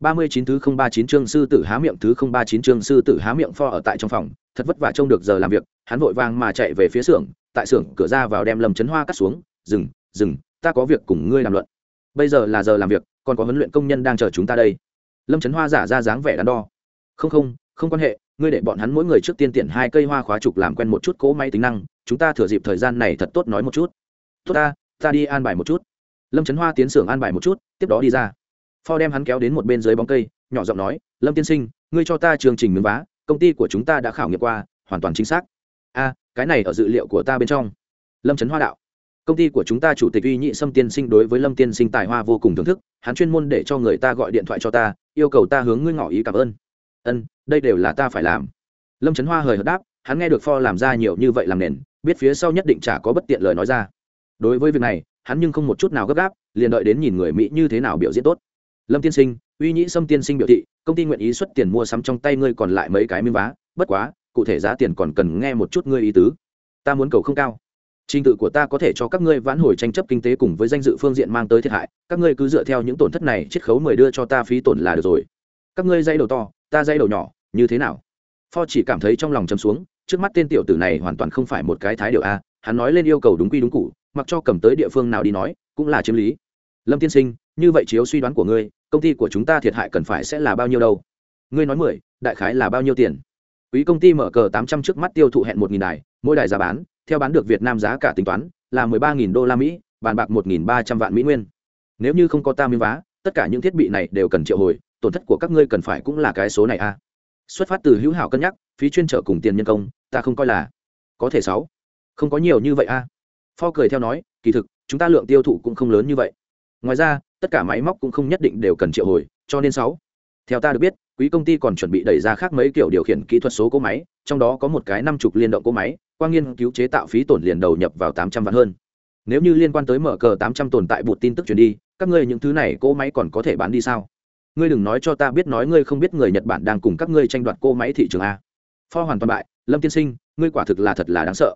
ba mươi chín thứ không ba chín chương sư tử há miệng thứ không ba chín chương sư tử há miệng pho ở tại trong phòng, thật vất vả trông được giờ làm việc, hắn vội vàng mà chạy về phía xưởng, tại xưởng cửa ra vào đem lâm chấn hoa cắt xuống, dừng dừng, ta có việc cùng ngươi làm luận. Bây giờ là giờ làm việc, còn có huấn luyện công nhân đang chờ chúng ta đây. Lâm chấn hoa giả ra dáng vẻ đắn đo. Không không không quan hệ, ngươi để bọn hắn mỗi người trước tiên tiện hai cây hoa khóa trục làm quen một chút cố máy tính năng, chúng ta thừa dịp thời gian này thật tốt nói một chút. Tốt ta ta đi an bài một chút. Lâm chấn hoa tiến xưởng an bài một chút, tiếp đó đi ra pho đem hắn kéo đến một bên dưới bóng cây, nhỏ giọng nói, lâm tiên sinh, ngươi cho ta chương trình miếng vá, công ty của chúng ta đã khảo nghiệm qua, hoàn toàn chính xác. A, cái này ở dự liệu của ta bên trong. Lâm trấn hoa đạo. Công ty của chúng ta chủ tịch uy nhị sâm tiên sinh đối với lâm tiên sinh tài hoa vô cùng thưởng thức, hắn chuyên môn để cho người ta gọi điện thoại cho ta, yêu cầu ta hướng ngươi ngỏ ý cảm ơn. Ân, đây đều là ta phải làm. Lâm trấn hoa hời hợt đáp, hắn nghe được pho làm ra nhiều như vậy làm nền, biết phía sau nhất định chả có bất tiện lời nói ra. Đối với việc này, hắn nhưng không một chút nào gấp gáp, liền đợi đến nhìn người mỹ như thế nào biểu diễn tốt lâm tiên sinh, uy nhĩ sâm tiên sinh biểu thị, công ty nguyện ý xuất tiền mua sắm trong tay ngươi còn lại mấy cái miếng vá, bất quá, cụ thể giá tiền còn cần nghe một chút ngươi ý tứ. Ta muốn cầu không cao. Trình tự của ta có thể cho các ngươi vãn hồi tranh chấp kinh tế cùng với danh dự phương diện mang tới thiệt hại, các ngươi cứ dựa theo những tổn thất này chiết khấu mười đưa cho ta phí tổn là được rồi. Các ngươi dây đầu to, ta dây đầu nhỏ, như thế nào? Pho chỉ cảm thấy trong lòng chấm xuống, trước mắt tên tiểu tử này hoàn toàn không phải một cái thái điệu a, hắn nói lên yêu cầu đúng quy đúng cụ mặc cho cầm tới địa phương nào đi nói, cũng là chiếm lý. Lâm tiên sinh, như vậy chiếu suy đoán của ngươi công ty của chúng ta thiệt hại cần phải sẽ là bao nhiêu đâu? Ngươi nói mười, đại khái là bao nhiêu tiền? Quý công ty mở cờ tám trăm trước mắt tiêu thụ hẹn một nghìn đài, mỗi đài giá bán, theo bán được việt nam giá cả tính toán, là mười ba nghìn đô la mỹ, bàn bạc một nghìn ba trăm vạn mỹ nguyên. Nếu như không có ta miếng vá, tất cả những thiết bị này đều cần triệu hồi, tổn thất của các ngươi cần phải cũng là cái số này a xuất phát từ hữu hảo cân nhắc, phí chuyên trở cùng tiền nhân công, ta không coi là có thể sáu. Không có nhiều như vậy a pho cười theo nói, kỳ thực, chúng ta lượng tiêu thụ cũng không lớn như vậy. Ngoài ra tất cả máy móc cũng không nhất định đều cần triệu hồi, cho nên sáu. Theo ta được biết, quý công ty còn chuẩn bị đẩy ra khác mấy kiểu điều khiển kỹ thuật số cỗ máy, trong đó có một cái năm chục liên động cỗ máy, qua nghiên cứu chế tạo phí tổn liền đầu nhập vào tám trăm vạn hơn. Nếu như liên quan tới mở cờ tám trăm tồn tại bụt tin tức truyền đi, các ngươi những thứ này cỗ máy còn có thể bán đi sao? Ngươi đừng nói cho ta biết nói ngươi không biết người nhật bản đang cùng các ngươi tranh đoạt cỗ máy thị trường a. Pho hoàn toàn bại, lâm tiên sinh, ngươi quả thực là thật là đáng sợ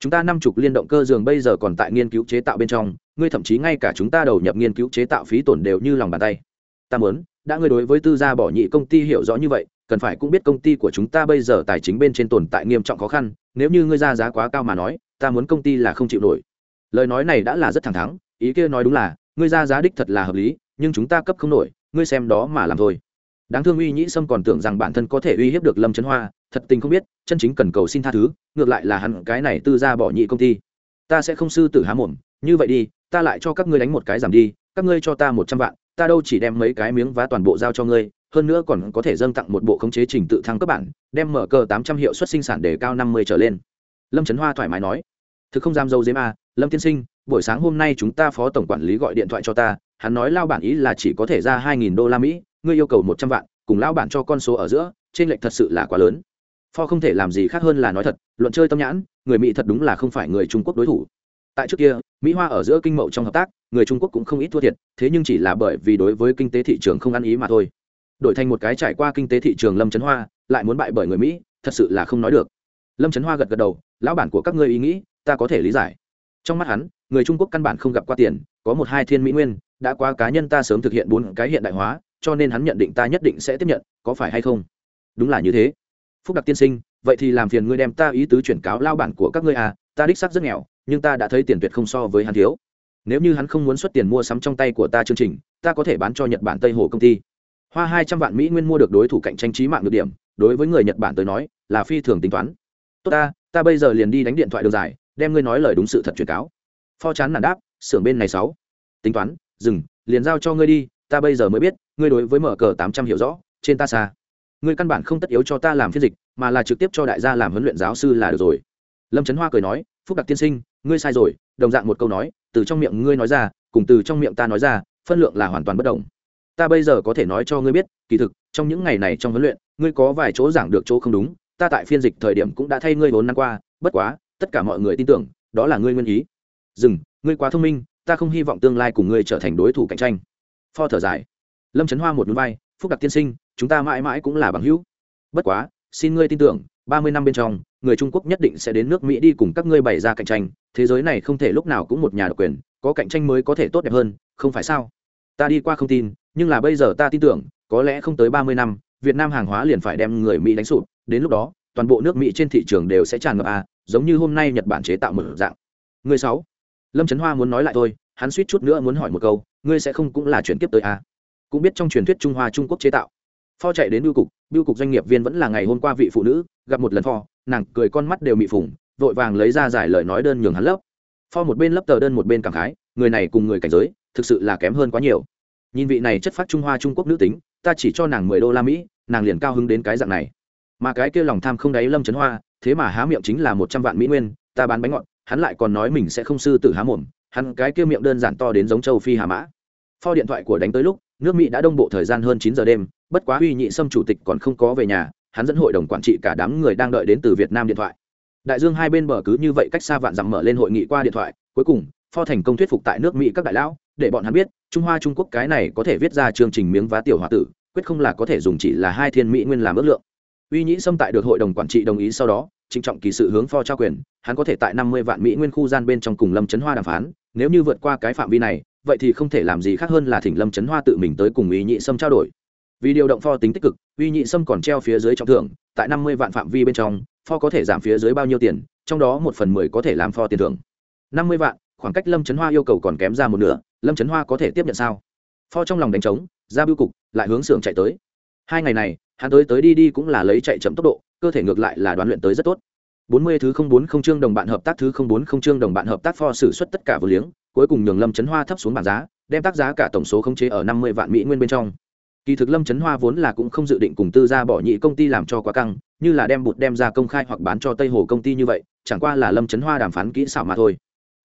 chúng ta năm chục liên động cơ giường bây giờ còn tại nghiên cứu chế tạo bên trong, ngươi thậm chí ngay cả chúng ta đầu nhập nghiên cứu chế tạo phí tổn đều như lòng bàn tay. Ta muốn, đã ngươi đối với tư gia bỏ nhị công ty hiểu rõ như vậy, cần phải cũng biết công ty của chúng ta bây giờ tài chính bên trên tồn tại nghiêm trọng khó khăn, nếu như ngươi ra giá quá cao mà nói, ta muốn công ty là không chịu nổi. Lời nói này đã là rất thẳng thắn, ý kia nói đúng là, ngươi ra giá đích thật là hợp lý, nhưng chúng ta cấp không nổi, ngươi xem đó mà làm thôi. Đáng thương uy nhĩ sâm còn tưởng rằng bản thân có thể uy hiếp được lâm trấn hoa thật tình không biết, chân chính cần cầu xin tha thứ, ngược lại là hắn cái này tư ra bỏ nhị công ty. Ta sẽ không sư tử há mồm, như vậy đi, ta lại cho các ngươi đánh một cái giảm đi, các ngươi cho ta một trăm vạn, ta đâu chỉ đem mấy cái miếng vá toàn bộ giao cho ngươi, hơn nữa còn có thể dâng tặng một bộ khống chế trình tự thăng cấp bản, đem mở cờ tám trăm hiệu suất sinh sản để cao năm mươi trở lên. Lâm trấn hoa thoải mái nói. Thực không dám dâu dếm a, lâm tiên sinh, buổi sáng hôm nay chúng ta phó tổng quản lý gọi điện thoại cho ta, hắn nói lao bản ý là chỉ có thể ra hai nghìn đô la mỹ, ngươi yêu cầu một trăm vạn, cùng lao bản cho con số ở giữa, trên lệch thật sự là quá lớn pho không thể làm gì khác hơn là nói thật, luận chơi tâm nhãn, người mỹ thật đúng là không phải người trung quốc đối thủ. Tại trước kia, mỹ hoa ở giữa kinh mậu trong hợp tác, người trung quốc cũng không ít thua thiệt, thế nhưng chỉ là bởi vì đối với kinh tế thị trường không ăn ý mà thôi. Đổi thành một cái trải qua kinh tế thị trường lâm trấn hoa, lại muốn bại bởi người mỹ, thật sự là không nói được. Lâm trấn hoa gật gật đầu, lão bản của các ngươi ý nghĩ, ta có thể lý giải. Trong mắt hắn, người trung quốc căn bản không gặp qua tiền, có một hai thiên mỹ nguyên, đã qua cá nhân ta sớm thực hiện bốn cái hiện đại hóa, cho nên hắn nhận định ta nhất định sẽ tiếp nhận, có phải hay không? Đúng là như thế phúc đặc tiên sinh, vậy thì làm phiền ngươi đem ta ý tứ chuyển cáo lao bản của các ngươi à ta đích xác rất nghèo, nhưng ta đã thấy tiền tuyệt không so với hắn thiếu. Nếu như hắn không muốn xuất tiền mua sắm trong tay của ta chương trình, ta có thể bán cho nhật bản tây hồ công ty. Hoa hai trăm vạn mỹ nguyên mua được đối thủ cạnh tranh trí mạng được điểm, đối với người nhật bản tới nói, là phi thường tính toán. Tốt ta ta bây giờ liền đi đánh điện thoại đường dài, đem ngươi nói lời đúng sự thật truyền cáo. Pho chán nản đáp, xưởng bên này sáu. Tính toán, dừng, liền giao cho ngươi đi, ta bây giờ mới biết, ngươi đối với mở cờ tám trăm hiểu rõ, trên ta xa ngươi căn bản không tất yếu cho ta làm phiên dịch, mà là trực tiếp cho đại gia làm huấn luyện giáo sư là được rồi. Lâm trấn hoa cười nói, phúc đặc tiên sinh, ngươi sai rồi, đồng dạng một câu nói, từ trong miệng ngươi nói ra, cùng từ trong miệng ta nói ra, phân lượng là hoàn toàn bất đồng. Ta bây giờ có thể nói cho ngươi biết, kỳ thực, trong những ngày này trong huấn luyện, ngươi có vài chỗ giảng được chỗ không đúng, ta tại phiên dịch thời điểm cũng đã thay ngươi vốn năm qua, bất quá, tất cả mọi người tin tưởng, đó là ngươi nguyên ý. Dừng, ngươi quá thông minh, ta không hy vọng tương lai cùng ngươi trở thành đối thủ cạnh tranh. Pho thở dài. Lâm trấn hoa một núi vai phúc đặc tiên sinh chúng ta mãi mãi cũng là bằng hữu. Bất quá, xin ngươi tin tưởng, ba mươi năm bên trong, người trung quốc nhất định sẽ đến nước mỹ đi cùng các ngươi bày ra cạnh tranh. Thế giới này không thể lúc nào cũng một nhà độc quyền, có cạnh tranh mới có thể tốt đẹp hơn, không phải sao? Ta đi qua không tin, nhưng là bây giờ ta tin tưởng, có lẽ không tới ba mươi năm, việt nam hàng hóa liền phải đem người mỹ đánh sụp. Đến lúc đó, toàn bộ nước mỹ trên thị trường đều sẽ tràn ngập a giống như hôm nay nhật bản chế tạo một dạng. Người sáu, lâm trấn hoa muốn nói lại thôi, hắn suýt chút nữa muốn hỏi một câu, ngươi sẽ không cũng là chuyển tiếp tới a cũng biết trong truyền thuyết trung hoa trung quốc chế tạo pho chạy đến biêu cục biêu cục doanh nghiệp viên vẫn là ngày hôm qua vị phụ nữ, gặp một lần pho, nàng cười con mắt đều mị phủng vội vàng lấy ra giải lời nói đơn nhường hắn lớp pho một bên lấp tờ đơn một bên cảm khái, người này cùng người cảnh giới, thực sự là kém hơn quá nhiều. Nhìn vị này chất phát trung hoa trung quốc nữ tính, ta chỉ cho nàng mười đô la mỹ, nàng liền cao hứng đến cái dạng này. Mà cái kia lòng tham không đáy lâm trấn hoa, thế mà há miệng chính là một trăm vạn mỹ nguyên, ta bán bánh ngọt, hắn lại còn nói mình sẽ không sư tử há mồm, hắn cái kia miệng đơn giản to đến giống châu phi hà mã. Pho điện thoại của đánh tới lúc nước mỹ đã đông bộ thời gian hơn chín giờ đêm, bất quá uy nhị sâm chủ tịch còn không có về nhà, hắn dẫn hội đồng quản trị cả đám người đang đợi đến từ việt nam điện thoại. Đại dương hai bên bờ cứ như vậy cách xa vạn dặm mở lên hội nghị qua điện thoại, cuối cùng, pho thành công thuyết phục tại nước mỹ các đại lão, để bọn hắn biết, trung hoa trung quốc cái này có thể viết ra chương trình miếng vá tiểu hòa tử, quyết không là có thể dùng chỉ là hai thiên mỹ nguyên làm ước lượng. Uy nhĩ xâm tại được hội đồng quản trị đồng ý sau đó, trịnh trọng kỳ sự hướng pho trao quyền, hắn có thể tại năm mươi vạn mỹ nguyên khu gian bên trong cùng lâm trấn hoa đàm phán, nếu như vượt qua cái phạm vi này vậy thì không thể làm gì khác hơn là thỉnh lâm trấn hoa tự mình tới cùng ý nhị sâm trao đổi. Vì điều động pho tính tích cực, uy nhị sâm còn treo phía dưới trọng thưởng, tại năm mươi vạn phạm vi bên trong, pho có thể giảm phía dưới bao nhiêu tiền, trong đó một phần mười có thể làm pho tiền thưởng. năm mươi vạn, khoảng cách lâm trấn hoa yêu cầu còn kém ra một nửa, lâm trấn hoa có thể tiếp nhận sao? Pho trong lòng đánh trống, ra biêu cục, lại hướng xưởng chạy tới. Hai ngày này, hắn tới tới đi đi cũng là lấy chạy chậm tốc độ, cơ thể ngược lại là đoán luyện tới rất tốt. bốn mươi thứ không bốn không chương đồng bạn hợp tác, thứ không bốn không chương đồng bạn hợp tác pho xử suất tất cả vừa liếng cuối cùng nhường lâm trấn hoa thấp xuống bảng giá, đem tác giá cả tổng số khống chế ở năm mươi vạn mỹ nguyên bên trong. Kỳ thực lâm trấn hoa vốn là cũng không dự định cùng tư gia bỏ nhị công ty làm cho quá căng, như là đem bụt đem ra công khai hoặc bán cho tây hồ công ty như vậy, chẳng qua là lâm trấn hoa đàm phán kỹ xảo mà thôi.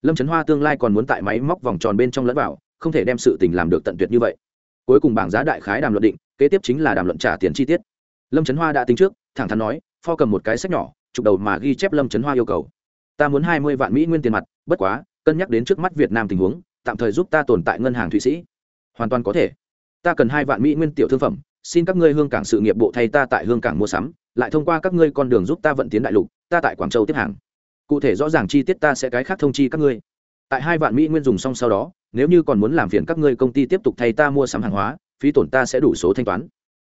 Lâm trấn hoa tương lai còn muốn tại máy móc vòng tròn bên trong lẫn vào, không thể đem sự tình làm được tận tuyệt như vậy. Cuối cùng bảng giá đại khái đàm luận định, kế tiếp chính là đàm luận trả tiền chi tiết. Lâm trấn hoa đã tính trước, thẳng thắn nói, pho cầm một cái sách nhỏ, chụp đầu mà ghi chép lâm trấn hoa yêu cầu. Ta muốn hai mươi vạn mỹ nguyên tiền mặt, bất quá cân nhắc đến trước mắt việt nam tình huống, tạm thời giúp ta tồn tại ngân hàng thụy sĩ. Hoàn toàn có thể. Ta cần hai vạn mỹ nguyên tiểu thương phẩm, xin các ngươi hương cảng sự nghiệp bộ thay ta tại hương cảng mua sắm, lại thông qua các ngươi con đường giúp ta vận tiến đại lục, ta tại quảng châu tiếp hàng. Cụ thể rõ ràng chi tiết ta sẽ cái khác thông chi các ngươi. Tại hai vạn mỹ nguyên dùng xong sau đó, nếu như còn muốn làm phiền các ngươi công ty tiếp tục thay ta mua sắm hàng hóa, phí tổn ta sẽ đủ số thanh toán.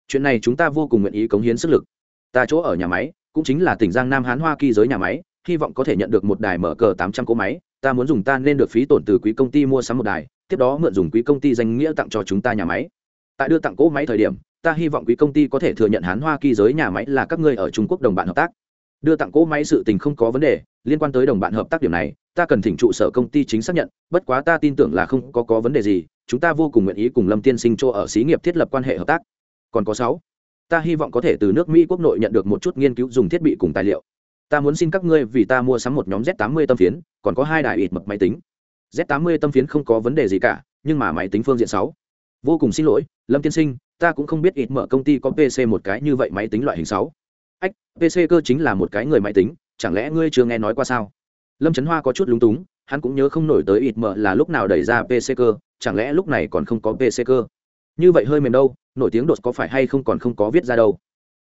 Chuyện này chúng ta vô cùng nguyện ý cống hiến sức lực. Ta chỗ ở nhà máy, cũng chính là tỉnh giang nam hán hoa kỳ giới nhà máy, hy vọng có thể nhận được một đài mở cờ tám trăm cỗ máy ta muốn dùng ta nên được phí tổn từ quý công ty mua sắm một đài, tiếp đó mượn dùng quý công ty danh nghĩa tặng cho chúng ta nhà máy. Tại đưa tặng cỗ máy thời điểm, ta hy vọng quý công ty có thể thừa nhận hán hoa kỳ giới nhà máy là các ngươi ở trung quốc đồng bạn hợp tác. Đưa tặng cỗ máy sự tình không có vấn đề, liên quan tới đồng bạn hợp tác điểm này, ta cần thỉnh trụ sở công ty chính xác nhận, bất quá ta tin tưởng là không có có vấn đề gì, chúng ta vô cùng nguyện ý cùng lâm tiên sinh chỗ ở xí nghiệp thiết lập quan hệ hợp tác. Còn có sáu, ta hy vọng có thể từ nước mỹ quốc nội nhận được một chút nghiên cứu dùng thiết bị cùng tài liệu. Ta muốn xin các ngươi vì ta mua sắm một nhóm z 80 tâm phiến còn có hai đài ít mập máy tính. Z 80 tâm phiến không có vấn đề gì cả, nhưng mà máy tính phương diện sáu. Vô cùng xin lỗi, lâm tiên sinh, ta cũng không biết ít mở công ty có pc một cái như vậy máy tính loại hình sáu. Ách pc cơ chính là một cái người máy tính, chẳng lẽ ngươi chưa nghe nói qua sao? Lâm trấn hoa có chút lúng túng, hắn cũng nhớ không nổi tới ít mở là lúc nào đẩy ra pc cơ, chẳng lẽ lúc này còn không có pc cơ? Như vậy hơi mềm đâu, nổi tiếng đột có phải hay không còn không có viết ra đâu?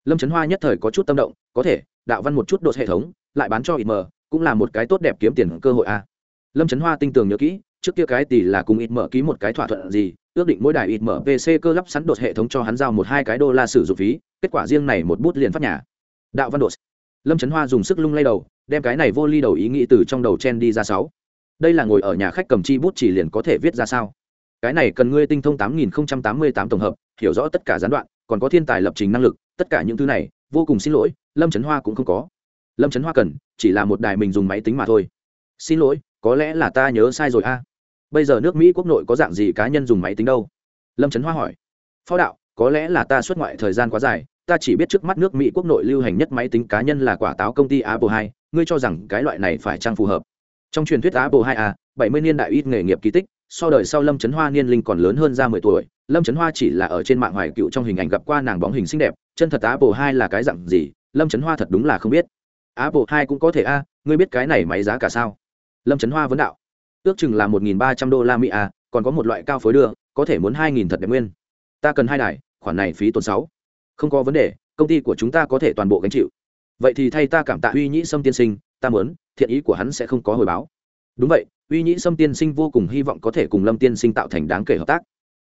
Lâm trấn hoa nhất thời có chút tâm động, có thể, đạo văn một chút đột hệ thống, lại bán cho ít mờ cũng là một cái tốt đẹp kiếm tiền cơ hội a à. lâm trấn hoa tinh tường nhớ kỹ, trước kia cái tỷ là cùng ít mở ký một cái thỏa thuận gì, ước định mỗi đài ít mở pc cơ lắp sẵn đột hệ thống cho hắn giao một hai cái đô la sử dụng phí, kết quả riêng này một bút liền phát nhà. Đạo văn đột. Lâm trấn hoa dùng sức lung lay đầu, đem cái này vô ly đầu ý nghĩ từ trong đầu chen đi ra sáu. Đây là ngồi ở nhà khách cầm chi bút chỉ liền có thể viết ra sao? Cái này cần ngươi tinh thông tám nghìn tám mươi tám tổng hợp, hiểu rõ tất cả gián đoạn, còn có thiên tài lập trình năng lực, tất cả những thứ này, vô cùng xin lỗi, lâm trấn hoa cũng không có lâm trấn hoa cần chỉ là một đài mình dùng máy tính mà thôi xin lỗi có lẽ là ta nhớ sai rồi a bây giờ nước mỹ quốc nội có dạng gì cá nhân dùng máy tính đâu lâm trấn hoa hỏi phó đạo có lẽ là ta xuất ngoại thời gian quá dài ta chỉ biết trước mắt nước mỹ quốc nội lưu hành nhất máy tính cá nhân là quả táo công ty apple hai ngươi cho rằng cái loại này phải chăng phù hợp trong truyền thuyết apple hai a bảy mươi niên đại ít nghề nghiệp kỳ tích so đời sau lâm trấn hoa niên linh còn lớn hơn ra mười tuổi lâm trấn hoa chỉ là ở trên mạng hoài cựu trong hình ảnh gặp qua nàng bóng hình xinh đẹp chân thật apple hai là cái dặn gì lâm trấn hoa thật đúng là không biết apple hai cũng có thể a, ngươi biết cái này máy giá cả sao? Lâm trấn hoa vấn đạo. Ước chừng là một nghìn ba trăm đô la mỹ a còn có một loại cao phối đưa, có thể muốn hai nghìn thật đẹp nguyên. Ta cần hai đài, khoản này phí tồn sáu. Không có vấn đề, công ty của chúng ta có thể toàn bộ gánh chịu. Vậy thì thay ta cảm tạ uy nhĩ sâm tiên sinh, ta muốn, thiện ý của hắn sẽ không có hồi báo. Đúng vậy, uy nhĩ sâm tiên sinh vô cùng hy vọng có thể cùng lâm tiên sinh tạo thành đáng kể hợp tác.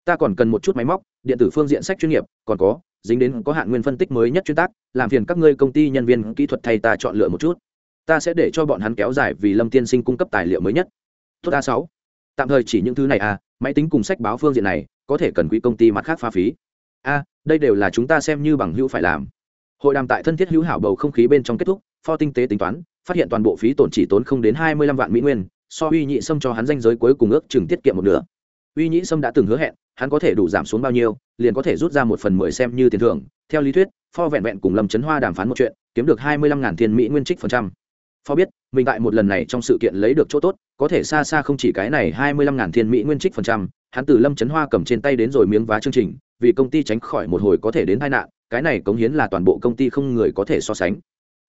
Ta còn cần một chút máy móc, điện tử phương diện sách chuyên nghiệp, còn có dính đến có hạn nguyên phân tích mới nhất chuyên tác, làm phiền các ngươi công ty nhân viên kỹ thuật thay ta chọn lựa một chút. Ta sẽ để cho bọn hắn kéo dài vì lâm tiên sinh cung cấp tài liệu mới nhất. Tốt a sáu. Tạm thời chỉ những thứ này à máy tính cùng sách báo phương diện này, có thể cần quỹ công ty mặt khác pha phí. A, đây đều là chúng ta xem như bằng hữu phải làm. Hội đàm tại thân thiết hữu hảo bầu không khí bên trong kết thúc, pho tinh tế tính toán, phát hiện toàn bộ phí tổn chỉ tốn không đến hai mươi lăm vạn mỹ nguyên, so uy nhị sâm cho hắn danh giới cuối cùng ước chừng tiết kiệm một nửa. Uy nhị sâm đã từng hứa hẹn hắn có thể đủ giảm xuống bao nhiêu, liền có thể rút ra một phần mười xem như tiền thưởng. Theo lý thuyết, pho vẹn vẹn cùng lâm trấn hoa đàm phán một chuyện, kiếm được hai mươi lăm ngàn tiền mỹ nguyên trích phần trăm. Pho biết, mình tại một lần này trong sự kiện lấy được chỗ tốt, có thể xa xa không chỉ cái này hai mươi lăm ngàn thiên mỹ nguyên trích phần trăm, hắn từ lâm trấn hoa cầm trên tay đến rồi miếng vá chương trình, vì công ty tránh khỏi một hồi có thể đến tai nạn, cái này cống hiến là toàn bộ công ty không người có thể so sánh.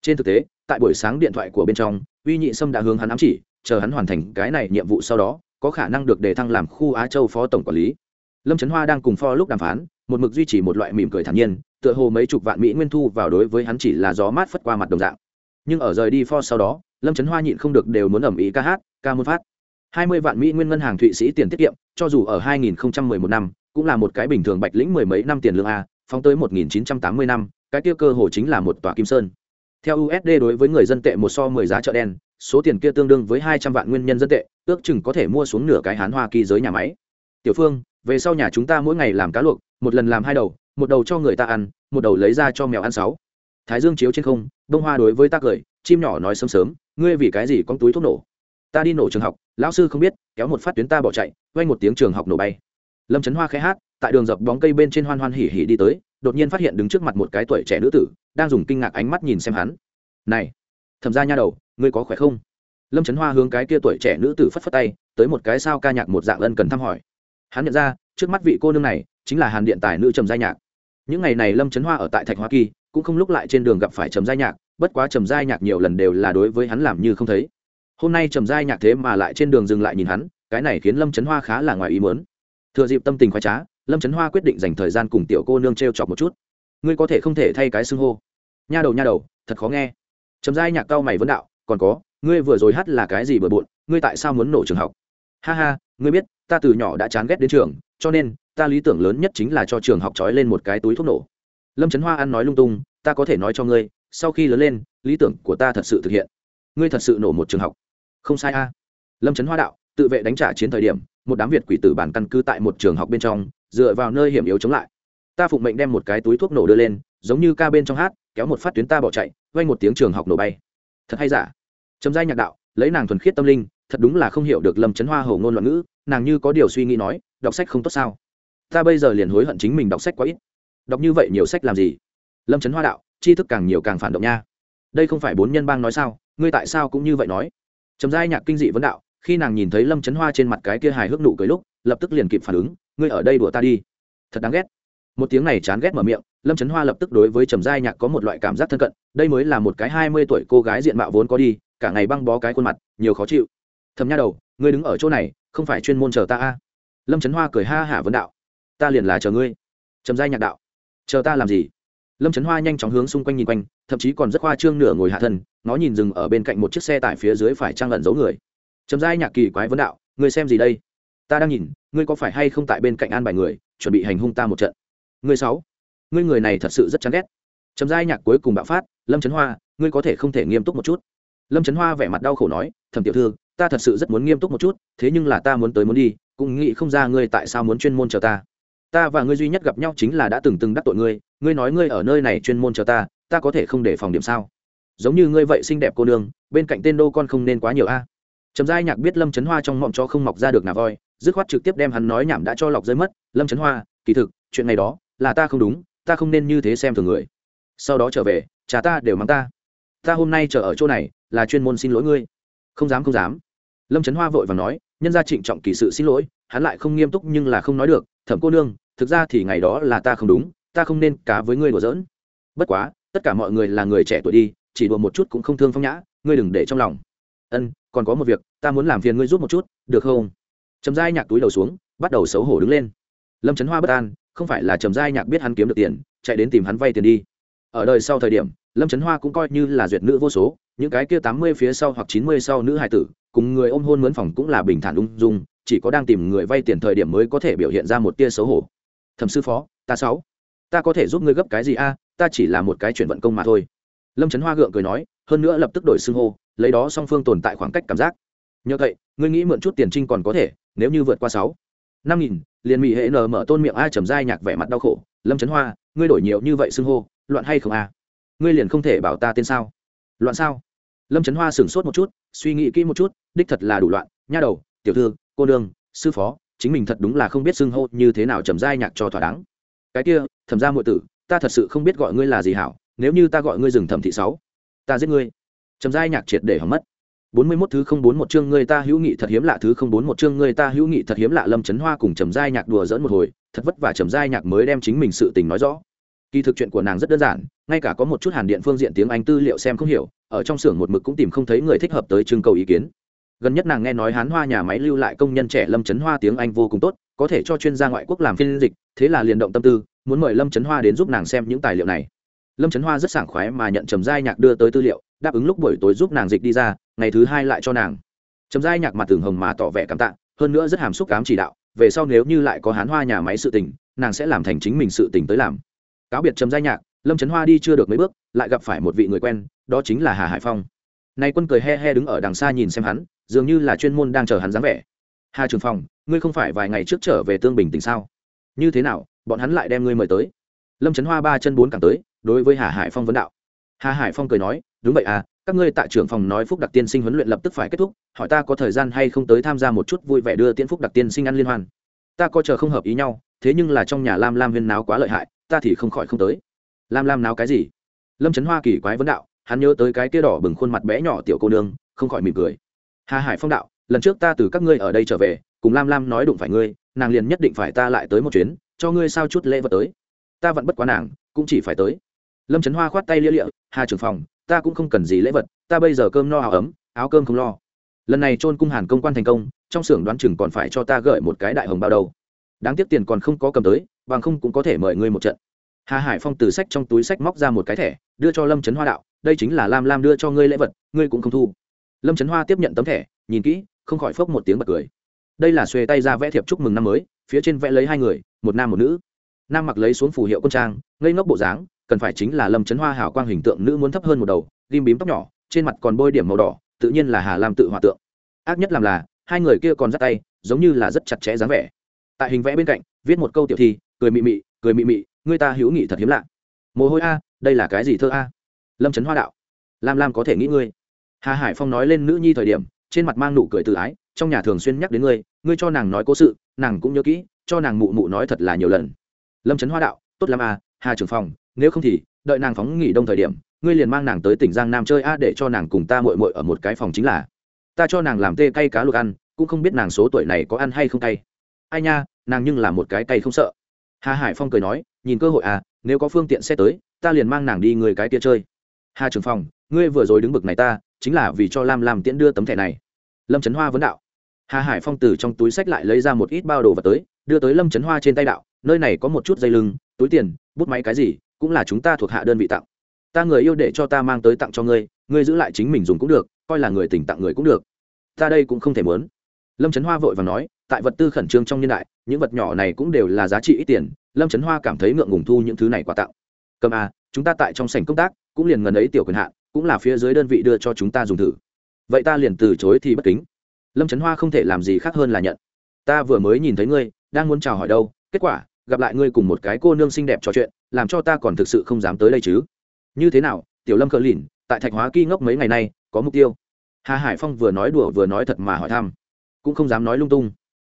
Trên thực tế, tại buổi sáng điện thoại của bên trong, uy nhị sâm đã hướng hắn ám chỉ, chờ hắn hoàn thành cái này nhiệm vụ sau đó, có khả năng được đề thăng làm khu á châu phó tổng quản lý lâm trấn hoa đang cùng pho lúc đàm phán, một mực duy trì một loại mỉm cười thản nhiên, tựa hồ mấy chục vạn mỹ nguyên thu vào đối với hắn chỉ là gió mát phất qua mặt đồng dạng. Nhưng ở rời đi pho sau đó, lâm trấn hoa nhịn không được đều muốn ẩm ý ca hát, ca môn phát. Hai mươi vạn mỹ nguyên ngân hàng thụy sĩ tiền tiết kiệm, cho dù ở hai nghìn một năm, cũng là một cái bình thường bạch lĩnh mười mấy năm tiền lương a, phóng tới một nghìn chín trăm tám mươi năm, cái kia cơ hồ chính là một tòa kim sơn. Theo usd đối với người dân tệ một so mười giá chợ đen, số tiền kia tương đương với hai trăm vạn nguyên nhân dân tệ, ước chừng có thể mua xuống nửa cái hán hoa kỳ giới nhà máy. Tiểu phương về sau nhà chúng ta mỗi ngày làm cá luộc, một lần làm hai đầu, một đầu cho người ta ăn, một đầu lấy ra cho mèo ăn sáu. Thái dương chiếu trên không bông hoa đối với ta cười, chim nhỏ nói sớm sớm, ngươi vì cái gì con túi thuốc nổ? Ta đi nổ trường học, lão sư không biết, kéo một phát tuyến ta bỏ chạy vay một tiếng trường học nổ bay. Lâm trấn hoa khẽ hát, tại đường dập bóng cây bên trên hoan hoan hỉ hỉ đi tới, đột nhiên phát hiện đứng trước mặt một cái tuổi trẻ nữ tử, đang dùng kinh ngạc ánh mắt nhìn xem hắn. Này thầm ra nha đầu, ngươi có khỏe không? Lâm trấn hoa hướng cái kia tuổi trẻ nữ tử phất phất tay, tới một cái sao ca nhạc một dạng ân cần thăm hỏi hắn nhận ra, trước mắt vị cô nương này chính là hàn điện tài nữ trầm gia nhạc. Những ngày này lâm trấn hoa ở tại thạch hoa kỳ, cũng không lúc lại trên đường gặp phải trầm gia nhạc, bất quá trầm gia nhạc nhiều lần đều là đối với hắn làm như không thấy. Hôm nay trầm gia nhạc thế mà lại trên đường dừng lại nhìn hắn, cái này khiến lâm trấn hoa khá là ngoài ý mớn thừa dịp tâm tình khoái trá, lâm trấn hoa quyết định dành thời gian cùng tiểu cô nương t r e o chọc một chút. Ngươi có thể không thể thay cái xưng hô. Nha đầu nha đầu, thật khó nghe. Trầm giai nhạc cao mày vấn đạo, còn có, ngươi vừa rồi hát là cái gì bừa bộn, ngươi tại sao muốn nổ trường học? Ha ha, ngươi biết ta từ nhỏ đã chán ghét đến trường, cho nên, ta lý tưởng lớn nhất chính là cho trường học trói lên một cái túi thuốc nổ. Lâm trấn hoa ăn nói lung tung, ta có thể nói cho ngươi, sau khi lớn lên, lý tưởng của ta thật sự thực hiện. Ngươi thật sự nổ một trường học. Không sai a. Lâm trấn hoa đạo, tự vệ đánh trả chiến thời điểm, một đám việt quỷ tử bản căn cứ tại một trường học bên trong, dựa vào nơi hiểm yếu chống lại. Ta phụng mệnh đem một cái túi thuốc nổ đưa lên, giống như ca bên trong hát, kéo một phát tuyến ta bỏ chạy vay một tiếng trường học nổ bay. Thật hay giả? Chấm giai nhạc đạo, lấy nàng thuần khiết tâm linh, thật đúng là không hiểu được lâm trấn hoa hầu ngôn loạn ngữ nàng như có điều suy nghĩ nói, đọc sách không tốt sao? Ta bây giờ liền hối hận chính mình đọc sách quá ít. Đọc như vậy nhiều sách làm gì? Lâm trấn hoa đạo, tri thức càng nhiều càng phản động nha. Đây không phải bốn nhân bang nói sao? Ngươi tại sao cũng như vậy nói? Trầm giai nhạc kinh dị vấn đạo, khi nàng nhìn thấy lâm trấn hoa trên mặt cái kia hài hước nụ cười lúc, lập tức liền kịp phản ứng, ngươi ở đây đùa ta đi. Thật đáng ghét. Một tiếng này chán ghét mở miệng, lâm trấn hoa lập tức đối với trầm giai nhạc có một loại cảm giác thân cận, đây mới là một cái hai mươi tuổi cô gái diện mạo vốn có đi, cả ngày băng bó cái khuôn mặt, nhiều khó chịu. Thầm nha đầu, ngươi đứng ở chỗ này không phải chuyên môn chờ ta a? Lâm trấn hoa cười ha hả vấn đạo. Ta liền là chờ ngươi. Trầm giai nhạc đạo. Chờ ta làm gì? Lâm trấn hoa nhanh chóng hướng xung quanh nhìn quanh, thậm chí còn rất hoa trương nửa ngồi hạ thân, nó nhìn dừng ở bên cạnh một chiếc xe tải phía dưới phải trang lẩn giấu người. Trầm giai nhạc kỳ quái vấn đạo, ngươi xem gì đây? Ta đang nhìn, ngươi có phải hay không tại bên cạnh an bài người, chuẩn bị hành hung ta một trận? Ngươi sáu, ngươi người này thật sự rất chán ghét. Trầm giai nhạc cuối cùng bạo phát, lâm trấn hoa, ngươi có thể không thể nghiêm túc một chút? Lâm trấn hoa vẻ mặt đau khổ nói thầm tiểu thư ta thật sự rất muốn nghiêm túc một chút, thế nhưng là ta muốn tới muốn đi, cũng nghĩ không ra ngươi tại sao muốn chuyên môn chờ ta. Ta và ngươi duy nhất gặp nhau chính là đã từng từng đắc tội ngươi ngươi nói ngươi ở nơi này chuyên môn chờ ta ta có thể không để phòng điểm sao? Giống như ngươi vậy xinh đẹp cô nương, bên cạnh tên đô con không nên quá nhiều a. Trầm giai nhạc biết lâm trấn hoa trong mọng cho không mọc ra được nà voi, dứt khoát trực tiếp đem hắn nói nhảm đã cho lọc rơi mất. Lâm trấn hoa, kỳ thực, chuyện này đó là ta không đúng, ta không nên như thế xem thường người. Sau đó trở về cha ta đều mắng ta. Ta hôm nay chờ ở chỗ này, là chuyên môn xin lỗi ngươi không dám không dám. Lâm trấn hoa vội và nói, nhân gia trịnh trọng kỳ sự xin lỗi, hắn lại không nghiêm túc nhưng là không nói được, thẩm cô nương, thực ra thì ngày đó là ta không đúng, ta không nên cá với ngươi đùa giỡn. Bất quá, tất cả mọi người là người trẻ tuổi đi, chỉ đùa một chút cũng không thương phong nhã, ngươi đừng để trong lòng. Ân, còn có một việc, ta muốn làm phiền ngươi giúp một chút, được không? Trầm giai nhạc túi đầu xuống, bắt đầu xấu hổ đứng lên. Lâm trấn hoa bất an, không phải là trầm giai nhạc biết hắn kiếm được tiền, chạy đến tìm hắn vay tiền đi. Ở đời sau thời điểm lâm trấn hoa cũng coi như là duyệt nữ vô số, những cái kia tám mươi phía sau hoặc chín mươi sau nữ hải tử, cùng người ôm hôn mướn phòng cũng là bình thản ung dung, chỉ có đang tìm người vay tiền thời điểm mới có thể biểu hiện ra một tia xấu hổ. Thẩm sư phó, ta sáu. Ta có thể giúp ngươi gấp cái gì a? Ta chỉ là một cái chuyển vận công mà thôi. Lâm trấn hoa gượng cười nói, hơn nữa lập tức đổi xưng hô, lấy đó song phương tồn tại khoảng cách cảm giác. Nhờ vậy, ngươi nghĩ mượn chút tiền trinh còn có thể, nếu như vượt qua sáu. Năm nghìn, liền mỹ hệ nở mở tôn miệng a trầm dai nhạc vẻ mặt đau khổ. Lâm trấn hoa, ngươi đổi nhiều như vậy xưng hô, loạn hay không a? Ngươi liền không thể bảo ta tên sao? Loạn sao? Lâm trấn hoa sửng sốt một chút, suy nghĩ kỹ một chút, đích thật là đủ loạn. Nha đầu, tiểu thư, cô nương, sư phó, chính mình thật đúng là không biết xưng hô như thế nào trầm dai nhạc cho thỏa đáng. Cái kia, thẩm ra muội tử, ta thật sự không biết gọi ngươi là gì hảo, nếu như ta gọi ngươi rừng thẩm thị sáu, ta giết ngươi. Trầm giai nhạc triệt để hỏng mất. Bốn mươi 41 thứ không bốn một chương ngươi ta hữu nghị thật hiếm lạ thứ không bốn một chương ngươi ta hữu nghị thật hiếm lạ lâm chấn hoa cùng trầm giai nhạc đùa dỡn một hồi, thật vất vả trầm giai nhạc mới đem chính mình sự tình nói rõ kỳ thực chuyện của nàng rất đơn giản, ngay cả có một chút hàn điện phương diện tiếng anh tư liệu xem không hiểu, ở trong xưởng một mực cũng tìm không thấy người thích hợp tới trưng cầu ý kiến. Gần nhất nàng nghe nói hán hoa nhà máy lưu lại công nhân trẻ lâm chấn hoa tiếng anh vô cùng tốt, có thể cho chuyên gia ngoại quốc làm phiên dịch, thế là liền động tâm tư, muốn mời lâm chấn hoa đến giúp nàng xem những tài liệu này. Lâm chấn hoa rất sảng khoái mà nhận trầm giai nhạc đưa tới tư liệu, đáp ứng lúc buổi tối giúp nàng dịch đi ra, ngày thứ hai lại cho nàng. Trầm giai nhạc mặt tưởng hồng mà tỏ vẻ cảm tạ, hơn nữa rất hàm xúc cám chỉ đạo, về sau nếu như lại có hán hoa nhà máy sự tình, nàng sẽ làm thành chính mình sự tình tới làm cáo biệt trầm giai nhạc, lâm trấn hoa đi chưa được mấy bước, lại gặp phải một vị người quen, đó chính là hà hải phong. Nay quân cười he he đứng ở đằng xa nhìn xem hắn, dường như là chuyên môn đang chờ hắn dáng vẻ. Hà trường phong ngươi không phải vài ngày trước trở về tương bình tỉnh sao? Như thế nào, bọn hắn lại đem ngươi mời tới? Lâm trấn hoa ba chân bốn cẳng tới, đối với hà hải phong vấn đạo. Hà hải phong cười nói, đúng vậy à các ngươi tại trưởng phòng nói phúc đặc tiên sinh huấn luyện lập tức phải kết thúc, hỏi ta có thời gian hay không tới tham gia một chút vui vẻ đưa tiễn phúc đặc tiên sinh ăn liên hoan. Ta có chờ không hợp ý nhau, thế nhưng là trong nhà lam lam huyên náo quá lợi hại ta thì không khỏi không tới. Lam lam náo cái gì? Lâm trấn hoa kỳ quái vấn đạo, hắn nhớ tới cái kia đỏ bừng khuôn mặt bé nhỏ tiểu cô nương, không khỏi mỉm cười. Hà hải phong đạo, lần trước ta từ các ngươi ở đây trở về, cùng lam lam nói đụng phải ngươi, nàng liền nhất định phải ta lại tới một chuyến, cho ngươi sao chút lễ vật tới. Ta vẫn bất quá nàng, cũng chỉ phải tới. Lâm trấn hoa khoát tay lia lịa, hà trưởng phòng, ta cũng không cần gì lễ vật, ta bây giờ cơm no áo ấm, áo cơm không lo. Lần này trôn cung hàn công quan thành công, trong xưởng đoán chừng còn phải cho ta gửi một cái đại hồng bao đầu đáng tiếc tiền còn không có cầm tới bằng không cũng có thể mời ngươi một trận. Hà hải phong từ sách trong túi sách móc ra một cái thẻ, đưa cho lâm trấn hoa đạo, đây chính là lam lam đưa cho ngươi lễ vật, ngươi cũng không thu. Lâm trấn hoa tiếp nhận tấm thẻ, nhìn kỹ, không khỏi phốc một tiếng bật cười. Đây là xuề tay ra vẽ thiệp chúc mừng năm mới, phía trên vẽ lấy hai người, một nam một nữ. Nam mặc lấy xuống phù hiệu quân trang, ngây ngốc bộ dáng, cần phải chính là lâm trấn hoa hảo quang hình tượng nữ muốn thấp hơn một đầu ghim bím tóc nhỏ, trên mặt còn bôi điểm màu đỏ, tự nhiên là hà lam tự hòa tượng. Ác nhất làm là, hai người kia còn dắt tay, giống như là rất chặt chẽ dáng vẻ. Tại hình vẽ bên cạnh, viết một câu tiểu thi cười mị mị, cười mị mị, người ta hữu nghị thật hiếm lạ. Mồ hôi a, đây là cái gì thơ a? Lâm trấn hoa đạo. Lam lam có thể nghĩ ngươi. Hà hải phong nói lên nữ nhi thời điểm, trên mặt mang nụ cười tự ái, trong nhà thường xuyên nhắc đến ngươi ngươi cho nàng nói cố sự, nàng cũng nhớ kỹ, cho nàng mụ mụ nói thật là nhiều lần. Lâm trấn hoa đạo, tốt lắm à hà trưởng phòng, nếu không thì, đợi nàng phóng nghỉ đông thời điểm, ngươi liền mang nàng tới tỉnh giang nam chơi a, để cho nàng cùng ta mội mội ở một cái phòng chính là. Ta cho nàng làm tê cay cá luộc ăn, cũng không biết nàng số tuổi này có ăn hay không cay. Ai nha, nàng nhưng là một cái cay không sợ hà hải phong cười nói, nhìn cơ hội à nếu có phương tiện xe tới, ta liền mang nàng đi người cái kia chơi. Hà trưởng phòng, ngươi vừa rồi đứng bực này ta, chính là vì cho lam làm tiễn đưa tấm thẻ này. Lâm trấn hoa vấn đạo. Hà hải phong từ trong túi sách lại lấy ra một ít bao đồ vật tới, đưa tới lâm trấn hoa trên tay đạo, nơi này có một chút dây lưng, túi tiền, bút máy cái gì, cũng là chúng ta thuộc hạ đơn vị tặng. Ta người yêu để cho ta mang tới tặng cho ngươi ngươi giữ lại chính mình dùng cũng được, coi là người tỉnh tặng người cũng được. Ta đây cũng không thể muốn lâm trấn hoa vội và nói, tại vật tư khẩn trương trong niên đại, những vật nhỏ này cũng đều là giá trị ít tiền. Lâm trấn hoa cảm thấy ngượng ngùng thu những thứ này quà tặng. Cầm à chúng ta tại trong sảnh công tác, cũng liền ngần ấy tiểu quyền hạn, cũng là phía dưới đơn vị đưa cho chúng ta dùng thử. Vậy ta liền từ chối thì bất kính. Lâm trấn hoa không thể làm gì khác hơn là nhận. Ta vừa mới nhìn thấy ngươi, đang muốn chào hỏi đâu, kết quả, gặp lại ngươi cùng một cái cô nương xinh đẹp trò chuyện, làm cho ta còn thực sự không dám tới đây chứ. Như thế nào, tiểu lâm cờ lìn, tại thạch hóa kỳ ngốc mấy ngày nay, có mục tiêu? Hà hải phong vừa nói đùa vừa nói thật mà hỏi thăm cũng không dám nói lung tung.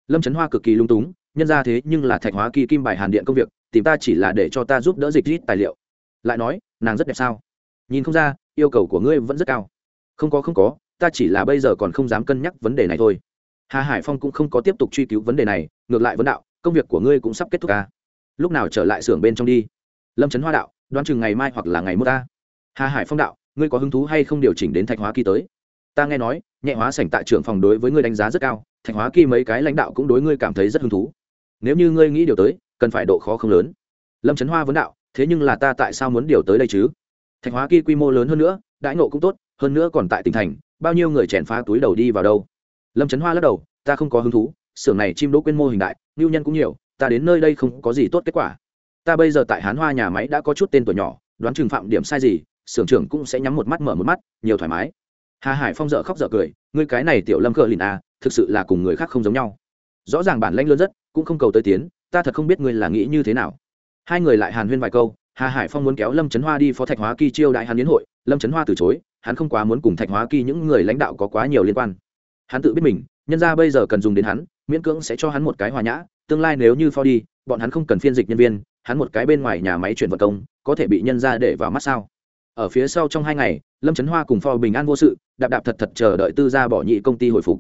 Lâm trấn hoa cực kỳ lung túng, nhân ra thế nhưng là thạch hóa kỳ kim bài hàn điện công việc, tìm ta chỉ là để cho ta giúp đỡ dịch rít tài liệu. Lại nói, nàng rất đẹp sao? Nhìn không ra, yêu cầu của ngươi vẫn rất cao. Không có không có, ta chỉ là bây giờ còn không dám cân nhắc vấn đề này thôi. Hà hải phong cũng không có tiếp tục truy cứu vấn đề này, ngược lại vấn đạo, công việc của ngươi cũng sắp kết thúc ca lúc nào trở lại xưởng bên trong đi? Lâm trấn hoa đạo, đoán chừng ngày mai hoặc là ngày mốt ta. Hà hải phong đạo, ngươi có hứng thú hay không điều chỉnh đến thạch hóa kỳ tới? Ta nghe nói, nhẹ hóa sảnh tại trưởng phòng đối với ngươi đánh giá rất cao, thạch hóa kỳ mấy cái lãnh đạo cũng đối ngươi cảm thấy rất hứng thú. Nếu như ngươi nghĩ điều tới, cần phải độ khó không lớn. Lâm trấn hoa vấn đạo, thế nhưng là ta tại sao muốn điều tới đây chứ? Thạch hóa kỳ quy mô lớn hơn nữa, đãi ngộ cũng tốt, hơn nữa còn tại tỉnh thành, bao nhiêu người chèn phá túi đầu đi vào đâu? Lâm trấn hoa lắc đầu, ta không có hứng thú, xưởng này chim đỗ quyên mô hình đại ngưu nhân cũng nhiều, ta đến nơi đây không có gì tốt kết quả. Ta bây giờ tại hán hoa nhà máy đã có chút tên tuổi nhỏ, đoán chừng phạm điểm sai gì, xưởng trưởng cũng sẽ nhắm một mắt mở một mắt, nhiều thoải mái hà hải phong dợ khóc dợ cười, ngươi cái này tiểu lâm cờ lìn à thực sự là cùng người khác không giống nhau. Rõ ràng bản lãnh lớn rất, cũng không cầu tới tiến, ta thật không biết ngươi là nghĩ như thế nào. Hai người lại hàn huyên vài câu, hà hải phong muốn kéo lâm trấn hoa đi phó thạch hóa kỳ chiêu đại hàn yến hội, lâm trấn hoa từ chối, hắn không quá muốn cùng thạch hóa kỳ những người lãnh đạo có quá nhiều liên quan. Hắn tự biết mình, nhân ra bây giờ cần dùng đến hắn, miễn cưỡng sẽ cho hắn một cái hòa nhã, tương lai nếu như phó đi, bọn hắn không cần phiên dịch nhân viên, hắn một cái bên ngoài nhà máy chuyển vật công, có thể bị nhân ra để vào mắt sao? Ở phía sau trong hai ngày, lâm trấn hoa cùng phò bình an vô sự, đạp đạp thật thật chờ đợi tư gia bỏ nhị công ty hồi phục.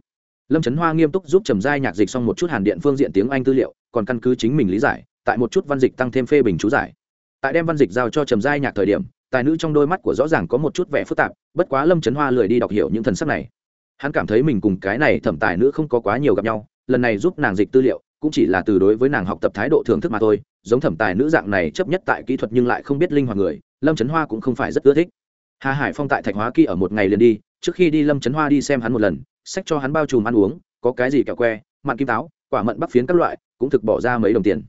Lâm trấn hoa nghiêm túc giúp trầm giai nhạc dịch xong một chút hàn điện phương diện tiếng anh tư liệu, còn căn cứ chính mình lý giải, tại một chút văn dịch tăng thêm phê bình chú giải. Tại đem văn dịch giao cho trầm giai nhạc thời điểm, tài nữ trong đôi mắt của rõ ràng có một chút vẻ phức tạp, bất quá lâm trấn hoa lười đi đọc hiểu những thần sắc này. Hắn cảm thấy mình cùng cái này thẩm tài nữ không có quá nhiều gặp nhau, lần này giúp nàng dịch tư liệu, cũng chỉ là từ đối với nàng học tập thái độ thưởng thức mà thôi, giống thẩm tài nữ dạng này chấp nhất tại kỹ thuật nhưng lại không biết linh hoạt người lâm trấn hoa cũng không phải rất ưa thích. Hà hải phong tại thạch hóa kỳ ở một ngày liền đi, trước khi đi lâm trấn hoa đi xem hắn một lần sách cho hắn bao trùm ăn uống, có cái gì kẹo que, mặn kim táo, quả mận bắc phiến các loại, cũng thực bỏ ra mấy đồng tiền.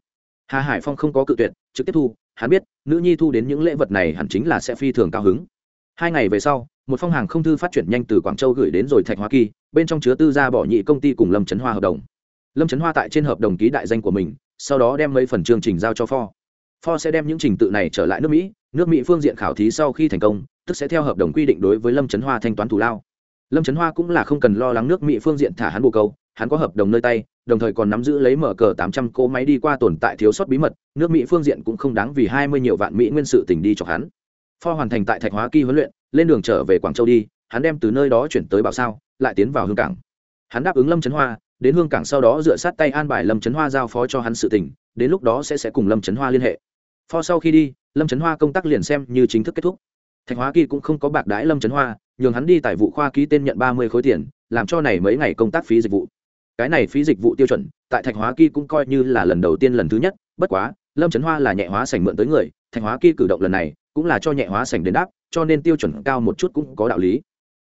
Hà hải phong không có cự tuyệt, trực tiếp thu, hắn biết, nữ nhi thu đến những lễ vật này hẳn chính là sẽ phi thường cao hứng. Hai ngày về sau, một phong hàng không thư phát triển nhanh từ quảng châu gửi đến rồi thạch hoa kỳ, bên trong chứa tư gia bỏ nhị công ty cùng lâm trấn hoa hợp đồng. Lâm trấn hoa tại trên hợp đồng ký đại danh của mình, sau đó đem mấy phần chương trình giao cho pho. Pho sẽ đem những trình tự này trở lại nước mỹ nước mỹ phương diện khảo thí sau khi thành công, tức sẽ theo hợp đồng quy định đối với lâm trấn hoa thanh toán thù lao. Lâm trấn hoa cũng là không cần lo lắng nước mỹ phương diện thả hắn bồ câu, hắn có hợp đồng nơi tay, đồng thời còn nắm giữ lấy mở cờ tám trăm cỗ máy đi qua tồn tại thiếu sót bí mật, nước mỹ phương diện cũng không đáng vì hai mươi nhiều vạn mỹ nguyên sự tình đi cho hắn. Pho hoàn thành tại thạch hóa kỳ huấn luyện, lên đường trở về quảng châu đi, hắn đem từ nơi đó chuyển tới bảo sao, lại tiến vào hương cảng. Hắn đáp ứng lâm trấn hoa, đến hương cảng sau đó dựa sát tay an bài lâm trấn hoa giao phó cho hắn sự tình, đến lúc đó sẽ sẽ cùng lâm trấn hoa liên hệ. Pho sau khi đi lâm trấn hoa công tác liền xem như chính thức kết thúc. Thạch hóa kỳ cũng không có bạc đái lâm trấn hoa, nhường hắn đi tại vụ khoa ký tên nhận ba mươi khối tiền, làm cho này mấy ngày công tác phí dịch vụ. Cái này phí dịch vụ tiêu chuẩn, tại thạch hóa kỳ cũng coi như là lần đầu tiên lần thứ nhất, bất quá, lâm trấn hoa là nhẹ hóa sảnh mượn tới người, thạch hóa kỳ cử động lần này cũng là cho nhẹ hóa sảnh đền đáp, cho nên tiêu chuẩn cao một chút cũng có đạo lý.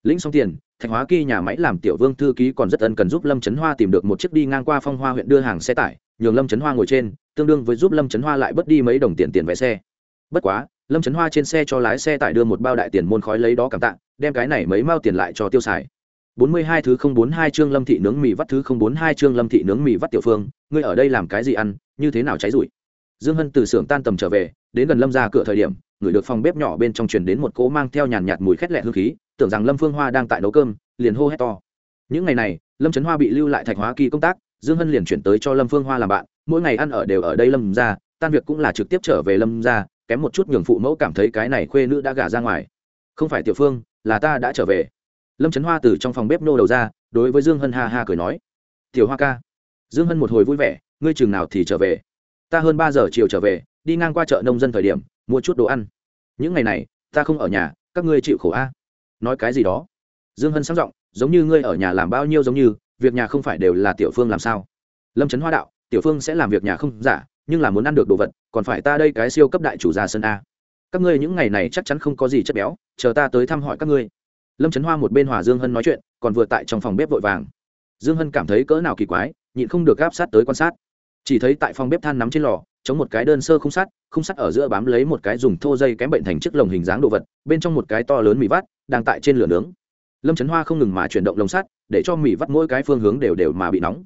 Lĩnh xong tiền, thạch hóa kỳ nhà máy làm tiểu vương thư ký còn rất ân cần giúp lâm trấn hoa tìm được một chiếc đi ngang qua phong hoa huyện đưa hàng xe tải, nhường lâm trấn hoa ngồi trên, tương đương với giúp lâm trấn hoa lại bớt đi mấy đồng tiền tiền vé xe bất quá, lâm trấn hoa trên xe cho lái xe tải đưa một bao đại tiền môn khói lấy đó cảm tạ, đem cái này mấy mao tiền lại cho tiêu xài. Bốn mươi hai thứ không bốn hai chương lâm thị nướng mì vắt thứ không bốn hai chương lâm thị nướng mì vắt tiểu phương, ngươi ở đây làm cái gì ăn, như thế nào cháy rủi dương hân từ xưởng tan tầm trở về, đến gần lâm ra cửa thời điểm, người được phòng bếp nhỏ bên trong truyền đến một cỗ mang theo nhàn nhạt mùi khét lẹ hương khí, tưởng rằng lâm phương hoa đang tại nấu cơm, liền hô hét to. Những ngày này, lâm trấn hoa bị lưu lại thạch hóa kỳ công tác, dương hân liền chuyển tới cho lâm phương hoa làm bạn, mỗi ngày ăn ở đều ở đây lâm ra, tan việc cũng là trực tiếp trở về lâm ra kém một chút nhường phụ mẫu cảm thấy cái này khuê nữ đã gả ra ngoài. Không phải tiểu phương, là ta đã trở về. Lâm trấn hoa từ trong phòng bếp nô đầu ra, đối với dương hân ha ha cười nói. Tiểu hoa ca, dương hân một hồi vui vẻ, ngươi chừng nào thì trở về? Ta hơn ba giờ chiều trở về, đi ngang qua chợ nông dân thời điểm, mua chút đồ ăn. Những ngày này, ta không ở nhà, các ngươi chịu khổ a. Nói cái gì đó. Dương hân sáng giọng, giống như ngươi ở nhà làm bao nhiêu giống như, việc nhà không phải đều là tiểu phương làm sao? Lâm trấn hoa đạo, tiểu phương sẽ làm việc nhà không giả nhưng là muốn ăn được đồ vật, còn phải ta đây cái siêu cấp đại chủ gia sân a. Các ngươi những ngày này chắc chắn không có gì chất béo, chờ ta tới thăm hỏi các ngươi. Lâm trấn hoa một bên hòa dương hân nói chuyện, còn vừa tại trong phòng bếp vội vàng. Dương hân cảm thấy cỡ nào kỳ quái, nhịn không được gáp sát tới quan sát. Chỉ thấy tại phòng bếp than nắm trên lò, chống một cái đơn sơ không sắt không sắt ở giữa bám lấy một cái dùng thô dây kém bệnh thành chiếc lồng hình dáng đồ vật, bên trong một cái to lớn mì vắt, đang tại trên lửa nướng. Lâm trấn hoa không ngừng mà chuyển động lồng sắt, để cho mì vắt mỗi cái phương hướng đều đều mà bị nóng.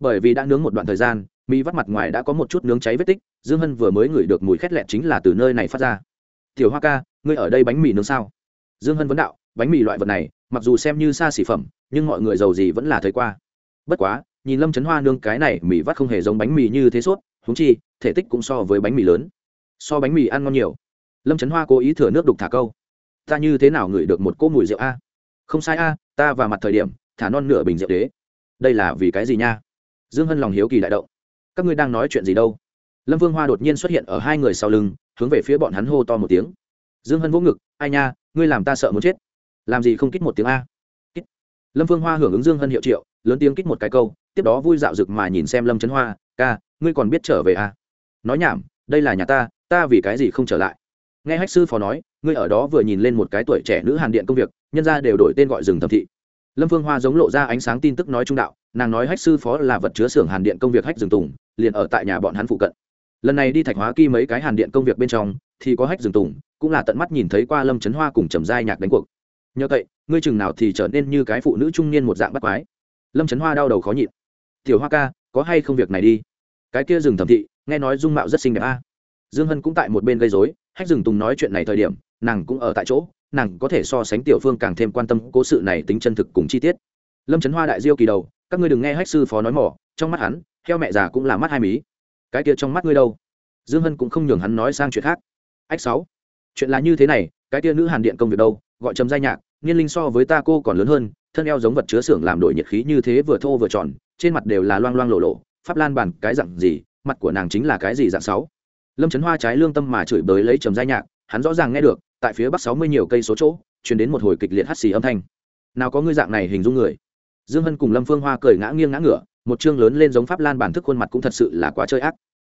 Bởi vì đã nướng một đoạn thời gian mì vắt mặt ngoài đã có một chút nướng cháy vết tích, dương hân vừa mới ngửi được mùi khét lẹt chính là từ nơi này phát ra. Tiểu hoa ca, ngươi ở đây bánh mì nướng sao? Dương hân vấn đạo, bánh mì loại vật này, mặc dù xem như xa xỉ phẩm, nhưng mọi người giàu gì vẫn là thấy qua. Bất quá, nhìn lâm trấn hoa nương cái này, mì vắt không hề giống bánh mì như thế suốt húng chi, thể tích cũng so với bánh mì lớn. So bánh mì ăn ngon nhiều. Lâm trấn hoa cố ý thừa nước đục thả câu. Ta như thế nào ngửi được một cỗ mùi rượu a? Không sai a, ta và mặt thời điểm, thả non nửa bình rượu đế. Đây là vì cái gì nha? Dương hân lòng hiếu kỳ đại động các ngươi đang nói chuyện gì đâu? Lâm vương hoa đột nhiên xuất hiện ở hai người sau lưng, hướng về phía bọn hắn hô to một tiếng. Dương hân vỗ ngực, ai nha, ngươi làm ta sợ muốn chết. Làm gì không kích một tiếng a? Kích. lâm vương hoa hưởng ứng dương hân hiệu triệu, lớn tiếng kích một cái câu, tiếp đó vui dạo rực mà nhìn xem lâm trấn hoa, ca, ngươi còn biết trở về a? nói nhảm, đây là nhà ta ta vì cái gì không trở lại? Nghe hách sư phó nói, ngươi ở đó vừa nhìn lên một cái tuổi trẻ nữ hàn điện công việc, nhân ra đều đổi tên gọi rừng thẩm thị. Lâm phương hoa giống lộ ra ánh sáng tin tức nói trung đạo nàng nói hách sư phó là vật chứa xưởng hàn điện công việc hách rừng tùng, liền ở tại nhà bọn hắn phụ cận. Lần này đi thạch hóa ky mấy cái hàn điện công việc bên trong, thì có hách rừng tùng, cũng là tận mắt nhìn thấy qua lâm trấn hoa cùng trầm giai nhạc đánh cuộc. Nhờ vậy, ngươi chừng nào thì trở nên như cái phụ nữ trung niên một dạng bắt quái. Lâm trấn hoa đau đầu khó nhịn. Tiểu hoa ca, có hay không việc này đi? Cái kia rừng thẩm thị, nghe nói dung mạo rất xinh đẹp a. Dương hân cũng tại một bên gây dối hách rừng tùng nói chuyện này thời điểm, nàng cũng ở tại chỗ, nàng có thể so sánh tiểu phương càng thêm quan tâm cố sự này tính chân thực cùng chi tiết. Lâm trấn hoa đại diêu kỳ đầu các ngươi đừng nghe hách sư phó nói mỏ, trong mắt hắn theo mẹ già cũng là mắt hai mí. Cái kia trong mắt ngươi đâu? Dương hân cũng không nhường hắn nói sang chuyện khác. Ách sáu, chuyện là như thế này, cái kia nữ hàn điện công việc đâu? Gọi chấm giai nhạc, niên linh so với ta cô còn lớn hơn, thân eo giống vật chứa xưởng làm đổi nhiệt khí như thế vừa thô vừa tròn, trên mặt đều là loang loang lộ lộ, pháp lan bàn cái dạng gì, mặt của nàng chính là cái gì dạng sáu? Lâm trấn hoa trái lương tâm mà chửi bới lấy trầm giai nhạc, hắn rõ ràng nghe được, tại phía bắc sáu mươi nhiều cây số chỗ chuyển đến một hồi kịch liệt hắt xì âm thanh. Nào có ngươi dạng này hình dung người? Dương hân cùng lâm phương hoa cười ngã nghiêng ngã ngửa, một chương lớn lên giống pháp lan bản thức khuôn mặt cũng thật sự là quá chơi ác.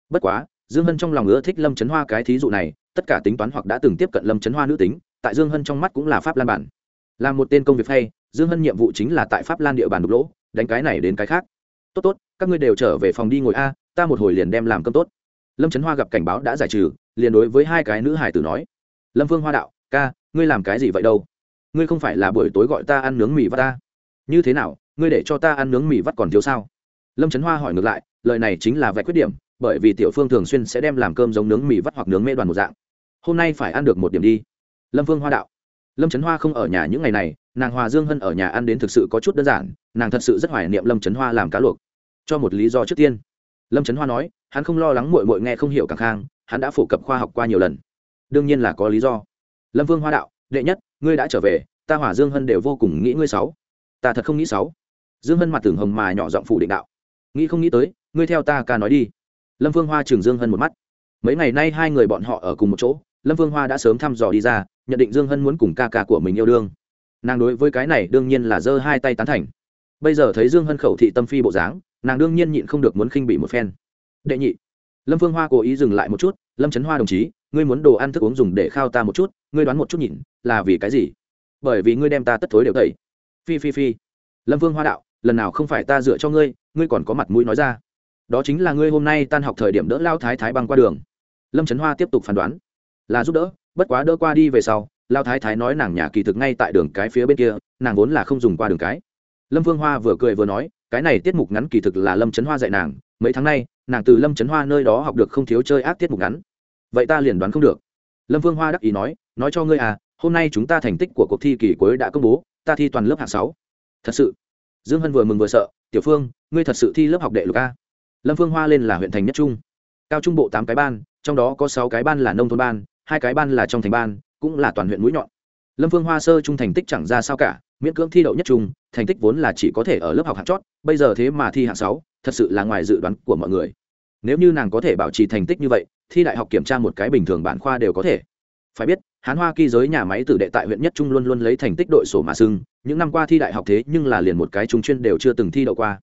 Bất quá, dương hân trong lòng ưa thích lâm trấn hoa cái thí dụ này, tất cả tính toán hoặc đã từng tiếp cận lâm trấn hoa nữ tính, tại dương hân trong mắt cũng là pháp lan bản. Là một tên công việc hay, dương hân nhiệm vụ chính là tại pháp lan địa bàn đục lỗ, đánh cái này đến cái khác. Tốt tốt, các ngươi đều trở về phòng đi ngồi a, ta một hồi liền đem làm cơm tốt. Lâm trấn hoa gặp cảnh báo đã giải trừ, liền đối với hai cái nữ hải tử nói, lâm phương hoa đạo, ca, ngươi làm cái gì vậy đâu? Ngươi không phải là buổi tối gọi ta ăn nướng mì và ta? Như thế nào ngươi để cho ta ăn nướng mì vắt còn thiếu sao? Lâm trấn hoa hỏi ngược lại, lời này chính là vạch khuyết điểm, bởi vì tiểu phương thường xuyên sẽ đem làm cơm giống nướng mì vắt hoặc nướng mê đoàn một dạng. Hôm nay phải ăn được một điểm đi. Lâm phương hoa đạo. Lâm trấn hoa không ở nhà những ngày này, nàng hòa dương hân ở nhà ăn đến thực sự có chút đơn giản, nàng thật sự rất hoài niệm lâm trấn hoa làm cá luộc. Cho một lý do trước tiên. Lâm trấn hoa nói, hắn không lo lắng mội mội nghe không hiểu càng khang, hắn đã phổ cập khoa học qua nhiều lần. Đương nhiên là có lý do. Lâm vương hoa đạo, đệ nhất, ngươi đã trở về, ta hỏa dương hân đều vô cùng nghĩ ngươi sáu. Ta thật không nghĩ sáu dương hân mặt tưởng hồng mà nhỏ giọng phủ định đạo. Nghĩ không nghĩ tới, ngươi theo ta ca nói đi. Lâm vương hoa trường dương hân một mắt. Mấy ngày nay hai người bọn họ ở cùng một chỗ, lâm vương hoa đã sớm thăm dò đi ra, nhận định dương hân muốn cùng ca ca của mình yêu đương. Nàng đối với cái này đương nhiên là giơ hai tay tán thành. Bây giờ thấy dương hân khẩu thị tâm phi bộ dáng, nàng đương nhiên nhịn không được muốn khinh bị một phen. Đệ nhị. Lâm phương hoa cố ý dừng lại một chút, lâm trấn hoa đồng chí, ngươi muốn đồ ăn thức uống dùng để khao ta một chút, ngươi đoán một chút nhịn là vì cái gì? Bởi vì ngươi đem ta tất thối đều tẩy. Phi phi phi. Lâm phương hoa đạo lần nào không phải ta dựa cho ngươi ngươi còn có mặt mũi nói ra. Đó chính là ngươi hôm nay tan học thời điểm đỡ lao thái thái băng qua đường. Lâm trấn hoa tiếp tục phán đoán. Là giúp đỡ, bất quá đỡ qua đi về sau, lao thái thái nói nàng nhà kỳ thực ngay tại đường cái phía bên kia, nàng vốn là không dùng qua đường cái. Lâm Vương hoa vừa cười vừa nói, cái này tiết mục ngắn kỳ thực là lâm trấn hoa dạy nàng, mấy tháng nay, nàng từ lâm trấn hoa nơi đó học được không thiếu chơi ác tiết mục ngắn. Vậy ta liền đoán không được. Lâm Vương hoa đắc ý nói nói cho ngươi à hôm nay chúng ta thành tích của cuộc thi kỳ cuối đã công bố, ta thi toàn lớp hạng sáu. Thật sự dương hân vừa mừng vừa sợ, tiểu phương, ngươi thật sự thi lớp học đệ lục a? Lâm phương hoa lên là huyện thành nhất trung. Cao trung bộ tám cái ban, trong đó có sáu cái ban là nông thôn ban, hai cái ban là trong thành ban, cũng là toàn huyện mũi nhọn. Lâm phương hoa sơ trung thành tích chẳng ra sao cả, miễn cưỡng thi đậu nhất trung, thành tích vốn là chỉ có thể ở lớp học hạng chót, bây giờ thế mà thi hạng sáu, thật sự là ngoài dự đoán của mọi người. Nếu như nàng có thể bảo trì thành tích như vậy, thi đại học kiểm tra một cái bình thường bản khoa đều có thể. Phải biết hán hoa kỳ giới nhà máy tử đệ tại huyện nhất trung luôn luôn lấy thành tích đội sổ mà sưng những năm qua thi đại học thế nhưng là liền một cái trung chuyên đều chưa từng thi đậu qua.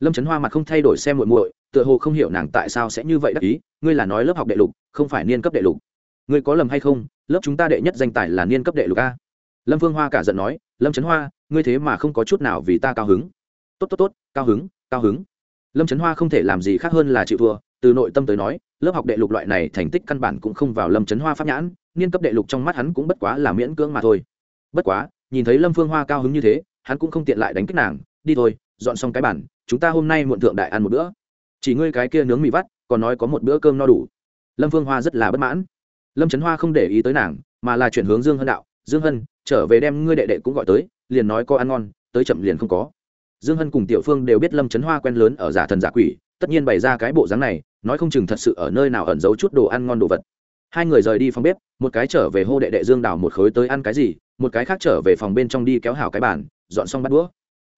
Lâm trấn hoa mặt không thay đổi xem muội muội, tựa hồ không hiểu nàng tại sao sẽ như vậy đắc ý, ngươi là nói lớp học đệ lục, không phải niên cấp đệ lục. Ngươi có lầm hay không, lớp chúng ta đệ nhất danh tài là niên cấp đệ lục a. Lâm phương hoa cả giận nói, lâm trấn hoa, ngươi thế mà không có chút nào vì ta cao hứng. Tốt tốt tốt, cao hứng cao hứng. Lâm trấn hoa không thể làm gì khác hơn là chịu thua, từ nội tâm tới nói, lớp học đệ lục loại này thành tích căn bản cũng không vào lâm trấn hoa pháp nhãn niên cấp đệ lục trong mắt hắn cũng bất quá là miễn cưỡng mà thôi. Bất quá, nhìn thấy lâm phương hoa cao hứng như thế, hắn cũng không tiện lại đánh kích nàng, đi thôi, dọn xong cái bản chúng ta hôm nay muộn thượng đại ăn một bữa. Chỉ ngươi cái kia nướng mì vắt, còn nói có một bữa cơm no đủ. Lâm phương hoa rất là bất mãn. Lâm trấn hoa không để ý tới nàng, mà là chuyển hướng dương hân đạo, dương hân, trở về đem ngươi đệ đệ cũng gọi tới, liền nói có ăn ngon, tới chậm liền không có. Dương hân cùng tiểu phương đều biết lâm trấn hoa quen lớn ở giả thần giả quỷ, tất nhiên bày ra cái bộ dáng này, nói không chừng thật sự ở nơi nào ẩn giấu chút đồ ăn ngon đồ vật hai người rời đi phòng bếp, một cái trở về hô đệ đệ dương đào một khối tới ăn cái gì, một cái khác trở về phòng bên trong đi kéo hào cái bàn, dọn xong bắt đũa.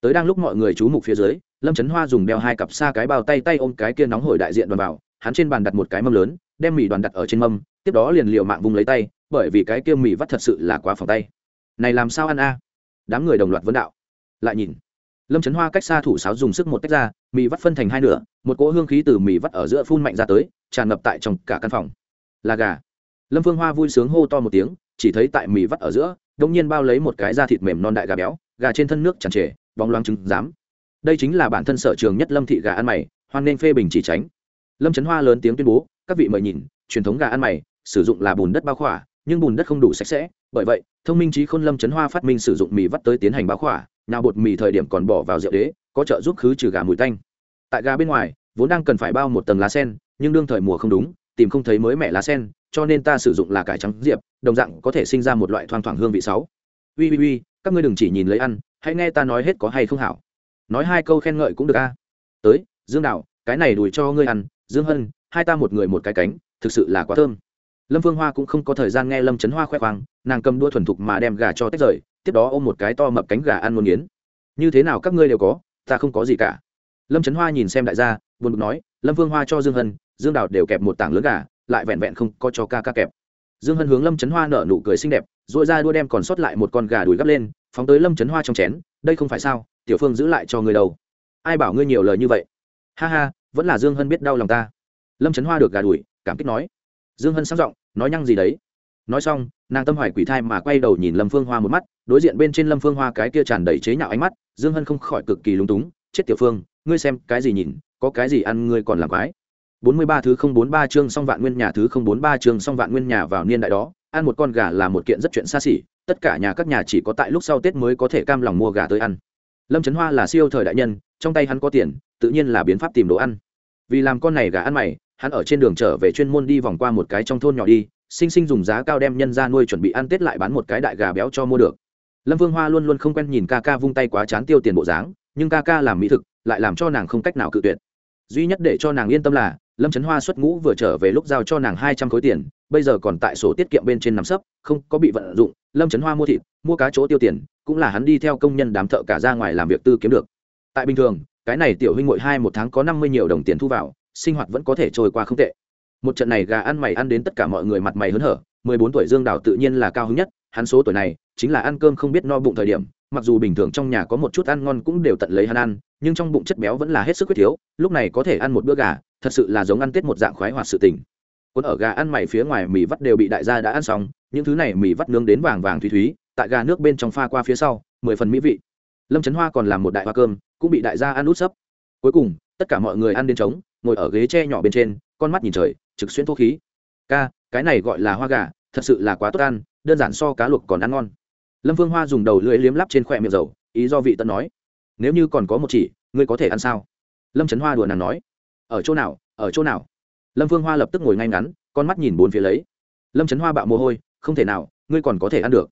Tới đang lúc mọi người chú mục phía dưới, lâm trấn hoa dùng đeo hai cặp xa cái bao tay tay ôm cái kia nóng hổi đại diện đoàn vào, hắn trên bàn đặt một cái mâm lớn, đem mì đoàn đặt ở trên mâm, tiếp đó liền liều mạng vung lấy tay, bởi vì cái kia mì vắt thật sự là quá phòng tay. Này làm sao ăn a? Đám người đồng loạt vấn đạo. Lại nhìn, lâm trấn hoa cách xa thủ sáo dùng sức một tách ra, mì vắt phân thành hai nửa, một cỗ hương khí từ mì vắt ở giữa phun mạnh ra tới, tràn ngập tại trong cả căn phòng. Là gà lâm phương hoa vui sướng hô to một tiếng, chỉ thấy tại mì vắt ở giữa, đông nhiên bao lấy một cái da thịt mềm non đại gà béo, gà trên thân nước tràn trề, bóng loáng trứng rám. Đây chính là bản thân sở trường nhất lâm thị gà ăn mày, hoan nên phê bình chỉ tránh. Lâm trấn hoa lớn tiếng tuyên bố, các vị mời nhìn, truyền thống gà ăn mày, sử dụng là bùn đất bao khỏa, nhưng bùn đất không đủ sạch sẽ, bởi vậy, thông minh trí khôn lâm trấn hoa phát minh sử dụng mì vắt tới tiến hành bao khỏa, nào bột mì thời điểm còn bỏ vào rượu đế, có trợ giúp khứ trừ gà mùi tanh. Tại gà bên ngoài, vốn đang cần phải bao một tầng lá sen, nhưng đương thời mùa không đúng, tìm không thấy mới mẻ lá sen cho nên ta sử dụng là cải trắng diệp, đồng dạng có thể sinh ra một loại thoang thoảng hương vị sáu. Ui ui ui các ngươi đừng chỉ nhìn lấy ăn, hãy nghe ta nói hết có hay không hảo. Nói hai câu khen ngợi cũng được a. Tới, dương đạo, cái này đùi cho ngươi ăn, dương hân, hai ta một người một cái cánh, thực sự là quá thơm. Lâm phương hoa cũng không có thời gian nghe lâm trấn hoa khoe khoang, nàng cầm đua thuần thục mà đem gà cho tách rời, tiếp đó ôm một cái to mập cánh gà ăn muốn nghiến như thế nào các ngươi đều có, ta không có gì cả. Lâm trấn hoa nhìn xem đại gia, buồn bực nói, lâm phương hoa cho dương hân, dương đào đều kẹp một tảng lớn gà lại vẹn vẹn không có cho ca ca kẹp. Dương hân hướng lâm trấn hoa nở nụ cười xinh đẹp dội ra đua đem còn sót lại một con gà đùi gắp lên, phóng tới lâm trấn hoa trong chén, đây không phải sao, tiểu phương giữ lại cho người đâu. Ai bảo ngươi nhiều lời như vậy? Ha ha, vẫn là dương hân biết đau lòng ta. Lâm trấn hoa được gà đùi, cảm kích nói. Dương hân sang giọng, nói nhăng gì đấy? Nói xong, nàng tâm hoài quỷ thai mà quay đầu nhìn lâm phương hoa một mắt, đối diện bên trên lâm phương hoa cái kia tràn đầy chế nhạo ánh mắt, dương hân không khỏi cực kỳ lúng túng, chết tiểu phương, ngươi xem cái gì nhìn, có cái gì ăn ngươi còn làm quái? Bốn mươi ba thứ không bốn ba chương song vạn nguyên nhà, thứ không bốn ba chương song vạn nguyên nhà vào niên đại đó, ăn một con gà là một kiện rất chuyện xa xỉ, tất cả nhà các nhà chỉ có tại lúc sau tết mới có thể cam lòng mua gà tới ăn. Lâm trấn hoa là siêu thời đại nhân, trong tay hắn có tiền, tự nhiên là biến pháp tìm đồ ăn. Vì làm con này gà ăn mày, hắn ở trên đường trở về chuyên môn đi vòng qua một cái trong thôn nhỏ đi sinh sinh dùng giá cao đem nhân ra nuôi chuẩn bị ăn tết lại bán một cái đại gà béo cho mua được. Lâm vương hoa luôn luôn không quen nhìn ca ca vung tay quá chán tiêu tiền bộ dáng, nhưng ca ca làm mỹ thực, lại làm cho nàng không cách nào cự tuyệt. Duy nhất để cho nàng yên tâm là lâm trấn hoa xuất ngũ vừa trở về lúc giao cho nàng hai trăm khối tiền, bây giờ còn tại sổ tiết kiệm bên trên nằm sấp, không có bị vận dụng, lâm trấn hoa mua thịt, mua cá chỗ tiêu tiền, cũng là hắn đi theo công nhân đám thợ cả ra ngoài làm việc tư kiếm được. Tại bình thường, cái này tiểu huynh ngội hai một tháng có năm mươi nhiều đồng tiền thu vào, sinh hoạt vẫn có thể trôi qua không tệ. Một trận này gà ăn mày ăn đến tất cả mọi người mặt mày hớn hở, mười bốn tuổi dương đào tự nhiên là cao hứng nhất, hắn số tuổi này chính là ăn cơm không biết no bụng thời điểm, mặc dù bình thường trong nhà có một chút ăn ngon cũng đều tận lấy hắn ăn, nhưng trong bụng chất béo vẫn là hết sức quyết thiếu, lúc này có thể ăn một bữa gà thật sự là giống ăn tết một dạng khoái hoạt sự tình. Cuốn ở gà ăn mày phía ngoài mì vắt đều bị đại gia đã ăn xong, những thứ này mì vắt nướng đến vàng vàng thúy thúy, tại gà nước bên trong pha qua phía sau, mười phần mỹ vị. Lâm trấn hoa còn làm một đại hoa cơm, cũng bị đại gia ăn út sấp. Cuối cùng, tất cả mọi người ăn đến trống, ngồi ở ghế tre nhỏ bên trên, con mắt nhìn trời, trực xuyên thô khí. Ca, cái này gọi là hoa gà, thật sự là quá tốt ăn, đơn giản so cá luộc còn ăn ngon. Lâm vương hoa dùng đầu lưỡi liếm lắp trên khỏe miệng dầu, ý do vị tân nói. Nếu như còn có một chỉ, ngươi có thể ăn sao? Lâm trấn hoa đùa nàng nói ở chỗ nào, ở chỗ nào? Lâm vương hoa lập tức ngồi ngay ngắn, con mắt nhìn bốn phía lấy. Lâm trấn hoa bạo mồ hôi, không thể nào, ngươi còn có thể ăn được.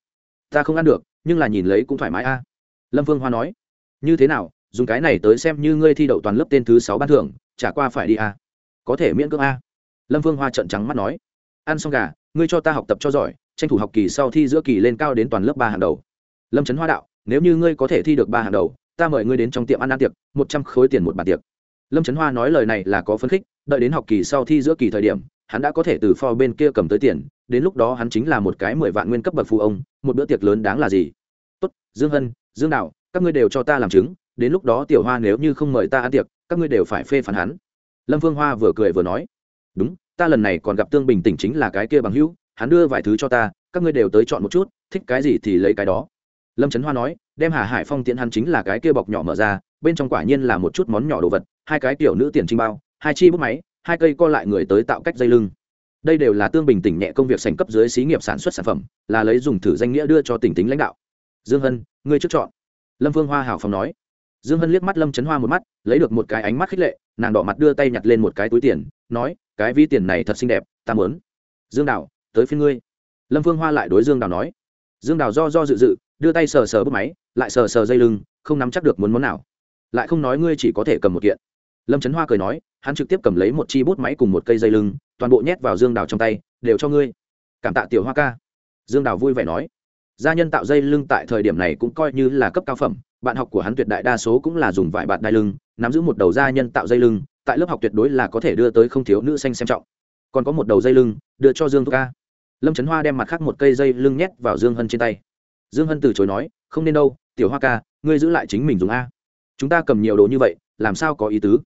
Ta không ăn được, nhưng là nhìn lấy cũng thoải mái a. Lâm vương hoa nói, như thế nào, dùng cái này tới xem như ngươi thi đậu toàn lớp tên thứ sáu ban thưởng trả qua phải đi a. Có thể miễn cưỡng a. Lâm vương hoa trợn trắng mắt nói, ăn xong gà, ngươi cho ta học tập cho giỏi, tranh thủ học kỳ sau thi giữa kỳ lên cao đến toàn lớp ba hàng đầu. Lâm trấn hoa đạo, nếu như ngươi có thể thi được ba hàng đầu, ta mời ngươi đến trong tiệm ăn ăn tiệc, một trăm khối tiền một bàn tiệc lâm trấn hoa nói lời này là có phấn khích, đợi đến học kỳ sau thi giữa kỳ thời điểm, hắn đã có thể từ pho bên kia cầm tới tiền, đến lúc đó hắn chính là một cái mười vạn nguyên cấp bậc phụ ông, một bữa tiệc lớn đáng là gì? Tốt, dương hân, dương đạo, các ngươi đều cho ta làm chứng, đến lúc đó tiểu hoa nếu như không mời ta ăn tiệc, các ngươi đều phải phê phán hắn. Lâm vương hoa vừa cười vừa nói, đúng, ta lần này còn gặp tương bình tỉnh chính là cái kia bằng hữu, hắn đưa vài thứ cho ta, các ngươi đều tới chọn một chút, thích cái gì thì lấy cái đó. Lâm trấn hoa nói, đem hà hải phong tiễn hắn chính là cái kia bọc nhỏ mở ra bên trong quả nhiên là một chút món nhỏ đồ vật, hai cái tiểu nữ tiền trinh bao, hai chi bút máy, hai cây co lại người tới tạo cách dây lưng. Đây đều là tương bình tỉnh nhẹ công việc sành cấp dưới xí nghiệp sản xuất sản phẩm, là lấy dùng thử danh nghĩa đưa cho tỉnh tính lãnh đạo. Dương hân, ngươi trước chọn. Lâm vương hoa hảo phong nói. Dương hân liếc mắt lâm trấn hoa một mắt, lấy được một cái ánh mắt khích lệ, nàng đỏ mặt đưa tay nhặt lên một cái túi tiền, nói, cái ví tiền này thật xinh đẹp, ta mớn dương đào, tới phiên ngươi. Lâm Vương hoa lại đối dương đào nói. Dương đào do do dự dự, đưa tay sờ sờ bút máy, lại sờ sờ dây lưng, không nắm chắc được muốn món nào lại không nói ngươi chỉ có thể cầm một kiện. Lâm trấn hoa cười nói, hắn trực tiếp cầm lấy một chi bút máy cùng một cây dây lưng, toàn bộ nhét vào dương đào trong tay, đều cho ngươi. Cảm tạ tiểu hoa ca. Dương đào vui vẻ nói, gia nhân tạo dây lưng tại thời điểm này cũng coi như là cấp cao phẩm, bạn học của hắn tuyệt đại đa số cũng là dùng vải bạt đai lưng, nắm giữ một đầu gia nhân tạo dây lưng, tại lớp học tuyệt đối là có thể đưa tới không thiếu nữ xanh xem trọng. Còn có một đầu dây lưng, đưa cho dương thúc ca. Lâm trấn hoa đem mặt khác một cây dây lưng nhét vào dương hân trên tay. Dương hân từ chối nói, không nên đâu, tiểu hoa ca, ngươi giữ lại chính mình dùng a chúng ta cầm nhiều đồ như vậy, làm sao có ý tứ?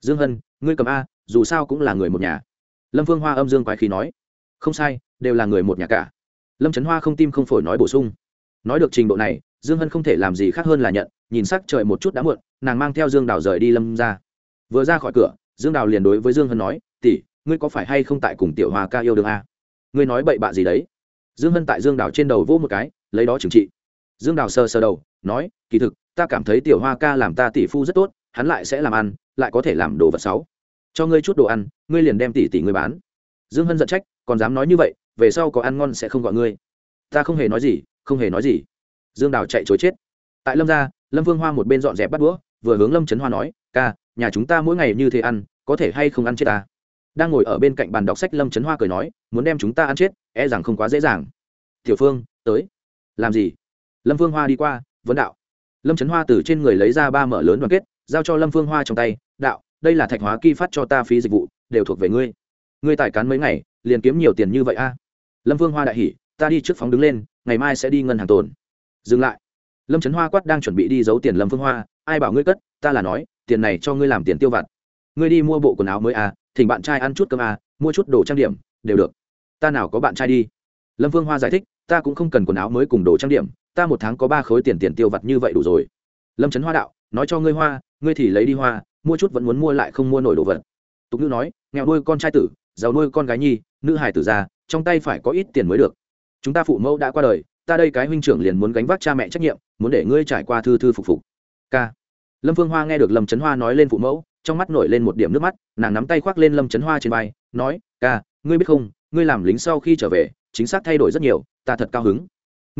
Dương hân, ngươi cầm a, dù sao cũng là người một nhà. Lâm phương hoa âm dương quái khí nói. Không sai, đều là người một nhà cả. Lâm trấn hoa không tim không phổi nói bổ sung. Nói được trình độ này, dương hân không thể làm gì khác hơn là nhận, nhìn sắc trời một chút đã muộn, nàng mang theo dương đào rời đi lâm ra. Vừa ra khỏi cửa, dương đào liền đối với dương hân nói, tỷ, ngươi có phải hay không tại cùng tiểu hoa ca yêu đương a? Ngươi nói bậy bạ gì đấy? Dương hân tại dương đào trên đầu vỗ một cái, lấy đó trừng trị. Dương đào sờ sờ đầu, nói, kỳ thực ta cảm thấy tiểu hoa ca làm ta tỷ phu rất tốt, hắn lại sẽ làm ăn, lại có thể làm đồ vật sáu. cho ngươi chút đồ ăn, ngươi liền đem tỷ tỷ ngươi bán. Dương hân giận trách, còn dám nói như vậy, về sau có ăn ngon sẽ không gọi ngươi. Ta không hề nói gì, không hề nói gì. Dương đào chạy chối chết. Tại lâm gia, lâm vương hoa một bên dọn dẹp bắt đũa, vừa hướng lâm trấn hoa nói, ca, nhà chúng ta mỗi ngày như thế ăn, có thể hay không ăn chết ta? Đang ngồi ở bên cạnh bàn đọc sách, lâm trấn hoa cười nói, muốn đem chúng ta ăn chết e rằng không quá dễ dàng. Tiểu phương, tới. Làm gì? Lâm vương hoa đi qua, vấn đạo lâm trấn hoa từ trên người lấy ra ba mở lớn đoàn kết, giao cho lâm phương hoa trong tay, đạo, đây là thạch hóa kỳ phát cho ta phí dịch vụ, đều thuộc về ngươi. Ngươi tài cán mấy ngày, liền kiếm nhiều tiền như vậy a? Lâm phương hoa đại hỉ, ta đi trước phóng đứng lên, ngày mai sẽ đi ngân hàng tồn. Dừng lại. Lâm trấn hoa quát đang chuẩn bị đi giấu tiền lâm phương hoa, ai bảo ngươi cất, ta là nói, tiền này cho ngươi làm tiền tiêu vặt. Ngươi đi mua bộ quần áo mới à thỉnh bạn trai ăn chút cơm à mua chút đồ trang điểm, đều được. Ta nào có bạn trai đi. Lâm phương hoa giải thích, ta cũng không cần quần áo mới cùng đồ trang điểm ta một tháng có ba khối tiền tiền tiêu vặt như vậy đủ rồi. Lâm trấn hoa đạo, nói cho ngươi hoa, ngươi thì lấy đi hoa, mua chút vẫn muốn mua lại không mua nổi đồ vật. Tục ngữ nói, nghèo nuôi con trai tử, giàu nuôi con gái nhi, nữ hải tử già, trong tay phải có ít tiền mới được. Chúng ta phụ mẫu đã qua đời, ta đây cái huynh trưởng liền muốn gánh vác cha mẹ trách nhiệm, muốn để ngươi trải qua thư thư phục phục. K lâm phương hoa nghe được lâm trấn hoa nói lên phụ mẫu, trong mắt nổi lên một điểm nước mắt, nàng nắm tay khoác lên lâm trấn hoa trên vai, nói, ca, ngươi biết không, ngươi làm lính sau khi trở về, chính xác thay đổi rất nhiều, ta thật cao hứng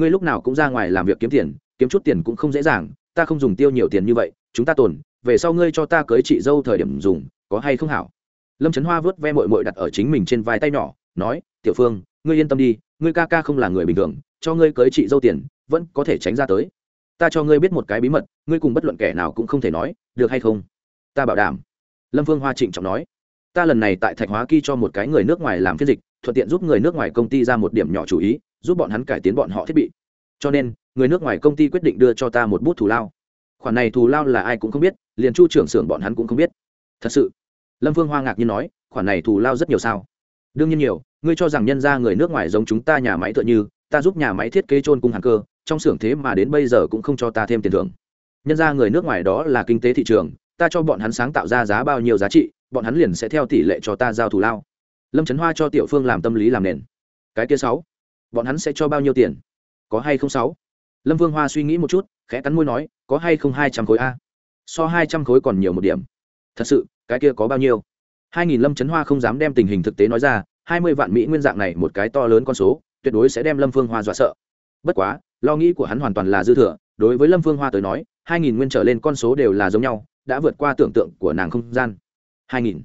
ngươi lúc nào cũng ra ngoài làm việc kiếm tiền, kiếm chút tiền cũng không dễ dàng, ta không dùng tiêu nhiều tiền như vậy, chúng ta tồn, về sau ngươi cho ta cưới chị dâu thời điểm dùng, có hay không hảo? Lâm trấn hoa vớt ve mội mội đặt ở chính mình trên vai tay nhỏ, nói, tiểu phương, ngươi yên tâm đi, ngươi ca ca không là người bình thường, cho ngươi cưới chị dâu tiền, vẫn có thể tránh ra tới. Ta cho ngươi biết một cái bí mật, ngươi cùng bất luận kẻ nào cũng không thể nói, được hay không? Ta bảo đảm. Lâm phương hoa trịnh trọng nói, ta lần này tại thạch hóa ky cho một cái người nước ngoài làm phiên dịch, thuận tiện giúp người nước ngoài công ty ra một điểm nhỏ chủ ý giúp bọn hắn cải tiến bọn họ thiết bị. Cho nên, người nước ngoài công ty quyết định đưa cho ta một bút thù lao. Khoản này thù lao là ai cũng không biết, liền chu trưởng xưởng bọn hắn cũng không biết. Thật sự, lâm Vương hoa ngạc nhiên nói, khoản này thù lao rất nhiều sao? Đương nhiên nhiều, ngươi cho rằng nhân ra người nước ngoài giống chúng ta nhà máy tựa như, ta giúp nhà máy thiết kế trôn cung hàng cơ, trong xưởng thế mà đến bây giờ cũng không cho ta thêm tiền thưởng. Nhân ra người nước ngoài đó là kinh tế thị trường, ta cho bọn hắn sáng tạo ra giá bao nhiêu giá trị, bọn hắn liền sẽ theo tỷ lệ cho ta giao thù lao. Lâm trấn hoa cho tiểu phương làm tâm lý làm nền. Cái kia sáu bọn hắn sẽ cho bao nhiêu tiền? Có hay không sáu? Lâm vương hoa suy nghĩ một chút, khẽ cắn môi nói, có hay không hai trăm khối a? So hai trăm khối còn nhiều một điểm. Thật sự, cái kia có bao nhiêu? Hai nghìn lâm trấn hoa không dám đem tình hình thực tế nói ra, hai mươi vạn mỹ nguyên dạng này một cái to lớn con số, tuyệt đối sẽ đem lâm phương hoa dọa sợ. Bất quá, lo nghĩ của hắn hoàn toàn là dư thừa, đối với lâm phương hoa tới nói, hai nghìn nguyên trở lên con số đều là giống nhau, đã vượt qua tưởng tượng của nàng không gian. Hai nghìn.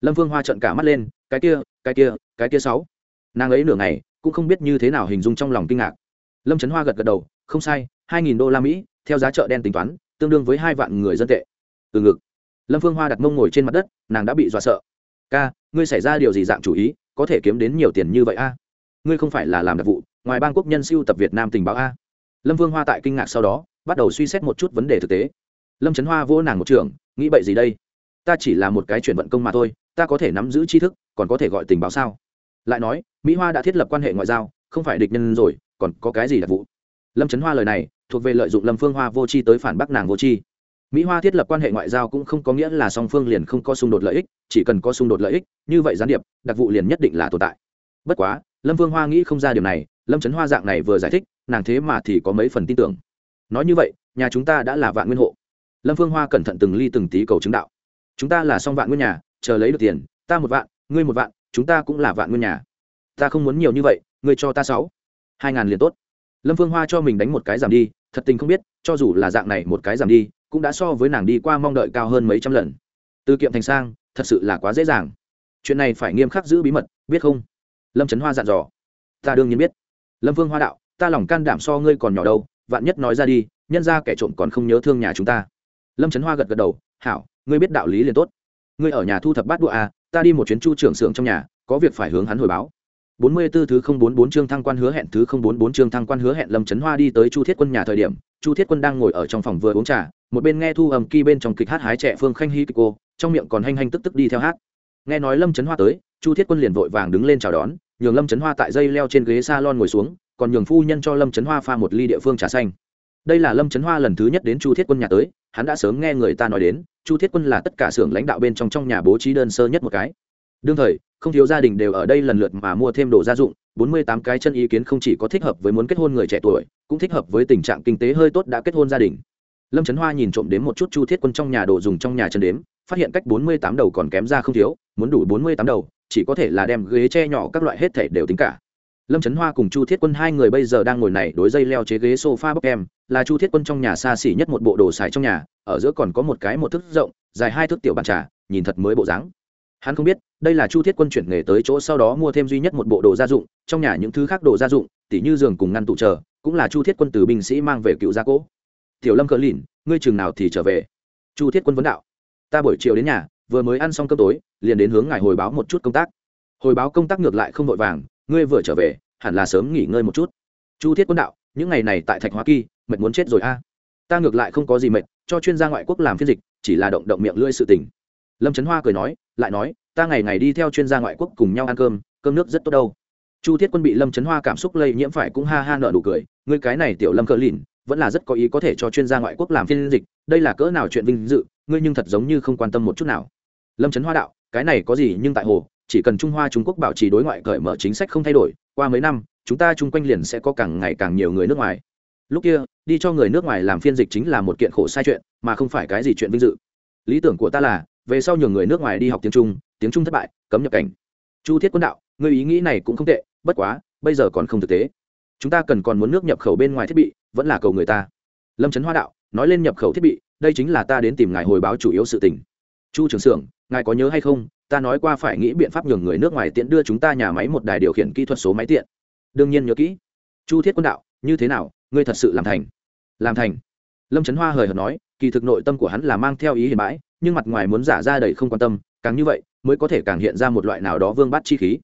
Lâm phương hoa trận cả mắt lên, cái kia cái kia cái kia sáu. Nàng ấy nửa ngày cũng không biết như thế nào hình dung trong lòng kinh ngạc. Lâm trấn hoa gật gật đầu, không sai, hai nghìn đô la mỹ, theo giá chợ đen tính toán, tương đương với hai vạn người dân tệ. Từ ngực. Lâm phương hoa đặt mông ngồi trên mặt đất, nàng đã bị dọa sợ. Ca, ngươi xảy ra điều gì dạng chủ ý, có thể kiếm đến nhiều tiền như vậy a? Ngươi không phải là làm đặc vụ, ngoài bang quốc nhân siêu tập việt nam tình báo a? Lâm vương hoa tại kinh ngạc sau đó, bắt đầu suy xét một chút vấn đề thực tế. Lâm trấn hoa vỗ nàng một trường, nghĩ bậy gì đây? Ta chỉ là một cái chuyển vận công mà thôi, ta có thể nắm giữ tri thức, còn có thể gọi tình báo sao? Lại nói, mỹ hoa đã thiết lập quan hệ ngoại giao, không phải địch nhân rồi, còn có cái gì đặc vụ? Lâm trấn hoa lời này, thuộc về lợi dụng lâm phương hoa vô tri tới phản bác nàng vô tri. Mỹ hoa thiết lập quan hệ ngoại giao cũng không có nghĩa là song phương liền không có xung đột lợi ích, chỉ cần có xung đột lợi ích, như vậy gián điệp, đặc vụ liền nhất định là tồn tại. Bất quá, lâm Phương hoa nghĩ không ra điều này, lâm trấn hoa dạng này vừa giải thích, nàng thế mà thì có mấy phần tin tưởng. Nói như vậy, nhà chúng ta đã là vạn nguyên hộ. Lâm Phương hoa cẩn thận từng ly từng tí cầu chứng đạo. Chúng ta là song vạn nguyên nhà, chờ lấy được tiền, ta một vạn, ngươi một vạn chúng ta cũng là vạn nguyên nhà. Ta không muốn nhiều như vậy ngươi cho ta sáu. Hai ngàn liền tốt. Lâm vương hoa cho mình đánh một cái giảm đi thật tình không biết cho dù là dạng này một cái giảm đi cũng đã so với nàng đi qua mong đợi cao hơn mấy trăm lần. Từ kiệm thành sang thật sự là quá dễ dàng. Chuyện này phải nghiêm khắc giữ bí mật biết không? Lâm trấn hoa dặn dò. Ta đương nhiên biết. Lâm vương hoa đạo ta lòng can đảm so ngươi còn nhỏ đâu vạn nhất nói ra đi nhân ra kẻ trộm còn không nhớ thương nhà chúng ta. Lâm trấn hoa gật gật đầu hảo ngươi biết đạo lý liền tốt. Ngươi ở nhà thu thập bát đũa à, ta đi một chuyến chu trưởng xưởng trong nhà có việc phải hướng hắn hồi báo bốn mươi 44 thứ không bốn bốn chương thăng quan hứa hẹn thứ không bốn bốn chương thăng quan hứa hẹn Lâm Chấn Hoa đi tới Chu Thiết Quân nhà thời điểm, Chu Thiết Quân đang ngồi ở trong phòng vừa uống trà, một bên nghe thu ầm kỳ bên trong kịch hát hái trẻ Phương Khanh Hi cô, trong miệng còn hanh hanh tức tức đi theo hát. Nghe nói Lâm Chấn Hoa tới, Chu Thiết Quân liền vội vàng đứng lên chào đón, nhường Lâm Chấn Hoa tại dây leo trên ghế salon ngồi xuống, còn nhường phu nhân cho Lâm Chấn Hoa pha một ly địa phương trà xanh. đây là lâm chấn hoa lần thứ nhất đến chu thiết quân nhà tới hắn đã sớm nghe người ta nói đến chu thiết quân là tất cả xưởng lãnh đạo bên trong trong nhà bố trí đơn sơ nhất một cái. Đương thời, không thiếu gia đình đều ở đây lần lượt mà mua thêm đồ gia dụng, bốn mươi tám cái chân ý kiến không chỉ có thích hợp với muốn kết hôn người trẻ tuổi, cũng thích hợp với tình trạng kinh tế hơi tốt đã kết hôn gia đình. Lâm trấn hoa nhìn trộm đến một chút chu thiết quân trong nhà đồ dùng trong nhà chân đếm, phát hiện cách bốn mươi tám đầu còn kém ra không thiếu, muốn đủ bốn mươi tám đầu, chỉ có thể là đem ghế tre nhỏ các loại hết thể đều tính cả lâm trấn hoa cùng chu thiết quân hai người bây giờ đang ngồi này đối dây leo chế ghế sofa bốc em, là chu thiết quân trong nhà xa xỉ nhất một bộ đồ xài trong nhà, ở giữa còn có một cái một thức rộng, dài hai thước tiểu bàn trà, nhìn thật mới bộ dáng. Hắn không biết, đây là chu thiết quân chuyển nghề tới chỗ sau đó mua thêm duy nhất một bộ đồ gia dụng, trong nhà những thứ khác đồ gia dụng, tỉ như giường cùng ngăn tủ chờ, cũng là chu thiết quân từ binh sĩ mang về cựu gia cỗ tiểu lâm cờ lìn, ngươi chừng nào thì trở về? Chu thiết quân vấn đạo. Ta buổi chiều đến nhà, vừa mới ăn xong cơm tối, liền đến hướng ngài hồi báo một chút công tác. Hồi báo công tác ngược lại không vội vàng ngươi vừa trở về, hẳn là sớm nghỉ ngơi một chút. Chu thiết quân đạo, những ngày này tại thạch Hoa kỳ, mệt muốn chết rồi a. Ta ngược lại không có gì mệt, cho chuyên gia ngoại quốc làm phiên dịch, chỉ là động động miệng lưỡi sự tình. Lâm trấn hoa cười nói, lại nói, ta ngày ngày đi theo chuyên gia ngoại quốc cùng nhau ăn cơm cơm nước rất tốt đâu. Chu thiết quân bị lâm trấn hoa cảm xúc lây nhiễm phải cũng ha ha nợ nụ cười, ngươi cái này tiểu lâm cờ lìn, vẫn là rất có ý có thể cho chuyên gia ngoại quốc làm phiên dịch, đây là cỡ nào chuyện vinh dự, ngươi nhưng thật giống như không quan tâm một chút nào. Lâm trấn hoa đạo, cái này có gì nhưng tại hồ chỉ cần trung hoa trung quốc bảo trì đối ngoại cởi mở chính sách không thay đổi, qua mấy năm, chúng ta chung quanh liền sẽ có càng ngày càng nhiều người nước ngoài. Lúc kia, đi cho người nước ngoài làm phiên dịch chính là một kiện khổ sai chuyện, mà không phải cái gì chuyện vinh dự. Lý tưởng của ta là, về sau nhường người nước ngoài đi học tiếng trung tiếng trung thất bại, cấm nhập cảnh. Chu thiết quân đạo người ý nghĩ này cũng không tệ, bất quá, bây giờ còn không thực tế. Chúng ta cần còn muốn nước nhập khẩu bên ngoài thiết bị, vẫn là cầu người ta. Lâm trấn hoa đạo, nói lên nhập khẩu thiết bị, đây chính là ta đến tìm ngài hồi báo chủ yếu sự tình. Chu trưởng xưởng ngài có nhớ hay không ta nói qua phải nghĩ biện pháp nhường người nước ngoài tiện đưa chúng ta nhà máy một đài điều khiển kỹ thuật số máy tiện. Đương nhiên nhớ kỹ. Chu thiết quân đạo, như thế nào? Ngươi thật sự làm thành. Làm thành. Lâm trấn hoa hời hợt nói, kỳ thực nội tâm của hắn là mang theo ý hiền bãi, nhưng mặt ngoài muốn giả ra đầy không quan tâm, càng như vậy, mới có thể càng hiện ra một loại nào đó vương bát chi khí.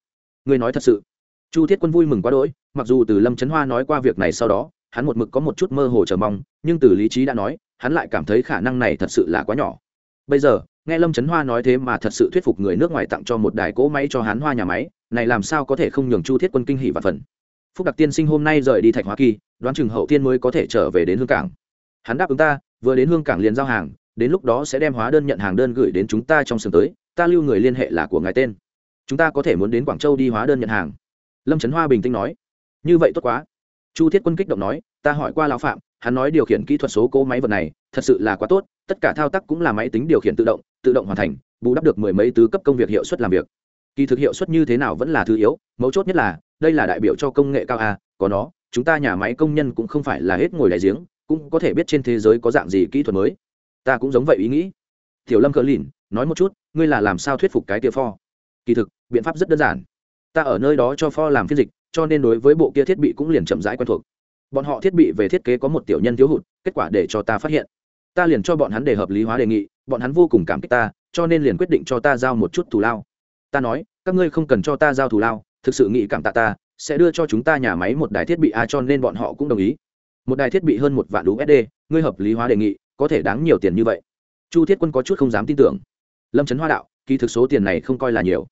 Ngươi nói thật sự. Chu thiết quân vui mừng quá đỗi, mặc dù từ lâm trấn hoa nói qua việc này sau đó, hắn một mực có một chút mơ hồ chờ mong, nhưng từ lý trí đã nói, hắn lại cảm thấy khả năng này thật sự là quá nhỏ. Bây giờ nghe lâm trấn hoa nói thế mà thật sự thuyết phục người nước ngoài tặng cho một đài cỗ máy cho hắn hoa nhà máy, này làm sao có thể không nhường chu thiết quân kinh hỷ và phần. Phúc đặc tiên sinh hôm nay rời đi thạch hoa kỳ, đoán chừng hậu tiên mới có thể trở về đến hương cảng. Hắn đáp ứng ta, vừa đến hương cảng liền giao hàng, đến lúc đó sẽ đem hóa đơn nhận hàng đơn gửi đến chúng ta trong sườn tới, ta lưu người liên hệ là của ngài tên. Chúng ta có thể muốn đến quảng châu đi hóa đơn nhận hàng. Lâm trấn hoa bình tĩnh nói. Như vậy tốt quá. Chu thiết quân kích động nói, ta hỏi qua lão phạm, hắn nói điều khiển kỹ thuật số cỗ máy vật này thật sự là quá tốt, tất cả thao tác cũng là máy tính điều khiển tự động tự động hoàn thành, bù đắp được mười mấy tứ cấp công việc hiệu suất làm việc. Kỳ thực hiệu suất như thế nào vẫn là thứ yếu, mấu chốt nhất là, đây là đại biểu cho công nghệ cao a có nó, chúng ta nhà máy công nhân cũng không phải là hết ngồi đại giếng, cũng có thể biết trên thế giới có dạng gì kỹ thuật mới. Ta cũng giống vậy ý nghĩ. Tiểu lâm cờ lìn, nói một chút, ngươi là làm sao thuyết phục cái tia pho? Kỳ thực, biện pháp rất đơn giản. Ta ở nơi đó cho pho làm phiên dịch, cho nên đối với bộ kia thiết bị cũng liền chậm rãi quen thuộc. Bọn họ thiết bị về thiết kế có một tiểu nhân thiếu hụt, kết quả để cho ta phát hiện ta liền cho bọn hắn để hợp lý hóa đề nghị, bọn hắn vô cùng cảm kích ta, cho nên liền quyết định cho ta giao một chút thù lao. Ta nói, các ngươi không cần cho ta giao thù lao, thực sự nghĩ cảm tạ ta, sẽ đưa cho chúng ta nhà máy một đài thiết bị a cho nên bọn họ cũng đồng ý. Một đài thiết bị hơn một vạn usd ngươi hợp lý hóa đề nghị, có thể đáng nhiều tiền như vậy. Chu thiết quân có chút không dám tin tưởng. Lâm trấn hoa đạo, kỳ thực số tiền này không coi là nhiều.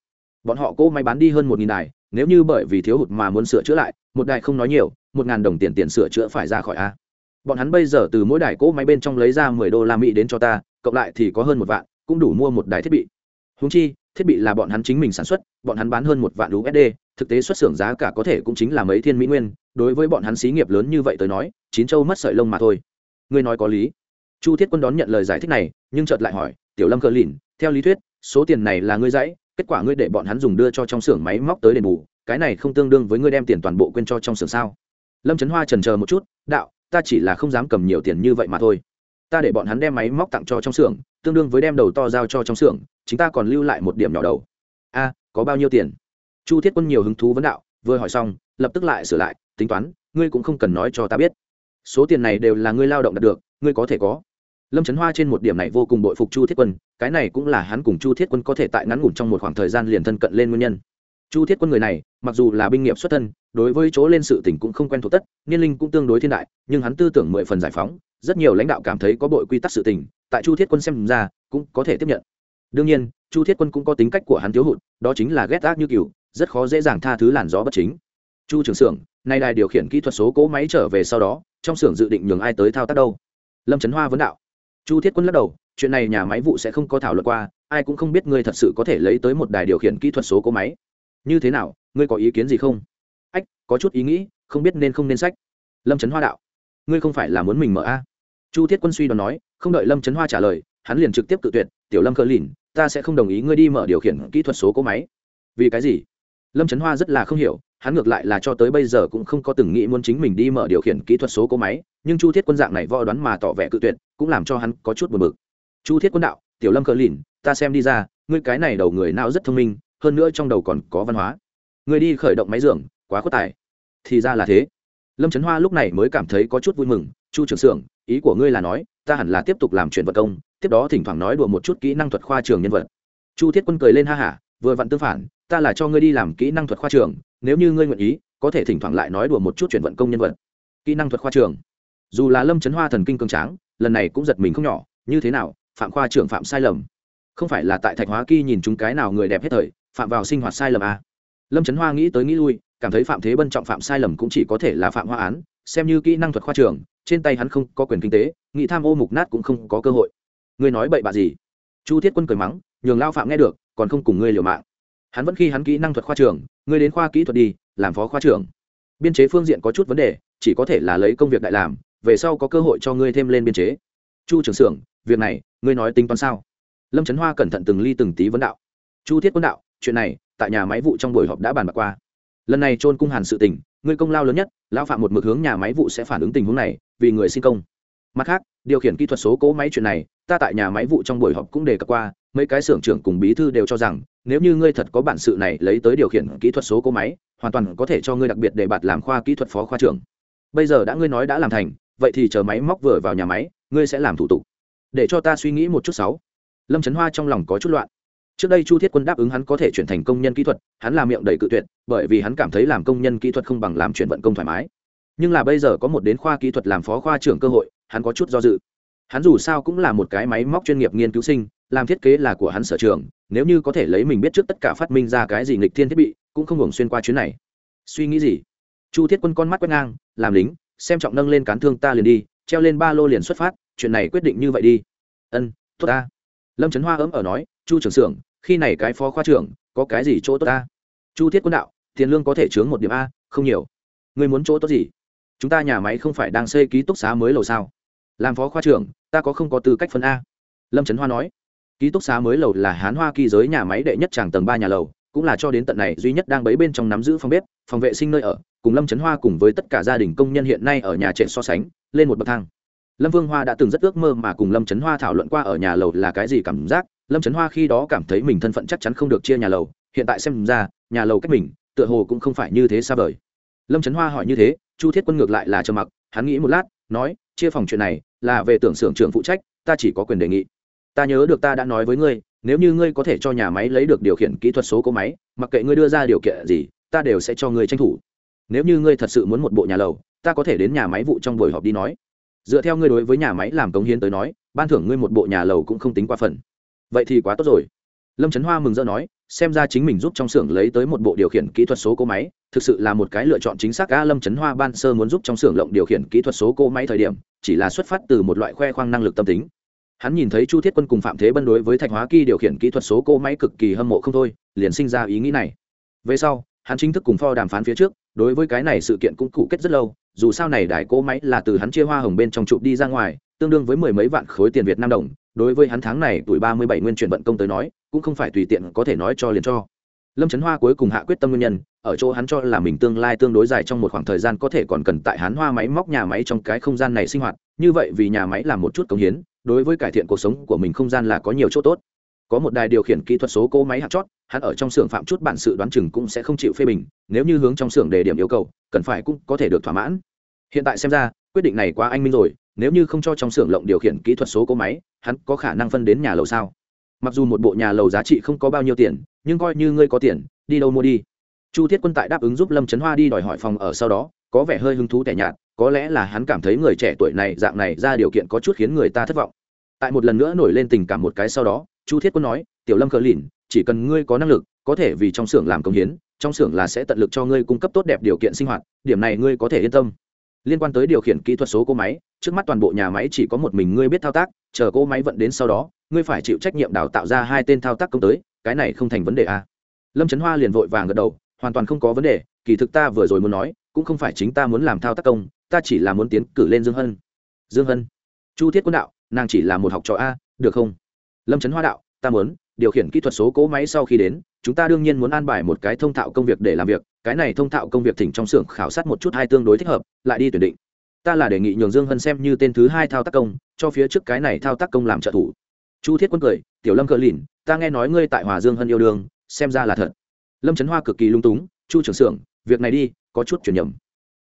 Bọn họ cỗ máy bán đi hơn một nghìn đài, nếu như bởi vì thiếu hụt mà muốn sửa chữa lại, một đài không nói nhiều, một ngàn đồng tiền tiền sửa chữa phải ra khỏi a bọn hắn bây giờ từ mỗi đài cỗ máy bên trong lấy ra mười đô la mỹ đến cho ta, cộng lại thì có hơn một vạn, cũng đủ mua một đài thiết bị. Húng chi, thiết bị là bọn hắn chính mình sản xuất, bọn hắn bán hơn một vạn usd thực tế xuất xưởng giá cả có thể cũng chính là mấy thiên mỹ nguyên, đối với bọn hắn xí nghiệp lớn như vậy tới nói, chín châu mất sợi lông mà thôi. Ngươi nói có lý. Chu thiết quân đón nhận lời giải thích này, nhưng chợt lại hỏi, tiểu lâm cờ lìn, theo lý thuyết, số tiền này là ngươi dãy, kết quả ngươi để bọn hắn dùng đưa cho trong xưởng máy móc tới đền bù, cái này không tương đương với ngươi đem tiền toàn bộ quên cho trong xưởng sao? Lâm trấn hoa trần chờ một chút, đạo ta chỉ là không dám cầm nhiều tiền như vậy mà thôi. Ta để bọn hắn đem máy móc tặng cho trong xưởng, tương đương với đem đầu to giao cho trong xưởng chúng ta còn lưu lại một điểm nhỏ đầu. A, có bao nhiêu tiền? Chu thiết quân nhiều hứng thú vấn đạo, vừa hỏi xong, lập tức lại sửa lại, tính toán, ngươi cũng không cần nói cho ta biết. Số tiền này đều là ngươi lao động đạt được, ngươi có thể có. Lâm trấn hoa trên một điểm này vô cùng bội phục chu thiết quân, cái này cũng là hắn cùng chu thiết quân có thể tại ngắn ngủn trong một khoảng thời gian liền thân cận lên nguyên nhân chu thiết quân người này, mặc dù là binh nghiệp xuất thân, đối với chỗ lên sự tỉnh cũng không quen thuộc tất, niên linh cũng tương đối thiên đại, nhưng hắn tư tưởng mười phần giải phóng, rất nhiều lãnh đạo cảm thấy có bội quy tắc sự tình, tại chu thiết quân xem ra, cũng có thể tiếp nhận. Đương nhiên, chu thiết quân cũng có tính cách của hắn thiếu hụt, đó chính là ghét ác như cừu rất khó dễ dàng tha thứ làn gió bất chính. Chu trưởng xưởng nay đài điều khiển kỹ thuật số cỗ máy trở về sau đó, trong xưởng dự định nhường ai tới thao tác đâu? Lâm trấn hoa vấn đạo. Chu thiết quân lắc đầu, chuyện này nhà máy vụ sẽ không có thảo luận qua, ai cũng không biết ngươi thật sự có thể lấy tới một đài điều khiển kỹ thuật số cỗ máy như thế nào, ngươi có ý kiến gì không? Ách, có chút ý nghĩ, không biết nên không nên sách. Lâm trấn hoa đạo. Ngươi không phải là muốn mình mở a? Chu thiết quân suy đoán nói, không đợi lâm trấn hoa trả lời, hắn liền trực tiếp tự tuyệt, tiểu lâm cờ lìn, ta sẽ không đồng ý ngươi đi mở điều khiển kỹ thuật số cỗ máy. Vì cái gì? Lâm trấn hoa rất là không hiểu, hắn ngược lại là cho tới bây giờ cũng không có từng nghĩ muốn chính mình đi mở điều khiển kỹ thuật số cỗ máy, nhưng chu thiết quân dạng này võ đoán mà tỏ vẻ cự tuyệt, cũng làm cho hắn có chút buồn bực. Chu thiết quân đạo, tiểu lâm cờ lìn, ta xem đi ra, ngươi cái này đầu người não rất thông minh hơn nữa trong đầu còn có văn hóa. Người đi khởi động máy giường, quá khuất tài. Thì ra là thế. Lâm trấn hoa lúc này mới cảm thấy có chút vui mừng. Chu trưởng xưởng, ý của ngươi là nói, ta hẳn là tiếp tục làm chuyện vật công, tiếp đó thỉnh thoảng nói đùa một chút kỹ năng thuật khoa trường nhân vật. Chu thiết quân cười lên ha hả, vừa vặn tương phản, ta là cho ngươi đi làm kỹ năng thuật khoa trường, nếu như ngươi nguyện ý, có thể thỉnh thoảng lại nói đùa một chút chuyển vận công nhân vật. Kỹ năng thuật khoa trường. Dù là lâm trấn hoa thần kinh cường tráng, lần này cũng giật mình không nhỏ, như thế nào, phạm khoa trưởng phạm sai lầm. Không phải là tại thạch hóa kỳ nhìn chúng cái nào người đẹp hết thời phạm vào sinh hoạt sai lầm à. lâm trấn hoa nghĩ tới nghĩ lui, cảm thấy phạm thế bân trọng phạm sai lầm cũng chỉ có thể là phạm hoa án, xem như kỹ năng thuật khoa trường, trên tay hắn không có quyền kinh tế, nghị tham ô mục nát cũng không có cơ hội. Ngươi nói bậy bạ gì? Chu thiết quân cười mắng, nhường lao phạm nghe được, còn không cùng ngươi liều mạng. Hắn vẫn khi hắn kỹ năng thuật khoa trường, ngươi đến khoa kỹ thuật đi, làm phó khoa trưởng. Biên chế phương diện có chút vấn đề, chỉ có thể là lấy công việc đại làm, về sau có cơ hội cho ngươi thêm lên biên chế. Chu trưởng xưởng việc này, ngươi nói tính toán sao? Lâm trấn hoa cẩn thận từng ly từng tí vấn đạo. Chu thiết quân đạo chuyện này, tại nhà máy vụ trong buổi họp đã bàn bạc qua. Lần này trôn cung hàn sự tình, ngươi công lao lớn nhất, lão phạm một mực hướng nhà máy vụ sẽ phản ứng tình huống này, vì người xin công. Mặt khác, điều khiển kỹ thuật số cố máy chuyện này, ta tại nhà máy vụ trong buổi họp cũng đề cập qua, mấy cái xưởng trưởng cùng bí thư đều cho rằng, nếu như ngươi thật có bản sự này lấy tới điều khiển kỹ thuật số cố máy, hoàn toàn có thể cho ngươi đặc biệt để bạt làm khoa kỹ thuật phó khoa trưởng. Bây giờ đã ngươi nói đã làm thành, vậy thì chờ máy móc vừa vào nhà máy, ngươi sẽ làm thủ tục. Để cho ta suy nghĩ một chút sáu. Lâm trấn hoa trong lòng có chút loạn trước đây chu thiết quân đáp ứng hắn có thể chuyển thành công nhân kỹ thuật, hắn làm miệng đầy cự tuyệt, bởi vì hắn cảm thấy làm công nhân kỹ thuật không bằng làm chuyển vận công thoải mái. Nhưng là bây giờ có một đến khoa kỹ thuật làm phó khoa trưởng cơ hội, hắn có chút do dự. Hắn dù sao cũng là một cái máy móc chuyên nghiệp nghiên cứu sinh, làm thiết kế là của hắn sở trường, nếu như có thể lấy mình biết trước tất cả phát minh ra cái gì nghịch thiên thiết bị, cũng không hưởng xuyên qua chuyến này. Suy nghĩ gì? Chu thiết quân con mắt quét ngang, làm lính, xem trọng nâng lên cán thương ta liền đi, treo lên ba lô liền xuất phát, chuyện này quyết định như vậy đi. Ân, tốt ta. Lâm trấn hoa ấm ở nói, chu trưởng xưởng khi này cái phó khoa trưởng, có cái gì chỗ tốt ta? Chu thiết quân đạo, tiền lương có thể chướng một điểm a, không nhiều. Người muốn chỗ tốt gì? Chúng ta nhà máy không phải đang xây ký túc xá mới lầu sao? Làm phó khoa trưởng, ta có không có tư cách phân a? Lâm trấn hoa nói, ký túc xá mới lầu là hán hoa kỳ giới nhà máy đệ nhất tràng tầng ba nhà lầu, cũng là cho đến tận này duy nhất đang bấy bên trong nắm giữ phòng bếp, phòng vệ sinh nơi ở, cùng lâm trấn hoa cùng với tất cả gia đình công nhân hiện nay ở nhà trệ so sánh, lên một bậc thang. Lâm vương hoa đã từng rất ước mơ mà cùng lâm trấn hoa thảo luận qua ở nhà lầu là cái gì cảm giác lâm trấn hoa khi đó cảm thấy mình thân phận chắc chắn không được chia nhà lầu, hiện tại xem ra, nhà lầu cách mình, tựa hồ cũng không phải như thế xa vời. Lâm trấn hoa hỏi như thế, chu thiết quân ngược lại là trầm mặc, hắn nghĩ một lát, nói, chia phòng chuyện này, là về tưởng xưởng trưởng phụ trách, ta chỉ có quyền đề nghị. Ta nhớ được ta đã nói với ngươi, nếu như ngươi có thể cho nhà máy lấy được điều khiển kỹ thuật số cỗ máy, mặc kệ ngươi đưa ra điều kiện gì, ta đều sẽ cho ngươi tranh thủ. Nếu như ngươi thật sự muốn một bộ nhà lầu, ta có thể đến nhà máy vụ trong buổi họp đi nói. Dựa theo ngươi đối với nhà máy làm cống hiến tới nói, ban thưởng ngươi một bộ nhà lầu cũng không tính qua phần vậy thì quá tốt rồi. Lâm trấn hoa mừng rỡ nói, xem ra chính mình giúp trong xưởng lấy tới một bộ điều khiển kỹ thuật số cỗ máy, thực sự là một cái lựa chọn chính xác a lâm trấn hoa ban sơ muốn giúp trong xưởng lộng điều khiển kỹ thuật số cỗ máy thời điểm, chỉ là xuất phát từ một loại khoe khoang năng lực tâm tính. Hắn nhìn thấy chu thiết quân cùng phạm thế bân đối với thạch hóa kỳ điều khiển kỹ thuật số cỗ máy cực kỳ hâm mộ không thôi, liền sinh ra ý nghĩ này. Về sau, hắn chính thức cùng pho đàm phán phía trước, đối với cái này sự kiện cũng cụ kết rất lâu, dù sao này đài cỗ máy là từ hắn chia hoa hồng bên trong chụp đi ra ngoài, tương đương với mười mấy vạn khối tiền việt nam đồng đối với hắn tháng này tuổi ba mươi bảy nguyên chuyển vận công tới nói, cũng không phải tùy tiện có thể nói cho liền cho. Lâm trấn hoa cuối cùng hạ quyết tâm nguyên nhân, ở chỗ hắn cho là mình tương lai tương đối dài trong một khoảng thời gian có thể còn cần tại hắn hoa máy móc nhà máy trong cái không gian này sinh hoạt, như vậy vì nhà máy làm một chút công hiến, đối với cải thiện cuộc sống của mình không gian là có nhiều chỗ tốt. Có một đài điều khiển kỹ thuật số cỗ máy hạt chót, hắn ở trong xưởng phạm chút bản sự đoán chừng cũng sẽ không chịu phê bình, nếu như hướng trong xưởng đề điểm yêu cầu, cần phải cũng có thể được thỏa mãn. Hiện tại xem ra quyết định này quá anh minh rồi, nếu như không cho trong xưởng lộng điều khiển kỹ thuật số cỗ máy, hắn có khả năng phân đến nhà lầu sao? Mặc dù một bộ nhà lầu giá trị không có bao nhiêu tiền, nhưng coi như ngươi có tiền, đi đâu mua đi? Chu thiết quân tại đáp ứng giúp lâm trấn hoa đi đòi hỏi phòng ở sau đó, có vẻ hơi hứng thú tẻ nhạt, có lẽ là hắn cảm thấy người trẻ tuổi này dạng này ra điều kiện có chút khiến người ta thất vọng. Tại một lần nữa nổi lên tình cảm một cái sau đó, chu thiết quân nói, tiểu lâm cờ lìn, chỉ cần ngươi có năng lực, có thể vì trong xưởng làm công hiến, trong xưởng là sẽ tận lực cho ngươi cung cấp tốt đẹp điều kiện sinh hoạt, điểm này ngươi có thể yên tâm liên quan tới điều khiển kỹ thuật số cỗ máy, trước mắt toàn bộ nhà máy chỉ có một mình ngươi biết thao tác, chờ cỗ máy vận đến sau đó, ngươi phải chịu trách nhiệm đào tạo ra hai tên thao tác công tới, cái này không thành vấn đề à. lâm trấn hoa liền vội vàng gật đầu, hoàn toàn không có vấn đề, kỳ thực ta vừa rồi muốn nói, cũng không phải chính ta muốn làm thao tác công, ta chỉ là muốn tiến cử lên dương hân. Dương hân? Chu thiết quân đạo, nàng chỉ là một học trò a, được không? Lâm trấn hoa đạo, ta muốn, điều khiển kỹ thuật số cỗ máy sau khi đến, chúng ta đương nhiên muốn an bài một cái thông thạo công việc để làm việc cái này thông thạo công việc thỉnh trong xưởng khảo sát một chút hai tương đối thích hợp, lại đi tuyển định. Ta là đề nghị nhường dương hân xem như tên thứ hai thao tác công, cho phía trước cái này thao tác công làm trợ thủ. Chu thiết quân cười, tiểu lâm cờ lìn, ta nghe nói ngươi tại hòa dương hân yêu đương, xem ra là thật. Lâm trấn hoa cực kỳ lung túng, chu trưởng xưởng, việc này đi, có chút chuyển nhầm.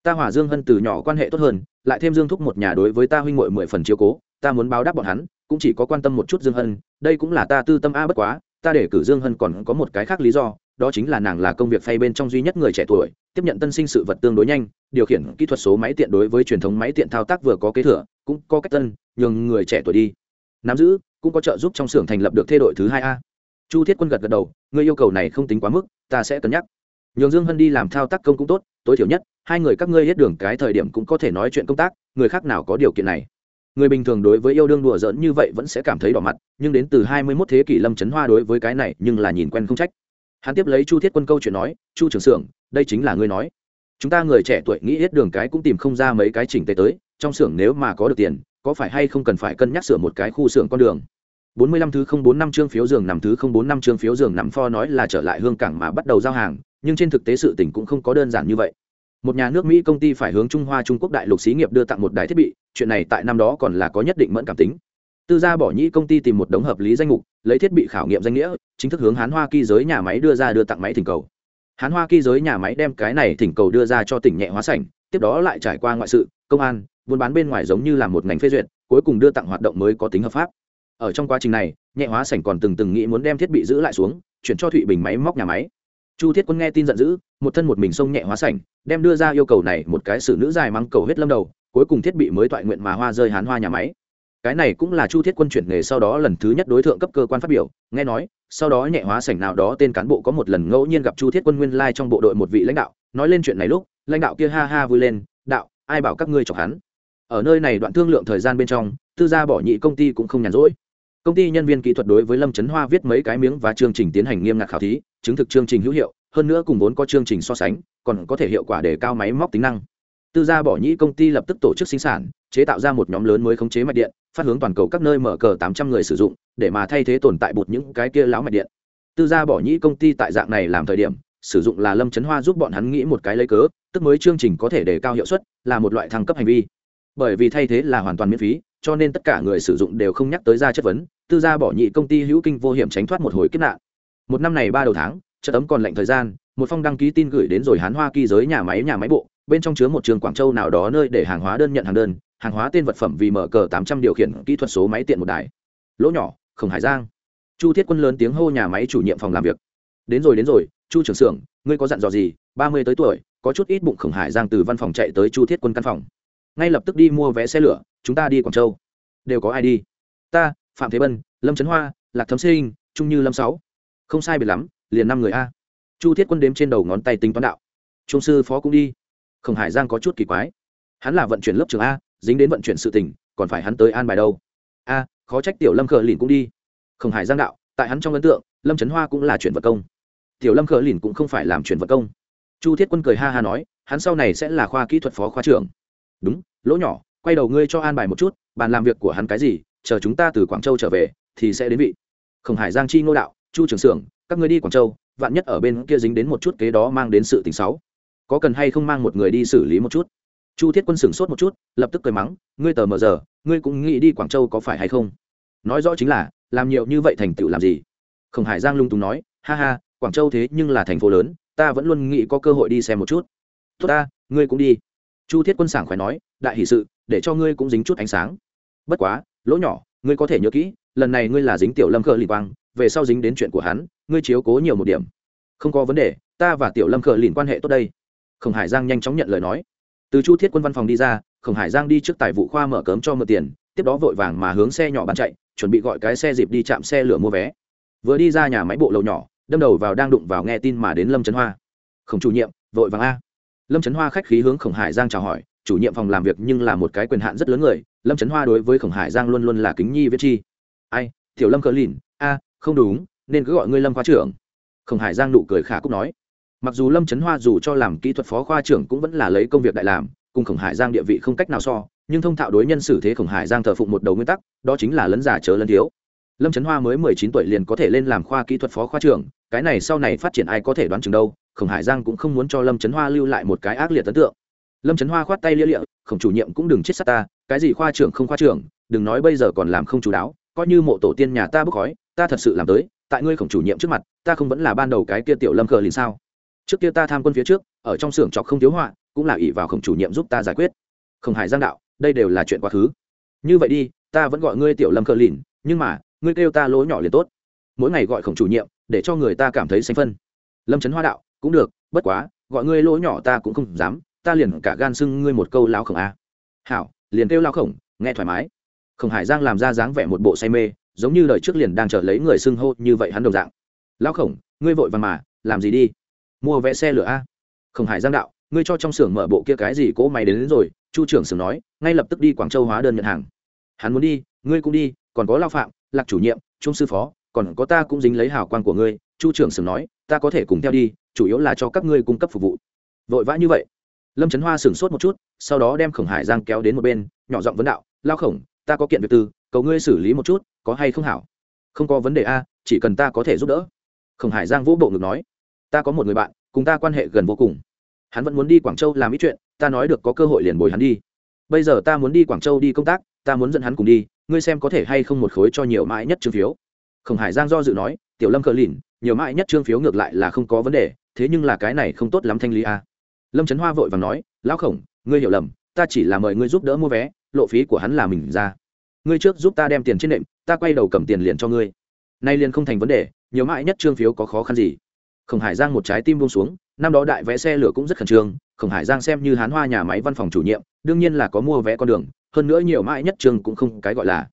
Ta hòa dương hân từ nhỏ quan hệ tốt hơn, lại thêm dương thúc một nhà đối với ta huynh ngội mười phần chiếu cố, ta muốn báo đáp bọn hắn, cũng chỉ có quan tâm một chút dương hân, đây cũng là ta tư tâm a bất quá, ta để cử dương hân còn có một cái khác lý do đó chính là nàng là công việc phay bên trong duy nhất người trẻ tuổi, tiếp nhận tân sinh sự vật tương đối nhanh, điều khiển kỹ thuật số máy tiện đối với truyền thống máy tiện thao tác vừa có kế thừa, cũng có cách tân, nhường người trẻ tuổi đi. Nắm giữ, cũng có trợ giúp trong xưởng thành lập được thê đội thứ hai a. Chu thiết quân gật gật đầu, người yêu cầu này không tính quá mức, ta sẽ cân nhắc. Nhường dương hân đi làm thao tác công cũng tốt, tối thiểu nhất, hai người các ngươi hết đường cái thời điểm cũng có thể nói chuyện công tác, người khác nào có điều kiện này. Người bình thường đối với yêu đương đùa giỡn như vậy vẫn sẽ cảm thấy đỏ mặt, nhưng đến từ hai mươi 21 thế kỷ lâm trấn hoa đối với cái này nhưng là nhìn quen không trách hắn tiếp lấy chu thiết quân câu chuyện nói, chu trưởng xưởng, đây chính là ngươi nói. Chúng ta người trẻ tuổi nghĩ hết đường cái cũng tìm không ra mấy cái chỉnh tề tới, trong xưởng nếu mà có được tiền, có phải hay không cần phải cân nhắc sửa một cái khu xưởng con đường? Bốn mươi lăm thứ không bốn năm chương phiếu giường nằm thứ không bốn năm chương phiếu giường nằm pho nói là trở lại hương cảng mà bắt đầu giao hàng, nhưng trên thực tế sự tình cũng không có đơn giản như vậy. Một nhà nước mỹ công ty phải hướng trung hoa trung quốc đại lục xí nghiệp đưa tặng một đài thiết bị, chuyện này tại năm đó còn là có nhất định mẫn cảm tính tư gia bỏ nhĩ công ty tìm một đống hợp lý danh mục, lấy thiết bị khảo nghiệm danh nghĩa, chính thức hướng hán hoa kỳ giới nhà máy đưa ra đưa tặng máy thỉnh cầu. Hán hoa kỳ giới nhà máy đem cái này thỉnh cầu đưa ra cho tỉnh nhẹ hóa sảnh, tiếp đó lại trải qua ngoại sự, công an, buôn bán bên ngoài giống như là một ngành phê duyệt, cuối cùng đưa tặng hoạt động mới có tính hợp pháp. Ở trong quá trình này, nhẹ hóa sảnh còn từng từng nghĩ muốn đem thiết bị giữ lại xuống, chuyển cho thụy bình máy móc nhà máy. Chu thiết quân nghe tin giận dữ, một thân một mình xông nhẹ hóa sảnh, đem đưa ra yêu cầu này một cái xử nữ dài mắng cầu hết lâm đầu, cuối cùng thiết bị mới toại nguyện mà hoa rơi hán hoa nhà máy cái này cũng là chu thiết quân chuyển nghề sau đó lần thứ nhất đối tượng cấp cơ quan phát biểu, nghe nói, sau đó nhẹ hóa sảnh nào đó tên cán bộ có một lần ngẫu nhiên gặp chu thiết quân nguyên lai trong bộ đội một vị lãnh đạo, nói lên chuyện này lúc, lãnh đạo kia ha ha vui lên, đạo, ai bảo các ngươi chọc hắn? Ở nơi này đoạn thương lượng thời gian bên trong, tư gia bỏ nhị công ty cũng không nhàn rỗi. Công ty nhân viên kỹ thuật đối với lâm trấn hoa viết mấy cái miếng và chương trình tiến hành nghiêm ngặt khảo thí, chứng thực chương trình hữu hiệu, hơn nữa cùng vốn có chương trình so sánh, còn có thể hiệu quả để cao máy móc tính năng tư gia bỏ nhĩ công ty lập tức tổ chức sinh sản, chế tạo ra một nhóm lớn mới khống chế mạch điện, phát hướng toàn cầu các nơi mở cờ tám trăm người sử dụng, để mà thay thế tồn tại bột những cái kia lão mạch điện. Tư gia bỏ nhĩ công ty tại dạng này làm thời điểm, sử dụng là lâm chấn hoa giúp bọn hắn nghĩ một cái lấy cớ, tức mới chương trình có thể đề cao hiệu suất, là một loại thăng cấp hành vi. Bởi vì thay thế là hoàn toàn miễn phí, cho nên tất cả người sử dụng đều không nhắc tới ra chất vấn, tư gia bỏ nhị công ty hữu kinh vô hiểm tránh thoát một hồi kiếp nạn. Một năm này ba đầu tháng chất ấm còn lạnh thời gian, một phong đăng ký tin gửi đến rồi hán hoa kỳ giới nhà máy nhà máy bộ bên trong chứa một trường quảng châu nào đó nơi để hàng hóa đơn nhận hàng đơn, hàng hóa tên vật phẩm vì mở cờ tám trăm điều khiển kỹ thuật số máy tiện một đài. Lỗ nhỏ, khổng hải giang. Chu thiết quân lớn tiếng hô nhà máy chủ nhiệm phòng làm việc. Đến rồi đến rồi, chu trưởng xưởng, ngươi có dặn dò gì? Ba mươi tới tuổi, có chút ít bụng khổng hải giang từ văn phòng chạy tới chu thiết quân căn phòng. Ngay lập tức đi mua vé xe lửa, chúng ta đi quảng châu. Đều có ai đi? Ta, phạm thế bân, lâm trấn hoa, lạc thấm sinh, trung như lâm sáu. Không sai biệt lắm, liền năm người a. Chu thiết quân đếm trên đầu ngón tay tính toán đạo. Trung sư phó cũng đi khổng hải giang có chút kỳ quái. Hắn là vận chuyển lớp trường a, dính đến vận chuyển sự tình, còn phải hắn tới an bài đâu? A, khó trách tiểu lâm khờ lìn cũng đi. Khổng hải giang đạo, tại hắn trong ấn tượng, lâm trấn hoa cũng là chuyển vật công. Tiểu lâm khờ lìn cũng không phải làm chuyển vật công. Chu thiết quân cười ha ha nói, hắn sau này sẽ là khoa kỹ thuật phó khoa trưởng. Đúng, lỗ nhỏ, quay đầu ngươi cho an bài một chút, bàn làm việc của hắn cái gì, chờ chúng ta từ quảng châu trở về, thì sẽ đến vị. Khổng hải giang chi ngô đạo, chu trưởng xưởng, các ngươi đi quảng châu, vạn nhất ở bên kia dính đến một chút kế đó mang đến sự tình xấu có cần hay không mang một người đi xử lý một chút? Chu thiết quân sửng sốt một chút, lập tức cười mắng, ngươi tờ mờ giờ, ngươi cũng nghĩ đi quảng châu có phải hay không? Nói rõ chính là, làm nhiều như vậy thành tựu làm gì? Khổng hải giang lung tung nói, ha ha, quảng châu thế nhưng là thành phố lớn, ta vẫn luôn nghĩ có cơ hội đi xem một chút. Tốt ta, ngươi cũng đi. Chu thiết quân sảng khỏe nói, đại hỷ sự, để cho ngươi cũng dính chút ánh sáng. Bất quá, lỗ nhỏ, ngươi có thể nhớ kỹ, lần này ngươi là dính tiểu lâm khờ lì quang, về sau dính đến chuyện của hắn, ngươi chiếu cố nhiều một điểm. Không có vấn đề, ta và tiểu lâm khờ lìn quan hệ tốt đây khổng hải giang nhanh chóng nhận lời nói. Từ chu thiết quân văn phòng đi ra, khổng hải giang đi trước tài vụ khoa mở cớm cho mượn tiền, tiếp đó vội vàng mà hướng xe nhỏ bán chạy, chuẩn bị gọi cái xe dịp đi chạm xe lửa mua vé. Vừa đi ra nhà máy bộ lầu nhỏ, đâm đầu vào đang đụng vào nghe tin mà đến lâm trấn hoa. Khổng chủ nhiệm, vội vàng a. Lâm trấn hoa khách khí hướng khổng hải giang chào hỏi, chủ nhiệm phòng làm việc nhưng là một cái quyền hạn rất lớn người, lâm trấn hoa đối với khổng hải giang luôn luôn là kính nhi viết chi. Ai, tiểu lâm cờ lìn, a, không đúng, nên cứ gọi ngươi lâm khoa trưởng. Khổng hải giang nụ cười khả cúc nói mặc dù lâm trấn hoa dù cho làm kỹ thuật phó khoa trưởng cũng vẫn là lấy công việc đại làm, cùng khổng hải giang địa vị không cách nào so, nhưng thông thạo đối nhân xử thế khổng hải giang thờ phụng một đầu nguyên tắc, đó chính là lấn giả chớ lấn thiếu. Lâm trấn hoa mới mười chín tuổi liền có thể lên làm khoa kỹ thuật phó khoa trưởng, cái này sau này phát triển ai có thể đoán chừng đâu, khổng hải giang cũng không muốn cho lâm trấn hoa lưu lại một cái ác liệt ấn tượng. Lâm trấn hoa khoát tay lia lịa, khổng chủ nhiệm cũng đừng chết sát ta, cái gì khoa trưởng không khoa trưởng, đừng nói bây giờ còn làm không chú đáo, coi như mộ tổ tiên nhà ta bốc khói, ta thật sự làm tới, tại ngươi khổng chủ nhiệm trước mặt, ta không vẫn là ban đầu cái kia tiểu lâm cờ liền sao? Trước kia ta tham quân phía trước, ở trong xưởng chọc không thiếu họa, cũng là ỷ vào khổng chủ nhiệm giúp ta giải quyết. Khổng hải giang đạo, đây đều là chuyện quá khứ. Như vậy đi, ta vẫn gọi ngươi tiểu lâm cờ lìn, nhưng mà, ngươi kêu ta lỗ nhỏ liền tốt. Mỗi ngày gọi khổng chủ nhiệm, để cho người ta cảm thấy xanh phân. Lâm trấn hoa đạo, cũng được, bất quá, gọi ngươi lỗ nhỏ ta cũng không dám, ta liền cả gan xưng ngươi một câu lao khổng a. Hảo, liền kêu lao khổng, nghe thoải mái. Khổng hải giang làm ra dáng vẻ một bộ say mê, giống như lời trước liền đang chờ lấy người xưng hô như vậy hắn đồng dạng. Lao khổng, ngươi vội vàng mà, làm gì đi? Mua vé xe lửa a? Khổng hải giang đạo ngươi cho trong xưởng mở bộ kia cái gì cỗ máy đến, đến rồi chu trưởng xưởng nói ngay lập tức đi quảng châu hóa đơn nhận hàng. Hắn muốn đi ngươi cũng đi còn có lao phạm lạc chủ nhiệm trung sư phó còn có ta cũng dính lấy hào quang của ngươi chu trưởng xưởng nói ta có thể cùng theo đi chủ yếu là cho các ngươi cung cấp phục vụ. Vội vã như vậy lâm trấn hoa sửng sốt một chút sau đó đem khổng hải giang kéo đến một bên nhỏ giọng vấn đạo lao khổng ta có kiện việc tư cầu ngươi xử lý một chút có hay không hảo? Không có vấn đề a chỉ cần ta có thể giúp đỡ. Khổng hải giang vũ bộ ngực nói ta có một người bạn, cùng ta quan hệ gần vô cùng. Hắn vẫn muốn đi quảng châu làm ít chuyện, ta nói được có cơ hội liền bồi hắn đi. Bây giờ ta muốn đi quảng châu đi công tác, ta muốn dẫn hắn cùng đi, ngươi xem có thể hay không một khối cho nhiều mãi nhất trương phiếu. Khổng hải giang do dự nói, tiểu lâm cờ lìn, nhiều mãi nhất trương phiếu ngược lại là không có vấn đề, thế nhưng là cái này không tốt lắm thanh lý a. Lâm trấn hoa vội và nói, lão khổng, ngươi hiểu lầm, ta chỉ là mời ngươi giúp đỡ mua vé, lộ phí của hắn là mình ra. Ngươi trước giúp ta đem tiền trên nệm, ta quay đầu cầm tiền liền cho ngươi. Nay liền không thành vấn đề, nhiều mãi nhất trương phiếu có khó khăn gì? Khổng hải giang một trái tim buông xuống, năm đó đại vé xe lửa cũng rất khẩn trương, khổng hải giang xem như hán hoa nhà máy văn phòng chủ nhiệm, đương nhiên là có mua vé con đường, hơn nữa nhiều mãi nhất trường cũng không cái gọi là.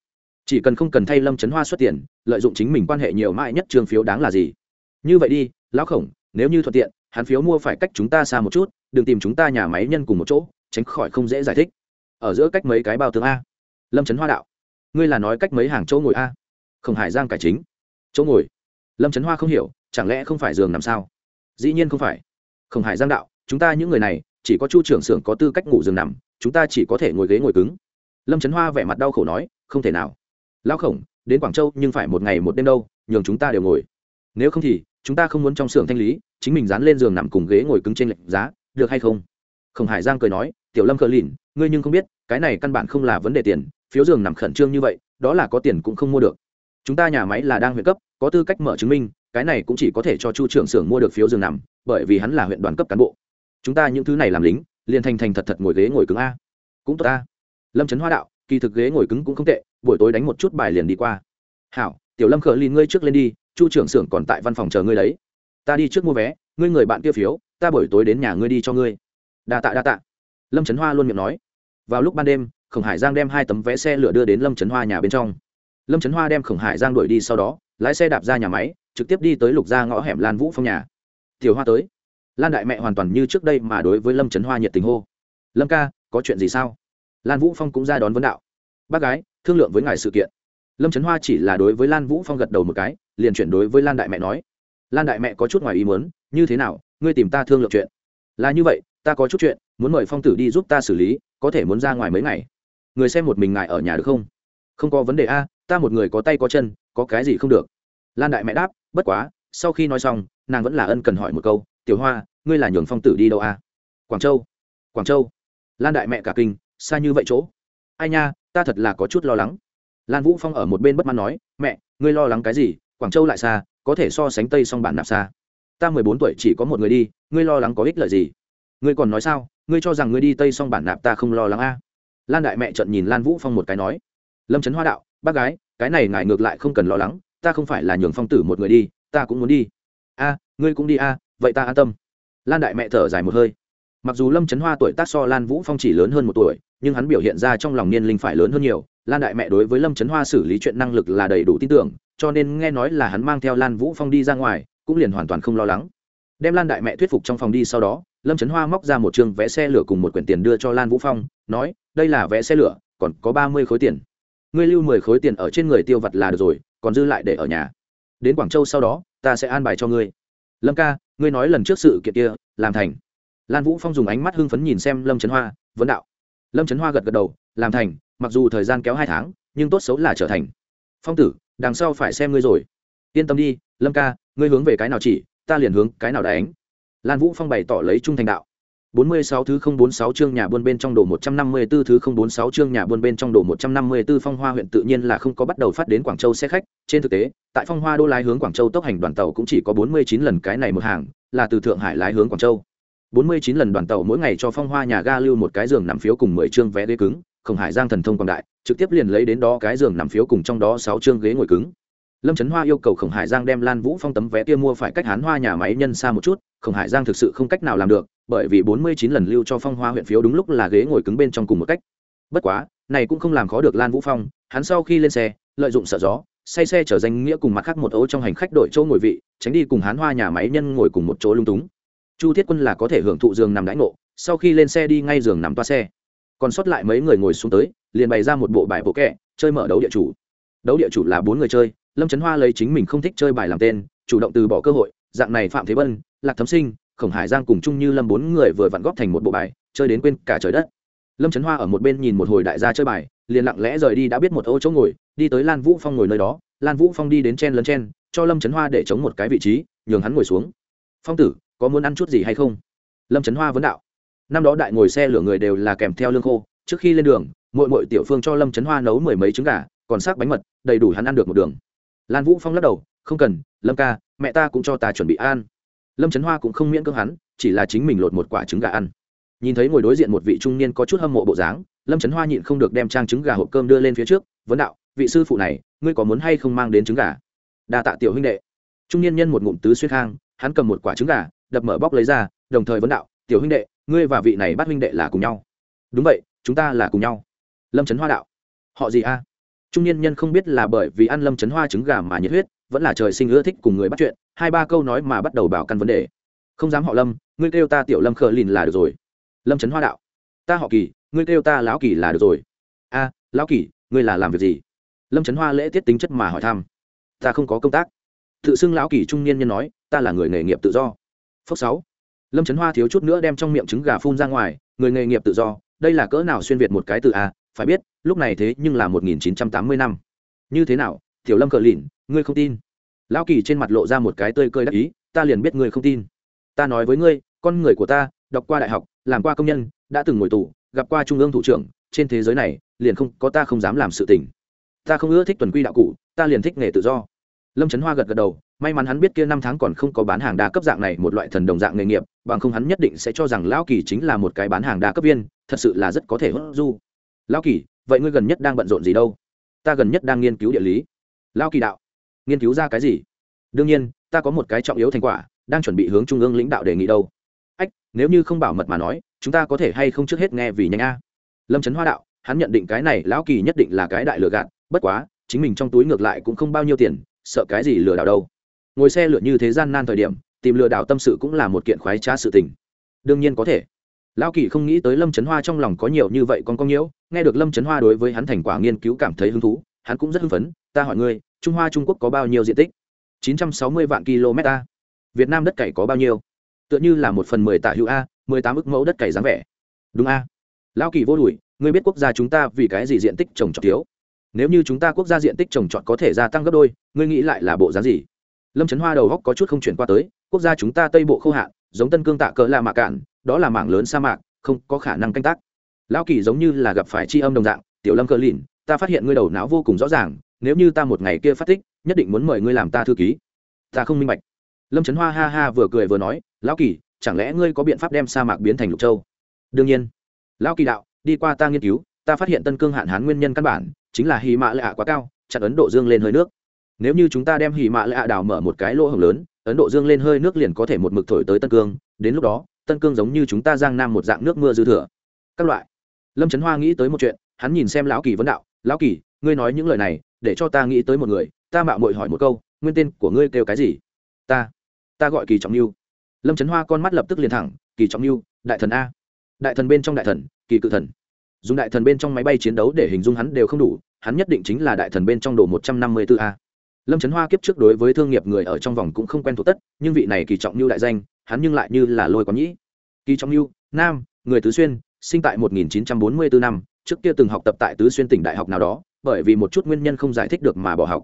Chỉ cần không cần thay lâm trấn hoa xuất tiền, lợi dụng chính mình quan hệ nhiều mãi nhất trường phiếu đáng là gì? Như vậy đi, lão khổng, nếu như thuận tiện hắn phiếu mua phải cách chúng ta xa một chút, đừng tìm chúng ta nhà máy nhân cùng một chỗ, tránh khỏi không dễ giải thích. Ở giữa cách mấy cái bao tướng a. Lâm trấn hoa đạo. Ngươi là nói cách mấy hàng chỗ ngồi a. Khổng hải giang cải chính. Chỗ ngồi. Lâm trấn hoa không hiểu chẳng lẽ không phải giường nằm sao? Dĩ nhiên không phải. Khổng hải giang đạo, chúng ta những người này, chỉ có chu trưởng xưởng có tư cách ngủ giường nằm, chúng ta chỉ có thể ngồi ghế ngồi cứng. Lâm trấn hoa vẻ mặt đau khổ nói, không thể nào. Lão khổng, đến quảng châu nhưng phải một ngày một đêm đâu, nhường chúng ta đều ngồi. Nếu không thì, chúng ta không muốn trong xưởng thanh lý, chính mình dán lên giường nằm cùng ghế ngồi cứng trên lệch giá, được hay không? Khổng hải giang cười nói, tiểu lâm cờ lìn, ngươi nhưng không biết, cái này căn bản không là vấn đề tiền, phiếu giường nằm khẩn trương như vậy, đó là có tiền cũng không mua được. Chúng ta nhà máy là đang huyện cấp, có tư cách mở chứng minh cái này cũng chỉ có thể cho chu trưởng xưởng mua được phiếu giường nằm, bởi vì hắn là huyện đoàn cấp cán bộ. Chúng ta những thứ này làm lính, liền thành thành thật thật ngồi ghế ngồi cứng a. Cũng tốt a. Lâm trấn hoa đạo, kỳ thực ghế ngồi cứng cũng không tệ, buổi tối đánh một chút bài liền đi qua. Hảo, tiểu lâm khờ lìn ngươi trước lên đi, chu trưởng xưởng còn tại văn phòng chờ ngươi đấy. Ta đi trước mua vé, ngươi người bạn kia phiếu, ta buổi tối đến nhà ngươi đi cho ngươi. Đa tạ đa tạ. Lâm trấn hoa luôn miệng nói. Vào lúc ban đêm, khổng hải giang đem hai tấm vé xe lửa đưa đến lâm trấn hoa nhà bên trong. Lâm trấn hoa đem khổng hải giang đuổi đi sau đó, lái xe đạp ra nhà máy trực tiếp đi tới lục ra ngõ hẻm lan vũ phong nhà. Tiểu hoa tới. Lan đại mẹ hoàn toàn như trước đây mà đối với lâm trấn hoa nhiệt tình hô. Lâm ca, có chuyện gì sao? Lan vũ phong cũng ra đón vấn đạo. Bác gái, thương lượng với ngài sự kiện. Lâm trấn hoa chỉ là đối với lan vũ phong gật đầu một cái, liền chuyển đối với lan đại mẹ nói. Lan đại mẹ có chút ngoài ý muốn, như thế nào, ngươi tìm ta thương lượng chuyện? Là như vậy, ta có chút chuyện, muốn mời phong tử đi giúp ta xử lý, có thể muốn ra ngoài mấy ngày. Người xem một mình ngài ở nhà được không? Không có vấn đề a, ta một người có tay có chân, có cái gì không được lan đại mẹ đáp, bất quá, sau khi nói xong, nàng vẫn là ân cần hỏi một câu, tiểu hoa, ngươi là nhường phong tử đi đâu à? quảng châu. Quảng châu? Lan đại mẹ cả kinh, xa như vậy chỗ? Ai nha, ta thật là có chút lo lắng. Lan vũ phong ở một bên bất mãn nói, mẹ, ngươi lo lắng cái gì? Quảng châu lại xa, có thể so sánh tây song bản nạp xa. Ta mười bốn tuổi chỉ có một người đi, ngươi lo lắng có ích lợi gì? Ngươi còn nói sao? Ngươi cho rằng ngươi đi tây song bản nạp ta không lo lắng a lan đại mẹ trận nhìn lan vũ phong một cái nói, lâm trấn hoa đạo, bác gái, cái này ngài ngược lại không cần lo lắng ta không phải là nhường phong tử một người đi, ta cũng muốn đi. A, ngươi cũng đi a, vậy ta an tâm. Lan đại mẹ thở dài một hơi. Mặc dù lâm trấn hoa tuổi tác so lan vũ phong chỉ lớn hơn một tuổi, nhưng hắn biểu hiện ra trong lòng niên linh phải lớn hơn nhiều. Lan đại mẹ đối với lâm trấn hoa xử lý chuyện năng lực là đầy đủ tin tưởng, cho nên nghe nói là hắn mang theo lan vũ phong đi ra ngoài, cũng liền hoàn toàn không lo lắng. Đem lan đại mẹ thuyết phục trong phòng đi sau đó, lâm trấn hoa móc ra một chương vé xe lửa cùng một quyển tiền đưa cho lan vũ phong, nói, đây là vé xe lửa, còn có ba mươi khối tiền ngươi lưu mười khối tiền ở trên người tiêu vặt là được rồi, còn dư lại để ở nhà. Đến quảng châu sau đó, ta sẽ an bài cho ngươi. Lâm ca, ngươi nói lần trước sự kiện kia, làm thành. Lan vũ phong dùng ánh mắt hưng phấn nhìn xem lâm trấn hoa, vấn đạo. Lâm trấn hoa gật gật đầu, làm thành, mặc dù thời gian kéo hai tháng, nhưng tốt xấu là trở thành. Phong tử, đằng sau phải xem ngươi rồi. Yên tâm đi, lâm ca, ngươi hướng về cái nào chỉ, ta liền hướng cái nào đánh. Lan vũ phong bày tỏ lấy trung thành đạo. 46 thứ 046 chương nhà buôn bên trong đồ 154 thứ 046 chương nhà buôn bên trong đồ 154 Phong Hoa huyện tự nhiên là không có bắt đầu phát đến Quảng Châu xe khách, trên thực tế, tại Phong Hoa đô lái hướng Quảng Châu tốc hành đoàn tàu cũng chỉ có 49 lần cái này một hàng, là từ Thượng Hải lái hướng Quảng Châu. 49 lần đoàn tàu mỗi ngày cho Phong Hoa nhà ga lưu một cái giường nằm phiếu cùng 10 chương vé ghế cứng, không hải giang thần thông quảng đại, trực tiếp liền lấy đến đó cái giường nằm phiếu cùng trong đó 6 chương ghế ngồi cứng lâm trấn hoa yêu cầu khổng hải giang đem lan vũ phong tấm vé kia mua phải cách hán hoa nhà máy nhân xa một chút, khổng hải giang thực sự không cách nào làm được, bởi vì bốn mươi chín lần lưu cho phong hoa huyện phiếu đúng lúc là ghế ngồi cứng bên trong cùng một cách. Bất quá, này cũng không làm khó được lan vũ phong, hắn sau khi lên xe, lợi dụng sợ gió, say xe chở danh nghĩa cùng mặt khác một ô trong hành khách đội chỗ ngồi vị, tránh đi cùng hán hoa nhà máy nhân ngồi cùng một chỗ lung túng. Chu thiết quân là có thể hưởng thụ giường nằm đãi ngộ, sau khi lên xe đi ngay giường nằm toa xe. Còn sót lại mấy người ngồi xuống tới, liền bày ra một bộ bài bộ kẹ, chơi mở đấu địa chủ. Đấu địa chủ là bốn người chơi lâm trấn hoa lấy chính mình không thích chơi bài làm tên, chủ động từ bỏ cơ hội, dạng này phạm thế bân lạc thấm sinh, khổng hải giang cùng chung như lâm bốn người vừa vặn góp thành một bộ bài, chơi đến quên cả trời đất. Lâm trấn hoa ở một bên nhìn một hồi đại gia chơi bài, liền lặng lẽ rời đi đã biết một ô chỗ ngồi, đi tới lan vũ phong ngồi nơi đó. Lan vũ phong đi đến chen lấn chen, cho lâm trấn hoa để chống một cái vị trí, nhường hắn ngồi xuống. Phong tử, có muốn ăn chút gì hay không? Lâm trấn hoa vấn đạo. Năm đó đại ngồi xe lửa người đều là kèm theo lương khô, trước khi lên đường mỗi mỗi tiểu phương cho lâm trấn hoa nấu mười mấy trứng gà, còn xác bánh mật, đầy đủ hắn ăn được một đường lan vũ phong lắc đầu, không cần, lâm ca, mẹ ta cũng cho ta chuẩn bị ăn. Lâm trấn hoa cũng không miễn cưỡng hắn, chỉ là chính mình lột một quả trứng gà ăn. Nhìn thấy ngồi đối diện một vị trung niên có chút hâm mộ bộ dáng, lâm trấn hoa nhịn không được đem trang trứng gà hộp cơm đưa lên phía trước, vấn đạo, vị sư phụ này, ngươi có muốn hay không mang đến trứng gà? Đa tạ tiểu huynh đệ. Trung niên nhân một ngụm tứ xuyên khang, hắn cầm một quả trứng gà, đập mở bóc lấy ra, đồng thời vấn đạo, tiểu huynh đệ, ngươi và vị này bắt huynh đệ là cùng nhau. Đúng vậy, chúng ta là cùng nhau. Lâm trấn hoa đạo, họ gì a? Trung niên nhân không biết là bởi vì ăn lâm chấn hoa trứng gà mà nhiệt huyết, vẫn là trời sinh ưa thích cùng người bắt chuyện, hai ba câu nói mà bắt đầu bảo căn vấn đề. Không dám họ lâm, ngươi kêu ta tiểu lâm khờ lìn là được rồi. Lâm trấn hoa đạo. Ta họ kỳ, ngươi kêu ta lão kỳ là được rồi. A, lão kỳ, ngươi là làm việc gì? Lâm trấn hoa lễ tiết tính chất mà hỏi thăm. Ta không có công tác. Tự xưng lão kỳ trung niên nhân nói, ta là người nghề nghiệp tự do. Phước sáu. Lâm trấn hoa thiếu chút nữa đem trong miệng trứng gà phun ra ngoài, người nghề nghiệp tự do, đây là cỡ nào xuyên việt một cái từ a phải biết, lúc này thế nhưng là 1980 năm. Như thế nào, tiểu lâm cờ lìn ngươi không tin? Lão kỳ trên mặt lộ ra một cái tươi cười đắc ý, ta liền biết ngươi không tin. Ta nói với ngươi, con người của ta, đọc qua đại học, làm qua công nhân, đã từng ngồi tù, gặp qua trung ương thủ trưởng, trên thế giới này, liền không, có ta không dám làm sự tình. Ta không ưa thích tuần quy đạo cụ, ta liền thích nghề tự do. Lâm trấn hoa gật gật đầu, may mắn hắn biết kia năm tháng còn không có bán hàng đa cấp dạng này một loại thần đồng dạng nghề nghiệp, bằng không hắn nhất định sẽ cho rằng lão kỳ chính là một cái bán hàng đa cấp viên, thật sự là rất có thể hốt du lão kỳ, vậy ngươi gần nhất đang bận rộn gì đâu? Ta gần nhất đang nghiên cứu địa lý. Lao kỳ đạo, nghiên cứu ra cái gì? Đương nhiên, ta có một cái trọng yếu thành quả, đang chuẩn bị hướng trung ương lãnh đạo đề nghị đâu. Ách, nếu như không bảo mật mà nói, chúng ta có thể hay không trước hết nghe vì nhanh a. Lâm trấn hoa đạo, hắn nhận định cái này lão kỳ nhất định là cái đại lừa gạt, bất quá, chính mình trong túi ngược lại cũng không bao nhiêu tiền, sợ cái gì lừa đảo đâu. Ngồi xe lượn như thế gian nan thời điểm, tìm lừa đảo tâm sự cũng là một kiện khoái trá sự tình. Đương nhiên có thể lão kỳ không nghĩ tới lâm trấn hoa trong lòng có nhiều như vậy còn có nhiễu nghe được lâm trấn hoa đối với hắn thành quả nghiên cứu cảm thấy hứng thú, hắn cũng rất hưng phấn, ta hỏi ngươi, trung hoa trung quốc có bao nhiêu diện tích? 960 vạn km a. Việt nam đất cày có bao nhiêu? Tựa như là một phần mười tạ hữu a, mười tám ức mẫu đất cày dáng vẻ. Đúng a. Lão kỳ vô đùi, ngươi biết quốc gia chúng ta vì cái gì diện tích trồng trọt thiếu? Nếu như chúng ta quốc gia diện tích trồng trọt có thể gia tăng gấp đôi, ngươi nghĩ lại là bộ giá gì? Lâm trấn hoa đầu góc có chút không chuyển qua tới, quốc gia chúng ta tây bộ khô hạn, giống tân cương tạ cỡ là mạ cạn đó là mảng lớn sa mạc, không có khả năng canh tác. Lão kỳ giống như là gặp phải tri âm đồng dạng, tiểu lâm cờ lìn, ta phát hiện ngươi đầu não vô cùng rõ ràng, nếu như ta một ngày kia phát tích, nhất định muốn mời ngươi làm ta thư ký. Ta không minh bạch. Lâm trấn hoa ha ha vừa cười vừa nói, lão kỳ, chẳng lẽ ngươi có biện pháp đem sa mạc biến thành lục châu? Đương nhiên. Lão kỳ đạo, đi qua ta nghiên cứu, ta phát hiện tân cương hạn hán nguyên nhân căn bản, chính là hì mạ lạ quá cao chặt ấn độ dương lên hơi nước. Nếu như chúng ta đem hì mạ lạ đào mở một cái lỗ hồng lớn, ấn độ dương lên hơi nước liền có thể một mực thổi tới tân cương, đến lúc đó tân cương giống như chúng ta giang nam một dạng nước mưa dư thừa. Các loại. Lâm trấn hoa nghĩ tới một chuyện, hắn nhìn xem lão kỳ vấn đạo, lão kỳ, ngươi nói những lời này, để cho ta nghĩ tới một người, ta mạo mội hỏi một câu, nguyên tên của ngươi kêu cái gì? Ta ta gọi kỳ trọng lưu lâm trấn hoa con mắt lập tức liền thẳng, kỳ trọng lưu đại thần a. Đại thần bên trong đại thần, kỳ cự thần. Dùng đại thần bên trong máy bay chiến đấu để hình dung hắn đều không đủ, hắn nhất định chính là đại thần bên trong đồ một trăm năm mươi 154 a lâm trấn hoa kiếp trước đối với thương nghiệp người ở trong vòng cũng không quen thuộc tất, nhưng vị này kỳ trọng như đại danh, hắn nhưng lại như là lôi quán nhĩ. Kỳ trọng như nam, người tứ xuyên, sinh tại 1944 năm, trước kia từng học tập tại tứ xuyên tỉnh đại học nào đó, bởi vì một chút nguyên nhân không giải thích được mà bỏ học.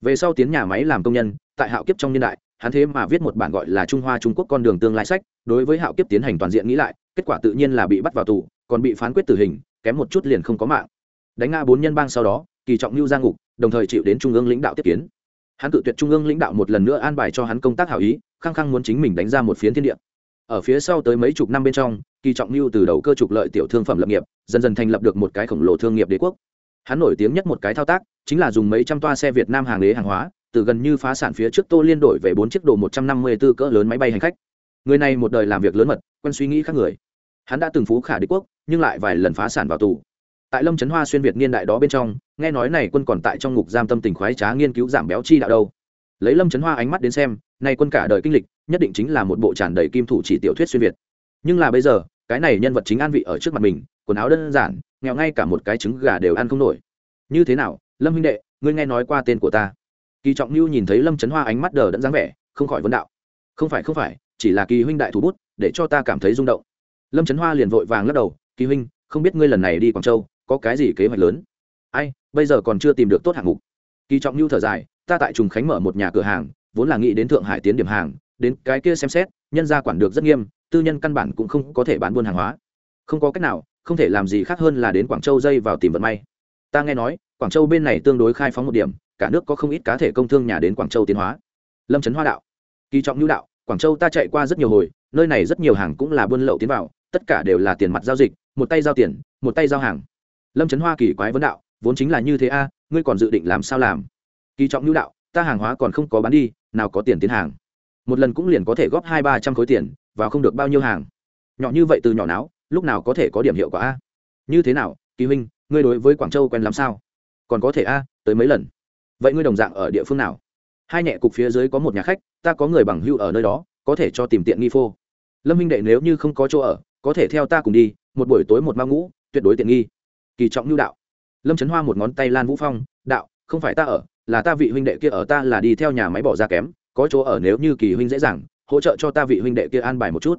Về sau tiến nhà máy làm công nhân, tại hạo kiếp trong niên đại, hắn thế mà viết một bản gọi là trung hoa trung quốc con đường tương lai sách, đối với hạo kiếp tiến hành toàn diện nghĩ lại, kết quả tự nhiên là bị bắt vào tù, còn bị phán quyết tử hình, kém một chút liền không có mạng. Đánh ngã bốn nhân bang sau đó, kỳ trọng lưu ra ngục, đồng thời chịu đến trung ương lãnh đạo tiếp kiến hắn tự tuyệt trung ương lãnh đạo một lần nữa an bài cho hắn công tác hảo ý, khăng khăng muốn chính mình đánh ra một phiến thiên địa. Ở phía sau tới mấy chục năm bên trong, kỳ trọng lưu từ đầu cơ trục lợi tiểu thương phẩm lập nghiệp, dần dần thành lập được một cái khổng lồ thương nghiệp đế quốc. Hắn nổi tiếng nhất một cái thao tác, chính là dùng mấy trăm toa xe việt nam hàng đế hàng hóa, từ gần như phá sản phía trước tô liên đổi về bốn chiếc đồ một trăm năm mươi 154 cỡ lớn máy bay hành khách. Người này một đời làm việc lớn mật, quen suy nghĩ khác người. Hắn đã từng phú khả đế quốc, nhưng lại vài lần phá sản vào tù tại lâm trấn hoa xuyên việt niên đại đó bên trong nghe nói này quân còn tại trong ngục giam tâm tình khoái trá nghiên cứu giảm béo chi đạo đâu lấy lâm trấn hoa ánh mắt đến xem nay quân cả đời kinh lịch nhất định chính là một bộ tràn đầy kim thủ chỉ tiểu thuyết xuyên việt nhưng là bây giờ cái này nhân vật chính an vị ở trước mặt mình quần áo đơn giản nghèo ngay cả một cái trứng gà đều ăn không nổi như thế nào lâm huynh đệ ngươi nghe nói qua tên của ta kỳ trọng lưu nhìn thấy lâm trấn hoa ánh mắt đờ đẫn dáng vẻ không khỏi vấn đạo không phải không phải chỉ là kỳ huynh đại thủ bút để cho ta cảm thấy rung động lâm trấn hoa liền vội vàng lắc đầu kỳ huynh không biết ngươi lần này đi quảng châu có cái gì kế hoạch lớn? Ai, bây giờ còn chưa tìm được tốt hạng mục. Kỳ trọng lưu thở dài, ta tại trùng khánh mở một nhà cửa hàng, vốn là nghĩ đến thượng hải tiến điểm hàng, đến cái kia xem xét, nhân gia quản được rất nghiêm, tư nhân căn bản cũng không có thể bán buôn hàng hóa. Không có cách nào, không thể làm gì khác hơn là đến quảng châu dây vào tìm vận may. Ta nghe nói, quảng châu bên này tương đối khai phóng một điểm, cả nước có không ít cá thể công thương nhà đến quảng châu tiến hóa. Lâm trấn hoa đạo. Kỳ trọng nhu đạo, quảng châu ta chạy qua rất nhiều hồi, nơi này rất nhiều hàng cũng là buôn lậu tiến vào, tất cả đều là tiền mặt giao dịch, một tay giao tiền, một tay giao hàng lâm trấn hoa kỳ quái vấn đạo, vốn chính là như thế a, ngươi còn dự định làm sao làm? Kỳ trọng nhu đạo, ta hàng hóa còn không có bán đi, nào có tiền tiến hàng? Một lần cũng liền có thể góp hai ba trăm khối tiền và không được bao nhiêu hàng. Nhỏ như vậy từ nhỏ não lúc nào có thể có điểm hiệu quả a? Như thế nào, kỳ huynh, ngươi đối với quảng châu quen làm sao? Còn có thể a, tới mấy lần? Vậy ngươi đồng dạng ở địa phương nào? Hai nhẹ cục phía dưới có một nhà khách, ta có người bằng hưu ở nơi đó, có thể cho tìm tiện nghi phô. Lâm minh đệ nếu như không có chỗ ở, có thể theo ta cùng đi, một buổi tối một mang ngũ tuyệt đối tiện nghi kỳ trọng nhu đạo. Lâm trấn hoa một ngón tay lan vũ phong, đạo, không phải ta ở, là ta vị huynh đệ kia ở ta là đi theo nhà máy bỏ ra kém, có chỗ ở nếu như kỳ huynh dễ dàng, hỗ trợ cho ta vị huynh đệ kia an bài một chút.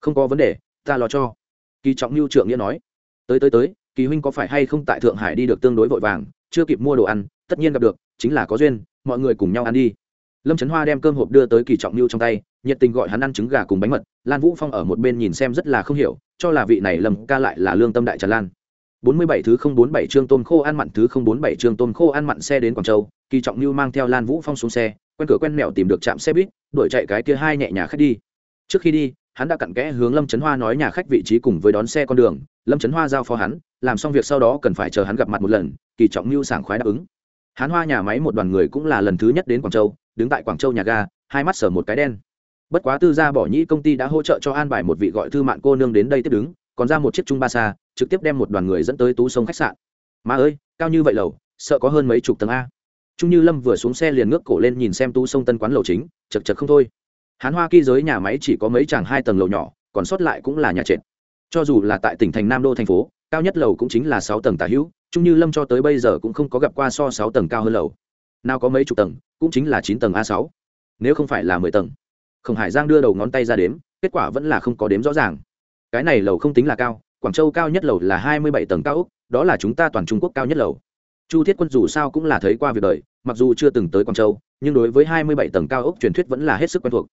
Không có vấn đề, ta lo cho. Kỳ trọng lưu trượng nghĩa nói. Tới tới tới, kỳ huynh có phải hay không tại thượng hải đi được tương đối vội vàng, chưa kịp mua đồ ăn, tất nhiên gặp được, chính là có duyên, mọi người cùng nhau ăn đi. Lâm trấn hoa đem cơm hộp đưa tới kỳ trọng lưu trong tay, nhiệt tình gọi hắn ăn trứng gà cùng bánh mật, lan vũ phong ở một bên nhìn xem rất là không hiểu, cho là vị này lầm ca lại là lương tâm đại tràn lan bốn mươi bảy thứ không bốn bảy chương tôm khô ăn mặn, thứ không bốn bảy chương tôm khô ăn mặn xe đến quảng châu, kỳ trọng lưu mang theo lan vũ phong xuống xe, quen cửa quen mẹo tìm được trạm xe buýt, đuổi chạy cái kia hai nhẹ nhà khách đi. Trước khi đi, hắn đã cặn kẽ hướng lâm chấn hoa nói nhà khách vị trí cùng với đón xe con đường. Lâm trấn hoa giao phó hắn, làm xong việc sau đó cần phải chờ hắn gặp mặt một lần, kỳ trọng Nưu sảng khoái đáp ứng. Hắn hoa nhà máy một đoàn người cũng là lần thứ nhất đến quảng châu, đứng tại quảng châu nhà ga, hai mắt sở một cái đen. Bất quá tư gia bỏ nhĩ công ty đã hỗ trợ cho an bài một vị gọi thư mạn cô nương đến đây tiếp đứng, còn ra một chiếc trung ba xa trực tiếp đem một đoàn người dẫn tới tú sông khách sạn. Mà ơi, cao như vậy lầu, sợ có hơn mấy chục tầng a. Trung như lâm vừa xuống xe liền ngước cổ lên nhìn xem tú sông tân quán lầu chính, chật chật không thôi. Hán hoa kỳ giới nhà máy chỉ có mấy chàng hai tầng lầu nhỏ, còn sót lại cũng là nhà trệt. Cho dù là tại tỉnh thành nam đô thành phố, cao nhất lầu cũng chính là sáu tầng tả hữu, trung như lâm cho tới bây giờ cũng không có gặp qua so sáu tầng cao hơn lầu. Nào có mấy chục tầng, cũng chính là chín tầng a sáu. Nếu không phải là mười tầng. Khổng hải giang đưa đầu ngón tay ra đếm, kết quả vẫn là không có đếm rõ ràng. Cái này lầu không tính là cao quảng châu cao nhất lầu là hai mươi bảy tầng cao úc đó là chúng ta toàn trung quốc cao nhất lầu. Chu thiết quân dù sao cũng là thấy qua việc đời, mặc dù chưa từng tới quảng châu, nhưng đối với hai mươi bảy tầng cao úc truyền thuyết vẫn là hết sức quen thuộc.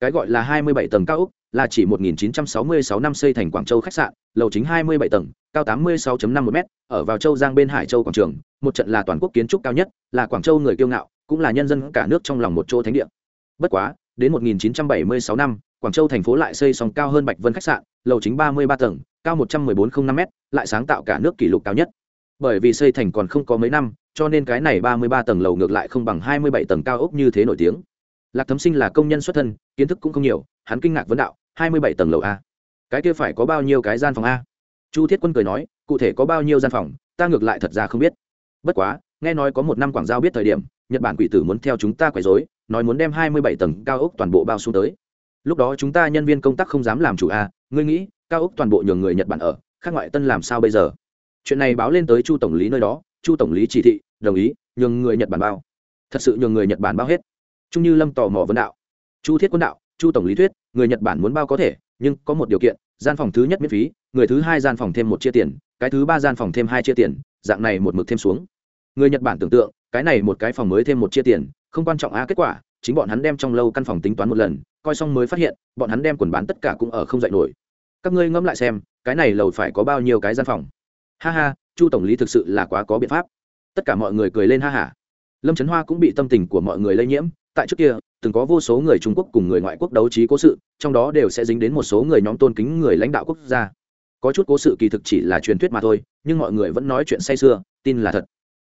Cái gọi là hai mươi bảy tầng cao úc là chỉ một nghìn chín trăm sáu mươi sáu năm xây thành quảng châu khách sạn, lầu chính hai mươi bảy tầng, cao tám mươi sáu năm một m ở vào châu giang bên hải châu quảng trường, một trận là toàn quốc kiến trúc cao nhất, là quảng châu người kiêu ngạo, cũng là nhân dân cả nước trong lòng một chỗ thánh địa. Bất quá, đến một nghìn chín trăm bảy mươi sáu năm, quảng châu thành phố lại xây xong cao hơn bạch vân khách sạn, lầu chính ba mươi ba tầng cao một trăm bốn năm m lại sáng tạo cả nước kỷ lục cao nhất. Bởi vì xây thành còn không có mấy năm, cho nên cái này ba mươi ba tầng lầu ngược lại không bằng hai mươi bảy tầng cao ốc như thế nổi tiếng. Lạc thấm sinh là công nhân xuất thân, kiến thức cũng không nhiều, hắn kinh ngạc vấn đạo, hai mươi bảy tầng lầu a. Cái kia phải có bao nhiêu cái gian phòng a? Chu thiết quân cười nói, cụ thể có bao nhiêu gian phòng, ta ngược lại thật ra không biết. Bất quá, nghe nói có một năm quảng giao biết thời điểm, nhật bản quỷ tử muốn theo chúng ta quấy dối nói muốn đem hai mươi bảy tầng cao ốc toàn bộ bao xuống tới. Lúc đó chúng ta nhân viên công tác không dám làm chủ a, ngươi nghĩ cao ốc toàn bộ nhường người nhật bản ở, khác ngoại tân làm sao bây giờ? Chuyện này báo lên tới chu tổng lý nơi đó, chu tổng lý chỉ thị, đồng ý, nhường người nhật bản bao. Thật sự nhường người nhật bản bao hết. Trung như lâm tò mò vấn đạo. Chu thiết quân đạo, chu tổng lý thuyết, người nhật bản muốn bao có thể, nhưng có một điều kiện, gian phòng thứ nhất miễn phí, người thứ hai gian phòng thêm một chia tiền, cái thứ ba gian phòng thêm hai chia tiền, dạng này một mực thêm xuống. Người nhật bản tưởng tượng, cái này một cái phòng mới thêm một chia tiền, không quan trọng a kết quả, chính bọn hắn đem trong lâu căn phòng tính toán một lần, coi xong mới phát hiện, bọn hắn đem quần bán tất cả cũng ở không dạy nổi các ngươi ngẫm lại xem, cái này lầu phải có bao nhiêu cái gian phòng? Ha ha, chu tổng lý thực sự là quá có biện pháp. Tất cả mọi người cười lên ha hả lâm trấn hoa cũng bị tâm tình của mọi người lây nhiễm. Tại trước kia, từng có vô số người trung quốc cùng người ngoại quốc đấu trí cố sự, trong đó đều sẽ dính đến một số người nhóm tôn kính người lãnh đạo quốc gia. Có chút cố sự kỳ thực chỉ là truyền thuyết mà thôi, nhưng mọi người vẫn nói chuyện say sưa, tin là thật.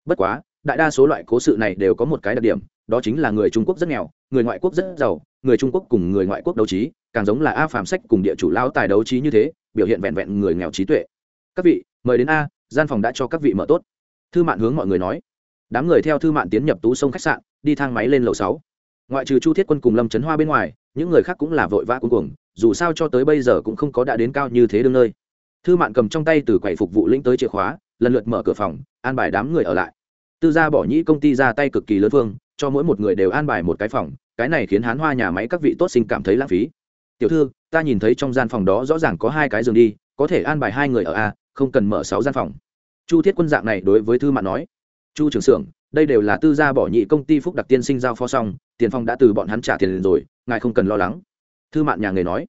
Bất quá đại đa số loại cố sự này đều có một cái đặc điểm, đó chính là người trung quốc rất nghèo, người ngoại quốc rất giàu, người trung quốc cùng người ngoại quốc đấu trí, càng giống là a phạm sách cùng địa chủ lao tài đấu trí như thế, biểu hiện vẹn vẹn người nghèo trí tuệ. Các vị, mời đến a, gian phòng đã cho các vị mở tốt. Thư mạn hướng mọi người nói. Đám người theo thư mạn tiến nhập tú sông khách sạn, đi thang máy lên lầu sáu. Ngoại trừ chu thiết quân cùng lâm trấn hoa bên ngoài, những người khác cũng là vội vã cuối cùng dù sao cho tới bây giờ cũng không có đã đến cao như thế đương nơi. Thư mạn cầm trong tay từ quầy phục vụ lĩnh tới chìa khóa, lần lượt mở cửa phòng, an bài đám người ở lại tư gia bỏ nhĩ công ty ra tay cực kỳ lớn phương cho mỗi một người đều an bài một cái phòng, cái này khiến hán hoa nhà máy các vị tốt sinh cảm thấy lãng phí. Tiểu thư, ta nhìn thấy trong gian phòng đó rõ ràng có hai cái giường đi, có thể an bài hai người ở a, không cần mở sáu gian phòng. Chu thiết quân dạng này đối với thư mạn nói. Chu trưởng xưởng, đây đều là tư gia bỏ nhị công ty phúc đặc tiên sinh giao phó xong, tiền phong đã từ bọn hắn trả tiền rồi, ngài không cần lo lắng. Thư mạn nhà người nói.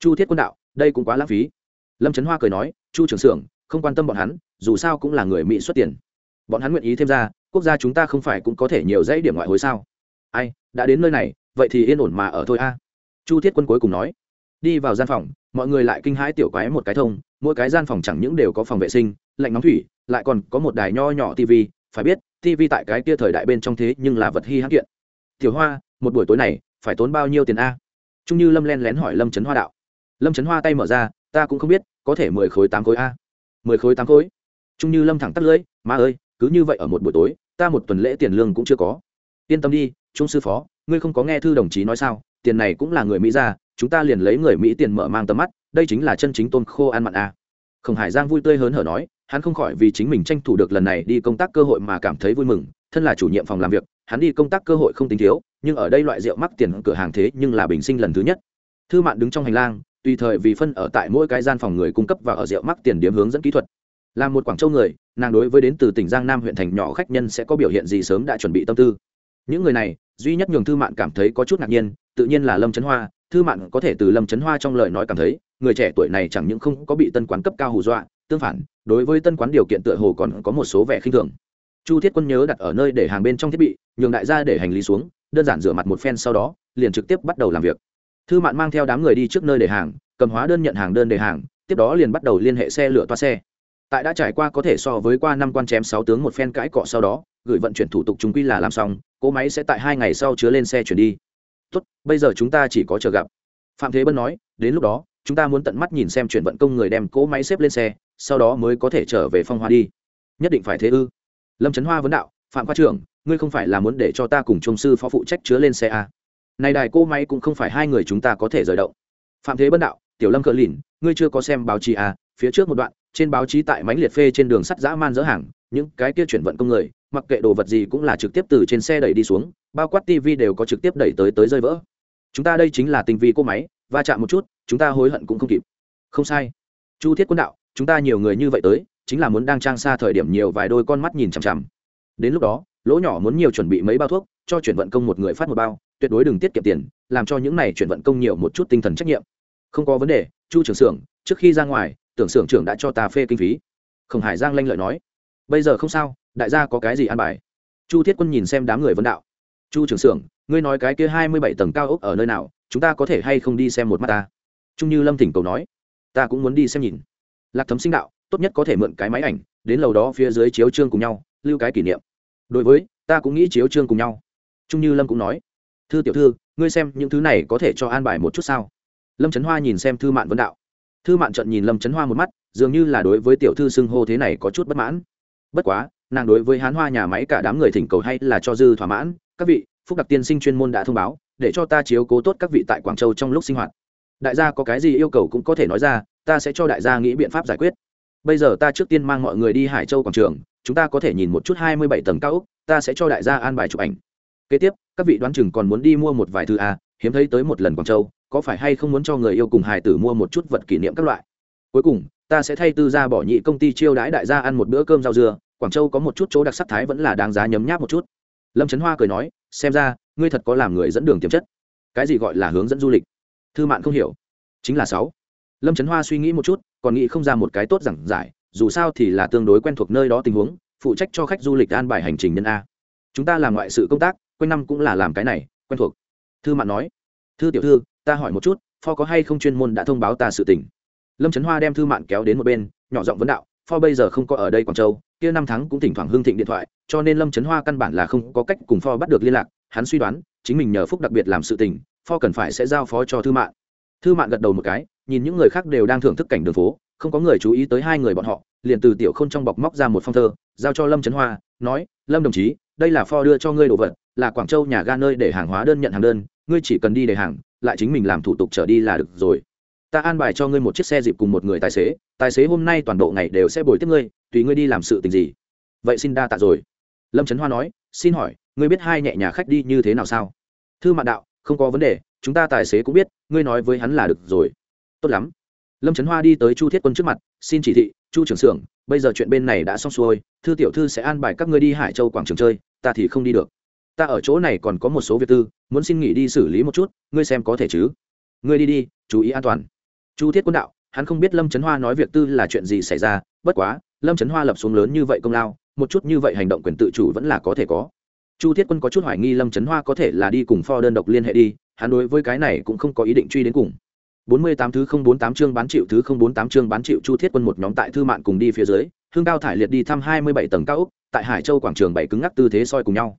Chu thiết quân đạo, đây cũng quá lãng phí. Lâm trấn hoa cười nói, chu trưởng xưởng, không quan tâm bọn hắn, dù sao cũng là người mỹ xuất tiền. Bọn hắn nguyện ý thêm ra quốc gia chúng ta không phải cũng có thể nhiều dãy điểm ngoại hối sao? Ai, đã đến nơi này, vậy thì yên ổn mà ở thôi a. Chu thiết quân cuối cùng nói. Đi vào gian phòng, mọi người lại kinh hãi tiểu quái một cái thông, mỗi cái gian phòng chẳng những đều có phòng vệ sinh, lạnh nóng thủy, lại còn có một đài nho nhỏ tv phải biết tv tại cái kia thời đại bên trong thế nhưng là vật hy hãng kiện. Tiểu hoa, một buổi tối này, phải tốn bao nhiêu tiền a? Trung như lâm len lén hỏi lâm trấn hoa đạo. Lâm trấn hoa tay mở ra, ta cũng không biết, có thể mười khối tám khối a. Mười khối tám khối? Trung như lâm thẳng tắt lưỡi, má ơi cứ như vậy ở một buổi tối, ta một tuần lễ tiền lương cũng chưa có. Yên tâm đi, trung sư phó, ngươi không có nghe thư đồng chí nói sao, tiền này cũng là người mỹ ra, chúng ta liền lấy người mỹ tiền mở mang tầm mắt, đây chính là chân chính tôn khô ăn mặn a khổng hải giang vui tươi hớn hở nói, hắn không khỏi vì chính mình tranh thủ được lần này đi công tác cơ hội mà cảm thấy vui mừng, thân là chủ nhiệm phòng làm việc, hắn đi công tác cơ hội không tính thiếu, nhưng ở đây loại rượu mắc tiền cửa hàng thế nhưng là bình sinh lần thứ nhất. Thư mạn đứng trong hành lang, tùy thời vì phân ở tại mỗi cái gian phòng người cung cấp và ở rượu mắc tiền điểm hướng dẫn kỹ thuật là một quảng châu người, nàng đối với đến từ tỉnh giang nam huyện thành nhỏ khách nhân sẽ có biểu hiện gì sớm đã chuẩn bị tâm tư. Những người này, duy nhất nhường thư mạn cảm thấy có chút ngạc nhiên, tự nhiên là lâm trấn hoa. Thư mạn có thể từ lâm trấn hoa trong lời nói cảm thấy, người trẻ tuổi này chẳng những không có bị tân quán cấp cao hù dọa, tương phản, đối với tân quán điều kiện tựa hồ còn có một số vẻ khinh thường. Chu thiết quân nhớ đặt ở nơi để hàng bên trong thiết bị, nhường đại gia để hành lý xuống, đơn giản rửa mặt một phen sau đó, liền trực tiếp bắt đầu làm việc. Thư mạn mang theo đám người đi trước nơi để hàng, cầm hóa đơn nhận hàng đơn để hàng, tiếp đó liền bắt đầu liên hệ xe lửa toa xe tại đã trải qua có thể so với qua năm quan chém sáu tướng một phen cãi cọ sau đó, gửi vận chuyển thủ tục chúng quy là làm xong, cỗ máy sẽ tại hai ngày sau chứa lên xe chuyển đi. Tốt, bây giờ chúng ta chỉ có chờ gặp. Phạm thế bân nói, đến lúc đó, chúng ta muốn tận mắt nhìn xem chuyển vận công người đem cỗ máy xếp lên xe, sau đó mới có thể trở về phong hoa đi. Nhất định phải thế ư? Lâm trấn hoa vấn đạo, phạm khoa trưởng, ngươi không phải là muốn để cho ta cùng trung sư phó phụ trách chứa lên xe à? này đài cỗ máy cũng không phải hai người chúng ta có thể rời động. Phạm thế bân đạo, tiểu lâm Cỡ lìn, ngươi chưa có xem báo chí à? phía trước một đoạn trên báo chí tại mánh liệt phê trên đường sắt dã man dỡ hàng, những cái kia chuyển vận công người, mặc kệ đồ vật gì cũng là trực tiếp từ trên xe đẩy đi xuống, bao quát tv đều có trực tiếp đẩy tới tới rơi vỡ. Chúng ta đây chính là tinh vi cô máy, va chạm một chút, chúng ta hối hận cũng không kịp. Không sai. Chu thiết quân đạo, chúng ta nhiều người như vậy tới, chính là muốn đang trang xa thời điểm nhiều vài đôi con mắt nhìn chằm chằm. Đến lúc đó, lỗ nhỏ muốn nhiều chuẩn bị mấy bao thuốc, cho chuyển vận công một người phát một bao, tuyệt đối đừng tiết kiệm tiền, làm cho những này chuyển vận công nhiều một chút tinh thần trách nhiệm. Không có vấn đề, chu trưởng xưởng trước khi ra ngoài tưởng xưởng trưởng đã cho ta phê kinh phí. Khổng hải giang lanh lợi nói. Bây giờ không sao, đại gia có cái gì ăn bài? Chu thiết quân nhìn xem đám người vấn đạo. Chu trưởng xưởng, ngươi nói cái kia hai mươi bảy tầng cao ốc ở nơi nào, chúng ta có thể hay không đi xem một mắt ta? Trung như lâm thỉnh cầu nói. Ta cũng muốn đi xem nhìn. Lạc thấm sinh đạo, tốt nhất có thể mượn cái máy ảnh, đến lầu đó phía dưới chiếu trương cùng nhau, lưu cái kỷ niệm. Đối với, ta cũng nghĩ chiếu trương cùng nhau. Trung như lâm cũng nói. Thư tiểu thư, ngươi xem những thứ này có thể cho an bài một chút sao? Lâm trấn hoa nhìn xem thư mạn vấn đạo thư mạn trận nhìn lâm trấn hoa một mắt, dường như là đối với tiểu thư xưng hô thế này có chút bất mãn. Bất quá, nàng đối với hán hoa nhà máy cả đám người thỉnh cầu hay là cho dư thỏa mãn. Các vị, phúc đặc tiên sinh chuyên môn đã thông báo, để cho ta chiếu cố tốt các vị tại quảng châu trong lúc sinh hoạt. Đại gia có cái gì yêu cầu cũng có thể nói ra, ta sẽ cho đại gia nghĩ biện pháp giải quyết. Bây giờ ta trước tiên mang mọi người đi hải châu quảng trường, chúng ta có thể nhìn một chút hai mươi bảy tầng cao úc ta sẽ cho đại gia an bài chụp ảnh. Kế tiếp, các vị đoán chừng còn muốn đi mua một vài thứ a hiếm thấy tới một lần quảng châu có phải hay không muốn cho người yêu cùng hài tử mua một chút vật kỷ niệm các loại? Cuối cùng, ta sẽ thay tư gia bỏ nhị công ty chiêu đãi đại gia ăn một bữa cơm rau dưa, quảng châu có một chút chỗ đặc sắc thái vẫn là đáng giá nhấm nháp một chút. Lâm trấn hoa cười nói, xem ra, ngươi thật có làm người dẫn đường tiềm chất. Cái gì gọi là hướng dẫn du lịch? Thư mạn không hiểu. Chính là sáu. Lâm trấn hoa suy nghĩ một chút, còn nghĩ không ra một cái tốt giảng giải, dù sao thì là tương đối quen thuộc nơi đó tình huống, phụ trách cho khách du lịch an bài hành trình nhân a. Chúng ta làm ngoại sự công tác, quanh năm cũng là làm cái này, quen thuộc. Thư mạn nói. Thư tiểu thư ta hỏi một chút, pho có hay không chuyên môn đã thông báo ta sự tình? Lâm trấn hoa đem thư mạn kéo đến một bên, nhỏ giọng vấn đạo, pho bây giờ không có ở đây quảng châu, kia năm tháng cũng thỉnh thoảng hương thịnh điện thoại, cho nên lâm trấn hoa căn bản là không có cách cùng pho bắt được liên lạc, hắn suy đoán, chính mình nhờ phúc đặc biệt làm sự tình, pho cần phải sẽ giao phó cho thư mạn. Thư mạn gật đầu một cái, nhìn những người khác đều đang thưởng thức cảnh đường phố, không có người chú ý tới hai người bọn họ, liền từ tiểu k h ô n trong bọc móc ra một phong thơ, giao cho lâm trấn hoa, nói, lâm đồng chí, đây là pho đưa cho ngươi đồ vật, là quảng châu nhà ga nơi để hàng hóa đơn nhận hàng đơn, ngươi chỉ cần đi để hàng lại chính mình làm thủ tục trở đi là được rồi. Ta an bài cho ngươi một chiếc xe dịp cùng một người tài xế tài xế hôm nay toàn bộ ngày đều sẽ bồi tiếp ngươi, tùy ngươi đi làm sự tình gì. Vậy xin đa tạ rồi. Lâm trấn hoa nói, xin hỏi, ngươi biết hai nhẹ nhà khách đi như thế nào sao? Thư mạn đạo, không có vấn đề, chúng ta tài xế cũng biết, ngươi nói với hắn là được rồi. Tốt lắm. Lâm trấn hoa đi tới chu thiết quân trước mặt, xin chỉ thị, chu trưởng xưởng, bây giờ chuyện bên này đã xong xuôi, thư tiểu thư sẽ an bài các ngươi đi hải châu quảng trường chơi, ta thì không đi được ta ở chỗ này còn có một số việc tư muốn xin nghỉ đi xử lý một chút ngươi xem có thể chứ? Ngươi đi đi chú ý an toàn. Chu thiết quân đạo hắn không biết lâm trấn hoa nói việc tư là chuyện gì xảy ra bất quá lâm trấn hoa lập xuống lớn như vậy công lao một chút như vậy hành động quyền tự chủ vẫn là có thể có. Chu thiết quân có chút hoài nghi lâm trấn hoa có thể là đi cùng pho đơn độc liên hệ đi hắn đối với cái này cũng không có ý định truy đến cùng. 48 thứ 048 chương bán chịu thứ 048 chương bán chịu Chu Thiết Quân một nhóm tại thư mạn cùng đi phía dưới, Hương Cao thải liệt đi thăm 27 tầng cao ốc, tại Hải Châu quảng trường bảy cứng ngắc tư thế soi cùng nhau.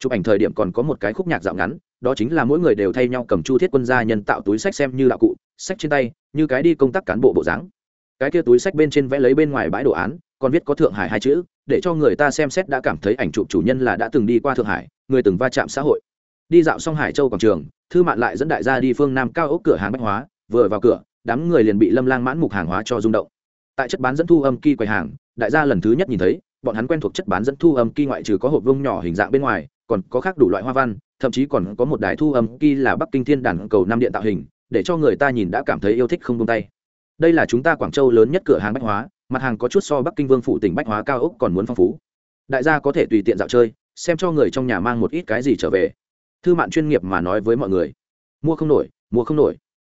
Chụp ảnh thời điểm còn có một cái khúc nhạc dạo ngắn, đó chính là mỗi người đều thay nhau cầm Chu Thiết Quân gia nhân tạo túi sách xem như đạo cụ, sách trên tay, như cái đi công tác cán bộ bộ dáng. Cái kia túi sách bên trên vẽ lấy bên ngoài bãi đồ án, còn viết có Thượng Hải hai chữ, để cho người ta xem xét đã cảm thấy ảnh chụp chủ nhân là đã từng đi qua Thượng Hải, người từng va chạm xã hội. Đi dạo xong Hải Châu quảng trường, thư mạn lại dẫn đại gia đi phương Nam cao ốc cửa hàng bách hóa, vừa vào cửa đám người liền bị lâm lang mãn mục hàng hóa cho rung động tại chất bán dẫn thu âm kỳ quầy hàng đại gia lần thứ nhất nhìn thấy bọn hắn quen thuộc chất bán dẫn thu âm kỳ ngoại trừ có hộp vông nhỏ hình dạng bên ngoài còn có khác đủ loại hoa văn, thậm chí còn có một đài thu âm kỳ là bắc kinh thiên đàn cầu năm điện tạo hình, để cho người ta nhìn đã cảm thấy yêu thích không tung tay. Đây là chúng ta quảng châu lớn nhất cửa hàng bách hóa, mặt hàng có chút so bắc kinh vương phủ tỉnh bách hóa cao ốc còn muốn phong phú. Đại gia có thể tùy tiện dạo chơi, xem cho người trong nhà mang một ít cái gì trở về. Thư mạn chuyên nghiệp mà nói với mọi người. Mua không nổi, mua không nổi.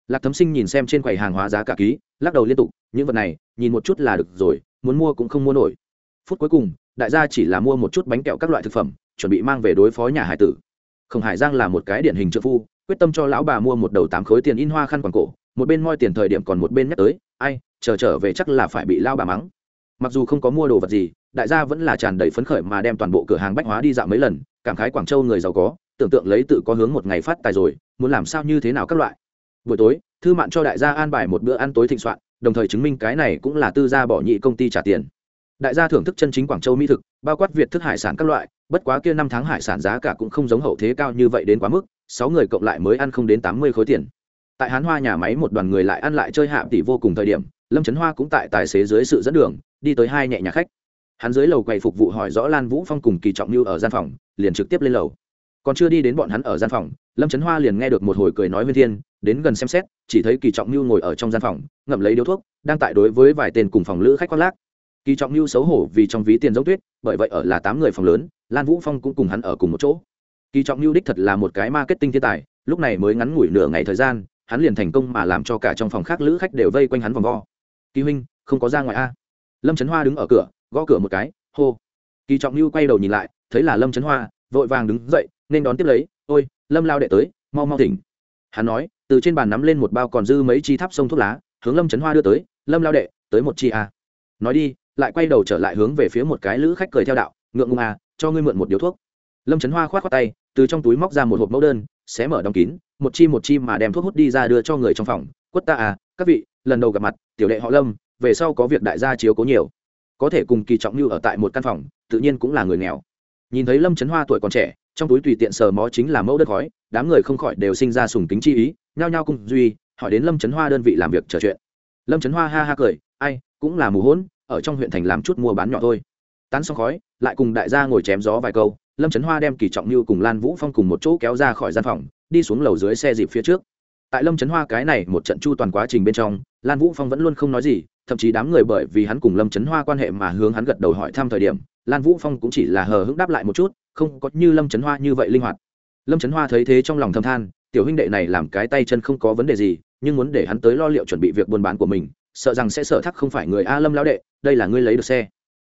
Lạc thấm sinh nhìn xem trên quầy hàng hóa giá cả ký, lắc đầu liên tục, những vật này, nhìn một chút là được rồi, muốn mua cũng không mua nổi. Phút cuối cùng đại gia chỉ là mua một chút bánh kẹo các loại thực phẩm, chuẩn bị mang về đối phó nhà hải tử. Khổng hải giang là một cái điển hình trợ phu, quyết tâm cho lão bà mua một đầu tám khối tiền in hoa khăn quàng cổ, một bên moi tiền thời điểm còn một bên nhắc tới, ai, chờ trở về chắc là phải bị lao bà mắng. Mặc dù không có mua đồ vật gì, đại gia vẫn là tràn đầy phấn khởi mà đem toàn bộ cửa hàng bách hóa đi dạo mấy lần, cảm khái quảng châu người giàu có, tưởng tượng lấy tự có hướng một ngày phát tài rồi, muốn làm sao như thế nào các loại. Buổi tối, thư mạn cho đại gia an bài một bữa ăn tối thịnh soạn, đồng thời chứng minh cái này cũng là tư gia bỏ nhị công ty trả tiền đại gia thưởng thức chân chính quảng châu mỹ thực, bao quát việt thức hải sản các loại, bất quá kia năm tháng hải sản giá cả cũng không giống hậu thế cao như vậy đến quá mức, sáu người cộng lại mới ăn không đến tám mươi khối tiền. Tại hán hoa nhà máy một đoàn người lại ăn lại chơi hạ tỷ vô cùng thời điểm, lâm trấn hoa cũng tại tài xế dưới sự dẫn đường, đi tới hai nhẹ nhà khách. Hắn dưới lầu quầy phục vụ hỏi rõ lan vũ phong cùng kỳ trọng như ở gian phòng, liền trực tiếp lên lầu. Còn chưa đi đến bọn hắn ở gian phòng, lâm trấn hoa liền nghe được một hồi cười nói nguyên thiên, đến gần xem xét, chỉ thấy kỳ trọng như ngồi ở trong gian phòng, ngậm lấy điếu thuốc, đang tại đối với vài tên cùng phòng lữ khách khoác lác kỳ trọng Lưu xấu hổ vì trong ví tiền giống tuyết, bởi vậy ở là tám người phòng lớn, lan vũ phong cũng cùng hắn ở cùng một chỗ. Kỳ trọng Lưu đích thật là một cái marketing thiên tài, lúc này mới ngắn ngủi nửa ngày thời gian, hắn liền thành công mà làm cho cả trong phòng khác lữ khách đều vây quanh hắn vòng vo. Kỳ huynh, không có ra ngoài a. Lâm trấn hoa đứng ở cửa, gõ cửa một cái, hô. Kỳ trọng Lưu quay đầu nhìn lại, thấy là lâm trấn hoa, vội vàng đứng dậy, nên đón tiếp lấy, ôi, lâm lao đệ tới, mau mau thỉnh. Hắn nói, từ trên bàn nắm lên một bao còn dư mấy chi tháp sông thuốc lá, hướng lâm trấn hoa đưa tới, lâm lao đệ, tới một chi a. À. nói đi lại quay đầu trở lại hướng về phía một cái lữ khách cười theo đạo, ngượng ngùng à cho ngươi mượn một điếu thuốc. Lâm trấn hoa k h o á t khoác tay, từ trong túi móc ra một hộp mẫu đơn, xé mở đóng kín, một chi một chi mà đem thuốc hút đi ra đưa cho người trong phòng. Quất ta à các vị, lần đầu gặp mặt, tiểu đệ họ lâm, về sau có việc đại gia chiếu cố nhiều. Có thể cùng kỳ trọng như ở tại một căn phòng, tự nhiên cũng là người nghèo. Nhìn thấy lâm trấn hoa tuổi còn trẻ, trong túi tùy tiện sờ mó chính là mẫu đất khói, đám người không khỏi đều sinh ra sùng kính chi ý, nhao nhao cùng duy, hỏi đến lâm trấn hoa đơn vị làm việc trò chuyện. Lâm trấn hoa ha ha cười, ai, cũng là mù hỗn ở trong huyện thành làm chút mua bán nhỏ thôi. Tán xong khói, lại cùng đại gia ngồi chém gió vài câu, lâm trấn hoa đem kỳ trọng như cùng lan vũ phong cùng một chỗ kéo ra khỏi gian phòng, đi xuống lầu dưới xe dịp phía trước. Tại lâm trấn hoa cái này một trận chu toàn quá trình bên trong, lan vũ phong vẫn luôn không nói gì, thậm chí đám người bởi vì hắn cùng lâm trấn hoa quan hệ mà hướng hắn gật đầu hỏi thăm thời điểm, lan vũ phong cũng chỉ là hờ hững đáp lại một chút, không có như lâm trấn hoa như vậy linh hoạt. Lâm trấn hoa thấy thế trong lòng thâm than, tiểu huynh đệ này làm cái tay chân không có vấn đề gì, nhưng muốn để hắn tới lo liệu chuẩn bị việc buôn bán của mình sợ rằng sẽ sợ thắc không phải người a lâm lão đệ, đây là ngươi lấy được xe.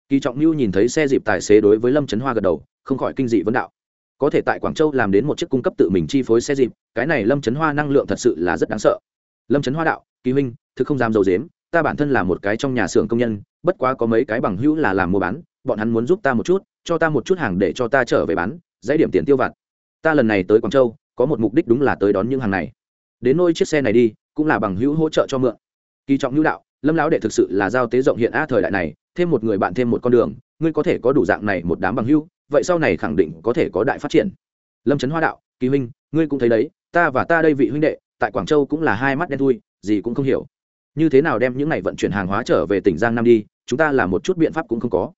Kỳ trọng mưu nhìn thấy xe dịp tài xế đối với lâm trấn hoa gật đầu, không khỏi kinh dị vấn đạo. Có thể tại quảng châu làm đến một chiếc cung cấp tự mình chi phối xe dịp, cái này lâm trấn hoa năng lượng thật sự là rất đáng sợ. Lâm trấn hoa đạo, kỳ huynh, thực không dám dầu dếm ta bản thân là một cái trong nhà xưởng công nhân, bất quá có mấy cái bằng hữu là làm mua bán, bọn hắn muốn giúp ta một chút, cho ta một chút hàng để cho ta trở về bán, dãy điểm tiền tiêu vặt. Ta lần này tới quảng châu, có một mục đích đúng là tới đón những hàng này. Đến nôi chiếc xe này đi, cũng là bằng hữu hỗ trợ cho mượn kỳ trọng nhu đạo, lâm lão đệ thực sự là giao tế rộng hiện a thời đại này, thêm một người bạn thêm một con đường, ngươi có thể có đủ dạng này một đám bằng hữu, vậy sau này khẳng định có thể có đại phát triển. Lâm trấn hoa đạo, kỳ huynh, ngươi cũng thấy đấy, ta và ta đây vị huynh đệ, tại quảng châu cũng là hai mắt đen thui, gì cũng không hiểu. Như thế nào đem những này vận chuyển hàng hóa trở về tỉnh giang nam đi, chúng ta làm một chút biện pháp cũng không có.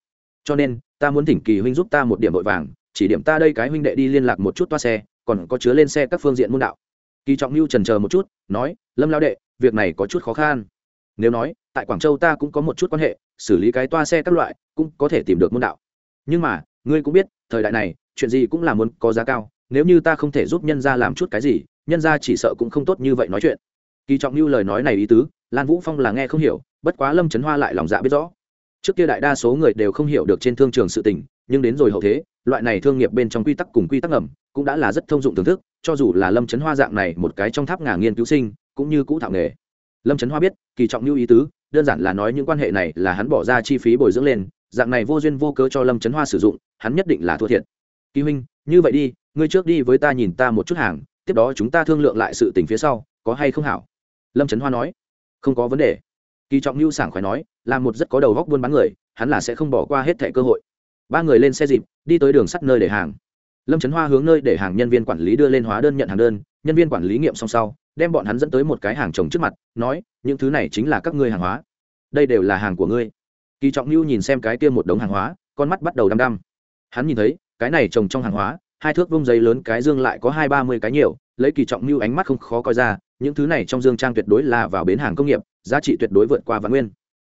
Cho nên, ta muốn thỉnh kỳ huynh giúp ta một điểm vội vàng, chỉ điểm ta đây cái huynh đệ đi liên lạc một chút toa xe, còn có chứa lên xe các phương diện môn đạo. Kỳ trọng lưu trần chờ một chút, nói, lâm lao đệ, việc này có chút khó khăn nếu nói, tại quảng châu ta cũng có một chút quan hệ, xử lý cái toa xe các loại, cũng có thể tìm được môn đạo. Nhưng mà, ngươi cũng biết, thời đại này, chuyện gì cũng là muốn có giá cao, nếu như ta không thể giúp nhân gia làm chút cái gì, nhân gia chỉ sợ cũng không tốt như vậy nói chuyện. Kỳ trọng như lời nói này ý tứ, lan vũ phong là nghe không hiểu, bất quá lâm trấn hoa lại lòng dạ biết rõ. Trước kia đại đa số người đều không hiểu được trên thương trường sự tình, nhưng đến rồi hậu thế, loại này thương nghiệp bên trong quy tắc cùng quy tắc ngầm, cũng đã là rất thông dụng thưởng thức, cho dù là lâm trấn hoa dạng này một cái trong tháp ngà nghiên cứu sinh, cũng như cũ thạo nghề lâm trấn hoa biết, kỳ trọng lưu ý tứ, đơn giản là nói những quan hệ này là hắn bỏ ra chi phí bồi dưỡng lên, dạng này vô duyên vô cớ cho lâm trấn hoa sử dụng, hắn nhất định là thua thiệt. Kỳ huynh, như vậy đi, ngươi trước đi với ta nhìn ta một chút hàng, tiếp đó chúng ta thương lượng lại sự tình phía sau, có hay không hảo? Lâm trấn hoa nói. Không có vấn đề. Kỳ trọng lưu sảng khoái nói, là một rất có đầu góc buôn bán người, hắn là sẽ không bỏ qua hết thẻ cơ hội. Ba người lên xe dịp, đi tới đường sắt nơi để hàng. Lâm trấn hoa hướng nơi để hàng nhân viên quản lý đưa lên hóa đơn nhận hàng đơn, nhân viên quản lý nghiệm xong sau đem bọn hắn dẫn tới một cái hàng trồng trước mặt, nói, những thứ này chính là các ngươi hàng hóa. Đây đều là hàng của ngươi. Kỳ trọng lưu nhìn xem cái kia một đống hàng hóa, con mắt bắt đầu đăm đăm. Hắn nhìn thấy, cái này trồng trong hàng hóa, hai thước vông giấy lớn, cái dương lại có hai ba mươi cái nhiều, lấy kỳ trọng lưu ánh mắt không khó coi ra, những thứ này trong dương trang tuyệt đối là vào bến hàng công nghiệp, giá trị tuyệt đối vượt qua vạn nguyên.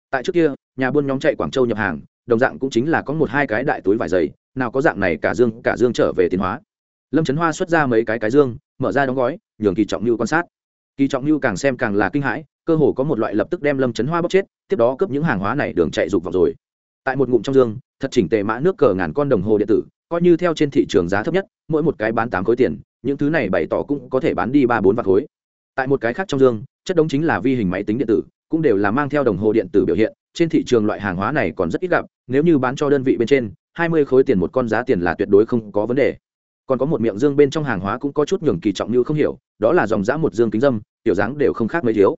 Tại trước kia, nhà buôn nhóm chạy quảng châu nhập hàng, đồng dạng cũng chính là có một hai cái đại túi vải dày, nào có dạng này cả dương cả dương trở về tiến hóa. Lâm trấn hoa xuất ra mấy cái cái dương mở ra đóng gói, nhường kỳ trọng lưu quan sát. Kỳ trọng lưu càng xem càng là kinh hãi, cơ hồ có một loại lập tức đem lâm chấn hoa bóc chết, tiếp đó cướp những hàng hóa này đường chạy rục vào rồi. Tại một ngụm trong dương, thật chỉnh tề mã nước cờ ngàn con đồng hồ điện tử, coi như theo trên thị trường giá thấp nhất, mỗi một cái bán tám khối tiền, những thứ này bày tỏ cũng có thể bán đi ba bốn vạt khối. Tại một cái khác trong dương, chất đống chính là vi hình máy tính điện tử, cũng đều là mang theo đồng hồ điện tử biểu hiện, trên thị trường loại hàng hóa này còn rất ít gặp, nếu như bán cho đơn vị bên trên, hai mươi khối tiền một con giá tiền là tuyệt đối không có vấn đề còn có một miệng dương bên trong hàng hóa cũng có chút nhường kỳ trọng như không hiểu, đó là dòng dã một dương kính dâm, tiểu dáng đều không khác mấy thiếu.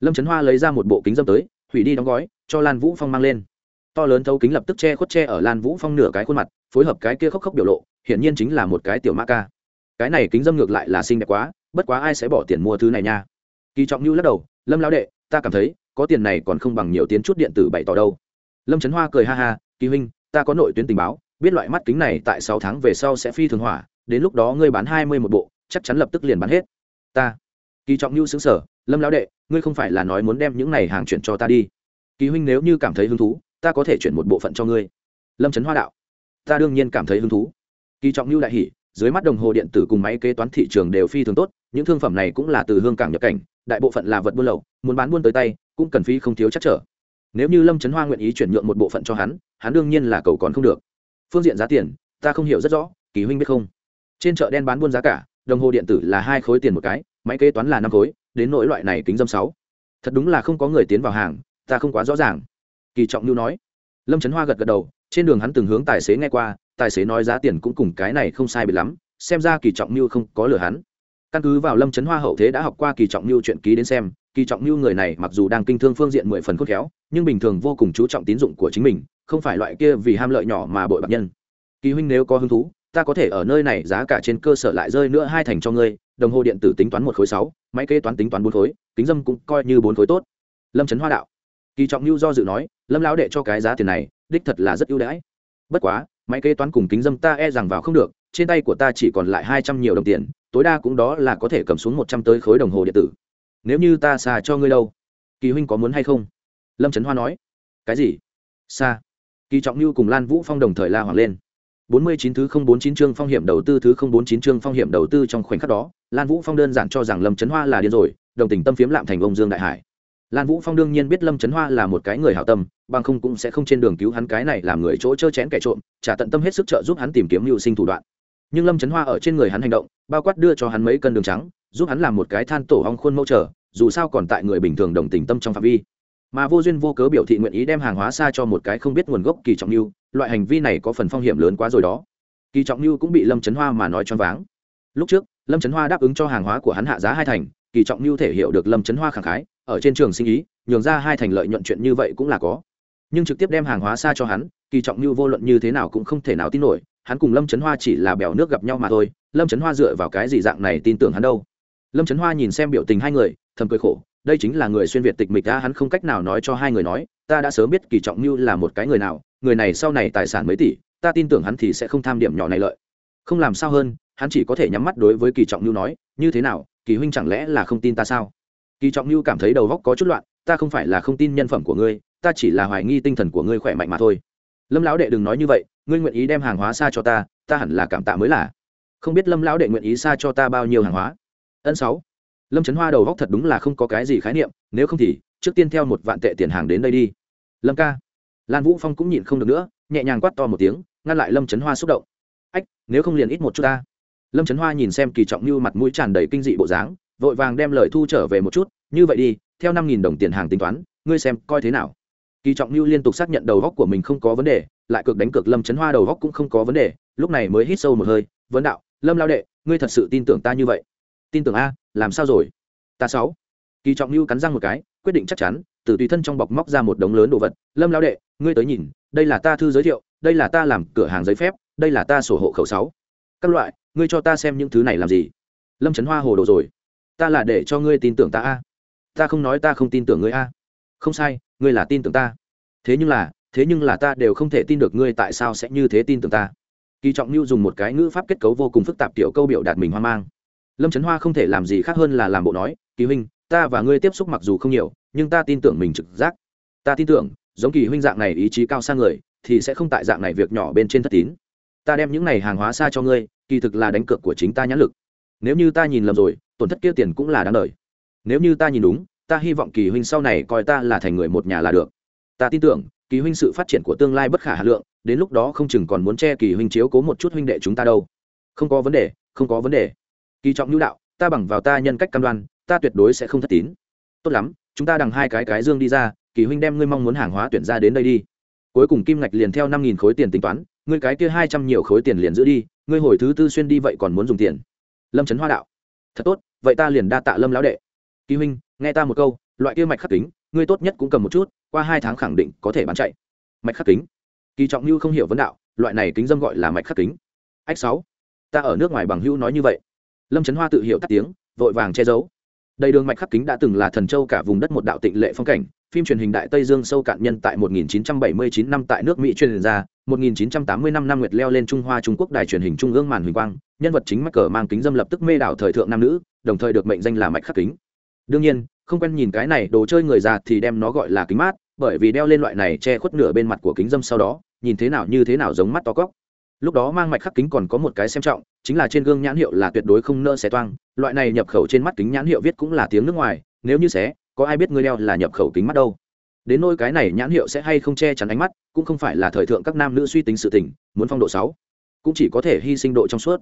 Lâm trấn hoa lấy ra một bộ kính dâm tới, hủy đi đóng gói, cho lan vũ phong mang lên. To lớn thấu kính lập tức che khuất che ở lan vũ phong nửa cái khuôn mặt, phối hợp cái kia khóc khóc biểu lộ, hiển nhiên chính là một cái tiểu ma ca. Cái này kính dâm ngược lại là xinh đẹp quá, bất quá ai sẽ bỏ tiền mua thứ này nha? Kỳ trọng như lắc đầu, lâm lão đệ, ta cảm thấy, có tiền này còn không bằng nhiều tiến chút điện tử bày tỏ đâu. Lâm trấn hoa cười ha ha, kỳ huynh, ta có nội tuyến tình báo biết loại mắt kính này tại sáu tháng về sau sẽ phi thường hỏa đến lúc đó ngươi bán hai mươi một bộ chắc chắn lập tức liền bán hết. Ta. Kỳ trọng như xứng sở lâm lão đệ ngươi không phải là nói muốn đem những này hàng chuyển cho ta đi. Kỳ huynh nếu như cảm thấy hứng thú ta có thể chuyển một bộ phận cho ngươi. Lâm trấn hoa đạo ta đương nhiên cảm thấy hứng thú. Kỳ trọng như đại hỉ, dưới mắt đồng hồ điện tử cùng máy kế toán thị trường đều phi thường tốt những thương phẩm này cũng là từ hương cảng nhập cảnh đại bộ phận là vật buôn lậu muốn bán buôn tới tay cũng cần phí không thiếu chắc trở. Nếu như lâm trấn hoa nguyện ý chuyển nhượng một bộ phận cho hắn hắn đương nhiên là cầu còn không được phương diện giá tiền, ta không hiểu rất rõ, kỳ huynh biết không? Trên chợ đen bán buôn giá cả, đồng hồ điện tử là hai khối tiền một cái, máy kế toán là năm khối, đến nỗi loại này kính dâm sáu. Thật đúng là không có người tiến vào hàng, ta không quá rõ ràng. Kỳ trọng lưu nói. Lâm trấn hoa gật gật đầu, trên đường hắn từng hướng tài xế nghe qua, tài xế nói giá tiền cũng cùng cái này không sai biệt lắm, xem ra kỳ trọng lưu không có lừa hắn. Căn cứ vào lâm trấn hoa hậu thế đã học qua kỳ trọng lưu chuyện ký đến xem kỳ trọng như người này mặc dù đang kinh thương phương diện mười phần khôn khéo, nhưng bình thường vô cùng chú trọng tín dụng của chính mình, không phải loại kia vì ham lợi nhỏ mà bội bạc nhân. Kỳ huynh nếu có hứng thú, ta có thể ở nơi này giá cả trên cơ sở lại rơi nữa hai thành cho ngươi, đồng hồ điện tử tính toán một khối sáu, máy kế toán tính toán bốn khối, kính dâm cũng coi như bốn khối tốt. Lâm trấn hoa đạo. Kỳ trọng lưu do dự nói, lâm lão đệ cho cái giá tiền này, đích thật là rất ưu đãi. Bất quá, máy kế toán cùng kính dâm ta e rằng vào không được, trên tay của ta chỉ còn lại hai trăm nhiều đồng tiền, tối đa cũng đó là có thể cầm xuống một trăm tới khối đồng hồ điện tử nếu như ta xà cho ngươi đâu, kỳ huynh có muốn hay không? Lâm trấn hoa nói. Cái gì? Xa. Kỳ trọng như cùng lan vũ phong đồng thời la hoảng lên. Bốn mươi chín thứ không bốn chín chương phong hiểm đầu tư, thứ không bốn chín chương phong hiểm đầu tư trong khoảnh khắc đó, lan vũ phong đơn giản cho rằng lâm trấn hoa là điên rồi, đồng tình tâm phiếm lạm thành ông dương đại hải. Lan vũ phong đương nhiên biết lâm trấn hoa là một cái người hảo tâm, bằng không cũng sẽ không trên đường cứu hắn cái này làm người chỗ chơ chén kẻ trộm trả tận tâm hết sức trợ giúp hắn tìm kiếm mưu sinh thủ đoạn nhưng lâm trấn hoa ở trên người hắn hành động, bao quát đưa cho hắn mấy cân đường trắng, giúp hắn làm một cái than tổ hong khuôn mẫu trở dù sao còn tại người bình thường đồng tình tâm trong phạm vi. Mà vô duyên vô cớ biểu thị nguyện ý đem hàng hóa xa cho một cái không biết nguồn gốc kỳ trọng lưu loại hành vi này có phần phong hiểm lớn quá rồi đó. Kỳ trọng lưu cũng bị lâm trấn hoa mà nói cho váng. Lúc trước, lâm trấn hoa đáp ứng cho hàng hóa của hắn hạ giá hai thành, kỳ trọng lưu thể hiểu được lâm trấn hoa khẳng khái, ở trên trường sinh ý, nhường ra hai thành lợi nhuận chuyện như vậy cũng là có. Nhưng trực tiếp đem hàng hóa xa cho hắn, kỳ trọng lưu vô luận như thế nào cũng không thể nào tin nổi hắn cùng lâm trấn hoa chỉ là bèo nước gặp nhau mà thôi, lâm trấn hoa dựa vào cái gì dạng này tin tưởng hắn đâu? Lâm trấn hoa nhìn xem biểu tình hai người, thầm cười khổ, đây chính là người xuyên việt tịch mịch ta hắn không cách nào nói cho hai người nói, ta đã sớm biết kỳ trọng như là một cái người nào, người này sau này tài sản mấy tỷ, ta tin tưởng hắn thì sẽ không tham điểm nhỏ này lợi. Không làm sao hơn, hắn chỉ có thể nhắm mắt đối với kỳ trọng như nói, như thế nào, kỳ huynh chẳng lẽ là không tin ta sao? Kỳ trọng như cảm thấy đầu góc có chút loạn, ta không phải là không tin nhân phẩm của ngươi, ta chỉ là hoài nghi tinh thần của ngươi khỏe mạnh mà thôi lâm lão đệ đừng nói như vậy, ngươi nguyện ý đem hàng hóa xa cho ta ta hẳn là cảm tạ mới là. Không biết lâm lão đệ nguyện ý xa cho ta bao nhiêu hàng hóa? Ân sáu. Lâm trấn hoa đầu góc thật đúng là không có cái gì khái niệm, nếu không thì, trước tiên theo một vạn tệ tiền hàng đến đây đi. Lâm ca. Lan vũ phong cũng nhịn không được nữa, nhẹ nhàng quát to một tiếng, ngăn lại lâm trấn hoa xúc động. Ách, nếu không liền ít một chút ta. Lâm trấn hoa nhìn xem kỳ trọng như mặt mũi tràn đầy kinh dị bộ dáng, vội vàng đem lời thu trở về một chút, như vậy đi, theo năm nghìn đồng tiền hàng tính toán, ngươi xem coi thế nào? Kỳ trọng lưu liên tục xác nhận đầu góc của mình không có vấn đề, lại cực đánh cực lâm Chấn hoa đầu góc cũng không có vấn đề, lúc này mới hít sâu một hơi, vấn đạo, lâm lao đệ, ngươi thật sự tin tưởng ta như vậy? Tin tưởng a, làm sao rồi? Ta sáu. Kỳ trọng lưu cắn răng một cái, quyết định chắc chắn, từ tùy thân trong bọc móc ra một đống lớn đồ vật, lâm lao đệ, ngươi tới nhìn, đây là ta thư giới thiệu, đây là ta làm cửa hàng giấy phép, đây là ta sổ hộ khẩu sáu. Các loại, ngươi cho ta xem những thứ này làm gì? Lâm trấn hoa hồ đồ rồi. Ta là để cho ngươi tin tưởng ta a. Ta không nói ta không tin tưởng ngươi a không sai, ngươi là tin tưởng ta. Thế nhưng là, thế nhưng là ta đều không thể tin được ngươi tại sao sẽ như thế tin tưởng ta. Kỳ trọng mưu dùng một cái ngữ pháp kết cấu vô cùng phức tạp tiểu câu biểu đạt mình hoang mang. Lâm trấn hoa không thể làm gì khác hơn là làm bộ nói, kỳ huynh, ta và ngươi tiếp xúc mặc dù không nhiều, nhưng ta tin tưởng mình trực giác. Ta tin tưởng, giống kỳ huynh dạng này ý chí cao sang người, thì sẽ không tại dạng này việc nhỏ bên trên thất tín. Ta đem những này hàng hóa xa cho ngươi, kỳ thực là đánh cược của chính ta nhãn lực. Nếu như ta nhìn lầm rồi, tổn thất kia tiền cũng là đáng lời nếu như ta nhìn đúng ta hy vọng kỳ huynh sau này coi ta là thành người một nhà là được. Ta tin tưởng, kỳ huynh sự phát triển của tương lai bất khả hà lượng, đến lúc đó không chừng còn muốn che kỳ huynh chiếu cố một chút huynh đệ chúng ta đâu. Không có vấn đề, không có vấn đề. Kỳ trọng nhu đạo, ta bằng vào ta nhân cách cam đoan, ta tuyệt đối sẽ không thất tín. Tốt lắm, chúng ta đằng hai cái cái dương đi ra, kỳ huynh đem ngươi mong muốn hàng hóa tuyển ra đến đây đi. Cuối cùng kim ngạch liền theo năm nghìn khối tiền tính toán, ngươi cái kia hai trăm nhiều khối tiền liền giữ đi, ngươi hồi thứ tư xuyên đi vậy còn muốn dùng tiền. Lâm trấn hoa đạo, thật tốt, vậy ta liền đa tạ lâm lão đệ kỳ huynh, nghe ta một câu, loại kia mạch khắc kính, ngươi tốt nhất cũng cầm một chút, qua hai tháng khẳng định có thể bán chạy. Mạch khắc kính? Kỳ trọng như không hiểu vấn đạo, loại này kính dâm gọi là mạch khắc kính. Ách sáu, ta ở nước ngoài bằng hữu nói như vậy. Lâm trấn hoa tự hiểu tắt tiếng, vội vàng che giấu. Đầy đường mạch khắc kính đã từng là thần châu cả vùng đất một đạo tịnh lệ phong cảnh, phim truyền hình đại tây dương sâu cạn nhân tại 1979 năm tại nước mỹ truyền ra 1980 năm năm nguyệt leo lên trung hoa trung quốc đài truyền hình trung ương màn huỳnh quang, nhân vật chính mắc cờ mang kính dâm lập tức mê đảo thời thượng nam nữ, đồng thời được mệnh danh là mạch khắc kính đương nhiên, không quen nhìn cái này đồ chơi người già thì đem nó gọi là kính mát, bởi vì đeo lên loại này che khuất nửa bên mặt của kính dâm sau đó, nhìn thế nào như thế nào giống mắt to cóc. Lúc đó mang mạch khắc kính còn có một cái xem trọng, chính là trên gương nhãn hiệu là tuyệt đối không nỡ xé toang, loại này nhập khẩu trên mắt kính nhãn hiệu viết cũng là tiếng nước ngoài, nếu như xé, có ai biết ngươi đeo là nhập khẩu kính mắt đâu. Đến nôi cái này nhãn hiệu sẽ hay không che chắn ánh mắt, cũng không phải là thời thượng các nam nữ suy tính sự tình, muốn phong độ sáu, cũng chỉ có thể hy sinh độ trong suốt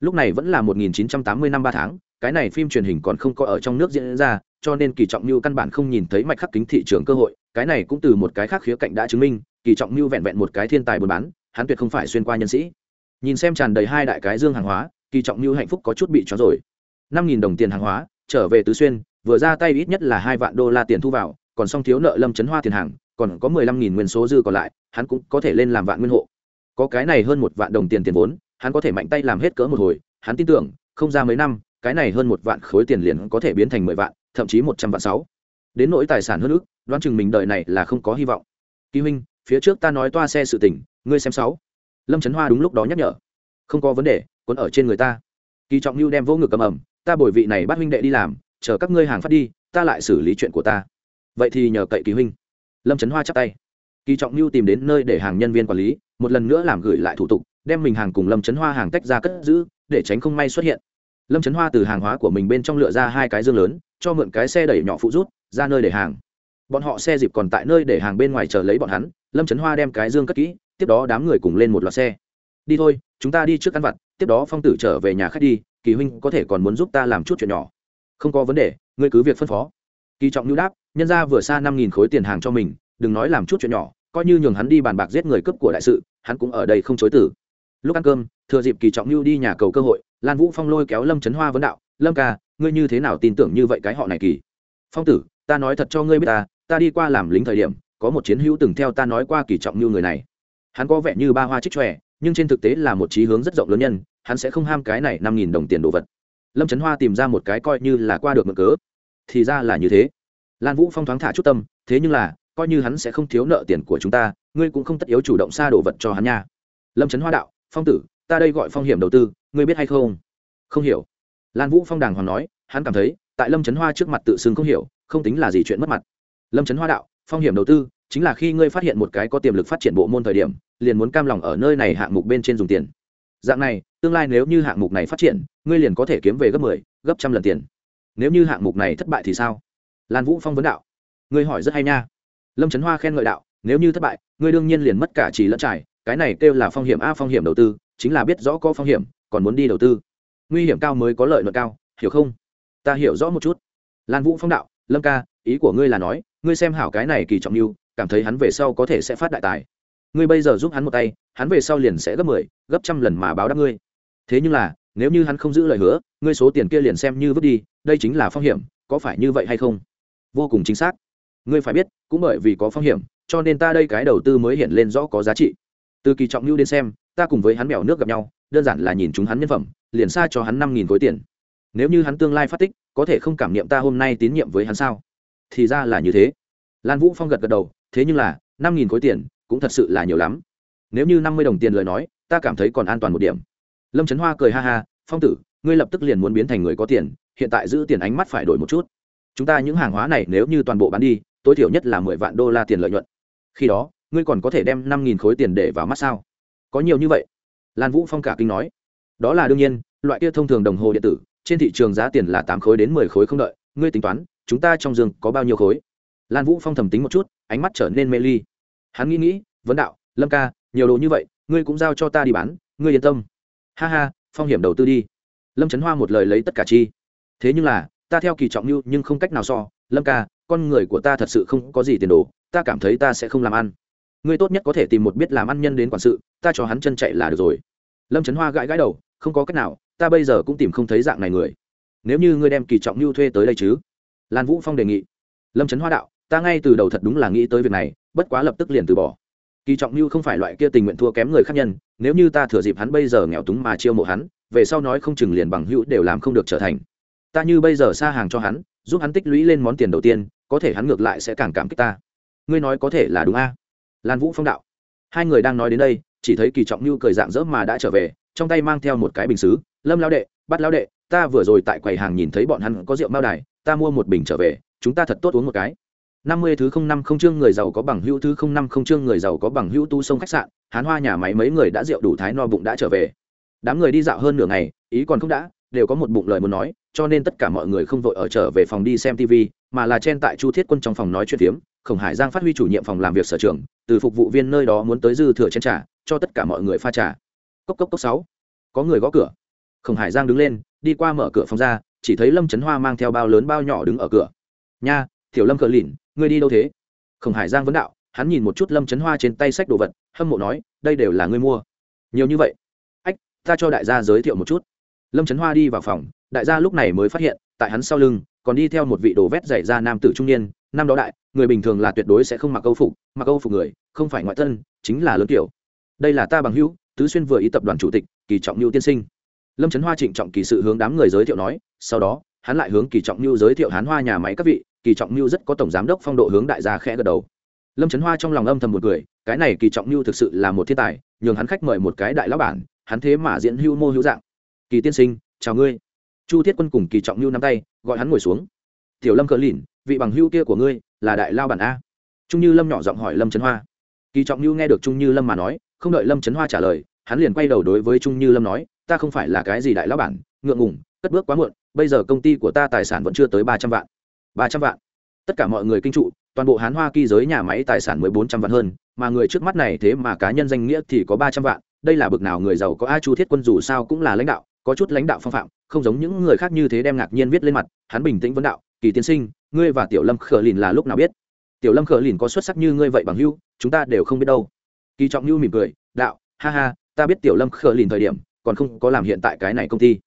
lúc này vẫn là 1980 năm ba tháng, cái này phim truyền hình còn không có ở trong nước diễn ra, cho nên kỳ trọng mưu căn bản không nhìn thấy mạch khắc kính thị trường cơ hội, cái này cũng từ một cái khác khía cạnh đã chứng minh, kỳ trọng mưu vẹn vẹn một cái thiên tài buôn bán, hắn tuyệt không phải xuyên qua nhân sĩ. Nhìn xem tràn đầy hai đại cái dương hàng hóa, kỳ trọng mưu hạnh phúc có chút bị cho rồi. năm nghìn đồng tiền hàng hóa, trở về tứ xuyên, vừa ra tay ít nhất là hai vạn đô la tiền thu vào, còn song thiếu nợ lâm chấn hoa tiền hàng, còn có mười lăm nghìn nguyên số dư còn lại, hắn cũng có thể lên làm vạn nguyên hộ. Có cái này hơn một vạn đồng tiền tiền vốn hắn có thể mạnh tay làm hết cỡ một hồi, hắn tin tưởng, không ra mấy năm, cái này hơn một vạn khối tiền liền có thể biến thành mười vạn, thậm chí một trăm vạn sáu. Đến nỗi tài sản hơn ước, đoán chừng mình đời này là không có hy vọng. Kỳ huynh, phía trước ta nói toa xe sự tỉnh ngươi xem sáu. Lâm trấn hoa đúng lúc đó nhắc nhở. Không có vấn đề cuốn ở trên người ta. Kỳ trọng lưu đem vô ngực cầm ẩm, ta bồi vị này bắt huynh đệ đi làm, chờ các ngươi hàng phát đi, ta lại xử lý chuyện của ta. Vậy thì nhờ cậy kỳ huynh. Lâm trấn hoa chắp tay. Kỳ trọng lưu tìm đến nơi để hàng nhân viên quản lý, một lần nữa làm gửi lại thủ tục đem mình hàng cùng lâm trấn hoa hàng tách ra cất giữ, để tránh không may xuất hiện. Lâm trấn hoa từ hàng hóa của mình bên trong lựa ra hai cái dương lớn, cho mượn cái xe đẩy nhỏ phụ rút, ra nơi để hàng. Bọn họ xe dịp còn tại nơi để hàng bên ngoài chờ lấy bọn hắn, lâm trấn hoa đem cái dương cất kỹ, tiếp đó đám người cùng lên một loạt xe. Đi thôi, chúng ta đi trước ăn vặt, tiếp đó phong tử trở về nhà khách đi, kỳ huynh có thể còn muốn giúp ta làm chút chuyện nhỏ. Không có vấn đề, ngươi cứ việc phân phó. Kỳ trọng nhu đáp, nhân ra vừa xa năm nghìn khối tiền hàng cho mình, đừng nói làm chút chuyện nhỏ, coi như nhường hắn đi bàn bạc giết người cướp của đại sự, hắn cũng ở đây không chối tử lúc ăn cơm, thừa dịp kỳ trọng nhu đi nhà cầu cơ hội, lan vũ phong lôi kéo lâm trấn hoa vấn đạo, lâm ca, ngươi như thế nào tin tưởng như vậy cái họ này kỳ? Phong tử, ta nói thật cho ngươi biết ta ta đi qua làm lính thời điểm, có một chiến hữu từng theo ta nói qua kỳ trọng như người này. Hắn có vẻ như ba hoa trích tròe nhưng trên thực tế là một trí hướng rất rộng lớn nhân, hắn sẽ không ham cái này năm nghìn đồng tiền đồ vật. Lâm trấn hoa tìm ra một cái coi như là qua được mực cớ. Thì ra là như thế. Lan vũ phong thoáng thả chút tâm, thế nhưng là, coi như hắn sẽ không thiếu nợ tiền của chúng ta, ngươi cũng không tất yếu chủ động xa đồ vật cho hắn nha. Lâm trấn hoa đạo phong tử ta đây gọi phong hiểm đầu tư ngươi biết hay không? Không hiểu. Lan vũ phong đàng hoàng nói hắn cảm thấy tại lâm trấn hoa trước mặt tự xưng không hiểu không tính là gì chuyện mất mặt. Lâm trấn hoa đạo phong hiểm đầu tư chính là khi ngươi phát hiện một cái có tiềm lực phát triển bộ môn thời điểm liền muốn cam lòng ở nơi này hạng mục bên trên dùng tiền. Dạng này tương lai nếu như hạng mục này phát triển ngươi liền có thể kiếm về gấp mười 10, gấp trăm lần tiền. Nếu như hạng mục này thất bại thì sao? Lan vũ phong vấn đạo. Ngươi hỏi rất hay nha. Lâm trấn hoa khen ngợi đạo nếu như thất bại ngươi đương nhiên liền mất cả chỉ lẫn trải cái này kêu là phong hiểm a phong hiểm đầu tư chính là biết rõ có phong hiểm còn muốn đi đầu tư. Nguy hiểm cao mới có lợi nhuận cao hiểu không? Ta hiểu rõ một chút. Lan vũ phong đạo lâm ca ý của ngươi là nói ngươi xem hảo cái này kỳ trọng mưu cảm thấy hắn về sau có thể sẽ phát đại tài. Ngươi bây giờ giúp hắn một tay hắn về sau liền sẽ gấp mười 10, gấp trăm lần mà báo đáp ngươi. Thế nhưng là nếu như hắn không giữ lời hứa ngươi số tiền kia liền xem như vứt đi đây chính là phong hiểm có phải như vậy hay không? Vô cùng chính xác. Ngươi phải biết cũng bởi vì có phong hiểm cho nên ta đây cái đầu tư mới hiện lên rõ có giá trị từ kỳ trọng lưu đến xem, ta cùng với hắn mèo nước gặp nhau, đơn giản là nhìn chúng hắn nhân phẩm, liền xa cho hắn năm nghìn khối tiền. Nếu như hắn tương lai phát tích, có thể không cảm nghiệm ta hôm nay tín nhiệm với hắn sao? Thì ra là như thế. Lan vũ phong gật gật đầu, thế nhưng là, năm nghìn khối tiền cũng thật sự là nhiều lắm. Nếu như năm mươi đồng tiền lời nói, ta cảm thấy còn an toàn một điểm. Lâm trấn hoa cười ha ha, phong tử, ngươi lập tức liền muốn biến thành người có tiền, hiện tại giữ tiền ánh mắt phải đổi một chút. Chúng ta những hàng hóa này nếu như toàn bộ bán đi, tối thiểu nhất là mười vạn đô la tiền lợi nhuận. Khi đó ngươi còn có thể đem năm nghìn khối tiền để vào mắt sao? Có nhiều như vậy? Lan vũ phong cả kinh nói. Đó là đương nhiên, loại kia thông thường đồng hồ điện tử, trên thị trường giá tiền là tám khối đến mười khối không đợi. Ngươi tính toán, chúng ta trong giường có bao nhiêu khối? Lan vũ phong thầm tính một chút, ánh mắt trở nên mê ly. Hắn nghĩ nghĩ, vấn đạo, lâm ca, nhiều đồ như vậy, ngươi cũng giao cho ta đi bán, ngươi yên tâm. Ha ha, phong hiểm đầu tư đi. Lâm trấn hoa một lời lấy tất cả chi. Thế nhưng là, ta theo kỳ trọng như, nhưng không cách nào so. Lâm ca, con người của ta thật sự không có gì tiền đồ, ta cảm thấy ta sẽ không làm ăn ngươi tốt nhất có thể tìm một biết làm ăn nhân đến quản sự, ta cho hắn chân chạy là được rồi. Lâm trấn hoa gãi gãi đầu, không có cách nào, ta bây giờ cũng tìm không thấy dạng này người. Nếu như ngươi đem kỳ trọng như thuê tới đây chứ? Lan vũ phong đề nghị. Lâm trấn hoa đạo, ta ngay từ đầu thật đúng là nghĩ tới việc này, bất quá lập tức liền từ bỏ. Kỳ trọng như không phải loại kia tình nguyện thua kém người khác nhân, nếu như ta thừa dịp hắn bây giờ nghèo túng mà chiêu mộ hắn, về sau nói không chừng liền bằng hữu đều làm không được trở thành. Ta như bây giờ xa hàng cho hắn, giúp hắn tích lũy lên món tiền đầu tiên, có thể hắn ngược lại sẽ càng cảm kích ta. Ngươi nói có thể là đúng a? Lan vũ phong đạo. Hai người đang nói đến đây, chỉ thấy kỳ trọng như cười dạng dỡ mà đã trở về, trong tay mang theo một cái bình xứ lâm lao đệ, bắt lao đệ, ta vừa rồi tại quầy hàng nhìn thấy bọn hắn có rượu mao đài, ta mua một bình trở về, chúng ta thật tốt uống một cái. Năm mươi thứ không năm không chương người giàu có bằng hữu, thứ không năm không chương người giàu có bằng hữu tu sông khách sạn, hán hoa nhà máy mấy người đã rượu đủ thái no bụng đã trở về. Đám người đi dạo hơn nửa ngày, ý còn không đã, đều có một bụng lời muốn nói, cho nên tất cả mọi người không vội ở trở về phòng đi xem tv mà là chen tại chu thiết quân trong phòng nói chuyện phiếm khổng hải giang phát huy chủ nhiệm phòng làm việc sở trường, từ phục vụ viên nơi đó muốn tới dư thừa chen trà, cho tất cả mọi người pha trà. Cốc cốc cốc sáu. Có người gõ cửa. Khổng hải giang đứng lên, đi qua mở cửa phòng ra, chỉ thấy lâm trấn hoa mang theo bao lớn bao nhỏ đứng ở cửa. Nha thiểu lâm cờ lìn, ngươi đi đâu thế? Khổng hải giang vấn đạo, hắn nhìn một chút lâm trấn hoa trên tay sách đồ vật, hâm mộ nói, đây đều là ngươi mua. Nhiều như vậy? Ách, ta cho đại gia giới thiệu một chút. Lâm trấn hoa đi vào phòng, đại gia lúc này mới phát hiện, tại hắn sau lưng, còn đi theo một vị đồ vét dày ra nam tử trung niên năm đó đại người bình thường là tuyệt đối sẽ không mặc câu phục mặc câu phục người không phải ngoại thân chính là lớn kiểu. Đây là ta bằng hữu tứ xuyên vừa ý tập đoàn chủ tịch kỳ trọng như tiên sinh. Lâm trấn hoa trịnh trọng kỳ sự hướng đám người giới thiệu nói sau đó hắn lại hướng kỳ trọng như giới thiệu hán hoa nhà máy các vị kỳ trọng như rất có tổng giám đốc phong độ hướng đại gia khẽ gật đầu. Lâm trấn hoa trong lòng âm thầm một người, cái này kỳ trọng như thực sự là một thiên tài nhường hắn khách mời một cái đại lão bản hắn thế mà diễn hưu mô hữu dạng. Kỳ tiên sinh chào ngươi. Chu thiết quân cùng kỳ trọng như nắm tay gọi hắn ngồi xuống. Tiểu lâm cỡ lìn vị bằng hưu kia của ngươi là đại lao bản a trung như lâm nhỏ giọng hỏi lâm trấn hoa kỳ trọng lưu nghe được trung như lâm mà nói không đợi lâm trấn hoa trả lời hắn liền quay đầu đối với trung như lâm nói ta không phải là cái gì đại lao bản ngượng ngủng cất bước quá muộn bây giờ công ty của ta tài sản vẫn chưa tới ba trăm vạn ba trăm vạn tất cả mọi người kinh trụ toàn bộ hán hoa kỳ giới nhà máy tài sản mới bốn trăm vạn hơn mà người trước mắt này thế mà cá nhân danh nghĩa thì có ba trăm vạn đây là bực nào người giàu có a chu thiết quân dù sao cũng là lãnh đạo có chút lãnh đạo phong phạm không giống những người khác như thế đem ngạc nhiên viết lên mặt hắn bình tĩnh vấn đạo kỳ tiên sinh ngươi và tiểu lâm khờ lìn là lúc nào biết? Tiểu lâm khờ lìn có xuất sắc như ngươi vậy bằng hưu, chúng ta đều không biết đâu. Kỳ trọng hưu mỉm cười, đạo, ha ha, ta biết tiểu lâm khờ lìn thời điểm, còn không có làm hiện tại cái này công ty.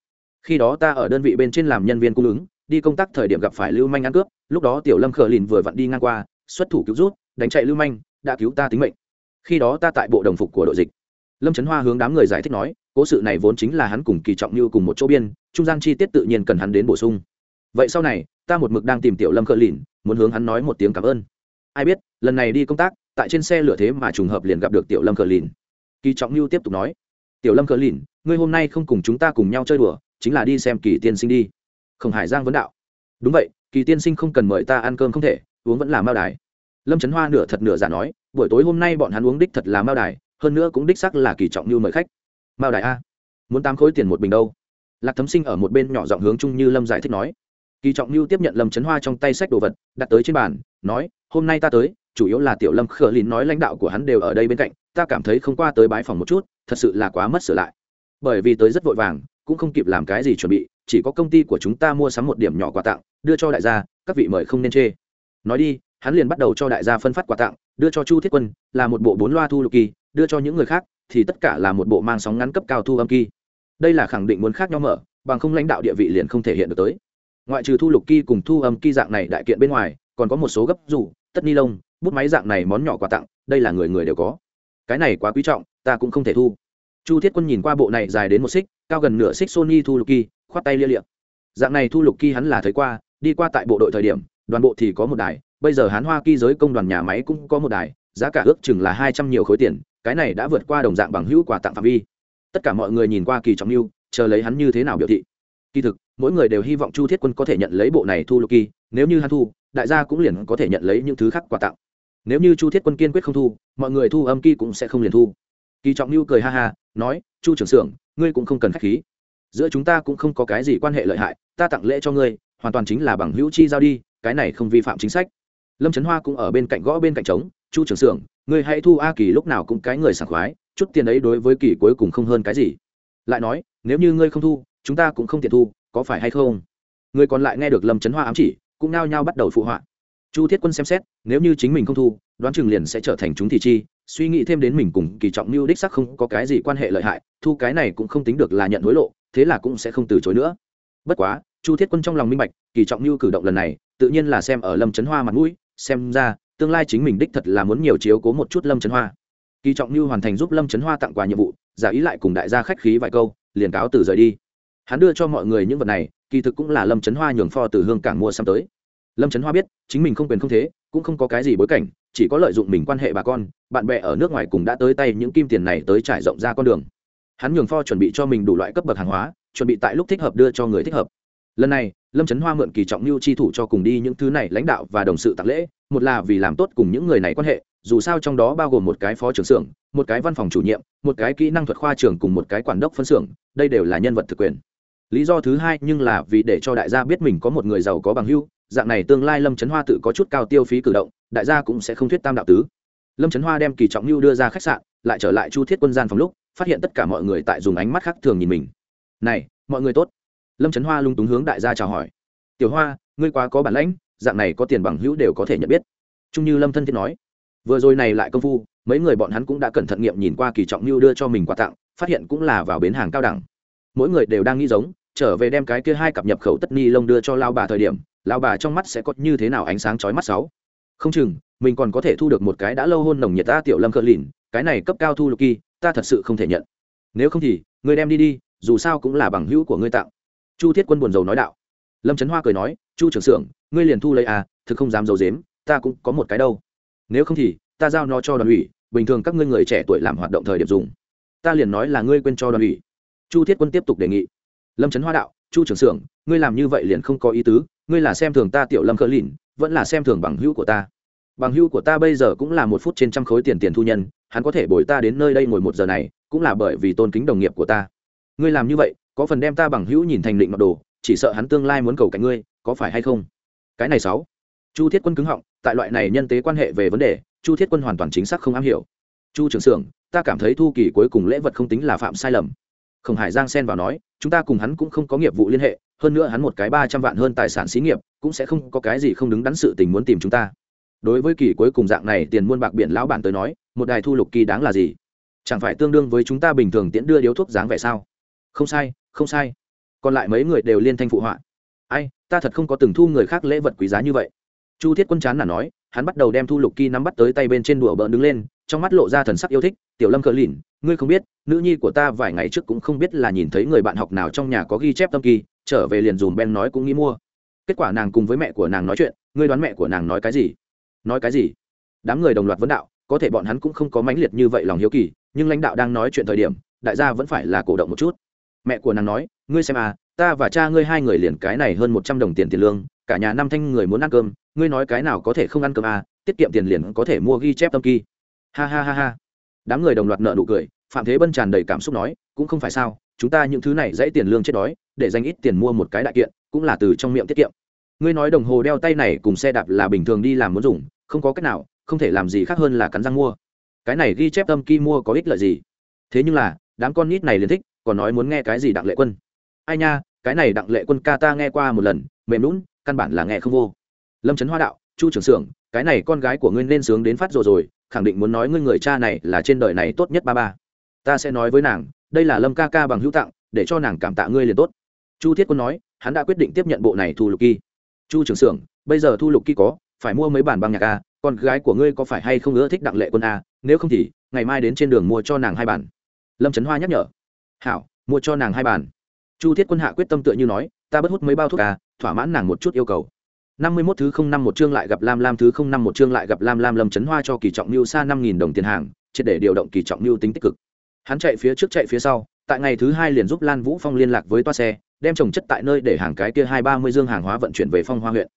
Khi đó ta ở đơn vị bên trên làm nhân viên cung ứng, đi công tác thời điểm gặp phải lưu manh ăn cướp, lúc đó tiểu lâm khờ lìn vừa vặn đi ngang qua, xuất thủ cứu rút, đánh chạy lưu manh, đã cứu ta tính mệnh. Khi đó ta tại bộ đồng phục của đội dịch. Lâm trấn hoa hướng đám người giải thích nói, cố sự này vốn chính là hắn cùng kỳ trọng như cùng một chỗ biên, trung gian chi tiết tự nhiên cần hắn đến bổ sung vậy sau này, ta một mực đang tìm tiểu lâm cờ lìn, muốn hướng hắn nói một tiếng cảm ơn. Ai biết, lần này đi công tác, tại trên xe lửa thế mà trùng hợp liền gặp được tiểu lâm cờ lìn. Kỳ trọng lưu tiếp tục nói, tiểu lâm cờ lìn, ngươi hôm nay không cùng chúng ta cùng nhau chơi đùa, chính là đi xem kỳ tiên sinh đi. Khổng hải giang vấn đạo, đúng vậy, kỳ tiên sinh không cần mời ta ăn cơm không thể, uống vẫn là mao đài. Lâm trấn hoa nửa thật nửa giả nói, buổi tối hôm nay bọn hắn uống đích thật là mao đài, hơn nữa cũng đích sắc là kỳ trọng như mời khách. Mao đài a, muốn tám khối tiền một bình đâu? Lạc thấm sinh ở một bên nhỏ giọng hướng chung như lâm giải thích nói kỳ trọng lưu tiếp nhận lâm trấn hoa trong tay sách đồ vật, đặt tới trên bàn, nói, hôm nay ta tới, chủ yếu là tiểu lâm khờ lìn nói lãnh đạo của hắn đều ở đây bên cạnh, ta cảm thấy không qua tới bái phòng một chút, thật sự là quá mất sửa lại. Bởi vì tới rất vội vàng, cũng không kịp làm cái gì chuẩn bị, chỉ có công ty của chúng ta mua sắm một điểm nhỏ quà tặng, đưa cho đại gia, các vị mời không nên chê. Nói đi, hắn liền bắt đầu cho đại gia phân phát quà tặng, đưa cho chu thiết quân, là một bộ bốn loa thu lục kỳ, đưa cho những người khác, thì tất cả là một bộ mang sóng ngắn cấp cao thu âm kỳ. Đây là khẳng định muốn khác nhau mở, bằng không lãnh đạo địa vị liền không thể hiện được tới ngoại trừ thu lục kỳ cùng thu âm kỳ dạng này đại kiện bên ngoài, còn có một số gấp rủ tất ni lông, bút máy dạng này món nhỏ quà tặng, đây là người người đều có. Cái này quá quý trọng, ta cũng không thể thu. Chu thiết quân nhìn qua bộ này dài đến một xích, cao gần nửa xích sony thu lục kỳ, khoát tay lia liệm dạng này thu lục kỳ hắn là thấy qua, đi qua tại bộ đội thời điểm, đoàn bộ thì có một đài, bây giờ hán hoa kỳ giới công đoàn nhà máy cũng có một đài, giá cả ước chừng là hai trăm nhiều khối tiền, cái này đã vượt qua đồng dạng bằng hữu quà tặng phạm vi. Tất cả mọi người nhìn qua kỳ trọng mưu chờ lấy hắn như thế nào biểu thị kỳ thực, mỗi người đều hy vọng chu thiết quân có thể nhận lấy bộ này thu lục kỳ, nếu như hắn thu, đại gia cũng liền có thể nhận lấy những thứ khác quà tặng. Nếu như chu thiết quân kiên quyết không thu, mọi người thu âm kỳ cũng sẽ không liền thu. Kỳ trọng lưu cười ha ha, nói, chu trưởng xưởng, ngươi cũng không cần k h á c h khí. Giữa chúng ta cũng không có cái gì quan hệ lợi hại, ta tặng lễ cho ngươi, hoàn toàn chính là bằng hữu chi giao đi, cái này không vi phạm chính sách. Lâm trấn hoa cũng ở bên cạnh gõ bên cạnh trống, chu trưởng xưởng, ngươi hãy thu a kỳ lúc nào cũng cái người sảng khoái, chút tiền ấy đối với kỳ cuối cùng không hơn cái gì. Lại nói, nếu như ngươi không thu chúng ta cũng không tiện thu, có phải hay không? Người còn lại nghe được lâm trấn hoa ám chỉ, cũng nao nhao bắt đầu phụ họa. Chu thiết quân xem xét, nếu như chính mình không thu, đoán chừng liền sẽ trở thành chúng thị chi, suy nghĩ thêm đến mình cùng kỳ trọng mưu đích sắc không có cái gì quan hệ lợi hại, thu cái này cũng không tính được là nhận hối lộ, thế là cũng sẽ không từ chối nữa. Bất quá, chu thiết quân trong lòng minh bạch, kỳ trọng mưu cử động lần này, tự nhiên là xem ở lâm trấn hoa mặt mũi, xem ra, tương lai chính mình đích thật là muốn nhiều chiếu cố một chút lâm trấn hoa. Kỳ trọng mưu hoàn thành giúp lâm trấn hoa tặng quà nhiệm vụ, giả ý lại cùng đại gia khách khí vài câu, liền cáo từ rời đi hắn đưa cho mọi người những vật này, kỳ thực cũng là lâm trấn hoa nhường pho từ hương cảng mua xăm tới. Lâm trấn hoa biết, chính mình không quyền không thế, cũng không có cái gì bối cảnh, chỉ có lợi dụng mình quan hệ bà con, bạn bè ở nước ngoài cùng đã tới tay những kim tiền này tới trải rộng ra con đường. Hắn nhường pho chuẩn bị cho mình đủ loại cấp bậc hàng hóa, chuẩn bị tại lúc thích hợp đưa cho người thích hợp. Lần này, lâm trấn hoa mượn kỳ trọng mưu chi thủ cho cùng đi những thứ này lãnh đạo và đồng sự tặng lễ, một là vì làm tốt cùng những người này quan hệ, dù sao trong đó bao gồm một cái phó trưởng xưởng, một cái văn phòng chủ nhiệm, một cái kỹ năng thuật khoa trường cùng một cái quản đốc phân xưởng, đây đều là nhân vật thực quyền lý do thứ hai nhưng là vì để cho đại gia biết mình có một người giàu có bằng hưu dạng này tương lai lâm trấn hoa tự có chút cao tiêu phí cử động, đại gia cũng sẽ không thuyết tam đạo tứ. Lâm trấn hoa đem kỳ trọng mưu đưa ra khách sạn, lại trở lại chu thiết quân gian phòng lúc, phát hiện tất cả mọi người tại dùng ánh mắt khác thường nhìn mình. Này, mọi người tốt. Lâm trấn hoa lung túng hướng đại gia chào hỏi. Tiểu hoa, ngươi quá có bản lãnh, dạng này có tiền bằng hữu đều có thể nhận biết. Chung như lâm thân thiết nói. Vừa rồi này lại công phu, mấy người bọn hắn cũng đã cẩn thận nghiệm nhìn qua kỳ trọng mưu đưa cho mình quà tặng, phát hiện cũng là vào bến hàng cao đẳng. Mỗi người đều đang nghĩ giống trở về đem cái kia hai cặp nhập khẩu tất ni lông đưa cho lao bà thời điểm, lao bà trong mắt sẽ có như thế nào ánh sáng chói mắt sáu. Không chừng, mình còn có thể thu được một cái đã lâu hôn nồng nhiệt ta tiểu lâm cỡ lìn, cái này cấp cao thu lục kỳ, ta thật sự không thể nhận. Nếu không thì, ngươi đem đi đi, dù sao cũng là bằng hữu của ngươi tặng chu thiết quân buồn rầu nói đạo. Lâm trấn hoa cười nói, chu trưởng xưởng, ngươi liền thu lấy à thực không dám d i ấ u dếm ta cũng có một cái đâu. Nếu không thì, ta giao nó cho đoàn ủy, bình thường các ngươi người trẻ tuổi làm hoạt động thời điểm dùng. Ta liền nói là ngươi quên cho đoàn ủy. Chu thiết quân tiếp tục đề nghị lâm trấn hoa đạo, chu trưởng xưởng, ngươi làm như vậy liền không có ý tứ, ngươi là xem thường ta tiểu lâm cỡ lìn, vẫn là xem thường bằng hữu của ta. Bằng hữu của ta bây giờ cũng là một phút trên trăm khối tiền tiền thu nhân, hắn có thể bồi ta đến nơi đây ngồi một giờ này, cũng là bởi vì tôn kính đồng nghiệp của ta. Ngươi làm như vậy, có phần đem ta bằng hữu nhìn thành định mặc đồ, chỉ sợ hắn tương lai muốn cầu cạnh ngươi, có phải hay không? Cái này sáu. Chu thiết quân cứng họng, tại loại này nhân tế quan hệ về vấn đề, chu thiết quân hoàn toàn chính xác không am hiểu. Chu trưởng xưởng, ta cảm thấy thu kỳ cuối cùng lễ vật không tính là phạm sai lầm. Khổng hải giang xen vào nói chúng ta cùng hắn cũng không có nghiệp vụ liên hệ, hơn nữa hắn một cái ba trăm vạn hơn tài sản xí nghiệp, cũng sẽ không có cái gì không đứng đắn sự tình muốn tìm chúng ta. Đối với kỳ cuối cùng dạng này tiền muôn bạc biển lão bản tới nói, một đài thu lục kỳ đáng là gì? Chẳng phải tương đương với chúng ta bình thường tiễn đưa điếu thuốc dáng vẻ sao? Không sai không sai. Còn lại mấy người đều liên thanh phụ họa. Ai, ta thật không có từng thu người khác lễ vật quý giá như vậy. Chu thiết quân chán là nói, hắn bắt đầu đem thu lục kỳ nắm bắt tới tay bên trên đùa bỡn đứng lên trong mắt lộ ra thần sắc yêu thích, tiểu lâm cờ lìn, ngươi không biết, nữ nhi của ta vài ngày trước cũng không biết là nhìn thấy người bạn học nào trong nhà có ghi chép tâm kỳ, trở về liền dùm ben nói cũng nghĩ mua. Kết quả nàng cùng với mẹ của nàng nói chuyện, ngươi đoán mẹ của nàng nói cái gì? Nói cái gì? Đám người đồng loạt vấn đạo, có thể bọn hắn cũng không có mãnh liệt như vậy lòng hiếu kỳ, nhưng lãnh đạo đang nói chuyện thời điểm, đại gia vẫn phải là cổ động một chút. Mẹ của nàng nói, ngươi xem à ta và cha ngươi hai người liền cái này hơn một trăm đồng tiền tiền lương, cả nhà năm thanh người muốn ăn cơm, ngươi nói cái nào có thể không ăn cơm à tiết kiệm tiền liền có thể mua ghi chép tâm kỳ ha ha ha ha. Đám người đồng loạt nợ nụ cười, phạm thế bân tràn đầy cảm xúc nói, cũng không phải sao, chúng ta những thứ này dãy tiền lương chết đói, để dành ít tiền mua một cái đại kiện, cũng là từ trong miệng tiết kiệm. Ngươi nói đồng hồ đeo tay này cùng xe đạp là bình thường đi làm muốn dùng, không có cách nào, không thể làm gì khác hơn là cắn răng mua. Cái này ghi chép tâm kỳ mua có ích lợi gì? Thế nhưng là, đám con nít này liền thích, còn nói muốn nghe cái gì đặng lệ quân. Ai nha, cái này đặng lệ quân ca ta nghe qua một lần, mềm lún căn bản là nghe không vô. Lâm trấn hoa đạo, chu trưởng xưởng cái này con gái của ngươi nên sướng đến phát rồi rồi khẳng định muốn nói ngươi người cha này là trên đời này tốt nhất ba ba. Ta sẽ nói với nàng, đây là lâm ca ca bằng hữu tặng, để cho nàng cảm tạ ngươi liền tốt. Chu thiết quân nói, hắn đã quyết định tiếp nhận bộ này thu lục kỳ. Chu trưởng xưởng bây giờ thu lục kỳ có, phải mua mấy bản băng nhạc a, con gái của ngươi có phải hay không ưa thích đặng lệ quân a? Nếu không thì, ngày mai đến trên đường mua cho nàng hai bản. Lâm trấn hoa nhắc nhở. Hảo, mua cho nàng hai bản. Chu thiết quân hạ quyết tâm tựa như nói, ta bất hút mấy bao thuốc a, thỏa mãn nàng một chút yêu cầu năm mươi 51 thứ không năm một chương lại gặp Lam Lam thứ không năm một chương lại gặp Lam Lam Lâm Chấn Hoa cho kỳ trọng Nưu xa năm nghìn đồng tiền hàng, triệt để điều động kỳ trọng Nưu tính tích cực. Hắn chạy phía trước chạy phía sau, tại ngày thứ hai liền giúp Lan Vũ Phong liên lạc với toa xe, đem trồng chất tại nơi để hàng cái kia hai ba mươi dương hàng hóa vận chuyển về Phong Hoa huyện.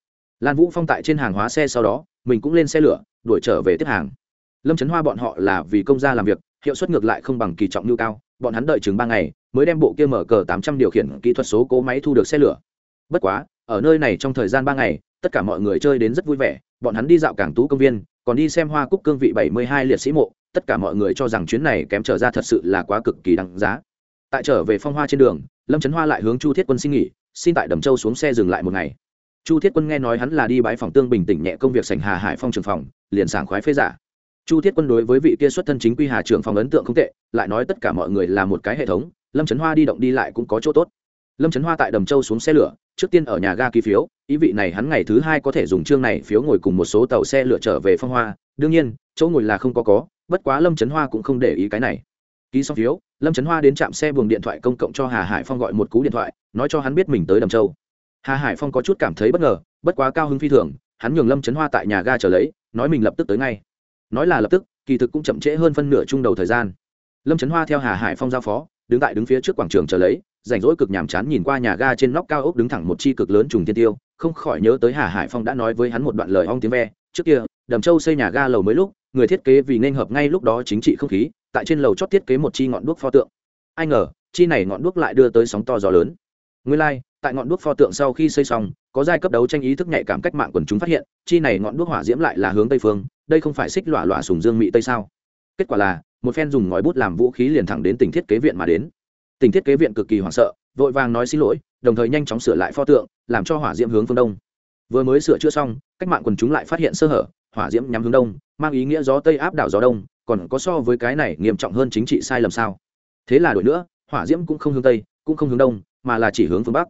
Lan Vũ Phong tại trên hàng hóa xe sau đó, mình cũng lên xe lửa, đuổi trở về tiếp hàng. Lâm Chấn Hoa bọn họ là vì công gia làm việc, hiệu suất ngược lại không bằng kỳ trọng Nưu cao, bọn hắn đợi chừng ba ngày, mới đem bộ kia mở cờ tám trăm điều khiển kỹ thuật số cố máy thu được xe lửa. Bất quá, ở nơi này trong thời gian ba ngày, tất cả mọi người chơi đến rất vui vẻ bọn hắn đi dạo cảng tú công viên còn đi xem hoa cúc cương vị bảy mươi hai liệt sĩ mộ tất cả mọi người cho rằng chuyến này kém trở ra thật sự là quá cực kỳ đáng giá. Tại trở về phong hoa trên đường lâm trấn hoa lại hướng chu thiết quân xin nghỉ xin tại đầm châu xuống xe dừng lại một ngày. Chu thiết quân nghe nói hắn là đi bãi phòng tương bình tỉnh nhẹ công việc sành hà hải phong trường phòng liền sảng khoái phế giả. Chu thiết quân đối với vị kia xuất thân chính quy hà trưởng phòng ấn tượng không tệ lại nói tất cả mọi người là một cái hệ thống lâm trấn hoa đi động đi lại cũng có chỗ tốt lâm trấn hoa tại đầm châu xuống xe lửa, trước tiên ở nhà ga ký phiếu, ý vị này hắn ngày thứ hai có thể dùng chương này phiếu ngồi cùng một số tàu xe lửa trở về phong hoa. Đương nhiên, chỗ ngồi là không có có, bất quá lâm trấn hoa cũng không để ý cái này. Ký xong phiếu, lâm trấn hoa đến trạm xe buồng điện thoại công cộng cho hà hải phong gọi một cú điện thoại, nói cho hắn biết mình tới đầm châu. Hà hải phong có chút cảm thấy bất ngờ, bất quá cao hứng phi thường, hắn nhường lâm trấn hoa tại nhà ga trở lấy, nói mình lập tức tới ngay. Nói là lập tức, kỳ thực cũng chậm trễ hơn phân nửa chung đầu thời gian. Lâm trấn hoa theo hà hải phong giao phó, đứng tại đứng phía trước quảng trường chờ lấy rảnh rỗi cực nhàm chán nhìn qua nhà ga trên nóc cao ốc đứng thẳng một chi cực lớn trùng thiên tiêu không khỏi nhớ tới hà hải phong đã nói với hắn một đoạn lời ong tiếng ve trước kia đầm châu xây nhà ga lầu mới lúc người thiết kế vì nên hợp ngay lúc đó chính trị không khí tại trên lầu chót thiết kế một chi ngọn đuốc pho tượng. Ai ngờ chi này ngọn đuốc lại đưa tới sóng to gió lớn. Nguyên lai、like, tại ngọn đuốc pho tượng sau khi xây xong có giai cấp đấu tranh ý thức nhạy cảm cách mạng quần chúng phát hiện chi này ngọn đuốc hỏa diễm lại là hướng tây phương đây không phải xích lọa lọa sùng dương mỹ tây sao? Kết quả là một phen dùng ngòi bút làm vũ khí liền thẳng đến tỉnh thiết kế viện mà đến. Tình thiết kế viện cực kỳ hoảng sợ, vội vàng nói xin lỗi, đồng thời nhanh chóng sửa lại pho tượng, làm cho hỏa diễm hướng phương đông. Vừa mới sửa chữa xong, cách mạng quần chúng lại phát hiện sơ hở, hỏa diễm nhắm hướng đông, mang ý nghĩa gió tây áp đảo gió đông, còn có so với cái này nghiêm trọng hơn chính trị sai lầm sao? Thế là đổi nữa, hỏa diễm cũng không hướng tây, cũng không hướng đông, mà là chỉ hướng phương bắc.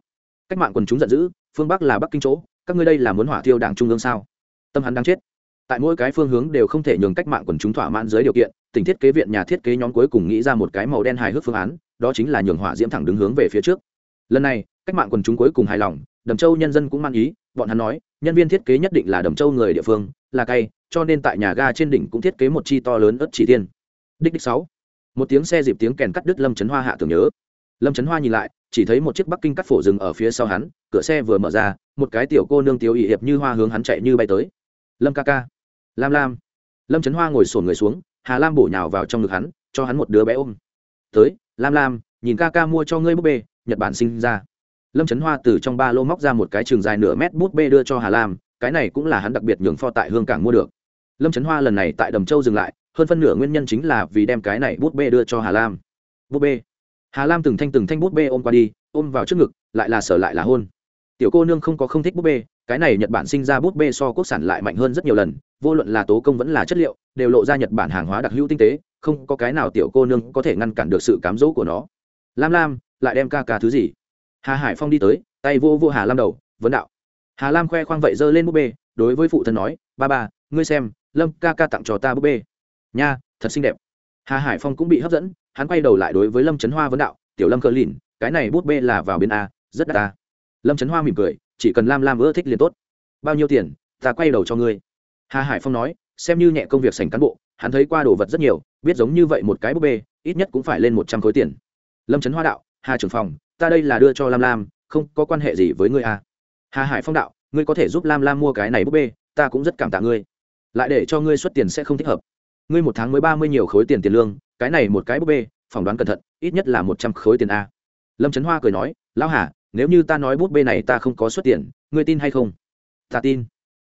Cách mạng quần chúng giận dữ, phương bắc là bắc kinh chỗ, các ngươi đây là muốn hỏa thiêu đảng trung ương sao? Tâm hắn đang chết. Tại mỗi cái phương hướng đều không thể nhường cách mạng quần chúng thỏa mãn dưới điều kiện, tình thiết kế viện nhà thiết kế nhóm cuối cùng nghĩ ra một cái màu đen hài hước phương án đó chính là nhường hỏa diễm thẳng đứng hướng về phía trước. Lần này, cách mạng quần chúng cuối cùng hài lòng, đầm châu nhân dân cũng mang ý, bọn hắn nói, nhân viên thiết kế nhất định là đầm châu người địa phương, là cay, cho nên tại nhà ga trên đỉnh cũng thiết kế một chi to lớn ớt chỉ tiên đích đích sáu. Một tiếng xe dịp tiếng kèn cắt đứt lâm trấn hoa hạ tưởng nhớ. Lâm trấn hoa nhìn lại, chỉ thấy một chiếc bắc kinh cắt phổ dừng ở phía sau hắn, cửa xe vừa mở ra, một cái tiểu cô nương tiểu ỵ hiệp như hoa hướng hắn chạy như bay tới. Lâm ca ca. Lam lam. Lâm trấn hoa ngồi sổn người xuống, hà lam bổ nhào vào trong ngực hắn, cho hắn một đứa bé ôm. Tới lam lam, nhìn ca ca mua cho ngươi búp bê, nhật bản sinh ra. Lâm trấn hoa từ trong ba lô móc ra một cái trường dài nửa mét bút bê đưa cho hà lam, cái này cũng là hắn đặc biệt nhường pho tại hương cảng mua được. Lâm trấn hoa lần này tại đầm châu dừng lại, hơn phân nửa nguyên nhân chính là vì đem cái này bút bê đưa cho hà lam. Bút bê. Hà lam từng thanh từng thanh bút bê ôm qua đi, ôm vào trước ngực, lại là sở lại là hôn. Tiểu cô nương không có không thích bút bê, cái này nhật bản sinh ra bút bê so quốc sản lại mạnh hơn rất nhiều lần, vô luận là tố công vẫn là chất liệu, đều lộ ra nhật bản hàng hóa đặc hữu tinh tế không có cái nào tiểu cô nương có thể ngăn cản được sự cám dỗ của nó. Lam lam, lại đem ca ca thứ gì? Hà hải phong đi tới, tay vô vô hà lam đầu, vấn đạo. Hà lam khoe khoang vậy giơ lên búp bê, đối với phụ thân nói, ba ba, ngươi xem, lâm ca ca tặng cho ta búp bê. Nha, thật xinh đẹp. Hà hải phong cũng bị hấp dẫn, hắn quay đầu lại đối với lâm trấn hoa vấn đạo, tiểu lâm cờ lìn, cái này búp bê là vào bên a, rất đắt ta lâm trấn hoa mỉm cười, chỉ cần lam lam ưa thích liền tốt. Bao nhiêu tiền, ta quay đầu cho ngươi. Hà hải phong nói, xem như nhẹ công việc sành cán bộ hắn thấy qua đồ vật rất nhiều, biết giống như vậy một cái búp bê, ít nhất cũng phải lên một trăm khối tiền. Lâm trấn hoa đạo, hà trưởng phòng, ta đây là đưa cho lam lam, không có quan hệ gì với ngươi à. hà hải phong đạo, ngươi có thể giúp lam lam mua cái này búp bê, ta cũng rất cảm tạ ngươi. Lại để cho ngươi xuất tiền sẽ không thích hợp. Ngươi một tháng mới ba mươi nhiều khối tiền tiền lương, cái này một cái búp bê, phỏng đoán cẩn thận, ít nhất là một trăm khối tiền a. Lâm trấn hoa cười nói, lão hà, nếu như ta nói búp bê này ta không có xuất tiền, ngươi tin hay không? Ta tin.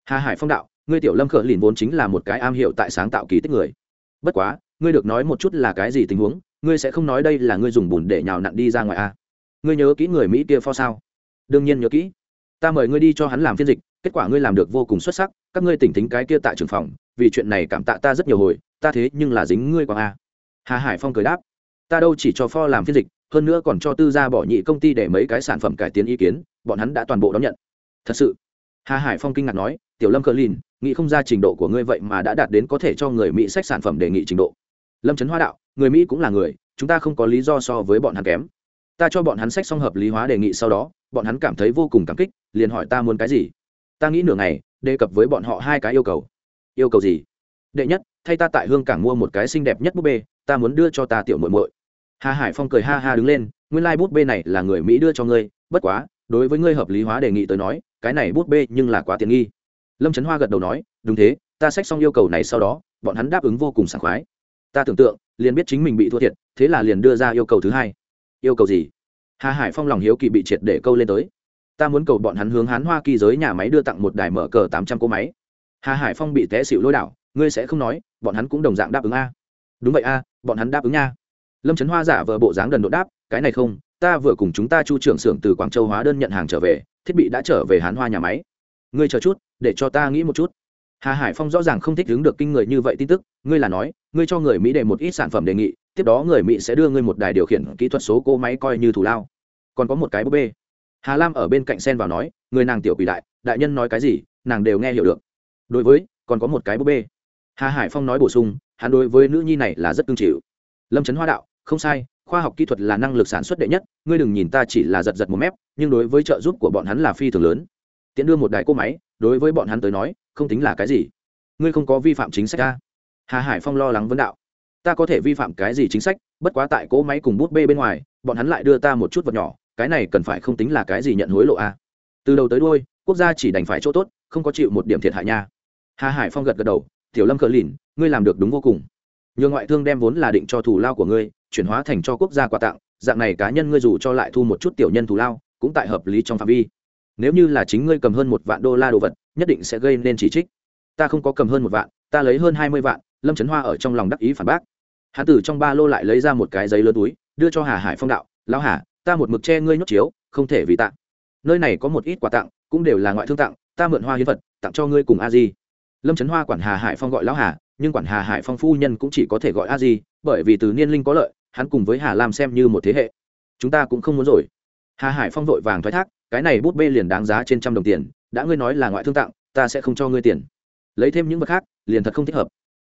Hà hải phong đạo ngươi tiểu lâm khở lìn vốn chính là một cái am hiểu tại sáng tạo kỳ tích người. Bất quá, ngươi được nói một chút là cái gì tình huống, ngươi sẽ không nói đây là ngươi dùng bùn để nhào nặn đi ra ngoài a ngươi nhớ kỹ người mỹ kia pho sao? Đương nhiên nhớ kỹ. Ta mời ngươi đi cho hắn làm phiên dịch, kết quả ngươi làm được vô cùng xuất sắc, các ngươi tỉnh tính cái kia tại trường phòng, vì chuyện này cảm tạ ta rất nhiều hồi, ta thế nhưng là dính ngươi quang a à? hà hải phong cười đáp. Ta đâu chỉ cho pho làm phiên dịch, hơn nữa còn cho tư gia bỏ nhị công ty để mấy cái sản phẩm cải tiến ý kiến, bọn hắn đã toàn bộ đón nhận. Thật sự. Hà hải phong kinh ngạc nói, tiểu lâm cờ lìn nghĩ không ra trình độ của ngươi vậy mà đã đạt đến có thể cho người mỹ sách sản phẩm đề nghị trình độ. Lâm trấn hoa đạo, người mỹ cũng là người, chúng ta không có lý do so với bọn hắn kém. Ta cho bọn hắn sách xong hợp lý hóa đề nghị sau đó, bọn hắn cảm thấy vô cùng cảm kích, liền hỏi ta muốn cái gì. Ta nghĩ nửa ngày, đề cập với bọn họ hai cái yêu cầu. Yêu cầu gì? Đệ nhất, thay ta tại hương cảng mua một cái xinh đẹp nhất búp bê, ta muốn đưa cho ta tiểu muội muội. Hà hải phong cười ha ha đứng lên, nguyên lai、like、búp bê này là người mỹ đưa cho ngươi, bất quá, đối với ngươi hợp lý hóa đề nghị tới nói, cái này bút bê nhưng là quá tiện nghi lâm trấn hoa gật đầu nói đúng thế ta xách xong yêu cầu này sau đó bọn hắn đáp ứng vô cùng sảng khoái ta tưởng tượng liền biết chính mình bị thua thiệt thế là liền đưa ra yêu cầu thứ hai yêu cầu gì hà hải phong lòng hiếu kỳ bị triệt để câu lên tới ta muốn cầu bọn hắn hướng hán hoa kỳ giới nhà máy đưa tặng một đài mở cờ tám trăm cỗ máy hà hải phong bị té xịu lôi đảo ngươi sẽ không nói bọn hắn cũng đồng dạng đáp ứng a đúng vậy a bọn hắn đáp ứng nha lâm trấn hoa giả vờ bộ dáng đần độ đáp cái này không ta vừa cùng chúng ta chu trưởng xưởng từ quảng châu hóa đơn nhận hàng trở về thiết bị đã trở về hán hoa nhà máy ngươi chờ chút, để cho ta nghĩ một chút. Hà hải phong rõ ràng không thích đứng được kinh người như vậy tin tức, ngươi là nói, ngươi cho người mỹ để một ít sản phẩm đề nghị, tiếp đó người mỹ sẽ đưa ngươi một đài điều khiển kỹ thuật số cô máy coi như thủ lao. Còn có một cái búp bê. Hà lam ở bên cạnh sen vào nói, người nàng tiểu quỷ đại đại nhân nói cái gì, nàng đều nghe hiểu được. Đối với, còn có một cái búp bê. Hà hải phong nói bổ sung, hắn đối với nữ nhi này là rất cương chịu lâm trấn hoa đạo, không sai, khoa học kỹ thuật là năng lực sản xuất đệ nhất, ngươi đừng nhìn ta chỉ là giật giật một mép, nhưng đối với trợ giúp của bọn hắn là phi thường lớn tiện đưa một đài cỗ máy, đối với bọn hắn tới nói, không tính là cái gì. Ngươi không có vi phạm chính sách ta hà hải phong lo lắng vấn đạo. Ta có thể vi phạm cái gì chính sách, bất quá tại cỗ máy cùng bút bê bên ngoài, bọn hắn lại đưa ta một chút vật nhỏ, cái này cần phải không tính là cái gì nhận hối lộ a từ đầu tới đôi quốc gia chỉ đành phải chỗ tốt, không có chịu một điểm thiệt hại nha. Hà hải phong gật gật đầu, tiểu lâm cờ lìn, ngươi làm được đúng vô cùng. Nhờ ngoại thương đem vốn là định cho thủ lao của ngươi, chuyển hóa thành cho quốc gia quà tặng, dạng này cá nhân ngươi dù cho lại thu một chút tiểu nhân thủ lao, cũng tại hợp lý trong phạm vi nếu như là chính ngươi cầm hơn một vạn đô la đồ vật, nhất định sẽ gây nên chỉ trích. Ta không có cầm hơn một vạn, ta lấy hơn hai mươi vạn, lâm trấn hoa ở trong lòng đắc ý phản bác. Hán tử trong ba lô lại lấy ra một cái giấy lớn túi, đưa cho hà hải phong đạo, lão hà, ta một mực che ngươi nhốt chiếu, không thể vì tặng. Nơi này có một ít quà tặng, cũng đều là ngoại thương tặng, ta mượn hoa hiến vật, tặng cho ngươi cùng a di. Lâm trấn hoa quản hà hải phong gọi lão hà, nhưng quản hà hải phong phu nhân cũng chỉ có thể gọi a di, bởi vì từ niên linh có lợi, hắn cùng với hà lam xem như một thế hệ. Chúng ta cũng không muốn rồi. Hà hải phong vội vàng thoái thác cái này bút bê liền đáng giá trên trăm đồng tiền, đã ngươi nói là ngoại thương tặng, ta sẽ không cho ngươi tiền. Lấy thêm những vật khác, liền thật không thích hợp.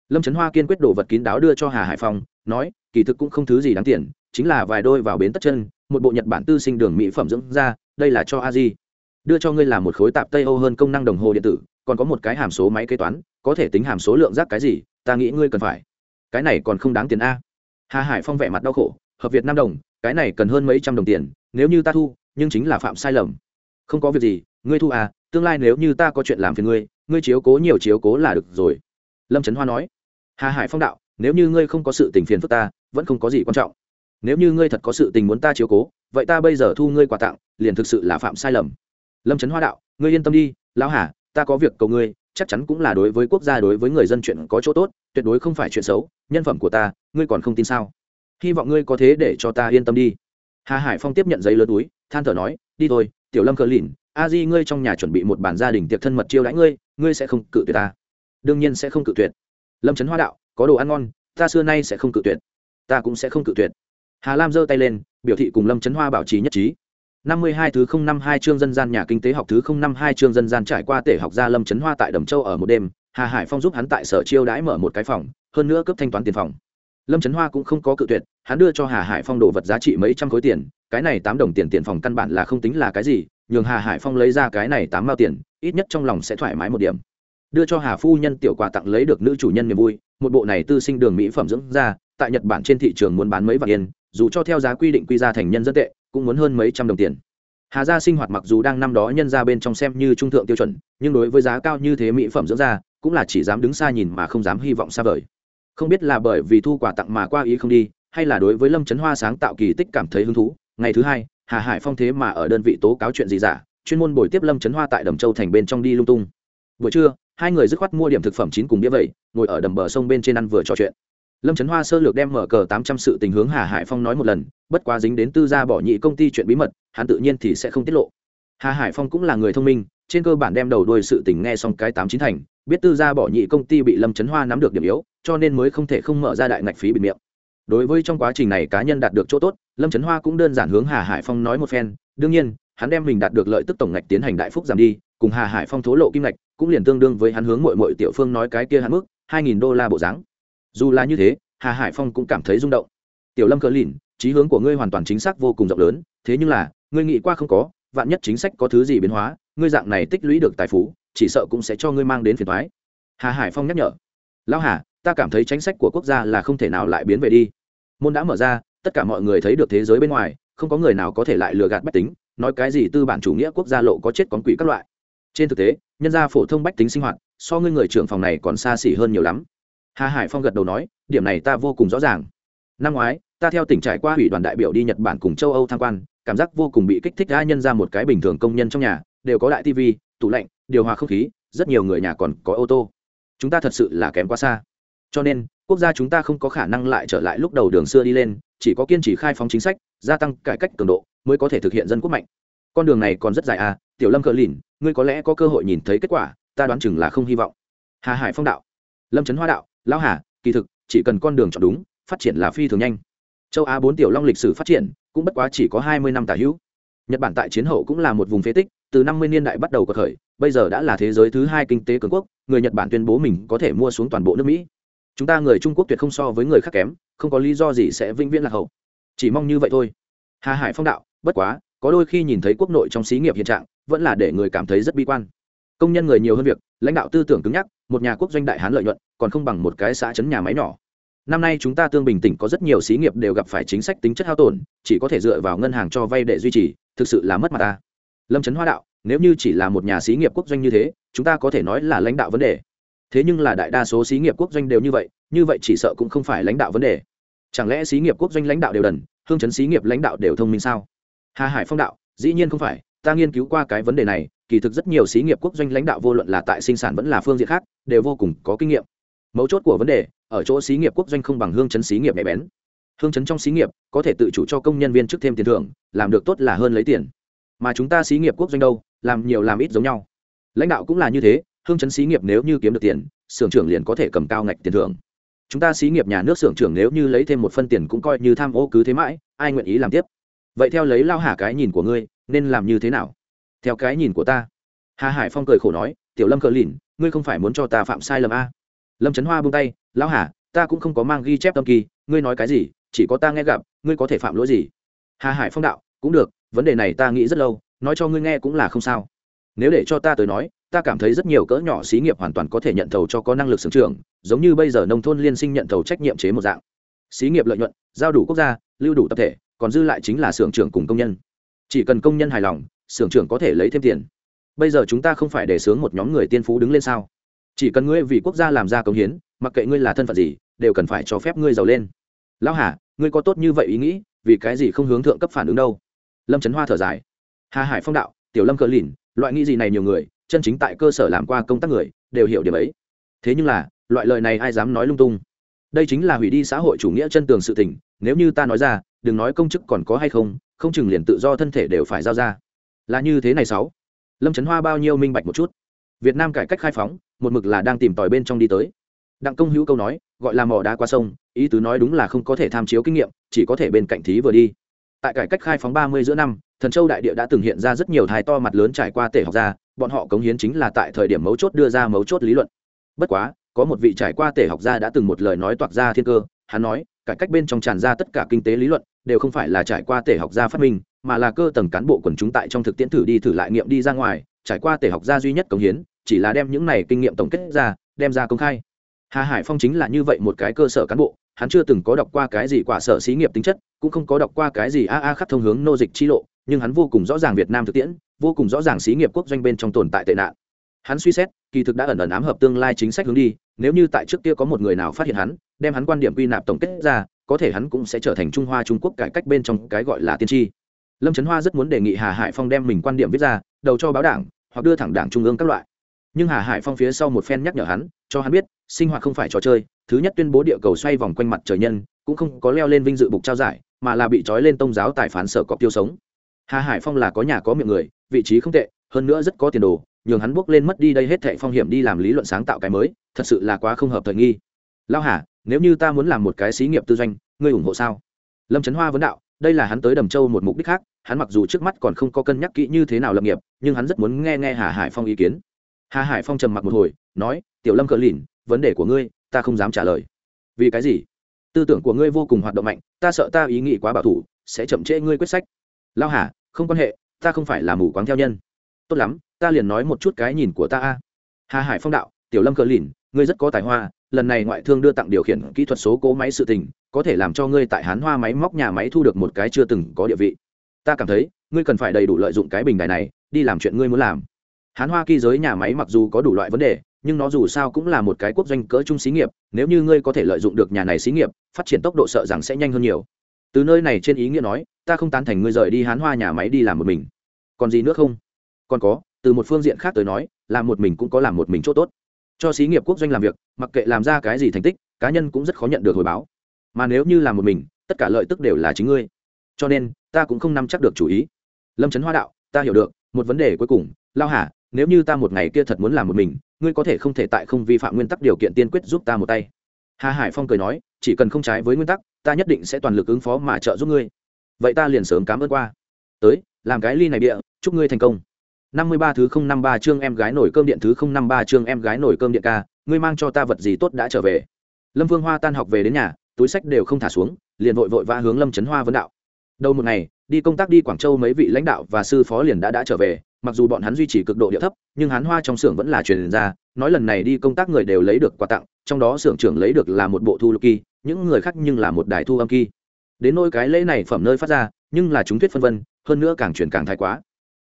Lâm trấn hoa kiên quyết đổ vật kín đáo đưa cho hà hải phong, nói, kỳ thực cũng không thứ gì đáng tiền, chính là vài đôi vào bến tất chân, một bộ nhật bản tư sinh đường mỹ phẩm dưỡng ra đây là cho a di. Đưa cho ngươi làm một khối tạp tây âu hơn công năng đồng hồ điện tử, còn có một cái hàm số máy kế toán, có thể tính hàm số lượng rác cái gì, ta nghĩ ngươi cần phải. Cái này còn không đáng tiền a. Hà hải phong vẻ mặt đau khổ, hợp việt nam đồng, cái này cần hơn mấy trăm đồng tiền, nếu như ta thu nhưng chính là phạm sai lầm. Không có việc gì, ngươi thu à tương lai nếu như ta có chuyện làm phiền ngươi ngươi chiếu cố nhiều chiếu cố là được rồi. Lâm trấn hoa nói. Hà hải phong đạo, nếu như ngươi không có sự tình phiền phức ta, vẫn không có gì quan trọng. Nếu như ngươi thật có sự tình muốn ta chiếu cố, vậy ta bây giờ thu ngươi quà tặng, liền thực sự là phạm sai lầm. Lâm trấn hoa đạo. Ngươi yên tâm đi, lão hà, ta có việc cầu ngươi, chắc chắn cũng là đối với quốc gia, đối với người dân chuyện có chỗ tốt, tuyệt đối không phải chuyện xấu, nhân phẩm của ta, ngươi còn không tin sao? Hy vọng ngươi có thế để cho ta yên tâm đi. Hà hải phong tiếp nhận giấy lớn túi than thở nói, đi thôi, tiểu lâm cờ lìn a di ngươi trong nhà chuẩn bị một bản gia đình tiệc thân mật chiêu đãi ngươi ngươi sẽ không cự tuyệt ta. Đương nhiên sẽ không cự tuyệt. Lâm trấn hoa đạo, có đồ ăn ngon, ta xưa nay sẽ không cự tuyệt. Ta cũng sẽ không cự tuyệt. Hà lam giơ tay lên, biểu thị cùng lâm trấn hoa bảo trì nhất trí. Năm mươi hai thứ không năm hai chương dân gian nhà kinh tế học thứ không năm hai chương dân gian trải qua tể học gia lâm trấn hoa tại đầm châu ở một đêm, hà hải phong giúp hắn tại sở chiêu đãi mở một cái phòng, hơn nữa cấp thanh toán tiền phòng. Lâm trấn hoa cũng không có cự tuyệt, hắn đưa cho hà hải phong đồ vật giá trị mấy trăm khối tiền cái này tám đồng tiền tiền phòng căn bản là không tính là cái gì, nhường hà hải phong lấy ra cái này tám mao tiền, ít nhất trong lòng sẽ thoải mái một điểm. Đưa cho hà phu nhân tiểu quà tặng lấy được nữ chủ nhân niềm vui, một bộ này tư sinh đường mỹ phẩm dưỡng ra tại nhật bản trên thị trường muốn bán mấy vạn yên, dù cho theo giá quy định quy ra thành nhân dân tệ, cũng muốn hơn mấy trăm đồng tiền. Hà gia sinh hoạt mặc dù đang năm đó nhân ra bên trong xem như trung thượng tiêu chuẩn, nhưng đối với giá cao như thế mỹ phẩm dưỡng ra cũng là chỉ dám đứng xa nhìn mà không dám hy vọng xa vời. Không biết là bởi vì thu quà tặng mà qua ý không đi, hay là đối với lâm trấn hoa sáng tạo kỳ tích cảm thấy hứng thú ngày thứ hai, hà hải phong thế mà ở đơn vị tố cáo chuyện gì giả, chuyên môn buổi tiếp lâm trấn hoa tại đầm châu thành bên trong đi lung tung. Buổi trưa, hai người dứt khoát mua điểm thực phẩm chín cùng đĩa vậy, ngồi ở đầm bờ sông bên trên ăn vừa trò chuyện. Lâm trấn hoa sơ lược đem mở cờ tám trăm sự tình hướng hà hải phong nói một lần, bất quá dính đến tư gia bỏ nhị công ty chuyện bí mật, hắn tự nhiên thì sẽ không tiết lộ. Hà hải phong cũng là người thông minh, trên cơ bản đem đầu đuôi sự tình nghe xong cái tám chín thành, biết tư gia bỏ nhị công ty bị lâm trấn hoa nắm được điểm yếu, cho nên mới không thể không mở ra đại ngạch phí bịt miệng. Đối với trong quá trình này cá nhân đạt được chỗ tốt lâm trấn hoa cũng đơn giản hướng hà hải phong nói một phen, đương nhiên, hắn đem mình đạt được lợi tức tổng ngạch tiến hành đại phúc giảm đi, cùng hà hải phong thố lộ kim ngạch cũng liền tương đương với hắn hướng mội mội tiểu phương nói cái kia hắn mức, hai nghìn đô la bộ dáng. Dù là như thế, hà hải phong cũng cảm thấy rung động. Tiểu lâm cờ lìn trí hướng của ngươi hoàn toàn chính xác vô cùng rộng lớn, thế nhưng là, ngươi nghĩ qua không có, vạn nhất chính sách có thứ gì biến hóa, ngươi dạng này tích lũy được tài phú, chỉ sợ cũng sẽ cho ngươi mang đến phiền thoái hà hải phong nhắc nhở. Lão hà, ta cảm thấy chính sách của quốc gia là không thể nào lại biến về đi. Môn đã mở ra tất cả mọi người thấy được thế giới bên ngoài, không có người nào có thể lại lừa gạt bách tính, nói cái gì tư bản chủ nghĩa quốc gia lộ có chết con quỷ các loại. Trên thực tế, nhân gia phổ thông bách tính sinh hoạt, so ngươi người trưởng phòng này còn xa xỉ hơn nhiều lắm. Hà hải phong gật đầu nói, điểm này ta vô cùng rõ ràng. Năm ngoái, ta theo tỉnh trải qua ủy đoàn đại biểu đi nhật bản cùng châu âu tham quan, cảm giác vô cùng bị kích thích đã nhân ra một cái bình thường công nhân trong nhà, đều có đại tv tủ lạnh, điều hòa không khí, rất nhiều người nhà còn có ô tô. Chúng ta thật sự là kém quá xa cho nên, quốc gia chúng ta không có khả năng lại trở lại lúc đầu đường xưa đi lên, chỉ có kiên trì khai phóng chính sách, gia tăng cải cách cường độ mới có thể thực hiện dân quốc mạnh. Con đường này còn rất dài à tiểu lâm cờ lìn, ngươi có lẽ có cơ hội nhìn thấy kết quả, ta đoán chừng là không hy vọng. Hà hải phong đạo, lâm trấn hoa đạo, lão hà, kỳ thực, chỉ cần con đường chọn đúng, phát triển là phi thường nhanh. Châu á bốn tiểu long lịch sử phát triển, cũng bất quá chỉ có hai mươi năm tả hữu. Nhật bản tại chiến hậu cũng là một vùng phế tích, từ năm mươi niên đại bắt đầu có khởi, bây giờ đã là thế giới thứ hai kinh tế cường quốc, người nhật bản tuyên bố mình có thể mua xuống toàn bộ nước mỹ chúng ta người trung quốc tuyệt không so với người khác kém, không có lý do gì sẽ vĩnh viễn lạc hậu. Chỉ mong như vậy thôi. Hà hải phong đạo, bất quá, có đôi khi nhìn thấy quốc nội trong xí nghiệp hiện trạng, vẫn là để người cảm thấy rất bi quan. Công nhân người nhiều hơn việc, lãnh đạo tư tưởng cứng nhắc, một nhà quốc doanh đại hán lợi nhuận, còn không bằng một cái xã chấn nhà máy nhỏ. Năm nay chúng ta tương bình tỉnh có rất nhiều xí nghiệp đều gặp phải chính sách tính chất hao tổn, chỉ có thể dựa vào ngân hàng cho vay để duy trì, thực sự là mất mặt ta. Lâm trấn hoa đạo, nếu như chỉ là một nhà xí nghiệp quốc doanh như thế, chúng ta có thể nói là lãnh đạo vấn đề thế nhưng là đại đa số xí nghiệp quốc doanh đều như vậy như vậy chỉ sợ cũng không phải lãnh đạo vấn đề. Chẳng lẽ xí nghiệp quốc doanh lãnh đạo đều đần, hương chấn xí nghiệp lãnh đạo đều thông minh sao? Hà hải phong đạo, dĩ nhiên không phải, ta nghiên cứu qua cái vấn đề này, kỳ thực rất nhiều xí nghiệp quốc doanh lãnh đạo vô luận là tại sinh sản vẫn là phương diện khác, đều vô cùng có kinh nghiệm. Mấu chốt của vấn đề, ở chỗ xí nghiệp quốc doanh không bằng hương chấn xí nghiệp nhạy bén. Hương chấn trong xí nghiệp, có thể tự chủ cho công nhân viên trước thêm tiền thưởng, làm được tốt là hơn lấy tiền. Mà chúng ta xí nghiệp quốc doanh đâu, làm nhiều làm ít giống nhau. Lãnh đạo cũng là như thế hương chấn xí nghiệp nếu như kiếm được tiền, xưởng trưởng liền có thể cầm cao ngạch tiền thưởng. Chúng ta xí nghiệp nhà nước xưởng trưởng nếu như lấy thêm một phân tiền cũng coi như tham ô cứ thế mãi, ai nguyện ý làm tiếp? Vậy theo lấy lao hà cái nhìn của ngươi, nên làm như thế nào? Theo cái nhìn của ta. Hà hải phong cười khổ nói, tiểu lâm cờ lìn, ngươi không phải muốn cho ta phạm sai lầm a? Lâm trấn hoa buông tay lao hà, ta cũng không có mang ghi chép tâm kỳ, ngươi nói cái gì, chỉ có ta nghe gặp, ngươi có thể phạm lỗi gì? Hà hải phong đạo, cũng được, vấn đề này ta nghĩ rất lâu, nói cho ngươi nghe cũng là không sao. Nếu để cho ta tới nói ta cảm thấy rất nhiều cỡ nhỏ xí nghiệp hoàn toàn có thể nhận thầu cho có năng lực sưởng trường giống như bây giờ nông thôn liên sinh nhận thầu trách nhiệm chế một dạng. Xí nghiệp lợi nhuận, giao đủ quốc gia, lưu đủ tập thể, còn dư lại chính là xưởng trưởng cùng công nhân. Chỉ cần công nhân hài lòng xưởng trưởng có thể lấy thêm tiền. Bây giờ chúng ta không phải để sướng một nhóm người tiên phú đứng lên sao? Chỉ cần ngươi vì quốc gia làm ra công hiến, mặc kệ ngươi là thân phận gì, đều cần phải cho phép ngươi giàu lên. Lão hà, ngươi có tốt như vậy ý nghĩ, vì cái gì không hướng thượng cấp phản ứng đâu? Lâm trấn hoa thở dài. Hà hải phong đạo, tiểu lâm cờ lìn, loại nghĩ gì này nhiều người chân chính tại cơ sở làm qua công tác người, đều hiểu điểm ấy. Thế nhưng là, loại lời này ai dám nói lung tung? Đây chính là hủy đi xã hội chủ nghĩa chân tường sự tình, nếu như ta nói ra, đừng nói công chức còn có hay không không chừng liền tự do thân thể đều phải giao ra. Là như thế này sáu. Lâm trấn hoa bao nhiêu minh bạch một chút. Việt nam cải cách khai phóng, một mực là đang tìm tòi bên trong đi tới. Đặng công hữu câu nói, gọi là mò đá qua sông, ý tứ nói đúng là không có thể tham chiếu kinh nghiệm, chỉ có thể bên cạnh thí vừa đi tại cải cách khai phóng ba mươi giữa năm, thần châu đại địa đã từng hiện ra rất nhiều thai to mặt lớn trải qua tể học ra, bọn họ cống hiến chính là tại thời điểm mấu chốt đưa ra mấu chốt lý luận. Bất quá, có một vị trải qua tể học gia đã từng một lời nói toạc ra thiên cơ, hắn nói, cải cách bên trong tràn ra tất cả kinh tế lý luận, đều không phải là trải qua tể học gia phát minh, mà là cơ tầng cán bộ quần chúng tại trong thực tiễn thử đi thử lại nghiệm đi ra ngoài, trải qua tể học gia duy nhất cống hiến, chỉ là đem những này kinh nghiệm tổng kết ra, đem ra công khai. Hà hải phong chính là như vậy một cái cơ sở cán bộ hắn chưa từng có đọc qua cái gì quả sở xí nghiệp tính chất, cũng không có đọc qua cái gì a a khắc thông hướng nô dịch chi lộ, nhưng hắn vô cùng rõ ràng việt nam thực tiễn, vô cùng rõ ràng xí nghiệp quốc doanh bên trong tồn tại tệ nạn. Hắn suy xét, kỳ thực đã ẩn ẩn ám hợp tương lai chính sách hướng đi, nếu như tại trước kia có một người nào phát hiện hắn, đem hắn quan điểm quy nạp tổng kết ra, có thể hắn cũng sẽ trở thành trung hoa trung quốc cải cách bên trong cái gọi là tiên tri. Lâm trấn hoa rất muốn đề nghị hà hải phong đem mình quan điểm viết ra, đầu cho báo đảng, hoặc đưa thẳng đảng trung ương các loại nhưng hà hải phong phía sau một phen nhắc nhở hắn, cho hắn biết, sinh hoạt không phải trò chơi, thứ nhất tuyên bố địa cầu xoay vòng quanh mặt trời nhân, cũng không có leo lên vinh dự bục trao giải, mà là bị trói lên tôn giáo tài phán sở cọp tiêu sống. Hà hải phong là có nhà có miệng người, vị trí không tệ, hơn nữa rất có tiền đồ, nhường hắn bước lên mất đi đây hết thệ phong hiểm đi làm lý luận sáng tạo cái mới, thật sự là quá không hợp thời nghi. Lao hà, nếu như ta muốn làm một cái xí nghiệp tư doanh, ngươi ủng hộ sao? Lâm trấn hoa vấn đạo, đây là hắn tới đầm châu một mục đích khác, hắn mặc dù trước mắt còn không có cân nhắc kỹ như thế nào lập nghiệp, nhưng hắn rất muốn nghe nghe hà hải phong ý kiến hà hải phong trầm mặc một hồi, nói, tiểu lâm cờ lìn, vấn đề của ngươi, ta không dám trả lời. Vì cái gì? Tư tưởng của ngươi vô cùng hoạt động mạnh, ta sợ ta ý nghĩ quá bảo thủ, sẽ chậm trễ ngươi quyết sách. Lao hà, không quan hệ, ta không phải là mù quáng theo nhân. Tốt lắm, ta liền nói một chút cái nhìn của ta a. Hà hải phong đạo, tiểu lâm cờ lìn, ngươi rất có tài hoa, lần này ngoại thương đưa tặng điều khiển kỹ thuật số cố máy sự tình, có thể làm cho ngươi tại hán hoa máy móc nhà máy thu được một cái chưa từng có địa vị. Ta cảm thấy, ngươi cần phải đầy đủ lợi dụng cái bình đài này, đi làm chuyện ngươi muốn làm hán hoa kỳ giới nhà máy mặc dù có đủ loại vấn đề, nhưng nó dù sao cũng là một cái quốc doanh cỡ trung xí nghiệp, nếu như ngươi có thể lợi dụng được nhà này xí nghiệp, phát triển tốc độ sợ rằng sẽ nhanh hơn nhiều. Từ nơi này trên ý nghĩa nói, ta không tán thành ngươi rời đi hán hoa nhà máy đi làm một mình. Còn gì nữa không? Còn có, từ một phương diện khác tới nói, làm một mình cũng có làm một mình chỗ tốt. Cho xí nghiệp quốc doanh làm việc, mặc kệ làm ra cái gì thành tích, cá nhân cũng rất khó nhận được hồi báo. Mà nếu như làm một mình, tất cả lợi tức đều là chính ngươi. Cho nên, ta cũng không nắm chắc được chủ ý. Lâm trấn hoa đạo, ta hiểu được, một vấn đề cuối cùng, lao Hà nếu như ta một ngày kia thật muốn làm một mình, ngươi có thể không thể tại không vi phạm nguyên tắc điều kiện tiên quyết giúp ta một tay. Hà hải phong cười nói, chỉ cần không trái với nguyên tắc, ta nhất định sẽ toàn lực ứng phó mà trợ giúp ngươi. Vậy ta liền sớm cảm ơn qua. Tới, làm cái ly này địa chúc ngươi thành công. Năm mươi ba thứ không năm ba chương em gái nổi cơm điện thứ không năm ba chương em gái nổi cơm điện ca, ngươi mang cho ta vật gì tốt đã trở về. Lâm vương hoa tan học về đến nhà, túi sách đều không thả xuống, liền vội vội vã hướng lâm trấn hoa vấn đạo. Đầu một ngày, đi công tác đi quảng châu mấy vị lãnh đạo và sư phó liền đã đã trở về mặc dù bọn hắn duy trì cực độ địa thấp, nhưng hán hoa trong xưởng vẫn là truyền ra, nói lần này đi công tác người đều lấy được quà tặng, trong đó xưởng trưởng lấy được là một bộ thu lục kỳ, những người khác nhưng là một đài thu âm kỳ. Đến nôi cái lễ này phẩm nơi phát ra, nhưng là chúng thuyết phân vân, hơn nữa càng chuyển càng thái quá.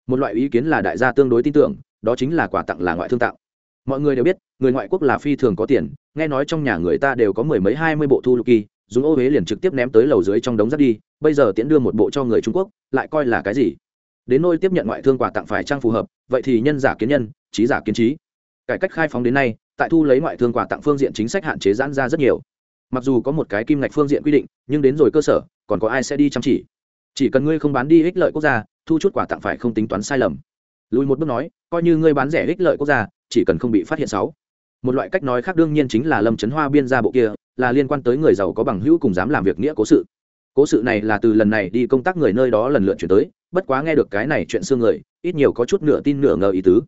Một loại ý kiến là đại gia tương đối tin tưởng, đó chính là quà tặng là ngoại thương tặng. Mọi người đều biết, người ngoại quốc là phi thường có tiền, nghe nói trong nhà người ta đều có mười mấy, hai mươi bộ thu lục kỳ, dùng ô huế liền trực tiếp ném tới lầu dưới trong đống rác đi, bây giờ tiễn đưa một bộ cho người trung quốc, lại coi là cái gì? Đến nôi tiếp nhận ngoại thương quà tặng phải trang phù hợp, vậy thì nhân giả kiến nhân, trí giả kiến trí. Cải cách khai phóng đến nay, tại thu lấy ngoại thương quà tặng phương diện chính sách hạn chế giãn ra rất nhiều. Mặc dù có một cái kim ngạch phương diện quy định, nhưng đến rồi cơ sở, còn có ai sẽ đi chăm chỉ? Chỉ cần ngươi không bán đi ích lợi quốc gia, thu chút quà tặng phải không tính toán sai lầm. Lùi một bước nói, coi như ngươi bán rẻ ích lợi quốc gia, chỉ cần không bị phát hiện sáu một loại cách nói khác đương nhiên chính là lâm chấn hoa biên ra bộ kia, là liên quan tới người giàu có bằng hữu cùng dám làm việc nghĩa cố sự. Cố sự này là từ lần này đi công tác người nơi đó lần lượt chuyển tới bất quá nghe được cái này chuyện xương người, ít nhiều có chút nửa tin nửa ngờ ý tứ.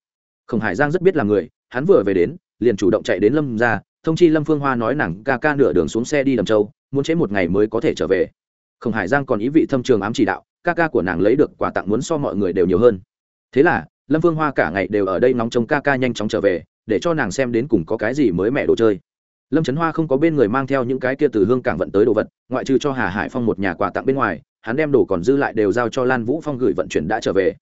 Khổng hải giang rất biết là người, hắn vừa về đến, liền chủ động chạy đến lâm ra, thông chi lâm phương hoa nói nàng ca ca nửa đường xuống xe đi đầm châu, muốn chế một ngày mới có thể trở về. Khổng hải giang còn ý vị thâm trường ám chỉ đạo, ca ca của nàng lấy được quà tặng muốn so mọi người đều nhiều hơn. Thế là, lâm phương hoa cả ngày đều ở đây nóng trông ca ca nhanh chóng trở về, để cho nàng xem đến cùng có cái gì mới mẹ đồ chơi. Lâm trấn hoa không có bên người mang theo những cái kia từ hương cảng vận tới đồ vật, ngoại trừ cho hà hải phong một nhà quà tặng bên ngoài hắn đem đồ còn dư lại đều giao cho lan vũ phong gửi vận chuyển đã trở về.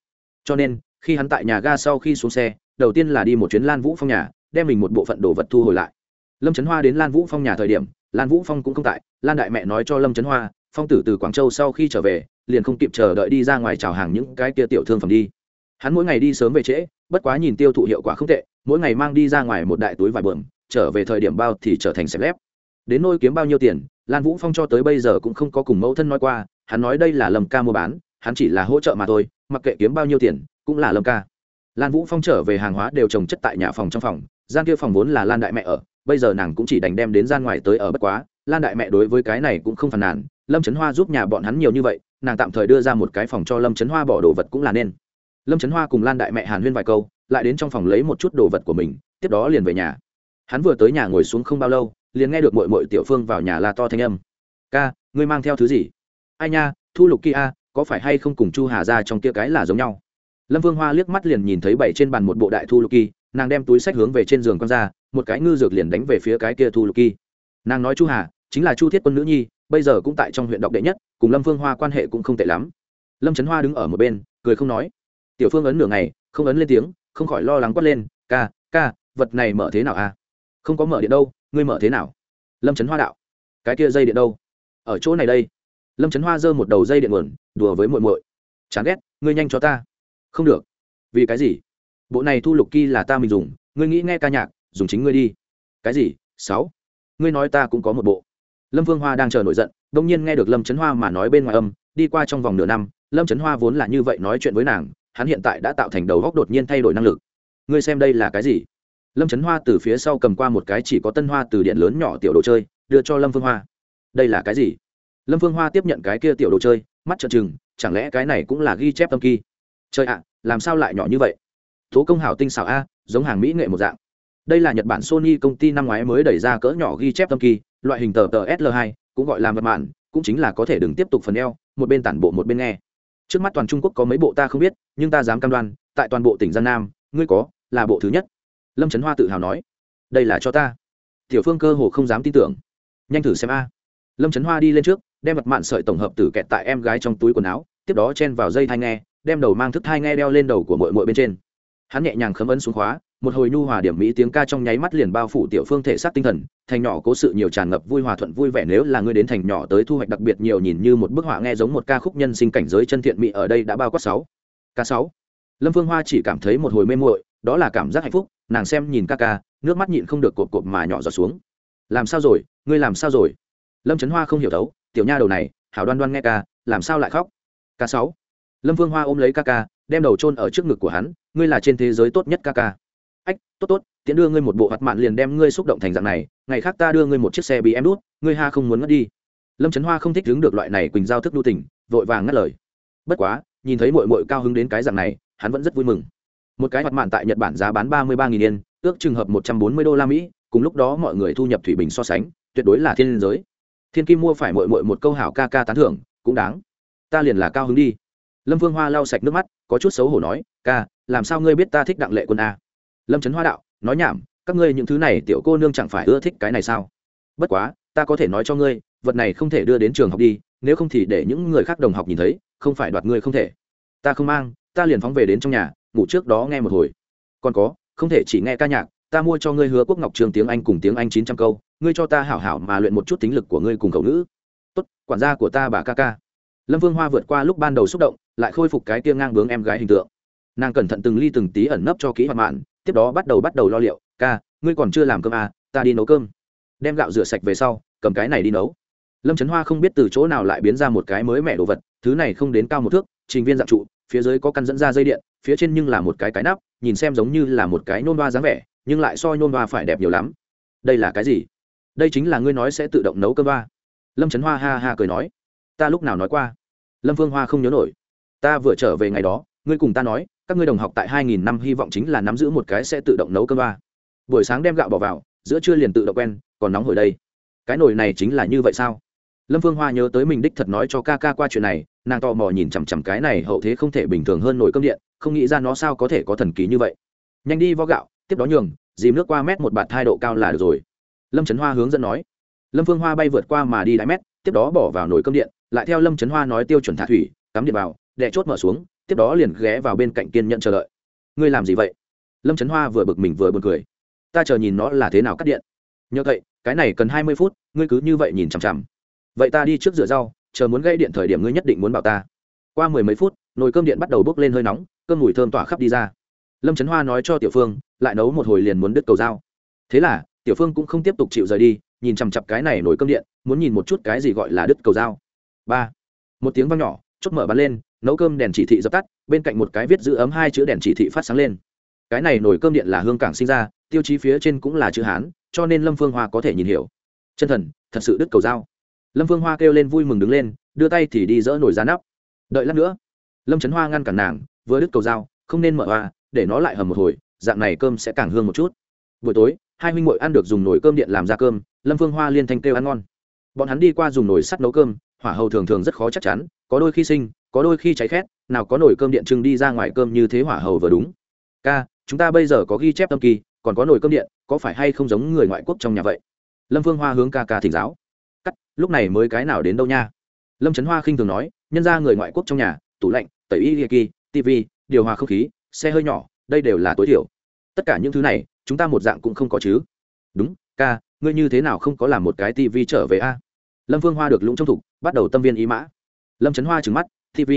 Cho nên, khi hắn tại nhà ga sau khi xuống xe, đầu tiên là đi một chuyến lan vũ phong nhà, đem mình một bộ phận đồ vật thu hồi lại. Lâm trấn hoa đến lan vũ phong nhà thời điểm, lan vũ phong cũng không tại, lan đại mẹ nói cho lâm trấn hoa, phong tử từ quảng châu sau khi trở về, liền không kịp chờ đợi đi ra ngoài chào hàng những cái kia tiểu thương phẩm đi. Hắn mỗi ngày đi sớm về trễ, bất quá nhìn tiêu thụ hiệu quả không tệ, mỗi ngày mang đi ra ngoài một đại túi vải bờm trở về thời điểm bao thì trở thành xẹp lép. Đến nôi kiếm bao nhiêu tiền, lan vũ phong cho tới bây giờ cũng không có cùng mẫu thân nói qua hắn nói đây là lâm ca mua bán, hắn chỉ là hỗ trợ mà thôi, mặc kệ kiếm bao nhiêu tiền, cũng là lâm ca. Lan vũ phong trở về hàng hóa đều trồng chất tại nhà phòng trong phòng, gian kia phòng vốn là lan đại mẹ ở, bây giờ nàng cũng chỉ đành đem đến gian ngoài tới ở bất quá, lan đại mẹ đối với cái này cũng không phàn nàn, lâm trấn hoa giúp nhà bọn hắn nhiều như vậy, nàng tạm thời đưa ra một cái phòng cho lâm trấn hoa bỏ đồ vật cũng là nên. Lâm trấn hoa cùng lan đại mẹ hàn huyên vài câu, lại đến trong phòng lấy một chút đồ vật của mình, tiếp đó liền về nhà. Hắn vừa tới nhà ngồi xuống không bao lâu, liền nghe được mội mội tiểu phương vào nhà la to thanh âm. Ca, ngươi mang theo thứ gì? Ai nha, thu lục kia có phải hay không cùng chu hà ra trong kia cái là giống nhau? Lâm vương hoa liếc mắt liền nhìn thấy bảy trên bàn một bộ đại thu lục kỳ, nàng đem túi sách hướng về trên giường con ra, một cái ngư dược liền đánh về phía cái kia thu lục kỳ. Nàng nói chu hà, chính là chu thiết quân nữ nhi, bây giờ cũng tại trong huyện đọc đệ nhất, cùng lâm Vương hoa quan hệ cũng không tệ lắm. Lâm trấn hoa đứng ở một bên, cười không nói. Tiểu phương ấn nửa ngày, không ấn lên tiếng, không khỏi lo lắng quát lên, ca ca, vật này mở thế nào à không có mở điện đâu, ngươi mở thế nào? Lâm trấn hoa đạo. Cái kia dây điện đâu? Ở chỗ này đây lâm trấn hoa giơ một đầu dây điện nguồn, đùa với muội muội. Chán ghét, ngươi nhanh cho ta. Không được. Vì cái gì? Bộ này thu lục kỳ là ta mình dùng, ngươi nghĩ nghe ca nhạc, dùng chính ngươi đi. Cái gì? Sáu. Ngươi nói ta cũng có một bộ. Lâm vương hoa đang chờ nổi giận, đông nhiên nghe được lâm trấn hoa mà nói bên ngoài âm, đi qua trong vòng nửa năm, lâm trấn hoa vốn là như vậy nói chuyện với nàng, hắn hiện tại đã tạo thành đầu góc đột nhiên thay đổi năng lực. Ngươi xem đây là cái gì? Lâm trấn hoa từ phía sau cầm qua một cái chỉ có tân hoa từ điện lớn nhỏ tiểu đồ chơi, đưa cho lâm Vương hoa. Đây là cái gì? Lâm phương hoa tiếp nhận cái kia tiểu đồ chơi, mắt trợn trừng, chẳng lẽ cái này cũng là ghi chép tâm kỳ? Chơi ạ, làm sao lại nhỏ như vậy? Tố công hảo tinh xảo a, giống hàng mỹ nghệ một dạng. Đây là nhật bản sony công ty năm ngoái mới đẩy ra cỡ nhỏ ghi chép tâm kỳ, loại hình tờ tờ sl 2 cũng gọi là vật mạn, cũng chính là có thể đừng tiếp tục phần eo, một bên tản bộ một bên nghe. Trước mắt toàn trung quốc có mấy bộ ta không biết, nhưng ta dám cam đoan, tại toàn bộ tỉnh giang nam, ngươi có, là bộ thứ nhất. Lâm trấn hoa tự hào nói. Đây là cho ta. Tiểu phương cơ hồ không dám tin tưởng. Nhanh thử xem a. Lâm trấn hoa đi lên trước đem mặt mạn sợi tổng hợp tử kẹt tại em gái trong túi quần áo, tiếp đó chen vào dây thai nghe, đem đầu mang thức thai nghe đeo lên đầu của mội mội bên trên. Hắn nhẹ nhàng khấm ấn xuống khóa, một hồi nhu hòa điểm mỹ tiếng ca trong nháy mắt liền bao phủ tiểu phương thể xác tinh thần, thành nhỏ cố sự nhiều tràn ngập vui hòa thuận vui vẻ nếu là ngươi đến thành nhỏ tới thu hoạch đặc biệt nhiều nhìn như một bức họa nghe giống một ca khúc nhân sinh cảnh giới chân thiện mỹ ở đây đã bao quát sáu. Ca sáu. Lâm phương hoa chỉ cảm thấy một hồi mê muội, đó là cảm giác hạnh phúc, nàng xem nhìn ca ca, nước mắt nhịn không được cột cột mà nhỏ giọt xuống. Làm sao rồi? Ngươi làm sao rồi? Lâm trấn hoa không hiểu thấu tiểu nha đầu này, hảo đoan đoan nghe ca, làm sao lại khóc? Ca sáu. Lâm vương hoa ôm lấy ca ca, đem đầu chôn ở trước ngực của hắn, ngươi là trên thế giới tốt nhất ca ca. Ách, tốt tốt, tiễn đưa ngươi một bộ hoạt mạn liền đem ngươi xúc động thành dạng này, ngày khác ta đưa ngươi một chiếc xe bị em đút, ngươi ha không muốn ngất đi. Lâm trấn hoa không thích đứng được loại này quỳnh giao thức đu tình, vội vàng ngắt lời. Bất quá, nhìn thấy mội mội cao hứng đến cái dạng này, hắn vẫn rất vui mừng. Một cái hoạt mạn tại nhật bản giá bán ba mươi ba yên, ước trường hợp một trăm bốn mươi đô la mỹ, cùng lúc đó mọi người thu nhập thủy bình so sánh, tuyệt đối là thiên giới thiên kim mua phải mội mội một câu hảo ca ca tán thưởng, cũng đáng. Ta liền là cao hứng đi. Lâm vương hoa lau sạch nước mắt, có chút xấu hổ nói, ca, làm sao ngươi biết ta thích đặng lệ quân a? Lâm trấn hoa đạo, nói nhảm, các ngươi những thứ này tiểu cô nương chẳng phải ưa thích cái này sao? Bất quá, ta có thể nói cho ngươi, vật này không thể đưa đến trường học đi, nếu không thì để những người khác đồng học nhìn thấy, không phải đoạt ngươi không thể. Ta không mang, ta liền phóng về đến trong nhà, ngủ trước đó nghe một hồi. Còn có, không thể chỉ nghe ca nhạc ta mua cho ngươi hứa quốc ngọc trường tiếng anh cùng tiếng anh chín trăm câu, ngươi cho ta hảo hảo mà luyện một chút tính lực của ngươi cùng khẩu ngữ. Tốt, quản gia của ta bà ca ca. Lâm vương hoa vượt qua lúc ban đầu xúc động, lại khôi phục cái tiêng ngang bướng em gái hình tượng. Nàng cẩn thận từng ly từng tí ẩn nấp cho kỹ hoạt mạn, tiếp đó bắt đầu bắt đầu lo liệu, ca, ngươi còn chưa làm cơm à ta đi nấu cơm. Đem gạo rửa sạch về sau, cầm cái này đi nấu. Lâm trấn hoa không biết từ chỗ nào lại biến ra một cái mới mẻ đồ vật, thứ này không đến cao một thước, trình viên dạng trụ, phía dưới có căn dẫn ra dây điện, phía trên nhưng là một cái cái nắp, nhìn xem giống như là một cái nôn hoa dáng vẻ nhưng lại so nhôm hoa phải đẹp nhiều lắm. Đây là cái gì? Đây chính là ngươi nói sẽ tự động nấu cơm ba lâm trấn hoa ha ha cười nói. Ta lúc nào nói qua? Lâm phương hoa không nhớ nổi. Ta vừa trở về ngày đó, ngươi cùng ta nói, các ngươi đồng học tại hai nghìn năm hy vọng chính là nắm giữ một cái sẽ tự động nấu cơm ba buổi sáng đem gạo bỏ vào, giữa trưa liền tự động quen, còn nóng hồi đây. Cái nồi này chính là như vậy sao? Lâm phương hoa nhớ tới mình đích thật nói cho ca ca qua chuyện này, nàng tò mò nhìn chằm chằm cái này hậu thế không thể bình thường hơn nồi cơm điện, không nghĩ ra nó sao có thể có thần kỳ như vậy. Nhanh đi vo gạo tiếp đó nhường, dìm nước qua mét một bạt hai độ cao là được rồi. Lâm trấn hoa hướng dẫn nói. Lâm phương hoa bay vượt qua mà đi đáy mét, tiếp đó bỏ vào nồi cơm điện, lại theo lâm trấn hoa nói tiêu chuẩn thả thủy, cắm điện vào, đè chốt mở xuống, tiếp đó liền ghé vào bên cạnh kiên nhận chờ đợi. Ngươi làm gì vậy? Lâm trấn hoa vừa bực mình vừa b u ồ n cười. Ta chờ nhìn nó là thế nào cắt điện. Nhờ vậy, cái này cần hai mươi phút, ngươi cứ như vậy nhìn chằm chằm. Vậy ta đi trước rửa rau, chờ muốn gây điện thời điểm ngươi nhất định muốn bảo ta. Qua mười mấy phút, nồi cơm điện bắt đầu bốc lên hơi nóng, cơm mùi thơm tỏa khắp đi ra lâm trấn hoa nói cho tiểu phương, lại nấu một hồi liền muốn đứt cầu dao. Thế là, tiểu phương cũng không tiếp tục chịu rời đi, nhìn chằm chặp cái này nồi cơm điện, muốn nhìn một chút cái gì gọi là đứt cầu dao. Ba. Một tiếng văng nhỏ, chốt mở bắn lên, nấu cơm đèn chỉ thị dập tắt, bên cạnh một cái viết giữ ấm hai chữ đèn chỉ thị phát sáng lên. Cái này nồi cơm điện là hương cảng sinh ra, tiêu chí phía trên cũng là chữ hán, cho nên lâm phương hoa có thể nhìn hiểu. Chân thần, thật sự đứt cầu dao. Lâm phương hoa kêu lên vui mừng đứng lên, đưa tay thì đi dỡ nồi ra nắp. Đợi lát nữa, lâm trấn hoa ngăn cản nàng, vừa đứt cầu dao, không nên mở hoa để nó lại hầm một hồi, dạng này cơm sẽ càng hương một chút. Buổi tối, hai huynh m ăn được dùng nồi cơm điện làm ra cơm, lâm phương hoa liên thanh kêu ăn ngon. Bọn hắn đi qua dùng nồi sắt nấu cơm, hỏa hầu thường thường rất khó chắc chắn, có đôi khi sinh, có đôi khi cháy khét, nào có nồi cơm điện trưng đi ra ngoài cơm như thế hỏa hầu vừa đúng. Ca, chúng ta bây giờ có ghi chép tâm kỳ, còn có nồi cơm điện, có phải hay không giống người ngoại quốc trong nhà vậy? Lâm phương hoa hướng ca ca thỉnh giáo. Cắt, lúc này mới cái nào đến đâu nha? Lâm trấn hoa khinh thường nói, nhân ra người ngoại quốc trong nhà, tủ lạnh, tẩy y kỳ tv điều hòa không khí xe hơi nhỏ, đây đều là tối thiểu. Tất cả những thứ này, chúng ta một dạng cũng không có chứ. Đúng, ca, ngươi như thế nào không có làm một cái tv trở về a? Lâm vương hoa được lũng trong thục, bắt đầu tâm viên ý mã. Lâm trấn hoa trừng mắt tv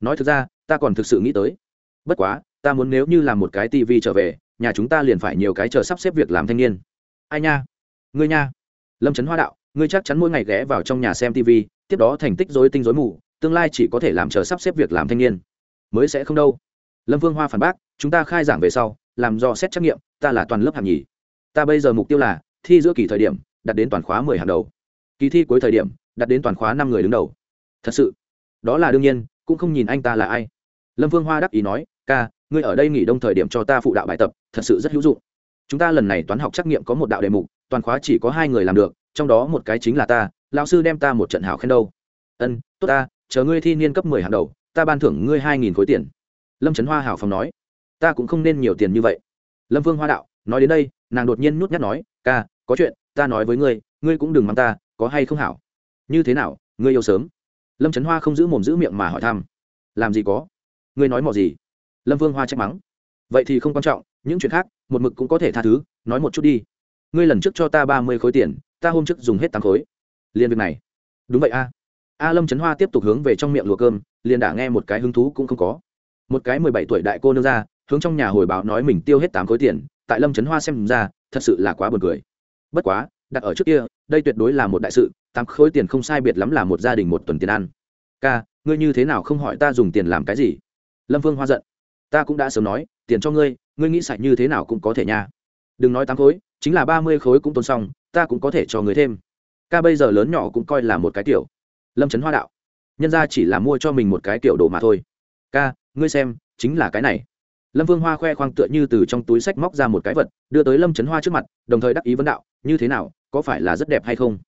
nói thực ra, ta còn thực sự nghĩ tới. Bất quá, ta muốn nếu như làm một cái tv trở về, nhà chúng ta liền phải nhiều cái chờ sắp xếp việc làm thanh niên. Ai nha? Ngươi nha. Lâm trấn hoa đạo, ngươi chắc chắn mỗi ngày ghé vào trong nhà xem tv tiếp đó thành tích dối tinh dối mù, tương lai chỉ có thể làm chờ sắp xếp việc làm thanh niên. Mới sẽ không đâu lâm vương hoa phản bác, chúng ta khai giảng về sau, làm do xét trắc nghiệm, ta là toàn lớp hạng nhì. Ta bây giờ mục tiêu là, thi giữa kỳ thời điểm, đạt đến toàn khóa mười hàng đầu. Kỳ thi cuối thời điểm, đạt đến toàn khóa năm người đứng đầu. Thật sự? Đó là đương nhiên, cũng không nhìn anh ta là ai. Lâm vương hoa đắc ý nói, ca, ngươi ở đây nghỉ đông thời điểm cho ta phụ đạo bài tập, thật sự rất hữu dụng. Chúng ta lần này toán học trắc nghiệm có một đạo đề mục, toàn khóa chỉ có hai người làm được, trong đó một cái chính là ta, lão sư đem ta một trận hảo khen đâu. Ân, tốt ta, chờ ngươi thi niên cấp mười hàng đầu, ta ban thưởng ngươi hai nghìn khối tiền lâm trấn hoa hảo phóng nói, ta cũng không nên nhiều tiền như vậy. Lâm vương hoa đạo, nói đến đây, nàng đột nhiên nhút nhát nói, ca, có chuyện, ta nói với ngươi ngươi cũng đừng mắng ta, có hay không hảo? Như thế nào, ngươi yêu sớm? Lâm trấn hoa không giữ mồm giữ miệng mà hỏi thăm, làm gì có? Ngươi nói mò gì? Lâm vương hoa trách mắng, vậy thì không quan trọng, những chuyện khác, một mực cũng có thể tha thứ, nói một chút đi. Ngươi lần trước cho ta ba mươi khối tiền, ta hôm trước dùng hết tám khối. Liền việc này. Đúng vậy a. A lâm trấn hoa tiếp tục hướng về trong miệng lùa cơm, liền đã nghe một cái hứng thú cũng không có một cái mười bảy tuổi đại cô nương ra, hướng trong nhà hồi báo nói mình tiêu hết tám khối tiền, tại lâm trấn hoa xem ra, thật sự là quá buồn cười. Bất quá, đặt ở trước kia, đây tuyệt đối là một đại sự, tám khối tiền không sai biệt lắm là một gia đình một tuần tiền ăn. Ca, ngươi như thế nào không hỏi ta dùng tiền làm cái gì? Lâm vương hoa giận. Ta cũng đã sớm nói, tiền cho ngươi ngươi nghĩ sạch như thế nào cũng có thể nha. Đừng nói tám khối, chính là ba mươi khối cũng tốn xong, ta cũng có thể cho ngươi thêm. Ca bây giờ lớn nhỏ cũng coi là một cái kiểu lâm trấn hoa đạo. Nhân ra chỉ là mua cho mình một cái kiểu đồ mà thôi. Ca ngươi xem chính là cái này. Lâm vương hoa khoe khoang tựa như từ trong túi sách móc ra một cái vật đưa tới lâm trấn hoa trước mặt đồng thời đắc ý vấn đạo như thế nào có phải là rất đẹp hay không?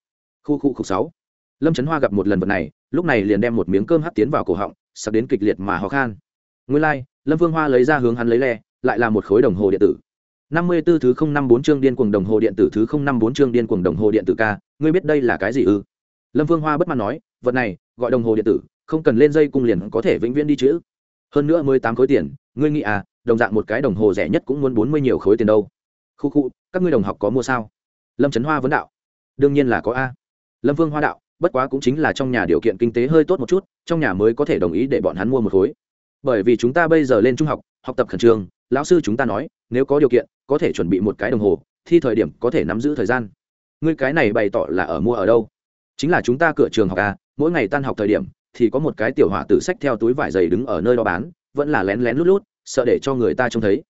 Khu khu khục sáu. Lâm trấn hoa gặp một lần vật này lúc này liền đem một miếng cơm hắt tiến vào cổ họng sắp đến kịch liệt mà ho khan. Nguyên lai、like, lâm vương hoa lấy ra hướng hắn lấy le lại là một khối đồng hồ điện tử. Năm mươi b ố thứ không năm bốn chương điên cuồng đồng hồ điện tử thứ không năm bốn chương điên cuồng đồng hồ điện tử ca ngươi biết đây là cái gì ư? Lâm vương hoa bất mãn nói vật này gọi đồng hồ điện tử không cần lên dây cung liền có thể vĩnh viễn đi chữ hơn nữa mới tám khối tiền, ngươi nghĩ à đồng dạng một cái đồng hồ rẻ nhất cũng muốn bốn mươi nhiều khối tiền đâu. Khu khu, các ngươi đồng học có mua sao? Lâm trấn hoa vấn đạo. Đương nhiên là có a. Lâm vương hoa đạo, bất quá cũng chính là trong nhà điều kiện kinh tế hơi tốt một chút, trong nhà mới có thể đồng ý để bọn hắn mua một khối. Bởi vì chúng ta bây giờ lên trung học học tập khẩn trương, lão sư chúng ta nói, nếu có điều kiện, có thể chuẩn bị một cái đồng hồ, thi thời điểm có thể nắm giữ thời gian. Ngươi cái này bày tỏ là ở mua ở đâu? Chính là chúng ta cửa trường học a, mỗi ngày tan học thời điểm thì có một cái tiểu hỏa tử sách theo túi vải dày đứng ở nơi đó bán, vẫn là lén lén lút lút, sợ để cho người ta trông thấy.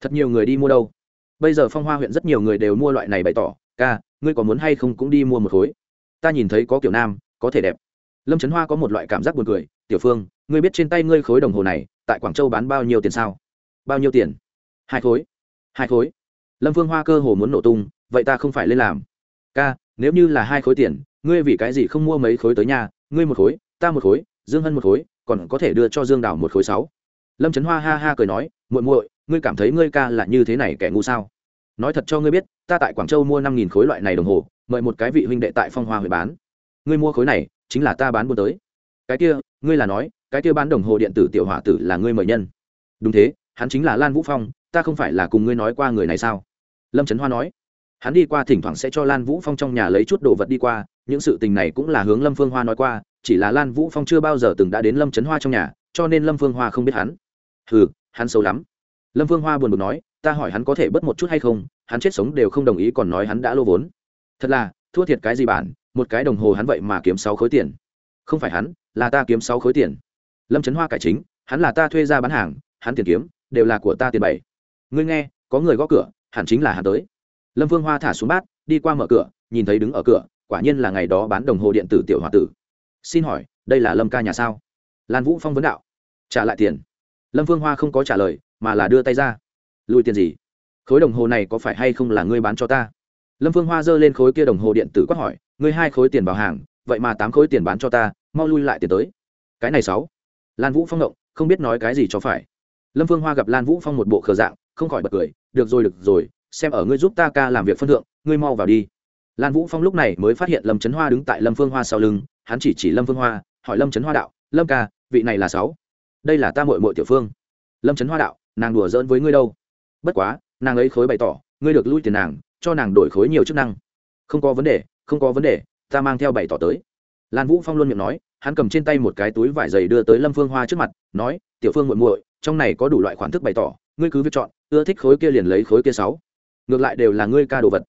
Thật nhiều người đi mua đâu. Bây giờ phong hoa huyện rất nhiều người đều mua loại này bày tỏ, ca, ngươi có muốn hay không cũng đi mua một khối. Ta nhìn thấy có kiểu nam, có thể đẹp. Lâm trấn hoa có một loại cảm giác buồn cười, tiểu phương, ngươi biết trên tay ngươi khối đồng hồ này, tại quảng châu bán bao nhiêu tiền sao? Bao nhiêu tiền? Hai khối. Hai khối? Lâm phương hoa cơ hồ muốn nổ tung, vậy ta không phải lên làm. Ca, nếu như là hai khối tiền, ngươi vì cái gì không mua mấy khối tới nhà, ngươi một khối ta một khối, dương hân một khối, còn có thể đưa cho dương đào một khối sáu. Lâm trấn hoa ha ha cười nói, muội muội, ngươi cảm thấy ngươi ca là như thế này kẻ ngu sao? Nói thật cho ngươi biết, ta tại quảng châu mua năm nghìn khối loại này đồng hồ, mời một cái vị huynh đệ tại phong hoa huệ bán. Ngươi mua khối này, chính là ta bán buôn tới. Cái kia, ngươi là nói, cái kia bán đồng hồ điện tử tiểu hỏa tử là ngươi mời nhân. Đúng thế, hắn chính là lan vũ phong, ta không phải là cùng ngươi nói qua người này sao? Lâm trấn hoa nói. Hắn đi qua thỉnh thoảng sẽ cho lan vũ phong trong nhà lấy chút đồ vật đi qua, những sự tình này cũng là hướng lâm phương hoa nói qua chỉ là lan vũ phong chưa bao giờ từng đã đến lâm trấn hoa trong nhà cho nên lâm phương hoa không biết hắn. Hừ, hắn xấu lắm. Lâm phương hoa buồn buồn nói ta hỏi hắn có thể bớt một chút hay không hắn chết sống đều không đồng ý còn nói hắn đã lô vốn. Thật là thua thiệt cái gì bản một cái đồng hồ hắn vậy mà kiếm sáu khối tiền. Không phải hắn là ta kiếm sáu khối tiền. Lâm trấn hoa cải chính hắn là ta thuê ra bán hàng hắn tiền kiếm đều là của ta tiền bảy. Ngươi nghe có người gõ cửa hẳn chính là hắn tới. Lâm phương hoa thả xuống bát đi qua mở cửa nhìn thấy đứng ở cửa quả nhiên là ngày đó bán đồng hồ điện tử tiểu h tử xin hỏi, đây là lâm ca nhà sao? Lan vũ phong vấn đạo. Trả lại tiền. Lâm phương hoa không có trả lời, mà là đưa tay ra. Lùi tiền gì? Khối đồng hồ này có phải hay không là ngươi bán cho ta? Lâm phương hoa giơ lên khối kia đồng hồ điện tử quát hỏi, ngươi hai khối tiền vào hàng, vậy mà tám khối tiền bán cho ta, mau lui lại tiền tới. Cái này sáu. Lan vũ phong động không biết nói cái gì cho phải. Lâm phương hoa gặp lan vũ phong một bộ khờ dạng, không khỏi bật cười, được rồi được rồi, xem ở ngươi giúp ta ca làm việc phân thượng, ngươi mau vào đi. Lan vũ phong lúc này mới phát hiện lâm trấn hoa đứng tại lâm phương hoa sau lưng hắn chỉ chỉ lâm phương hoa hỏi lâm trấn hoa đạo lâm ca vị này là sáu đây là ta mội mội tiểu phương lâm trấn hoa đạo nàng đùa giỡn với ngươi đâu bất quá nàng ấy khối bày tỏ ngươi được lui tiền nàng cho nàng đổi khối nhiều chức năng không có vấn đề không có vấn đề ta mang theo bày tỏ tới lan vũ phong luôn miệng nói hắn cầm trên tay một cái túi vải dày đưa tới lâm phương hoa trước mặt nói tiểu phương muội muội trong này có đủ loại khoản thức bày tỏ ngươi cứ việc chọn ưa thích khối kia liền lấy khối kia sáu ngược lại đều là ngươi ca đồ vật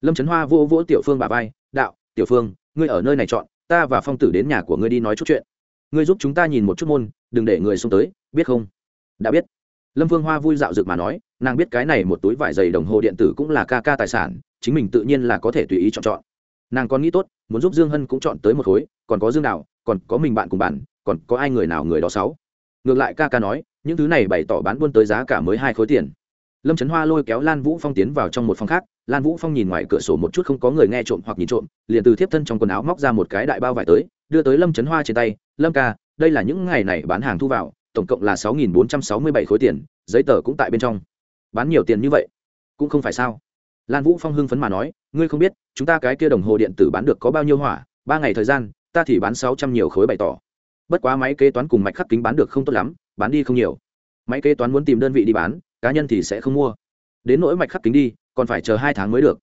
lâm trấn hoa vô vỗ tiểu phương bà vai đạo tiểu phương ngươi ở nơi này chọn ta và phong tử đến nhà của ngươi đi nói chút chuyện. Ngươi giúp chúng ta nhìn một chút môn, đừng để người xông tới, biết không? Đã biết. Lâm vương hoa vui dạo dực mà nói, nàng biết cái này một túi vải giày đồng hồ điện tử cũng là ca ca tài sản, chính mình tự nhiên là có thể tùy ý chọn chọn. Nàng còn nghĩ tốt, muốn giúp dương hân cũng chọn tới một khối, còn có dương đạo còn có mình bạn cùng bạn, còn có ai người nào người đó sáu. Ngược lại ca ca nói, những thứ này bày tỏ bán buôn tới giá cả mới hai khối tiền lâm trấn hoa lôi kéo lan vũ phong tiến vào trong một phòng khác, lan vũ phong nhìn ngoài cửa sổ một chút không có người nghe trộm hoặc nhìn trộm, liền từ thiếp thân trong quần áo móc ra một cái đại bao vải tới, đưa tới lâm trấn hoa trên tay, lâm ca, đây là những ngày này bán hàng thu vào, tổng cộng là sáu nghìn bốn trăm sáu mươi bảy khối tiền, giấy tờ cũng tại bên trong. Bán nhiều tiền như vậy? Cũng không phải sao? Lan vũ phong hưng phấn mà nói, ngươi không biết, chúng ta cái kia đồng hồ điện tử bán được có bao nhiêu hỏa, ba ngày thời gian, ta thì bán sáu trăm nhiều khối bày tỏ. Bất quá máy kế toán cùng mạch khắc kính bán được không tốt lắm, bán đi không nhiều. Máy kế toán muốn tìm đơn vị đi bán cá nhân thì sẽ không mua. Đến nỗi mạch khắc kính đi, còn phải chờ hai tháng mới được.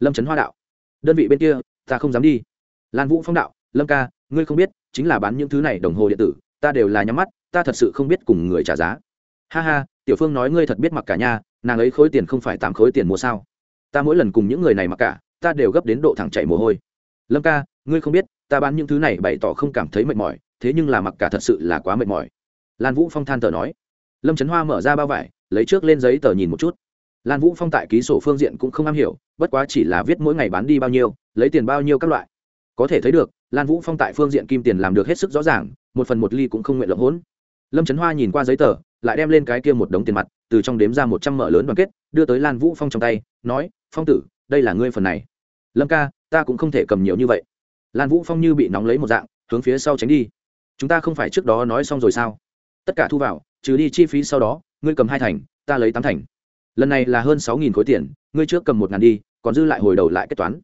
Lâm trấn hoa đạo. Đơn vị bên kia, ta không dám đi. Lan vũ phong đạo. Lâm ca, ngươi không biết, chính là bán những thứ này đồng hồ điện tử, ta đều là nhắm mắt, ta thật sự không biết cùng người trả giá. Ha ha, tiểu phương nói ngươi thật biết mặc cả nha nàng ấy khối tiền không phải tám khối tiền mua sao? Ta mỗi lần cùng những người này mặc cả, ta đều gấp đến độ thẳng chạy mồ hôi. Lâm ca, ngươi không biết, ta bán những thứ này bày tỏ không cảm thấy mệt mỏi, thế nhưng là mặc cả thật sự là quá mệt mỏi. Lan vũ phong than thở nói. Lâm trấn hoa mở ra bao vải lấy trước lên giấy tờ nhìn một chút. Lan vũ phong tại ký sổ phương diện cũng không am hiểu, bất quá chỉ là viết mỗi ngày bán đi bao nhiêu, lấy tiền bao nhiêu các loại. Có thể thấy được, lan vũ phong tại phương diện kim tiền làm được hết sức rõ ràng, một phần một ly cũng không nguyện lộng hỗn lâm trấn hoa nhìn qua giấy tờ, lại đem lên cái kia một đống tiền mặt, từ trong đếm ra một trăm mở lớn đoàn kết, đưa tới lan vũ phong trong tay, nói, phong tử, đây là ngươi phần này. Lâm ca, ta cũng không thể cầm nhiều như vậy. Lan vũ phong như bị nóng lấy một dạng, hướng phía sau tránh đi. Chúng ta không phải trước đó nói xong rồi sao? Tất cả thu vào, trừ đi chi phí sau đó ngươi cầm hai thành, ta lấy tám thành. Lần này là hơn sáu nghìn khối tiền, ngươi trước cầm một ngàn đi, còn dư lại hồi đầu lại kết toán.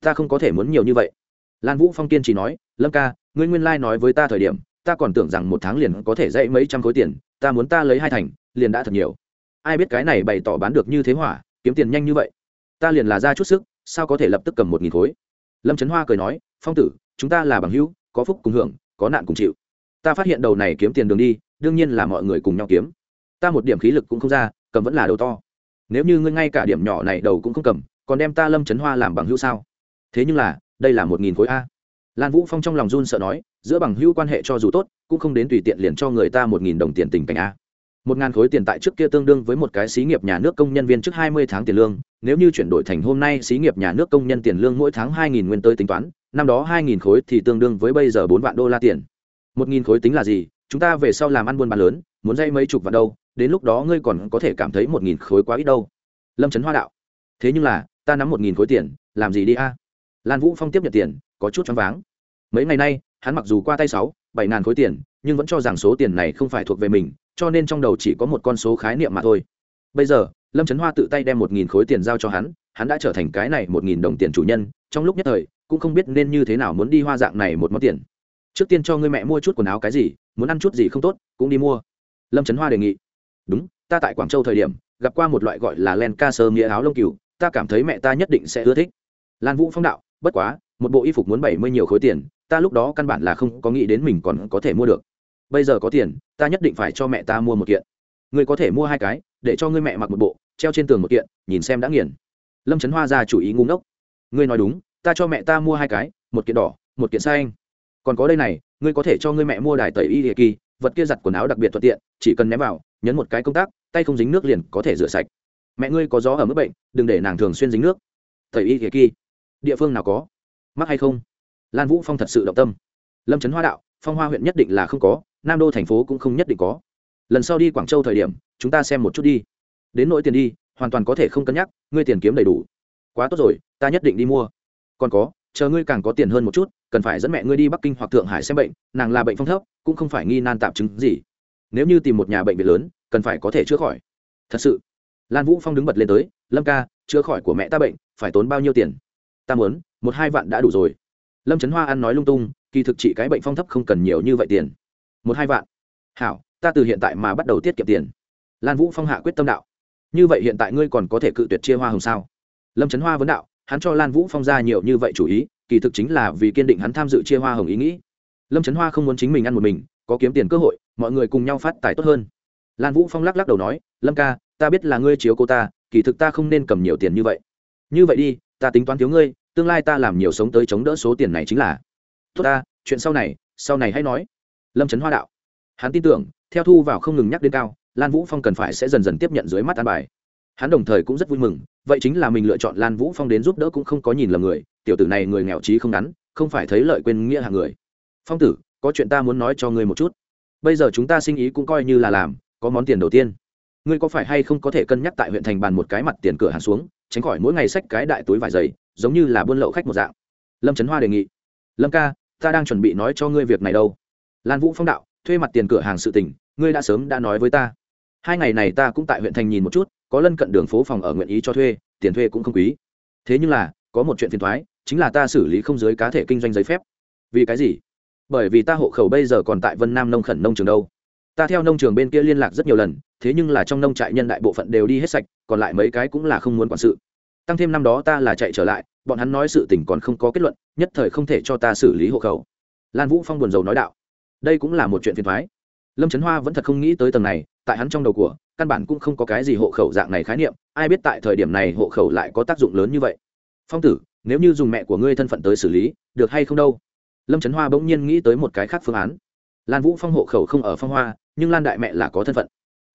Ta không có thể muốn nhiều như vậy. Lan vũ phong kiên chỉ nói, lâm ca, ngươi nguyên lai、like、nói với ta thời điểm, ta còn tưởng rằng một tháng liền có thể dạy mấy trăm khối tiền, ta muốn ta lấy hai thành, liền đã thật nhiều. Ai biết cái này bày tỏ bán được như thế hỏa, kiếm tiền nhanh như vậy. Ta liền là ra chút sức, sao có thể lập tức cầm một nghìn khối? Lâm trấn hoa cười nói, phong tử, chúng ta là bằng hữu, có phúc cùng hưởng, có nạn cùng chịu. Ta phát hiện đầu này kiếm tiền đường đi, đương nhiên là mọi người cùng nhau kiếm ta một điểm khí lực cũng không ra, cầm vẫn là đầu to. Nếu như ngươi ngay cả điểm nhỏ này đầu cũng không cầm, còn đem ta lâm trấn hoa làm bằng hữu sao? Thế nhưng là, đây là một nghìn khối a. Lan vũ phong trong lòng run sợ nói, giữa bằng hữu quan hệ cho dù tốt, cũng không đến tùy tiện liền cho người ta một nghìn đồng tiền tình cảnh a. Một ngàn khối tiền tại trước kia tương đương với một cái xí nghiệp nhà nước công nhân viên trước hai mươi tháng tiền lương, nếu như chuyển đổi thành hôm nay xí nghiệp nhà nước công nhân tiền lương mỗi tháng hai nghìn nguyên tới tính toán, năm đó hai nghìn khối thì tương đương với bây giờ bốn vạn đô la tiền. Một nghìn khối tính là gì? Chúng ta về sau làm ăn buôn bán lớn, muốn dây mấy chục vạn đâu đến lúc đó ngươi còn có thể cảm thấy một nghìn khối quá ít đâu. Lâm trấn hoa đạo. Thế nhưng là, ta nắm một nghìn khối tiền, làm gì đi a? Lan vũ phong tiếp nhận tiền, có chút choáng váng. Mấy ngày nay, hắn mặc dù qua tay sáu, bảy ngàn khối tiền, nhưng vẫn cho rằng số tiền này không phải thuộc về mình, cho nên trong đầu chỉ có một con số khái niệm mà thôi. Bây giờ, lâm trấn hoa tự tay đem một nghìn khối tiền giao cho hắn hắn đã trở thành cái này một nghìn đồng tiền chủ nhân, trong lúc nhất thời, cũng không biết nên như thế nào muốn đi hoa dạng này một món tiền. Trước tiên cho ngươi mẹ mua chút quần áo cái gì, muốn ăn chút gì không tốt, cũng đi mua. Lâm trấn hoa đề nghị đúng, ta tại quảng châu thời điểm, gặp qua một loại gọi là len ca sơ nghĩa áo lông cừu, ta cảm thấy mẹ ta nhất định sẽ ưa thích. Lan vũ phong đạo, bất quá, một bộ y phục muốn bảy mươi nhiều khối tiền, ta lúc đó căn bản là không có nghĩ đến mình còn có thể mua được. Bây giờ có tiền, ta nhất định phải cho mẹ ta mua một kiện. Ngươi có thể mua hai cái, để cho ngươi mẹ mặc một bộ, treo trên tường một kiện, nhìn xem đã nghiền. Lâm trấn hoa ra chủ ý ngu ngốc. Ngươi nói đúng, ta cho mẹ ta mua hai cái, một kiện đỏ, một kiện xanh. Còn có đây này, ngươi có thể cho ngươi mẹ mua đài tẩy y địa kỳ vật kia giặt quần áo đặc biệt thuận tiện, chỉ cần ném vào, nhấn một cái công tác tay không dính nước liền có thể rửa sạch. Mẹ ngươi có gió ở mức bệnh, đừng để nàng thường xuyên dính nước. Thầy y địa kỳ địa phương nào có? Mắc hay không? Lan vũ phong thật sự động tâm. Lâm trấn hoa đạo, phong hoa huyện nhất định là không có, nam đô thành phố cũng không nhất định có. Lần sau đi quảng châu thời điểm, chúng ta xem một chút đi. Đến nỗi tiền đi, hoàn toàn có thể không cân nhắc, ngươi tiền kiếm đầy đủ. Quá tốt rồi, ta nhất định đi mua. Còn có, chờ ngươi càng có tiền hơn một chút, cần phải dẫn mẹ ngươi đi bắc kinh hoặc thượng hải xem bệnh, nàng là bệnh phong thấp cũng không phải nghi nan tạm chứng gì. Nếu như tìm một nhà bệnh viện lớn, cần phải có thể chữa khỏi. Thật sự, lan vũ phong đứng bật lên tới, lâm ca, chữa khỏi của mẹ ta bệnh, phải tốn bao nhiêu tiền? Ta muốn, một hai vạn đã đủ rồi. Lâm trấn hoa ăn nói lung tung, kỳ thực trị cái bệnh phong thấp không cần nhiều như vậy tiền. Một hai vạn? Hảo, ta từ hiện tại mà bắt đầu tiết kiệm tiền. Lan vũ phong hạ quyết tâm đạo. Như vậy hiện tại ngươi còn có thể cự tuyệt chia hoa hồng sao? Lâm trấn hoa vấn đạo, hắn cho lan vũ phong ra nhiều như vậy chủ ý, kỳ thực chính là vì kiên định hắn tham dự chia hoa hồng ý nghĩ lâm trấn hoa không muốn chính mình ăn một mình có kiếm tiền cơ hội mọi người cùng nhau phát tài tốt hơn lan vũ phong lắc lắc đầu nói lâm ca ta biết là ngươi chiếu cô ta kỳ thực ta không nên cầm nhiều tiền như vậy như vậy đi ta tính toán thiếu ngươi tương lai ta làm nhiều sống tới chống đỡ số tiền này chính là tốt ta chuyện sau này sau này hãy nói lâm trấn hoa đạo hắn tin tưởng theo thu vào không ngừng nhắc đến cao lan vũ phong cần phải sẽ dần dần tiếp nhận dưới mắt an bài hắn đồng thời cũng rất vui mừng vậy chính là mình lựa chọn lan vũ phong đến giúp đỡ cũng không có nhìn lầm người tiểu tử này người nghèo trí không ngắn không phải thấy lợi quên nghĩa hàng người phong tử, có chuyện ta muốn nói cho ngươi một chút. Bây giờ chúng ta sinh ý cũng coi như là làm, có món tiền đầu tiên. Ngươi có phải hay không có thể cân nhắc tại huyện thành bàn một cái mặt tiền cửa hàng xuống, tránh khỏi mỗi ngày xách cái đại túi vải dày, giống như là buôn lậu khách một dạng? Lâm trấn hoa đề nghị. Lâm ca, ta đang chuẩn bị nói cho ngươi việc này đâu. Lan vũ phong đạo, thuê mặt tiền cửa hàng sự tình, ngươi đã sớm đã nói với ta. Hai ngày này ta cũng tại huyện thành nhìn một chút, có lân cận đường phố phòng ở nguyện ý cho thuê, tiền thuê cũng không quý. Thế nhưng là, có một chuyện phiền thoái chính là ta xử lý không dưới cá thể kinh doanh giấy phép. Vì cái gì? Bởi vì ta hộ khẩu bây giờ còn tại vân nam nông khẩn nông trường đâu. Ta theo nông trường bên kia liên lạc rất nhiều lần, thế nhưng là trong nông trại nhân đại bộ phận đều đi hết sạch, còn lại mấy cái cũng là không muốn quản sự. Tăng thêm năm đó ta là chạy trở lại, bọn hắn nói sự tình còn không có kết luận, nhất thời không thể cho ta xử lý hộ khẩu. Lan vũ phong buồn rầu nói đạo, đây cũng là một chuyện phiền thoái lâm trấn hoa vẫn thật không nghĩ tới tầng này, tại hắn trong đầu của, căn bản cũng không có cái gì hộ khẩu dạng này khái niệm, ai biết tại thời điểm này hộ khẩu lại có tác dụng lớn như vậy. Phong tử, nếu như dùng mẹ của ngươi thân phận tới xử lý, được hay không đâu? Lâm trấn hoa bỗng nhiên nghĩ tới một cái khác phương án lan vũ phong hộ khẩu không ở phong hoa nhưng lan đại mẹ là có thân phận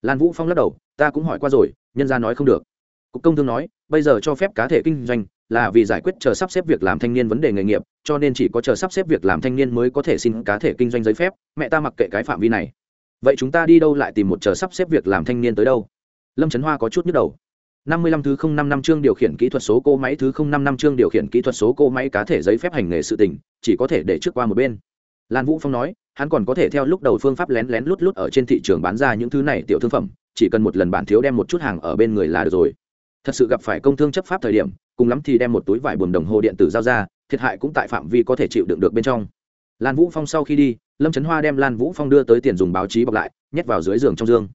lan vũ phong lắc đầu ta cũng hỏi qua rồi nhân ra nói không được cục công thương nói bây giờ cho phép cá thể kinh doanh là vì giải quyết chờ sắp xếp việc làm thanh niên vấn đề nghề nghiệp cho nên chỉ có chờ sắp xếp việc làm thanh niên mới có thể xin cá thể kinh doanh giấy phép mẹ ta mặc kệ cái phạm vi này vậy chúng ta đi đâu lại tìm một chờ sắp xếp việc làm thanh niên tới đâu lâm trấn hoa có chút nhức đầu năm mươi lăm thứ không năm năm chương điều khiển kỹ thuật số cô máy thứ không năm năm chương điều khiển kỹ thuật số cô máy cá thể giấy phép hành nghề sự tình, chỉ có thể để trước qua một bên. Lan vũ phong nói, hắn còn có thể theo lúc đầu phương pháp lén lén lút lút ở trên thị trường bán ra những thứ này tiểu thương phẩm, chỉ cần một lần bản thiếu đem một chút hàng ở bên người là được rồi. Thật sự gặp phải công thương chấp pháp thời điểm, cùng lắm thì đem một túi vải buồm đồng hồ điện tử giao ra, thiệt hại cũng tại phạm vi có thể chịu đựng được bên trong. Lan vũ phong sau khi đi, lâm trấn hoa đem lan vũ phong đưa tới tiền dùng báo chí bọc lại, nhét vào dưới giường trong dương.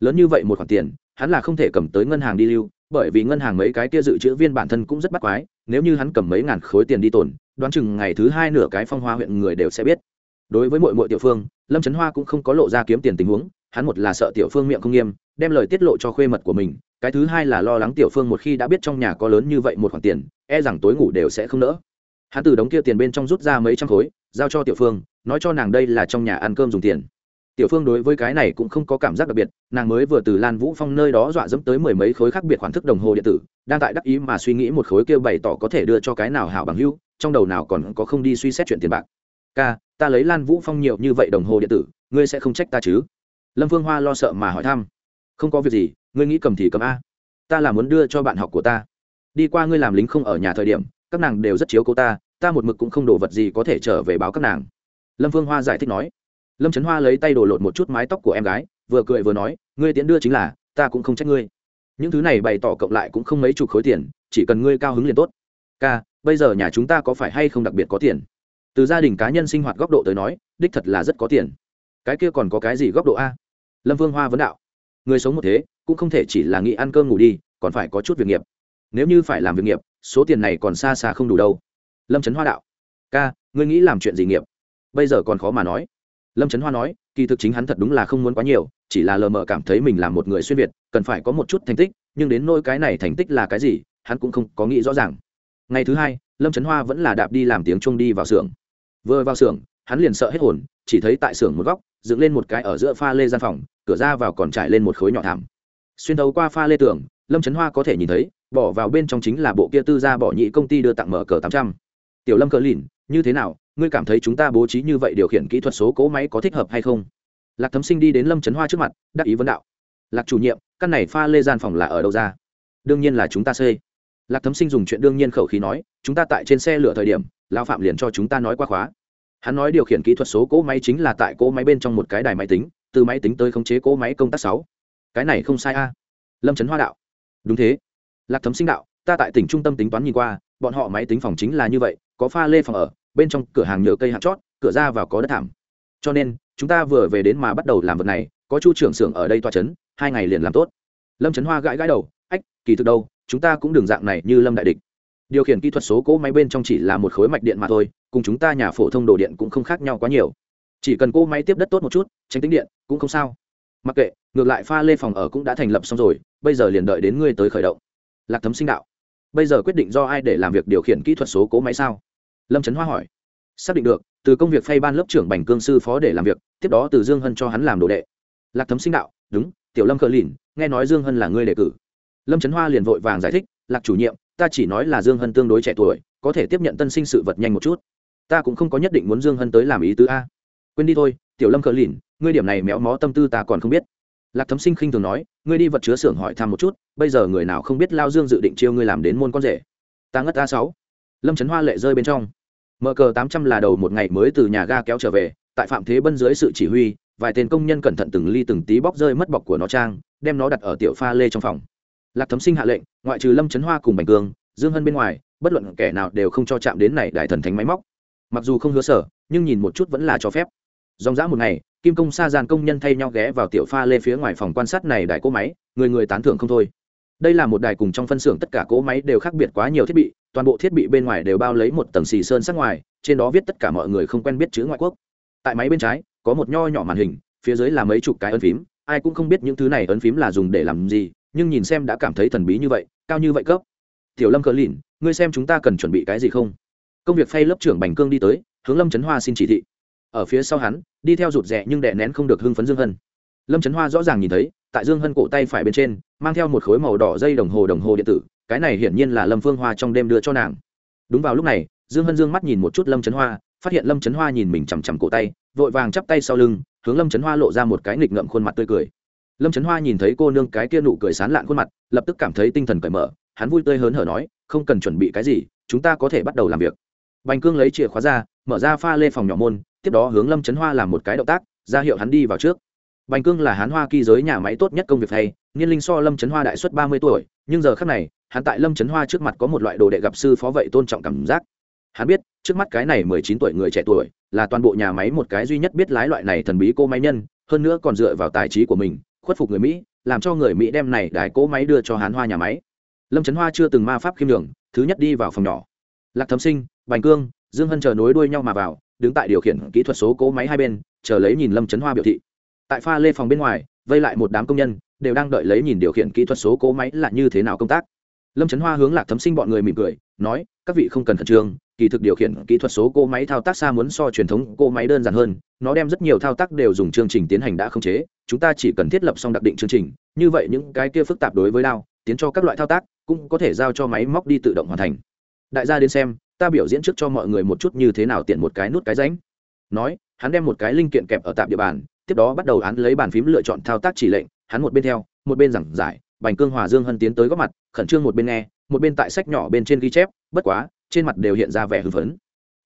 Lớn như vậy một khoản tiền, hắn là không thể cầm tới ngân hàng đi lưu bởi vì ngân hàng mấy cái kia dự trữ viên bản thân cũng rất bắt quái, nếu như hắn cầm mấy ngàn khối tiền đi tồn, đoán chừng ngày thứ hai nửa cái phong hoa huyện người đều sẽ biết. Đối với mọi mọi tiểu phương, lâm trấn hoa cũng không có lộ ra kiếm tiền tình huống, hắn một là sợ tiểu phương miệng không nghiêm, đem lời tiết lộ cho khuê mật của mình, cái thứ hai là lo lắng tiểu phương một khi đã biết trong nhà có lớn như vậy một khoản tiền e rằng tối ngủ đều sẽ không nỡ. Hắn từ đống kia tiền bên trong rút ra mấy trăm khối, giao cho tiểu phương, nói cho nàng đây là trong nhà ăn cơm dùng tiền tiểu phương đối với cái này cũng không có cảm giác đặc biệt, nàng mới vừa từ lan vũ phong nơi đó dọa dẫm tới mười mấy khối khác biệt khoản thức đồng hồ điện tử, đang tại đắc ý mà suy nghĩ một khối kia bày tỏ có thể đưa cho cái nào hảo bằng hữu, trong đầu nào còn có không đi suy xét chuyện tiền bạc. Ca, ta lấy lan vũ phong nhiều như vậy đồng hồ điện tử, ngươi sẽ không trách ta chứ? Lâm phương hoa lo sợ mà hỏi thăm. Không có việc gì, ngươi nghĩ cầm thì cầm a. Ta là muốn đưa cho bạn học của ta. Đi qua ngươi làm lính không ở nhà thời điểm, các nàng đều rất chiếu cô ta ta một mực cũng không đồ vật gì có thể trở về báo các nàng. Lâm phương hoa giải thích nói lâm trấn hoa lấy tay đổ lột một chút mái tóc của em gái, vừa cười vừa nói, ngươi tiễn đưa chính là, ta cũng không trách ngươi. Những thứ này bày tỏ cộng lại cũng không mấy chục khối tiền, chỉ cần ngươi cao hứng liền tốt. Ca, bây giờ nhà chúng ta có phải hay không đặc biệt có tiền? Từ gia đình cá nhân sinh hoạt góc độ tới nói, đích thật là rất có tiền. Cái kia còn có cái gì góc độ a? Lâm vương hoa vấn đạo. Người sống một thế, cũng không thể chỉ là nghĩ ăn cơm ngủ đi, còn phải có chút việc nghiệp. Nếu như phải làm việc nghiệp, số tiền này còn xa xa không đủ đâu. Lâm trấn hoa đạo. Ca, ngươi nghĩ làm chuyện gì nghiệp? Bây giờ còn khó mà nói lâm trấn hoa nói, kỳ thực chính hắn thật đúng là không muốn quá nhiều, chỉ là lờ mờ cảm thấy mình là một người xuyên việt, cần phải có một chút thành tích, nhưng đến nỗi cái này thành tích là cái gì, hắn cũng không có nghĩ rõ ràng. Ngày thứ hai, lâm trấn hoa vẫn là đạp đi làm tiếng chuông đi vào xưởng. Vừa vào xưởng, hắn liền sợ hết hồn, chỉ thấy tại xưởng một góc, dựng lên một cái ở giữa pha lê gian phòng, cửa ra vào còn trải lên một khối nhỏ thảm. Xuyên thấu qua pha lê tường, lâm trấn hoa có thể nhìn thấy, bỏ vào bên trong chính là bộ kia tư gia bỏ nhị công ty đưa tặng mở cờ tám trăm. Tiểu lâm cờ lìn, như thế nào ngươi cảm thấy chúng ta bố trí như vậy điều khiển kỹ thuật số cỗ máy có thích hợp hay không? Lạc thấm sinh đi đến lâm trấn hoa trước mặt, đắc ý vấn đạo. Lạc chủ nhiệm, căn này pha lê gian phòng là ở đâu ra? Đương nhiên là chúng ta xây. Lạc thấm sinh dùng chuyện đương nhiên khẩu khí nói, chúng ta tại trên xe lửa thời điểm lao phạm liền cho chúng ta nói qua khóa. Hắn nói điều khiển kỹ thuật số cỗ máy chính là tại cỗ máy bên trong một cái đài máy tính, từ máy tính tới khống chế cỗ máy công tác sáu. Cái này không sai a. Lâm trấn hoa đạo. Đúng thế. Lạc thấm sinh đạo, ta tại tỉnh trung tâm tính toán nhìn qua, bọn họ máy tính phòng chính là như vậy, có pha lê phòng ở bên trong cửa hàng nhựa cây hạt chót, cửa ra vào có đất thảm. Cho nên, chúng ta vừa về đến mà bắt đầu làm vật này, có chu trưởng xưởng ở đây toa trấn hai ngày liền làm tốt. Lâm trấn hoa gãi gãi đầu, ách, kỳ thực đâu, chúng ta cũng đường dạng này như lâm đại địch. Điều khiển kỹ thuật số cỗ máy bên trong chỉ là một khối mạch điện mà thôi, cùng chúng ta nhà phổ thông đồ điện cũng không khác nhau quá nhiều. Chỉ cần cỗ máy tiếp đất tốt một chút, tránh tính điện cũng không sao. Mặc kệ, ngược lại pha lê phòng ở cũng đã thành lập xong rồi, bây giờ liền đợi đến ngươi tới khởi động. Lạc thấm sinh đạo, bây giờ quyết định do ai để làm việc điều khiển kỹ thuật số cỗ máy sao? Lâm trấn hoa hỏi xác định được từ công việc phay ban lớp trưởng bành cương sư phó để làm việc tiếp đó từ dương hân cho hắn làm đồ đệ lạc thấm sinh đạo đúng tiểu lâm cờ lìn nghe nói dương hân là ngươi đề cử lâm trấn hoa liền vội vàng giải thích lạc chủ nhiệm ta chỉ nói là dương hân tương đối trẻ tuổi có thể tiếp nhận tân sinh sự vật nhanh một chút ta cũng không có nhất định muốn dương hân tới làm ý tứ a quên đi thôi tiểu lâm cờ lìn ngươi điểm này méo mó tâm tư ta còn không biết lạc thấm sinh khinh thường nói ngươi đi vật chứa xưởng hỏi thăm một chút bây giờ người nào không biết lao dương dự định chiêu ngươi làm đến môn con rể ta ngất a sáu lâm trấn hoa lệ rơi bên trong. Mở cờ tám trăm là đầu một ngày mới từ nhà ga kéo trở về, tại phạm thế bân dưới sự chỉ huy, vài tên công nhân cẩn thận từng ly từng tí bóc rơi mất bọc của nó trang, đem nó đặt ở tiểu pha lê trong phòng. Lạc thấm sinh hạ lệnh, ngoại trừ lâm trấn hoa cùng bành cương dương hân bên ngoài, bất luận kẻ nào đều không cho chạm đến này đại thần thánh máy móc. Mặc dù không hứa sở, nhưng nhìn một chút vẫn là cho phép. Dòng dã một ngày, kim công sa gian công nhân thay nhau ghé vào tiểu pha lê phía ngoài phòng quan sát này đại cỗ máy, người người tán thưởng không thôi đây là một đài cùng trong phân xưởng tất cả cỗ máy đều khác biệt quá nhiều thiết bị, toàn bộ thiết bị bên ngoài đều bao lấy một tầng xì sơn sắc ngoài, trên đó viết tất cả mọi người không quen biết chữ ngoại quốc. Tại máy bên trái, có một nho nhỏ màn hình, phía dưới là mấy chục cái ấn phím, ai cũng không biết những thứ này ấn phím là dùng để làm gì, nhưng nhìn xem đã cảm thấy thần bí như vậy, cao như vậy cấp. Tiểu lâm cờ lìn, ngươi xem chúng ta cần chuẩn bị cái gì không? Công việc phay lớp trưởng bành cương đi tới, hướng lâm trấn hoa xin chỉ thị. Ở phía sau hắn, đi theo rụt rè nhưng đè nén không được hưng phấn dương hân. Lâm trấn hoa rõ ràng nhìn thấy, tại dương hân cổ tay phải bên trên mang theo một khối màu đỏ dây đồng hồ đồng hồ điện tử, cái này hiển nhiên là lâm phương hoa trong đêm đưa cho nàng. Đúng vào lúc này, dương hân dương mắt nhìn một chút lâm trấn hoa, phát hiện lâm trấn hoa nhìn mình chằm chằm cổ tay, vội vàng chắp tay sau lưng, hướng lâm trấn hoa lộ ra một cái nghịch ngậm khuôn mặt tươi cười. Lâm trấn hoa nhìn thấy cô nương cái kia nụ cười sán lạn khuôn mặt, lập tức cảm thấy tinh thần cởi mở, hắn vui tươi hớn hở nói, không cần chuẩn bị cái gì, chúng ta có thể bắt đầu làm việc. Bành cương lấy chìa khóa ra, mở ra pha lê phòng nhỏ môn, tiếp đó hướng lâm trấn hoa làm một cái động tác, ra hiệu hắn đi vào trước bành cương là hán hoa kỳ giới nhà máy tốt nhất công việc hay niên linh so lâm Chấn hoa đại suất ba mươi tuổi, nhưng giờ khắc này, hắn tại lâm Chấn hoa trước mặt có một loại đồ đệ gặp sư phó vậy tôn trọng cảm giác. Hắn biết, trước mắt cái này mười chín tuổi người trẻ tuổi, là toàn bộ nhà máy một cái duy nhất biết lái loại này thần bí cô máy nhân, hơn nữa còn dựa vào tài trí của mình, khuất phục người mỹ, làm cho người mỹ đem này đại cố máy đưa cho hán hoa nhà máy. Lâm Chấn hoa chưa từng ma pháp khiêm đường thứ nhất đi vào phòng nhỏ. Lạc thấm sinh, bành cương, dương hân chờ nối đuôi nhau mà vào, đứng tại điều khiển kỹ thuật số cố máy hai bên, chờ lấy nhìn lâm Chấn hoa biểu thị tại pha lê phòng bên ngoài, vây lại một đám công nhân, đều đang đợi lấy nhìn điều khiển kỹ thuật số cỗ máy là như thế nào công tác. Lâm trấn hoa hướng lạc thấm sinh bọn người mỉm cười, nói, các vị không cần khẩn trương, kỳ thực điều khiển kỹ thuật số cỗ máy thao tác xa muốn so truyền thống cỗ máy đơn giản hơn, nó đem rất nhiều thao tác đều dùng chương trình tiến hành đã khống chế, chúng ta chỉ cần thiết lập xong đặc định chương trình, như vậy những cái kia phức tạp đối với lao tiến cho các loại thao tác, cũng có thể giao cho máy móc đi tự động hoàn thành. Đại gia đến xem, ta biểu diễn trước cho mọi người một chút như thế nào tiện một cái nút cái ránh nói, hắn đem một cái linh kiện kẹp ở tạm địa bàn tiếp đó bắt đầu án lấy bàn phím lựa chọn thao tác chỉ lệnh, hắn một bên theo, một bên giảng giải, bành cương, hòa dương hân tiến tới góp mặt, khẩn trương một bên nghe, một bên tại sách nhỏ bên trên ghi chép, bất quá, trên mặt đều hiện ra vẻ hưng phấn.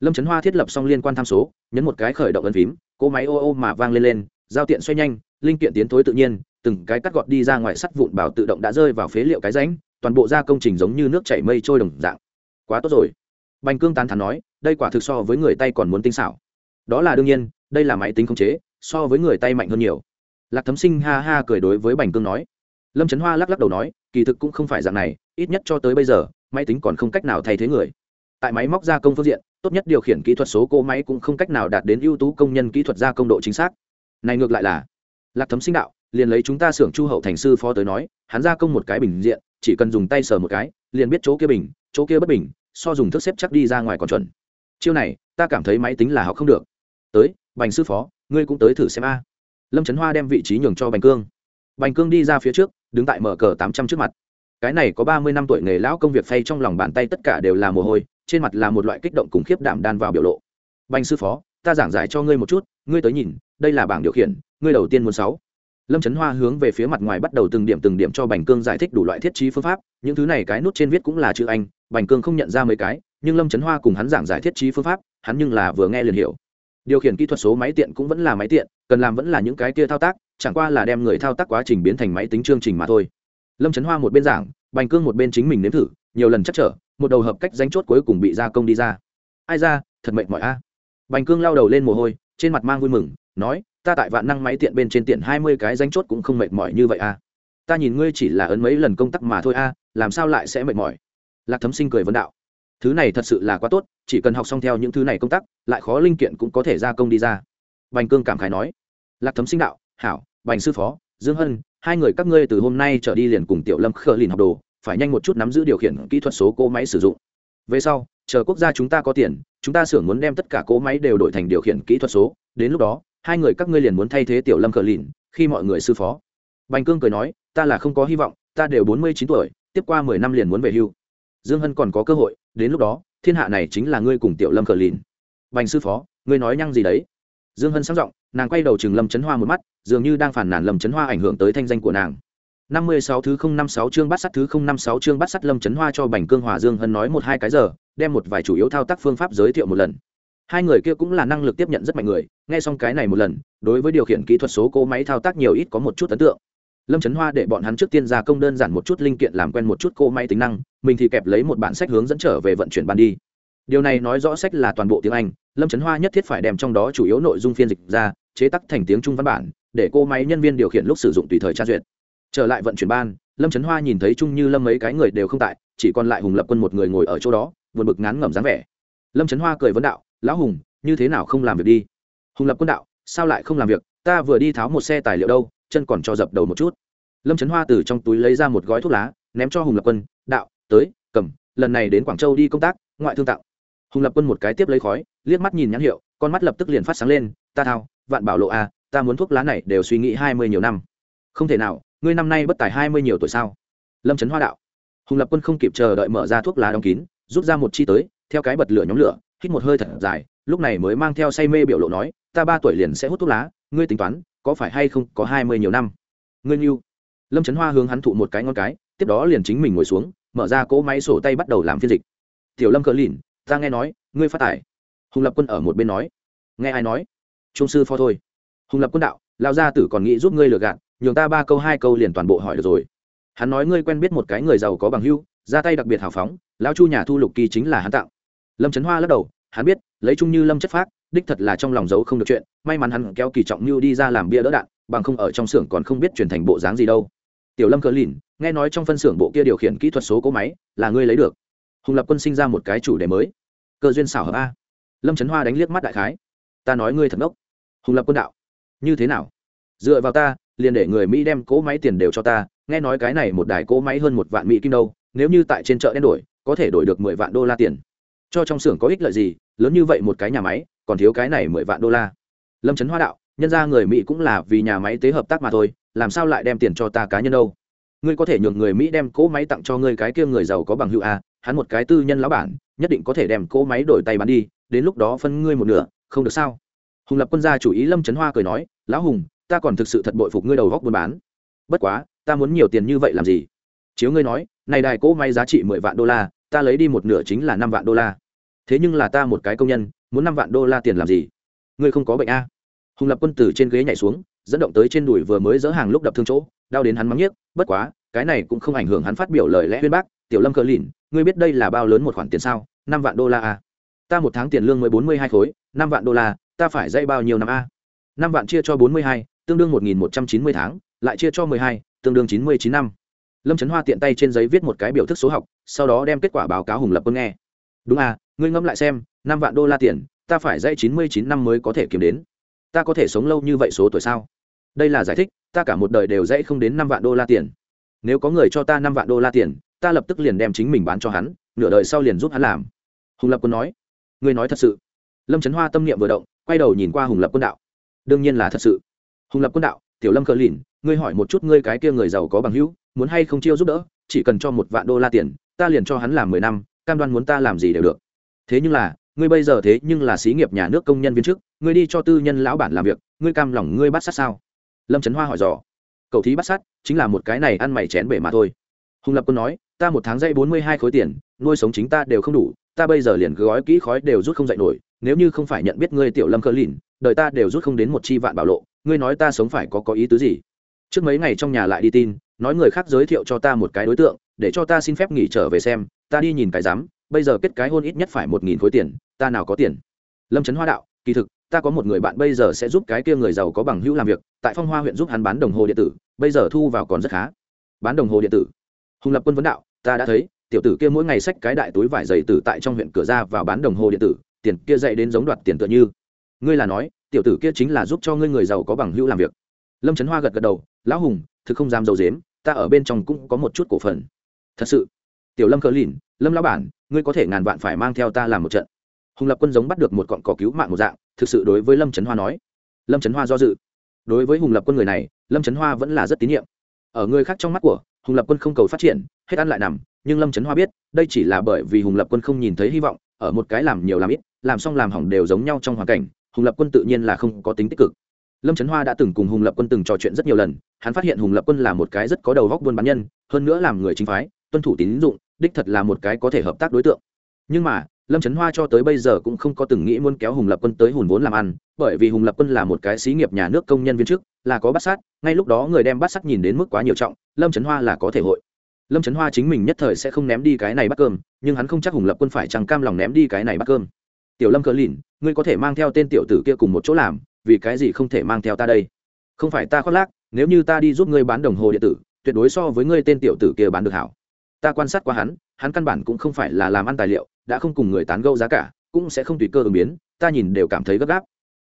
Lâm trấn hoa thiết lập xong liên quan tham số, nhấn một cái khởi động ấn phím, cỗ máy ô ô mà vang lên lên, giao tiện xoay nhanh, linh kiện tiến thối tự nhiên, từng cái cắt gọt đi ra ngoài sắt vụn bảo tự động đã rơi vào phế liệu cái ránh toàn bộ ra công trình giống như nước chảy mây trôi đồng dạng. Quá tốt rồi. Bành cương tán thắn nói, đây quả thực so với người tay còn muốn tinh xảo. Đó là đương nhiên, đây là máy tính khống chế so với người tay mạnh hơn nhiều. Lạc thấm sinh ha ha cười đối với bành cương nói. Lâm trấn hoa lắc lắc đầu nói, kỳ thực cũng không phải dạng này, ít nhất cho tới bây giờ, máy tính còn không cách nào thay thế người. Tại máy móc gia công phương diện, tốt nhất điều khiển kỹ thuật số cỗ máy cũng không cách nào đạt đến ưu tú công nhân kỹ thuật gia công độ chính xác. Này ngược lại là, lạc thấm sinh đạo, liền lấy chúng ta xưởng chu hậu thành sư phó tới nói, hắn gia công một cái bình diện, chỉ cần dùng tay sờ một cái, liền biết chỗ kia bình, chỗ kia bất bình, so dùng thức xếp chắc đi ra ngoài còn chuẩn. Chiêu này, ta cảm thấy máy tính là học không được tới, bành sư phó, ngươi cũng tới thử xem a. Lâm trấn hoa đem vị trí nhường cho bành cương. Bành cương đi ra phía trước, đứng tại mở cờ tám trăm trước mặt. Cái này có ba mươi năm tuổi nghề lão công việc phay trong lòng bàn tay tất cả đều là mồ hôi, trên mặt là một loại kích động cùng khiếp đảm đan vào biểu lộ. Bành sư phó, ta giảng giải cho ngươi một chút, ngươi tới nhìn, đây là bảng điều khiển, ngươi đầu tiên muốn sáu. Lâm trấn hoa hướng về phía mặt ngoài bắt đầu từng điểm từng điểm cho bành cương giải thích đủ loại thiết trí phương pháp, những thứ này cái nút trên viết cũng là chữ anh, bành cương không nhận ra mấy cái, nhưng lâm trấn hoa cùng hắn giảng giải thiết trí phương pháp, hắn nhưng là vừa nghe liền hiểu điều khiển kỹ thuật số máy tiện cũng vẫn là máy tiện, cần làm vẫn là những cái kia thao tác, chẳng qua là đem người thao tác quá trình biến thành máy tính chương trình mà thôi. Lâm trấn hoa một bên giảng, bành cương một bên chính mình nếm thử, nhiều lần chắc trở, một đầu hợp cách danh chốt cuối cùng bị gia công đi ra. Ai ra, thật mệt mỏi a. Bành cương lao đầu lên mồ hôi, trên mặt mang vui mừng, nói, ta tại vạn năng máy tiện bên trên tiện hai mươi cái danh chốt cũng không mệt mỏi như vậy a. Ta nhìn ngươi chỉ là ấn mấy lần công tắc mà thôi a, làm sao lại sẽ mệt mỏi? Lạc thấm sinh cười vấn đạo thứ này thật sự là quá tốt, chỉ cần học xong theo những thứ này công tác, lại khó linh kiện cũng có thể gia công đi ra. Bành cương cảm khái nói, lạc thấm sinh đạo, hảo, bành sư phó, dương hân, hai người các ngươi từ hôm nay trở đi liền cùng tiểu lâm khờ lìn học đồ, phải nhanh một chút nắm giữ điều khiển kỹ thuật số cỗ máy sử dụng. Về sau, chờ quốc gia chúng ta có tiền, chúng ta xưởng muốn đem tất cả cỗ máy đều đổi thành điều khiển kỹ thuật số. Đến lúc đó, hai người các ngươi liền muốn thay thế tiểu lâm khờ lìn, khi mọi người sư phó. Bành cương cười nói, ta là không có hy vọng, ta đều bốn mươi chín tuổi, tiếp qua mười năm liền muốn về hưu dương hân còn có cơ hội, đến lúc đó, thiên hạ này chính là ngươi cùng tiểu lâm cờ lìn. Bành sư phó, ngươi nói nhăng gì đấy? Dương hân sáng giọng, nàng quay đầu chừng lâm chấn hoa một mắt, dường như đang phản nản lâm chấn hoa ảnh hưởng tới thanh danh của nàng. Năm mươi sáu thứ không năm sáu chương bắt sắt thứ không năm sáu chương bắt sắt lâm chấn hoa cho bành cương hòa dương hân nói một hai cái giờ, đem một vài chủ yếu thao tác phương pháp giới thiệu một lần. Hai người kia cũng là năng lực tiếp nhận rất mạnh người, nghe xong cái này một lần, đối với điều khiển kỹ thuật số cỗ máy thao tác nhiều ít có một chút ấn tượng lâm trấn hoa để bọn hắn trước tiên gia công đơn giản một chút linh kiện làm quen một chút cô máy tính năng, mình thì kẹp lấy một bản sách hướng dẫn trở về vận chuyển ban đi. Điều này nói rõ sách là toàn bộ tiếng anh, lâm trấn hoa nhất thiết phải đem trong đó chủ yếu nội dung phiên dịch ra, chế tắc thành tiếng trung văn bản, để cô máy nhân viên điều khiển lúc sử dụng tùy thời tra duyệt. Trở lại vận chuyển ban, lâm trấn hoa nhìn thấy chung như lâm mấy cái người đều không tại, chỉ còn lại hùng lập quân một người ngồi ở chỗ đó vượt bực ngán ngẩm dáng vẻ. Lâm trấn hoa cười vấn đạo, lão hùng, như thế nào không làm việc đi? Hùng lập quân đạo, sao lại không làm việc? Ta vừa đi tháo một xe tài liệu đâu chân còn cho dập đầu một chút. Lâm trấn hoa từ trong túi lấy ra một gói thuốc lá ném cho hùng lập quân đạo tới cầm lần này đến quảng châu đi công tác ngoại thương tạo hùng lập quân một cái tiếp lấy khói liếc mắt nhìn nhãn hiệu con mắt lập tức liền phát sáng lên ta thao vạn bảo lộ a à, ta muốn thuốc lá này đều suy nghĩ hai mươi nhiều năm. Không thể nào ngươi năm nay bất tài hai mươi nhiều tuổi sao? Lâm trấn hoa đạo. Hùng lập quân không kịp chờ đợi mở ra thuốc lá đóng kín rút ra một chi tới theo cái bật lửa nhóm lửa hít một hơi thật dài lúc này mới mang theo say mê biểu lộ nói ta ba tuổi liền sẽ hút thuốc lá ngươi tính toán, có phải hay không có hai mươi nhiều năm? Ngươi như lâm trấn hoa hướng hắn thụ một cái ngon cái, tiếp đó liền chính mình ngồi xuống, mở ra cỗ máy sổ tay bắt đầu làm phiên dịch. Tiểu lâm cờ lìn, ta nghe nói, ngươi phát tải. Hùng lập quân ở một bên nói. Nghe ai nói? Trung sư phó thôi. Hùng lập quân đạo lao gia tử còn nghĩ giúp ngươi lừa gạt, nhường ta ba câu hai câu liền toàn bộ hỏi được rồi. Hắn nói ngươi quen biết một cái người giàu có bằng hưu, ra tay đặc biệt hào phóng, lão chu nhà thu lục kỳ chính là hắn tặng. lâm trấn hoa lắc đầu, hắn biết, lấy chung như lâm chất phác đích thật là trong lòng giấu không được chuyện, may mắn hắn kéo kỳ trọng như đi ra làm bia đỡ đạn, bằng không ở trong xưởng còn không biết chuyển thành bộ dáng gì đâu. Tiểu lâm cờ lìn, nghe nói trong phân xưởng bộ kia điều khiển kỹ thuật số cỗ máy, là ngươi lấy được. Hùng lập quân sinh ra một cái chủ đề mới. Cơ duyên xảo hợp a. Lâm trấn hoa đánh liếc mắt đại khái. Ta nói ngươi thật ngốc. Hùng lập quân đạo. Như thế nào? Dựa vào ta, liền để người mỹ đem cỗ máy tiền đều cho ta, nghe nói cái này một đài cỗ máy hơn một vạn mỹ kim đâu, nếu như tại trên chợ đen đổi, có thể đổi được mười vạn đô la tiền. Cho trong xưởng có ích lợi gì, lớn như vậy một cái nhà máy còn thiếu cái này mười vạn đô la. Lâm trấn hoa đạo, nhân ra người mỹ cũng là vì nhà máy tế hợp tác mà thôi, làm sao lại đem tiền cho ta cá nhân đâu? Ngươi có thể nhường người mỹ đem cỗ máy tặng cho ngươi cái kia người giàu có bằng hữu a hắn một cái tư nhân lão bản, nhất định có thể đem cỗ máy đổi tay bán đi, đến lúc đó phân ngươi một nửa, không được sao? Hùng lập quân gia chủ ý lâm trấn hoa cười nói, lão hùng, ta còn thực sự thật bội phục ngươi đầu góc buôn bán. Bất quá, ta muốn nhiều tiền như vậy làm gì? Chiếu ngươi nói, này đài cỗ máy giá trị mười vạn đô la, ta lấy đi một nửa chính là năm vạn đô la. Thế nhưng là ta một cái công nhân muốn năm vạn đô la tiền làm gì? Ngươi không có bệnh a? Hùng lập quân từ trên ghế nhảy xuống, dẫn động tới trên đùi vừa mới dỡ hàng lúc đập thương chỗ, đau đến hắn mắng nhiếc, bất quá, cái này cũng không ảnh hưởng hắn phát biểu lời lẽ huyên bác, tiểu lâm cờ lìn, ngươi biết đây là bao lớn một khoản tiền sao? Năm vạn đô la a? Ta một tháng tiền lương mới bốn mươi hai khối, năm vạn đô la, ta phải dây bao nhiêu năm a? Năm vạn chia cho bốn mươi hai, tương đương một nghìn một trăm chín mươi tháng, lại chia cho mười hai, tương đương chín mươi chín năm. Lâm trấn hoa tiện tay trên giấy viết một cái biểu thức số học, sau đó đem kết quả báo cáo hùng lập quân nghe. Đúng à ngươi ngẫm lại xem năm vạn đô la tiền, ta phải dạy chín mươi chín năm mới có thể kiếm đến. Ta có thể sống lâu như vậy số tuổi sao? Đây là giải thích, ta cả một đời đều dãy không đến năm vạn đô la tiền. Nếu có người cho ta năm vạn đô la tiền, ta lập tức liền đem chính mình bán cho hắn, nửa đời sau liền giúp hắn làm. Hùng lập quân nói. Ngươi nói thật sự? Lâm trấn hoa tâm niệm vừa động, quay đầu nhìn qua hùng lập quân đạo. Đương nhiên là thật sự. Hùng lập quân đạo, tiểu lâm cờ lìn, ngươi hỏi một chút ngươi cái kia người giàu có bằng hữu, muốn hay không chiêu giúp đỡ, chỉ cần cho một vạn đô la tiền, ta liền cho hắn làm mười năm, cam đoan muốn ta làm gì đều được. Thế nhưng là ngươi bây giờ thế nhưng là xí nghiệp nhà nước công nhân viên chức, ngươi đi cho tư nhân lão bản làm việc, ngươi cam lòng ngươi bắt sát sao? Lâm trấn hoa hỏi dò. Cậu thí bắt sát, chính là một cái này ăn mày chén bể mà thôi. Hùng lập quân nói, ta một tháng dây bốn mươi hai khối tiền, nuôi sống chính ta đều không đủ, ta bây giờ liền gói kỹ khói đều rút không dậy nổi, nếu như không phải nhận biết ngươi tiểu lâm cơ lìn, đời ta đều rút không đến một chi vạn bảo lộ, ngươi nói ta sống phải có có ý tứ gì? Trước mấy ngày trong nhà lại đi tin, nói người khác giới thiệu cho ta một cái đối tượng, để cho ta xin phép nghỉ trở về xem, ta đi nhìn cái dám bây giờ kết cái hôn ít nhất phải một nghìn khối tiền, ta nào có tiền? Lâm trấn hoa đạo, kỳ thực, ta có một người bạn bây giờ sẽ giúp cái kia người giàu có bằng hữu làm việc, tại phong hoa huyện giúp hắn bán đồng hồ điện tử, bây giờ thu vào còn rất khá. Bán đồng hồ điện tử. Hùng lập quân vấn đạo, ta đã thấy, tiểu tử kia mỗi ngày xách cái đại túi vải dày tử tại trong huyện cửa ra vào bán đồng hồ điện tử, tiền kia dậy đến giống đoạt tiền tựa như. Ngươi là nói, tiểu tử kia chính là giúp cho ngươi người giàu có bằng hữu làm việc. Lâm trấn hoa gật gật đầu, lão hùng, thực không dám d i ấ u dếm, ta ở bên trong cũng có một chút cổ phần. Thật sự. Tiểu lâm cờ lìn lâm lão bản, ngươi có thể ngàn vạn phải mang theo ta làm một trận. Hùng lập quân giống bắt được một cọn cỏ cứu mạng một dạng, thực sự đối với lâm trấn hoa nói. Lâm trấn hoa do dự. Đối với hùng lập quân người này, lâm trấn hoa vẫn là rất tín nhiệm. Ở người khác trong mắt của, hùng lập quân không cầu phát triển, hết ăn lại nằm, nhưng lâm trấn hoa biết, đây chỉ là bởi vì hùng lập quân không nhìn thấy hy vọng, ở một cái làm nhiều làm ít, làm xong làm hỏng đều giống nhau trong hoàn cảnh, hùng lập quân tự nhiên là không có tính tích cực. Lâm trấn hoa đã từng cùng hùng lập quân từng trò chuyện rất nhiều lần, hắn phát hiện hùng lập quân là một cái rất có đầu góc buôn bán nhân, hơn nữa làm người chính phái, tuân thủ tín dụng đích thật là một cái có thể hợp tác đối tượng. Nhưng mà, lâm trấn hoa cho tới bây giờ cũng không có từng nghĩ muốn kéo hùng lập quân tới hùn vốn làm ăn, bởi vì hùng lập quân là một cái xí nghiệp nhà nước công nhân viên chức, là có bắt sát, ngay lúc đó người đem bắt sát nhìn đến mức quá nhiều trọng, lâm trấn hoa là có thể hội. Lâm trấn hoa chính mình nhất thời sẽ không ném đi cái này bắt cơm, nhưng hắn không chắc hùng lập quân phải chẳng cam lòng ném đi cái này bắt cơm. Tiểu lâm cờ lìn, ngươi có thể mang theo tên tiểu tử kia cùng một chỗ làm, vì cái gì không thể mang theo ta đây? Không phải ta khoác lác, nếu như ta đi giúp ngươi bán đồng hồ điện tử, tuyệt đối so với ngươi tên tiểu tử kia bán được hảo ta quan sát qua hắn hắn căn bản cũng không phải là làm ăn tài liệu, đã không cùng người tán gẫu giá cả, cũng sẽ không tùy cơ ứng biến, ta nhìn đều cảm thấy gấp gáp.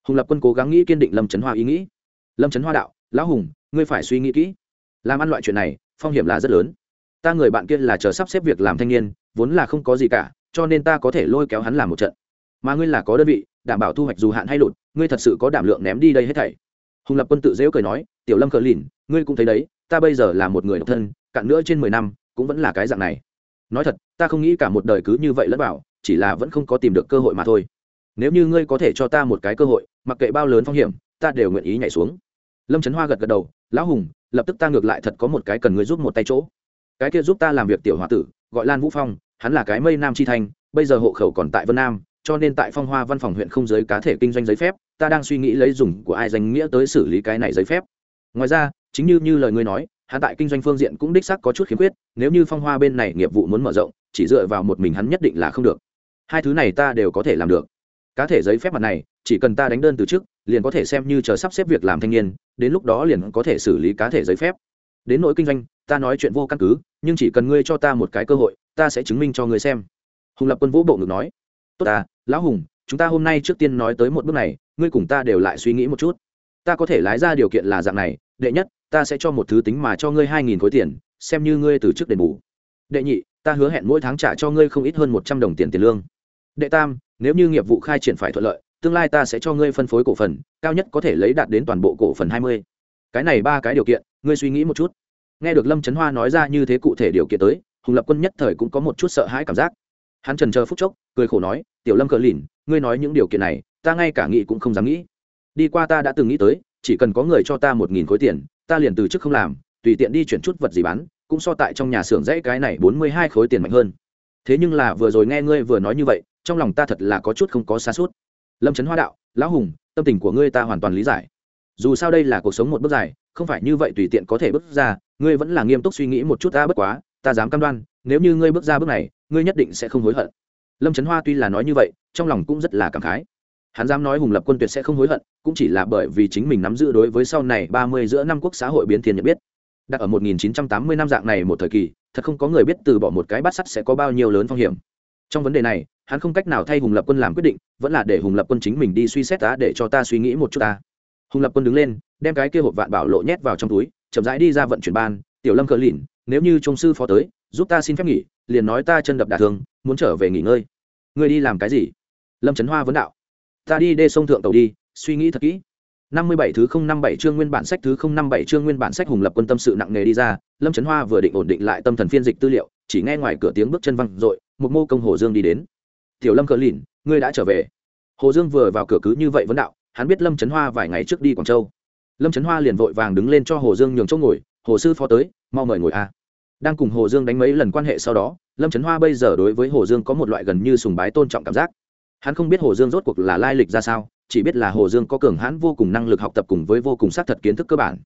Hùng lập quân cố gắng nghĩ kiên định lâm trấn hoa ý nghĩ. Lâm trấn hoa đạo, lão hùng, ngươi phải suy nghĩ kỹ. Làm ăn loại chuyện này, phong hiểm là rất lớn. Ta người bạn kia là chờ sắp xếp việc làm thanh niên, vốn là không có gì cả, cho nên ta có thể lôi kéo hắn làm một trận. Mà ngươi là có đơn vị, đảm bảo thu hoạch dù hạn hay lụt, ngươi thật sự có đảm lượng ném đi đây hết thảy. Hùng lập quân tự dễu cười nói, tiểu lâm cờ lìn, ngươi cũng thấy đấy, ta bây giờ là một người độc thân, cạn nữa trên mười năm cũng vẫn là cái dạng này. Nói thật, ta không nghĩ cả một đời cứ như vậy lẫn bảo chỉ là vẫn không có tìm được cơ hội mà thôi. Nếu như ngươi có thể cho ta một cái cơ hội, mặc kệ bao lớn phong hiểm, ta đều nguyện ý nhảy xuống. Lâm trấn hoa gật gật đầu, lão hùng, lập tức ta ngược lại thật có một cái cần ngươi giúp một tay chỗ. Cái kia giúp ta làm việc tiểu h o a tử, gọi lan vũ phong, hắn là cái mây nam chi thanh, bây giờ hộ khẩu còn tại vân nam, cho nên tại phong hoa văn phòng huyện không giới cá thể kinh doanh giấy phép, ta đang suy nghĩ lấy dùng của ai danh nghĩa tới xử lý cái này giấy phép. Ngoài ra, chính như như lời ngươi nói hắn tại kinh doanh phương diện cũng đích xác có chút khiếm khuyết, nếu như phong hoa bên này nghiệp vụ muốn mở rộng, chỉ dựa vào một mình hắn nhất định là không được. Hai thứ này ta đều có thể làm được. Cá thể giấy phép mặt này, chỉ cần ta đánh đơn từ trước, liền có thể xem như chờ sắp xếp việc làm thanh niên, đến lúc đó liền có thể xử lý cá thể giấy phép. Đến nỗi kinh doanh, ta nói chuyện vô căn cứ, nhưng chỉ cần ngươi cho ta một cái cơ hội, ta sẽ chứng minh cho ngươi xem. Hùng lập quân vũ bộ ngực nói. Tốt ta, lão hùng, chúng ta hôm nay trước tiên nói tới một bước này, ngươi cùng ta đều lại suy nghĩ một chút. Ta có thể lái ra điều kiện là dạng này đệ nhất, ta sẽ cho một thứ tính mà cho ngươi hai nghìn khối tiền, xem như ngươi từ chức đền bù. Đệ nhị, ta hứa hẹn mỗi tháng trả cho ngươi không ít hơn một trăm đồng tiền tiền lương. Đệ tam, nếu như nghiệp vụ khai triển phải thuận lợi, tương lai ta sẽ cho ngươi phân phối cổ phần, cao nhất có thể lấy đạt đến toàn bộ cổ phần hai mươi. Cái này ba cái điều kiện, ngươi suy nghĩ một chút. Nghe được lâm trấn hoa nói ra như thế cụ thể điều kiện tới, hùng lập quân nhất thời cũng có một chút sợ hãi cảm giác. Hắn trần chờ phúc chốc, cười khổ nói, tiểu lâm cờ lìn, ngươi nói những điều kiện này, ta ngay cả nghĩ cũng không dám nghĩ. Đi qua ta đã từng nghĩ tới chỉ cần có người cho ta một nghìn khối tiền, ta liền từ chức không làm, tùy tiện đi chuyển chút vật gì bán, cũng so tại trong nhà xưởng dãy cái này bốn mươi hai khối tiền mạnh hơn. Thế nhưng là vừa rồi nghe ngươi vừa nói như vậy, trong lòng ta thật là có chút không có xa suốt lâm trấn hoa đạo, lão hùng, tâm tình của ngươi ta hoàn toàn lý giải. Dù sao đây là cuộc sống một bước dài, không phải như vậy tùy tiện có thể bước ra, ngươi vẫn là nghiêm túc suy nghĩ một chút ta bất quá, ta dám cam đoan, nếu như ngươi bước ra bước này, ngươi nhất định sẽ không hối hận. Lâm trấn hoa tuy là nói như vậy, trong lòng cũng rất là cảm khái hắn dám nói hùng lập quân tuyệt sẽ không hối hận, cũng chỉ là bởi vì chính mình nắm giữ đối với sau này ba mươi giữa năm quốc xã hội biến thiên nhận biết. Đặt ở một nghìn chín trăm tám mươi năm dạng này một thời kỳ, thật không có người biết từ bỏ một cái bát sắt sẽ có bao nhiêu lớn phong hiểm. Trong vấn đề này, hắn không cách nào thay hùng lập quân làm quyết định, vẫn là để hùng lập quân chính mình đi suy xét ta để cho ta suy nghĩ một chút ta. Hùng lập quân đứng lên, đem cái kia hộp vạn bảo lộ nhét vào trong túi, chậm rãi đi ra vận chuyển ban, tiểu lâm cờ lìn, nếu như trung sư phó tới, giúp ta xin phép nghỉ, liền nói ta chân đập đả thương, muốn trở về nghỉ ngơi. Ngươi đi làm cái gì? Lâm trấn hoa vấn đạo ta đi đê sông thượng tàu đi, suy nghĩ thật kỹ. Năm mươi bảy thứ không năm bảy chương nguyên bản sách thứ không năm bảy chương nguyên bản sách hùng lập quân tâm sự nặng nề đi ra, lâm trấn hoa vừa định ổn định lại tâm thần phiên dịch tư liệu, chỉ nghe ngoài cửa tiếng bước chân văng r ộ i một mô công hồ dương đi đến. Tiểu lâm cờ lìn, ngươi đã trở về? Hồ dương vừa vào cửa cứ như vậy vấn đạo, hắn biết lâm trấn hoa vài ngày trước đi quảng châu. Lâm trấn hoa liền vội vàng đứng lên cho hồ dương nhường chỗ ngồi, hồ sư phó tới, mau mời ngồi a. Đang cùng hồ dương đánh mấy lần quan hệ sau đó, lâm trấn hoa bây giờ đối với hồ dương có một loại gần như sùng bái tôn trọng cảm giác hắn không biết hồ dương rốt cuộc là lai lịch ra sao, chỉ biết là hồ dương có cường hãn vô cùng năng lực học tập cùng với vô cùng xác thật kiến thức cơ bản.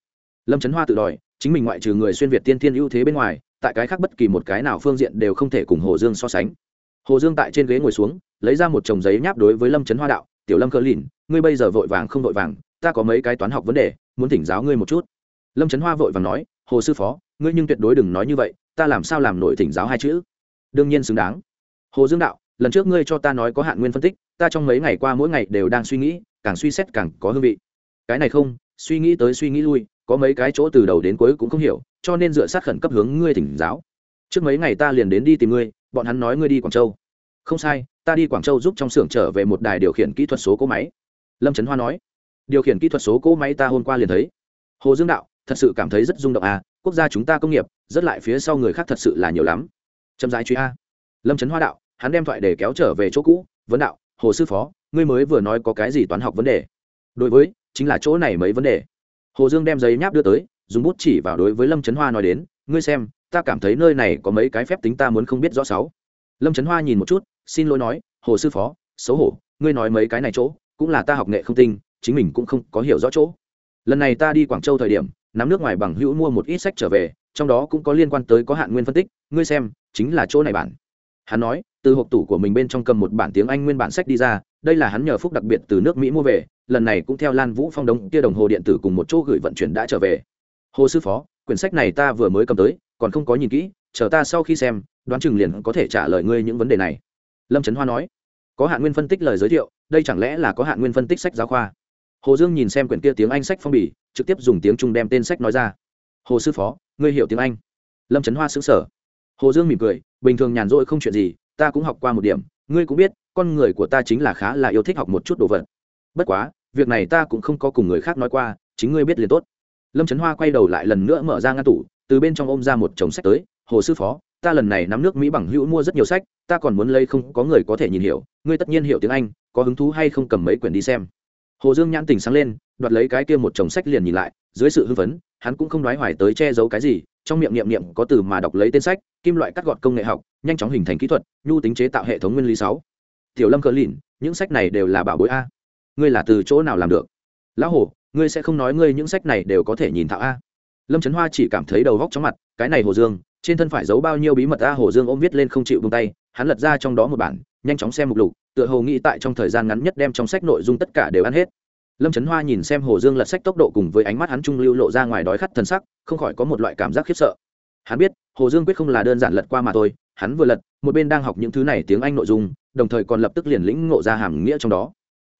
Lâm trấn hoa tự đòi, chính mình ngoại trừ người xuyên việt tiên thiên ưu thế bên ngoài, tại cái khác bất kỳ một cái nào phương diện đều không thể cùng hồ dương so sánh. Hồ dương tại trên ghế ngồi xuống, lấy ra một chồng giấy nháp đối với lâm trấn hoa đạo, tiểu lâm cơ lìn, ngươi bây giờ vội vàng không vội vàng, ta có mấy cái toán học vấn đề, muốn thỉnh giáo ngươi một chút. Lâm trấn hoa vội vàng nói, hồ sư phó, ngươi nhưng tuyệt đối đừng nói như vậy, ta làm sao làm nổi thỉnh giáo hai chữ? Đương nhiên xứng đáng. Hồ dương đạo lần trước ngươi cho ta nói có hạn nguyên phân tích, ta trong mấy ngày qua mỗi ngày đều đang suy nghĩ, càng suy xét càng có hương vị. Cái này không, suy nghĩ tới suy nghĩ lui, có mấy cái chỗ từ đầu đến cuối cũng không hiểu, cho nên dựa sát khẩn cấp hướng ngươi thỉnh giáo. Trước mấy ngày ta liền đến đi tìm ngươi, bọn hắn nói ngươi đi quảng châu. Không sai, ta đi quảng châu giúp trong xưởng trở về một đài điều khiển kỹ thuật số cỗ máy. Lâm trấn hoa nói. Điều khiển kỹ thuật số cỗ máy ta hôm qua liền thấy. Hồ dương đạo, thật sự cảm thấy rất rung động à quốc gia chúng ta công nghiệp, rất lại phía sau người khác thật sự là nhiều lắm. Chậm rãi truy a. Lâm trấn hoa đạo hắn đem thoại để kéo trở về chỗ cũ, vấn đạo, hồ sư phó, ngươi mới vừa nói có cái gì toán học vấn đề? Đối với, chính là chỗ này mấy vấn đề. Hồ dương đem giấy nháp đưa tới, dùng bút chỉ vào đối với lâm trấn hoa nói đến, ngươi xem, ta cảm thấy nơi này có mấy cái phép tính ta muốn không biết rõ sáu. Lâm trấn hoa nhìn một chút, xin lỗi nói, hồ sư phó, xấu hổ, ngươi nói mấy cái này chỗ, cũng là ta học nghệ không tinh, chính mình cũng không có hiểu rõ chỗ. Lần này ta đi quảng châu thời điểm, nắm nước ngoài bằng hữu mua một ít sách trở về, trong đó cũng có liên quan tới có hạn nguyên phân tích, ngươi xem, chính là chỗ này bản hắn nói từ hộp tủ của mình bên trong cầm một bản tiếng anh nguyên bản sách đi ra, đây là hắn nhờ phúc đặc biệt từ nước mỹ mua về, lần này cũng theo lan vũ phong đống kia đồng hồ điện tử cùng một chỗ gửi vận chuyển đã trở về. Hồ sư phó, quyển sách này ta vừa mới cầm tới, còn không có nhìn kỹ, chờ ta sau khi xem, đoán chừng liền có thể trả lời ngươi những vấn đề này. Lâm trấn hoa nói. Có hạn nguyên phân tích lời giới thiệu, đây chẳng lẽ là có hạn nguyên phân tích sách giáo khoa? Hồ dương nhìn xem quyển kia tiếng anh sách phong bì, trực tiếp dùng tiếng trung đem tên sách nói ra. Hồ sư phó, ngươi hiểu tiếng anh? Lâm trấn hoa xứng sở hồ dương mỉm cười, bình thường nhàn rỗi không chuyện gì ta cũng học qua một điểm, ngươi cũng biết, con người của ta chính là khá là yêu thích học một chút đồ vật. Bất quá, việc này ta cũng không có cùng người khác nói qua, chính ngươi biết liền tốt. Lâm trấn hoa quay đầu lại lần nữa mở ra ngăn tủ, từ bên trong ôm ra một chồng sách tới, hồ sư phó, ta lần này nắm nước mỹ bằng hữu mua rất nhiều sách, ta còn muốn lấy không, có người có thể nhìn hiểu, ngươi tất nhiên hiểu tiếng anh, có hứng thú hay không cầm mấy quyển đi xem. Hồ dương nhãn tình sáng lên, đoạt lấy cái kia một chồng sách liền nhìn lại, dưới sự hưng phấn, hắn cũng không nói hoài tới che giấu cái gì, trong miệng niệm niệm có từ mà đọc lấy tên sách, kim loại cắt gọt công nghệ học nhanh chóng hình thành kỹ thuật, nhu tính chế tạo hệ thống nguyên lý sáu. Tiểu lâm cờ lìn, những sách này đều là bảo bối a. Ngươi là từ chỗ nào làm được? Lão hồ ngươi sẽ không nói ngươi những sách này đều có thể nhìn thạo a. Lâm trấn hoa chỉ cảm thấy đầu góc chóng mặt, cái này hồ dương, trên thân phải giấu bao nhiêu bí mật a hồ dương ôm viết lên không chịu buông tay, hắn lật ra trong đó một bản, nhanh chóng xem mục lục, tựa hồ nghĩ tại trong thời gian ngắn nhất đem trong sách nội dung tất cả đều ăn hết. Lâm trấn hoa nhìn xem hồ dương lật sách tốc độ cùng với ánh mắt hắn trung lưu lộ ra ngoài đói khát thần sắc, không khỏi có một loại cảm giác khiếp sợ. Hắn biết, hồ dương quyết không là đơn giản lật qua mà thôi hắn vừa lật, một bên đang học những thứ này tiếng anh nội dung, đồng thời còn lập tức liền lĩnh ngộ ra hàm nghĩa trong đó.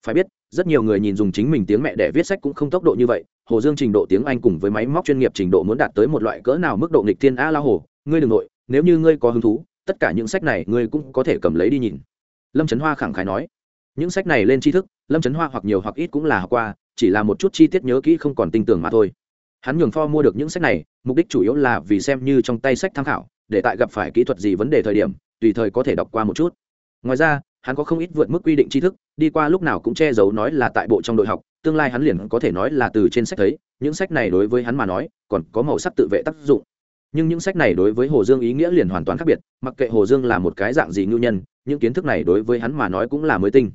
Phải biết, rất nhiều người nhìn dùng chính mình tiếng mẹ để viết sách cũng không tốc độ như vậy, hồ dương trình độ tiếng anh cùng với máy móc chuyên nghiệp trình độ muốn đạt tới một loại cỡ nào mức độ nghịch thiên a la hồ, ngươi đ ừ n g nội, nếu như ngươi có hứng thú, tất cả những sách này ngươi cũng có thể cầm lấy đi nhìn. Lâm trấn hoa khẳng khái nói. Những sách này lên tri thức, lâm trấn hoa hoặc nhiều hoặc ít cũng là học qua, chỉ là một chút chi tiết nhớ kỹ không còn tin tưởng mà thôi. Hắn nhường pho mua được những sách này, mục đích chủ yếu là vì xem như trong tay sách tham khảo để tại gặp phải kỹ thuật gì vấn đề thời điểm, tùy thời có thể đọc qua một chút. Ngoài ra, hắn có không ít vượt mức quy định tri thức, đi qua lúc nào cũng che giấu nói là tại bộ trong đội học, tương lai hắn liền có thể nói là từ trên sách thấy, những sách này đối với hắn mà nói, còn có màu sắc tự vệ tác dụng. Nhưng những sách này đối với hồ dương ý nghĩa liền hoàn toàn khác biệt, mặc kệ hồ dương là một cái dạng gì ngưu nhân, những kiến thức này đối với hắn mà nói cũng là mới tinh.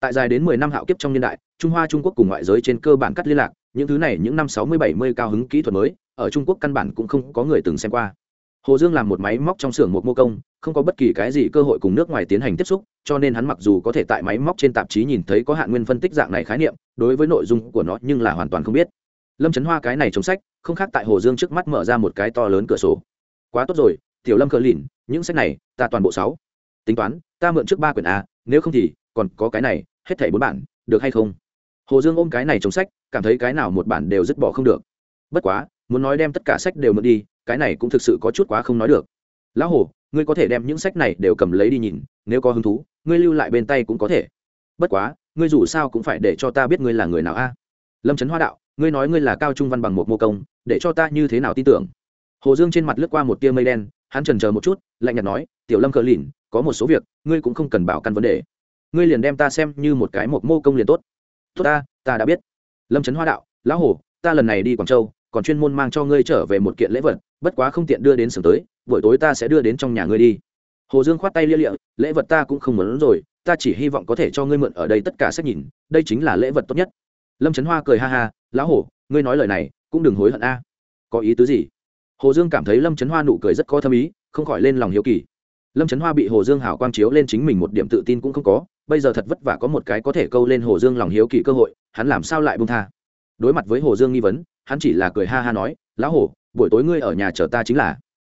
Tại dài đến mười năm hạo kiếp trong niên đại, trung hoa, trung quốc cùng ngoại giới trên cơ bản cắt liên lạc, những thứ này những năm sáu mươi, bảy mươi cao hứng kỹ thuật mới, ở trung quốc căn bản cũng không có người từng xem qua hồ dương làm một máy móc trong xưởng một mô công, không có bất kỳ cái gì cơ hội cùng nước ngoài tiến hành tiếp xúc, cho nên hắn mặc dù có thể tại máy móc trên tạp chí nhìn thấy có hạn nguyên phân tích dạng này khái niệm, đối với nội dung của nó nhưng là hoàn toàn không biết. Lâm trấn hoa cái này chống sách, không khác tại hồ dương trước mắt mở ra một cái to lớn cửa sổ. Quá tốt rồi, tiểu lâm cờ lìn, những sách này, ta toàn bộ sáu. Tính toán, ta mượn trước ba quyển a, nếu không thì, còn có cái này, hết thảy bốn bản, được hay không? Hồ dương ôm cái này chống sách, cảm thấy cái nào một bản đều dứt bỏ không được. Bất quá, muốn nói đem tất cả sách đều mượn đi cái này cũng thực sự có chút quá không nói được. Lão hồ ngươi có thể đem những sách này đều cầm lấy đi nhìn, nếu có hứng thú, ngươi lưu lại bên tay cũng có thể. Bất quá, ngươi dù sao cũng phải để cho ta biết ngươi là người nào a. Lâm trấn hoa đạo, ngươi nói ngươi là cao trung văn bằng một mô công, để cho ta như thế nào tin tưởng? Hồ dương trên mặt lướt qua một tia mây đen, hắn trần chờ một chút, lạnh nhạt nói, tiểu lâm cờ lìn, có một số việc, ngươi cũng không cần bảo căn vấn đề. Ngươi liền đem ta xem như một cái một mô công liền tốt. Tốt ta ta đã biết. Lâm trấn hoa đạo, lão hồ ta lần này đi quảng châu còn chuyên môn mang cho ngươi trở về một kiện lễ vật, bất quá không tiện đưa đến sưởng tới, buổi tối ta sẽ đưa đến trong nhà ngươi đi. Hồ dương khoát tay lia lịa, lễ vật ta cũng không muốn rồi, ta chỉ hy vọng có thể cho ngươi mượn ở đây tất cả sách nhìn, đây chính là lễ vật tốt nhất. Lâm trấn hoa cười ha ha, lão hổ, ngươi nói lời này, cũng đừng hối hận a. À, có ý tứ gì? Hồ dương cảm thấy lâm trấn hoa nụ cười rất có thâm ý, không khỏi lên lòng hiếu kỳ. Lâm trấn hoa bị hồ dương hảo quang chiếu lên chính mình một điểm tự tin cũng không có, bây giờ thật vất vả có một cái có thể câu lên hồ dương lòng hiếu kỳ cơ hội, hắn làm sao lại bung tha? Đối mặt với hồ dương nghi vấn hắn chỉ là cười ha ha nói, lão hổ, buổi tối ngươi ở nhà chờ ta chính là.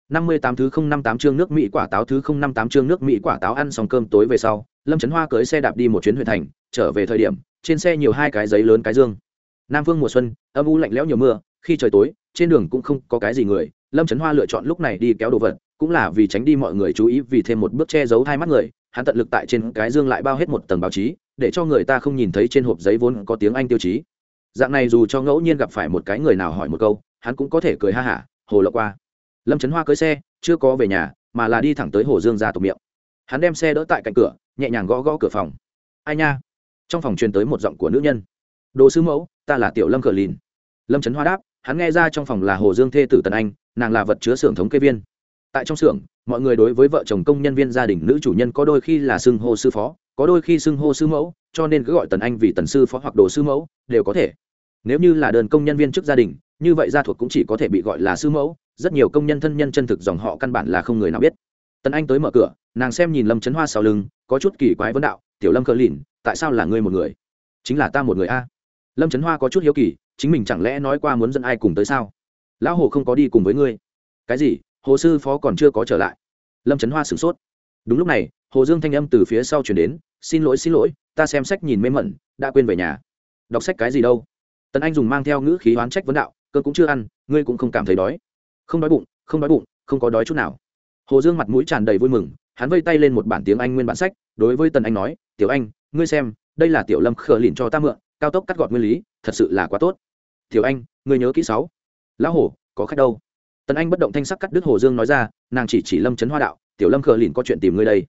Năm mươi tám thứ không năm tám chương nước mỹ quả táo thứ không năm tám chương nước mỹ quả táo ăn xong cơm tối về sau, lâm trấn hoa cưới xe đạp đi một chuyến huyện thành, trở về thời điểm, trên xe nhiều hai cái giấy lớn cái dương. Nam phương mùa xuân, âm u lạnh lẽo nhiều mưa, khi trời tối, trên đường cũng không có cái gì người, lâm trấn hoa lựa chọn lúc này đi kéo đồ vật, cũng là vì tránh đi mọi người chú ý vì thêm một bước che giấu hai mắt người, hắn tận lực tại trên cái dương lại bao hết một tầng báo chí, để cho người ta không nhìn thấy trên hộp giấy vốn có tiếng anh tiêu chí dạng này dù cho ngẫu nhiên gặp phải một cái người nào hỏi một câu, hắn cũng có thể cười ha hả, hồ lộ qua. Lâm trấn hoa cưới xe, chưa có về nhà, mà là đi thẳng tới hồ dương ra tộc miệng. Hắn đem xe đỡ tại cạnh cửa, nhẹ nhàng gõ gõ cửa phòng. Ai nha? Trong phòng truyền tới một giọng của nữ nhân. Đồ sứ mẫu, ta là tiểu lâm cờ lìn. Lâm trấn hoa đáp, hắn nghe ra trong phòng là hồ dương thê tử tần anh, nàng là vật chứa xưởng thống kê viên. Tại trong xưởng, mọi người đối với vợ chồng công nhân viên gia đình nữ chủ nhân có đôi khi là xưng hô sư phó, có đôi khi xưng hô sư mẫu cho nên cứ gọi tần anh vì tần sư phó hoặc đồ sư mẫu, đều có thể. Nếu như là đơn công nhân viên chức gia đình, như vậy gia thuộc cũng chỉ có thể bị gọi là sư mẫu, rất nhiều công nhân thân nhân chân thực dòng họ căn bản là không người nào biết. Tần anh tới mở cửa, nàng xem nhìn lâm trấn hoa sau lưng, có chút kỳ quái vấn đạo, tiểu lâm cờ lìn, tại sao là ngươi một người? Chính là ta một người a. Lâm trấn hoa có chút hiếu kỳ, chính mình chẳng lẽ nói qua muốn dẫn ai cùng tới sao? Lão hồ không có đi cùng với ngươi. Cái gì? Hồ sư phó còn chưa có trở lại. Lâm trấn hoa sửng sốt. Đúng lúc này, hồ dương thanh âm từ phía sau chuyển đến, xin lỗi xin lỗi ta xem sách nhìn mê mẩn, đã quên về nhà. Đọc sách cái gì đâu? Tần anh dùng mang theo ngữ khí oán trách vấn đạo, cơ cũng chưa ăn, ngươi cũng không cảm thấy đói. Không đói bụng, không đói bụng, không có đói chút nào. Hồ dương mặt mũi tràn đầy vui mừng, hắn vây tay lên một bản tiếng anh nguyên bản sách, đối với tần anh nói, tiểu anh, ngươi xem, đây là tiểu lâm khờ lìn cho ta mượn, cao tốc cắt gọt nguyên lý, thật sự là quá tốt. Tiểu anh, ngươi nhớ kỹ sáu. Lão hổ, có khách đâu. Tần anh bất động thanh sắc cắt đứt hồ dương nói ra, nàng chỉ chỉ lâm trấn hoa đạo, tiểu lâm khờ lìn có chuyện tìm ngươi đây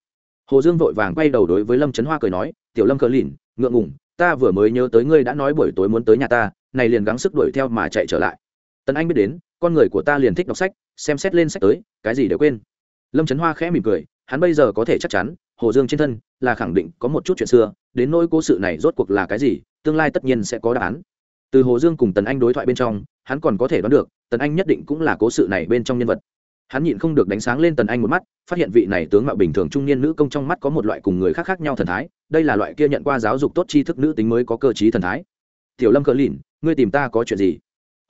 hồ dương vội vàng quay đầu đối với lâm trấn hoa cười nói, tiểu lâm cờ lìn, ngượng ngủng ta vừa mới nhớ tới ngươi đã nói buổi tối muốn tới nhà ta, này liền gắng sức đuổi theo mà chạy trở lại. Tần anh biết đến, con người của ta liền thích đọc sách, xem xét lên sách tới, cái gì đều quên. Lâm trấn hoa khẽ mỉm cười, hắn bây giờ có thể chắc chắn, hồ dương trên thân là khẳng định có một chút chuyện xưa, đến nỗi cố sự này rốt cuộc là cái gì, tương lai tất nhiên sẽ có đáp án. Từ hồ dương cùng tần anh đối thoại bên trong, hắn còn có thể đoán được, tần anh nhất định cũng là cố sự này bên trong nhân vật hắn nhịn không được đánh sáng lên tần anh một mắt, phát hiện vị này tướng mạo bình thường trung niên nữ công trong mắt có một loại cùng người khác khác nhau thần thái, đây là loại kia nhận qua giáo dục tốt tri thức nữ tính mới có cơ t thần thái. Tiểu lâm cờ lìn, ngươi tìm ta có chuyện gì?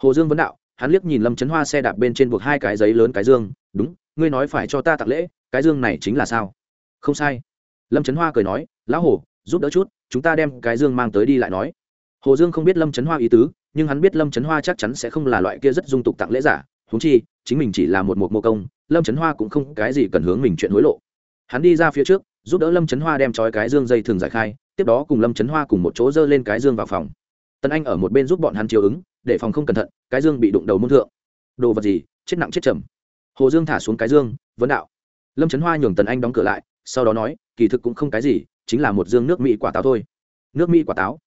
Hồ dương vấn đạo, hắn liếc nhìn lâm chấn hoa xe đạp bên trên buộc hai cái giấy lớn cái dương, đúng, ngươi nói phải cho ta tặng lễ, cái dương này chính là sao? Không sai. Lâm chấn hoa cười nói, lão hồ, giúp đỡ chút, chúng ta đem cái dương mang tới đi lại nói. Hồ dương không biết lâm chấn hoa ý tứ, nhưng hắn biết lâm chấn hoa chắc chắn sẽ không là loại kia rất dung tục tặng lễ giả húng chi, chính mình chỉ là một một mô công, lâm chấn hoa cũng không cái gì cần hướng mình chuyện hối lộ. Hắn đi ra phía trước, giúp đỡ lâm chấn hoa đem trói cái dương dây thường giải khai, tiếp đó cùng lâm chấn hoa cùng một chỗ dơ lên cái dương vào phòng. Tân anh ở một bên giúp bọn hắn chiều ứng, để phòng không cẩn thận, cái dương bị đụng đầu môn thượng. Đồ vật gì, chết nặng chết chầm hồ dương thả xuống cái dương, vấn đạo. Lâm trấn hoa nhường tần anh đóng cửa lại, sau đó nói, kỳ thực cũng không cái gì, chính là một dương nước mỹ quả táo thôi. Nước mỹ quả táo.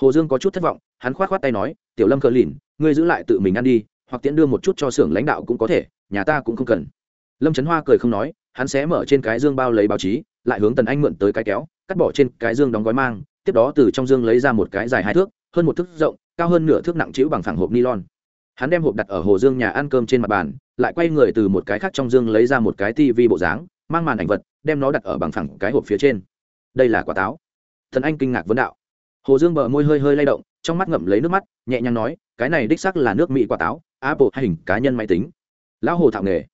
Hồ dương có chút thất vọng, hắn k h o á t k h o á t tay nói, tiểu lâm cờ lìn, ngươi giữ lại tự mình ăn đi hoặc tiễn đưa một chút cho xưởng lãnh đạo cũng có thể, nhà ta cũng không cần. Lâm trấn hoa cười không nói, hắn sẽ mở trên cái dương bao lấy báo chí, lại hướng tần anh mượn tới cái kéo, cắt bỏ trên cái dương đóng gói mang, tiếp đó từ trong dương lấy ra một cái dài hai thước, hơn một thước rộng, cao hơn nửa thước nặng chữ bằng phẳng hộp nylon. Hắn đem hộp đặt ở hồ dương nhà ăn cơm trên mặt bàn, lại quay người từ một cái khác trong dương lấy ra một cái tivi bộ dáng, mang màn ảnh vật, đem nó đặt ở bằng phẳng cái hộp phía trên. Đây là quả táo. Thần anh kinh ngạc vấn đạo. Hồ dương bờ môi hơi hơi lay động, trong mắt ngậm lấy nước mắt, nhẹ nhàng nói, cái này đích sắc là nước mỹ quả táo apple hay hình cá nhân máy tính. Lão hồ thạo nghề.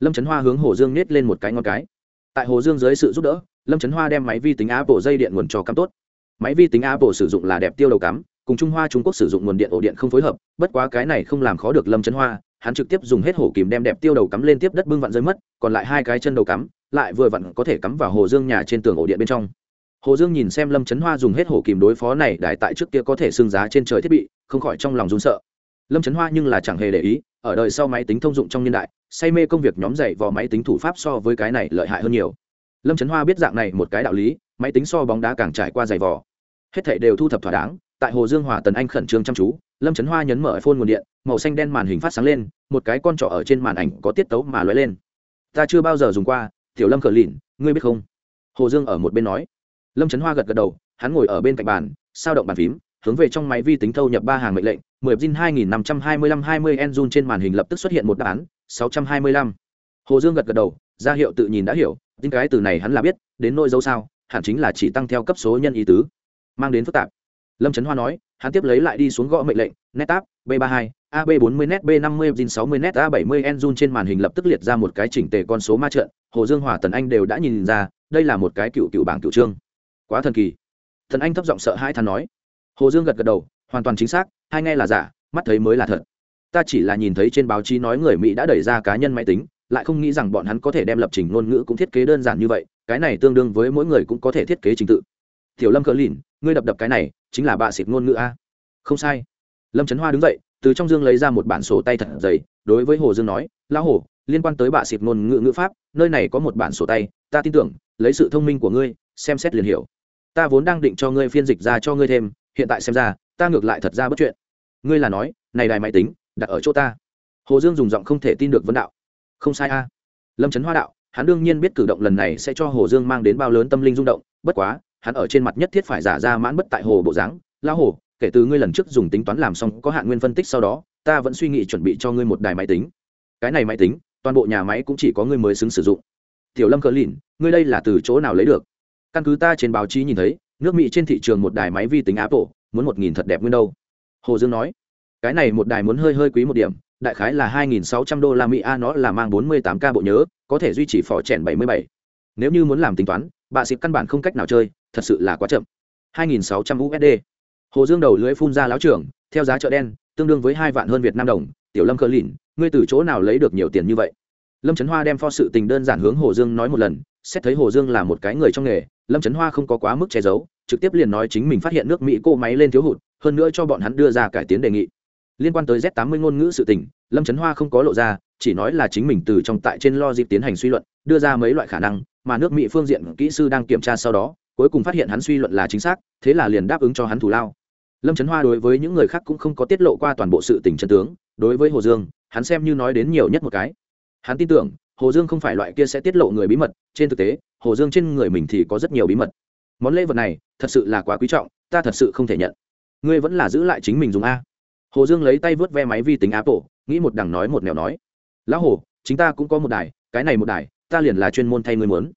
Lâm trấn hoa hướng hồ dương nết lên một cái ngon cái. Tại hồ dương dưới sự giúp đỡ, lâm trấn hoa đem máy vi tính apple dây điện nguồn cho cắm tốt. Máy vi tính apple sử dụng là đẹp tiêu đầu cắm, cùng trung hoa trung quốc sử dụng nguồn điện ổ điện không phối hợp, bất quá cái này không làm khó được lâm trấn hoa, hắn trực tiếp dùng hết hổ kìm đem đẹp tiêu đầu cắm lên tiếp đất bưng vặn rơi mất, còn lại hai cái chân đầu cắm, lại vừa vặn có thể cắm vào hồ dương nhà trên tường ổ điện bên trong. Hồ dương nhìn xem lâm trấn hoa dùng hết hổ kìm đối phó này, đại tại trước kia có thể xưng giá trên trời thiết bị, không khỏi trong lòng run sợ lâm trấn hoa nhưng là chẳng hề để ý, ở đời sau máy tính thông dụng trong niên đại, say mê công việc nhóm dạy vò máy tính thủ pháp so với cái này lợi hại hơn nhiều. Lâm trấn hoa biết dạng này một cái đạo lý, máy tính so bóng đá càng trải qua giày vò. Hết thảy đều thu thập thỏa đáng, tại hồ dương hòa tần anh khẩn trương chăm chú, lâm trấn hoa nhấn mở phôn nguồn điện, màu xanh đen màn hình phát sáng lên, một cái con trỏ ở trên màn ảnh có tiết tấu mà lóe lên. Ta chưa bao giờ dùng qua, tiểu lâm khờ lìn, ngươi biết không? Hồ dương ở một bên nói. Lâm trấn hoa gật gật đầu, hắn ngồi ở bên cạnh bàn, sao động bàn phím hướng về trong máy vi tính thâu nhập ba hàng mệnh lệnh, mười Jin hai nghìn năm trăm hai mươi hai mươi trên màn hình lập tức xuất hiện một đáp án sáu trăm hai mươi lăm. Hồ dương gật gật đầu, ra hiệu tự nhìn đã hiểu tin cái từ này hắn là biết, đến nỗi dấu sao, hẳn chính là chỉ tăng theo cấp số nhân ý tứ. Mang đến phức tạp. Lâm trấn hoa nói, hắn tiếp lấy lại đi xuống gõ mệnh lệnh netap b 32 ab 40 net, b 50 jin 60 net, a 70 enzun trên màn hình lập tức liệt ra một cái chỉnh tề con số ma trận, hồ dương hòa tần anh đều đã nhìn ra, đây là một cái cựu cựu bảng cựu trương quá thần kỳ. Thần anh thấp giọng sợ hai than nói hồ dương gật gật đầu, hoàn toàn chính xác, hai nghe là giả, mắt thấy mới là thật. Ta chỉ là nhìn thấy trên báo chí nói người mỹ đã đẩy ra cá nhân máy tính, lại không nghĩ rằng bọn hắn có thể đem lập trình ngôn ngữ cũng thiết kế đơn giản như vậy, cái này tương đương với mỗi người cũng có thể thiết kế trình tự. Tiểu lâm cỡ lìn, ngươi đập đập cái này, chính là bạ xịt ngôn ngữ a. Không sai. Lâm trấn hoa đứng dậy, từ trong dương lấy ra một bản sổ tay thật dày, đối với hồ dương nói, lão hồ, liên quan tới bạ xịt ngôn ngữ ngữ pháp, nơi này có một bản sổ tay, ta tin tưởng, lấy sự thông minh của ngươi, xem xét liền hiểu. Ta vốn đang định cho ngươi phiên dịch ra cho ngươi thêm hiện tại xem ra, ta ngược lại thật ra bất chuyện. Ngươi là nói, này đài máy tính, đặt ở chỗ ta. Hồ dương dùng giọng không thể tin được vấn đạo. Không sai a. Lâm trấn hoa đạo, hắn đương nhiên biết cử động lần này sẽ cho hồ dương mang đến bao lớn tâm linh rung động, bất quá, hắn ở trên mặt nhất thiết phải giả ra mãn bất tại hồ bộ dáng. La hồ, kể từ ngươi lần trước dùng tính toán làm xong có hạn nguyên phân tích sau đó, ta vẫn suy nghĩ chuẩn bị cho ngươi một đài máy tính. Cái này máy tính, toàn bộ nhà máy cũng chỉ có ngươi mới xứng sử dụng. Tiểu lâm cờ lìn, ngươi đây là từ chỗ nào lấy được? Căn cứ ta trên báo chí nhìn thấy nước mỹ trên thị trường một đài máy vi tính apple, muốn một nghìn thật đẹp nguyên đâu? Hồ dương nói. Cái này một đài muốn hơi hơi quý một điểm, đại khái là hai nghìn sáu trăm đô la mỹ. A, nó là mang bốn mươi tám k bộ nhớ, có thể duy trì phỏ chèn bảy mươi bảy. Nếu như muốn làm tính toán, bà xịp căn bản không cách nào chơi, thật sự là quá chậm. 2.600 usd hồ dương đầu lưới phun ra láo trưởng, theo giá chợ đen, tương đương với hai vạn hơn việt nam đồng. Tiểu lâm Cơ lìn, ngươi từ chỗ nào lấy được nhiều tiền như vậy? Lâm trấn hoa đem pho sự tình đơn giản hướng hồ dương nói một lần, xét thấy hồ dương là một cái người trong nghề lâm trấn hoa không có quá mức che giấu, trực tiếp liền nói chính mình phát hiện nước mỹ cô máy lên thiếu hụt, hơn nữa cho bọn hắn đưa ra cải tiến đề nghị. Liên quan tới z 80 ngôn ngữ sự tình, lâm trấn hoa không có lộ ra, chỉ nói là chính mình từ trong tại trên lo dịp tiến hành suy luận, đưa ra mấy loại khả năng, mà nước mỹ phương diện kỹ sư đang kiểm tra sau đó, cuối cùng phát hiện hắn suy luận là chính xác, thế là liền đáp ứng cho hắn thủ lao. Lâm trấn hoa đối với những người khác cũng không có tiết lộ qua toàn bộ sự tình chân tướng, đối với hồ dương, hắn xem như nói đến nhiều nhất một cái. Hắn tin tưởng hồ dương không phải loại kia sẽ tiết lộ người bí mật, trên thực tế, hồ dương trên người mình thì có rất nhiều bí mật. Món lễ vật này, thật sự là quá quý trọng, ta thật sự không thể nhận. Ngươi vẫn là giữ lại chính mình dùng a. Hồ dương lấy tay vớt ve máy vi tính apple, nghĩ một đằng nói một nẻo nói. Lão hồ, chính ta cũng có một đài, cái này một đài, ta liền là chuyên môn thay ngươi muốn.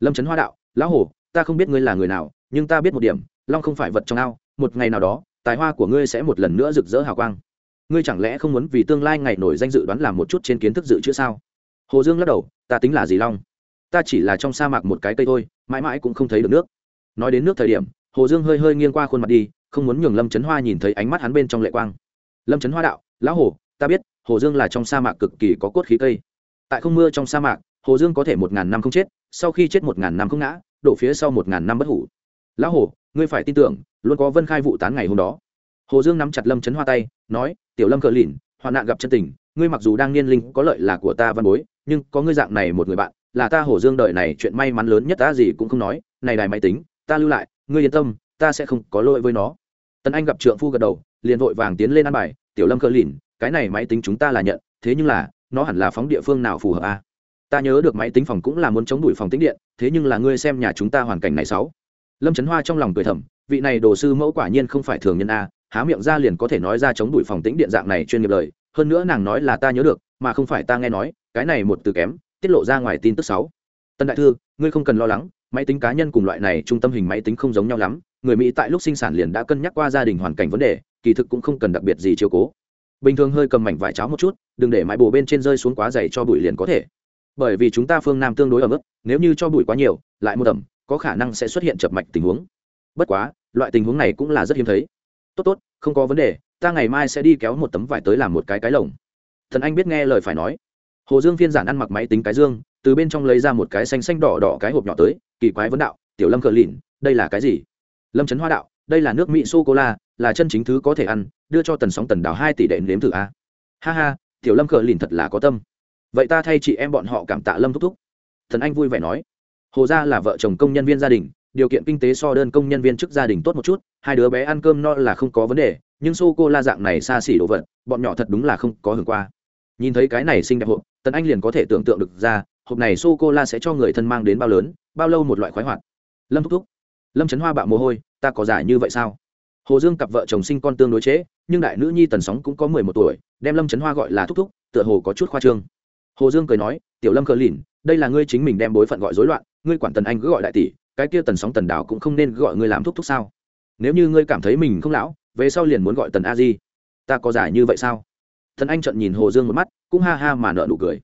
Lâm trấn hoa đạo, lão hồ, ta không biết ngươi là người nào, nhưng ta biết một điểm, long không phải vật trong ao, một ngày nào đó, tài hoa của ngươi sẽ một lần nữa rực rỡ hào quang. Ngươi chẳng lẽ không muốn vì tương lai ngày nổi danh dự đoán làm một chút trên kiến thức dự trữ sao? Hồ dương lắc đầu, ta tính là gì long. Ta chỉ là trong sa mạc một cái cây thôi, mãi mãi cũng không thấy được nước. Nói đến nước thời điểm, hồ dương hơi hơi nghiêng qua khuôn mặt đi, không muốn nhường lâm trấn hoa nhìn thấy ánh mắt hắn bên trong lệ quang. Lâm trấn hoa đạo, lão hồ, ta biết, hồ dương là trong sa mạc cực kỳ có cốt khí cây. Tại không mưa trong sa mạc, hồ dương có thể một ngàn năm không chết, sau khi chết một ngàn năm không ngã, đổ phía sau một ngàn năm bất hủ. Lão hồ, ngươi phải tin tưởng, luôn có vân khai vụ tán ngày hôm đó. Hồ dương nắm chặt lâm chấn hoa tay, nói, tiểu lâm cờ lìn, hoạn nạn gặp chân tình ngươi mặc dù đang niên linh, có lợi là của ta văn bối, nhưng có ngươi dạng này một người bạn, là ta hồ dương đợi này chuyện may mắn lớn nhất ta gì cũng không nói, này đài máy tính, ta lưu lại, ngươi yên tâm, ta sẽ không có lỗi với nó tần anh gặp trượng phu gật đầu, liền vội vàng tiến lên ăn bài, tiểu lâm cơ lìn, cái này máy tính chúng ta là nhận, thế nhưng là, nó hẳn là phóng địa phương nào phù hợp a à? ta nhớ được máy tính phòng cũng là muốn chống đuổi phòng tính điện, thế nhưng là ngươi xem nhà chúng ta hoàn cảnh này sáu lâm trấn hoa trong lòng cười thầm, vị này đồ sư mẫu quả nhiên không phải thường nhân a há miệng ra liền có thể nói ra chống đuổi phòng tính điện dạng này chuyên nghiệp lời hơn nữa nàng nói là ta nhớ được, mà không phải ta nghe nói, cái này một từ kém, tiết lộ ra ngoài tin tức sáu tân đại thư, ngươi không cần lo lắng, máy tính cá nhân cùng loại này trung tâm hình máy tính không giống nhau lắm, người mỹ tại lúc sinh sản liền đã cân nhắc qua gia đình hoàn cảnh vấn đề, kỳ thực cũng không cần đặc biệt gì chiếu cố. Bình thường hơi cầm mảnh vải cháo một chút, đừng để mái bồ bên trên rơi xuống quá dày cho bụi liền có thể. Bởi vì chúng ta phương nam tương đối ở mức nếu như cho bụi quá nhiều, lại một ẩm có khả năng sẽ xuất hiện chập mạch tình huống. Bất quá, loại tình huống này cũng là rất hiếm thấy. Tốt tốt, không có vấn đề ta ngày mai sẽ đi kéo một tấm vải tới làm một cái cái lồng. Thần anh biết nghe lời phải nói. Hồ dương phiên giản ăn mặc máy tính cái dương, từ bên trong lấy ra một cái xanh xanh đỏ đỏ cái hộp nhỏ tới, kỳ quái vấn đạo, tiểu lâm cờ lìn, đây là cái gì? Lâm trấn hoa đạo, đây là nước mỹ sô cô la là chân chính thứ có thể ăn, đưa cho tần sóng tần đào hai tỷ đệ nếm thử a. Ha ha, tiểu lâm cờ lìn thật là có tâm. Vậy ta thay chị em bọn họ cảm tạ lâm thúc thúc. Thần anh vui vẻ nói. Hồ gia là vợ chồng công nhân viên gia đình, điều kiện kinh tế so đơn công nhân viên chức gia đình tốt một chút, hai đứa bé ăn cơm no là không có vấn đề nhưng sô cô la dạng này xa xỉ đồ vật bọn nhỏ thật đúng là không có hưởng qua. Nhìn thấy cái này xinh đẹp hộp tần anh liền có thể tưởng tượng được ra hộp này sô cô la sẽ cho người thân mang đến bao lớn bao lâu một loại khoái hoạt. Lâm thúc thúc lâm trấn hoa bạo mồ hôi ta có giải như vậy sao? Hồ dương cặp vợ chồng sinh con tương đối chế, nhưng đại nữ nhi tần sóng cũng có mười một tuổi đem lâm trấn hoa gọi là thúc thúc tựa hồ có chút khoa trương. Hồ dương cười nói tiểu lâm cờ lìn đây là ngươi chính mình đem bối phận gọi rối loạn ngươi quản tần anh cứ gọi đại tỷ cái kia tần sóng tần đảo cũng không nên gọi ngươi làm thúc thúc sao? Nếu như ngươi cảm thấy mình không lão về sau liền muốn gọi tần a di. Ta có giải như vậy sao? Thần anh trận nhìn hồ dương một mắt, cũng ha ha mà nợ nụ cười.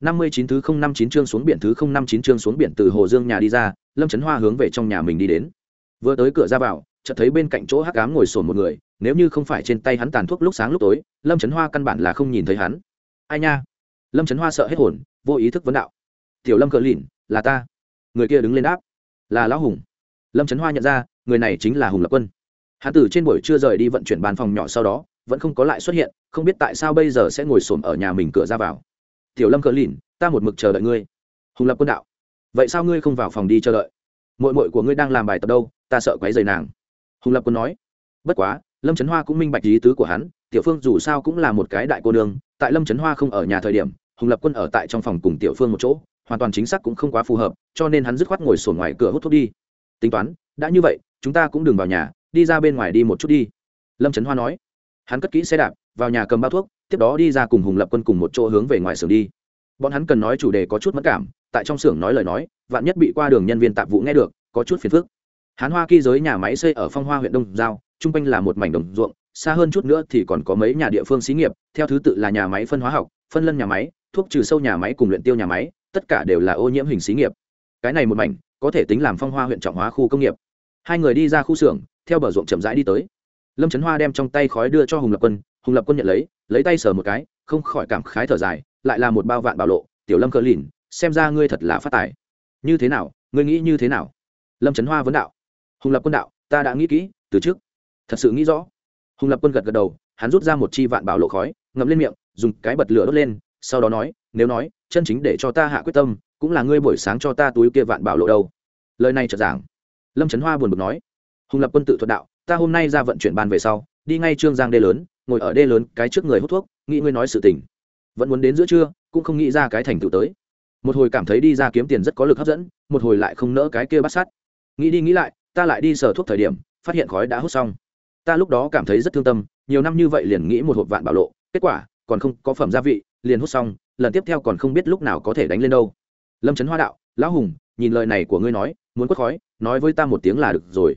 Năm mươi chín thứ không năm chín chương xuống biển, thứ không năm chín chương xuống biển từ hồ dương nhà đi ra, lâm trấn hoa hướng về trong nhà mình đi đến. Vừa tới cửa ra vào, chợt thấy bên cạnh chỗ hắc ám ngồi sồn một người, nếu như không phải trên tay hắn tàn thuốc lúc sáng lúc tối, lâm trấn hoa căn bản là không nhìn thấy hắn. Ai nha? Lâm trấn hoa sợ hết hồn, vô ý thức vấn đạo. Tiểu lâm cờ lìn, là ta. Người kia đứng lên đáp. Là lão hùng. Lâm trấn hoa nhận ra, người này chính là hùng lập quân hắn từ trên buổi trưa rời đi vận chuyển bàn phòng nhỏ sau đó, vẫn không có lại xuất hiện, không biết tại sao bây giờ sẽ ngồi xổm ở nhà mình cửa ra vào. Tiểu lâm cờ lìn, ta một mực chờ đợi ngươi. Hùng lập quân đạo, vậy sao ngươi không vào phòng đi chờ đợi? Mội mội của ngươi đang làm bài tập đâu, ta sợ quấy rầy nàng. Hùng lập quân nói, bất quá, lâm trấn hoa cũng minh bạch ý tứ của hắn, tiểu phương dù sao cũng là một cái đại cô nương, tại lâm trấn hoa không ở nhà thời điểm, hùng lập quân ở tại trong phòng cùng tiểu phương một chỗ, hoàn toàn chính xác cũng không quá phù hợp, cho nên hắn dứt khoát ngồi sổ ngoài cửa hút thuốc đi. Tính toán, đã như vậy, chúng ta cũng đừng vào nhà đi ra bên ngoài đi một chút đi. Lâm trấn hoa nói. Hắn cất kỹ xe đạp, vào nhà cầm bao thuốc, tiếp đó đi ra cùng hùng lập quân cùng một chỗ hướng về ngoài xưởng đi. Bọn hắn cần nói chủ đề có chút mất cảm, tại trong xưởng nói lời nói, vạn nhất bị qua đường nhân viên tạp vụ nghe được, có chút phiền phức. Hán hoa kỳ giới nhà máy xây ở phong hoa huyện đông giao, chung quanh là một mảnh đồng ruộng, xa hơn chút nữa thì còn có mấy nhà địa phương xí nghiệp, theo thứ tự là nhà máy phân hóa học, phân lân nhà máy, thuốc trừ sâu nhà máy cùng luyện tiêu nhà máy, tất cả đều là ô nhiễm hình xí nghiệp. Cái này một mảnh, có thể tính làm phong hoa huyện trọng hóa khu công nghiệp. Hai người đi ra khu xưởng theo bờ ruộng chậm rãi đi tới. Lâm trấn hoa đem trong tay khói đưa cho hùng lập quân, hùng lập quân nhận lấy lấy tay sờ một cái, không khỏi cảm khái thở dài, lại là một bao vạn bảo lộ, tiểu lâm cờ lìn, xem ra ngươi thật là phát tài. Như thế nào? Ngươi nghĩ như thế nào? Lâm trấn hoa vấn đạo. Hùng lập quân đạo, ta đã nghĩ kỹ, từ trước. Thật sự nghĩ rõ. Hùng lập quân gật gật đầu, hắn rút ra một chi vạn bảo lộ khói, ngậm lên miệng, dùng cái bật lửa đốt lên, sau đó nói, nếu nói, chân chính để cho ta hạ quyết tâm, cũng là ngươi buổi sáng cho ta túi kia vạn bảo lộ đâu. Lời này chợt giảng. Lâm trấn hoa buồn bực nói hùng lập quân tự thuật đạo, ta hôm nay ra vận chuyển ban về sau, đi ngay trương giang đê lớn, ngồi ở đê lớn cái trước người hút thuốc, nghĩ ngươi nói sự tình. Vẫn muốn đến giữa trưa, cũng không nghĩ ra cái thành tựu tới. Một hồi cảm thấy đi ra kiếm tiền rất có lực hấp dẫn, một hồi lại không nỡ cái kia bắt sát. Nghĩ đi nghĩ lại, ta lại đi sở thuốc thời điểm, phát hiện khói đã hút xong. Ta lúc đó cảm thấy rất thương tâm, nhiều năm như vậy liền nghĩ một hộp vạn bảo lộ, kết quả, còn không có phẩm gia vị, liền hút xong, lần tiếp theo còn không biết lúc nào có thể đánh lên đâu. Lâm trấn hoa đạo, lão hùng, nhìn lời này của ngươi nói, muốn quất khói, nói với ta một tiếng là được rồi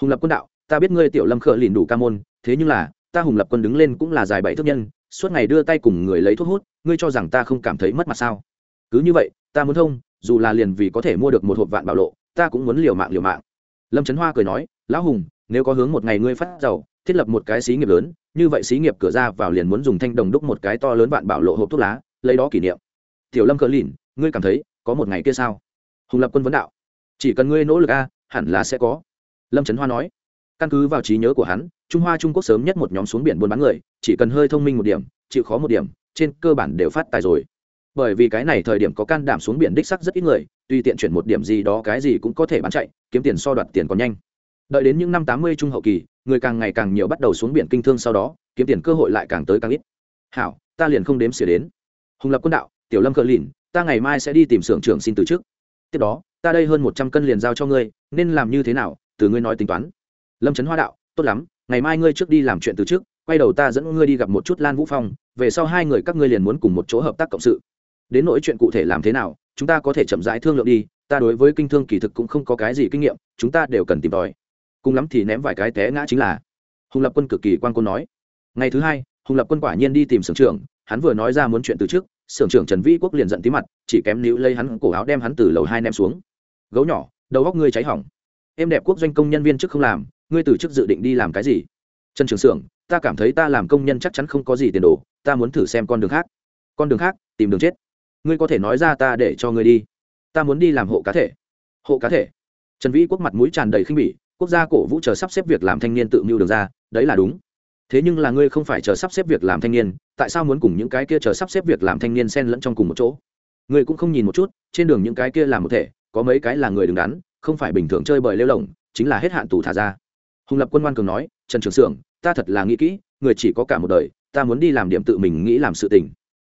hùng lập quân đạo, ta biết ngươi tiểu lâm khờ lìn đủ ca môn, thế nhưng là, ta hùng lập quân đứng lên cũng là dài bảy thước nhân, suốt ngày đưa tay cùng người lấy thuốc hút, ngươi cho rằng ta không cảm thấy mất mặt sao? Cứ như vậy, ta muốn thông, dù là liền vì có thể mua được một hộp vạn bảo lộ, ta cũng muốn liều mạng liều mạng. Lâm trấn hoa cười nói, lão hùng, nếu có hướng một ngày ngươi phát giàu, thiết lập một cái xí nghiệp lớn, như vậy xí nghiệp cửa ra vào liền muốn dùng thanh đồng đúc một cái to lớn vạn bảo lộ hộp thuốc lá, lấy đó kỷ niệm. Tiểu lâm cờ lìn, ngươi cảm thấy có một ngày kia sao? Hùng lập quân vấn đạo. Chỉ cần ngươi nỗ lực a, hẳn là sẽ có lâm trấn hoa nói căn cứ vào trí nhớ của hắn trung hoa trung quốc sớm nhất một nhóm xuống biển buôn bán người chỉ cần hơi thông minh một điểm chịu khó một điểm trên cơ bản đều phát tài rồi bởi vì cái này thời điểm có can đảm xuống biển đích sắc rất ít người tuy tiện chuyển một điểm gì đó cái gì cũng có thể bán chạy kiếm tiền so đoạt tiền còn nhanh đợi đến những năm tám mươi trung hậu kỳ người càng ngày càng nhiều bắt đầu xuống biển kinh thương sau đó kiếm tiền cơ hội lại càng tới càng ít hảo ta liền không đếm xỉa đến hùng lập quân đạo tiểu lâm cờ lìn ta ngày mai sẽ đi tìm xưởng trưởng xin từ chức tiếp đó ta đây hơn một trăm cân liền giao cho ngươi nên làm như thế nào từ ngươi nói tính toán. Lâm trấn hoa đạo, tốt lắm, ngày mai ngươi trước đi làm chuyện từ trước, quay đầu ta dẫn ngươi đi gặp một chút lan vũ phong, về sau hai người các ngươi liền muốn cùng một chỗ hợp tác cộng sự. Đến nỗi chuyện cụ thể làm thế nào, chúng ta có thể chậm rãi thương lượng đi, ta đối với kinh thương kỳ thực cũng không có cái gì kinh nghiệm, chúng ta đều cần tìm tòi. Cùng lắm thì ném vài cái té ngã chính là. Hùng lập quân cực kỳ quan côn nói. Ngày thứ hai, hùng lập quân quả nhiên đi tìm sưởng trưởng, hắn vừa nói ra muốn chuyện từ trước sưởng trưởng trần vĩ quốc liền giận tí mặt, chỉ kém níu lấy hắn cổ áo đem hắn từ lầu hai ném xuống. Gấu nhỏ, đầu góc ngươi cháy hỏng em đẹp quốc doanh công nhân viên trước không làm, ngươi từ chức dự định đi làm cái gì? Trần trường xưởng ta cảm thấy ta làm công nhân chắc chắn không có gì tiền đồ, ta muốn thử xem con đường khác. Con đường khác, tìm đường chết. Ngươi có thể nói ra ta để cho ngươi đi. Ta muốn đi làm hộ cá thể. Hộ cá thể. Trần vĩ quốc mặt mũi tràn đầy khinh bỉ, quốc gia cổ vũ chờ sắp xếp việc làm thanh niên tự mưu đường ra, đấy là đúng. Thế nhưng là ngươi không phải chờ sắp xếp việc làm thanh niên, tại sao muốn cùng những cái kia chờ sắp xếp việc làm thanh niên xen lẫn trong cùng một chỗ? Ngươi cũng không nhìn một chút, trên đường những cái kia làm một thể, có mấy cái là người đứng đắn không phải bình thường chơi bời lêu lồng chính là hết hạn tù thả ra. Hùng lập quân ngoan cường nói, trần trường sưởng, ta thật là nghĩ kỹ, người chỉ có cả một đời, ta muốn đi làm điểm tự mình nghĩ làm sự tình.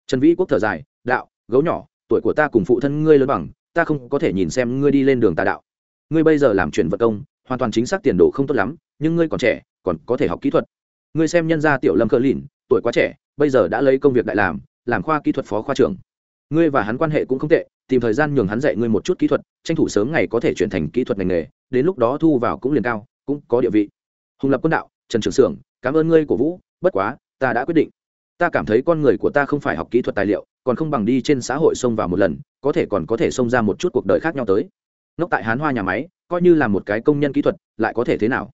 Trần vĩ quốc thở dài, đạo, gấu nhỏ, tuổi của ta cùng phụ thân ngươi lớn bằng, ta không có thể nhìn xem ngươi đi lên đường tà đạo. Ngươi bây giờ làm chuyển vật công, hoàn toàn chính xác tiền đồ không tốt lắm, nhưng ngươi còn trẻ, còn có thể học kỹ thuật. Ngươi xem nhân gia tiểu lâm cơ lìn, tuổi quá trẻ, bây giờ đã lấy công việc đại làm làm khoa kỹ thuật phó khoa trưởng. Ngươi và hắn quan hệ cũng không tệ, tìm thời gian nhường hắn dạy ngươi một chút kỹ thuật tranh thủ sớm ngày có thể chuyển thành kỹ thuật ngành nghề, đến lúc đó thu vào cũng liền cao, cũng có địa vị. Hùng lập quân đạo, trần trường sưởng, cảm ơn ngươi cổ vũ, bất quá, ta đã quyết định. Ta cảm thấy con người của ta không phải học kỹ thuật tài liệu, còn không bằng đi trên xã hội xông vào một lần, có thể còn có thể xông ra một chút cuộc đời khác nhau tới. Ngốc tại hán hoa nhà máy, coi như là một cái công nhân kỹ thuật, lại có thể thế nào?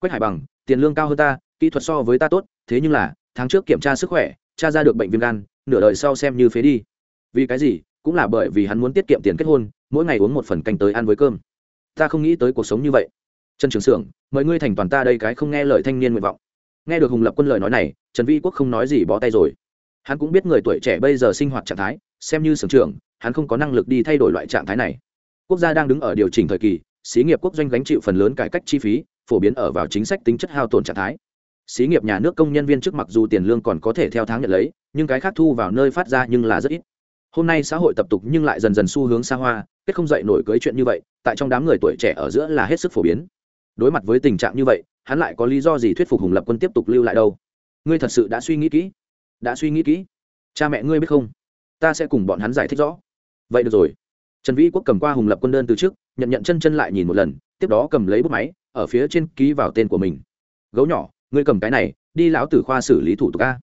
Quách hải bằng, tiền lương cao hơn ta, kỹ thuật so với ta tốt, thế nhưng là, tháng trước kiểm tra sức khỏe cha ra được bệnh viêm gan, nửa đời sau xem như phế đi. Vì cái gì? Cũng là bởi vì hắn muốn tiết kiệm tiền kết hôn mỗi ngày uống một phần canh tới ăn với cơm. Ta không nghĩ tới cuộc sống như vậy. Trần trường sưởng, mời ngươi thành toàn ta đây cái không nghe lời thanh niên nguyện vọng. Nghe được hùng lập quân lời nói này trần vi quốc không nói gì bó tay rồi. Hắn cũng biết người tuổi trẻ bây giờ sinh hoạt trạng thái xem như sưởng trưởng hắn không có năng lực đi thay đổi loại trạng thái này. Quốc gia đang đứng ở điều chỉnh thời kỳ xí nghiệp quốc doanh gánh chịu phần lớn cải cách chi phí phổ biến ở vào chính sách tính chất hao tổn trạng thái. Xí nghiệp nhà nước công nhân viên trước mặc dù tiền lương còn có thể theo tháng nhận lấy nhưng cái khác thu vào nơi phát ra nhưng là rất ít hôm nay xã hội tập tục nhưng lại dần dần xu hướng xa hoa kết không dậy nổi cưới chuyện như vậy, tại trong đám người tuổi trẻ ở giữa là hết sức phổ biến. Đối mặt với tình trạng như vậy, hắn lại có lý do gì thuyết phục hùng lập quân tiếp tục lưu lại đâu? Ngươi thật sự đã suy nghĩ kỹ? Đã suy nghĩ kỹ? Cha mẹ ngươi biết không? Ta sẽ cùng bọn hắn giải thích rõ. Vậy được rồi. Trần vĩ quốc cầm qua hùng lập quân đơn từ trước, nhận nhận chân chân lại nhìn một lần, tiếp đó cầm lấy bút máy, ở phía trên ký vào tên của mình. Gấu nhỏ, ngươi cầm cái này, đi lão tử khoa xử lý thủ tục a.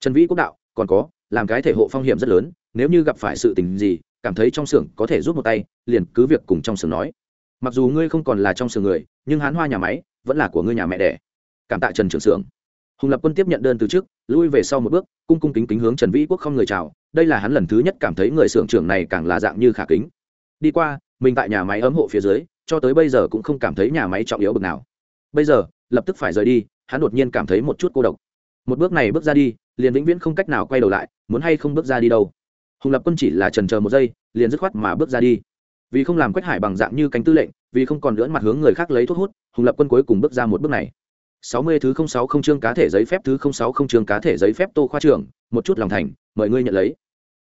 Trần vĩ quốc đạo, còn có, làm cái thể hộ phong hiểm rất lớn nếu như gặp phải sự tình gì, cảm thấy trong xưởng có thể rút một tay, liền cứ việc cùng trong xưởng nói. Mặc dù ngươi không còn là trong xưởng người, nhưng hán hoa nhà máy vẫn là của ngươi nhà mẹ đẻ. Cảm tạ trần trưởng xưởng. Hùng lập quân tiếp nhận đơn từ trước, lui về sau một bước, cung cung kính kính hướng trần vĩ quốc không người chào. Đây là hắn lần thứ nhất cảm thấy người xưởng trưởng này càng là dạng như khả kính. Đi qua, mình tại nhà máy ấm hộ phía dưới, cho tới bây giờ cũng không cảm thấy nhà máy trọng yếu bực nào. Bây giờ, lập tức phải rời đi, hắn đột nhiên cảm thấy một chút cô độc. Một bước này bước ra đi, liền vĩnh viễn không cách nào quay đầu lại, muốn hay không bước ra đi đâu hùng lập quân chỉ là trần chờ một giây, liền dứt khoát mà bước ra đi. Vì không làm quách hải bằng dạng như cánh tư lệnh, vì không còn lưỡn mặt hướng người khác lấy thuốc hút, hùng lập quân cuối cùng bước ra một bước này. Sáu mươi thứ không sáu không chương cá thể giấy phép, thứ không sáu không chương cá thể giấy phép, tô khoa trưởng một chút lòng thành, mời ngươi nhận lấy.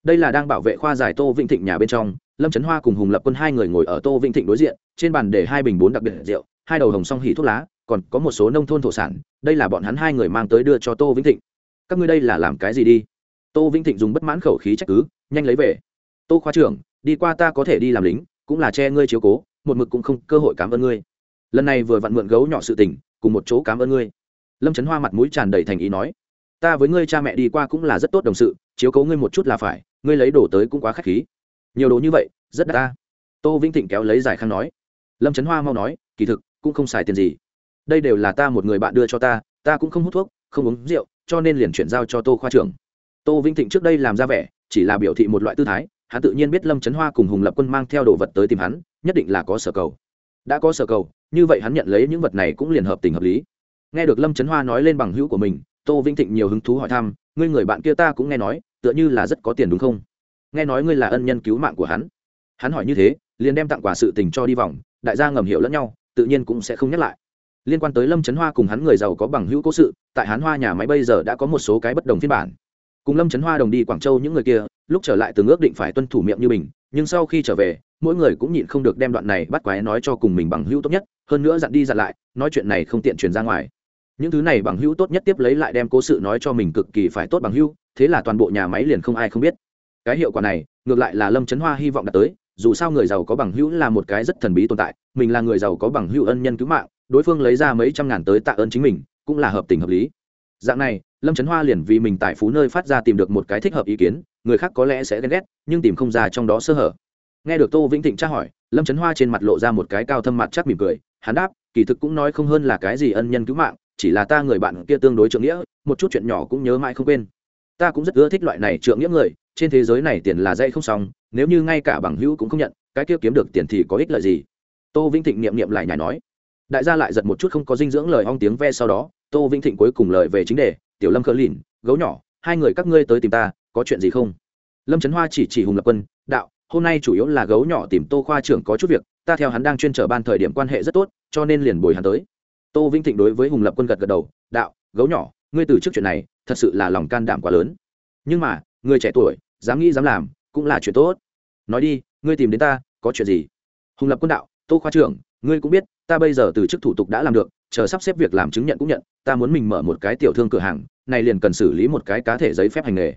Đây là đang bảo vệ khoa giải tô vĩnh thịnh nhà bên trong, lâm trấn hoa cùng hùng lập quân hai người ngồi ở tô vĩnh thịnh đối diện, trên bàn để hai bình bốn đặc biệt rượu, hai đầu hồng song hỉ thuốc lá, còn có một số nông thôn thổ sản, đây là bọn hắn hai người mang tới đưa cho tô vĩnh thịnh. Các ngươi đây là làm cái gì đi? Tô vĩnh thịnh dùng bất mãn khẩu khí trách cứ nhanh lấy về. Tô khoa trưởng, đi qua ta có thể đi làm lính, cũng là che ngươi chiếu cố, một mực cũng không cơ hội cảm ơn ngươi. Lần này vừa vặn mượn gấu nhỏ sự tình, cùng một chỗ cảm ơn ngươi. Lâm trấn hoa mặt mũi tràn đầy thành ý nói. Ta với ngươi cha mẹ đi qua cũng là rất tốt đồng sự, chiếu cố ngươi một chút là phải, ngươi lấy đồ tới cũng quá k h á c h khí. Nhiều đồ như vậy, rất đắt ta. Tô vĩnh thịnh kéo lấy giải khăn nói. Lâm trấn hoa mau nói, kỳ thực, cũng không xài tiền gì. Đây đều là ta một người bạn đưa cho ta ta cũng không hút thuốc, không uống rượu, cho nên liền chuyển giao cho tô khoa trưởng. Tô vĩnh thịnh trước đây làm ra vẻ chỉ là biểu thị một loại tư thái, hắn tự nhiên biết lâm trấn hoa cùng hùng lập quân mang theo đồ vật tới tìm hắn, nhất định là có sở cầu. Đã có sở cầu, như vậy hắn nhận lấy những vật này cũng liền hợp tình hợp lý. Nghe được lâm trấn hoa nói lên bằng hữu của mình, tô vĩnh thịnh nhiều hứng thú hỏi thăm, ngươi người bạn kia ta cũng nghe nói, tựa như là rất có tiền đúng không? Nghe nói ngươi là ân nhân cứu mạng của hắn. Hắn hỏi như thế, liền đem tặng quà sự tình cho đi vòng, đại gia ngầm hiểu lẫn nhau, tự nhiên cũng sẽ không nhắc lại. Liên quan tới lâm trấn hoa cùng hắn người giàu có bằng hữu cố sự, tại hắn hoa nhà máy bây giờ đã có một số cái bất đồng phiên bản cùng lâm trấn hoa đồng đi quảng châu những người kia, lúc trở lại từng ước định phải tuân thủ miệng như mình nhưng sau khi trở về, mỗi người cũng nhịn không được đem đoạn này bắt quái nói cho cùng mình bằng hữu tốt nhất, hơn nữa dặn đi dặn lại, nói chuyện này không tiện truyền ra ngoài. Những thứ này bằng hữu tốt nhất tiếp lấy lại đem cố sự nói cho mình cực kỳ phải tốt bằng hữu, thế là toàn bộ nhà máy liền không ai không biết. Cái hiệu quả này, ngược lại là lâm trấn hoa hy vọng đạt tới, dù sao người giàu có bằng hữu là một cái rất thần bí tồn tại, mình là người giàu có bằng hữu ân nhân cứu mạng, đối phương lấy ra mấy trăm ngàn tới tạ ơn chính mình, cũng là hợp tình hợp lý. Dạng này lâm trấn hoa liền vì mình tại phú nơi phát ra tìm được một cái thích hợp ý kiến, người khác có lẽ sẽ ghen ghét, nhưng tìm không ra trong đó sơ hở. Nghe được tô vĩnh thịnh tra hỏi, lâm trấn hoa trên mặt lộ ra một cái cao thâm mặt chắc mỉm cười, hắn đáp, kỳ thực cũng nói không hơn là cái gì ân nhân cứu mạng, chỉ là ta người bạn kia tương đối trượng nghĩa, một chút chuyện nhỏ cũng nhớ mãi không quên. Ta cũng rất ưa thích loại này trượng nghĩa người, trên thế giới này tiền là dây không xong, nếu như ngay cả bằng hữu cũng không nhận, cái kia kiếm được tiền thì có ích lợi gì? Tô vĩnh thịnh niệm niệm lại nhảy nói. Đại gia lại giật một chút không có dinh dưỡng lời ong tiếng ve sau đó, tô vĩnh thịnh cuối cùng lời về chính đề tiểu lâm khờ lìn, gấu nhỏ, hai người các ngươi tới tìm ta, có chuyện gì không? Lâm trấn hoa chỉ chỉ hùng lập quân, đạo, hôm nay chủ yếu là gấu nhỏ tìm tô khoa trưởng có chút việc, ta theo hắn đang chuyên trở ban thời điểm quan hệ rất tốt, cho nên liền bồi hắn tới. Tô vĩnh thịnh đối với hùng lập quân gật gật đầu, đạo, gấu nhỏ, ngươi từ trước chuyện này, thật sự là lòng can đảm quá lớn. Nhưng mà, người trẻ tuổi, dám nghĩ dám làm, cũng là chuyện tốt. Nói đi, ngươi tìm đến ta, có chuyện gì? Hùng lập quân đạo, tô khoa trưởng ngươi cũng biết, ta bây giờ từ chức thủ tục đã làm được, chờ sắp xếp việc làm chứng nhận cũng nhận, ta muốn mình mở một cái tiểu thương cửa hàng, này liền cần xử lý một cái cá thể giấy phép hành nghề.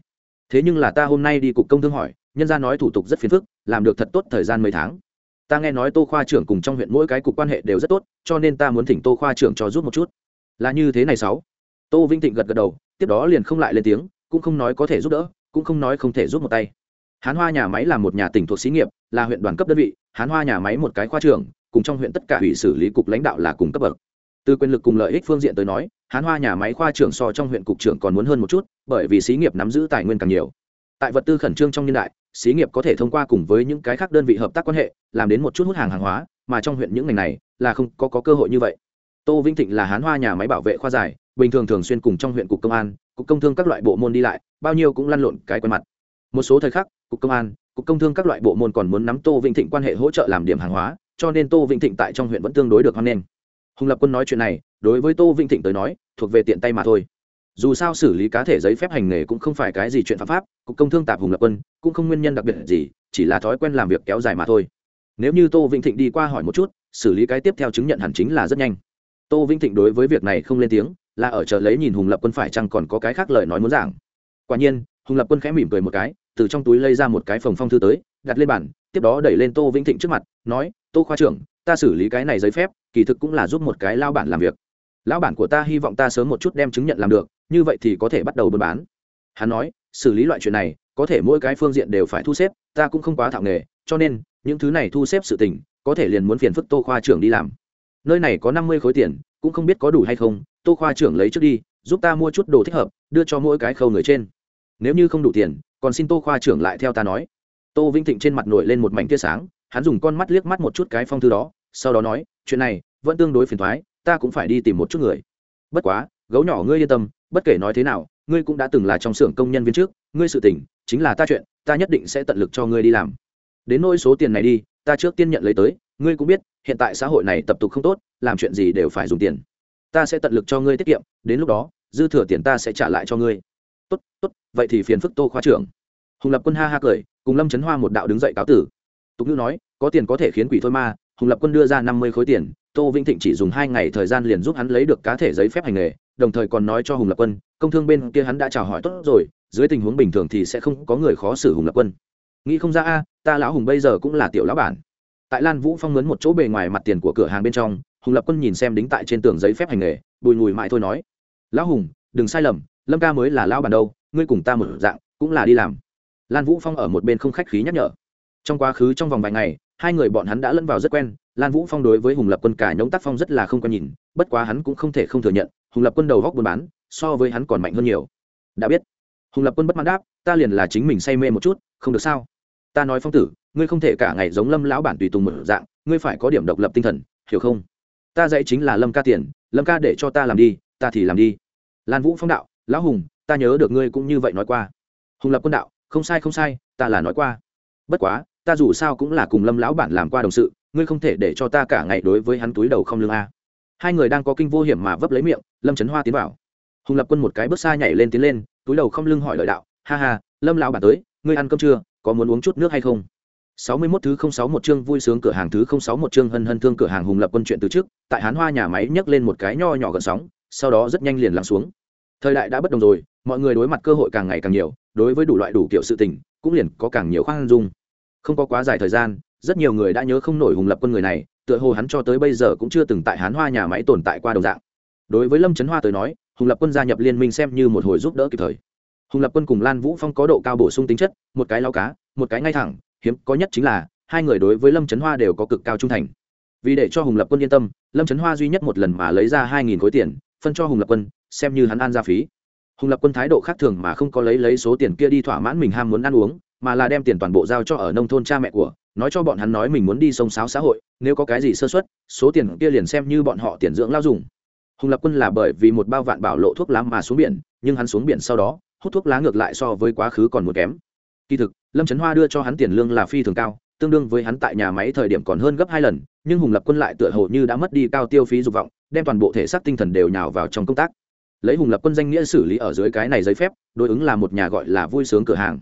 Thế nhưng là ta hôm nay đi cục công thương hỏi, nhân ra nói thủ tục rất phiền phức, làm được thật tốt thời gian mấy tháng. Ta nghe nói tô khoa trưởng cùng trong huyện mỗi cái cục quan hệ đều rất tốt, cho nên ta muốn thỉnh tô khoa trưởng cho giúp một chút. Là như thế này sáu. Tô vinh thịnh gật gật đầu, tiếp đó liền không lại lên tiếng, cũng không nói có thể giúp đỡ, cũng không nói không thể giúp một tay. Hán hoa nhà máy là một nhà tỉnh thuộc xí nghiệp, là huyện đoàn cấp đơn vị, hán hoa nhà máy một cái khoa trưởng cùng trong huyện tất cả ủy xử lý cục lãnh đạo là cùng cấp bậc. Từ quyền lực cùng lợi ích phương diện tới nói hán hoa nhà máy khoa trưởng so trong huyện cục trưởng còn muốn hơn một chút bởi vì xí nghiệp nắm giữ tài nguyên càng nhiều. Tại vật tư khẩn trương trong niên đại xí nghiệp có thể thông qua cùng với những cái khác đơn vị hợp tác quan hệ làm đến một chút hút hàng hàng hóa mà trong huyện những ngành này là không có, có cơ hội như vậy. Tô vĩnh thịnh là hán hoa nhà máy bảo vệ khoa giải bình thường thường xuyên cùng trong huyện cục công an cục công thương các loại bộ môn đi lại bao nhiêu cũng lăn lộn cái quen mặt. Một số thời khắc cục công an cục công thương các loại bộ môn còn muốn nắm tô vĩnh thịnh quan hệ hỗ trợ làm điểm hàng hóa cho nên tô vĩnh thịnh tại trong huyện vẫn tương đối được hoan nghênh. Hùng lập quân nói chuyện này, đối với tô vĩnh thịnh tới nói, thuộc về tiện tay mà thôi. Dù sao xử lý cá thể giấy phép hành nghề cũng không phải cái gì chuyện phạm pháp, cục công thương tạp hùng lập quân cũng không nguyên nhân đặc biệt gì, chỉ là thói quen làm việc kéo dài mà thôi. Nếu như tô vĩnh thịnh đi qua hỏi một chút, xử lý cái tiếp theo chứng nhận hẳn chính là rất nhanh. Tô vĩnh thịnh đối với việc này không lên tiếng, là ở chờ lấy nhìn hùng lập quân phải chăng còn có cái khác lời nói muốn giảng. Quả nhiên, hùng lập quân khẽ mỉm cười một cái, từ trong túi lấy ra một cái phòng phong thư tới, đặt lên bàn, tiếp đó đẩy lên tô vĩnh thịnh trước mặt, nói tô khoa trưởng, ta xử lý cái này giấy phép, kỳ thực cũng là giúp một cái lao bản làm việc. Lão bản của ta hy vọng ta sớm một chút đem chứng nhận làm được, như vậy thì có thể bắt đầu buôn bán. Hắn nói, xử lý loại chuyện này, có thể mỗi cái phương diện đều phải thu xếp, ta cũng không quá thạo nghề, cho nên, những thứ này thu xếp sự tình, có thể liền muốn phiền phức tô khoa trưởng đi làm. Nơi này có năm mươi khối tiền, cũng không biết có đủ hay không, tô khoa trưởng lấy trước đi, giúp ta mua chút đồ thích hợp, đưa cho mỗi cái khâu người trên. Nếu như không đủ tiền, còn xin tô khoa trưởng lại theo ta nói. Tô Vinh thịnh trên mặt nổi lên một mảnh tia sáng hắn dùng con mắt liếc mắt một chút cái phong thư đó, sau đó nói, chuyện này vẫn tương đối phiền thoái ta cũng phải đi tìm một chút người. Bất quá, gấu nhỏ ngươi yên tâm, bất kể nói thế nào, ngươi cũng đã từng là trong xưởng công nhân viên trước, ngươi sự tình chính là ta chuyện, ta nhất định sẽ tận lực cho ngươi đi làm. Đến nỗi số tiền này đi, ta trước tiên nhận lấy tới, ngươi cũng biết, hiện tại xã hội này tập tục không tốt, làm chuyện gì đều phải dùng tiền. Ta sẽ tận lực cho ngươi tiết kiệm, đến lúc đó, dư thừa tiền ta sẽ trả lại cho ngươi. Tốt tốt, vậy thì phiền phức tô khoa trưởng. Hùng lập quân ha ha cười, cùng lâm trấn hoa một đạo đứng dậy cáo tử tục ngữ nói, có tiền có thể khiến quỷ thôi ma hùng lập quân đưa ra năm mươi khối tiền, tô vĩnh thịnh chỉ dùng hai ngày thời gian liền giúp hắn lấy được cá thể giấy phép hành nghề, đồng thời còn nói cho hùng lập quân, công thương bên kia hắn đã chào hỏi tốt rồi, dưới tình huống bình thường thì sẽ không có người khó xử hùng lập quân. Nghĩ không ra a, ta lão hùng bây giờ cũng là tiểu lão bản. Tại lan vũ phong mướn một chỗ bề ngoài mặt tiền của cửa hàng bên trong, hùng lập quân nhìn xem đính tại trên tường giấy phép hành nghề, bùi ngùi mãi thôi nói, lão hùng, đừng sai lầm, lâm ca mới là lão bản đâu, ngươi cùng ta một dạng, cũng là đi làm. Lan vũ phong ở một bên không khách khí nhắc nhở trong quá khứ trong vòng vài ngày, hai người bọn hắn đã lẫn vào rất quen, lan vũ phong đối với hùng lập quân cả nhống tác phong rất là không quen nhìn, bất quá hắn cũng không thể không thừa nhận, hùng lập quân đầu góc buôn bán, so với hắn còn mạnh hơn nhiều. Đã biết, hùng lập quân bất mãn đáp, ta liền là chính mình say mê một chút, không được sao? Ta nói phong tử, ngươi không thể cả ngày giống lâm lão bản tùy tùng một dạng, ngươi phải có điểm độc lập tinh thần, hiểu không? Ta dạy chính là lâm ca tiền, lâm ca để cho ta làm đi, ta thì làm đi. Lan vũ phong đạo, lão hùng, ta nhớ được ngươi cũng như vậy nói qua. Hùng lập quân đạo, không sai không sai, ta là nói qua. Bất quá ta dù sao cũng là cùng lâm lão bản làm qua đồng sự, ngươi không thể để cho ta cả ngày đối với hắn túi đầu không lương a. Hai người đang có kinh vô hiểm mà vấp lấy miệng, lâm trấn hoa tiến vào. Hùng lập quân một cái bước xa nhảy lên tiến lên, túi đầu không lưng hỏi lợi đạo, ha ha, lâm lão bản tới, ngươi ăn cơm chưa, có muốn uống chút nước hay không? Sáu mươi 61 thứ không sáu một chương vui sướng cửa hàng thứ không sáu một chương hân hân thương cửa hàng hùng lập quân chuyện từ trước, tại hán hoa nhà máy nhấc lên một cái nho nhỏ gần sóng, sau đó rất nhanh liền lắng xuống. Thời đại đã bất đồng rồi, mọi người đối mặt cơ hội càng ngày càng nhiều, đối với đủ loại đủ kiểu sự tình, cũng liền có càng nhiều khoan dung không có quá dài thời gian, rất nhiều người đã nhớ không nổi hùng lập quân người này, tựa hồ hắn cho tới bây giờ cũng chưa từng tại hán hoa nhà máy tồn tại qua đồng dạng. Đối với lâm trấn hoa tới nói, hùng lập quân gia nhập liên minh xem như một hồi giúp đỡ kịp thời. Hùng lập quân cùng lan vũ phong có độ cao bổ sung tính chất, một cái lao cá, một cái ngay thẳng, hiếm có nhất chính là, hai người đối với lâm trấn hoa đều có cực cao trung thành. Vì để cho hùng lập quân yên tâm, lâm trấn hoa duy nhất một lần mà lấy ra hai nghìn khối tiền, phân cho hùng lập quân, xem như hắn ăn ra phí. Hùng lập quân thái độ khác thường mà không có lấy lấy số tiền kia đi thỏa mãn mình ham muốn ăn uống mà là đem tiền toàn bộ giao cho ở nông thôn cha mẹ của, nói cho bọn hắn nói mình muốn đi sông sáo xã hội, nếu có cái gì sơ xuất số tiền kia liền xem như bọn họ tiền dưỡng lao dùng. Hùng lập quân là bởi vì một bao vạn bảo lộ thuốc lá mà xuống biển, nhưng hắn xuống biển sau đó, hút thuốc lá ngược lại so với quá khứ còn một kém. Kỳ thực, lâm trấn hoa đưa cho hắn tiền lương là phi thường cao, tương đương với hắn tại nhà máy thời điểm còn hơn gấp hai lần, nhưng hùng lập quân lại tựa hồ như đã mất đi cao tiêu phí dục vọng, đem toàn bộ thể xác tinh thần đều nhào vào trong công tác. Lấy hùng lập quân danh nghĩa xử lý ở dưới cái này giấy phép, đối ứng là một nhà gọi là vui sướng cửa hàng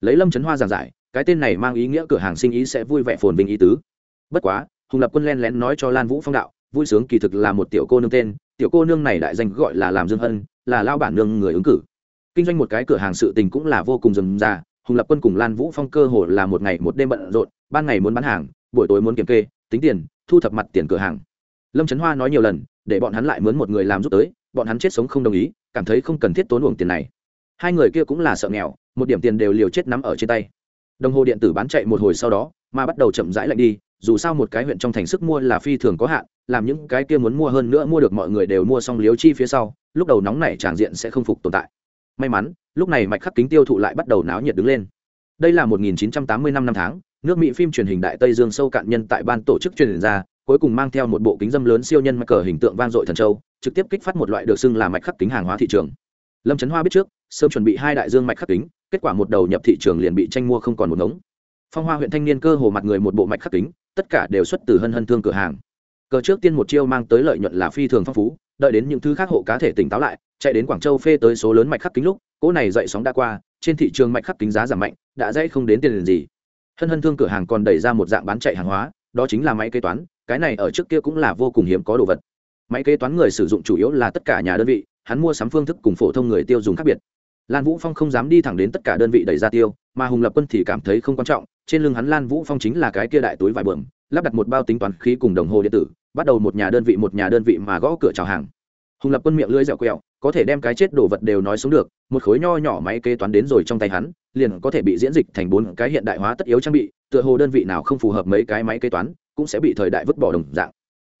lấy lâm trấn hoa giảng giải, cái tên này mang ý nghĩa cửa hàng sinh ý sẽ vui vẻ phồn vinh ý tứ. Bất quá, hùng lập quân len lén nói cho lan vũ phong đạo, vui sướng kỳ thực là một tiểu cô nương tên, tiểu cô nương này đại danh gọi là làm dương hân, là lao bản nương người ứng cử. Kinh doanh một cái cửa hàng sự tình cũng là vô cùng rườm rà, hùng lập quân cùng lan vũ phong cơ hồ là một ngày một đêm bận rộn, ban ngày muốn bán hàng, buổi tối muốn kiểm kê, tính tiền, thu thập mặt tiền cửa hàng. Lâm trấn hoa nói nhiều lần, để bọn hắn lại mướn một người làm giúp tới, bọn hắn chết sống không đồng ý, cảm thấy không cần thiết tốn uổng tiền này. Hai người kia cũng là sợ nghèo một điểm tiền đều liều chết nắm ở trên tay. Đồng hồ điện tử bán chạy một hồi sau đó, mà bắt đầu chậm rãi lạnh đi, dù sao một cái huyện trong thành sức mua là phi thường có hạn, làm những cái kia muốn mua hơn nữa mua được mọi người đều mua xong liếu chi phía sau, lúc đầu nóng này tràng diện sẽ không phục tồn tại. May mắn, lúc này mạch khắc kính tiêu thụ lại bắt đầu náo nhiệt đứng lên. Đây là 1980 năm năm tháng, nước mỹ phim truyền hình đại tây dương sâu cạn nhân tại ban tổ chức truyền ra, cuối cùng mang theo một bộ kính dâm lớn siêu nhân mắc cờ hình tượng vang dội thần châu, trực tiếp kích phát một loại được xưng là mạch khắc kính hàng hóa thị trường. Lâm trấn hoa biết trước, sớm chuẩn bị hai đại dương mạch khắc kính kết quả một đầu nhập thị trường liền bị tranh mua không còn một ngống. Phong hoa huyện thanh niên cơ hồ mặt người một bộ mạch khắc kính, tất cả đều xuất từ hân hân thương cửa hàng. Cờ trước tiên một chiêu mang tới lợi nhuận là phi thường phong phú, đợi đến những thứ khác hộ cá thể tỉnh táo lại, chạy đến quảng châu phê tới số lớn mạch khắc kính lúc, cỗ này dậy sóng đã qua, trên thị trường mạch khắc kính giá giảm mạnh, đã dãy không đến tiền liền gì. Hân hân thương cửa hàng còn đẩy ra một dạng bán chạy hàng hóa, đó chính là máy kế toán, cái này ở trước kia cũng là vô cùng hiếm có đồ vật. Máy kế toán người sử dụng chủ yếu là tất cả nhà đơn vị, hắn mua sắm phương thức cùng phổ thông người tiêu dùng khác biệt lan vũ phong không dám đi thẳng đến tất cả đơn vị đẩy ra tiêu, mà hùng lập quân thì cảm thấy không quan trọng, trên lưng hắn lan vũ phong chính là cái kia đại túi vải bờm lắp đặt một bao tính toán khí cùng đồng hồ điện tử, bắt đầu một nhà đơn vị một nhà đơn vị mà gõ cửa chào hàng. Hùng lập quân miệng lưỡi dẻo quẹo, có thể đem cái chết đồ vật đều nói xuống được, một khối nho nhỏ máy kế toán đến rồi trong tay hắn, liền có thể bị diễn dịch thành bốn cái hiện đại hóa tất yếu trang bị, tựa hồ đơn vị nào không phù hợp mấy cái máy kế toán, cũng sẽ bị thời đại vứt bỏ đồng dạng.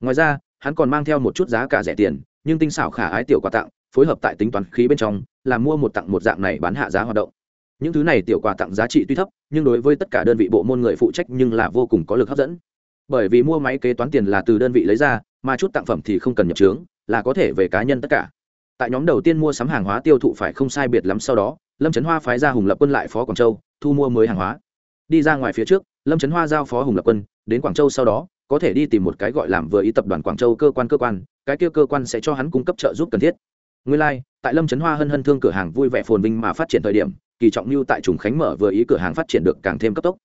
Ngoài ra, hắn còn mang theo một chút giá cả rẻ tiền, nhưng tinh xảo khả ái tiểu quà tặng phối hợp tại tính toán khí bên trong, là mua một tặng một dạng này bán hạ giá hoạt động. Những thứ này tiểu quà tặng giá trị tuy thấp, nhưng đối với tất cả đơn vị bộ môn người phụ trách nhưng là vô cùng có lực hấp dẫn. Bởi vì mua máy kế toán tiền là từ đơn vị lấy ra, mà chút tặng phẩm thì không cần nhập trướng là có thể về cá nhân tất cả. Tại nhóm đầu tiên mua sắm hàng hóa tiêu thụ phải không sai biệt lắm sau đó, lâm trấn hoa phái ra hùng lập quân lại phó quảng châu, thu mua mới hàng hóa. Đi ra ngoài phía trước, lâm trấn hoa giao phó hùng lập quân, đến quảng châu sau đó, có thể đi tìm một cái gọi làm vừa ý tập đoàn quảng châu cơ quan cơ quan, cái kia cơ quan sẽ cho hắn cung cấp trợ giúp cần thiết nguyên lai、like, tại lâm trấn hoa hân hân thương cửa hàng vui vẻ phồn vinh mà phát triển thời điểm kỳ trọng lưu tại trùng khánh mở vừa ý cửa hàng phát triển được càng thêm cấp tốc.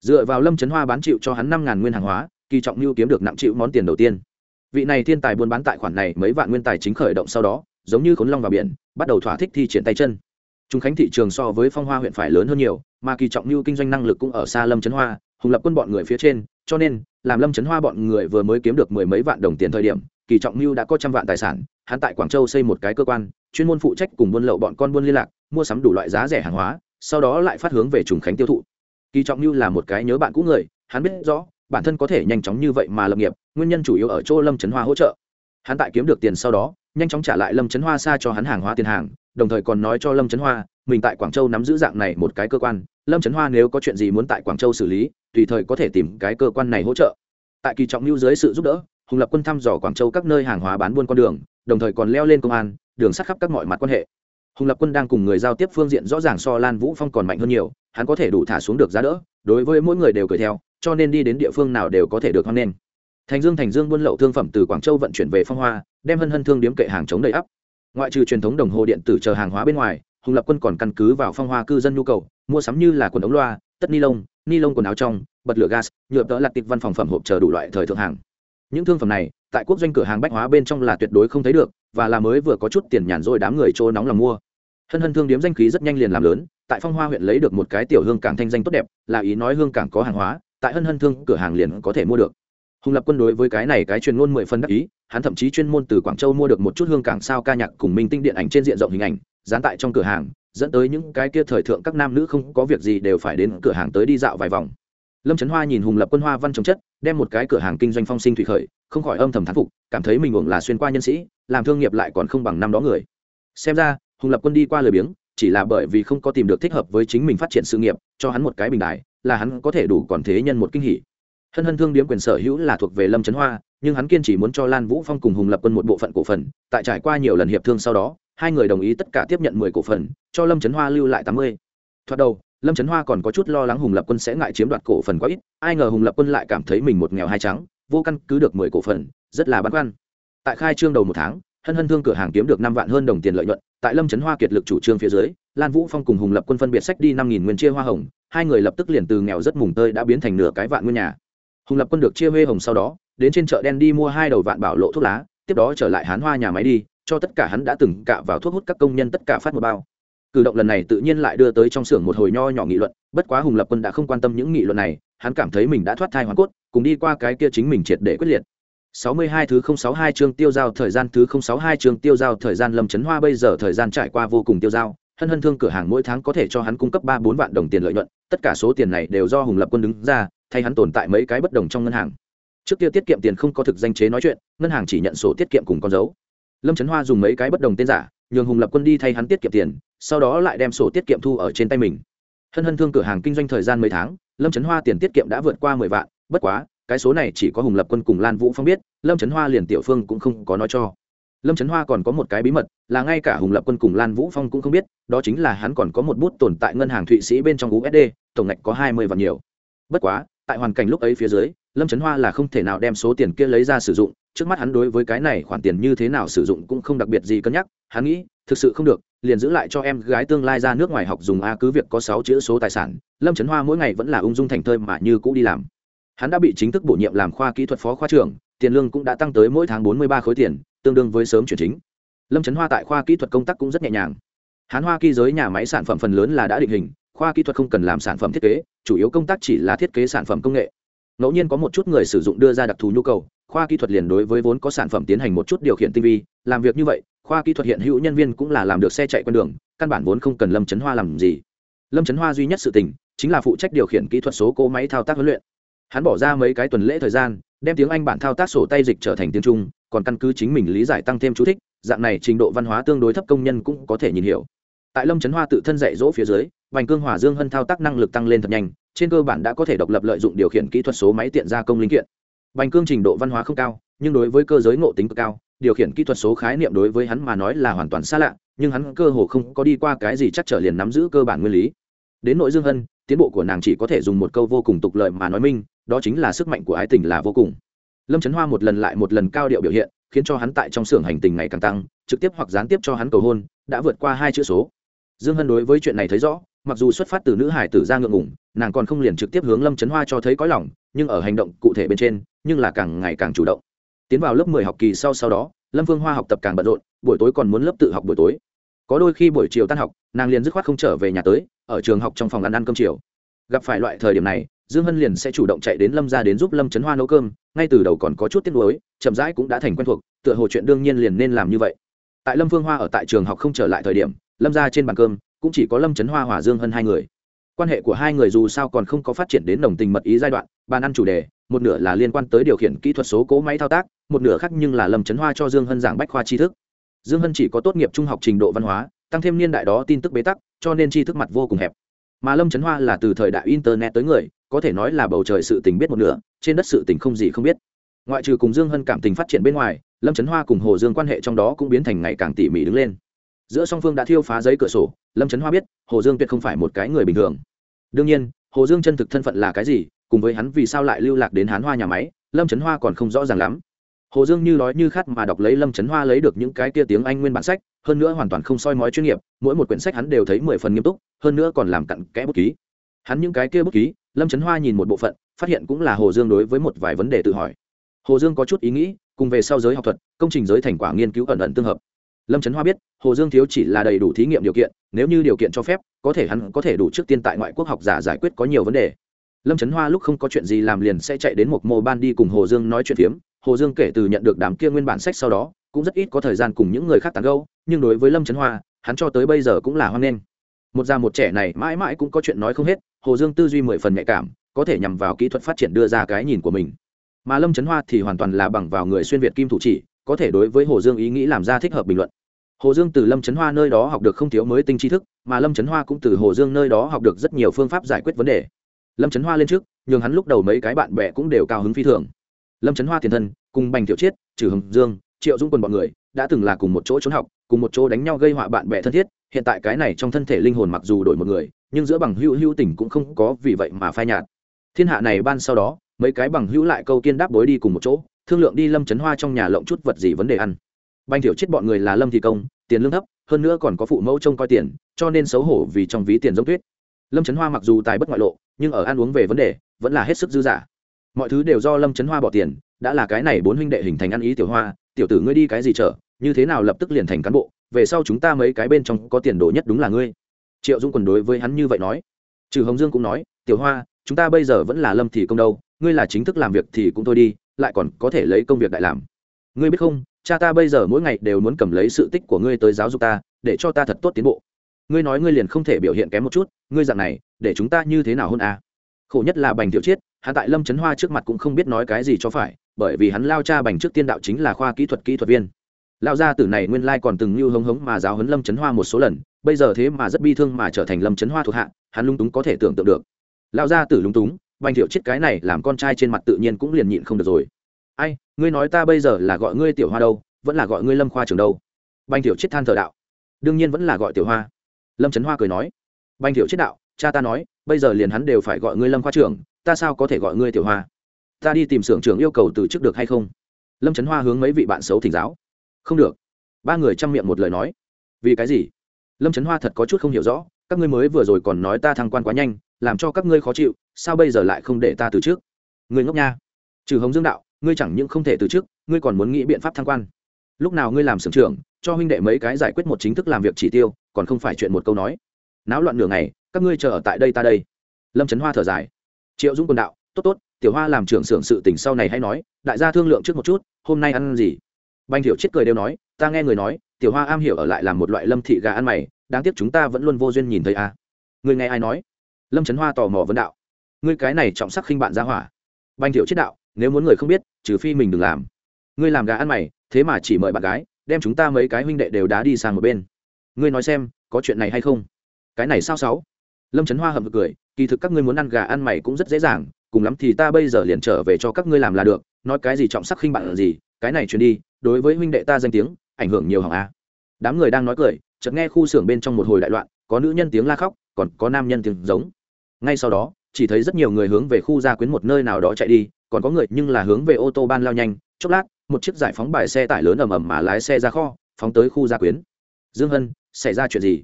Dựa vào lâm trấn hoa bán chịu cho hắn năm ngàn nguyên hàng hóa kỳ trọng lưu kiếm được nặng chịu món tiền đầu tiên. Vị này thiên tài buôn bán tại khoản này mấy vạn nguyên tài chính khởi động sau đó giống như khốn long vào biển bắt đầu thỏa thích thi triển tay chân. Trùng khánh thị trường so với phong hoa huyện phải lớn hơn nhiều mà kỳ trọng lưu kinh doanh năng lực cũng ở xa lâm trấn hoa hùng lập quân bọn người phía trên cho nên làm lâm trấn hoa bọn người vừa mới kiếm được mười mấy vạn đồng tiền thời điểm kỳ trọng như đã có trăm vạn tài sản hắn tại quảng châu xây một cái cơ quan, chuyên môn phụ trách cùng buôn lậu bọn con buôn liên lạc, mua sắm đủ loại giá rẻ hàng hóa, sau đó lại phát hướng về trùng khánh tiêu thụ. Kỳ trọng như là một cái nhớ bạn cũ người, hắn biết rõ, bản thân có thể nhanh chóng như vậy mà lập nghiệp, nguyên nhân chủ yếu ở chỗ lâm trấn hoa hỗ trợ. Hắn tại kiếm được tiền sau đó, nhanh chóng trả lại lâm trấn hoa xa cho hắn hàng hóa tiền hàng, đồng thời còn nói cho lâm trấn hoa, mình tại quảng châu nắm giữ dạng này một cái cơ quan, lâm trấn hoa nếu có chuyện gì muốn tại quảng châu xử lý, tùy thời có thể tìm cái cơ quan này hỗ trợ. Tại kỳ trọng lưu dưới sự giúp đỡ hùng lập quân thăm dò quảng châu các nơi hàng hóa bán buôn con đường, đồng thời còn leo lên công an, đường sắt khắp các mọi mặt quan hệ. Hùng lập quân đang cùng người giao tiếp phương diện rõ ràng so lan vũ phong còn mạnh hơn nhiều, hắn có thể đủ thả xuống được giá đỡ, đối với mỗi người đều cười theo, cho nên đi đến địa phương nào đều có thể được hoan nghênh. Thành dương thành dương buôn lậu thương phẩm từ quảng châu vận chuyển về phong hoa, đem hân hân thương điếm kệ hàng chống đầy ắp. Ngoại trừ truyền thống đồng hồ điện tử chờ hàng hóa bên ngoài, hùng lập quân còn căn cứ vào phong hoa cư dân nhu cầu, mua sắm như là quần ống loa, tất ni lông ni lông quần áo trong, bật lửa gas, nhựa tợ lạc tịch văn phòng phẩm hộp chờ đủ loại thời thượng hàng những thương phẩm này, tại quốc doanh cửa hàng bách hóa bên trong là tuyệt đối không thấy được, và là mới vừa có chút tiền nhàn rồi đám người trô nóng lòng mua. Hân hân thương điếm danh khí rất nhanh liền làm lớn, tại phong hoa huyện lấy được một cái tiểu hương cảng thanh danh tốt đẹp, là ý nói hương cảng có hàng hóa, tại hân hân thương cửa hàng liền có thể mua được. Hùng lập quân đối với cái này cái truyền ngôn mười phân đắc ý, hắn thậm chí chuyên môn từ quảng châu mua được một chút hương cảng sao ca nhạc cùng minh tinh điện ảnh trên diện rộng hình ảnh, dán tại trong cửa hàng, dẫn tới những cái kia thời thượng các nam nữ không có việc gì đều phải đến cửa hàng tới đi dạo vài vòng lâm trấn hoa nhìn hùng lập quân hoa văn trồng chất, đem một cái cửa hàng kinh doanh phong sinh thủy khởi, không khỏi âm thầm thán phục, cảm thấy mình uổng là xuyên qua nhân sĩ, làm thương nghiệp lại còn không bằng năm đó người. Xem ra, hùng lập quân đi qua lời biếng, chỉ là bởi vì không có tìm được thích hợp với chính mình phát triển sự nghiệp, cho hắn một cái bình đại là hắn có thể đủ còn thế nhân một kinh hỉ. Hân hân thương điếm quyền sở hữu là thuộc về lâm trấn hoa, nhưng hắn kiên chỉ muốn cho lan vũ phong cùng hùng lập quân một bộ phận cổ phần, tại trải qua nhiều lần hiệp thương sau đó, hai người đồng ý tất cả tiếp nhận mười cổ phần, cho lâm trấn hoa lưu lại tám mươi. Thoạt đầu lâm trấn hoa còn có chút lo lắng hùng lập quân sẽ ngại chiếm đoạt cổ phần quá ít ai ngờ hùng lập quân lại cảm thấy mình một nghèo hai trắng vô căn cứ được mười cổ phần rất là băn khoăn tại khai trương đầu một tháng hân hân thương cửa hàng kiếm được năm vạn hơn đồng tiền lợi nhuận tại lâm trấn hoa kiệt lực chủ trương phía dưới lan vũ phong cùng hùng lập quân phân biệt sách đi năm nghìn nguyên chia hoa hồng hai người lập tức liền từ nghèo rất mùng tơi đã biến thành nửa cái vạn nguyên nhà hùng lập quân được chia huê hồng sau đó đến trên chợ đen đi mua hai đầu vạn bảo lộ thuốc lá tiếp đó trở lại hán hoa nhà máy đi cho tất cả hắn đã từng cạ vào thuốc hút các công nhân tất cả phát một bao cử động lần này tự nhiên lại đưa tới trong xưởng một hồi nho nhỏ nghị luận bất quá hùng lập quân đã không quan tâm những nghị luận này hắn cảm thấy mình đã thoát thai hoàn cốt cùng đi qua cái kia chính mình triệt để quyết liệt 62 thứ 062 chương tiêu giao thời gian thứ 062 chương tiêu giao thời gian Lâm Chấn Hoa bây giờ thời gian trải qua vô cùng tiêu giao, hân hân thương cửa hàng mỗi tháng có thể cho hắn cung cấp 3 4 vạn đồng tiền lợi nhuận, tất cả số tiền này đều do Hùng Lập Quân đứng ra, thay hắn tồn tại mấy cái bất đồng trong ngân hàng. Trước kia tiết kiệm tiền không có thực danh chế nói chuyện, ngân hàng chỉ nhận sổ tiết kiệm cùng con dấu. Lâm Chấn Hoa dùng mấy cái bất đồng tên giả, nhường Hùng Lập Quân đi thay hắn tiết kiệm tiền, sau đó lại đem sổ tiết kiệm thu ở trên tay mình. Hân hân thương cửa hàng kinh doanh thời gian mấy tháng, Lâm Chấn Hoa tiền tiết kiệm đã vượt qua 10 vạn, bất quá, cái số này chỉ có hùng lập quân cùng lan vũ phong biết lâm trấn hoa liền tiểu phương cũng không có nói cho lâm trấn hoa còn có một cái bí mật là ngay cả hùng lập quân cùng lan vũ phong cũng không biết đó chính là hắn còn có một bút tồn tại ngân hàng thụy sĩ bên trong usd tổng ngạch có hai mươi vạn nhiều bất quá tại hoàn cảnh lúc ấy phía dưới lâm trấn hoa là không thể nào đem số tiền kia lấy ra sử dụng trước mắt hắn đối với cái này khoản tiền như thế nào sử dụng cũng không đặc biệt gì cân nhắc hắn nghĩ thực sự không được, liền giữ lại cho em gái tương lai ra nước ngoài học dùng a cứ việc có sáu chữ số tài sản, lâm trấn hoa mỗi ngày vẫn là ung dung thành thơi mà như cũ đi làm. Hắn đã bị chính thức bổ nhiệm làm khoa kỹ thuật phó khoa trưởng, tiền lương cũng đã tăng tới mỗi tháng bốn mươi ba khối tiền, tương đương với sớm chuyển chính. Lâm trấn hoa tại khoa kỹ thuật công tác cũng rất nhẹ nhàng. Hắn hoa ký giới nhà máy sản phẩm phần lớn là đã định hình, khoa kỹ thuật không cần làm sản phẩm thiết kế, chủ yếu công tác chỉ là thiết kế sản phẩm công nghệ. Ngẫu nhiên có một chút người sử dụng đưa ra đặc thù nhu cầu, khoa kỹ thuật liền đối với vốn có sản phẩm tiến hành một chút điều khiển tinh vi, làm việc như vậy khoa kỹ thuật hiện hữu nhân viên cũng là làm được xe chạy q đường, căn bản vốn không cần lâm trấn hoa làm gì. Lâm trấn hoa duy nhất sự tình chính là phụ trách điều khiển kỹ thuật số cỗ máy thao tác huấn luyện. Hắn bỏ ra mấy cái tuần lễ thời gian, đem tiếng anh bản thao tác sổ tay dịch trở thành tiếng trung, còn căn cứ chính mình lý giải tăng thêm chú thích, dạng này trình độ văn hóa tương đối thấp công nhân cũng có thể nhìn hiểu. Tại lâm trấn hoa tự thân dạy dỗ phía dưới vành cương hỏa dương hân thao tác năng lực tăng lên thật nhanh, trên cơ bản đã có thể độc lập lợi dụng điều khiển kỹ thuật số máy tiện gia công linh kiện. Vành cương trình độ văn hóa không cao, nhưng đối với cơ giới ngộ tính cực cao điều khiển kỹ thuật số khái niệm đối với hắn mà nói là hoàn toàn xa lạ, nhưng hắn cơ hồ không có đi qua cái gì chắc trở liền nắm giữ cơ bản nguyên lý. Đến nội dương hân, tiến bộ của nàng chỉ có thể dùng một câu vô cùng tục lợi mà nói minh, đó chính là sức mạnh của ái tình là vô cùng. Lâm trấn hoa một lần lại một lần cao điệu biểu hiện, khiến cho hắn tại trong xưởng hành tình ngày càng tăng, trực tiếp hoặc gián tiếp cho hắn cầu hôn, đã vượt qua hai chữ số. Dương hân đối với chuyện này thấy rõ, mặc dù xuất phát từ nữ hải tử ra ngượng ngủng nàng còn không liền trực tiếp hướng lâm trấn hoa cho thấy có lòng, nhưng ở hành động cụ thể bên trên, nhưng là càng ngày càng chủ động tiến vào lớp mười học kỳ sau sau đó, lâm phương hoa học tập càng bận rộn, buổi tối còn muốn lớp tự học buổi tối. Có đôi khi buổi chiều tan học, nàng liền dứt khoát không trở về nhà tới, ở trường học trong phòng ăn ăn cơm chiều. Gặp phải loại thời điểm này, dương hân liền sẽ chủ động chạy đến lâm ra đến giúp lâm trấn hoa nấu cơm, ngay từ đầu còn có chút tiếc nuối, chậm rãi cũng đã thành quen thuộc, tựa hồ chuyện đương nhiên liền nên làm như vậy. Tại lâm phương hoa ở tại trường học không trở lại thời điểm, lâm ra trên bàn cơm, cũng chỉ có lâm trấn hoa hòa dương hân hai người. Quan hệ của hai người dù sao còn không có phát triển đến đồng tình mật ý giai đoạn, bàn ăn chủ đề một nửa là liên quan tới điều khiển kỹ thuật số cố máy thao tác, một nửa khác nhưng là lâm trấn hoa cho dương hân giảng bách khoa tri thức. Dương hân chỉ có tốt nghiệp trung học trình độ văn hóa, tăng thêm niên đại đó tin tức bế tắc, cho nên tri thức mặt vô cùng hẹp. Mà lâm trấn hoa là từ thời đại internet tới người, có thể nói là bầu trời sự tình biết một nửa, trên đất sự tình không gì không biết. Ngoại trừ cùng dương hân cảm tình phát triển bên ngoài, lâm trấn hoa cùng hồ dương quan hệ trong đó cũng biến thành ngày càng tỉ mỉ đứng lên. Giữa song phương đã thiêu phá giấy cửa sổ, lâm trấn hoa biết, hồ dương tuyệt không phải một cái người bình thường. Đương nhiên, hồ dương chân thực thân phận là cái gì cùng với hắn vì sao lại lưu lạc đến hán hoa nhà máy, lâm trấn hoa còn không rõ ràng lắm. Hồ dương như nói như khát mà đọc lấy lâm trấn hoa lấy được những cái kia tiếng anh nguyên bản sách, hơn nữa hoàn toàn không soi mói chuyên nghiệp, mỗi một quyển sách hắn đều thấy mười phần nghiêm túc, hơn nữa còn làm cặn kẽ bút ký. Hắn những cái kia bút ký, lâm trấn hoa nhìn một bộ phận, phát hiện cũng là hồ dương đối với một vài vấn đề tự hỏi. Hồ dương có chút ý nghĩ, cùng về sau giới học thuật, công trình giới thành quả nghiên cứu ẩn ẩn tương hợp. Lâm trấn hoa biết, hồ dương thiếu chỉ là đầy đủ thí nghiệm điều kiện, nếu như điều kiện cho phép, có thể hắn có thể đủ trước tiên tại ngoại quốc học giả giải quyết có nhiều vấn đề lâm trấn hoa lúc không có chuyện gì làm liền sẽ chạy đến một mô ban đi cùng hồ dương nói chuyện phiếm. Hồ dương kể từ nhận được đám kia nguyên bản sách sau đó, cũng rất ít có thời gian cùng những người khác tán gâu nhưng đối với lâm trấn hoa, hắn cho tới bây giờ cũng là hoan nghênh. Một già một trẻ này mãi mãi cũng có chuyện nói không hết, hồ dương tư duy mười phần nhạy cảm, có thể nhằm vào kỹ thuật phát triển đưa ra cái nhìn của mình. Mà lâm trấn hoa thì hoàn toàn là bằng vào người xuyên việt kim thủ chỉ, có thể đối với hồ dương ý nghĩ làm ra thích hợp bình luận. Hồ dương từ lâm trấn hoa nơi đó học được không thiếu mới tinh tri thức, mà lâm trấn hoa cũng từ hồ dương nơi đó học được rất nhiều phương pháp giải quyết vấn đề lâm trấn hoa lên trước, nhường hắn lúc đầu mấy cái bạn bè cũng đều cao hứng phi thường. Lâm trấn hoa tiền thân, cùng bành tiểu chiết trừ hồng dương, triệu dũng quân bọn người, đã từng là cùng một chỗ trốn học, cùng một chỗ đánh nhau gây họa bạn bè thân thiết, hiện tại cái này trong thân thể linh hồn mặc dù đổi một người, nhưng giữa bằng hữu hữu tình cũng không có vì vậy mà phai nhạt. Thiên hạ này ban sau đó, mấy cái bằng hữu lại câu kiên đáp bối đi cùng một chỗ, thương lượng đi lâm trấn hoa trong nhà lộng chút vật gì vấn đề ăn. Banh thiểu chết bọn người là lâm thị công, tiền lương thấp, hơn nữa còn có phụ mẫu trông coi tiền, cho nên xấu hổ vì trong ví tiền giống tuyết. Lâm trấn hoa mặc dù tài bất ngoại lộ nhưng ở ăn uống về vấn đề, vẫn là hết sức dư dả. Mọi thứ đều do lâm trấn hoa bỏ tiền, đã là cái này bốn huynh đệ hình thành ăn ý tiểu hoa, tiểu tử ngươi đi cái gì chở như thế nào lập tức liền thành cán bộ, về sau chúng ta mấy cái bên trong có tiền đồ nhất đúng là ngươi. Triệu dung quần đối với hắn như vậy nói. Trừ hồng dương cũng nói, tiểu hoa, chúng ta bây giờ vẫn là lâm thì công đâu, ngươi là chính thức làm việc thì cũng thôi đi, lại còn có thể lấy công việc đại làm. Ngươi biết không, cha ta bây giờ mỗi ngày đều muốn cầm lấy sự tích của ngươi tới giáo dục ta, để cho ta thật tốt tiến bộ. Ngươi nói ngươi liền không thể biểu hiện kém một chút, ngươi dạng này để chúng ta như thế nào hôn à? khổ nhất là bành tiểu chiết, hắn tại lâm trấn hoa trước mặt cũng không biết nói cái gì cho phải, bởi vì hắn lao cha bành trước tiên đạo chính là khoa kỹ thuật kỹ thuật viên. Lao gia tử này nguyên lai còn từng như hống hống mà giáo huấn lâm trấn hoa một số lần, bây giờ thế mà rất bi thương mà trở thành lâm trấn hoa thuộc hạ, hắn lung túng có thể tưởng tượng được. Lao gia tử lung túng, bành thiệu Chiết cái này làm con trai trên mặt tự nhiên cũng liền nhịn không được rồi. Ai, ngươi nói ta bây giờ là gọi ngươi tiểu hoa đâu, vẫn là gọi ngươi lâm khoa trường đâu? Bành thiệu Chiết than thờ đạo. Đương nhiên vẫn là gọi tiểu hoa. Lâm trấn hoa cười nói. Bành thiệu Chiết đạo cha ta nói, bây giờ liền hắn đều phải gọi ngươi lâm khoa trưởng, ta sao có thể gọi ngươi tiểu hoa? Ta đi tìm xưởng trưởng yêu cầu từ chức được hay không? Lâm trấn hoa hướng mấy vị bạn xấu thỉnh giáo. Không được. Ba người chăm miệng một lời nói. Vì cái gì? Lâm trấn hoa thật có chút không hiểu rõ, các ngươi mới vừa rồi còn nói ta thăng quan quá nhanh, làm cho các ngươi khó chịu, sao bây giờ lại không để ta từ trước người ngốc nha. Trừ hồng dương đạo, ngươi chẳng những không thể từ trước ngươi còn muốn nghĩ biện pháp thăng quan. Lúc nào ngươi làm sưởng trưởng, cho huynh đệ mấy cái giải quyết một chính thức làm việc chỉ tiêu, còn không phải chuyện một câu nói náo loạn nửa ngày, các ngươi chờ ở tại đây ta đây. Lâm trấn hoa thở dài. Triệu dũng quần đạo, tốt tốt, tiểu hoa làm trưởng xưởng sự tình sau này hay nói, đại gia thương lượng trước một chút, hôm nay ăn gì? Banh thiểu chết cười đều nói, ta nghe người nói, tiểu hoa am hiểu ở lại làm một loại lâm thị gà ăn mày, đáng tiếc chúng ta vẫn luôn vô duyên nhìn thấy a à. người nghe ai nói? Lâm trấn hoa tò mò vấn đạo. Ngươi cái này trọng sắc khinh bạn ra hỏa. Banh thiểu chết đạo, nếu muốn người không biết, trừ phi mình đừng làm. Ngươi làm gà ăn mày, thế mà chỉ mời bạn gái, đem chúng ta mấy cái huynh đệ đều đá đi sang một bên. Ngươi nói xem, có chuyện này hay không? Cái này sao sáu? Lâm trấn hoa hậm cười, kỳ thực các ngươi muốn ăn gà ăn mày cũng rất dễ dàng, cùng lắm thì ta bây giờ liền trở về cho các ngươi làm là được, nói cái gì trọng sắc khinh bạn là gì, cái này truyền đi, đối với huynh đệ ta danh tiếng, ảnh hưởng nhiều hỏng a đám người đang nói cười, chợt nghe khu xưởng bên trong một hồi đại loạn, có nữ nhân tiếng la khóc, còn có nam nhân tiếng giống. Ngay sau đó, chỉ thấy rất nhiều người hướng về khu gia quyến một nơi nào đó chạy đi, còn có người nhưng là hướng về ô tô ban lao nhanh, chốc lát, một chiếc giải phóng bài xe tải lớn ầm ầm mà lái xe ra kho, phóng tới khu gia quyến. Dương hân, xảy ra chuyện gì?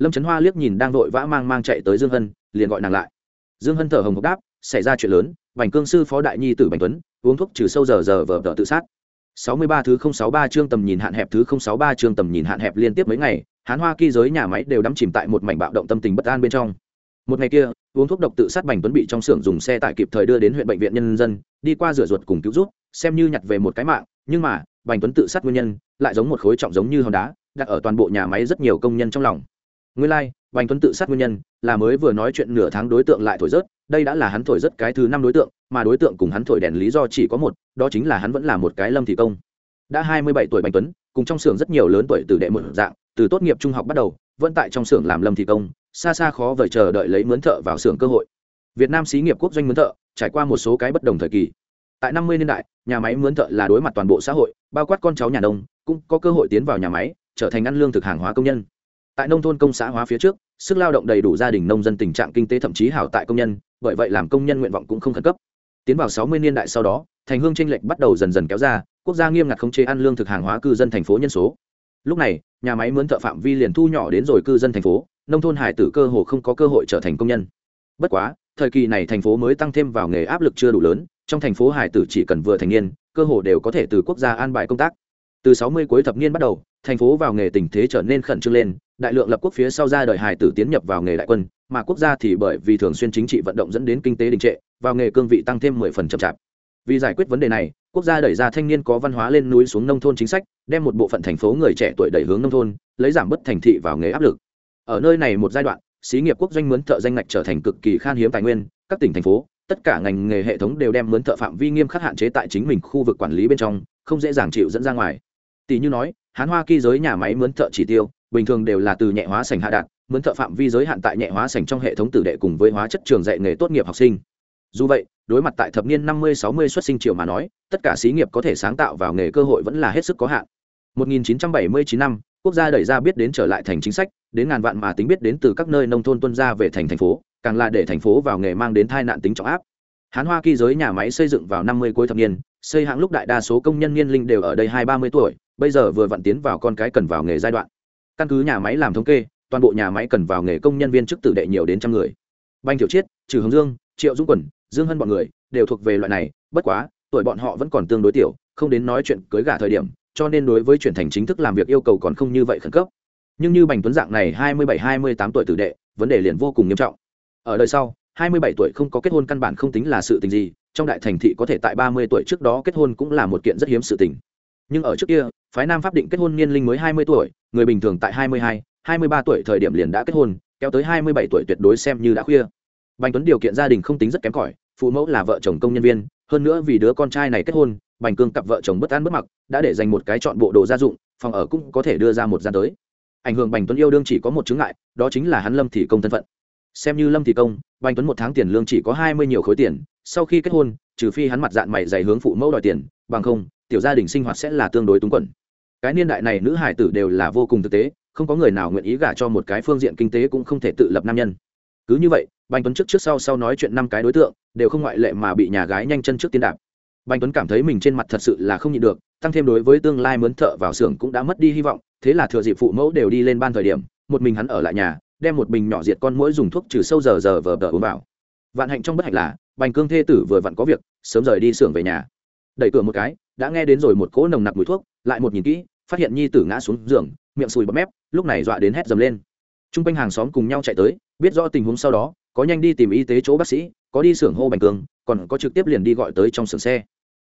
Lâm trấn hoa liếc nhìn đang vội vã mang mang chạy tới dương hân liền gọi nàng lại dương hân thở hồng hộc đáp xảy ra chuyện lớn bành cương sư phó đại nhi tử bành tuấn uống thuốc trừ sâu giờ giờ vờ vợ tự sát 63 thứ 063 chương tầm nhìn hạn hẹp thứ 063 chương tầm nhìn hạn hẹp liên tiếp mấy ngày, Hán Hoa kỳ giới nhà máy đều đắm chìm tại một mảnh bạo động tâm tình bất an bên trong. Một ngày kia, uống thuốc độc tự sát Bành Tuấn bị trong xưởng dùng xe tải kịp thời đưa đến huyện bệnh viện nhân dân, đi qua rửa ruột cùng cứu giúp, xem như nhặt về một cái mạng, nhưng mà, Bành Tuấn tự sát nguyên nhân, lại giống một khối trọng giống như hòn đá, đặt ở toàn bộ nhà máy rất nhiều công nhân trong lòng. Nguyên lai, like, Bành Tuấn tự sát nguyên nhân, là mới vừa nói chuyện nửa tháng đối tượng lại thổi rớt, đây đã là hắn thổi rớt cái thứ năm đối tượng mà đối tượng cùng hắn thổi đèn lý do chỉ có một đó chính là hắn vẫn là một cái lâm thị công. Đã hai mươi bảy tuổi bành tuấn cùng trong xưởng rất nhiều lớn tuổi từ đệ một dạng từ tốt nghiệp trung học bắt đầu vẫn tại trong xưởng làm lâm thị công xa xa khó vời chờ đợi lấy mướn thợ vào xưởng cơ hội. Việt nam xí nghiệp quốc doanh mướn thợ trải qua một số cái bất đồng thời kỳ. Tại năm mươi niên đại nhà máy mướn thợ là đối mặt toàn bộ xã hội bao quát con cháu nhà đông cũng có cơ hội tiến vào nhà máy trở thành ăn lương thực hàng hóa công nhân tại nông thôn công xã hóa phía trước, sức lao động đầy đủ gia đình nông dân tình trạng kinh tế thậm chí hảo tại công nhân, bởi vậy làm công nhân nguyện vọng cũng không khẩn cấp. Tiến vào sáu mươi niên đại sau đó, thành hương tranh lệch bắt đầu dần dần kéo ra, quốc gia nghiêm ngặt khống chế ăn lương thực hàng hóa cư dân thành phố nhân số. Lúc này, nhà máy mướn thợ phạm vi liền thu nhỏ đến rồi cư dân thành phố, nông thôn hải tử cơ hồ không có cơ hội trở thành công nhân. Bất quá, thời kỳ này thành phố mới tăng thêm vào nghề áp lực chưa đủ lớn, trong thành phố hải tử chỉ cần vừa thành niên, cơ hồ đều có thể từ quốc gia an bài công tác. Từ 60 cuối thập niên bắt đầu thành phố vào nghề tình thế trở nên khẩn trương lên, đại lượng lập quốc phía sau ra đời hải tử tiến nhập vào nghề đại quân, mà quốc gia thì bởi vì thường xuyên chính trị vận động dẫn đến kinh tế đình trệ, vào nghề cương vị tăng thêm 10 phần chậm chạp. Vì giải quyết vấn đề này, quốc gia đẩy ra thanh niên có văn hóa lên núi xuống nông thôn chính sách, đem một bộ phận thành phố người trẻ tuổi đẩy hướng nông thôn, lấy giảm bớt thành thị vào nghề áp lực. Ở nơi này một giai đoạn, xí nghiệp quốc doanh mướn thợ danh ngạch trở thành cực kỳ khan hiếm tài nguyên, các tỉnh thành phố, tất cả ngành nghề hệ thống đều đem mướn thợ phạm vi nghiêm khắc hạn chế tại chính mình khu vực quản lý bên trong, không dễ dàng chịu dẫn ra ngoài tỷ như nói, hán hoa kỳ giới nhà máy mướn thợ chỉ tiêu, bình thường đều là từ nhẹ hóa sành hạ đạt, mướn thợ phạm vi giới hạn tại nhẹ hóa sành trong hệ thống tử đệ cùng với hóa chất trường dạy nghề tốt nghiệp học sinh. Dù vậy, đối mặt tại thập niên năm mươi, sáu mươi xuất sinh triệu mà nói, tất cả xí nghiệp có thể sáng tạo vào nghề cơ hội vẫn là hết sức có hạn. 1979 năm, quốc gia đẩy ra biết đến trở lại thành chính sách, đến ngàn vạn mà tính biết đến từ các nơi nông thôn tuân ra về thành thành phố, càng là để thành phố vào nghề mang đến tai nạn tính trọng áp. Hán hoa kỳ giới nhà máy xây dựng vào năm mươi cuối thập niên, xây hãng lúc đại đa số công nhân niên linh đều ở đây hai ba mươi tuổi bây giờ vừa vặn tiến vào con cái cần vào nghề giai đoạn. Căn cứ nhà máy làm thống kê, toàn bộ nhà máy cần vào nghề công nhân viên chức tử đệ nhiều đến trăm người. Banh thiểu chiết, trừ hồng dương, triệu dũng quần dương hân bọn người đều thuộc về loại này, bất quá, tuổi bọn họ vẫn còn tương đối tiểu, không đến nói chuyện cưới gả thời điểm, cho nên đối với chuyển thành chính thức làm việc yêu cầu còn không như vậy khẩn cấp. Nhưng như bành tuấn dạng này hai mươi bảy, hai mươi tám tuổi tử đệ, vấn đề liền vô cùng nghiêm trọng. Ở đời sau, hai mươi bảy tuổi không có kết hôn căn bản không tính là sự tình gì, trong đại thành thị có thể tại ba mươi tuổi trước đó kết hôn cũng là một kiện rất hiếm sự tình nhưng ở trước kia, phái nam pháp định kết hôn niên linh mới hai mươi tuổi, người bình thường tại hai mươi hai hai mươi ba tuổi thời điểm liền đã kết hôn, kéo tới hai mươi bảy tuổi tuyệt đối xem như đã khuya. Bành tuấn điều kiện gia đình không tính rất kém cỏi, phụ mẫu là vợ chồng công nhân viên, hơn nữa vì đứa con trai này kết hôn, bành cương cặp vợ chồng bất an bất mặc, đã để dành một cái chọn bộ đồ gia dụng, phòng ở cũng có thể đưa ra một gian tới. Ảnh hưởng bành tuấn yêu đương chỉ có một chứng ngại, đó chính là hắn lâm thị công thân phận. Xem như lâm thị công, bành tuấn một tháng tiền lương chỉ có hai mươi nhiều khối tiền, sau khi kết hôn, trừ phi hắn mặt dạng mày dày hướng phụ mẫu đòi tiền, bằng không tiểu gia đình sinh hoạt sẽ là tương đối túng quẩn. Cái niên đại này nữ hải tử đều là vô cùng thực tế, không có người nào nguyện ý gả cho một cái phương diện kinh tế cũng không thể tự lập nam nhân. Cứ như vậy, bành tuấn trước trước sau sau nói chuyện năm cái đối tượng, đều không ngoại lệ mà bị nhà gái nhanh chân trước tiên đạp. Bành tuấn cảm thấy mình trên mặt thật sự là không nhịn được, tăng thêm đối với tương lai mướn thợ vào xưởng cũng đã mất đi hy vọng, thế là thừa dịp phụ mẫu đều đi lên ban thời điểm, một mình hắn ở lại nhà, đem một bình nhỏ diệt con mũi dùng thuốc trừ sâu giờ giờ vờ vờ uống vào. Vạn hạnh trong bất hạnh là, bành cương thê tử vừa vặn có việc, sớm rời đi xưởng về nhà đẩy cửa một cái, đã nghe đến rồi một cỗ nồng nặc mùi thuốc, lại một nhìn kỹ, phát hiện nhi tử ngã xuống giường, miệng sùi bọt mép, lúc này dọa đến hét dầm lên. T r u n g quanh hàng xóm cùng nhau chạy tới, biết rõ tình huống sau đó, có nhanh đi tìm y tế chỗ bác sĩ, có đi xưởng hô bành cương còn có trực tiếp liền đi gọi tới trong xưởng xe.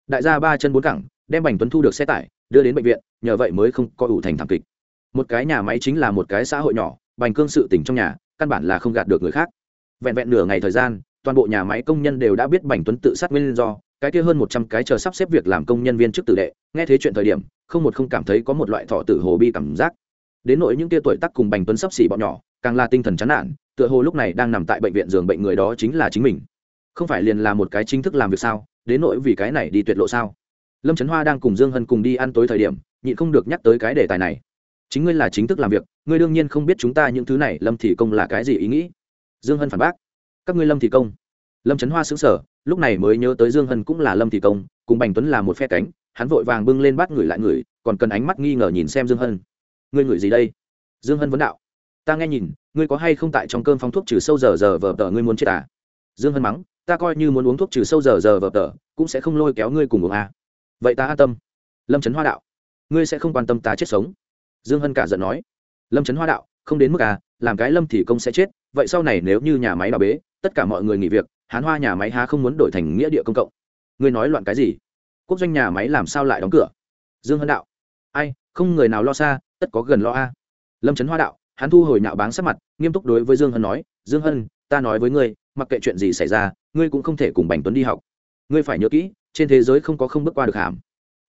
Đại gia ba chân bốn cẳng, đem bành tuấn thu được xe tải, đưa đến bệnh viện, nhờ vậy mới không có ủ thành thảm kịch. Một cái nhà máy chính là một cái xã hội nhỏ, bành cương sự tỉnh trong nhà, căn bản là không gạt được người khác. Vẹn vẹn nửa ngày thời gian, toàn bộ nhà máy công nhân đều đã biết bành tuấn tự sát nguyên do cái kia hơn một trăm cái chờ sắp xếp việc làm công nhân viên chức tử đệ, nghe thế chuyện thời điểm, không một không cảm thấy có một loại thọ tử hồ bi cảm giác. Đến nỗi những kia tuổi tác cùng bành tuấn sắp xỉ bọn nhỏ, càng là tinh thần chán nản, tựa hồ lúc này đang nằm tại bệnh viện giường bệnh người đó chính là chính mình. Không phải liền là một cái chính thức làm việc sao, đến nỗi vì cái này đi tuyệt lộ sao? Lâm trấn hoa đang cùng dương hân cùng đi ăn tối thời điểm, nhịn không được nhắc tới cái đề tài này. Chính ngươi là chính thức làm việc, ngươi đương nhiên không biết chúng ta những thứ này, lâm thị công là cái gì ý nghĩ? Dương hân phản bác. Các ngươi lâm thị công lâm trấn hoa xứng sở lúc này mới nhớ tới dương hân cũng là lâm thị công, cùng bành tuấn là một phe cánh, hắn vội vàng bưng lên bắt người lại người, còn cần ánh mắt nghi ngờ nhìn xem dương hân. Ngươi ngửi gì đây? Dương hân vấn đạo. Ta nghe nhìn, ngươi có hay không tại trong cơm phong thuốc trừ sâu giờ giờ vờ tờ ngươi muốn chết à? Dương hân mắng, ta coi như muốn uống thuốc trừ sâu giờ giờ vờ tờ, cũng sẽ không lôi kéo ngươi cùng uống à. vậy ta an tâm. Lâm trấn hoa đạo. Ngươi sẽ không quan tâm ta chết sống. Dương hân cả giận nói. Lâm trấn hoa đạo, không đến mức à làm cái lâm thì công sẽ chết, vậy sau này nếu như nhà máy bà bế, tất cả mọi người nghỉ việc hán hoa nhà máy há không muốn đổi thành nghĩa địa công cộng? Ngươi nói loạn cái gì? Quốc doanh nhà máy làm sao lại đóng cửa? Dương hân đạo. Ai, không người nào lo xa, tất có gần lo a. Lâm trấn hoa đạo, hắn thu hồi nhạo báng sắc mặt, nghiêm túc đối với dương hân nói, dương hân, ta nói với ngươi, mặc kệ chuyện gì xảy ra, ngươi cũng không thể cùng bành tuấn đi học. Ngươi phải nhớ kỹ, trên thế giới không có không bước qua được hàm.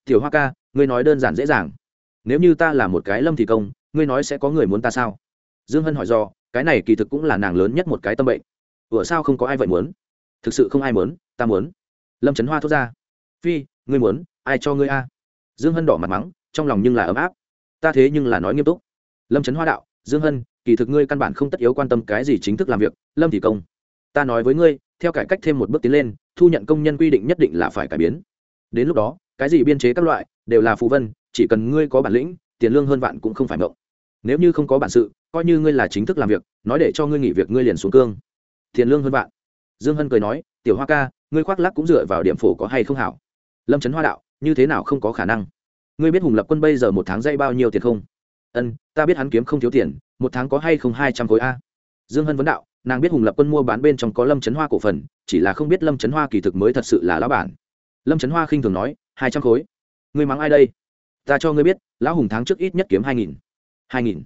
Tiểu hoa ca, ngươi nói đơn giản dễ dàng. Nếu như ta là một cái lâm thì công, ngươi nói sẽ có người muốn ta sao? Dương hân hỏi do cái này kỳ thực cũng là nàng lớn nhất một cái tâm bệnh. Ủa sao không có ai vậy muốn? Thực sự không ai muốn, ta muốn. Lâm trấn hoa thốt ra. Phi, ngươi muốn, ai cho ngươi a? Dương hân đỏ mặt mắng, trong lòng nhưng là ấm áp. Ta thế nhưng là nói nghiêm túc. Lâm trấn hoa đạo, dương hân, kỳ thực ngươi căn bản không tất yếu quan tâm cái gì chính thức làm việc, lâm thì công. Ta nói với ngươi, theo cải cách thêm một bước tiến lên, thu nhận công nhân quy định nhất định là phải cải biến. Đến lúc đó, cái gì biên chế các loại, đều là phù vân, chỉ cần ngươi có bản lĩnh, tiền lương hơn vạn cũng không phải mộng. Nếu như không có bản sự, coi như ngươi là chính thức làm việc, nói để cho ngươi nghỉ việc, ngươi liền xuống cương. Tiền lương hơn vạn dương hân cười nói, tiểu hoa ca, ngươi khoác lắc cũng dựa vào điểm phổ có hay không hảo? Lâm trấn hoa đạo, như thế nào không có khả năng? Ngươi biết hùng lập quân bây giờ một tháng dây bao nhiêu tiền không? Ân, ta biết hắn kiếm không thiếu tiền, một tháng có hay không hai trăm khối a? Dương hân vấn đạo, nàng biết hùng lập quân mua bán bên trong có lâm trấn hoa cổ phần, chỉ là không biết lâm trấn hoa kỳ thực mới thật sự là lão bản. Lâm trấn hoa khinh thường nói, hai trăm khối? Ngươi mắng ai đây? Ta cho ngươi biết, lão hùng tháng trước ít nhất kiếm hai nghìn hai nghìn.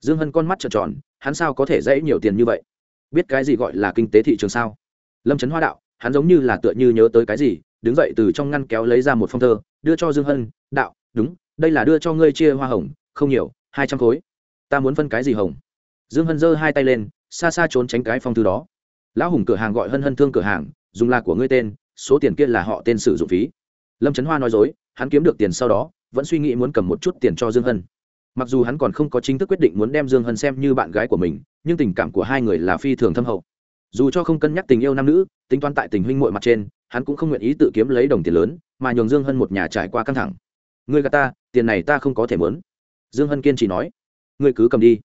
Dương hân con mắt trợn tròn, hắn sao có thể dễ nhiều tiền như vậy? Biết cái gì gọi là kinh tế thị trường sao? Lâm trấn hoa đạo, hắn giống như là tựa như nhớ tới cái gì, đứng dậy từ trong ngăn kéo lấy ra một phong thơ, đưa cho dương hân, đạo, đúng, đây là đưa cho ngươi chia hoa hồng, không nhiều, hai trăm khối. Ta muốn phân cái gì hồng? Dương hân giơ hai tay lên, xa xa trốn tránh cái phong thư đó. Lão hùng cửa hàng gọi hân hân thương cửa hàng, dùng là của ngươi tên, số tiền kia là họ tên sử dụng phí. Lâm trấn hoa nói dối, hắn kiếm được tiền sau đó, vẫn suy nghĩ muốn cầm một chút tiền cho dương hân. Mặc dù hắn còn không có chính thức quyết định muốn đem dương hân xem như bạn gái của mình, nhưng tình cảm của hai người là phi thường thâm hậu dù cho không cân nhắc tình yêu nam nữ, tính toán tại tình huynh muội mặt trên, hắn cũng không nguyện ý tự kiếm lấy đồng tiền lớn, mà nhường dương hân một nhà trải qua căng thẳng. Người gà ta, tiền này ta không có thể mớn dương hân kiên trì nói. Người cứ cầm đi.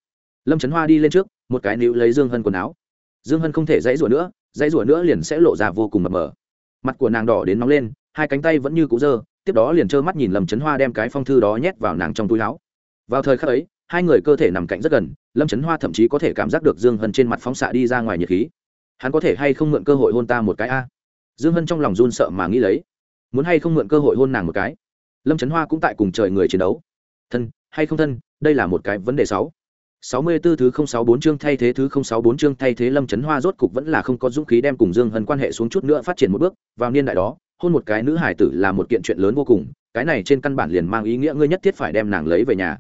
Lâm trấn hoa đi lên trước, một cái níu lấy dương hân quần áo. Dương hân không thể dãy rủa nữa, dãy rủa nữa liền sẽ lộ ra vô cùng mập mờ. Mặt của nàng đỏ đến nóng lên, hai cánh tay vẫn như cũ dơ tiếp đó liền trơ mắt nhìn lâm trấn hoa đem cái phong thư đó nhét vào nàng trong túi áo. Vào thời khắc ấy, hai người cơ thể nằm cạnh rất gần, lâm trấn hoa thậm chí có thể cảm giác được dương hân trên mặt phóng xạ đi ra ngoài nhiệt khí hắn có thể hay không mượn cơ hội hôn ta một cái a? Dương hân trong lòng run sợ mà nghĩ lấy. Muốn hay không mượn cơ hội hôn nàng một cái? Lâm trấn hoa cũng tại cùng trời người chiến đấu. Thân hay không thân đây là một cái vấn đề sáu. Sáu mươi 64 thứ không sáu bốn chương thay thế thứ không sáu bốn chương thay thế Lâm Chấn Hoa rốt cục vẫn là không có dũng khí đem cùng Dương Hân quan hệ xuống chút nữa phát triển một bước, vào niên đại đó, hôn một cái nữ hải tử là một kiện chuyện lớn vô cùng, cái này trên căn bản liền mang ý nghĩa ngươi nhất thiết phải đem nàng lấy về nhà.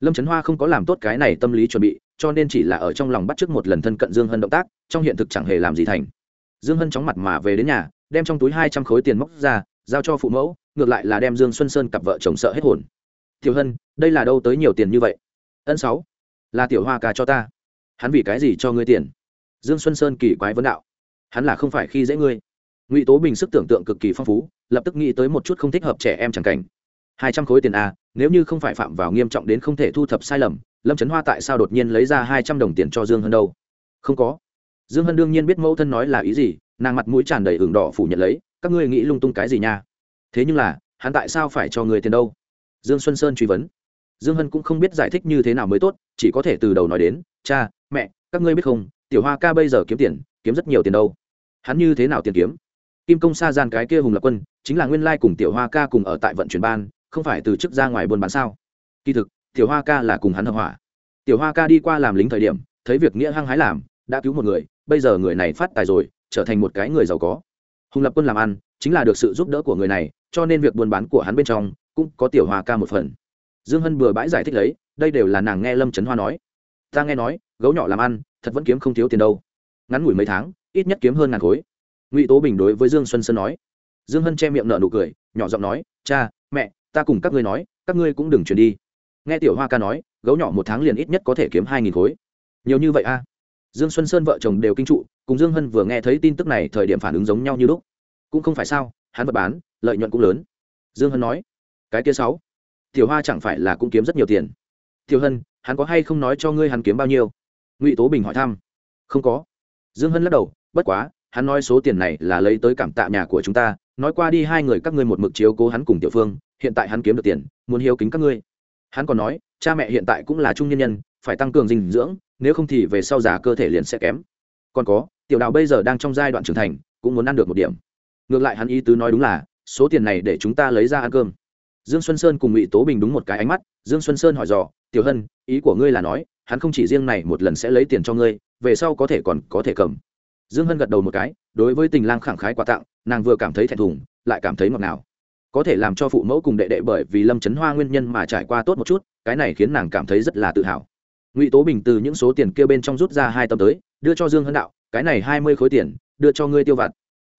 Lâm Chấn Hoa không có làm tốt cái này tâm lý chuẩn bị, cho nên chỉ là ở trong lòng bắt trước một lần thân cận Dương Hân động tác, trong hiện thực chẳng hề làm gì thành. Dương Hân chóng mặt mà về đến nhà, đem trong túi hai trăm khối tiền móc ra, giao cho phụ mẫu, ngược lại là đem Dương Xuân Sơn cặp vợ chồng sợ hết hồn. "Tiểu Hân, đây là đâu tới nhiều tiền như vậy?" Ân sáu là tiểu hoa ca cho ta hắn vì cái gì cho ngươi tiền dương xuân sơn kỳ quái vấn đạo hắn là không phải khi dễ ngươi ngụy tố bình sức tưởng tượng cực kỳ phong phú lập tức nghĩ tới một chút không thích hợp trẻ em chẳng cảnh hai trăm khối tiền a nếu như không phải phạm vào nghiêm trọng đến không thể thu thập sai lầm lâm trấn hoa tại sao đột nhiên lấy ra hai trăm đồng tiền cho dương hân đâu? Không có. Dương hân đương nhiên biết mẫu thân nói là ý gì, nàng mặt mũi tràn đầy ửng đỏ phủ nhận lấy, các ngươi nghĩ lung tung cái gì nha? Thế nhưng là, hắn tại sao phải cho người tiền đâu? Dương xuân sơn truy vấn. Dương hân cũng không biết giải thích như thế nào mới tốt, chỉ có thể từ đầu nói đến, cha, mẹ, các ngươi biết không, tiểu hoa ca bây giờ kiếm tiền, kiếm rất nhiều tiền đâu. Hắn như thế nào tiền kiếm? Kim công sa gian cái kia hùng lập quân, chính là nguyên lai cùng tiểu hoa ca cùng ở tại vận chuyển ban, không phải từ chức ra ngoài buôn bán sao? Kỳ thực tiểu hoa ca là cùng hắn hợp hỏa tiểu hoa ca đi qua làm lính thời điểm, thấy việc nghĩa hăng hái làm, đã cứu một người, bây giờ người này phát tài rồi, trở thành một cái người giàu có. Hùng lập quân làm ăn, chính là được sự giúp đỡ của người này, cho nên việc buôn bán của hắn bên trong, cũng có tiểu hoa ca một phần. Dương hân bừa bãi giải thích lấy, đây đều là nàng nghe lâm trấn hoa nói. Ta nghe nói, gấu nhỏ làm ăn, thật vẫn kiếm không thiếu tiền đâu. Ngắn ngủi mấy tháng, ít nhất kiếm hơn ngàn khối. Ngụy tố bình đối với dương xuân sơn nói. Dương hân che miệng nở nụ cười, nhỏ giọng nói, cha, mẹ, ta cùng các ngươi nói, các ngươi cũng đừng chuyển đi nghe tiểu hoa ca nói, gấu nhỏ một tháng liền ít nhất có thể kiếm hai nghìn khối. Nhiều như vậy a à? dương xuân sơn vợ chồng đều kinh trụ, cùng dương hân vừa nghe thấy tin tức này, thời điểm phản ứng giống nhau như lúc. Cũng không phải sao, hắn vật bán, lợi nhuận cũng lớn. Dương hân nói, cái kia sáu, tiểu hoa chẳng phải là cũng kiếm rất nhiều tiền? Tiểu hân, hắn có hay không nói cho ngươi hắn kiếm bao nhiêu? Ngụy tố bình hỏi thăm. Không có. Dương hân lắc đầu, bất quá, hắn nói số tiền này là lấy tới cảm tạ nhà của chúng ta, nói qua đi hai người các ngươi một mực chiếu cố hắn cùng tiểu phương, hiện tại hắn kiếm được tiền, muốn hiếu kính các ngươi hắn còn nói, cha mẹ hiện tại cũng là trung nhân nhân, phải tăng cường dinh dưỡng, nếu không thì về sau già cơ thể liền sẽ kém. Còn có, tiểu đào bây giờ đang trong giai đoạn trưởng thành, cũng muốn ăn được một điểm. Ngược lại hắn ý tứ nói đúng là, số tiền này để chúng ta lấy ra ăn cơm. Dương xuân sơn cùng ngụy tố bình đúng một cái ánh mắt, dương xuân sơn hỏi dò, tiểu hân, ý của ngươi là nói, hắn không chỉ riêng này một lần sẽ lấy tiền cho ngươi, về sau có thể còn có thể cầm. Dương hân gật đầu một cái, đối với tình lang khẳng khái quà tặng, nàng vừa cảm thấy thẹn thùng, lại cảm thấy ngọt ngào có thể làm cho phụ mẫu cùng đệ đệ bởi vì lâm trấn hoa nguyên nhân mà trải qua tốt một chút, cái này khiến nàng cảm thấy rất là tự hào. Ngụy tố bình từ những số tiền kia bên trong rút ra hai tấm tới, đưa cho dương hân đạo, cái này hai mươi khối tiền, đưa cho ngươi tiêu vặt.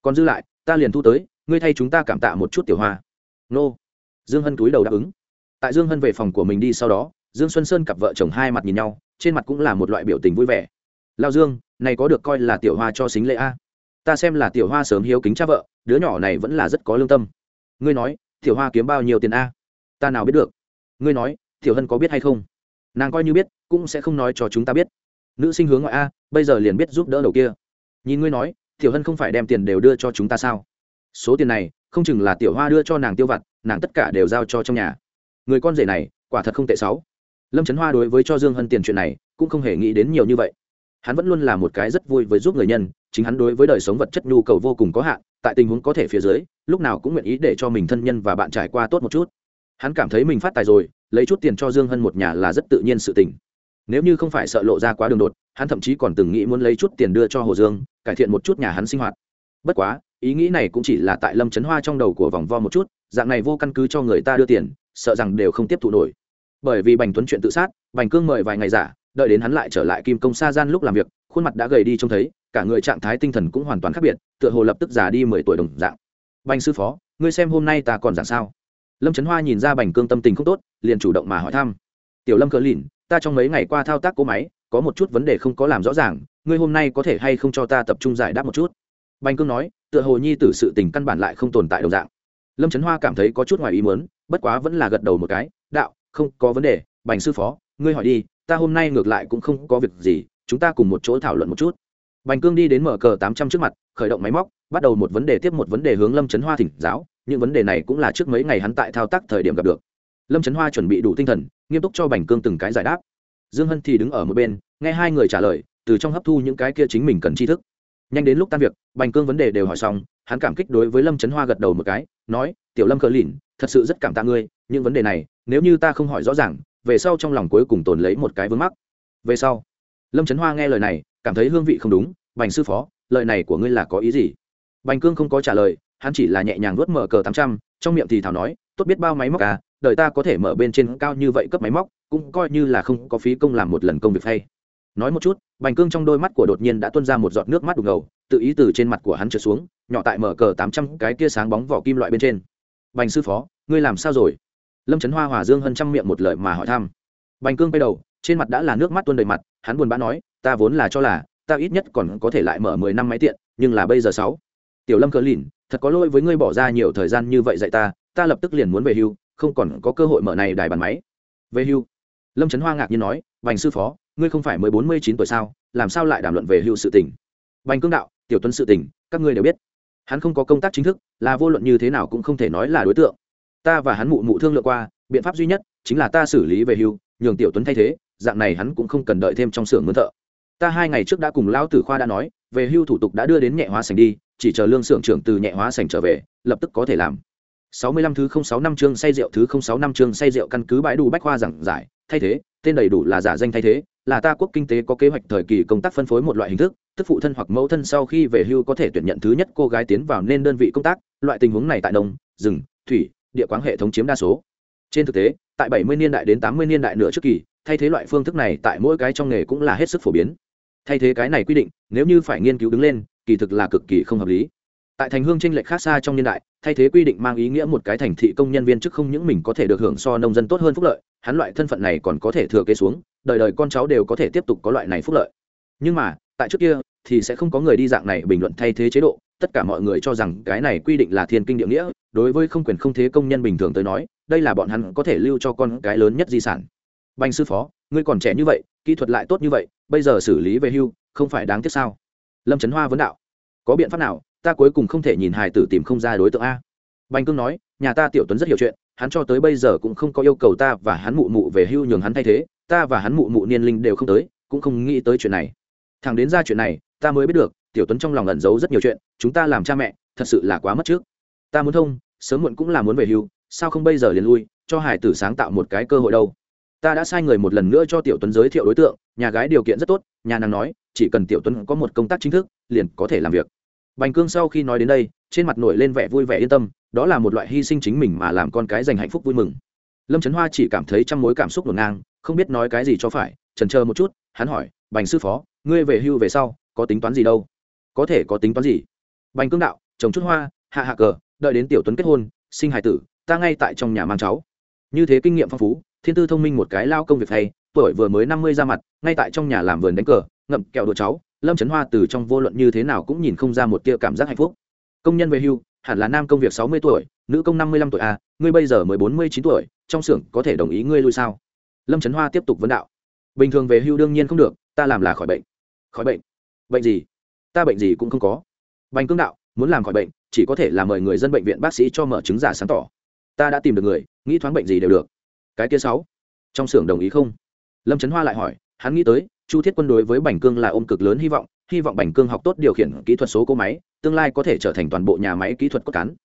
Còn dư lại, ta liền thu tới, ngươi thay chúng ta cảm tạ một chút tiểu hoa. Nô. Dương hân túi đầu đáp ứng. Tại dương hân về phòng của mình đi sau đó, dương xuân sơn cặp vợ chồng hai mặt nhìn nhau, trên mặt cũng là một loại biểu tình vui vẻ. Lao dương, này có được coi là tiểu hoa cho xính lễ a? Ta xem là tiểu hoa sớm hiếu kính cha vợ, đứa nhỏ này vẫn là rất có lương tâm ngươi nói, tiểu hoa kiếm bao nhiêu tiền a? Ta nào biết được. Ngươi nói, tiểu hân có biết hay không? Nàng coi như biết, cũng sẽ không nói cho chúng ta biết. Nữ sinh hướng ngoại a, bây giờ liền biết giúp đỡ đầu kia. Nhìn ngươi nói, tiểu hân không phải đem tiền đều đưa cho chúng ta sao? Số tiền này, không chừng là tiểu hoa đưa cho nàng tiêu vặt, nàng tất cả đều giao cho trong nhà. Người con rể này, quả thật không tệ sáu. Lâm trấn hoa đối với cho dương hân tiền chuyện này, cũng không hề nghĩ đến nhiều như vậy. Hắn vẫn luôn là một cái rất vui với giúp người nhân, chính hắn đối với đời sống vật chất nhu cầu vô cùng có hạn tại tình huống có thể phía dưới, lúc nào cũng nguyện ý để cho mình thân nhân và bạn trải qua tốt một chút. Hắn cảm thấy mình phát tài rồi, lấy chút tiền cho dương hân một nhà là rất tự nhiên sự tình. Nếu như không phải sợ lộ ra quá đường đột, hắn thậm chí còn từng nghĩ muốn lấy chút tiền đưa cho hồ dương, cải thiện một chút nhà hắn sinh hoạt. Bất quá, ý nghĩ này cũng chỉ là tại lâm trấn hoa trong đầu của vòng vo một chút, dạng này vô căn cứ cho người ta đưa tiền, sợ rằng đều không tiếp thụ nổi. Bởi vì bành tuấn chuyện tự sát, bành cương mời vài ngày giả, đợi đến hắn lại trở lại kim công sa gian lúc làm việc, khuôn mặt đã gầy đi trông thấy cả người trạng thái tinh thần cũng hoàn toàn khác biệt, tựa hồ lập tức già đi mười tuổi đồng dạng. Bành sư phó, ngươi xem hôm nay ta còn dạng sao? Lâm trấn hoa nhìn ra bành cương tâm tình không tốt, liền chủ động mà hỏi thăm. Tiểu lâm cờ lìn, ta trong mấy ngày qua thao tác cỗ máy, có một chút vấn đề không có làm rõ ràng, ngươi hôm nay có thể hay không cho ta tập trung giải đáp một chút? Bành cương nói, tựa hồ nhi tử sự tình căn bản lại không tồn tại đồng dạng. Lâm trấn hoa cảm thấy có chút ngoài ý muốn, bất quá vẫn là gật đầu một cái, đạo, không có vấn đề, bành sư phó, ngươi hỏi đi, ta hôm nay ngược lại cũng không có việc gì, chúng ta cùng một chỗ thảo luận một chút bành cương đi đến mở cờ tám trăm trước mặt, khởi động máy móc, bắt đầu một vấn đề tiếp một vấn đề hướng lâm trấn hoa thỉnh giáo, những vấn đề này cũng là trước mấy ngày hắn tại thao tác thời điểm gặp được. Lâm trấn hoa chuẩn bị đủ tinh thần, nghiêm túc cho bành cương từng cái giải đáp. Dương hân thì đứng ở một bên, nghe hai người trả lời, từ trong hấp thu những cái kia chính mình cần tri thức. Nhanh đến lúc tan việc, bành cương vấn đề đều hỏi xong, hắn cảm kích đối với lâm trấn hoa gật đầu một cái, nói, tiểu lâm cờ lìn, thật sự rất cảm tạ ngươi, những vấn đề này, nếu như ta không hỏi rõ ràng, về sau trong lòng cuối cùng tồn lấy một cái vướng mắc. Về sau? Lâm trấn hoa nghe lời này, cảm thấy hương vị không đúng. Bành sư phó, lời này của ngươi là có ý gì? Bành cương không có trả lời, hắn chỉ là nhẹ nhàng nuốt mở cờ tám trăm, trong miệng thì thảo nói, tốt biết bao máy móc à đời ta có thể mở bên trên cao như vậy cấp máy móc, cũng coi như là không có phí công làm một lần công việc hay. Nói một chút, bành cương trong đôi mắt của đột nhiên đã tuôn ra một giọt nước mắt đục ngầu, tự ý từ trên mặt của hắn trượt xuống, nhỏ tại mở cờ tám trăm cái kia sáng bóng vỏ kim loại bên trên. Bành sư phó, ngươi làm sao rồi? Lâm trấn hoa hòa dương hân trăm miệng một lời mà hỏi thăm. Bành cương bay đầu, trên mặt đã là nước mắt tuôn đầy mặt hắn buồn bã nói, ta vốn là cho là, ta ít nhất còn có thể lại mở mười năm máy tiện, nhưng là bây giờ sáu. Tiểu lâm cờ lìn, thật có lỗi với ngươi bỏ ra nhiều thời gian như vậy dạy ta ta lập tức liền muốn về hưu, không còn có cơ hội mở này đài bàn máy. Về hưu? Lâm trấn hoa ngạc nhiên nói, vành sư phó, ngươi không phải mới bốn mươi chín tuổi sao, làm sao lại đàm luận về hưu sự tình? Vành cương đạo, tiểu tuấn sự tình, các ngươi đều biết. Hắn không có công tác chính thức, là vô luận như thế nào cũng không thể nói là đối tượng. Ta và hắn mụ mụ thương lượng qua, biện pháp duy nhất chính là ta xử lý về hưu, nhường tiểu tuấn thay thế dạng này hắn cũng không cần đợi thêm trong xưởng mướn thợ. Ta hai ngày trước đã cùng lão tử khoa đã nói, về hưu thủ tục đã đưa đến nhẹ hóa sành đi, chỉ chờ lương xưởng trưởng từ nhẹ hóa sành trở về, lập tức có thể làm. 65 thứ 06 năm chương say rượu, thứ 06 năm chương say rượu căn cứ bãi đủ bách khoa giảng giải, thay thế, tên đầy đủ là giả danh thay thế, là ta quốc kinh tế có kế hoạch thời kỳ công tác phân phối một loại hình thức, tức phụ thân hoặc mẫu thân sau khi về hưu có thể tuyển nhận thứ nhất cô gái tiến vào nên đơn vị công tác, loại tình huống này tại nông rừng, thủy, địa quán hệ thống chiếm đa số. Trên thực tế, tại 70 niên đại đến 80 niên đại nửa trước kỳ thay thế loại phương thức này tại mỗi cái trong nghề cũng là hết sức phổ biến. Thay thế cái này quy định, nếu như phải nghiên cứu đứng lên, kỳ thực là cực kỳ không hợp lý. Tại thành hương tranh lệch khác xa trong niên đại, thay thế quy định mang ý nghĩa một cái thành thị công nhân viên chức không những mình có thể được hưởng so nông dân tốt hơn phúc lợi, hắn loại thân phận này còn có thể thừa kế xuống, đời đời con cháu đều có thể tiếp tục có loại này phúc lợi. Nhưng mà, tại trước kia, thì sẽ không có người đi dạng này bình luận thay thế chế độ, tất cả mọi người cho rằng cái này quy định là thiên kinh địa nghĩa, đối với không quyền không thế công nhân bình thường tới nói, đây là bọn hắn có thể lưu cho con cái lớn nhất di sản banh sư phó, ngươi còn trẻ như vậy, kỹ thuật lại tốt như vậy, bây giờ xử lý về hưu, không phải đáng tiếc sao? Lâm trấn hoa vấn đạo. Có biện pháp nào, ta cuối cùng không thể nhìn hài tử tìm không ra đối tượng a. Bành cương nói, nhà ta tiểu tuấn rất hiểu chuyện, hắn cho tới bây giờ cũng không có yêu cầu ta và hắn mụ mụ về hưu nhường hắn thay thế, ta và hắn mụ mụ niên linh đều không tới, cũng không nghĩ tới chuyện này. Thằng đến ra chuyện này, ta mới biết được, tiểu tuấn trong lòng ẩn giấu rất nhiều chuyện, chúng ta làm cha mẹ, thật sự là quá mất trước. Ta muốn thông, sớm muộn cũng là muốn về hưu, sao không bây giờ liền lui, cho hải tử sáng tạo một cái cơ hội đâu? Ta đã sai người một lần nữa cho tiểu tuấn giới thiệu đối tượng, nhà gái điều kiện rất tốt, nhà nàng nói, chỉ cần tiểu tuấn có một công tác chính thức, liền có thể làm việc. Bành cương sau khi nói đến đây, trên mặt nổi lên vẻ vui vẻ yên tâm, đó là một loại hy sinh chính mình mà làm con cái dành hạnh phúc vui mừng. Lâm trấn hoa chỉ cảm thấy trăm mối cảm xúc ngổn ngang, không biết nói cái gì cho phải trần chờ một chút, hắn hỏi, bành sư phó, ngươi về hưu về sau, có tính toán gì đâu? Có thể có tính toán gì? Bành cương đạo, trồng chút hoa, hạ hạ cờ, đợi đến tiểu tuấn kết hôn, sinh hài tử, ta ngay tại trong nhà mang cháu. Như thế kinh nghiệm phong phú thiên tư thông minh một cái lao công việc hay tuổi vừa mới năm mươi ra mặt ngay tại trong nhà làm vườn đánh cờ ngậm kẹo đồ cháu lâm trấn hoa từ trong vô luận như thế nào cũng nhìn không ra một tia cảm giác hạnh phúc. Công nhân về hưu hẳn là nam công việc sáu mươi tuổi nữ công năm mươi lăm tuổi a à, ngươi bây giờ mới bốn mươi chín tuổi trong xưởng có thể đồng ý ngươi lui sao? Lâm trấn hoa tiếp tục vấn đạo. Bình thường về hưu đương nhiên không được ta làm là khỏi bệnh. Khỏi bệnh? Bệnh gì? Ta bệnh gì cũng không có. Bành cương đạo muốn làm khỏi bệnh chỉ có thể là mời người dân bệnh viện bác sĩ cho mở chứng giả sáng tỏ. Ta đã tìm được người nghĩ thoáng bệnh gì đều được cái kia sáu. Trong xưởng đồng ý không? Lâm trấn hoa lại hỏi, hắn nghĩ tới, chu thiết quân đối với bành cương là ôm cực lớn hy vọng hy vọng bành cương học tốt điều khiển kỹ thuật số cỗ máy, tương lai có thể trở thành toàn bộ nhà máy kỹ thuật cốt cán.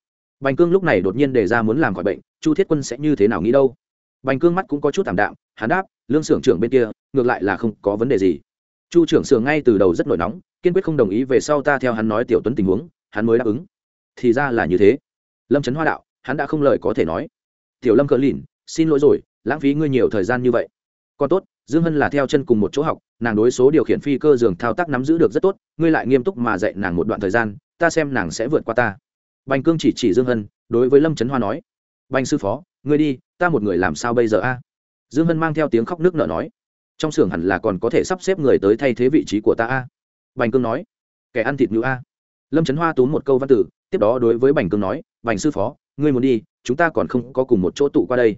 Bành cương lúc này đột nhiên đề ra muốn làm khỏi bệnh, chu thiết quân sẽ như thế nào nghĩ đâu? Bành cương mắt cũng có chút t đạm, hắn đáp, lương xưởng trưởng bên kia, ngược lại là không có vấn đề gì. Chu trưởng xưởng ngay từ đầu rất nổi nóng, kiên quyết không đồng ý về sau ta theo hắn nói tiểu tuấn tình huống, hắn mới đáp ứng. Thì ra là như thế. Lâm trấn hoa đạo, hắn đã không lời có thể nói. Tiểu lâm cờ lìn xin lỗi rồi, lãng phí ngươi nhiều thời gian như vậy. Còn tốt, dương hân là theo chân cùng một chỗ học, nàng đối số điều khiển phi cơ giường thao tác nắm giữ được rất tốt, ngươi lại nghiêm túc mà dạy nàng một đoạn thời gian, ta xem nàng sẽ vượt qua ta. Bành cương chỉ chỉ dương hân, đối với lâm trấn hoa nói, bành sư phó, ngươi đi, ta một người làm sao bây giờ a? Dương hân mang theo tiếng khóc nước nở nói, trong xưởng hẳn là còn có thể sắp xếp người tới thay thế vị trí của ta a. Bành cương nói, kẻ ăn thịt nhũ a. Lâm trấn hoa túm một câu văn tử, tiếp đó đối với bành cương nói, bành sư phó, ngươi muốn đi, chúng ta còn không có cùng một chỗ tụ qua đây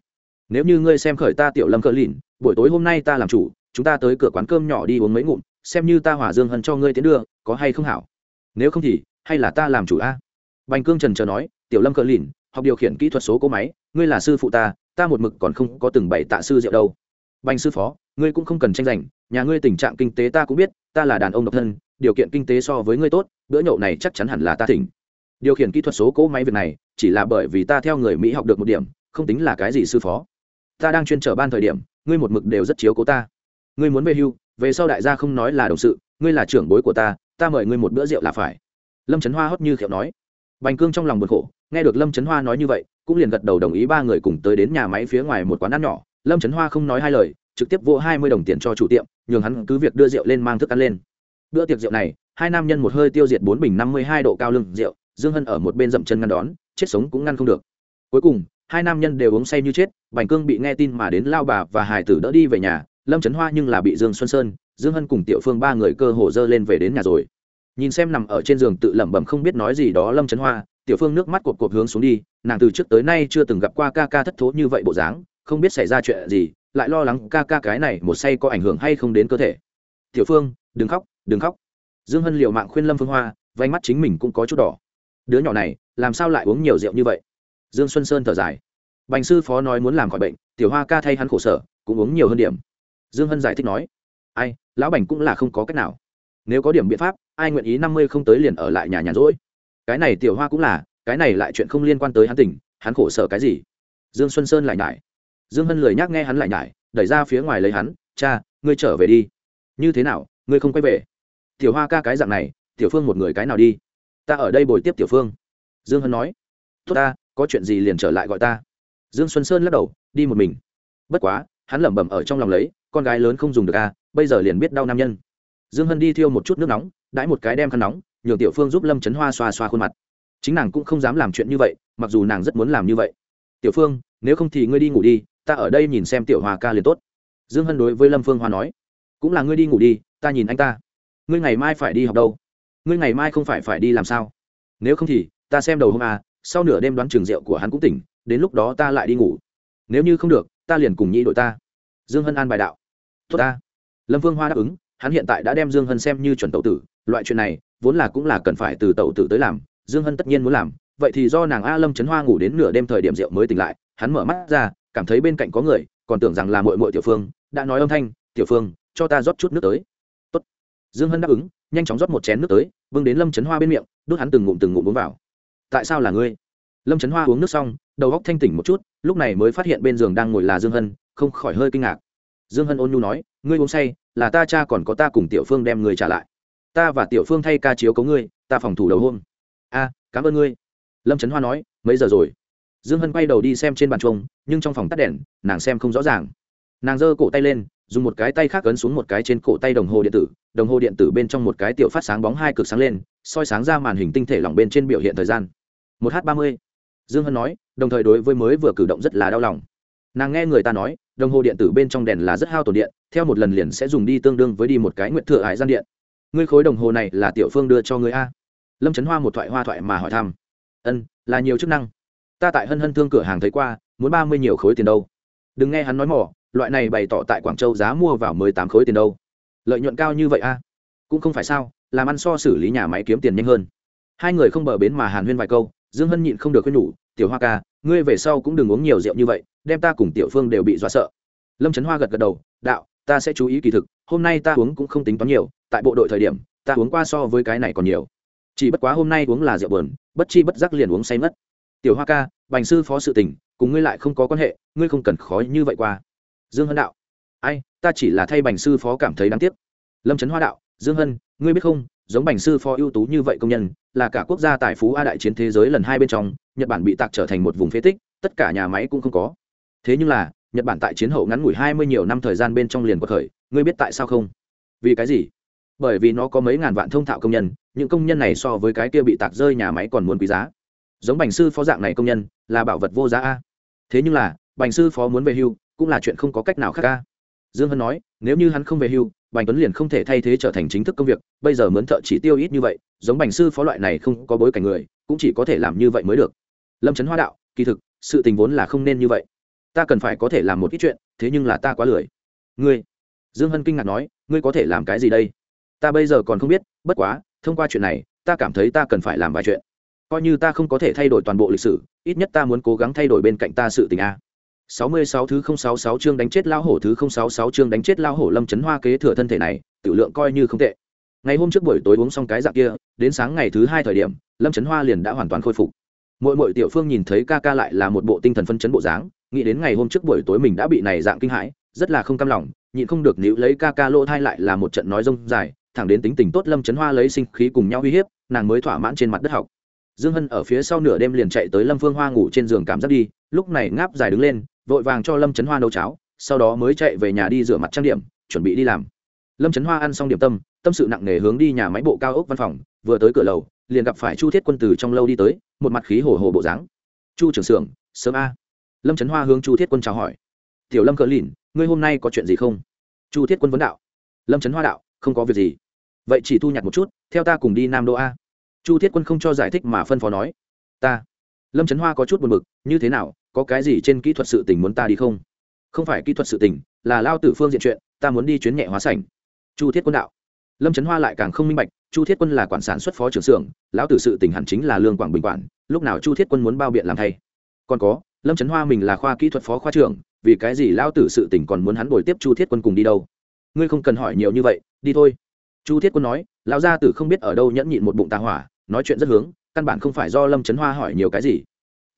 nếu như ngươi xem khởi ta tiểu lâm cỡ lìn, buổi tối hôm nay ta làm chủ, chúng ta tới cửa quán cơm nhỏ đi uống mấy ngụm, xem như ta hỏa dương hân cho ngươi tiến đưa, có hay không hảo? Nếu không thì, hay là ta làm chủ a? Bành cương trần chờ nói, tiểu lâm cỡ lìn, học điều khiển kỹ thuật số cỗ máy, ngươi là sư phụ ta ta một mực còn không có từng bảy tạ sư rượu đâu. Bành sư phó, ngươi cũng không cần tranh giành, nhà ngươi tình trạng kinh tế ta cũng biết, ta là đàn ông độc thân, điều kiện kinh tế so với ngươi tốt, bữa nhậu này chắc chắn hẳn là ta thỉnh. Điều khiển kỹ thuật số cỗ máy việc này, chỉ là bởi vì ta theo người mỹ học được một điểm, không tính là cái gì sư phó ta đang chuyên trở ban thời điểm, ngươi một mực đều rất chiếu cố ta. Ngươi muốn về hưu, về sau đại gia không nói là đồng sự, ngươi là trưởng bối của ta ta mời ngươi một bữa rượu là phải. Lâm trấn hoa hót như khiệu nói. Bành cương trong lòng buồn khổ, nghe được lâm trấn hoa nói như vậy, cũng liền gật đầu đồng ý ba người cùng tới đến nhà máy phía ngoài một quán ăn nhỏ. Lâm trấn hoa không nói hai lời, trực tiếp vô hai mươi đồng tiền cho chủ tiệm, nhường hắn cứ việc đưa rượu lên mang thức ăn lên. Bữa tiệc rượu này, hai nam nhân một hơi tiêu diệt bốn bình năm mươi hai độ cao lưng rượu, dương hân ở một bên dậm chân ngăn đón, chết sống cũng ngăn không được. Cuối cùng hai nam nhân đều uống say như chết, bành cương bị nghe tin mà đến lao bà và hải tử đỡ đi về nhà, lâm trấn hoa nhưng là bị dương xuân sơn, dương hân cùng tiểu phương ba người cơ hồ dơ lên về đến nhà rồi. Nhìn xem nằm ở trên giường tự lẩm bẩm không biết nói gì đó lâm trấn hoa, tiểu phương nước mắt cột cột hướng xuống đi, nàng từ trước tới nay chưa từng gặp qua ca ca thất thố như vậy bộ dáng, không biết xảy ra chuyện gì, lại lo lắng ca ca cái này một say có ảnh hưởng hay không đến cơ thể. Tiểu phương, đừng khóc đừng khóc. Dương hân liệu mạng khuyên lâm phương hoa vánh mắt chính mình cũng có chút đỏ. Đứa nhỏ này, làm sao lại uống nhiều rượu như vậy? Dương xuân sơn thở dài. Bành sư phó nói muốn làm khỏi bệnh, tiểu hoa ca thay hắn khổ sở, cũng uống nhiều hơn điểm. Dương hân giải thích nói, ai, lão bành cũng là không có cách nào. Nếu có điểm biện pháp, ai nguyện ý năm mươi không tới liền ở lại nhà nhàn rỗi? Cái này tiểu hoa cũng là, cái này lại chuyện không liên quan tới hắn tỉnh, hắn khổ sở cái gì? Dương xuân sơn lại nhải. Dương hân lười nhác nghe hắn lại nhải, đẩy ra phía ngoài lấy hắn, cha, ngươi trở về đi. Như thế nào, ngươi không quay về? Tiểu hoa ca cái dạng này, tiểu phương một người cái nào đi? Ta ở đây bồi tiếp tiểu phương. Dương hân nói. Tốt ta có chuyện gì liền trở lại gọi ta. Dương xuân sơn lắc đầu, đi một mình. Bất quá, hắn lẩm bẩm ở trong lòng lấy, con gái lớn không dùng được à bây giờ liền biết đau nam nhân. Dương hân đi thiêu một chút nước nóng, đãi một cái đem khăn nóng, nhường tiểu phương giúp lâm trấn hoa xoa xoa khuôn mặt. Chính nàng cũng không dám làm chuyện như vậy, mặc dù nàng rất muốn làm như vậy. Tiểu phương, nếu không thì ngươi đi ngủ đi, ta ở đây nhìn xem tiểu hoa ca liền tốt. Dương hân đối với lâm phương hoa nói. Cũng là ngươi đi ngủ đi, ta nhìn anh ta. Ngươi ngày mai phải đi học đâu? Ngươi ngày mai không phải phải đi làm sao? Nếu không thì, ta xem đầu hôm à sau nửa đêm đoán trường rượu của hắn cũng tỉnh, đến lúc đó ta lại đi ngủ. Nếu như không được, ta liền cùng nhị đội ta. Dương hân an bài đạo. Tốt ta. Lâm vương hoa đáp ứng, hắn hiện tại đã đem dương hân xem như chuẩn tậu tử, loại chuyện này vốn là cũng là cần phải từ tậu tử tới làm, dương hân tất nhiên muốn làm, vậy thì do nàng a lâm trấn hoa ngủ đến nửa đêm thời điểm rượu mới tỉnh lại, hắn mở mắt ra, cảm thấy bên cạnh có người, còn tưởng rằng là mội mội tiểu phương, đã nói âm thanh, tiểu phương, cho ta rót chút nước tới. Tốt. dương hân đáp ứng, nhanh chóng rót một chén nước tới vương đến lâm trấn hoa bên miệng đút hắn từng ngụm từng ngụm uống vào tại sao là ngươi? Lâm trấn hoa uống nước xong, đầu góc thanh tỉnh một chút, lúc này mới phát hiện bên giường đang ngồi là dương hân, không khỏi hơi kinh ngạc. Dương hân ôn nhu nói, ngươi uống say, là ta cha còn có ta cùng tiểu phương đem người trả lại. Ta và tiểu phương thay ca chiếu có ngươi, ta phòng thủ đầu hôm. A, cảm ơn ngươi. Lâm trấn hoa nói, mấy giờ rồi? Dương hân quay đầu đi xem trên bàn chuông nhưng trong phòng tắt đèn, nàng xem không rõ ràng. Nàng giơ cổ tay lên, dùng một cái tay khác ấn xuống một cái trên cổ tay đồng hồ điện tử, đồng hồ điện tử bên trong một cái tiểu phát sáng bóng hai cực sáng lên, soi sáng ra màn hình tinh thể lỏng bên trên biểu hiện thời gian một h ba mươi. Dương hân nói, đồng thời đối với mới vừa cử động rất là đau lòng. Nàng nghe người ta nói, đồng hồ điện tử bên trong đèn là rất hao tổn điện, theo một lần liền sẽ dùng đi tương đương với đi một cái nguyện thừa hải gian điện. Ngươi khối đồng hồ này là tiểu phương đưa cho ngươi a? Lâm trấn hoa một thoại hoa thoại mà hỏi thăm. Ân, là nhiều chức năng. Ta tại hân hân thương cửa hàng thấy qua, muốn ba mươi nhiều khối tiền đâu. Đừng nghe hắn nói mỏ, loại này bày tỏ tại quảng châu giá mua vào mười tám khối tiền đâu. Lợi nhuận cao như vậy a? Cũng không phải sao, làm ăn so xử lý nhà máy kiếm tiền nhanh hơn. Hai người không bờ bến mà hàn huyên vài câu dương hân nhịn không được khuyên nhủ, tiểu hoa ca, ngươi về sau cũng đừng uống nhiều rượu như vậy, đem ta cùng tiểu phương đều bị dọa sợ. Lâm trấn hoa gật gật đầu, đạo, ta sẽ chú ý kỳ thực, hôm nay ta uống cũng không tính toán nhiều, tại bộ đội thời điểm, ta uống qua so với cái này còn nhiều. Chỉ bất quá hôm nay uống là rượu bờn bất chi bất giác liền uống say mất tiểu hoa ca, bành sư phó sự tình, cùng ngươi lại không có quan hệ, ngươi không cần khó như vậy qua. Dương hân đạo, ai, ta chỉ là thay bành sư phó cảm thấy đáng tiếc. Lâm trấn hoa đạo, dương hân, ngươi biết không giống bành sư phó ưu tú như vậy công nhân, là cả quốc gia tài phú a đại chiến thế giới lần hai bên trong, nhật bản bị tạc trở thành một vùng phế tích, tất cả nhà máy cũng không có. Thế nhưng là, nhật bản tại chiến hậu ngắn ngủi hai mươi nhiều năm thời gian bên trong liền cuộc khởi, ngươi biết tại sao không? Vì cái gì? Bởi vì nó có mấy ngàn vạn thông thạo công nhân, những công nhân này so với cái kia bị tạc rơi nhà máy còn muốn quý giá. Giống bành sư phó dạng này công nhân, là bảo vật vô giá a. Thế nhưng là, bành sư phó muốn về hưu, cũng là chuyện không có cách nào khác a. Dương hân nói, nếu như hắn không về hưu bành tuấn liền không thể thay thế trở thành chính thức công việc, bây giờ mướn thợ chỉ tiêu ít như vậy, giống bành sư phó loại này không có bối cảnh người, cũng chỉ có thể làm như vậy mới được. Lâm trấn hoa đạo, kỳ thực, sự tình vốn là không nên như vậy. Ta cần phải có thể làm một ít chuyện, thế nhưng là ta quá lười. Ngươi, dương hân kinh ngạc nói, ngươi có thể làm cái gì đây? Ta bây giờ còn không biết, bất quá, thông qua chuyện này, ta cảm thấy ta cần phải làm vài chuyện. Coi như ta không có thể thay đổi toàn bộ lịch sử, ít nhất ta muốn cố gắng thay đổi bên cạnh ta sự tình a. 66 thứ 066 chương đánh chết lao hổ thứ 066 chương đánh chết lao hổ Lâm Chấn Hoa kế thừa thân thể này, tiểu lượng coi như không tệ. Ngày hôm trước buổi tối uống xong cái dạng kia, đến sáng ngày thứ hai thời điểm, Lâm Chấn Hoa liền đã hoàn toàn khôi phục. Mỗi mỗi tiểu phương nhìn thấy ca ca lại là một bộ tinh thần phân chấn bộ dáng, nghĩ đến ngày hôm trước buổi tối mình đã bị này dạng kinh hãi, rất là không cam lòng, nhịn không được níu lấy ca ca lỗ thai lại là một trận nói rông dài, thẳng đến tính tình tốt Lâm Chấn Hoa lấy sinh khí cùng nhau uy hiếp, nàng mới thỏa mãn trên mặt đất học. Dương Hân ở phía sau nửa đêm liền chạy tới Lâm Phương Hoa ngủ trên giường cảm giác đi, lúc này ngáp dài đứng lên, vội vàng cho lâm trấn hoa nấu cháo, sau đó mới chạy về nhà đi rửa mặt trang điểm, chuẩn bị đi làm. Lâm trấn hoa ăn xong điểm tâm tâm sự nặng nề hướng đi nhà máy bộ cao ốc văn phòng, vừa tới cửa lầu, liền gặp phải chu thiết quân từ trong lâu đi tới, một mặt khí hổ hồ bộ dáng. Chu trưởng xưởng, sớm a. Lâm trấn hoa hướng chu thiết quân chào hỏi. Tiểu lâm cờ lìn, ngươi hôm nay có chuyện gì không? Chu thiết quân vấn đạo. Lâm trấn hoa đạo, không có việc gì. Vậy chỉ thu nhặt một chút, theo ta cùng đi nam đô a. Chu thiết quân không cho giải thích mà phân phó nói. Ta lâm trấn hoa có chút buồn b ự c như thế nào, có cái gì trên kỹ thuật sự tình muốn ta đi không? Không phải kỹ thuật sự tình, là lao tử phương diện chuyện, ta muốn đi chuyến nhẹ hóa sảnh. Chu thiết quân đạo. Lâm trấn hoa lại càng không minh bạch, chu thiết quân là quản sản xuất phó trưởng xưởng, lão tử sự tỉnh hẳn chính là lương quảng bình quản, lúc nào chu thiết quân muốn bao biện làm thay? Còn có, lâm trấn hoa mình là khoa kỹ thuật phó khoa trưởng, vì cái gì lao tử sự tỉnh còn muốn hắn bồi tiếp chu thiết quân cùng đi đâu? Ngươi không cần hỏi nhiều như vậy, đi thôi. Chu thiết quân nói, lão gia tử không biết ở đâu nhẫn nhịn một bụng tà hỏa, nói chuyện rất hướng căn bản không phải do lâm trấn hoa hỏi nhiều cái gì.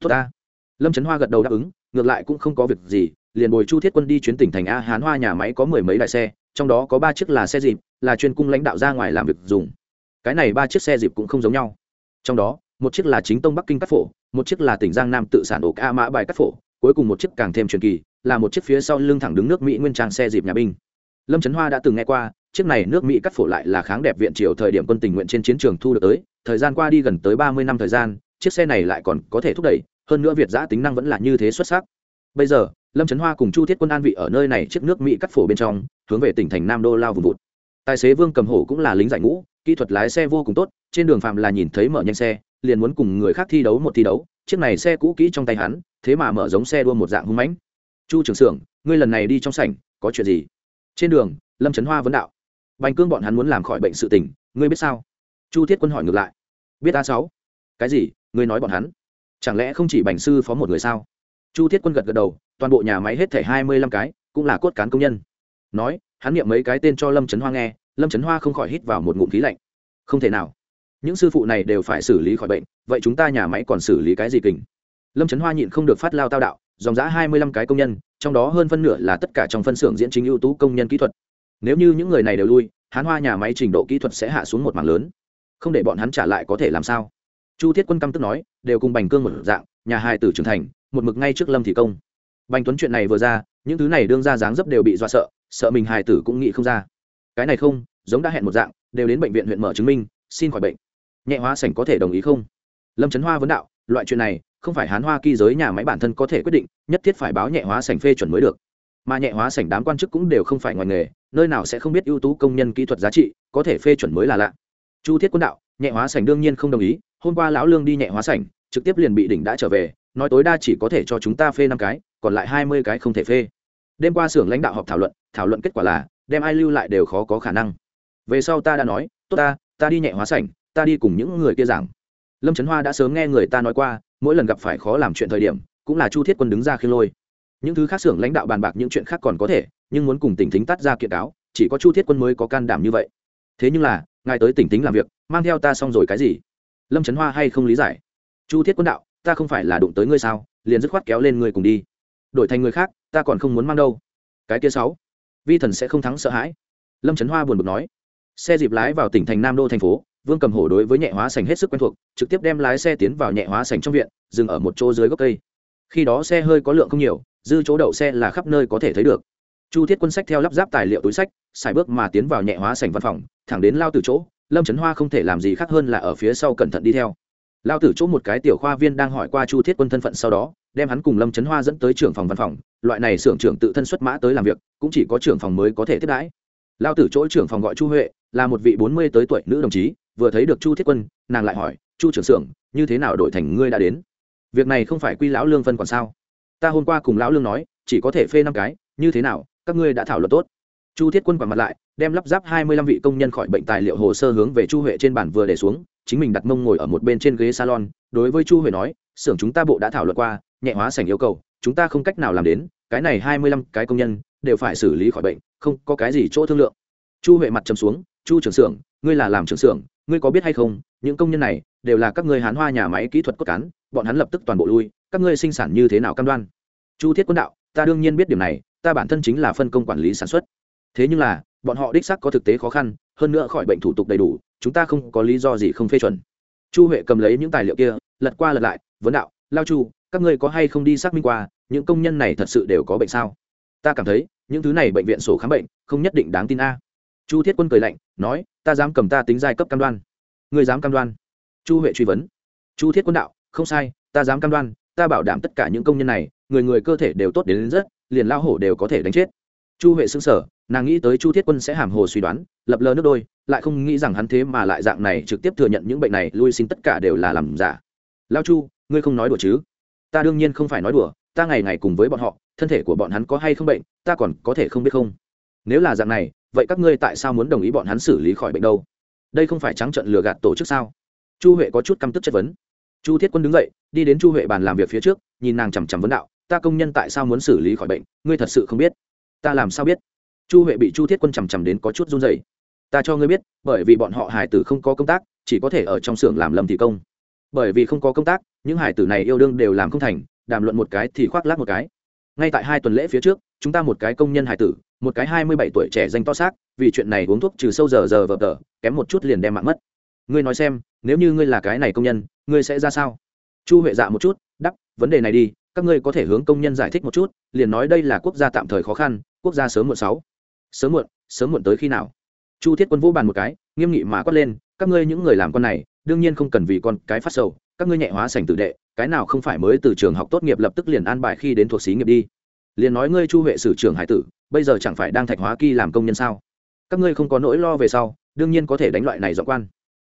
Tốt ta. Lâm trấn hoa gật đầu đáp ứng, ngược lại cũng không có việc gì, liền bồi chu thiết quân đi chuyến tỉnh thành a hán hoa nhà máy có mười mấy đại xe, trong đó có ba chiếc là xe dịp, là chuyên cung lãnh đạo ra ngoài làm việc dùng. Cái này ba chiếc xe dịp cũng không giống nhau. Trong đó, một chiếc là chính tông bắc kinh cắt phổ, một chiếc là tỉnh giang nam tự sản ổ ca mã bài cắt phổ, cuối cùng một chiếc càng thêm truyền kỳ, là một chiếc phía sau lưng thẳng đứng nước mỹ nguyên trang xe dịp nhà binh. Lâm trấn hoa đã từng nghe qua, chiếc này nước mỹ cắt phổ lại là kháng đẹp viện triều thời điểm quân tình nguyện trên chiến trường thu được tới thời gian qua đi gần tới ba mươi năm thời gian, chiếc xe này lại còn có thể thúc đẩy, hơn nữa việt giã tính năng vẫn là như thế xuất sắc. Bây giờ, lâm trấn hoa cùng chu thiết quân an vị ở nơi này chiếc nước mỹ cắt phổ bên trong, hướng về tỉnh thành nam đô lao vùng vụt. Tài xế vương cầm hổ cũng là lính giải ngũ, kỹ thuật lái xe vô cùng tốt, trên đường phạm là nhìn thấy mở nhanh xe, liền muốn cùng người khác thi đấu một thi đấu, chiếc này xe cũ kỹ trong tay hắn, thế mà mở giống xe đua một dạng hung mãnh. Chu trưởng xưởng ngươi lần này đi trong sảnh, có chuyện gì? Trên đường, lâm trấn hoa vấn đạo. Bành cương bọn hắn muốn làm khỏi bệnh sự tình, ngươi biết sao? Chu thiết quân hỏi ngược lại. Biết a sáu? Cái gì? Ngươi nói bọn hắn? Chẳng lẽ không chỉ bành sư phó một người sao? Chu thiết quân gật gật đầu, toàn bộ nhà máy hết thể hai mươi lăm cái, cũng là cốt cán công nhân. Nói, hắn niệm mấy cái tên cho lâm trấn hoa nghe, lâm trấn hoa không khỏi hít vào một ngụm khí lạnh. Không thể nào. Những sư phụ này đều phải xử lý khỏi bệnh, vậy chúng ta nhà máy còn xử lý cái gì kình? Lâm trấn hoa nhịn không được phát lao tao đạo, dòng giã hai mươi lăm cái công nhân, trong đó hơn phân nửa là tất cả trong phân xưởng diễn chính ưu tú công nhân kỹ thuật. Nếu như những người này đều lui, hán hoa nhà máy trình độ kỹ thuật sẽ hạ xuống một mảng lớn không để bọn hắn trả lại có thể làm sao? Chu thiết quân căm tức nói, đều cùng bành cương một dạng, nhà hai tử trưởng thành, một mực ngay trước lâm thị công. Bành tuấn chuyện này vừa ra, những thứ này đương ra dáng dấp đều bị dọa sợ sợ mình hài tử cũng nghĩ không ra. Cái này không, giống đã hẹn một dạng, đều đến bệnh viện huyện mở chứng minh, xin khỏi bệnh. Nhẹ hóa sảnh có thể đồng ý không? Lâm trấn hoa vấn đạo, loại chuyện này, không phải hán hoa kỳ giới nhà máy bản thân có thể quyết định, nhất thiết phải báo nhẹ hóa sảnh phê chuẩn mới được. Mà nhẹ hóa sảnh đám quan chức cũng đều không phải ngoài nghề, nơi nào sẽ không biết ưu tú công nhân kỹ thuật giá trị, có thể phê chuẩn mới là lạ chu thiết quân đạo, nhẹ hóa sảnh đương nhiên không đồng ý, hôm qua lão lương đi nhẹ hóa sảnh, trực tiếp liền bị đỉnh đã trở về, nói tối đa chỉ có thể cho chúng ta phê năm cái, còn lại hai mươi cái không thể phê. Đêm qua xưởng lãnh đạo họp thảo luận thảo luận kết quả là, đem ai lưu lại đều khó có khả năng. Về sau ta đã nói, tốt ta ta đi nhẹ hóa sảnh, ta đi cùng những người kia giảng. Lâm trấn hoa đã sớm nghe người ta nói qua, mỗi lần gặp phải khó làm chuyện thời điểm, cũng là chu thiết quân đứng ra khi lôi. Những thứ khác xưởng lãnh đạo bàn bạc những chuyện khác còn có thể, nhưng muốn cùng tỉnh thính tắt ra kiện cáo, chỉ có chu thiết quân mới có can đảm như vậy. Thế nhưng là ngài tới tỉnh tính làm việc, mang theo ta xong rồi cái gì? Lâm trấn hoa hay không lý giải? Chu thiết quân đạo, ta không phải là đụng tới ngươi sao, liền dứt khoát kéo lên ngươi cùng đi. Đổi thành người khác, ta còn không muốn mang đâu. Cái kia sáu, vi thần sẽ không thắng sợ hãi. Lâm trấn hoa buồn bực nói. Xe dịp lái vào tỉnh thành nam đô thành phố, vương cầm hổ đối với nhẹ hóa sành hết sức quen thuộc, trực tiếp đem lái xe tiến vào nhẹ hóa sành trong viện, dừng ở một chỗ dưới gốc cây. Khi đó xe hơi có lượng không nhiều, dư chỗ đậu xe là khắp nơi có thể thấy được chu thiết quân sách theo lắp ráp tài liệu túi sách, xài bước mà tiến vào nhẹ hóa sành văn phòng, thẳng đến lao từ chỗ, lâm trấn hoa không thể làm gì khác hơn là ở phía sau cẩn thận đi theo. Lao tử chỗ một cái tiểu khoa viên đang hỏi qua chu thiết quân thân phận sau đó, đem hắn cùng lâm trấn hoa dẫn tới trưởng phòng văn phòng, loại này xưởng trưởng tự thân xuất mã tới làm việc, cũng chỉ có trưởng phòng mới có thể tiếp đãi. Lao tử chỗ trưởng phòng gọi chu huệ, là một vị bốn mươi tới tuổi nữ đồng chí, vừa thấy được chu thiết quân, nàng lại hỏi, chu trưởng xưởng, như thế nào đổi thành ngươi đã đến? Việc này không phải quy lão lương phân còn sao? Ta hôm qua cùng lão lương nói, chỉ có thể phê năm cái, như thế nào các ngươi đã thảo luận tốt. Chu thiết quân quản mặt lại, đem lắp ráp hai mươi lăm vị công nhân khỏi bệnh tài liệu hồ sơ hướng về chu huệ trên bản vừa để xuống, chính mình đặt mông ngồi ở một bên trên ghế salon, đối với chu huệ nói, xưởng chúng ta bộ đã thảo luận qua, nhẹ hóa sành yêu cầu, chúng ta không cách nào làm đến, cái này hai mươi lăm cái công nhân đều phải xử lý khỏi bệnh, không có cái gì chỗ thương lượng. Chu huệ mặt trầm xuống, chu trưởng xưởng, ngươi là làm trưởng xưởng, ngươi có biết hay không, những công nhân này đều là các ngươi hán hoa nhà máy kỹ thuật cốt cán, bọn hắn lập tức toàn bộ lui, các ngươi sinh sản như thế nào cam đoan? Chu thiết quân đạo, ta đương nhiên biết điểm này ta bản thân chính là phân công quản lý sản xuất. Thế nhưng là bọn họ đích xác có thực tế khó khăn hơn nữa khỏi bệnh thủ tục đầy đủ chúng ta không có lý do gì không phê chuẩn. Chu huệ cầm lấy những tài liệu kia lật qua lật lại vấn đạo lao chu các ngươi có hay không đi xác minh qua những công nhân này thật sự đều có bệnh sao? Ta cảm thấy những thứ này bệnh viện sổ khám bệnh không nhất định đáng tin a. Chu thiết quân cười lạnh nói ta dám cầm ta tính giai cấp cam đoan. Ngươi dám cam đoan? Chu huệ truy vấn. Chu thiết quân đạo không sai ta dám cam đoan ta bảo đảm tất cả những công nhân này người người cơ thể đều tốt đến, đến rất liền lao hổ đều có thể đánh chết. Chu huệ xứng sở nàng nghĩ tới chu thiết quân sẽ hàm hồ suy đoán, lập lờ nước đôi, lại không nghĩ rằng hắn thế mà lại dạng này trực tiếp thừa nhận những bệnh này, lui xin tất cả đều là làm giả. Lao chu, ngươi không nói đùa chứ? Ta đương nhiên không phải nói đùa, ta ngày ngày cùng với bọn họ, thân thể của bọn hắn có hay không bệnh, ta còn có thể không biết không? Nếu là dạng này, vậy các ngươi tại sao muốn đồng ý bọn hắn xử lý khỏi bệnh đâu? Đây không phải trắng trận lừa gạt tổ chức sao? Chu huệ có chút căm tức chất vấn. Chu thiết quân đứng dậy, đi đến chu huệ bàn làm việc phía trước, nhìn nàng chằm chằm vấn đạo ta công nhân tại sao muốn xử lý khỏi bệnh, ngươi thật sự không biết. Ta làm sao biết? Chu huệ bị chu thiết quân chằm chằm đến có chút run dày ta cho ngươi biết, bởi vì bọn họ hải tử không có công tác, chỉ có thể ở trong xưởng làm lầm thị công. Bởi vì không có công tác, những hải tử này yêu đương đều làm không thành, đàm luận một cái thì khoác lác một cái. Ngay tại hai tuần lễ phía trước, chúng ta một cái công nhân hải tử, một cái hai mươi bảy tuổi trẻ danh to xác, vì chuyện này uống thuốc trừ sâu giờ giờ vờ tờ, kém một chút liền đem mạng mất. Ngươi nói xem, nếu như ngươi là cái này công nhân, ngươi sẽ ra sao? Chu huệ dạ một chút, đắp vấn đề này đi, các ngươi có thể hướng công nhân giải thích một chút, liền nói đây là quốc gia tạm thời khó khăn, quốc gia sớm muộn sáu. Sớm muộn sớm muộn tới khi nào? Chu thiết quân vũ bàn một cái, nghiêm nghị mà quát lên, các ngươi những người làm con này, đương nhiên không cần vì con cái phát sầu, các ngươi nhẹ hóa sành tự đệ, cái nào không phải mới từ trường học tốt nghiệp lập tức liền an bài khi đến thuộc xí nghiệp đi. Liền nói ngươi chu huệ sử trưởng hải tử, bây giờ chẳng phải đang thạch hóa kỳ làm công nhân sao? Các ngươi không có nỗi lo về sau, đương nhiên có thể đánh loại này dọn quan.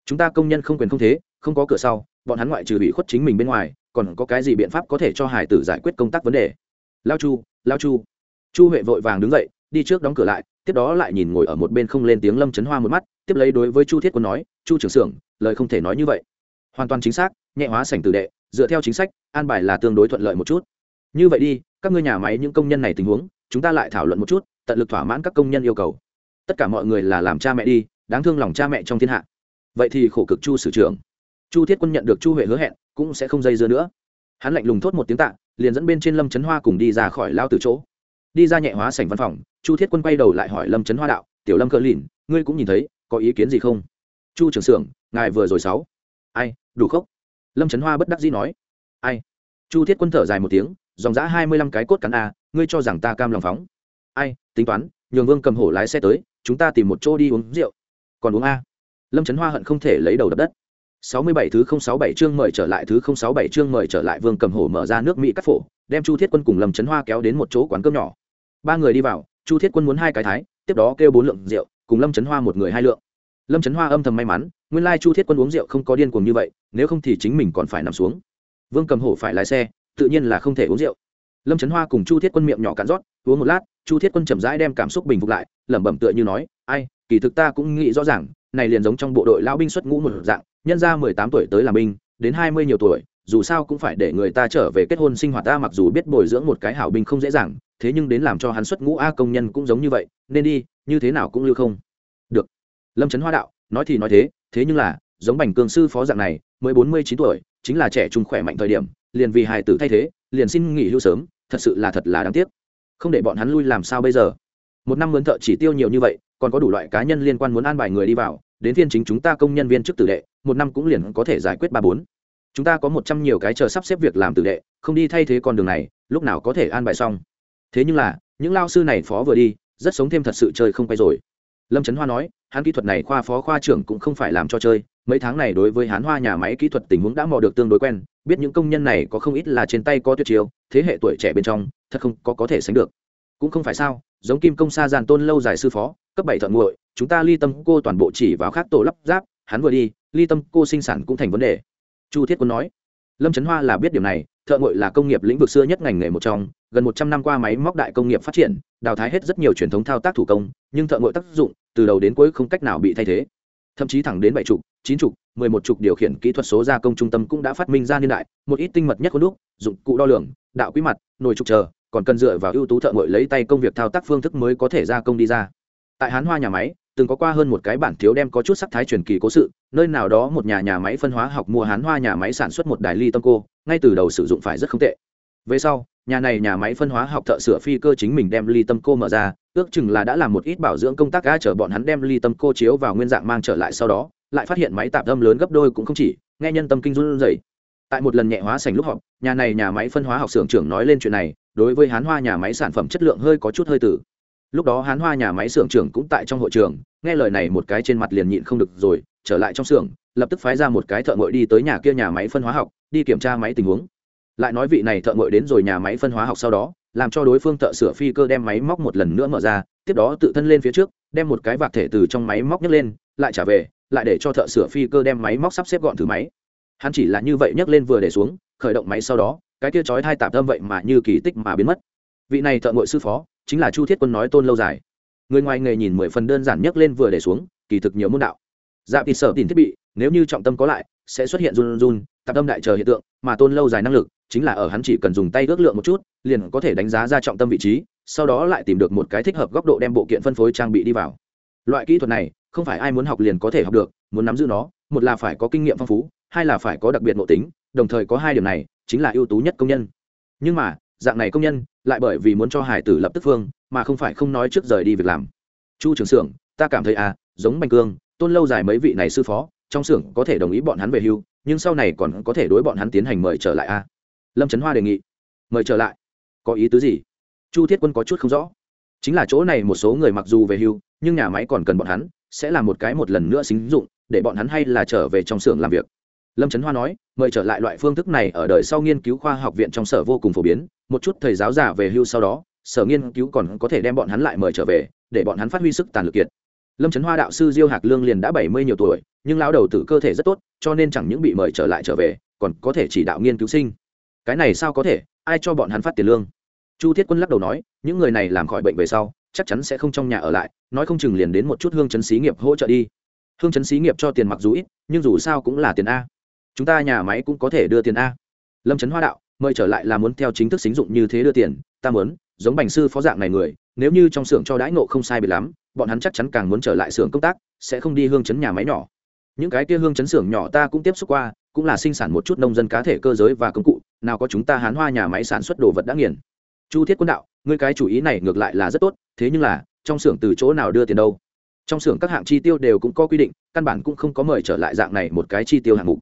Chúng ta công nhân không quyền không thế, không có cửa sau, bọn hắn ngoại trừ bị khuất chính mình bên ngoài còn có cái gì biện pháp có thể cho hải tử giải quyết công tác vấn đề? Lao chu lao chu. Chu huệ vội vàng đứng dậy, đi trước đóng cửa lại, tiếp đó lại nhìn ngồi ở một bên không lên tiếng lâm chấn hoa một mắt, tiếp lấy đối với chu thiết quân nói, chu trưởng xưởng, lời không thể nói như vậy. Hoàn toàn chính xác, nhẹ hóa sảnh tử đệ, dựa theo chính sách, an bài là tương đối thuận lợi một chút. Như vậy đi, các ngươi nhà máy những công nhân này tình huống, chúng ta lại thảo luận một chút, tận lực thỏa mãn các công nhân yêu cầu. Tất cả mọi người là làm cha mẹ đi, đáng thương lòng cha mẹ trong thiên hạ. Vậy thì khổ cực chu sử trưởng chu thiết quân nhận được chu huệ hứa hẹn, cũng sẽ không dây dưa nữa. Hắn lạnh lùng thốt một tiếng tạ, liền dẫn bên trên lâm trấn hoa cùng đi ra khỏi lao từ chỗ. Đi ra nhẹ hóa sảnh văn phòng, chu thiết quân quay đầu lại hỏi lâm trấn hoa đạo, tiểu lâm cờ lìn, ngươi cũng nhìn thấy, có ý kiến gì không? Chu trưởng xưởng, ngài vừa rồi sáu. Ai, đủ khốc. Lâm trấn hoa bất đắc dĩ nói. Ai? Chu thiết quân thở dài một tiếng, dòng giã hai mươi lăm cái cốt cắn a, ngươi cho rằng ta cam lòng phóng? Ai, tính toán, nhường vương cầm hổ lái xe tới, chúng ta tìm một chỗ đi uống rượu. Còn uống a? Lâm trấn hoa hận không thể lấy đầu đập đất sáu mươi bảy thứ không sáu bảy chương mời trở lại, thứ không sáu bảy chương mời trở lại, vương cầm hổ mở ra nước mỹ cắt phổ, đem chu thiết quân cùng lâm chấn hoa kéo đến một chỗ quán cơm nhỏ. Ba người đi vào, chu thiết quân muốn hai cái thái, tiếp đó kêu bốn lượng rượu, cùng lâm chấn hoa một người hai lượng. Lâm chấn hoa âm thầm may mắn, nguyên lai chu thiết quân uống rượu không có điên cuồng như vậy, nếu không thì chính mình còn phải nằm xuống. Vương cầm hổ phải lái xe, tự nhiên là không thể uống rượu. Lâm chấn hoa cùng chu thiết quân miệng nhỏ cạn rót, uống một lát, chu thiết quân chậm rãi đem cảm xúc bình phục lại, lẩm bẩm tựa như nói, ai, kỳ thực ta cũng nghĩ rõ ràng, này liền giống trong bộ đội lão binh xuất ngũ một dạng nhân ra mười tám tuổi tới làm binh, đến hai mươi nhiều tuổi, dù sao cũng phải để người ta trở về kết hôn sinh hoạt ta mặc dù biết bồi dưỡng một cái hảo binh không dễ dàng, thế nhưng đến làm cho hắn xuất ngũ a công nhân cũng giống như vậy, nên đi, như thế nào cũng lưu không được. Lâm trấn hoa đạo, nói thì nói thế thế nhưng là, giống bành cường sư phó dạng này, mới bốn mươi chín tuổi, chính là trẻ trung khỏe mạnh thời điểm, liền vì hài tử thay thế, liền xin nghỉ hưu sớm, thật sự là thật là đáng tiếc. Không để bọn hắn lui làm sao bây giờ? Một năm mướn thợ chỉ tiêu nhiều như vậy, còn có đủ loại cá nhân liên quan muốn an bài người đi vào đến phiên chính chúng ta công nhân viên chức tử đệ, một năm cũng liền có thể giải quyết ba bốn. Chúng ta có một trăm nhiều cái chờ sắp xếp việc làm tử đệ, không đi thay thế con đường này, lúc nào có thể an bài xong. Thế nhưng là, những lao sư này phó vừa đi, rất sống thêm thật sự chơi không quay rồi. Lâm trấn hoa nói, hắn kỹ thuật này khoa phó khoa trưởng cũng không phải làm cho chơi, mấy tháng này đối với hán hoa nhà máy kỹ thuật tình huống đã mò được tương đối quen, biết những công nhân này có không ít là trên tay có tuyệt chiêu, thế hệ tuổi trẻ bên trong, thật không có có thể sánh được. Cũng không phải sao, giống kim công sa giàn tôn lâu dài sư phó, cấp bảy thuận nguội chúng ta ly tâm cô toàn bộ chỉ vào khác tổ lắp ráp, hắn vừa đi, ly tâm cô sinh sản cũng thành vấn đề. Chu thiết quân nói, lâm trấn hoa là biết điều này, thợ nguội là công nghiệp lĩnh vực xưa nhất ngành nghề một trong, gần một trăm năm qua máy móc đại công nghiệp phát triển, đào thái hết rất nhiều truyền thống thao tác thủ công, nhưng thợ nguội tác dụng từ đầu đến cuối không cách nào bị thay thế. Thậm chí thẳng đến bảy chục, chín chục, mười một chục điều khiển kỹ thuật số gia công trung tâm cũng đã phát minh ra niên đại, một ít tinh mật nhất khuôn đúc, dụng cụ đo lường, đạo quý mặt, nồi trục chờ, còn cần dựa vào ưu tú thợ ngội lấy tay công việc thao tác phương thức mới có thể gia công đi ra. Tại hán hoa nhà máy từng có qua hơn một cái bản thiếu đem có chút sắc thái truyền kỳ cố sự, nơi nào đó một nhà nhà máy phân hóa học mua hán hoa nhà máy sản xuất một đài ly tâm cô, ngay từ đầu sử dụng phải rất không tệ. Về sau, nhà này nhà máy phân hóa học thợ sửa phi cơ chính mình đem ly tâm cô mở ra, ước chừng là đã làm một ít bảo dưỡng công tác ga chở bọn hắn đem ly tâm cô chiếu vào nguyên dạng mang trở lại sau đó, lại phát hiện máy tạp âm lớn gấp đôi cũng không chỉ, nghe nhân tâm kinh run rẩy. Tại một lần nhẹ hóa sành lúc họp, nhà này nhà máy phân hóa học xưởng trưởng nói lên chuyện này, đối với hán hoa nhà máy sản phẩm chất lượng hơi có chút hơi tử. Lúc đó hán hoa nhà máy xưởng trưởng cũng tại trong hội trường nghe lời này một cái trên mặt liền nhịn không được rồi, trở lại trong xưởng, lập tức phái ra một cái thợ ngội đi tới nhà kia nhà máy phân hóa học, đi kiểm tra máy tình huống. Lại nói vị này thợ ngội đến rồi nhà máy phân hóa học sau đó, làm cho đối phương thợ sửa phi cơ đem máy móc một lần nữa mở ra, tiếp đó tự thân lên phía trước, đem một cái vạc thể từ trong máy móc nhấc lên, lại trả về, lại để cho thợ sửa phi cơ đem máy móc sắp xếp gọn thử máy. Hắn chỉ là như vậy nhấc lên vừa để xuống, khởi động máy sau đó, cái kia chói hai tạp tâm vậy mà như kỳ tích mà biến mất. Vị này thợ ngội sư phó, chính là chu thiết quân nói tôn lâu dài người ngoài nghề nhìn mười phần đơn giản nhấc lên vừa để xuống, kỳ thực nhiều môn đạo. Dạ thì sở tìm thiết bị, nếu như trọng tâm có lại, sẽ xuất hiện run run tạp tâm đại chờ hiện tượng, mà tôn lâu dài năng lực, chính là ở hắn chỉ cần dùng tay ước lượng một chút, liền có thể đánh giá ra trọng tâm vị trí, sau đó lại tìm được một cái thích hợp góc độ đem bộ kiện phân phối trang bị đi vào. Loại kỹ thuật này, không phải ai muốn học liền có thể học được, muốn nắm giữ nó, một là phải có kinh nghiệm phong phú, hai là phải có đặc biệt nội tính, đồng thời có hai điểm này, chính là ưu tú nhất công nhân. Nhưng mà dạng này công nhân, lại bởi vì muốn cho hải tử lập tức phương, mà không phải không nói trước rời đi việc làm. Chu trường xưởng ta cảm thấy à giống bành cương, tôn lâu dài mấy vị này sư phó, trong xưởng có thể đồng ý bọn hắn về hưu, nhưng sau này còn có thể đối bọn hắn tiến hành mời trở lại a à? lâm trấn hoa đề nghị. Mời trở lại. Có ý tứ gì? Chu thiết quân có chút không rõ. Chính là chỗ này một số người mặc dù về hưu, nhưng nhà máy còn cần bọn hắn, sẽ là một cái một lần nữa xính dụng, để bọn hắn hay là trở về trong xưởng làm việc lâm trấn hoa nói, mời trở lại loại phương thức này ở đời sau nghiên cứu khoa học viện trong sở vô cùng phổ biến, một chút thầy giáo giả về hưu sau đó, sở nghiên cứu còn có thể đem bọn hắn lại mời trở về, để bọn hắn phát huy sức tàn lực kiệt. Lâm trấn hoa đạo sư diêu hạc lương liền đã bảy mươi nhiều tuổi, nhưng lao đầu tử cơ thể rất tốt, cho nên chẳng những bị mời trở lại trở về, còn có thể chỉ đạo nghiên cứu sinh. Cái này sao có thể? Ai cho bọn hắn phát tiền lương? Chu thiết quân lắc đầu nói, những người này làm khỏi bệnh về sau, chắc chắn sẽ không trong nhà ở lại, nói không chừng liền đến một chút hương chấn xí nghiệp hỗ trợ đi. Hương chấn xí nghiệp cho tiền mặc dù ít, nhưng dù sao cũng là tiền a chúng ta nhà máy cũng có thể đưa tiền a. Lâm trấn hoa đạo, mời trở lại là muốn theo chính thức xính dụng như thế đưa tiền, ta muốn, giống bành sư phó dạng này người, nếu như trong xưởng cho đãi nộ không sai bị lắm, bọn hắn chắc chắn càng muốn trở lại xưởng công tác, sẽ không đi hương chấn nhà máy nhỏ. Những cái kia hương chấn xưởng nhỏ ta cũng tiếp xúc qua, cũng là sinh sản một chút nông dân cá thể cơ giới và công cụ, nào có chúng ta hán hoa nhà máy sản xuất đồ vật đã nghiền. Chu thiết quân đạo, ngươi cái chủ ý này ngược lại là rất tốt, thế nhưng là, trong xưởng từ chỗ nào đưa tiền đâu? Trong xưởng các hạng chi tiêu đều cũng có quy định, căn bản cũng không có mời trở lại dạng này một cái chi tiêu hạng mục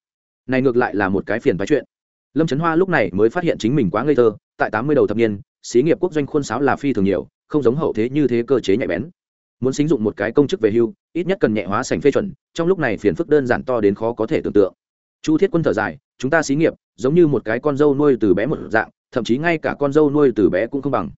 này ngược lại là một cái phiền phái chuyện. Lâm trấn hoa lúc này mới phát hiện chính mình quá ngây thơ, tại tám mươi đầu thập niên, xí nghiệp quốc doanh khuôn sáo là phi thường nhiều, không giống hậu thế như thế cơ chế nhạy bén. Muốn xính dụng một cái công chức về hưu, ít nhất cần nhẹ hóa sành phê chuẩn, trong lúc này phiền phức đơn giản to đến khó có thể tưởng tượng. Chu thiết quân thở dài, chúng ta xí nghiệp, giống như một cái con dâu nuôi từ bé một dạng, thậm chí ngay cả con dâu nuôi từ bé cũng không bằng.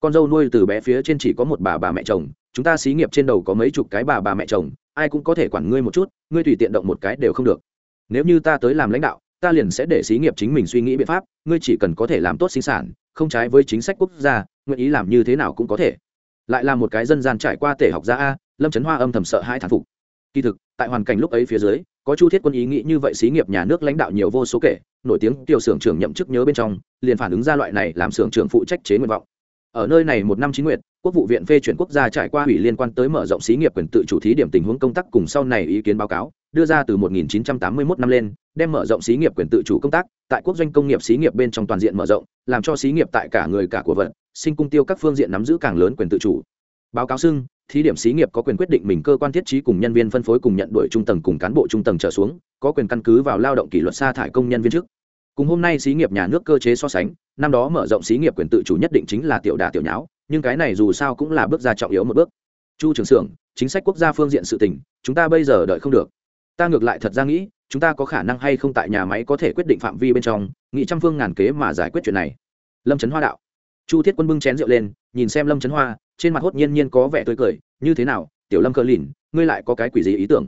Con dâu nuôi từ bé phía trên chỉ có một bà bà mẹ chồng, chúng ta xí nghiệp trên đầu có mấy chục cái bà bà mẹ chồng, ai cũng có thể quản ngươi một chút, ngươi tùy tiện động một cái đều không được nếu như ta tới làm lãnh đạo, ta liền sẽ để xí nghiệp chính mình suy nghĩ biện pháp, ngươi chỉ cần có thể làm tốt sinh sản, không trái với chính sách quốc gia, nguyện ý làm như thế nào cũng có thể. Lại là một cái dân gian trải qua tể học gia a, lâm trấn hoa âm thầm sợ hai thản phục. Kỳ thực, tại hoàn cảnh lúc ấy phía dưới, có chu thiết quân ý nghĩ như vậy xí nghiệp nhà nước lãnh đạo nhiều vô số kể, nổi tiếng tiểu xưởng trưởng nhậm chức nhớ bên trong, liền phản ứng ra loại này làm xưởng trưởng phụ trách chế nguyện vọng. Ở nơi này một năm chín nguyện quốc vụ viện phê chuyển quốc gia trải qua ủy liên quan tới mở rộng xí nghiệp quyền tự chủ thí điểm tình huống công tác cùng sau này ý kiến báo cáo đưa ra từ 1981 năm lên, đem mở rộng xí nghiệp quyền tự chủ công tác, tại quốc doanh công nghiệp xí nghiệp bên trong toàn diện mở rộng, làm cho xí nghiệp tại cả người cả của vận, sinh cung tiêu các phương diện nắm giữ càng lớn quyền tự chủ. Báo cáo xưng, thí điểm xí nghiệp có quyền quyết định mình cơ quan thiết trí cùng nhân viên phân phối cùng nhận đổi trung tầng cùng cán bộ trung tầng trở xuống, có quyền căn cứ vào lao động kỷ luật sa thải công nhân viên chức. Cùng hôm nay xí nghiệp nhà nước cơ chế so sánh, năm đó mở rộng xí nghiệp quyền tự chủ nhất định chính là tiểu đả tiểu nháo, nhưng cái này dù sao cũng là bước ra trọng yếu một bước. Chu trưởng xưởng chính sách quốc gia phương diện sự tình, chúng ta bây giờ đợi không được ta ngược lại thật ra nghĩ, chúng ta có khả năng hay không tại nhà máy có thể quyết định phạm vi bên trong nghị trăm phương ngàn kế mà giải quyết chuyện này. Lâm trấn hoa đạo. Chu thiết quân bưng chén rượu lên, nhìn xem lâm trấn hoa, trên mặt hốt nhiên nhiên có vẻ tươi cười, như thế nào, tiểu lâm cơ lìn, ngươi lại có cái quỷ gì ý tưởng?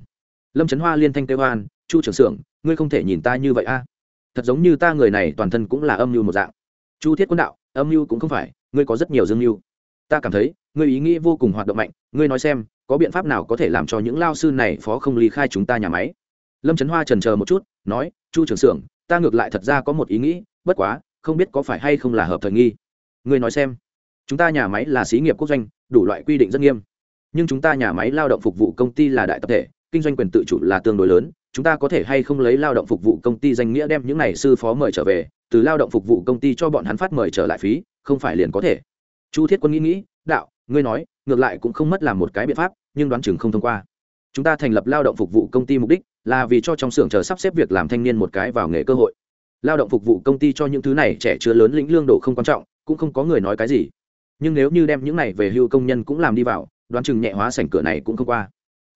Lâm trấn hoa liên thanh tê hoan chu trưởng xưởng, ngươi không thể nhìn ta như vậy a. Thật giống như ta người này toàn thân cũng là âm mưu một dạng. Chu thiết quân đạo, âm mưu cũng không phải, ngươi có rất nhiều dương mưu. Ta cảm thấy, ngươi ý nghĩ vô cùng hoạt động mạnh, ngươi nói xem có biện pháp nào có thể làm cho những lao sư này phó không ly khai chúng ta nhà máy? Lâm trấn hoa trần chờ một chút, nói, chu trưởng xưởng, ta ngược lại thật ra có một ý nghĩ, bất quá, không biết có phải hay không là hợp thời nghi. Người nói xem, chúng ta nhà máy là xí nghiệp quốc doanh, đủ loại quy định rất nghiêm. Nhưng chúng ta nhà máy lao động phục vụ công ty là đại tập thể, kinh doanh quyền tự chủ là tương đối lớn. Chúng ta có thể hay không lấy lao động phục vụ công ty danh nghĩa đem những này sư phó mời trở về, từ lao động phục vụ công ty cho bọn hắn phát mời trở lại phí, không phải liền có thể. Chu thiết quân nghĩ nghĩ, đạo, ngươi nói ngược lại cũng không mất làm một cái biện pháp, nhưng đoán chừng không thông qua. Chúng ta thành lập lao động phục vụ công ty mục đích là vì cho trong xưởng chờ sắp xếp việc làm thanh niên một cái vào nghề cơ hội. Lao động phục vụ công ty cho những thứ này trẻ chưa lớn lĩnh lương độ không quan trọng, cũng không có người nói cái gì. Nhưng nếu như đem những này về hưu công nhân cũng làm đi vào, đoán chừng nhẹ hóa sảnh cửa này cũng không qua.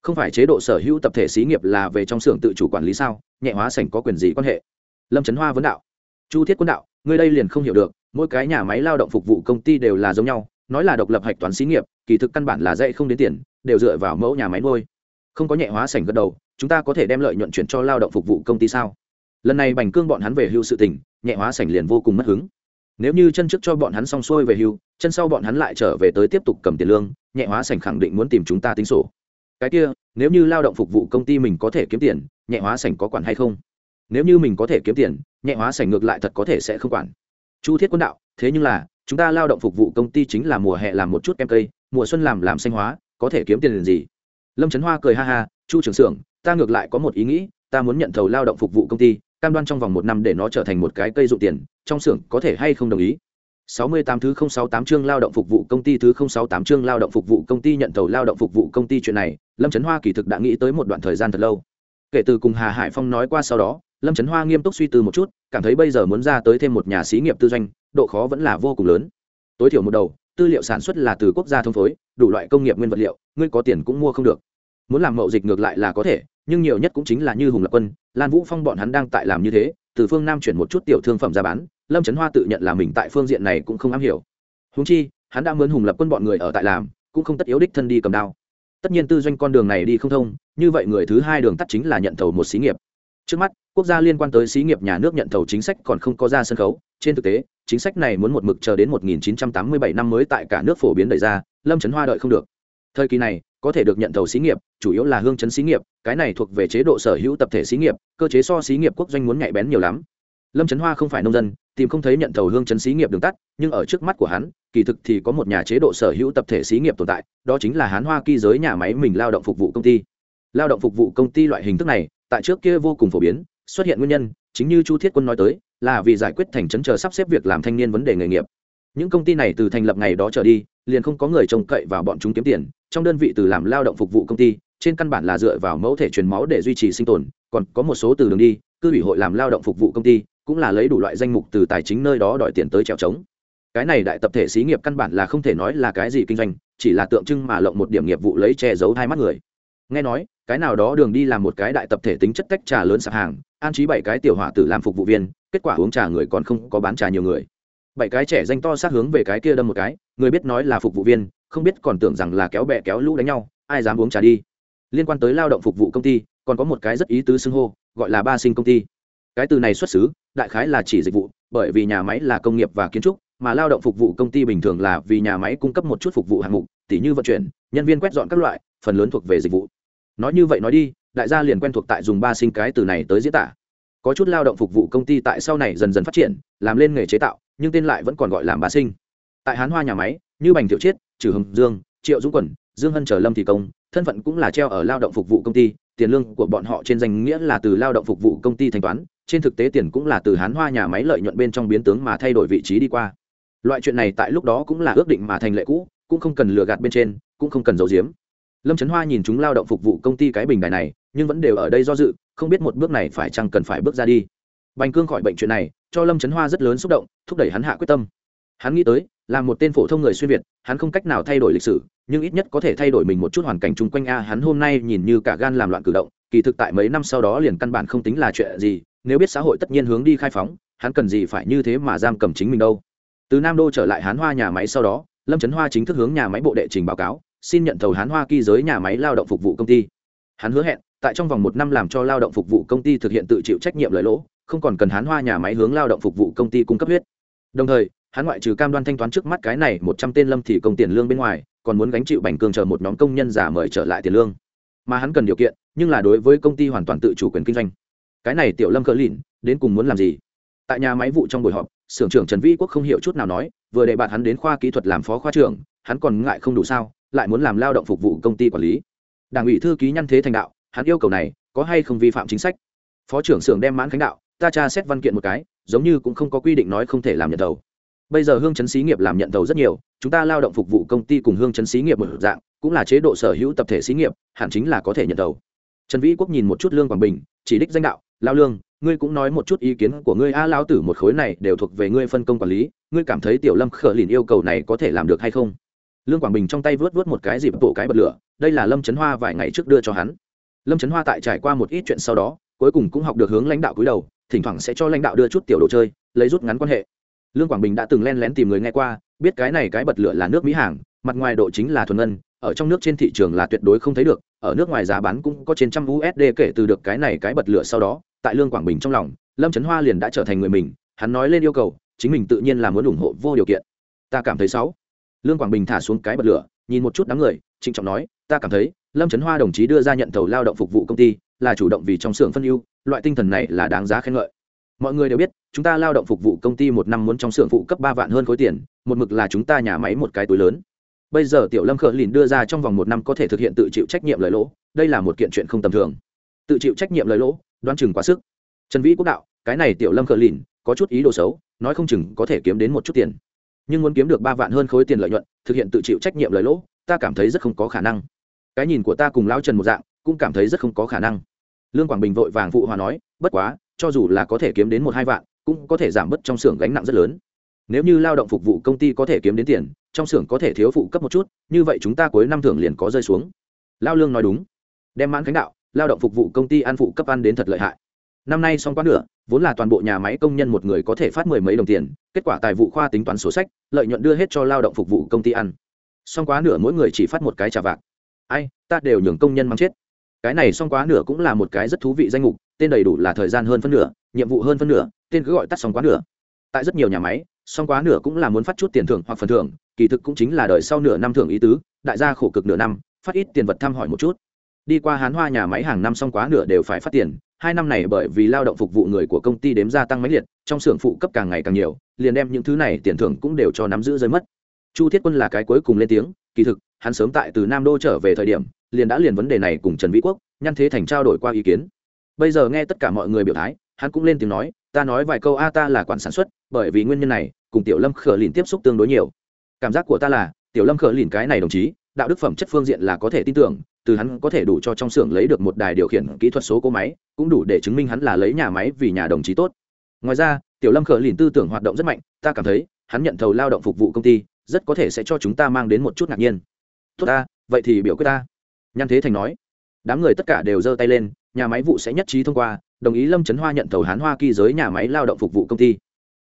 Không phải chế độ sở hữu tập thể xí nghiệp là về trong xưởng tự chủ quản lý sao? Nhẹ hóa sảnh có quyền gì quan hệ? Lâm trấn hoa vấn đạo. Chu thiết quân đạo, người đây liền không hiểu được, mỗi cái nhà máy lao động phục vụ công ty đều là giống nhau nói là độc lập hạch toán xí nghiệp, kỳ thực căn bản là dạy không đến tiền, đều dựa vào mẫu nhà máy nuôi. Không có nhẹ hóa sảnh gật đầu, chúng ta có thể đem lợi nhuận chuyển cho lao động phục vụ công ty sao? Lần này bành cương bọn hắn về hưu sự tình, nhẹ hóa sảnh liền vô cùng mất hứng. Nếu như chân trước cho bọn hắn xong xuôi về hưu, chân sau bọn hắn lại trở về tới tiếp tục cầm tiền lương, nhẹ hóa sảnh khẳng định muốn tìm chúng ta tính sổ. Cái kia, nếu như lao động phục vụ công ty mình có thể kiếm tiền, nhẹ hóa sảnh có quản hay không? Nếu như mình có thể kiếm tiền, nhẹ hóa sảnh ngược lại thật có thể sẽ không quản. Chu thiết quân đạo, thế nhưng là chúng ta lao động phục vụ công ty chính là mùa hè làm một chút kem cây mùa xuân làm làm xanh hóa có thể kiếm tiền gì lâm trấn hoa cười ha ha chu trưởng xưởng ta ngược lại có một ý nghĩ ta muốn nhận thầu lao động phục vụ công ty cam đoan trong vòng một năm để nó trở thành một cái cây dụ tiền trong xưởng có thể hay không đồng ý 68 thứ 068 chương lao động phục vụ công ty thứ 068 chương lao động phục vụ công ty nhận tàu lao động phục vụ công ty chuyện này, Lâm Chấn Hoa kỳ thực đã nghĩ tới một đoạn thời gian thật lâu. Kể từ cùng Hà Hải Phong nói qua sau đó, Lâm Chấn Hoa nghiêm túc suy tư một chút, cảm thấy bây giờ muốn ra tới thêm một nhà xí nghiệp tư doanh, độ khó vẫn là vô cùng lớn. Tối thiểu một đầu, tư liệu sản xuất là từ quốc gia thông phối, đủ loại công nghiệp nguyên vật liệu, ngươi có tiền cũng mua không được. Muốn làm mậu dịch ngược lại là có thể, nhưng nhiều nhất cũng chính là như Hùng Lập Quân, Lan Vũ Phong bọn hắn đang tại làm như thế, từ phương Nam chuyển một chút tiểu thương phẩm ra bán, lâm trấn hoa tự nhận là mình tại phương diện này cũng không am hiểu húng chi hắn đã mướn hùng lập quân bọn người ở tại làm cũng không tất yếu đích thân đi cầm đao tất nhiên tư doanh con đường này đi không thông như vậy người thứ hai đường tắt chính là nhận thầu một xí nghiệp trước mắt quốc gia liên quan tới xí nghiệp nhà nước nhận thầu chính sách còn không có ra sân khấu. Trên thực tế, chính sách này muốn một mực chờ đến 1987 năm mới tại cả nước phổ biến đẩy ra, lâm trấn hoa đợi không được. Thời kỳ này, có thể được nhận thầu xí nghiệp, chủ yếu là hương chấn xí nghiệp, cái này thuộc về chế độ sở hữu tập thể xí nghiệp, cơ chế so xí nghiệp quốc doanh muốn nhạy bén nhiều lắm. Lâm trấn hoa không phải nông dân, tìm không thấy nhận thầu hương chấn xí nghiệp đường tắt, nhưng ở trước mắt của hắn, kỳ thực thì có một nhà chế độ sở hữu tập thể xí nghiệp tồn tại, đó chính là hán hoa kỳ giới nhà máy mình lao động phục vụ công ty. Lao động phục vụ công ty loại hình thức này, tại trước kia vô cùng phổ biến xuất hiện nguyên nhân, chính như chu thiết quân nói tới, là vì giải quyết thành chấn chờ sắp xếp việc làm thanh niên vấn đề nghề nghiệp. Những công ty này từ thành lập ngày đó trở đi, liền không có người trông cậy vào bọn chúng kiếm tiền. Trong đơn vị từ làm lao động phục vụ công ty, trên căn bản là dựa vào mẫu thể truyền máu để duy trì sinh tồn, còn có một số từ đường đi, cư ủy hội làm lao động phục vụ công ty, cũng là lấy đủ loại danh mục từ tài chính nơi đó đòi tiền tới trèo trống. Cái này đại tập thể xí nghiệp căn bản là không thể nói là cái gì kinh doanh, chỉ là tượng trưng mà lộng một điểm nghiệp vụ lấy che giấu hai mắt người. Nghe nói cái nào đó đường đi làm một cái đại tập thể tính chất tách trà lớn sạp hàng, an trí bảy cái tiểu hỏa tử làm phục vụ viên, kết quả uống trà người còn không có bán trà nhiều người. Bảy cái trẻ danh to sát hướng về cái kia đâm một cái, người biết nói là phục vụ viên, không biết còn tưởng rằng là kéo bẹ kéo lũ đánh nhau, ai dám uống trà đi? Liên quan tới lao động phục vụ công ty, còn có một cái rất ý tứ xưng hô, gọi là ba sinh công ty. Cái từ này xuất xứ, đại khái là chỉ dịch vụ, bởi vì nhà máy là công nghiệp và kiến trúc, mà lao động phục vụ công ty bình thường là vì nhà máy cung cấp một chút phục vụ hạng mục, tỉ như vận chuyển, nhân viên quét dọn các loại, phần lớn thuộc về dịch vụ nói như vậy nói đi, đại gia liền quen thuộc tại dùng ba sinh cái từ này tới diễn tả. Có chút lao động phục vụ công ty tại sau này dần dần phát triển, làm lên nghề chế tạo, nhưng tên lại vẫn còn gọi là ba sinh. Tại hán hoa nhà máy, như bành thiệu chiết trừ hồng dương, triệu dũng quẩn, dương hân trở lâm thị công, thân phận cũng là treo ở lao động phục vụ công ty, tiền lương của bọn họ trên danh nghĩa là từ lao động phục vụ công ty thanh toán, trên thực tế tiền cũng là từ hán hoa nhà máy lợi nhuận bên trong biến tướng mà thay đổi vị trí đi qua. Loại chuyện này tại lúc đó cũng là ước định mà thành lệ cũ, cũng không cần lừa gạt bên trên, cũng không cần giấu giếm lâm trấn hoa nhìn chúng lao động phục vụ công ty cái bình đài này, nhưng vẫn đều ở đây do dự, không biết một bước này phải chăng cần phải bước ra đi. Bành cương khỏi bệnh chuyện này, cho lâm trấn hoa rất lớn xúc động, thúc đẩy hắn hạ quyết tâm. Hắn nghĩ tới, là một tên phổ thông người xuyên việt, hắn không cách nào thay đổi lịch sử, nhưng ít nhất có thể thay đổi mình một chút hoàn cảnh chung quanh a. Hắn hôm nay nhìn như cả gan làm loạn cử động, kỳ thực tại mấy năm sau đó liền căn bản không tính là chuyện gì, nếu biết xã hội tất nhiên hướng đi khai phóng, hắn cần gì phải như thế mà giam cầm chính mình đâu. Từ nam đô trở lại hán hoa nhà máy sau đó, lâm trấn hoa chính thức hướng nhà máy bộ đệ trình báo cáo xin nhận thầu hán hoa kỳ giới nhà máy lao động phục vụ công ty. Hắn hứa hẹn, tại trong vòng một năm làm cho lao động phục vụ công ty thực hiện tự chịu trách nhiệm lợi lỗ, không còn cần hán hoa nhà máy hướng lao động phục vụ công ty cung cấp huyết. Đồng thời, hắn ngoại trừ cam đoan thanh toán trước mắt cái này một trăm tên lâm thì công tiền lương bên ngoài, còn muốn gánh chịu bành cương chờ một nhóm công nhân giả mời trở lại tiền lương. Mà hắn cần điều kiện, nhưng là đối với công ty hoàn toàn tự chủ quyền kinh doanh. Cái này tiểu lâm cỡ lìn, đến cùng muốn làm gì? Tại nhà máy vụ trong buổi họp, xưởng trưởng trần vĩ quốc không hiểu chút nào nói, vừa để bạn hắn đến khoa kỹ thuật làm phó khoa trưởng, hắn còn ngại không đủ sao? Lại muốn làm lao động phục vụ công ty quản lý. Đảng ủy thư ký nhân thế thành đạo, hắn yêu cầu này, có hay không vi phạm chính sách? Phó trưởng xưởng đem mãn khánh đạo, ta tra xét văn kiện một cái, giống như cũng không có quy định nói không thể làm nhận thầu. Bây giờ hương chấn xí nghiệp làm nhận thầu rất nhiều, chúng ta lao động phục vụ công ty cùng hương chấn xí nghiệp một dạng, cũng là chế độ sở hữu tập thể xí nghiệp, hẳn chính là có thể nhận thầu. Trần vĩ quốc nhìn một chút lương quảng bình, chỉ đích danh đạo, lao lương, ngươi cũng nói một chút ý kiến của ngươi, a lao tử một khối này đều thuộc về ngươi phân công quản lý, ngươi cảm thấy tiểu lâm khở lìn yêu cầu này có thể làm được hay không? Lương quảng bình trong tay vớt vớt một cái dịp bộ cái bật lửa, đây là lâm trấn hoa vài ngày trước đưa cho hắn. Lâm trấn hoa tại trải qua một ít chuyện sau đó, cuối cùng cũng học được hướng lãnh đạo cúi đầu, thỉnh thoảng sẽ cho lãnh đạo đưa chút tiểu đồ chơi, lấy rút ngắn quan hệ. Lương quảng bình đã từng len lén tìm người nghe qua, biết cái này cái bật lửa là nước mỹ hàng, mặt ngoài độ chính là thuần ngân, ở trong nước trên thị trường là tuyệt đối không thấy được, ở nước ngoài giá bán cũng có trên trăm usd kể từ được cái này cái bật lửa sau đó, tại lương quảng bình trong lòng, lâm trấn hoa liền đã trở thành người mình, hắn nói lên yêu cầu, chính mình tự nhiên là muốn ủng hộ vô điều kiện. Ta cảm thấy xấu lương quảng bình thả xuống cái bật lửa, nhìn một chút đám người, trịnh trọng nói, ta cảm thấy, lâm trấn hoa đồng chí đưa ra nhận thầu lao động phục vụ công ty, là chủ động vì trong xưởng phân ưu, loại tinh thần này là đáng giá khen ngợi. Mọi người đều biết, chúng ta lao động phục vụ công ty một năm muốn trong xưởng phụ cấp ba vạn hơn khối tiền, một mực là chúng ta nhà máy một cái túi lớn. Bây giờ tiểu lâm khờ lìn đưa ra trong vòng một năm có thể thực hiện tự chịu trách nhiệm lời lỗ, đây là một kiện chuyện không tầm thường. Tự chịu trách nhiệm lời lỗ, đoán chừng quá sức. Trần vĩ quốc đạo, cái này tiểu lâm khờ lìn có chút ý đồ xấu, nói không chừng có thể kiếm đến một chút tiền nhưng muốn kiếm được ba vạn hơn khối tiền lợi nhuận, thực hiện tự chịu trách nhiệm lời lỗ, ta cảm thấy rất không có khả năng. Cái nhìn của ta cùng lão trần một dạng, cũng cảm thấy rất không có khả năng. Lương quảng bình vội vàng phụ hòa nói, bất quá, cho dù là có thể kiếm đến một hai vạn, cũng có thể giảm bớt trong xưởng gánh nặng rất lớn. Nếu như lao động phục vụ công ty có thể kiếm đến tiền, trong xưởng có thể thiếu phụ cấp một chút, như vậy chúng ta cuối năm thưởng liền có rơi xuống. Lao lương nói đúng. Đem mãn khánh đạo, lao động phục vụ công ty ăn phụ cấp ăn đến thật lợi hại năm nay xong quá nửa, vốn là toàn bộ nhà máy công nhân một người có thể phát mười mấy đồng tiền, kết quả tài vụ khoa tính toán sổ sách, lợi nhuận đưa hết cho lao động phục vụ công ty ăn. Xong quá nửa mỗi người chỉ phát một cái trả vạc ai, ta đều nhường công nhân mắng chết. Cái này xong quá nửa cũng là một cái rất thú vị danh mục, tên đầy đủ là thời gian hơn phân nửa, nhiệm vụ hơn phân nửa, tên cứ gọi tắt xong quá nửa. Tại rất nhiều nhà máy, xong quá nửa cũng là muốn phát chút tiền thưởng hoặc phần thưởng, kỳ thực cũng chính là đợi sau nửa năm thưởng ý tứ, đại gia khổ cực nửa năm, phát ít tiền vật thăm hỏi một chút đi qua hán hoa nhà máy hàng năm xong quá nửa đều phải phát tiền. Hai năm này bởi vì lao động phục vụ người của công ty đếm gia tăng máy liệt, trong xưởng phụ cấp càng ngày càng nhiều, liền đem những thứ này tiền thưởng cũng đều cho nắm giữ rơi mất. Chu thiết quân là cái cuối cùng lên tiếng, kỳ thực, hắn sớm tại từ nam đô trở về thời điểm, liền đã liền vấn đề này cùng trần vĩ quốc nhăn thế thành trao đổi qua ý kiến. Bây giờ nghe tất cả mọi người biểu thái, hắn cũng lên tiếng nói, ta nói vài câu, a, ta là quản sản xuất, bởi vì nguyên nhân này, cùng tiểu lâm khở lìn tiếp xúc tương đối nhiều. Cảm giác của ta là, tiểu lâm khở lìn cái này đồng chí, đạo đức phẩm chất phương diện là có thể tin tưởng từ hắn có thể đủ cho trong xưởng lấy được một đài điều khiển kỹ thuật số cỗ máy, cũng đủ để chứng minh hắn là lấy nhà máy vì nhà đồng chí tốt. Ngoài ra, tiểu lâm khở lìn tư tưởng hoạt động rất mạnh, ta cảm thấy, hắn nhận thầu lao động phục vụ công ty, rất có thể sẽ cho chúng ta mang đến một chút ngạc nhiên. Tốt ta, vậy thì biểu quyết ta. Nhan thế thành nói. Đám người tất cả đều giơ tay lên, nhà máy vụ sẽ nhất trí thông qua, đồng ý lâm trấn hoa nhận thầu hán hoa kỳ giới nhà máy lao động phục vụ công ty.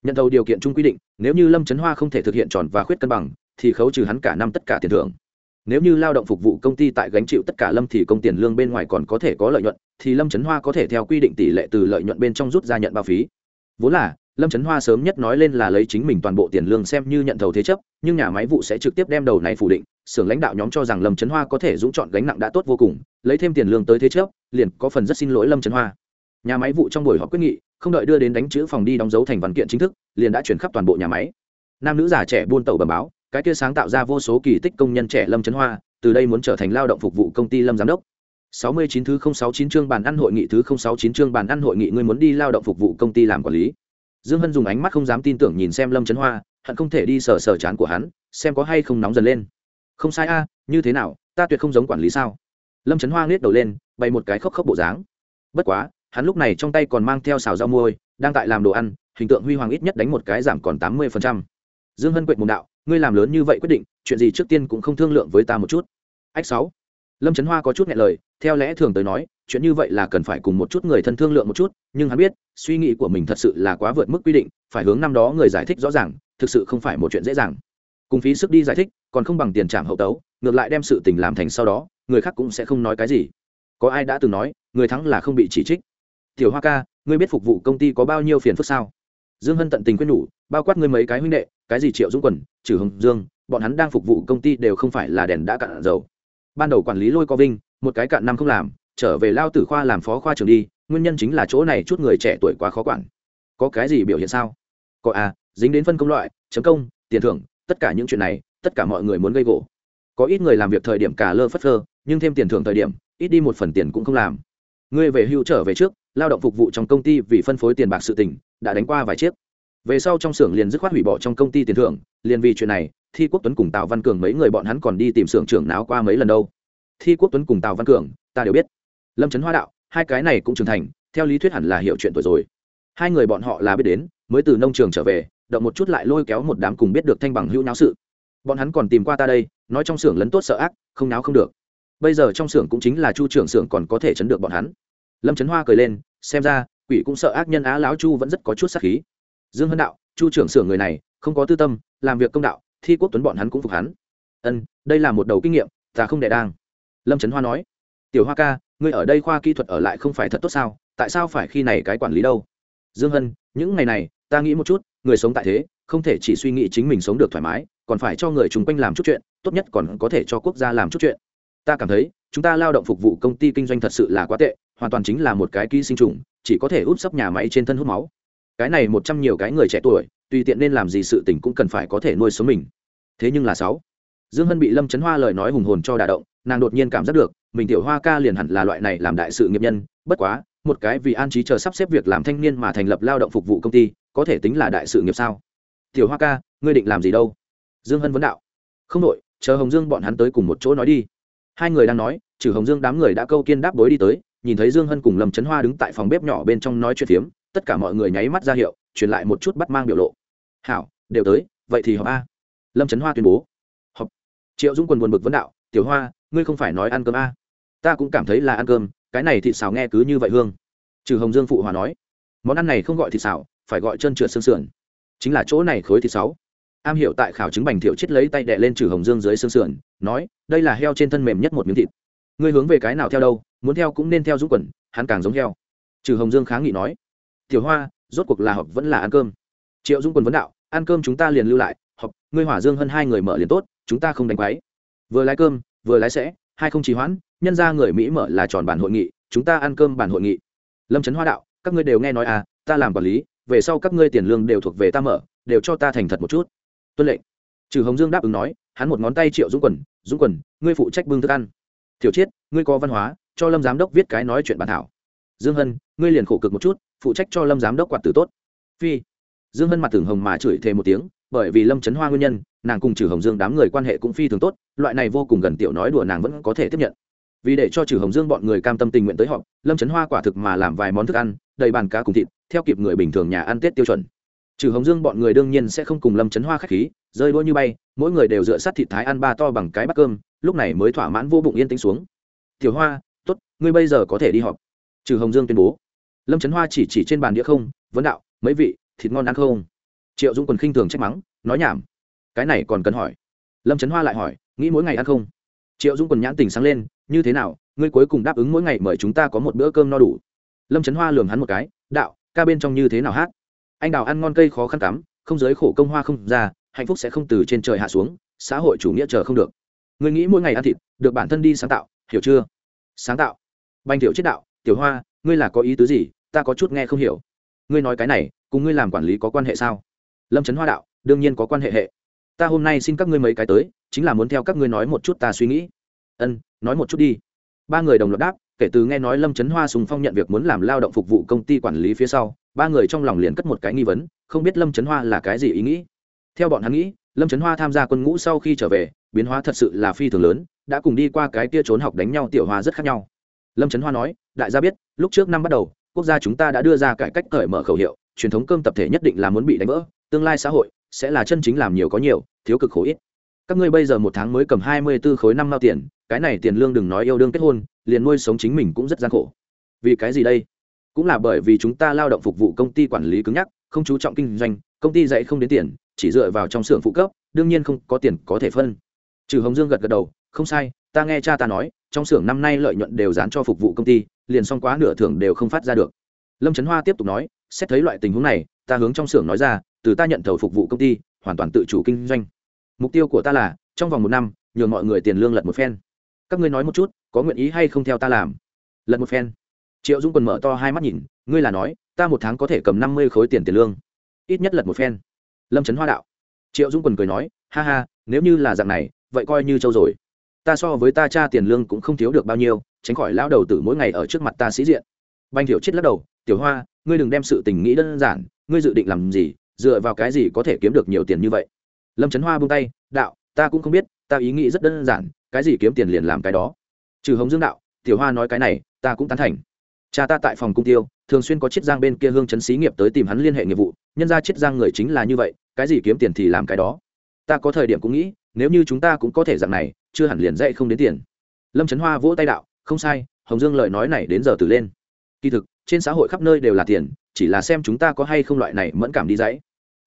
Nhận thầu điều kiện chung quy định, nếu như lâm trấn hoa không thể thực hiện tròn và khuyết cân bằng, thì khấu trừ hắn cả năm tất cả tiền thưởng nếu như lao động phục vụ công ty tại gánh chịu tất cả lâm thì công tiền lương bên ngoài còn có thể có lợi nhuận, thì lâm trấn hoa có thể theo quy định tỷ lệ từ lợi nhuận bên trong rút ra nhận bao phí. Vốn là, lâm trấn hoa sớm nhất nói lên là lấy chính mình toàn bộ tiền lương xem như nhận thầu thế chấp, nhưng nhà máy vụ sẽ trực tiếp đem đầu này phủ định, xưởng lãnh đạo nhóm cho rằng lâm trấn hoa có thể dũng chọn gánh nặng đã tốt vô cùng, lấy thêm tiền lương tới thế chấp, liền có phần rất xin lỗi lâm trấn hoa. Nhà máy vụ trong buổi họp quyết nghị, không đợi đưa đến đánh chữ phòng đi đóng dấu thành văn kiện chính thức, liền đã chuyển khắp toàn bộ nhà máy. Nam nữ già trẻ buôn tàu bầm báo cái kia sáng tạo ra vô số kỳ tích công nhân trẻ lâm trấn hoa, từ đây muốn trở thành lao động phục vụ công ty lâm giám đốc. 69 thứ 069 chương bàn ăn hội nghị thứ 069 chương bàn ăn hội nghị người muốn đi lao động phục vụ công ty làm quản lý. Dương hân dùng ánh mắt không dám tin tưởng nhìn xem lâm trấn hoa, hận không thể đi sờ sờ chán của hắn, xem có hay không nóng dần lên. Không sai a, như thế nào, ta tuyệt không giống quản lý sao? Lâm trấn hoa nghiết đầu lên, bày một cái khóc khóc bộ dáng. Bất quá, hắn lúc này trong tay còn mang theo xào rau môi đang tại làm đồ ăn, hình tượng huy hoàng ít nhất đánh một cái giảm còn tám mươi dương hân quệt mồm đạo ngươi làm lớn như vậy quyết định, chuyện gì trước tiên cũng không thương lượng với ta một chút. Ách sáu. Lâm trấn hoa có chút nghe lời, theo lẽ thường tới nói, chuyện như vậy là cần phải cùng một chút người thân thương lượng một chút, nhưng hắn biết, suy nghĩ của mình thật sự là quá vượt mức quy định, phải hướng năm đó người giải thích rõ ràng, thực sự không phải một chuyện dễ dàng. Cùng phí sức đi giải thích, còn không bằng tiền trảm hậu tấu, ngược lại đem sự tình làm thành sau đó, người khác cũng sẽ không nói cái gì. Có ai đã từng nói, người thắng là không bị chỉ trích. Tiểu hoa ca, ngươi biết phục vụ công ty có bao nhiêu phiền phức sao? Dương hân tận tình quyết nhủ, bao quát ngươi mấy cái huynh đệ cái gì triệu dũng quần, trừ hồng dương, bọn hắn đang phục vụ công ty đều không phải là đèn đã cạn dầu. Ban đầu quản lý lôi co vinh, một cái cạn năm không làm, trở về lao tử khoa làm phó khoa trường đi, nguyên nhân chính là chỗ này chút người trẻ tuổi quá khó quản. Có cái gì biểu hiện sao? Có à dính đến phân công loại, chấm công, tiền thưởng, tất cả những chuyện này, tất cả mọi người muốn gây gỗ. Có ít người làm việc thời điểm cả lơ phất lơ nhưng thêm tiền thưởng thời điểm, ít đi một phần tiền cũng không làm. Ngươi về hưu trở về trước, lao động phục vụ trong công ty vì phân phối tiền bạc sự tỉnh đã đánh qua vài chiếc về sau trong xưởng liền dứt khoát hủy bỏ trong công ty tiền thưởng, liền vì chuyện này, thi quốc tuấn cùng tào văn cường mấy người bọn hắn còn đi tìm xưởng trưởng náo qua mấy lần đâu. Thi quốc tuấn cùng tào văn cường, ta đều biết. Lâm trấn hoa đạo, hai cái này cũng trưởng thành, theo lý thuyết hẳn là hiểu chuyện tuổi rồi. Hai người bọn họ là biết đến, mới từ nông trường trở về, động một chút lại lôi kéo một đám cùng biết được thanh bằng hữu náo sự. Bọn hắn còn tìm qua ta đây, nói trong xưởng lấn tốt sợ ác, không náo không được. Bây giờ trong xưởng cũng chính là chu trưởng xưởng còn có thể chấn được bọn hắn. Lâm trấn hoa cười lên, xem ra, quỷ cũng sợ ác nhân á, lão chu vẫn rất có chút sắc khí dương hân đạo, chu trưởng xưởng người này, không có tư tâm, làm việc công đạo, thi quốc tuấn bọn hắn cũng phục hắn. Ân, đây là một đầu kinh nghiệm, ta không đệ đang. Lâm trấn hoa nói, tiểu hoa ca, ngươi ở đây khoa kỹ thuật ở lại không phải thật tốt sao? Tại sao phải khi này cái quản lý đâu? Dương hân, những ngày này, ta nghĩ một chút, người sống tại thế, không thể chỉ suy nghĩ chính mình sống được thoải mái, còn phải cho người chung quanh làm chút chuyện, tốt nhất còn có thể cho quốc gia làm chút chuyện. Ta cảm thấy, chúng ta lao động phục vụ công ty kinh doanh thật sự là quá tệ, hoàn toàn chính là một cái ký sinh trùng, chỉ có thể úp sấp nhà máy trên thân hút máu cái này một trăm nhiều cái người trẻ tuổi, tùy tiện nên làm gì sự tình cũng cần phải có thể nuôi sống mình. Thế nhưng là sáu, dương hân bị lâm trấn hoa lời nói hùng hồn cho đả động, nàng đột nhiên cảm giác được, mình tiểu hoa ca liền hẳn là loại này làm đại sự nghiệp nhân, bất quá, một cái vì an trí chờ sắp xếp việc làm thanh niên mà thành lập lao động phục vụ công ty, có thể tính là đại sự nghiệp sao? Tiểu hoa ca, ngươi định làm gì đâu? Dương hân vấn đạo. Không đội chờ hồng dương bọn hắn tới cùng một chỗ nói đi. Hai người đang nói, trừ hồng dương đám người đã câu kiên đáp bối đi tới, nhìn thấy dương hân cùng lâm trấn hoa đứng tại phòng bếp nhỏ bên trong nói chuyện phiếm tất cả mọi người nháy mắt ra hiệu, truyền lại một chút bắt mang biểu lộ. Hảo, đều tới, vậy thì họp a. Lâm trấn hoa tuyên bố. Họp. Triệu dũng quần buồn bực vấn đạo, tiểu hoa, ngươi không phải nói ăn cơm a. Ta cũng cảm thấy là ăn cơm, cái này thịt xào nghe cứ như vậy hương. Trừ hồng dương phụ hòa nói. Món ăn này không gọi thịt xào, phải gọi chân trượt xương sườn. Chính là chỗ này khối thịt sáu am hiểu tại khảo chứng bành thiệu chết lấy tay đệ lên trừ hồng dương dưới xương sườn, nói, đây là heo trên thân mềm nhất một miếng thịt. Ngươi hướng về cái nào theo đâu, muốn theo cũng nên theo dũng quần, hắn càng giống heo. Trừ hồng dương kháng nghị nói tiểu hoa, rốt cuộc là học vẫn là ăn cơm. Triệu Dung quần vấn đạo, ăn cơm chúng ta liền lưu lại học ngươi hỏa dương hơn hai người mở liền tốt, chúng ta không đánh quáy vừa lái cơm, vừa lái sẽ, hai không trì hoãn, nhân ra người mỹ mở là tròn bản hội nghị, chúng ta ăn cơm bản hội nghị. Lâm trấn hoa đạo, các ngươi đều nghe nói à ta làm quản lý, về sau các ngươi tiền lương đều thuộc về ta mở, đều cho ta thành thật một chút. Tuân lệnh. Trừ hồng dương đáp ứng nói, hắn một ngón tay triệu dũng quần dũng quần, ngươi phụ trách bưng thức ăn. Thiểu chiết, ngươi có văn hóa, cho lâm giám đốc viết cái nói chuyện bản thảo. Dương hân, ngươi liền khổ cực một chút phụ trách cho lâm giám đốc quạt tử tốt. Phi. Dương hân mặt tưởng hồng mà chửi thề một tiếng, bởi vì lâm trấn hoa nguyên nhân, nàng cùng trừ hồng dương đám người quan hệ cũng phi thường tốt, loại này vô cùng gần tiểu nói đùa nàng vẫn có thể tiếp nhận. Vì để cho trừ hồng dương bọn người cam tâm tình nguyện tới họ lâm trấn hoa quả thực mà làm vài món thức ăn, đầy bàn cá cùng thịt, theo kịp người bình thường nhà ăn tết tiêu chuẩn. Trừ hồng dương bọn người đương nhiên sẽ không cùng lâm trấn hoa k h á c h khí, rơi đôi như bay, mỗi người đều dựa sát thịt thái ăn ba to bằng cái bát cơm, lúc này mới thỏa mãn vô bụng yên tĩnh xuống. Tiểu hoa t ố t ngươi bây giờ có thể đi họp. Trừ hồng dương tuyên bố lâm trấn hoa chỉ chỉ trên bàn đĩa không, vấn đạo, mấy vị, thịt ngon ăn không? Triệu dũng quần khinh thường trách mắng, nói nhảm. Cái này còn cần hỏi? Lâm trấn hoa lại hỏi, nghĩ mỗi ngày ăn không? Triệu dũng quần nhãn tình sáng lên, như thế nào, ngươi cuối cùng đáp ứng mỗi ngày mời chúng ta có một bữa cơm no đủ? Lâm trấn hoa lường hắn một cái, đạo, ca bên trong như thế nào hát? Anh đào ăn ngon cây khó khăn cắm, không giới khổ công hoa không ra, hạnh phúc sẽ không từ trên trời hạ xuống, xã hội chủ nghĩa chờ không được. Ngươi nghĩ mỗi ngày ăn thịt, được bản thân đi sáng tạo, hiểu chưa? Sáng tạo. Banh tiểu chết đạo, tiểu hoa, ngươi là có ý tứ gì? Ta có chút nghe không hiểu. Ngươi nói cái này, cùng ngươi làm quản lý có quan hệ sao? Lâm trấn hoa đạo, đương nhiên có quan hệ hệ. Ta hôm nay xin các ngươi mấy cái tới, chính là muốn theo các ngươi nói một chút ta suy nghĩ. Ân, nói một chút đi. Ba người đồng loạt đáp, kể từ nghe nói lâm trấn hoa sùng phong nhận việc muốn làm lao động phục vụ công ty quản lý phía sau, ba người trong lòng liền cất một cái nghi vấn, không biết lâm trấn hoa là cái gì ý nghĩ. Theo bọn hắn nghĩ, lâm trấn hoa tham gia quân ngũ sau khi trở về, biến hóa thật sự là phi thường lớn, đã cùng đi qua cái kia trốn học đánh nhau tiểu hoa rất khác nhau. Lâm trấn hoa nói, đại gia biết, lúc trước năm bắt đầu quốc gia chúng ta đã đưa ra cải cách cởi mở khẩu hiệu, truyền thống cơm tập thể nhất định là muốn bị đánh vỡ, tương lai xã hội sẽ là chân chính làm nhiều có nhiều, thiếu cực khổ ít. Các ngươi bây giờ một tháng mới cầm hai mươi b ố khối năm mao tiền, cái này tiền lương đừng nói yêu đương kết hôn, liền nuôi sống chính mình cũng rất gian khổ. Vì cái gì đây? Cũng là bởi vì chúng ta lao động phục vụ công ty quản lý cứng nhắc, không chú trọng kinh doanh, công ty dạy không đến tiền, chỉ dựa vào trong xưởng phụ cấp, đương nhiên không có tiền có thể phân. Trừ hồng dương gật gật đầu, không sai, ta nghe cha ta nói trong xưởng năm nay lợi nhuận đều dán cho phục vụ công ty, liền xong quá nửa thưởng đều không phát ra được. Lâm trấn hoa tiếp tục nói, xét thấy loại tình huống này, ta hướng trong xưởng nói ra, từ ta nhận thầu phục vụ công ty, hoàn toàn tự chủ kinh doanh. Mục tiêu của ta là, trong vòng một năm, nhường mọi người tiền lương lật một phen. Các ngươi nói một chút, có nguyện ý hay không theo ta làm? Lật một phen. Triệu dung quần mở to hai mắt nhìn, ngươi là nói, ta một tháng có thể cầm năm mươi khối tiền tiền lương. Ít nhất lật một phen. Lâm trấn hoa đạo. Triệu dung quần cười nói, ha ha, nếu như là dạng này, vậy coi như châu rồi ta so với ta cha tiền lương cũng không thiếu được bao nhiêu, tránh khỏi lão đầu tử mỗi ngày ở trước mặt ta sĩ diện. Banh thiểu chết lắc đầu, tiểu hoa, ngươi đừng đem sự tình nghĩ đơn giản, ngươi dự định làm gì, dựa vào cái gì có thể kiếm được nhiều tiền như vậy? Lâm trấn hoa buông tay, đạo, ta cũng không biết, ta ý nghĩ rất đơn giản, cái gì kiếm tiền liền làm cái đó. Trừ hồng dương đạo, tiểu hoa nói cái này, ta cũng tán thành. Cha ta tại phòng cung tiêu, thường xuyên có chiết giang bên kia hương chấn xí nghiệp tới tìm hắn liên hệ nghiệp vụ, nhân ra chiết giang người chính là như vậy, cái gì kiếm tiền thì làm cái đó. Ta có thời điểm cũng nghĩ, nếu như chúng ta cũng có thể dạng này chưa hẳn liền dạy không đến tiền. Lâm trấn hoa vỗ tay đạo, không sai, hồng dương lời nói này đến giờ từ lên. Kỳ thực, trên xã hội khắp nơi đều là tiền, chỉ là xem chúng ta có hay không loại này mẫn cảm đi dãy.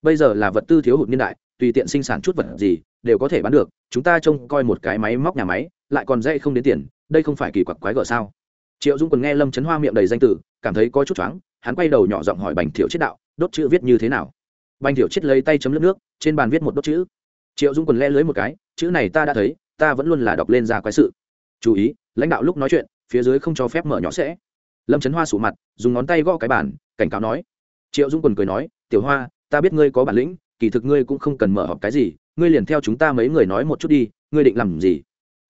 Bây giờ là vật tư thiếu hụt niên đại, tùy tiện sinh sản chút vật gì, đều có thể bán được, chúng ta trông coi một cái máy móc nhà máy, lại còn dây không đến tiền, đây không phải kỳ quặc quái gở sao? Triệu dung còn nghe lâm trấn hoa miệng đầy danh tử, cảm thấy có chút choáng, hắn quay đầu nhỏ giọng hỏi bành thiệu chết đạo, đốt chữ viết như thế nào? Bành thiệu chết lấy tay chấm nước nước, trên bàn viết một đốt chữ. Triệu dung còn le lưới một cái, chữ này ta đã thấy ta vẫn luôn là đọc lên ra quái sự. Chú ý, lãnh đạo lúc nói chuyện, phía dưới không cho phép mở nhỏ sẽ. Lâm trấn hoa sủ mặt, dùng ngón tay gõ cái bàn, cảnh cáo nói. Triệu dung quần cười nói, tiểu hoa, ta biết ngươi có bản lĩnh, kỳ thực ngươi cũng không cần mở họp cái gì, ngươi liền theo chúng ta mấy người nói một chút đi, ngươi định làm gì?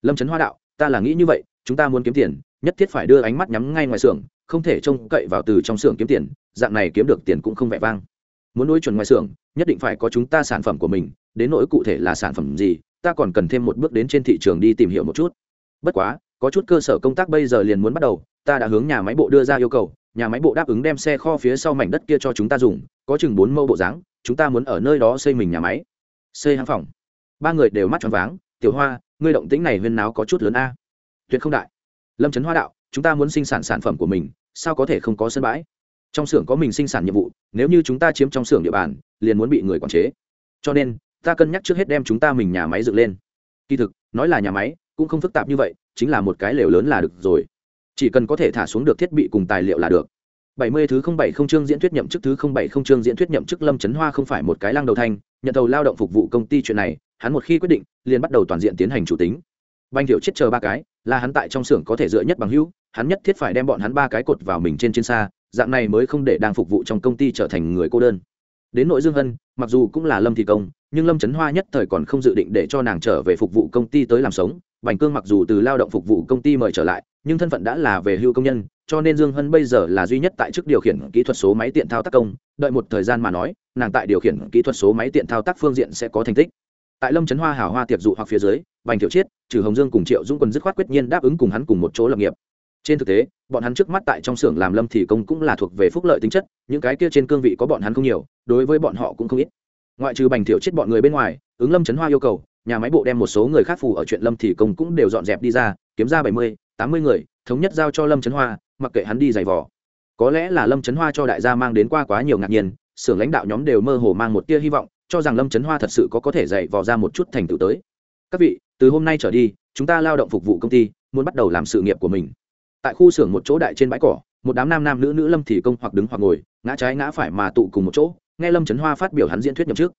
Lâm trấn hoa đạo, ta là nghĩ như vậy, chúng ta muốn kiếm tiền, nhất thiết phải đưa ánh mắt nhắm ngay ngoài xưởng, không thể trông cậy vào từ trong xưởng kiếm tiền, dạng này kiếm được tiền cũng không vẻ vang. Muốn nuôi chuẩn ngoài xưởng, nhất định phải có chúng ta sản phẩm của mình, đến nỗi cụ thể là sản phẩm gì ta còn cần thêm một bước đến trên thị trường đi tìm hiểu một chút. Bất quá, có chút cơ sở công tác bây giờ liền muốn bắt đầu, ta đã hướng nhà máy bộ đưa ra yêu cầu, nhà máy bộ đáp ứng đem xe kho phía sau mảnh đất kia cho chúng ta dùng, có chừng bốn mẫu bộ dáng, chúng ta muốn ở nơi đó xây mình nhà máy. Xây hãng phòng. Ba người đều mắt tròn váng, tiểu hoa, ngươi động tĩnh này huyên náo có chút lớn a. Tuyệt không đại. Lâm trấn hoa đạo, chúng ta muốn sinh sản sản phẩm của mình, sao có thể không có sân bãi? Trong xưởng có mình sinh sản nhiệm vụ, nếu như chúng ta chiếm trong xưởng địa bàn, liền muốn bị người quản chế. Cho nên ta cân nhắc trước hết đem chúng ta mình nhà máy dựng lên. Kỳ thực, nói là nhà máy, cũng không phức tạp như vậy, chính là một cái lều lớn là được rồi. Chỉ cần có thể thả xuống được thiết bị cùng tài liệu là được. Bảy mươi thứ không bảy không chương diễn thuyết nhậm chức, thứ không bảy không chương diễn thuyết nhậm chức lâm chấn hoa không phải một cái lăng đầu thanh, nhận đầu lao động phục vụ công ty chuyện này, hắn một khi quyết định, liền bắt đầu toàn diện tiến hành chủ tính. Banh thiệu chết chờ ba cái, là hắn tại trong xưởng có thể dựa nhất bằng hữu, hắn nhất thiết phải đem bọn hắn ba cái cột vào mình trên trên xa, dạng này mới không để đang phục vụ trong công ty trở thành người cô đơn. Đến nội dương hân, mặc dù cũng là lâm thị công nhưng lâm trấn hoa nhất thời còn không dự định để cho nàng trở về phục vụ công ty tới làm sống. Bành cương mặc dù từ lao động phục vụ công ty mời trở lại, nhưng thân phận đã là về hưu công nhân, cho nên dương hân bây giờ là duy nhất tại chức điều khiển kỹ thuật số máy tiện thao tác công. Đợi một thời gian mà nói, nàng tại điều khiển kỹ thuật số máy tiện thao tác phương diện sẽ có thành tích. Tại lâm trấn hoa hào hoa tiệp dụ hoặc phía dưới, bành thiệu chiết, trừ hồng dương cùng triệu dũng quân dứt khoát quyết nhiên đáp ứng cùng hắn cùng một chỗ lập nghiệp. Trên thực tế, bọn hắn trước mắt tại trong xưởng làm lâm thì công cũng là thuộc về phúc lợi tính chất, những cái kia trên cương vị có bọn hắn không nhiều, đối với bọn họ cũng không ít ngoại trừ bành thiệu chết bọn người bên ngoài, ứng lâm trấn hoa yêu cầu, nhà máy bộ đem một số người khác phù ở chuyện lâm thì công cũng đều dọn dẹp đi ra, kiếm ra bảy mươi, tám mươi người, thống nhất giao cho lâm trấn hoa, mặc kệ hắn đi giày vò. Có lẽ là lâm trấn hoa cho đại gia mang đến qua quá nhiều ngạc nhiên, xưởng lãnh đạo nhóm đều mơ hồ mang một tia hy vọng, cho rằng lâm trấn hoa thật sự có có thể dạy vò ra một chút thành tựu tới. Các vị, từ hôm nay trở đi, chúng ta lao động phục vụ công ty, muốn bắt đầu làm sự nghiệp của mình. Tại khu xưởng một chỗ đại trên bãi cỏ, một đám nam nam nữ nữ lâm thì công hoặc đứng hoặc ngồi, ngã trái ngã phải mà tụ cùng một chỗ nghe lâm trấn hoa phát biểu hắn diễn thuyết nhậm trước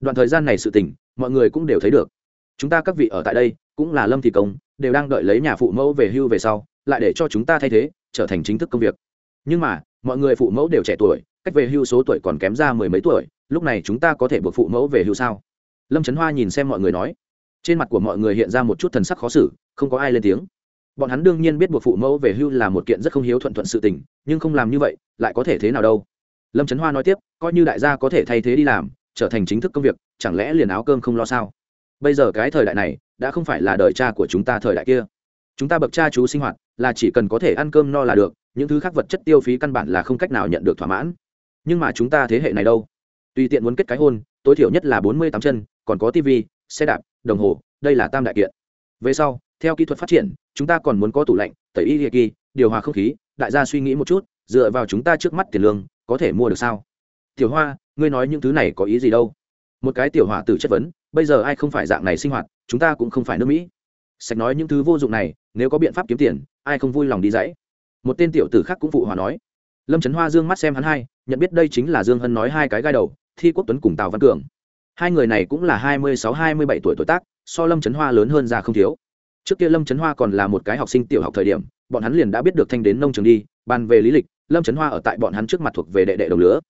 đoạn thời gian này sự tình, mọi người cũng đều thấy được. Chúng ta các vị ở tại đây, cũng là lâm Thị công, đều đang đợi lấy nhà phụ mẫu về hưu về sau, lại để cho chúng ta thay thế, trở thành chính thức công việc. Nhưng mà, mọi người phụ mẫu đều trẻ tuổi, cách về hưu số tuổi còn kém ra mười mấy tuổi, lúc này chúng ta có thể buộc phụ mẫu về hưu sao? Lâm trấn hoa nhìn xem mọi người nói. Trên mặt của mọi người hiện ra một chút thần sắc khó xử, không có ai lên tiếng. Bọn hắn đương nhiên biết buộc phụ mẫu về hưu là một kiện rất không hiếu thuận thuận sự tình, nhưng không làm như vậy, lại có thể thế nào đâu? Lâm trấn hoa nói tiếp, coi như đại gia có thể thay thế đi làm, trở thành chính thức công việc, chẳng lẽ liền áo cơm không lo sao? Bây giờ cái thời đại này, đã không phải là đời cha của chúng ta thời đại kia. Chúng ta bậc cha chú sinh hoạt, là chỉ cần có thể ăn cơm no là được, những thứ khác vật chất tiêu phí căn bản là không cách nào nhận được thỏa mãn. Nhưng mà chúng ta thế hệ này đâu? Tùy tiện muốn kết cái hôn, tối thiểu nhất là bốn mươi tám chân, còn có tv xe đạp, đồng hồ, đây là tam đại kiện. Về sau, theo kỹ thuật phát triển, chúng ta còn muốn có tủ lạnh, tẩy y liệt kỳ, điều hòa không khí, đại gia suy nghĩ một chút, dựa vào chúng ta trước mắt tiền lương có thể mua được sao? Tiểu hoa, ngươi nói những thứ này có ý gì đâu? Một cái tiểu hỏa tử chất vấn, bây giờ ai không phải dạng này sinh hoạt, chúng ta cũng không phải nước mỹ. Sạch nói những thứ vô dụng này, nếu có biện pháp kiếm tiền, ai không vui lòng đi dãy? Một tên tiểu tử khác cũng phụ hòa nói. Lâm trấn hoa dương mắt xem hắn hai, nhận biết đây chính là dương hân nói hai cái gai đầu, thi quốc tuấn cùng tào văn cường. Hai người này cũng là hai mươi sáu hai mươi bảy tuổi tuổi tác, so lâm trấn hoa lớn hơn ra không thiếu. Trước kia lâm trấn hoa còn là một cái học sinh tiểu học thời điểm, bọn hắn liền đã biết được thanh đến nông trường đi bàn về lý lịch, lâm trấn hoa ở tại bọn hắn trước mặt thuộc về đệ đệ đồng lứa.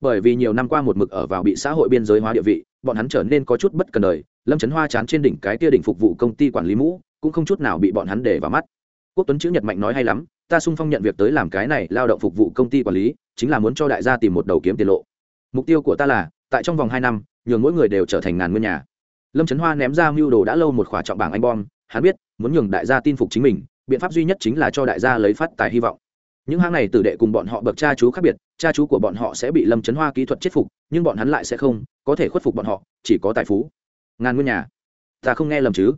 Bởi vì nhiều năm qua một mực ở vào bị xã hội biên giới hóa địa vị, bọn hắn trở nên có chút bất cần đời, lâm trấn hoa chán trên đỉnh cái tia đỉnh phục vụ công ty quản lý mũ, cũng không chút nào bị bọn hắn để vào mắt. Quốc tuấn chữ nhật mạnh nói hay lắm, ta sung phong nhận việc tới làm cái này lao động phục vụ công ty quản lý, chính là muốn cho đại gia tìm một đầu kiếm tiền lộ. Mục tiêu của ta là, tại trong vòng hai năm, nhường mỗi người đều trở thành ngàn nguyên nhà. Lâm trấn hoa ném ra mưu đồ đã lâu một khỏa trọng bảng anh bom, hắn biết, muốn nhường đại gia tin phục chính mình, biện pháp duy nhất chính là cho đại gia lấy phát tài hy vọng những hãng này tử đệ cùng bọn họ bậc cha chú khác biệt, cha chú của bọn họ sẽ bị lâm chấn hoa kỹ thuật chết phục, nhưng bọn hắn lại sẽ không, có thể khuất phục bọn họ, chỉ có tài phú. Ngàn nguyên nhà. Ta không nghe lầm chứ?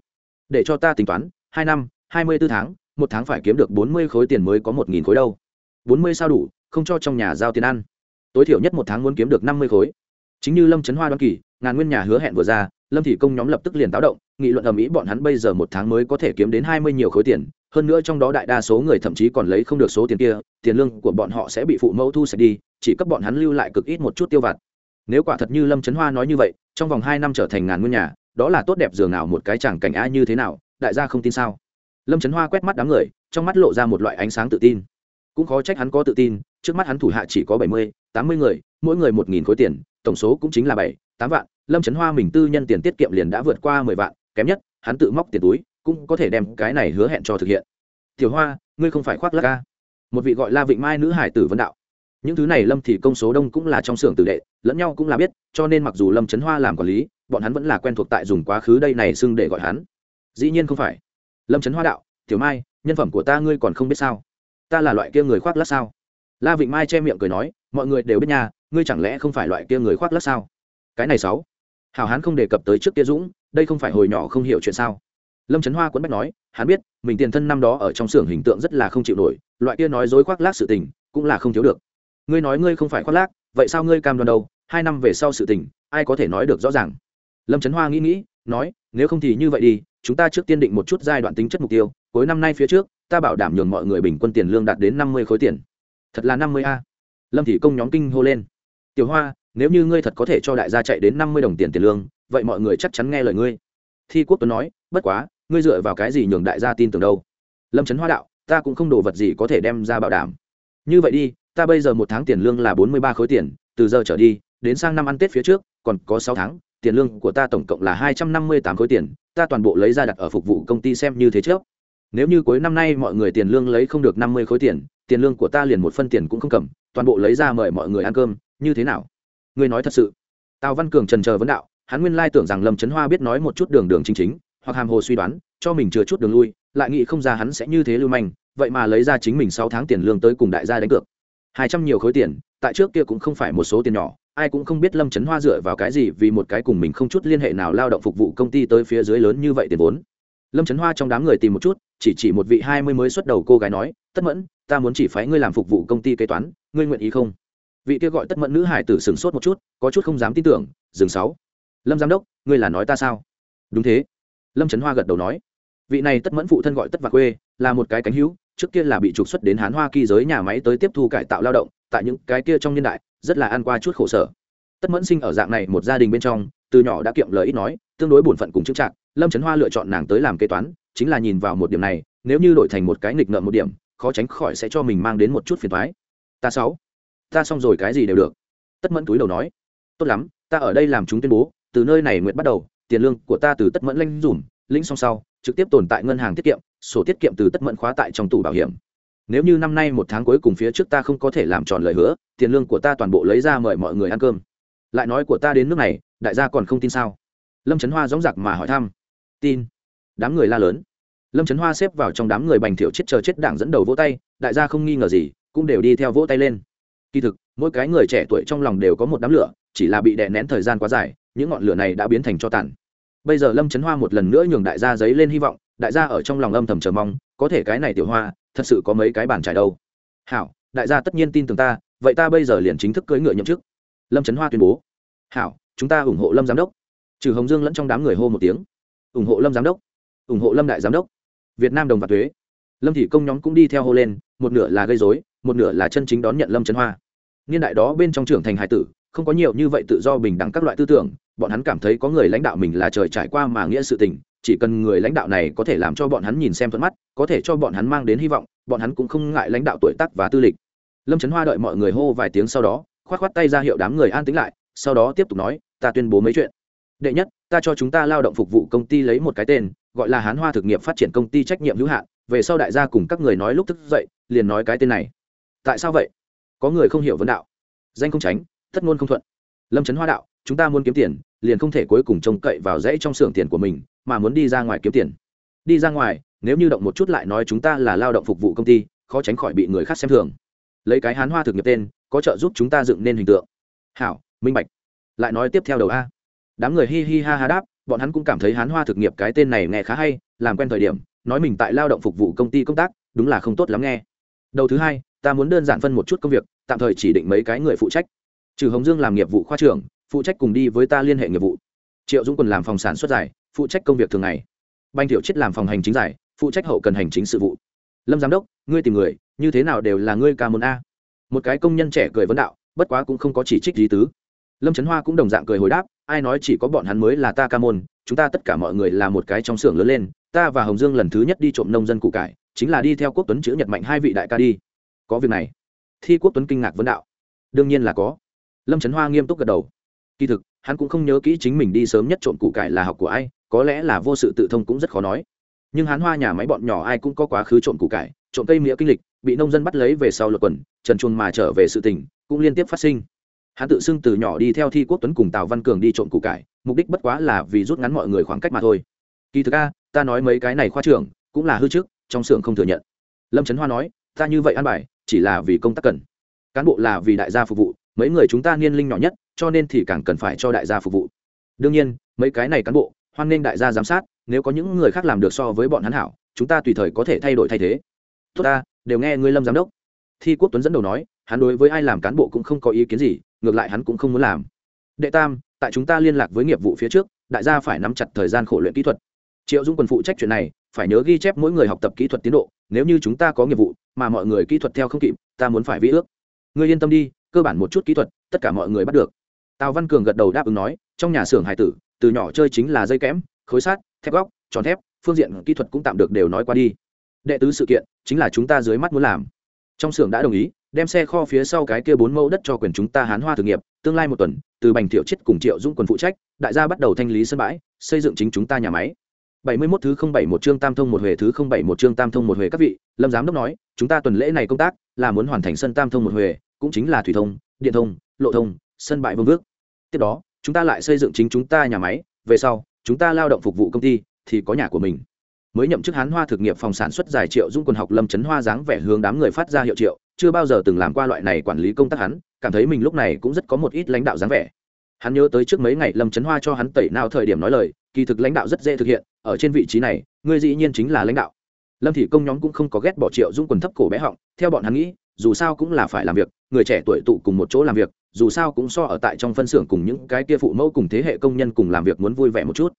Để cho ta tính toán, hai năm, hai mươi b ố tháng, một tháng phải kiếm được bốn mươi khối tiền mới có một nghìn khối đâu. Bốn mươi sao đủ, không cho trong nhà giao tiền ăn. Tối thiểu nhất một tháng muốn kiếm được năm mươi khối. Chính như lâm trấn hoa đoan kỳ, ngàn nguyên nhà hứa hẹn vừa ra, lâm thị công nhóm lập tức liền táo động nghị luận ầm ĩ bọn hắn bây giờ một tháng mới có thể kiếm đến hai mươi nhiều khối tiền, hơn nữa trong đó đại đa số người thậm chí còn lấy không được số tiền kia, tiền lương của bọn họ sẽ bị phụ mẫu thu sạch đi, chỉ cấp bọn hắn lưu lại cực ít một chút tiêu vặt. Nếu quả thật như lâm trấn hoa nói như vậy, trong vòng hai năm trở thành ngàn nguyên nhà, đó là tốt đẹp dường nào một cái chẳng cảnh ai như thế nào, đại gia không tin sao? Lâm trấn hoa quét mắt đám người, trong mắt lộ ra một loại ánh sáng tự tin. Cũng khó trách hắn có tự tin, trước mắt hắn thủ hạ chỉ có bảy mươi, tám mươi người, mỗi người một nghìn khối tiền, tổng số cũng chính là bảy, tám vạn. Lâm trấn hoa mình tư nhân tiền tiết kiệm liền đã vượt qua mười vạn kém nhất, hắn tự móc tiền túi, cũng có thể đem cái này hứa hẹn cho thực hiện. Tiểu hoa, ngươi không phải khoác lắc ca. Một vị gọi la vịnh mai nữ hải tử vấn đạo. Những thứ này lâm thì công số đông cũng là trong xưởng tử đệ, lẫn nhau cũng là biết, cho nên mặc dù lâm trấn hoa làm quản lý, bọn hắn vẫn là quen thuộc tại dùng quá khứ đây này xưng để gọi hắn. Dĩ nhiên không phải. Lâm trấn hoa đạo, tiểu mai, nhân phẩm của ta ngươi còn không biết sao? Ta là loại kia người khoác lắc sao? La vịnh mai che miệng cười nói, mọi người đều biết nha, ngươi chẳng lẽ không phải loại kia người khoác lắc sao? Cái này sáu. Hào hán không đề cập tới trước kia dũng đây không phải hồi nhỏ không hiểu chuyện sao? Lâm trấn hoa quấn bách nói, hắn biết, mình tiền thân năm đó ở trong xưởng hình tượng rất là không chịu nổi, loại kia nói dối khoác lác sự tình, cũng là không thiếu được. Ngươi nói ngươi không phải khoác lác, vậy sao ngươi cam đoan đâu? Hai năm về sau sự tình, ai có thể nói được rõ ràng? Lâm trấn hoa nghĩ nghĩ, nói, nếu không thì như vậy đi, chúng ta trước tiên định một chút giai đoạn tính chất mục tiêu, cuối năm nay phía trước, ta bảo đảm nhường mọi người bình quân tiền lương đạt đến năm mươi khối tiền. Thật là năm mươi a. Lâm thị công nhóm kinh hô lên. Tiểu hoa, nếu như ngươi thật có thể cho đại gia chạy đến năm mươi đồng tiền tiền lương vậy mọi người chắc chắn nghe lời ngươi. Thi quốc tuấn nói, bất quá, ngươi dựa vào cái gì nhường đại gia tin tưởng đâu? Lâm trấn hoa đạo, ta cũng không đồ vật gì có thể đem ra bảo đảm. Như vậy đi, ta bây giờ một tháng tiền lương là bốn mươi ba khối tiền, từ giờ trở đi, đến sang năm ăn tết phía trước, còn có sáu tháng, tiền lương của ta tổng cộng là hai trăm năm mươi tám khối tiền, ta toàn bộ lấy ra đặt ở phục vụ công ty xem như thế trước. Nếu như cuối năm nay mọi người tiền lương lấy không được năm mươi khối tiền tiền lương của ta liền một phân tiền cũng không cầm, toàn bộ lấy ra mời mọi người ăn cơm, như thế nào? Ngươi nói thật sự. Tào văn cường trần chờ vấn đạo hắn nguyên lai tưởng rằng lâm trấn hoa biết nói một chút đường đường chính chính, hoặc hàm hồ suy đoán, cho mình chừa chút đường lui, lại nghĩ không ra hắn sẽ như thế lưu manh, vậy mà lấy ra chính mình sáu tháng tiền lương tới cùng đại gia đánh cược. Hai trăm nhiều khối tiền, tại trước kia cũng không phải một số tiền nhỏ, ai cũng không biết lâm trấn hoa dựa vào cái gì vì một cái cùng mình không chút liên hệ nào lao động phục vụ công ty tới phía dưới lớn như vậy tiền vốn. Lâm trấn hoa trong đám người tìm một chút, chỉ chỉ một vị hai mươi mới xuất đầu cô gái nói, tất mẫn, ta muốn chỉ phái ngươi làm phục vụ công ty kế toán, ngươi nguyện ý không? Vị kia gọi tất mẫn nữ hải tử sửng sốt một chút, có chút không dám tin tưởng, dừng sáu lâm giám đốc, ngươi là nói ta sao? Đúng thế. Lâm trấn hoa gật đầu nói. Vị này tất mẫn phụ thân gọi tất và quê, là một cái cánh hữu, trước kia là bị trục xuất đến hán hoa kỳ giới nhà máy tới tiếp thu cải tạo lao động, tại những cái kia trong niên đại, rất là ăn qua chút khổ sở. Tất mẫn sinh ở dạng này một gia đình bên trong, từ nhỏ đã kiệm lời ít nói, tương đối bổn phận cùng chững trạng. lâm trấn hoa lựa chọn nàng tới làm kế toán, chính là nhìn vào một điểm này, nếu như đổi thành một cái nghịch ngợm một điểm, khó tránh khỏi sẽ cho mình mang đến một chút phiền thoái ta sáu. Ta xong rồi cái gì đều được. Tất mẫn túi đầu nói. Tốt lắm, ta ở đây làm chúng tuyên bố từ nơi này nguyện bắt đầu, tiền lương của ta từ tất mẫn lanh dùm, lĩnh xong sau, trực tiếp tồn tại ngân hàng tiết kiệm, sổ tiết kiệm từ tất mẫn khóa tại trong tủ bảo hiểm. Nếu như năm nay một tháng cuối cùng phía trước ta không có thể làm tròn lời hứa, tiền lương của ta toàn bộ lấy ra mời mọi người ăn cơm. Lại nói của ta đến nước này, đại gia còn không tin sao? Lâm trấn hoa dóng giặc mà hỏi thăm. Tin. Đám người la lớn. Lâm trấn hoa xếp vào trong đám người bành thiệu chết chờ chết đảng dẫn đầu vỗ tay, đại gia không nghi ngờ gì, cũng đều đi theo vỗ tay lên. Kỳ thực, mỗi cái người trẻ tuổi trong lòng đều có một đám lửa, chỉ là bị đè nén thời gian quá dài những ngọn lửa này đã biến thành cho tàn. Bây giờ lâm trấn hoa một lần nữa nhường đại gia giấy lên hy vọng, đại gia ở trong lòng âm thầm chờ mong, có thể cái này tiểu hoa, thật sự có mấy cái bàn trải đâu. Hảo, đại gia tất nhiên tin tưởng ta, vậy ta bây giờ liền chính thức cưỡi ngựa nhậm chức. Lâm trấn hoa tuyên bố. Hảo, chúng ta ủng hộ lâm giám đốc. Trừ hồng dương lẫn trong đám người hô một tiếng. Ủng hộ lâm giám đốc. Ủng hộ lâm đại giám đốc. Việt nam đồng và thuế. Lâm thị công nhóm cũng đi theo hô lên, một nửa là gây dối một nửa là chân chính đón nhận lâm trấn hoa. Niên đại đó bên trong trưởng thành hải tử không có nhiều như vậy tự do bình đẳng các loại tư tưởng, bọn hắn cảm thấy có người lãnh đạo mình là trời trải qua mà nghĩa sự tình, chỉ cần người lãnh đạo này có thể làm cho bọn hắn nhìn xem thuận mắt, có thể cho bọn hắn mang đến hy vọng, bọn hắn cũng không ngại lãnh đạo tuổi tác và tư lịch. Lâm trấn hoa đợi mọi người hô vài tiếng sau đó k h o á t k h o á t tay ra hiệu đám người an tính lại, sau đó tiếp tục nói, ta tuyên bố mấy chuyện. Đệ nhất, ta cho chúng ta lao động phục vụ công ty lấy một cái tên, gọi là hán hoa thực nghiệp phát triển công ty trách nhiệm hữu hạn, về sau đại gia cùng các người nói lúc thức dậy, liền nói cái tên này. Tại sao vậy? Có người không hiểu vấn đạo. Danh không tránh tất ngôn không thuận. Lâm trấn hoa đạo, chúng ta muốn kiếm tiền, liền không thể cuối cùng trông cậy vào dãy trong xưởng tiền của mình, mà muốn đi ra ngoài kiếm tiền. Đi ra ngoài, nếu như động một chút lại nói chúng ta là lao động phục vụ công ty, khó tránh khỏi bị người khác xem thường. Lấy cái hán hoa thực nghiệp tên, có trợ giúp chúng ta dựng nên hình tượng. Hảo, minh bạch. Lại nói tiếp theo đầu a. Đám người hi hi ha ha đáp, bọn hắn cũng cảm thấy hán hoa thực nghiệp cái tên này nghe khá hay, làm quen thời điểm, nói mình tại lao động phục vụ công ty công tác, đúng là không tốt lắm nghe. Đầu thứ hai, ta muốn đơn giản phân một chút công việc, tạm thời chỉ định mấy cái người phụ trách trừ hồng dương làm nghiệp vụ khoa trưởng, phụ trách cùng đi với ta liên hệ nghiệp vụ. Triệu dũng quân làm phòng sản xuất giải, phụ trách công việc thường ngày. Banh thiệu chết làm phòng hành chính giải, phụ trách hậu cần hành chính sự vụ. Lâm giám đốc, ngươi tìm người, như thế nào đều là ngươi ca môn a. Một cái công nhân trẻ cười vấn đạo, bất quá cũng không có chỉ trích lý tứ. Lâm trấn hoa cũng đồng dạng cười hồi đáp, ai nói chỉ có bọn hắn mới là ta ca môn, chúng ta tất cả mọi người là một cái trong xưởng lớn lên, ta và hồng dương lần thứ nhất đi trộm nông dân củ cải, chính là đi theo quốc tuấn chữ nhật mạnh hai vị đại ca đi. Có việc này. Thi quốc tuấn kinh ngạc vấn đạo. Đương nhiên là có lâm trấn hoa nghiêm túc gật đầu. Kỳ thực, hắn cũng không nhớ kỹ chính mình đi sớm nhất trộm củ cải là học của ai, có lẽ là vô sự tự thông cũng rất khó nói. Nhưng hắn hoa nhà máy bọn nhỏ ai cũng có quá khứ trộm củ cải, trộm cây mía kinh lịch, bị nông dân bắt lấy về sau lột quần, trần chuồn mà trở về sự tình, cũng liên tiếp phát sinh. Hắn tự xưng từ nhỏ đi theo thi quốc tuấn cùng tào văn cường đi trộm củ cải, mục đích bất quá là vì rút ngắn mọi người khoảng cách mà thôi. Kỳ thực a, ta nói mấy cái này khoa trưởng, cũng là hư trước, trong xưởng không thừa nhận. Lâm trấn hoa nói, ta như vậy ăn bài, chỉ là vì công tác cần. Cán bộ là vì đại gia phục vụ mấy người chúng ta niên linh nhỏ nhất, cho nên thì càng cần phải cho đại gia phục vụ. Đương nhiên, mấy cái này cán bộ, hoan nghênh đại gia giám sát, nếu có những người khác làm được so với bọn hắn hảo, chúng ta tùy thời có thể thay đổi thay thế. Tốt ta, đều nghe ngươi lâm giám đốc. Thi quốc tuấn dẫn đầu nói, hắn đối với ai làm cán bộ cũng không có ý kiến gì, ngược lại hắn cũng không muốn làm. Đệ tam, tại chúng ta liên lạc với nghiệp vụ phía trước, đại gia phải nắm chặt thời gian khổ luyện kỹ thuật. Triệu dung quần phụ trách chuyện này, phải nhớ ghi chép mỗi người học tập kỹ thuật tiến độ, nếu như chúng ta có nghiệp vụ, mà mọi người kỹ thuật theo không kịp, ta muốn phải vĩ ước. Ngươi yên tâm đi cơ bản một chút kỹ thuật, tất cả mọi người bắt được. Tào văn cường gật đầu đáp ứng nói, trong nhà xưởng hải tử, từ nhỏ chơi chính là dây kẽm, khối sát thép góc, tròn thép, phương diện kỹ thuật cũng tạm được đều nói qua đi. Đệ tứ sự kiện, chính là chúng ta dưới mắt muốn làm. Trong xưởng đã đồng ý, đem xe kho phía sau cái kia bốn mẫu đất cho quyền chúng ta hán hoa thực nghiệp tương lai một tuần, từ bành thiệu chết cùng triệu dũng quần phụ trách, đại gia bắt đầu thanh lý sân bãi, xây dựng chính chúng ta nhà máy. Bảy mươi 71 thứ không bảy một chương tam thông một huệ thứ không bảy một chương tam thông một huệ các vị, lâm giám đốc nói, chúng ta tuần lễ này công tác là muốn hoàn thành sân tam thông một huệ cũng chính là thủy thông, điện thông, lộ thông, sân bãi vương vước. Tiếp đó, chúng ta lại xây dựng chính chúng ta nhà máy, về sau, chúng ta lao động phục vụ công ty, thì có nhà của mình. Mới nhậm chức hán hoa thực nghiệp phòng sản xuất giải triệu dung quần học lâm chấn hoa dáng vẻ hướng đám người phát ra hiệu triệu, chưa bao giờ từng làm qua loại này quản lý công tác hắn, cảm thấy mình lúc này cũng rất có một ít lãnh đạo dáng vẻ. Hắn nhớ tới trước mấy ngày lâm chấn hoa cho hắn tẩy nào thời điểm nói lời, kỳ thực lãnh đạo rất dễ thực hiện, ở trên vị trí này, ngươi dĩ nhiên chính là lãnh đạo. Lâm thị công nhóm cũng không có ghét bỏ triệu dung quần thấp cổ bé họng, theo bọn hắn nghĩ dù sao cũng là phải làm việc, người trẻ tuổi tụ cùng một chỗ làm việc, dù sao cũng so ở tại trong phân xưởng cùng những cái kia phụ mẫu cùng thế hệ công nhân cùng làm việc muốn vui vẻ một chút.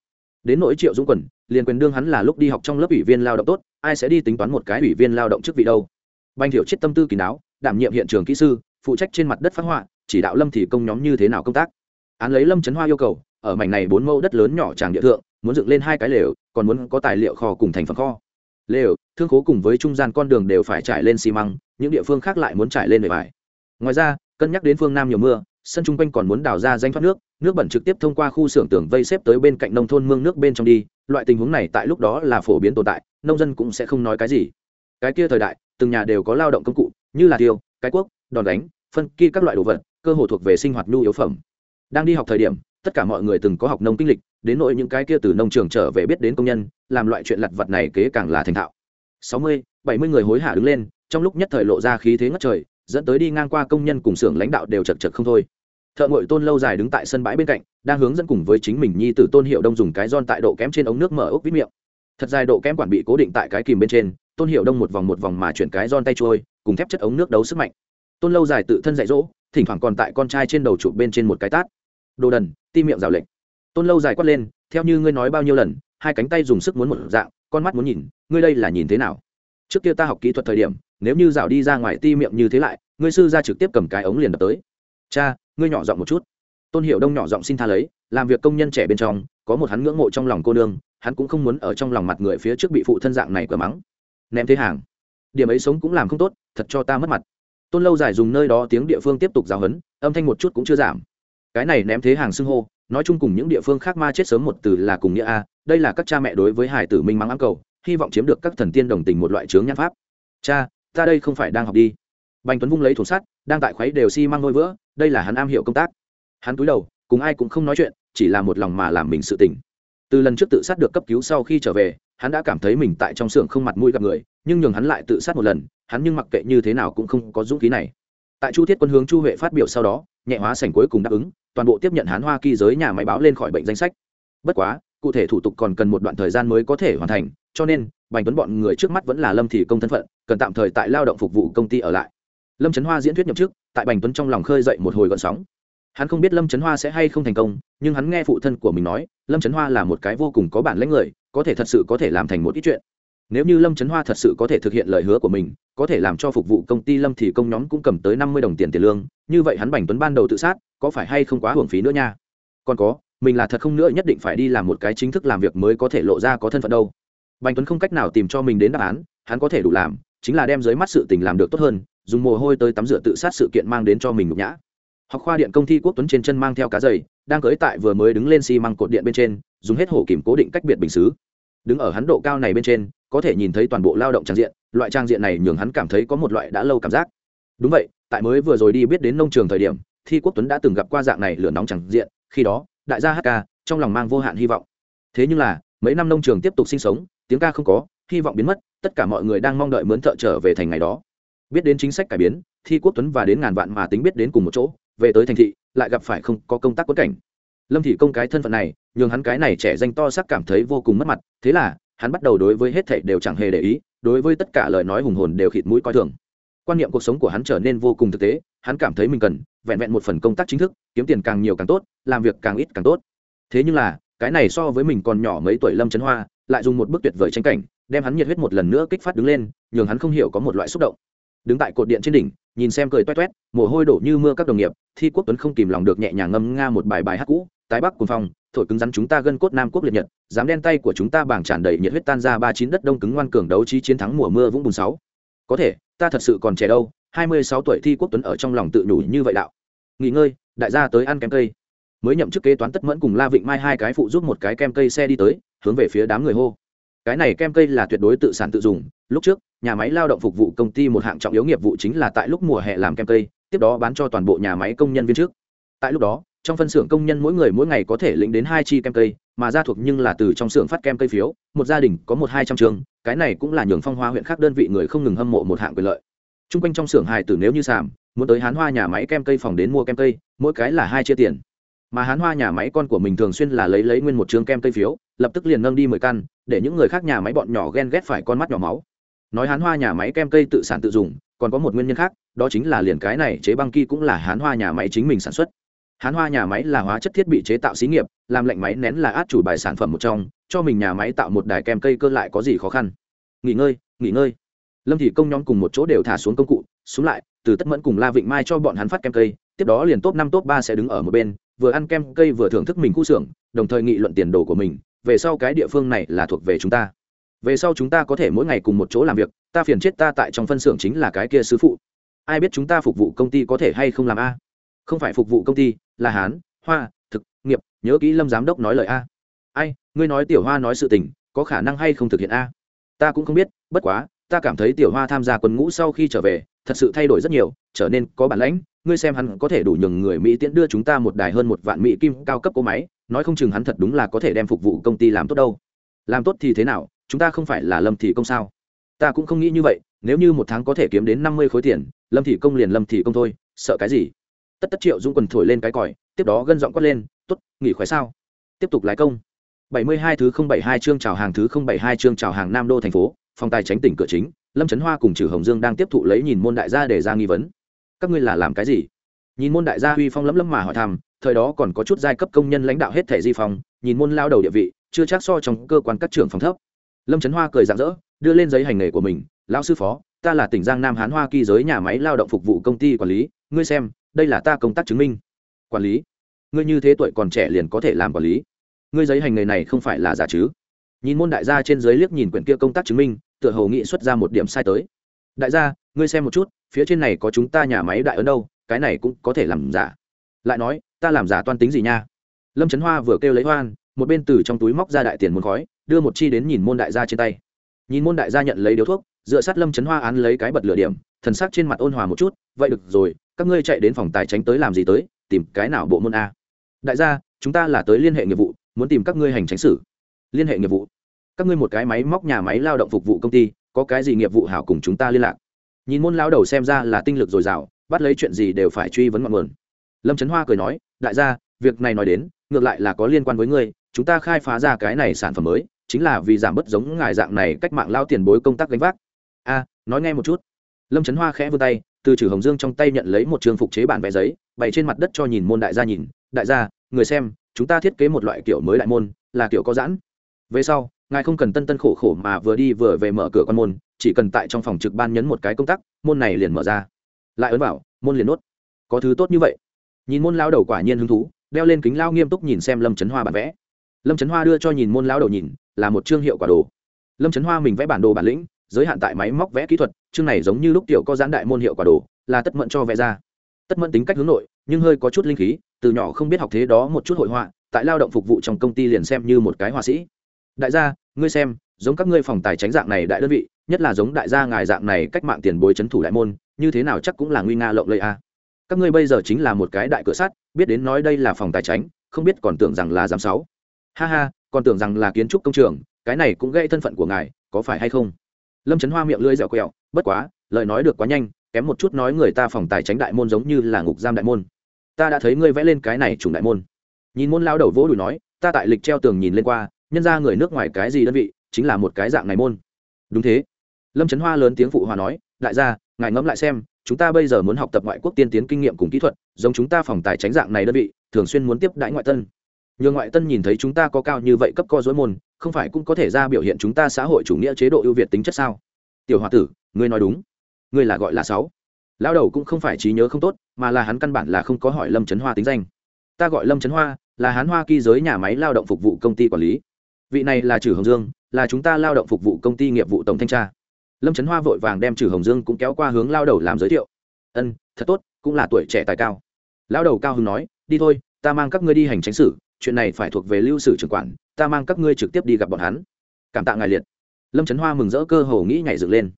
Đến nỗi triệu dũng quần, liền quyền đương hắn là lúc đi học trong lớp ủy viên lao động tốt, ai sẽ đi tính toán một cái ủy viên lao động chức vị đâu. Banh hiểu chết tâm tư kỳ đáo đảm nhiệm hiện trường kỹ sư, phụ trách trên mặt đất phát họa, chỉ đạo lâm thì công nhóm như thế nào công tác. Án lấy lâm trấn hoa yêu cầu, ở mảnh này bốn mẫu đất lớn nhỏ tràng địa thượng, muốn dựng lên hai cái lều, còn muốn có tài liệu kho cùng thành phần kho. Lều thương khố cùng với trung gian con đường đều phải trải lên xi măng, những địa phương khác lại muốn trải lên bề bài. Ngoài ra, cân nhắc đến phương nam nhiều mưa, sân chung quanh còn muốn đào ra danh thoát nước nước bẩn trực tiếp thông qua khu xưởng tường vây xếp tới bên cạnh nông thôn mương nước bên trong đi, loại tình huống này tại lúc đó là phổ biến tồn tại, nông dân cũng sẽ không nói cái gì. Cái kia thời đại, từng nhà đều có lao động công cụ, như là tiêu, cái cuốc, đòn đánh, phân kia các loại đồ vật, cơ hồ thuộc về sinh hoạt nhu yếu phẩm. Đang đi học thời điểm, tất cả mọi người từng có học nông kinh lịch, đến nỗi những cái kia từ nông trường trở về biết đến công nhân, làm loại chuyện lặt vặt này kế càng là thành thạo sáu mươi, bảy mươi người hối hả đứng lên, trong lúc nhất thời lộ ra khí thế ngất trời, dẫn tới đi ngang qua công nhân cùng xưởng lãnh đạo đều chật chật không thôi. Thợ ngội tôn lâu dài đứng tại sân bãi bên cạnh, đang hướng dẫn cùng với chính mình nhi tử tôn hiệu đông dùng cái giòn tại độ kém trên ống nước mở ốc vít miệng. Thật dài độ kém quản bị cố định tại cái kìm bên trên, tôn hiệu đông một vòng một vòng mà chuyển cái giòn tay trôi, cùng thép chất ống nước đấu sức mạnh. Tôn lâu dài tự thân dạy dỗ, thỉnh thoảng còn tại con trai trên đầu chụp bên trên một cái tát. Đồ đần, ti miệng rào lệnh tôn lâu dài quát lên, theo như ngươi nói bao nhiêu lần, hai cánh tay dùng sức muốn một dạng con mắt muốn nhìn, ngươi đây là nhìn thế nào? Trước kia ta học kỹ thuật thời điểm, nếu như rào đi ra ngoài ti miệng như thế lại, ngươi sư ra trực tiếp cầm cái ống liền đập tới. Cha, ngươi nhỏ giọng một chút. Tôn hiệu đông nhỏ giọng xin tha lấy, làm việc công nhân trẻ bên trong, có một hắn ngưỡng mộ trong lòng cô nương, hắn cũng không muốn ở trong lòng mặt người phía trước bị phụ thân dạng này cờ mắng. Ném thế hàng. Điểm ấy sống cũng làm không tốt, thật cho ta mất mặt. Tôn lâu dài dùng nơi đó tiếng địa phương tiếp tục giáo hấn âm thanh một chút cũng chưa giảm. Cái này ném thế hàng xưng hô nói chung cùng những địa phương khác ma chết sớm một từ là cùng nghĩa a, đây là các cha mẹ đối với hải tử minh mắng ám cầu, hy vọng chiếm được các thần tiên đồng tình một loại chướng nhãn pháp. Cha, ta đây không phải đang học đi. Bành tuấn vung lấy thùng sắt, đang tại khuấy đều xi、si、măng ngôi vữa, đây là hắn am hiểu công tác. Hắn cúi đầu, cùng ai cũng không nói chuyện, chỉ là một lòng mà làm mình sự tỉnh từ lần trước tự sát được cấp cứu sau khi trở về, hắn đã cảm thấy mình tại trong xưởng không mặt mũi gặp người, nhưng nhường hắn lại tự sát một lần, hắn nhưng mặc kệ như thế nào cũng không có dũng khí này. Tại chu thiết quân hướng chu huệ phát biểu sau đó nhẹ hóa sảnh cuối cùng đáp ứng, toàn bộ tiếp nhận hán hoa kỳ giới nhà máy báo lên khỏi bệnh danh sách. Bất quá, cụ thể thủ tục còn cần một đoạn thời gian mới có thể hoàn thành, cho nên, bành tuấn bọn người trước mắt vẫn là lâm thị công thân phận, cần tạm thời tại lao động phục vụ công ty ở lại. Lâm trấn hoa diễn thuyết nhậm chức, tại bành tuấn trong lòng khơi dậy một hồi gọn sóng. Hắn không biết lâm trấn hoa sẽ hay không thành công, nhưng hắn nghe phụ thân của mình nói, lâm trấn hoa là một cái vô cùng có bản lãnh người, có thể thật sự có thể làm thành một ít chuyện nếu như lâm trấn hoa thật sự có thể thực hiện lời hứa của mình, có thể làm cho phục vụ công ty lâm thì công nhóm cũng cầm tới năm mươi đồng tiền tiền lương, như vậy hắn bành tuấn ban đầu tự sát, có phải hay không quá hưởng phí nữa nha? Còn có, mình là thật không nữa nhất định phải đi làm một cái chính thức làm việc mới có thể lộ ra có thân phận đâu. Bành tuấn không cách nào tìm cho mình đến đáp án, hắn có thể đủ làm, chính là đem dưới mắt sự tình làm được tốt hơn, dùng mồ hôi tới tắm rửa tự sát sự kiện mang đến cho mình nhục nhã. Học khoa điện công ty quốc tuấn trên chân mang theo cá dày đang cưới tại vừa mới đứng lên xi măng cột điện bên trên, dùng hết hổ kìm cố định cách biệt bình xứ. Đứng ở hắn độ cao này bên trên có thể nhìn thấy toàn bộ lao động trang diện, loại trang diện này nhường hắn cảm thấy có một loại đã lâu cảm giác. Đúng vậy, tại mới vừa rồi đi biết đến nông trường thời điểm, thi quốc tuấn đã từng gặp qua dạng này lửa nóng trang diện, khi đó, đại gia hát ca, trong lòng mang vô hạn hy vọng. Thế nhưng là, mấy năm nông trường tiếp tục sinh sống, tiếng ca không có, hy vọng biến mất, tất cả mọi người đang mong đợi mướn thợ trở về thành ngày đó. Biết đến chính sách cải biến, thi quốc tuấn và đến ngàn vạn mà tính biết đến cùng một chỗ, về tới thành thị, lại gặp phải không có công tác quất cảnh. Lâm thị công cái thân phận này, nhường hắn cái này trẻ danh to sắc cảm thấy vô cùng mất mặt, thế là hắn bắt đầu đối với hết thảy đều chẳng hề để ý, đối với tất cả lời nói hùng hồn đều khịt mũi coi thường. Quan niệm cuộc sống của hắn trở nên vô cùng thực tế, hắn cảm thấy mình cần vẹn vẹn một phần công tác chính thức, kiếm tiền càng nhiều càng tốt, làm việc càng ít càng tốt. Thế nhưng là, cái này so với mình còn nhỏ mấy tuổi lâm trấn hoa, lại dùng một bức tuyệt vời tranh cảnh, đem hắn nhiệt huyết một lần nữa kích phát đứng lên, nhường hắn không hiểu có một loại xúc động. Đứng tại cột điện trên đỉnh, nhìn xem cười toét toét, mồ hôi đổ như mưa các đồng nghiệp, thi quốc tuấn không kìm lòng được nhẹ nhàng ngâm nga một bài bài hát cũ, tái bắc cùng phong thổi cứng rắn chúng ta gân cốt nam quốc liệt nhật, dám đen tay của chúng ta bảng tràn đầy nhiệt huyết tan ra ba chín đất đông cứng ngoan cường đấu trí chiến thắng mùa mưa vũng bùn sáu. Có thể, ta thật sự còn trẻ đâu, hai mươi sáu tuổi thi quốc tuấn ở trong lòng tự nhủ như vậy đạo. Nghỉ ngơi, đại gia tới ăn kem cây. Mới nhậm chức kế toán tất mẫn cùng la vịnh mai hai cái phụ giúp một cái kem cây xe đi tới, hướng về phía đám người hô. Cái này kem cây là tuyệt đối tự sản tự dùng. Lúc trước, nhà máy lao động phục vụ công ty một hạng trọng yếu nghiệp vụ chính là tại lúc mùa hè làm kem cây, tiếp đó bán cho toàn bộ nhà máy công nhân viên trước. Tại lúc đó trong phân xưởng công nhân mỗi người mỗi ngày có thể lĩnh đến hai chi kem cây, mà ra thuộc nhưng là từ trong xưởng phát kem cây phiếu, một gia đình có một hai trăm trường, cái này cũng là nhường phong hoa huyện khác đơn vị người không ngừng hâm mộ một hạng quyền lợi. T r u n g quanh trong xưởng hài tử nếu như sàm, muốn tới hán hoa nhà máy kem cây phòng đến mua kem cây, mỗi cái là hai chia tiền. Mà hán hoa nhà máy con của mình thường xuyên là lấy lấy nguyên một trường kem cây phiếu, lập tức liền nâng đi mười căn, để những người khác nhà máy bọn nhỏ ghen ghét phải con mắt nhỏ máu. Nói hán hoa nhà máy kem cây tự sản tự dùng, còn có một nguyên nhân khác, đó chính là liền cái này chế băng ki cũng là hán hoa nhà máy chính mình sản xuất hán hoa nhà máy là hóa chất thiết bị chế tạo xí nghiệp, làm lạnh máy nén là át chủ bài sản phẩm một trong, cho mình nhà máy tạo một đài kem cây cơ lại có gì khó khăn. Nghỉ ngơi nghỉ ngơi. Lâm thị công nhóm cùng một chỗ đều thả xuống công cụ, xuống lại, từ tất mẫn cùng la vịnh mai cho bọn hắn phát kem cây, tiếp đó liền top năm, top ba sẽ đứng ở một bên, vừa ăn kem cây vừa thưởng thức mình khu xưởng, đồng thời nghị luận tiền đồ của mình, về sau cái địa phương này là thuộc về chúng ta. Về sau chúng ta có thể mỗi ngày cùng một chỗ làm việc, ta phiền chết ta tại trong phân xưởng chính là cái kia sứ phụ. Ai biết chúng ta phục vụ công ty có thể hay không làm a? Không phải phục vụ công ty, là hán, hoa, thực, nghiệp, nhớ kỹ lâm giám đốc nói lời a. Ai, ngươi nói tiểu hoa nói sự tình, có khả năng hay không thực hiện a? Ta cũng không biết, bất quá, ta cảm thấy tiểu hoa tham gia quân ngũ sau khi trở về, thật sự thay đổi rất nhiều, trở nên có bản lãnh, ngươi xem hắn có thể đủ nhường người mỹ tiễn đưa chúng ta một đài hơn một vạn mỹ kim cao cấp cỗ máy, nói không chừng hắn thật đúng là có thể đem phục vụ công ty làm tốt đâu. Làm tốt thì thế nào, chúng ta không phải là lâm thị công sao? Ta cũng không nghĩ như vậy, nếu như một tháng có thể kiếm đến năm mươi khối tiền, lâm thị công liền lâm thị công thôi, sợ cái gì? Tất tất triệu dũng quần thổi lên cái còi tiếp đó gân giọng quát lên t ố t nghỉ khỏe sao? Tiếp tục lái công. Bảy mươi hai thứ không bảy hai chương chào hàng thứ không bảy hai chương chào hàng nam đô thành phố phòng tài tránh tỉnh cửa chính lâm trấn hoa cùng trừ hồng dương đang tiếp thụ lấy nhìn môn đại gia để ra nghi vấn. Các ngươi là làm cái gì? Nhìn môn đại gia huy phong lấm lấm mà hỏi thăm thời đó còn có chút giai cấp công nhân lãnh đạo hết thẻ di phòng, nhìn môn lao đầu địa vị chưa chắc so trong cơ quan các trưởng phòng thấp. Lâm trấn hoa cười rạng rỡ đưa lên giấy hành nghề của mình lão sư phó ta là tỉnh giang nam hán hoa kỳ giới nhà máy lao động phục vụ công ty quản lý ngươi xem đây là ta công tác chứng minh. Quản lý. Ngươi như thế tuổi còn trẻ liền có thể làm quản lý. Ngươi giấy hành nghề này không phải là giả chứ? Nhìn môn đại gia trên dưới liếc nhìn quyển kia công tác chứng minh, tựa hồ nghị xuất ra một điểm sai tới. Đại gia, ngươi xem một chút, phía trên này có chúng ta nhà máy đại ấn đâu, cái này cũng có thể làm giả. Lại nói, ta làm giả toan tính gì nha? Lâm trấn hoa vừa kêu lấy hoan, một bên từ trong túi móc ra đại tiền muốn khói, đưa một chi đến nhìn môn đại gia trên tay. Nhìn môn đại gia nhận lấy điếu thuốc, dựa sát lâm trấn hoa án lấy cái bật lửa điểm, thần sắc trên mặt ôn hòa một chút, vậy được rồi các ngươi chạy đến phòng tài tránh tới làm gì tới, tìm cái nào bộ môn a? Đại gia, chúng ta là tới liên hệ nghiệp vụ, muốn tìm các ngươi hành tránh xử. Liên hệ nghiệp vụ. Các ngươi một cái máy móc nhà máy lao động phục vụ công ty, có cái gì nghiệp vụ hảo cùng chúng ta liên lạc. Nhìn môn lao đầu xem ra là tinh lực dồi dào, bắt lấy chuyện gì đều phải truy vấn ngọn nguồn. Lâm trấn hoa cười nói, đại gia, việc này nói đến, ngược lại là có liên quan với ngươi, chúng ta khai phá ra cái này sản phẩm mới, chính là vì giảm bớt giống ngài dạng này cách mạng lao tiền bối công tác gánh vác. A, nói nghe một chút. Lâm trấn hoa khẽ vươn tay từ trừ hồng dương trong tay nhận lấy một trường phục chế bản vẽ giấy, bày trên mặt đất cho nhìn môn đại gia nhìn, đại gia, người xem, chúng ta thiết kế một loại kiểu mới đại môn, là kiểu có giãn. Về sau, ngài không cần tân tân khổ khổ mà vừa đi vừa về mở cửa con môn, chỉ cần tại trong phòng trực ban nhấn một cái công tắc, môn này liền mở ra. Lại ấn bảo môn liền nốt. Có thứ tốt như vậy. Nhìn môn lao đầu quả nhiên hứng thú, đeo lên kính lao nghiêm túc nhìn xem lâm trấn hoa bản vẽ. Lâm trấn hoa đưa cho nhìn môn lao đầu nhìn, là một chương hiệu quả đồ. Lâm trấn hoa mình vẽ bản đồ bản lĩnh giới hạn tại máy móc vẽ kỹ thuật, chương này giống như lúc tiểu có giãn đại môn hiệu quả đồ, là tất mẫn cho vẽ ra. Tất mẫn tính cách hướng nội, nhưng hơi có chút linh khí, từ nhỏ không biết học thế đó một chút hội họa, tại lao động phục vụ trong công ty liền xem như một cái họa sĩ. Đại gia, ngươi xem, giống các ngươi phòng tài tránh dạng này đại đơn vị, nhất là giống đại gia ngài dạng này cách mạng tiền bối c h ấ n thủ đại môn, như thế nào chắc cũng là nguy nga lộng lây a. Các ngươi bây giờ chính là một cái đại cửa sắt, biết đến nói đây là phòng tài tránh không biết còn tưởng rằng là giám sáu. Ha ha, còn tưởng rằng là kiến trúc công trường, cái này cũng gây thân phận của ngài, có phải hay không? Lâm trấn hoa miệng lưỡi dẻo quẹo, bất quá, lời nói được quá nhanh, kém một chút nói người ta phòng tài tránh đại môn giống như là ngục giam đại môn. Ta đã thấy ngươi vẽ lên cái này trùng đại môn. Nhìn môn lao đầu vỗ đùi nói, ta tại lịch treo tường nhìn lên qua, nhân ra người nước ngoài cái gì đơn vị, chính là một cái dạng này môn. Đúng thế. Lâm trấn hoa lớn tiếng phụ hòa nói, đại gia, ngài ngẫm lại xem, chúng ta bây giờ muốn học tập ngoại quốc tiên tiến kinh nghiệm cùng kỹ thuật, giống chúng ta phòng tài tránh dạng này đơn vị, thường xuyên muốn tiếp đãi ngoại tân nhờ ngoại tân nhìn thấy chúng ta có cao như vậy cấp co dối môn, không phải cũng có thể ra biểu hiện chúng ta xã hội chủ nghĩa chế độ ưu việt tính chất sao? Tiểu h o a tử, ngươi nói đúng. Ngươi là gọi là sáu. Lão đầu cũng không phải trí nhớ không tốt, mà là hắn căn bản là không có hỏi lâm trấn hoa tính danh. Ta gọi lâm trấn hoa, là hán hoa kỳ giới nhà máy lao động phục vụ công ty quản lý. Vị này là trừ hồng dương, là chúng ta lao động phục vụ công ty nghiệp vụ tổng thanh tra. Lâm trấn hoa vội vàng đem trừ hồng dương cũng kéo qua hướng lao đầu làm giới thiệu. Ân, thật tốt, cũng là tuổi trẻ tài cao. Lao đầu cao hưng nói, đi thôi, ta mang các ngươi đi hành tránh sử chuyện này phải thuộc về lưu sử trưởng quản, ta mang các ngươi trực tiếp đi gặp bọn hắn. Cảm tạ ngài liệt. Lâm trấn hoa mừng rỡ cơ hồ nghĩ nhảy dựng lên.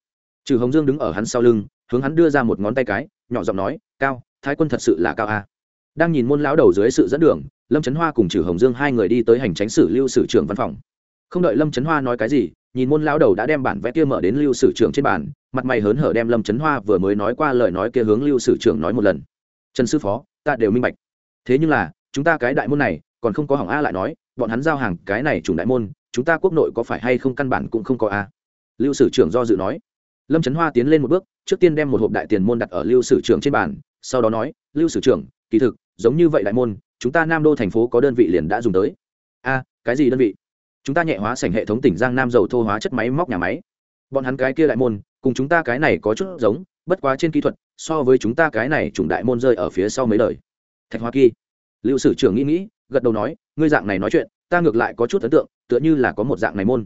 Trừ hồng dương đứng ở hắn sau lưng, hướng hắn đưa ra một ngón tay cái, nhỏ giọng nói, cao, thái quân thật sự là cao a. Đang nhìn môn lão đầu dưới sự dẫn đường, lâm trấn hoa cùng trừ hồng dương hai người đi tới hành tránh sử lưu sử trưởng văn phòng. Không đợi lâm trấn hoa nói cái gì, nhìn môn lão đầu đã đem bản vẽ kia mở đến lưu sử trưởng trên bàn, mặt mày hớn hở đem lâm trấn hoa vừa mới nói qua lời nói kia hướng lưu sử trưởng nói một lần. Trần sư phó, ta đều minh bạch. Thế nhưng là, chúng ta cái đại môn này còn không có hỏng a lại nói, bọn hắn giao hàng cái này chủng đại môn, chúng ta quốc nội có phải hay không căn bản cũng không có a. Lưu sử trưởng do dự nói. Lâm trấn hoa tiến lên một bước, trước tiên đem một hộp đại tiền môn đặt ở lưu sử trưởng trên bàn, sau đó nói, lưu sử trưởng, kỳ thực, giống như vậy đại môn, chúng ta nam đô thành phố có đơn vị liền đã dùng tới. A, cái gì đơn vị? Chúng ta nhẹ hóa sảnh hệ thống tỉnh giang nam dầu thô hóa chất máy móc nhà máy. Bọn hắn cái kia đại môn, cùng chúng ta cái này có chút giống, bất quá trên kỹ thuật, so với chúng ta cái này chủng đại môn rơi ở phía sau mấy đời. Thạch hoa kỳ. Lưu sử trưởng nghĩ nghĩ gật đầu nói, ngươi dạng này nói chuyện, ta ngược lại có chút ấn tượng, tựa như là có một dạng này môn.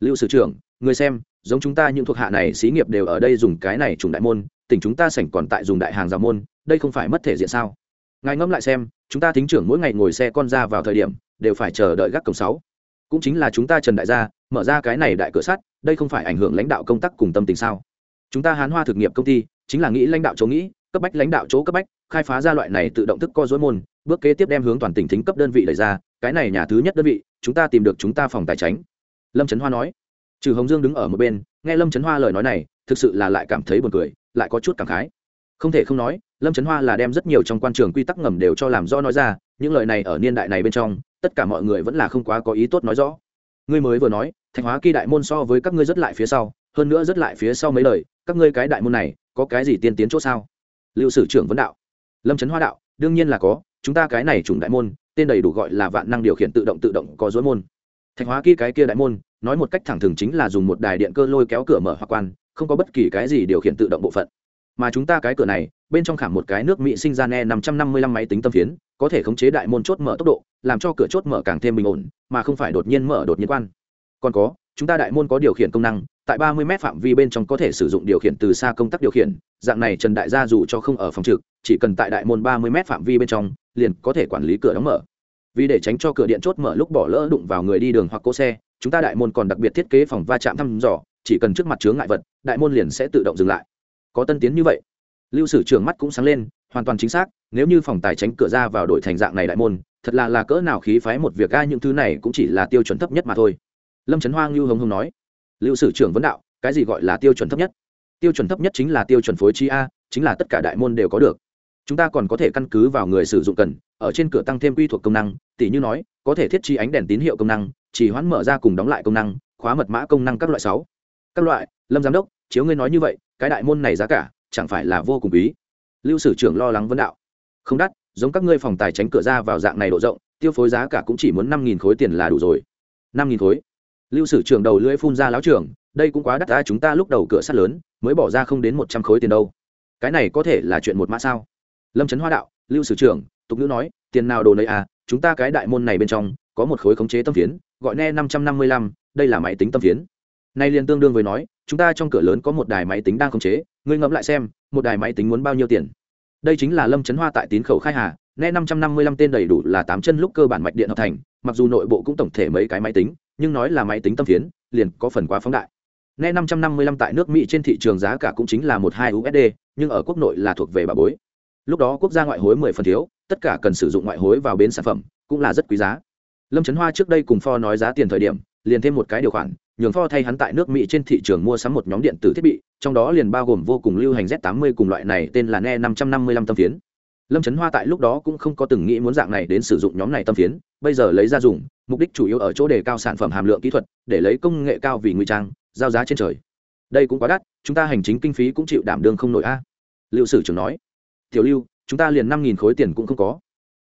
Lưu sử trưởng, ngươi xem, giống chúng ta những thuộc hạ này xí nghiệp đều ở đây dùng cái này trùng đại môn, tỉnh chúng ta sảnh còn tại dùng đại hàng rào môn, đây không phải mất thể diện sao? Ngài ngẫm lại xem, chúng ta thính trưởng mỗi ngày ngồi xe con ra vào thời điểm, đều phải chờ đợi gác cổng sáu. Cũng chính là chúng ta trần đại gia, mở ra cái này đại cửa sắt, đây không phải ảnh hưởng lãnh đạo công tác cùng tâm tình sao? Chúng ta hán hoa thực nghiệp công ty, chính là nghĩ lãnh đạo chỗ nghĩ, cấp bách lãnh đạo chỗ cấp bách, khai phá ra loại này tự động thức co dối môn bước kế tiếp đem hướng toàn tỉnh thính cấp đơn vị đẩy ra, cái này nhà thứ nhất đơn vị, chúng ta tìm được chúng ta phòng tài chính. Lâm trấn hoa nói. Trừ hồng dương đứng ở một bên, nghe lâm trấn hoa lời nói này, thực sự là lại cảm thấy buồn cười, lại có chút cảm khái. Không thể không nói, lâm trấn hoa là đem rất nhiều trong quan trường quy tắc ngầm đều cho làm rõ nói ra, những lời này ở niên đại này bên trong, tất cả mọi người vẫn là không quá có ý tốt nói rõ. Ngươi mới vừa nói thanh hóa kỳ đại môn so với các ngươi rất lại phía sau, hơn nữa rất lại phía sau mấy lời, các ngươi cái đại môn này, có cái gì tiên tiến chỗ sao? Liệu sử trưởng vấn đạo. Lâm trấn hoa đạo, đương nhiên là có chúng ta cái này chủng đại môn, tên đầy đủ gọi là vạn năng điều khiển tự động tự động có dối môn. Thạch hóa kia cái kia đại môn, nói một cách thẳng thừng chính là dùng một đài điện cơ lôi kéo cửa mở hoặc quan, không có bất kỳ cái gì điều khiển tự động bộ phận. Mà chúng ta cái cửa này, bên trong khảm một cái nước mỹ sinh ra ne năm trăm năm mươi lăm máy tính tâm phiến, có thể khống chế đại môn chốt mở tốc độ, làm cho cửa chốt mở càng thêm bình ổn, mà không phải đột nhiên mở đột nhiên quan. Còn có, chúng ta đại môn có điều khiển công năng, tại ba mươi m phạm vi bên trong có thể sử dụng điều khiển từ xa công tác điều khiển, dạng này trần đại gia dù cho không ở phòng trực, chỉ cần tại đại môn ba mươi m phạm vi bên trong liền có thể quản lý cửa đóng mở. Vì để tránh cho cửa điện chốt mở lúc bỏ lỡ đụng vào người đi đường hoặc cỗ xe, chúng ta đại môn còn đặc biệt thiết kế phòng va chạm thăm dò, chỉ cần trước mặt chướng ngại vật, đại môn liền sẽ tự động dừng lại. Có tân tiến như vậy, lưu sử trưởng mắt cũng sáng lên, hoàn toàn chính xác, nếu như phòng tài tránh cửa ra vào đổi thành dạng này đại môn, thật là là cỡ nào khí phái một việc ga những thứ này cũng chỉ là tiêu chuẩn thấp nhất mà thôi. Lâm trấn hoang lưu hồng hồng nói. Lưu sử trưởng vấn đạo, cái gì gọi là tiêu chuẩn thấp nhất? Tiêu chuẩn thấp nhất chính là tiêu chuẩn phối trí a, chính là tất cả đại môn đều có được chúng ta còn có thể căn cứ vào người sử dụng cần, ở trên cửa tăng thêm quy thuộc công năng tỷ như nói, có thể thiết trí ánh đèn tín hiệu công năng, chỉ hoãn mở ra cùng đóng lại công năng, khóa mật mã công năng các loại sáu. Các loại, lâm giám đốc, chiếu ngươi nói như vậy, cái đại môn này giá cả, chẳng phải là vô cùng quý. Lưu sử trưởng lo lắng vấn đạo. Không đắt, giống các ngươi phòng tài tránh cửa ra vào dạng này độ rộng, tiêu phối giá cả cũng chỉ muốn năm nghìn khối tiền là đủ rồi. Năm nghìn khối. Lưu sử trưởng đầu lưỡi phun ra láo trưởng, đây cũng quá đắt ta, chúng ta lúc đầu cửa sắt lớn, mới bỏ ra không đến một trăm khối tiền đâu. Cái này có thể là chuyện một mã sao? Lâm trấn hoa đạo lưu sử trưởng tục ngữ nói tiền nào đồ nấy à chúng ta cái đại môn này bên trong có một khối khống chế tâm phiến gọi ne năm trăm năm mươi lăm, đây là máy tính tâm phiến nay liền tương đương với nói chúng ta trong cửa lớn có một đài máy tính đang khống chế ngươi ngẫm lại xem một đài máy tính muốn bao nhiêu tiền đây chính là lâm trấn hoa tại tín khẩu khai hà ne năm trăm năm mươi lăm tên đầy đủ là tám chân lúc cơ bản mạch điện hợp thành mặc dù nội bộ cũng tổng thể mấy cái máy tính nhưng nói là máy tính tâm phiến liền có phần quá phóng đại ne năm trăm năm mươi lăm tại nước mỹ trên thị trường giá cả cũng chính là một hai usd nhưng ở quốc nội là thuộc về bà bối lúc đó quốc gia ngoại hối mười phần thiếu, tất cả cần sử dụng ngoại hối vào bến sản phẩm, cũng là rất quý giá. Lâm trấn hoa trước đây cùng pho nói giá tiền thời điểm, liền thêm một cái điều khoản, nhường pho thay hắn tại nước mỹ trên thị trường mua sắm một nhóm điện tử thiết bị, trong đó liền bao gồm vô cùng lưu hành z 80 cùng loại này tên là ne 555 tâm phiến. Lâm trấn hoa tại lúc đó cũng không có từng nghĩ muốn dạng này đến sử dụng nhóm này tâm phiến, bây giờ lấy ra dùng, mục đích chủ yếu ở chỗ đề cao sản phẩm hàm lượng kỹ thuật, để lấy công nghệ cao vì nguy trang, giao giá trên trời. Đây cũng quá đắt, chúng ta hành chính kinh phí cũng chịu đảm đương không nổi a. Liệu sử trưởng nói tiểu lưu, chúng ta liền năm nghìn khối tiền cũng không có.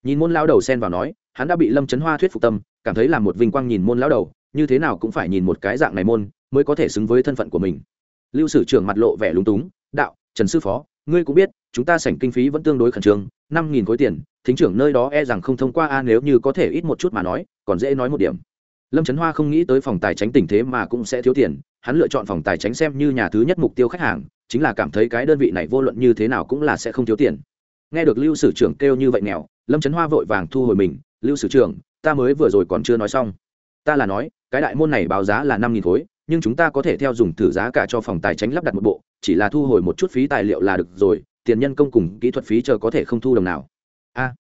Nhìn môn lao đầu xen vào nói, hắn đã bị lâm trấn hoa thuyết phục tâm, cảm thấy là một vinh quang nhìn môn lao đầu, như thế nào cũng phải nhìn một cái dạng này môn, mới có thể xứng với thân phận của mình. Lưu sử trưởng mặt lộ vẻ lúng túng, đạo, trần sư phó, ngươi cũng biết, chúng ta sảnh kinh phí vẫn tương đối khẩn trương, năm nghìn khối tiền, thính trưởng nơi đó e rằng không thông qua a, nếu như có thể ít một chút mà nói, còn dễ nói một điểm. Lâm trấn hoa không nghĩ tới phòng tài chính tình thế mà cũng sẽ thiếu tiền, hắn lựa chọn phòng tài chính xem như nhà thứ nhất mục tiêu khách hàng chính là cảm thấy cái đơn vị này vô luận như thế nào cũng là sẽ không thiếu tiền. Nghe được lưu sử trưởng kêu như vậy nghèo, lâm trấn hoa vội vàng thu hồi mình, lưu sử trưởng, ta mới vừa rồi còn chưa nói xong. Ta là nói, cái đại môn này báo giá là năm nghìn khối, nhưng chúng ta có thể theo dùng thử giá cả cho phòng tài chính lắp đặt một bộ, chỉ là thu hồi một chút phí tài liệu là được rồi, tiền nhân công cùng kỹ thuật phí chờ có thể không thu đồng nào. A.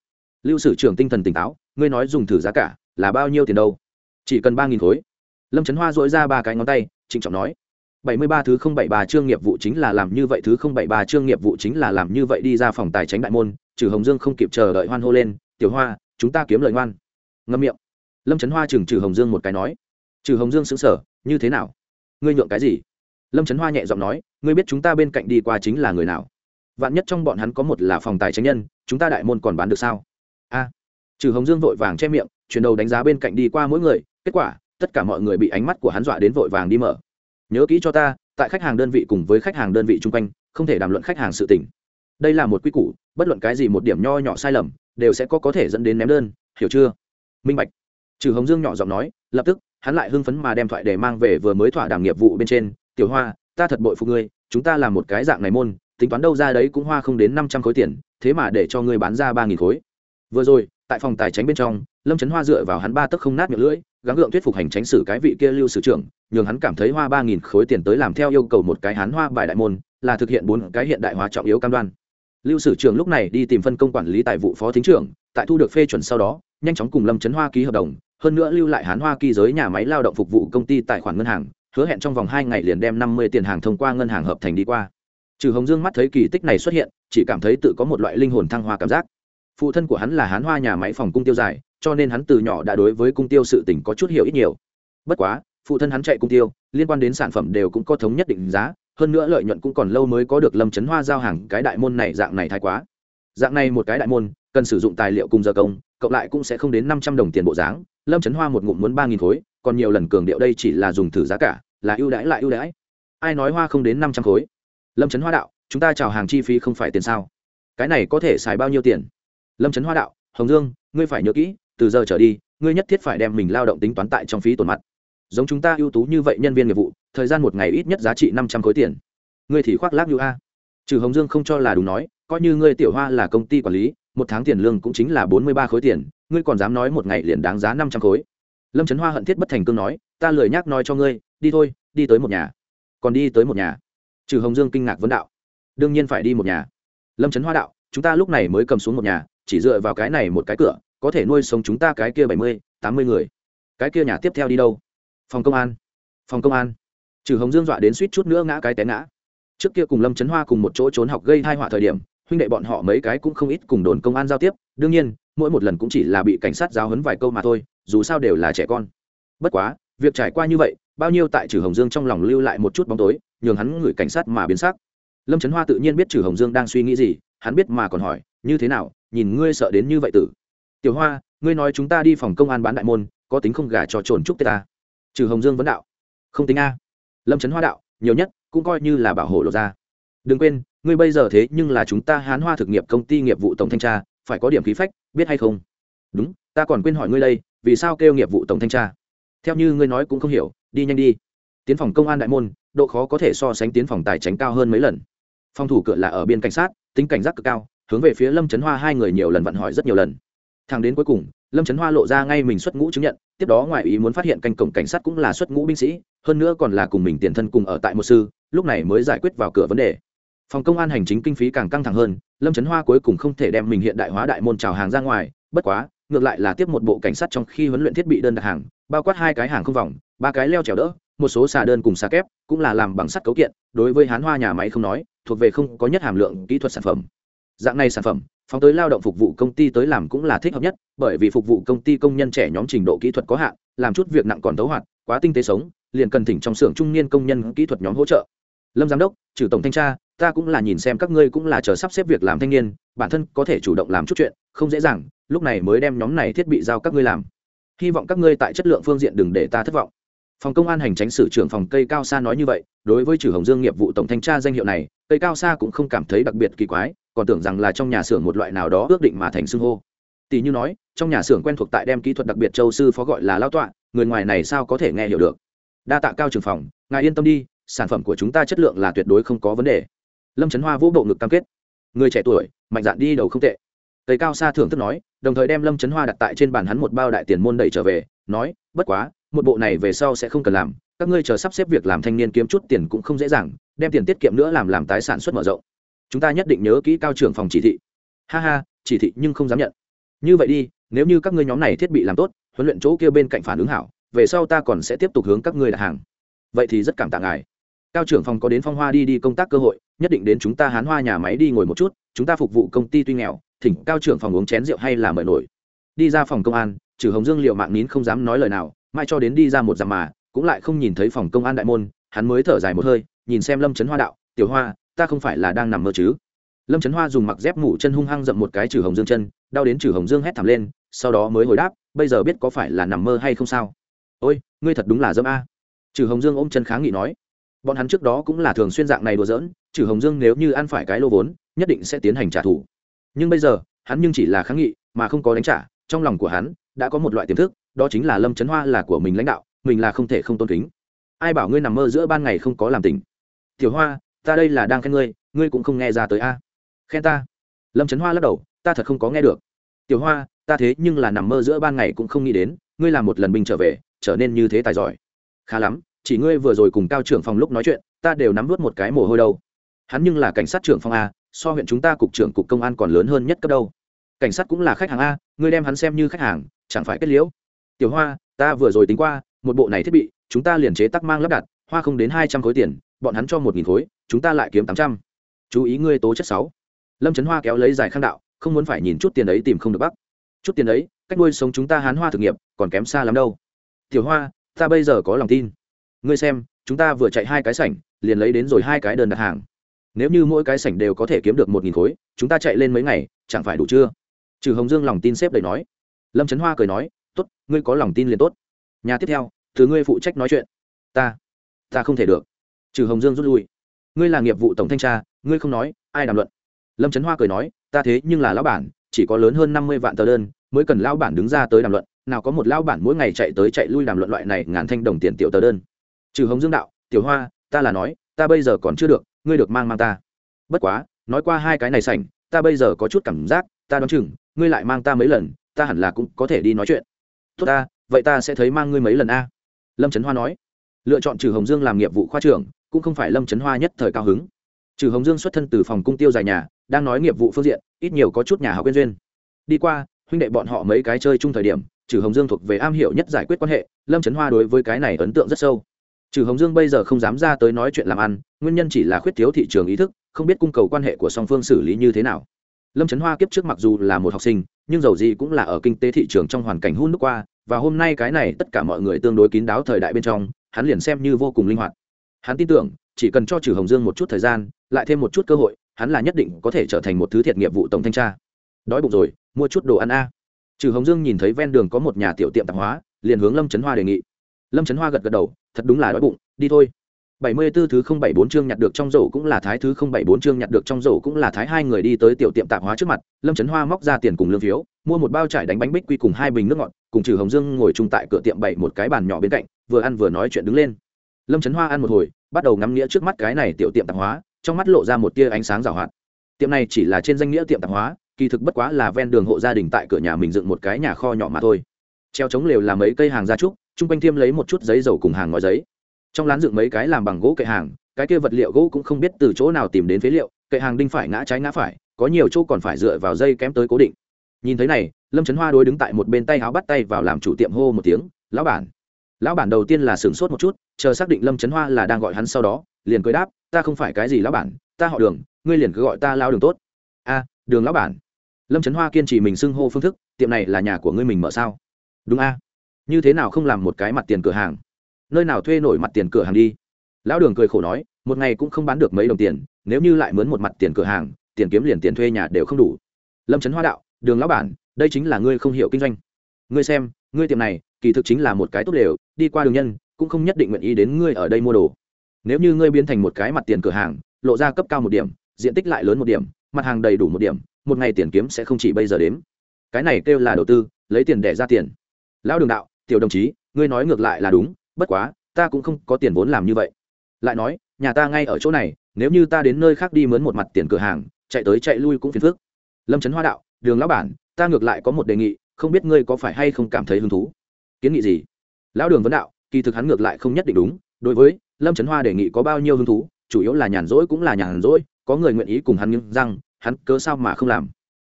Lưu sử trưởng tinh thần tỉnh táo, ngươi nói dùng thử giá cả là bao nhiêu tiền đâu? Chỉ cần ba nghìn khối. Lâm trấn hoa dỗi ra ba cái ngón tay, trịnh trọng nói bảy mươi ba thứ không bảy ba chương nghiệp vụ chính là làm như vậy, thứ không bảy ba chương nghiệp vụ chính là làm như vậy đi ra phòng tài chính đại môn, trừ hồng dương không kịp chờ đợi hoan hô lên, tiểu hoa, chúng ta kiếm lời ngoan. Ngâm miệng. Lâm trấn hoa chừng trừ hồng dương một cái nói, trừ hồng dương sững sở như thế nào? Ngươi nhượng cái gì? Lâm trấn hoa nhẹ giọng nói, ngươi biết chúng ta bên cạnh đi qua chính là người nào? Vạn nhất trong bọn hắn có một là phòng tài chính nhân, chúng ta đại môn còn bán được sao? A. Trừ hồng dương vội vàng che miệng, chuyển đầu đánh giá bên cạnh đi qua mỗi người, kết quả, tất cả mọi người bị ánh mắt của hắn dọa đến vội vàng đi mở nhớ kỹ cho ta, tại khách hàng đơn vị cùng với khách hàng đơn vị chung quanh, không thể đàm luận khách hàng sự tỉnh đây là một quy củ, bất luận cái gì một điểm nho nhỏ sai lầm, đều sẽ có có thể dẫn đến ném đơn, hiểu chưa? Minh bạch. Trừ hồng dương nhỏ giọng nói, lập tức, hắn lại hưng phấn mà đem thoại để mang về vừa mới thỏa đàm nghiệp vụ bên trên. Tiểu hoa, ta thật bội phục ngươi, chúng ta làm một cái dạng này môn, tính toán đâu ra đấy cũng hoa không đến năm trăm khối tiền, thế mà để cho ngươi bán ra ba nghìn khối. Vừa rồi tại phòng tài chính bên trong, lâm trấn hoa dựa vào hắn ba tấc không nát miệng lưỡi, gắng gượng thuyết phục hành tránh xử cái vị kia lưu sử trưởng, nhường hắn cảm thấy hoa ba nghìn khối tiền tới làm theo yêu cầu một cái hán hoa bài đại môn, là thực hiện bốn cái hiện đại hóa trọng yếu cam đoan. Lưu sử trưởng lúc này đi tìm phân công quản lý tài vụ phó thính trưởng, tại thu được phê chuẩn sau đó, nhanh chóng cùng lâm trấn hoa ký hợp đồng, hơn nữa lưu lại hán hoa ký giới nhà máy lao động phục vụ công ty tài khoản ngân hàng, hứa hẹn trong vòng hai ngày liền đem năm mươi tiền hàng thông qua ngân hàng hợp thành đi qua. Trừ hồng dương mắt thấy kỳ tích này xuất hiện, chỉ cảm thấy tự có một loại linh hồn thăng hoa cảm giác phụ thân của hắn là hán hoa nhà máy phòng cung tiêu dài, cho nên hắn từ nhỏ đã đối với cung tiêu sự tỉnh có chút hiểu ít nhiều. Bất quá, phụ thân hắn chạy cung tiêu, liên quan đến sản phẩm đều cũng có thống nhất định giá, hơn nữa lợi nhuận cũng còn lâu mới có được lâm chấn hoa giao hàng cái đại môn này dạng này thái quá. Dạng này một cái đại môn, cần sử dụng tài liệu cùng giờ công, cộng lại cũng sẽ không đến năm trăm đồng tiền bộ dáng, lâm chấn hoa một ngụm muốn ba nghìn khối, còn nhiều lần cường điệu đây chỉ là dùng thử giá cả, là ưu đãi lại ưu đãi. Ai nói hoa không đến năm trăm khối? Lâm chấn hoa đạo, chúng ta chào hàng chi phí không phải tiền sao? Cái này có thể xài bao nhiêu tiền? Lâm chấn hoa đạo, hồng dương, ngươi phải nhớ kỹ, từ giờ trở đi, ngươi nhất thiết phải đem mình lao động tính toán tại trong phí tổn mặt. Giống chúng ta ưu tú như vậy nhân viên nghiệp vụ, thời gian một ngày ít nhất giá trị năm trăm khối tiền. Ngươi thì khoác lác như a. Trừ hồng dương không cho là đúng nói, coi như ngươi tiểu hoa là công ty quản lý, một tháng tiền lương cũng chính là bốn mươi ba khối tiền, ngươi còn dám nói một ngày liền đáng giá năm trăm khối. Lâm trấn hoa hận thiết bất thành cương nói, ta lười nhắc nói cho ngươi, đi thôi, đi tới một nhà. Còn đi tới một nhà? Trừ hồng dương kinh ngạc vấn đạo. Đương nhiên phải đi một nhà. Lâm trấn hoa đạo, chúng ta lúc này mới cầm xuống một nhà chỉ dựa vào cái này một cái cửa, có thể nuôi sống chúng ta cái kia bảy mươi, tám mươi người. Cái kia nhà tiếp theo đi đâu? Phòng công an. Phòng công an. Trừ hồng dương dọa đến suýt chút nữa ngã cái té ngã. Trước kia cùng lâm trấn hoa cùng một chỗ trốn học gây hai họa thời điểm, huynh đệ bọn họ mấy cái cũng không ít cùng đồn công an giao tiếp. Đương nhiên, mỗi một lần cũng chỉ là bị cảnh sát giáo hấn vài câu mà thôi, dù sao đều là trẻ con. Bất quá, việc trải qua như vậy, bao nhiêu tại trừ hồng dương trong lòng lưu lại một chút bóng tối, nhường hắn gửi cảnh sát mà biến sắc. Lâm trấn hoa tự nhiên biết trừ hồng dương đang suy nghĩ gì, hắn biết mà còn hỏi, như thế nào? Nhìn ngươi sợ đến như vậy tử. Tiểu hoa, ngươi nói chúng ta đi phòng công an bán đại môn, có tính không gả cho trồn trúc tê ta? Trừ hồng dương vấn đạo. Không tính a. Lâm trấn hoa đạo, nhiều nhất, cũng coi như là bảo hộ lộ ra. Đừng quên, ngươi bây giờ thế nhưng là chúng ta hán hoa thực nghiệp công ty nghiệp vụ tổng thanh tra, phải có điểm khí phách, biết hay không? Đúng, ta còn quên hỏi ngươi đây, vì sao kêu nghiệp vụ tổng thanh tra? Theo như ngươi nói cũng không hiểu, đi nhanh đi. Tiến phòng công an đại môn, độ khó có thể so sánh tiến phòng tài chính cao hơn mấy lần. Phòng thủ cửa là ở biên cảnh sát, tính cảnh giác cực cao hướng về phía lâm trấn hoa hai người nhiều lần vận hỏi rất nhiều lần thằng đến cuối cùng lâm trấn hoa lộ ra ngay mình xuất ngũ chứng nhận tiếp đó ngoại ý muốn phát hiện canh cổng cảnh sát cũng là xuất ngũ binh sĩ hơn nữa còn là cùng mình tiền thân cùng ở tại một sư lúc này mới giải quyết vào cửa vấn đề phòng công an hành chính kinh phí càng căng thẳng hơn lâm trấn hoa cuối cùng không thể đem mình hiện đại hóa đại môn trào hàng ra ngoài bất quá ngược lại là tiếp một bộ cảnh sát trong khi huấn luyện thiết bị đơn đặt hàng bao quát hai cái hàng không vòng ba cái leo trèo đỡ một số xà đơn cùng xà kép cũng là làm bằng sắt cấu kiện đối với hán hoa nhà máy không nói thuộc về không có nhất hàm lượng kỹ thuật sản phẩm dạng này sản phẩm, phóng tới lao động phục vụ công ty tới làm cũng là thích hợp nhất, bởi vì phục vụ công ty công nhân trẻ nhóm trình độ kỹ thuật có hạn, làm chút việc nặng còn thấu hoạt, quá tinh tế sống, liền cần thỉnh trong xưởng trung niên công nhân kỹ thuật nhóm hỗ trợ. Lâm giám đốc, trừ tổng thanh tra, ta cũng là nhìn xem các ngươi cũng là chờ sắp xếp việc làm thanh niên, bản thân có thể chủ động làm chút chuyện, không dễ dàng, lúc này mới đem nhóm này thiết bị giao các ngươi làm. Hy vọng các ngươi tại chất lượng phương diện đừng để ta thất vọng. Phòng công an hành tránh sử trưởng phòng cây cao sa nói như vậy, đối với trừ hồng dương nghiệp vụ tổng thanh tra danh hiệu này, cây cao sa cũng không cảm thấy đặc biệt kỳ quái còn tưởng rằng là trong nhà xưởng một loại nào đó ước định mà thành xưng hô. Tỷ như nói, trong nhà xưởng quen thuộc tại đem kỹ thuật đặc biệt châu sư phó gọi là lao tọa, người ngoài này sao có thể nghe hiểu được? Đa tạ cao trưởng phòng, ngài yên tâm đi, sản phẩm của chúng ta chất lượng là tuyệt đối không có vấn đề. Lâm trấn hoa vỗ bộ ngực cam kết. Người trẻ tuổi, mạnh dạn đi đầu không tệ. Tây cao xa thưởng thức nói, đồng thời đem lâm trấn hoa đặt tại trên bàn hắn một bao đại tiền môn đẩy trở về, nói, bất quá, một bộ này về sau sẽ không cần làm, các ngươi chờ sắp xếp việc làm thanh niên kiếm chút tiền cũng không dễ dàng, đem tiền tiết kiệm nữa làm làm tái sản xuất mở rộng chúng ta nhất định nhớ kỹ cao trưởng phòng chỉ thị. Ha ha, chỉ thị nhưng không dám nhận. Như vậy đi, nếu như các ngươi nhóm này thiết bị làm tốt, huấn luyện chỗ kia bên cạnh phản ứng hảo, về sau ta còn sẽ tiếp tục hướng các ngươi đặt hàng. Vậy thì rất cảm tạ ngài. Cao trưởng phòng có đến phong hoa đi đi công tác cơ hội, nhất định đến chúng ta hán hoa nhà máy đi ngồi một chút, chúng ta phục vụ công ty tuy nghèo, thỉnh cao trưởng phòng uống chén rượu hay là mời nổi. Đi ra phòng công an, trừ hồng dương liệu mạng nín không dám nói lời nào, mai cho đến đi ra một dặm mà, cũng lại không nhìn thấy phòng công an đại môn, hắn mới thở dài một hơi, nhìn xem lâm trấn hoa đạo, tiểu hoa ta không phải là đang nằm mơ chứ? Lâm trấn hoa dùng mặc dép mủ chân hung hăng dậm một cái trừ hồng dương chân, đau đến trừ hồng dương hét thảm lên, sau đó mới hồi đáp, bây giờ biết có phải là nằm mơ hay không sao? Ôi, ngươi thật đúng là dâm a. Trừ hồng dương ôm chân kháng nghị nói. Bọn hắn trước đó cũng là thường xuyên dạng này đùa giỡn, trừ hồng dương nếu như ăn phải cái lô vốn, nhất định sẽ tiến hành trả thù. Nhưng bây giờ, hắn nhưng chỉ là kháng nghị, mà không có đánh trả, trong lòng của hắn đã có một loại tiềm thức, đó chính là lâm trấn hoa là của mình lãnh đạo, mình là không thể không tôn kính. Ai bảo ngươi nằm mơ giữa ban ngày không có làm tình? Tiểu hoa ta đây là đang khen ngươi ngươi cũng không nghe ra tới a. À. Khen ta? Lâm trấn hoa lắc đầu, ta thật không có nghe được. Tiểu hoa, ta thế nhưng là nằm mơ giữa ban ngày cũng không nghĩ đến, ngươi làm một lần binh trở về, trở nên như thế tài giỏi. Khá lắm, chỉ ngươi vừa rồi cùng cao trưởng phòng lúc nói chuyện, ta đều nắm vớt một cái mồ hôi đâu. Hắn nhưng là cảnh sát trưởng phòng a, so huyện chúng ta cục trưởng cục công an còn lớn hơn nhất cấp đâu. Cảnh sát cũng là khách hàng a, ngươi đem hắn xem như khách hàng, chẳng phải kết liễu. Tiểu hoa, ta vừa rồi tính qua, một bộ này thiết bị, chúng ta liền chế tắc mang lắp đặt, hoa không đến hai trăm khối tiền bọn hắn cho một nghìn khối, chúng ta lại kiếm tám trăm. Chú ý ngươi tố chất sáu. Lâm trấn hoa kéo lấy giải khang đạo, không muốn phải nhìn chút tiền ấy tìm không được bắc chút tiền ấy, cách nuôi sống chúng ta hán hoa thực nghiệp, còn kém xa lắm đâu. Tiểu hoa, ta bây giờ có lòng tin. Ngươi xem, chúng ta vừa chạy hai cái sảnh, liền lấy đến rồi hai cái đơn đặt hàng. Nếu như mỗi cái sảnh đều có thể kiếm được một nghìn khối, chúng ta chạy lên mấy ngày, chẳng phải đủ chưa? Trừ hồng dương lòng tin xếp đầy nói. Lâm trấn hoa cười nói, tốt, ngươi có lòng tin liền tốt. Nhà tiếp theo thứ ngươi phụ trách nói chuyện. Ta ta không thể được trừ hồng dương rút lui. Ngươi là nghiệp vụ tổng thanh tra ngươi không nói ai đàm luận? Lâm trấn hoa cười nói ta thế nhưng là lão bản chỉ có lớn hơn năm mươi vạn tờ đơn mới cần lão bản đứng ra tới đàm luận nào có một lão bản mỗi ngày chạy tới chạy lui đàm luận loại này ngàn thanh đồng tiền tiểu tờ đơn. Trừ hồng dương đạo tiểu hoa ta là nói ta bây giờ còn chưa được ngươi được mang mang ta. Bất quá nói qua hai cái này sảnh, ta bây giờ có chút cảm giác ta đoán chừng ngươi lại mang ta mấy lần ta hẳn là cũng có thể đi nói chuyện. Tốt ta vậy ta sẽ thấy mang ngươi mấy lần a. Lâm trấn hoa nói. Lựa chọn trừ hồng dương làm nghiệp vụ khoa trưởng cũng không phải lâm trấn hoa nhất thời cao hứng. Trừ hồng dương xuất thân từ phòng cung tiêu dài nhà, đang nói nghiệp vụ phương diện, ít nhiều có chút nhà học quyên duyên. Đi qua, huynh đệ bọn họ mấy cái chơi chung thời điểm, trừ hồng dương thuộc về am hiểu nhất giải quyết quan hệ, lâm trấn hoa đối với cái này ấn tượng rất sâu. Trừ hồng dương bây giờ không dám ra tới nói chuyện làm ăn, nguyên nhân chỉ là khuyết thiếu thị trường ý thức, không biết cung cầu quan hệ của song phương xử lý như thế nào. Lâm trấn hoa kiếp trước mặc dù là một học sinh, nhưng dầu gì cũng là ở kinh tế thị trường trong hoàn cảnh hôn nước qua, và hôm nay cái này tất cả mọi người tương đối kín đáo thời đại bên trong, hắn liền xem như vô cùng linh hoạt hắn tin tưởng chỉ cần cho trừ hồng dương một chút thời gian lại thêm một chút cơ hội hắn là nhất định có thể trở thành một thứ thiệt nghiệp vụ tổng thanh tra. Đói bụng rồi mua chút đồ ăn a. Trừ hồng dương nhìn thấy ven đường có một nhà tiểu tiệm tạp hóa liền hướng lâm trấn hoa đề nghị. Lâm trấn hoa gật gật đầu thật đúng là đói bụng đi thôi. Bảy mươi 74 thứ không bảy bốn chương nhặt được trong rổ cũng là thái thứ không bảy bốn chương nhặt được trong rổ cũng là thái hai người đi tới tiểu tiệm tạp hóa trước mặt, Lâm Chấn Hoa móc ra tiền cùng lương phiếu, mua một bao trải đánh bánh bích quy cùng hai bình nước ngọt, cùng Trừ Hồng Dương ngồi chung tại cửa tiệm bày một cái bàn nhỏ bên cạnh, vừa ăn vừa nói chuyện đứng lên. Lâm Trấn Hoa ăn một hồi, bắt đầu ngắm nghĩa trước mắt cái này tiểu tiệm tạp hóa, trong mắt lộ ra một tia ánh sáng rào hoạt. Tiệm này chỉ là trên danh nghĩa tiệm tạp hóa, kỳ thực bất quá là ven đường hộ gia đình tại cửa nhà mình dựng một cái nhà kho nhỏ mà thôi. Treo chống lều là mấy cây hàng gia trúc, trung quanh tiêm lấy một chút giấy dầu cùng hàng ngói giấy trong lán dựng mấy cái làm bằng gỗ kệ hàng cái kia vật liệu gỗ cũng không biết từ chỗ nào tìm đến phế liệu kệ hàng đinh phải ngã trái ngã phải có nhiều chỗ còn phải dựa vào dây kém tới cố định nhìn thấy này lâm trấn hoa đối đứng tại một bên tay áo bắt tay vào làm chủ tiệm hô một tiếng lão bản lão bản đầu tiên là sửng sốt một chút, chờ xác định lâm trấn hoa là đang gọi hắn sau đó, liền cười đáp, ta không phải cái gì lão bản, ta họ đường, ngươi liền cứ gọi ta lao đường tốt. A, đường lão bản. Lâm trấn hoa kiên trì mình xưng hô phương thức, tiệm này là nhà của ngươi mình mở sao? Đúng a. Như thế nào không làm một cái mặt tiền cửa hàng? Nơi nào thuê nổi mặt tiền cửa hàng đi? Lão đường cười khổ nói, một ngày cũng không bán được mấy đồng tiền, nếu như lại mướn một mặt tiền cửa hàng, tiền kiếm liền tiền thuê nhà đều không đủ. Lâm trấn hoa đạo, đường lão bản, đây chính là ngươi không hiểu kinh doanh. Ngươi xem, ngươi tiệm này kỳ thực chính là một cái tốt đều đi qua đường nhân, cũng không nhất định nguyện ý đến ngươi ở đây mua đồ. Nếu như ngươi biến thành một cái mặt tiền cửa hàng, lộ ra cấp cao một điểm, diện tích lại lớn một điểm, mặt hàng đầy đủ một điểm, một ngày tiền kiếm sẽ không chỉ bây giờ đếm. Cái này kêu là đầu tư, lấy tiền để ra tiền. Lão đường đạo, tiểu đồng chí, ngươi nói ngược lại là đúng, bất quá, ta cũng không có tiền vốn làm như vậy. Lại nói, nhà ta ngay ở chỗ này, nếu như ta đến nơi khác đi mướn một mặt tiền cửa hàng, chạy tới chạy lui cũng phiền phức. Lâm trấn hoa đạo, đường lão bản, ta ngược lại có một đề nghị, không biết ngươi có phải hay không cảm thấy hứng thú kiến nghị gì? Lão đường vấn đạo, kỳ thực hắn ngược lại không nhất định đúng, đối với lâm trấn hoa đề nghị có bao nhiêu hứng thú, chủ yếu là nhàn rỗi cũng là nhàn rỗi, có người nguyện ý cùng hắn nhưng rằng hắn cớ sao mà không làm?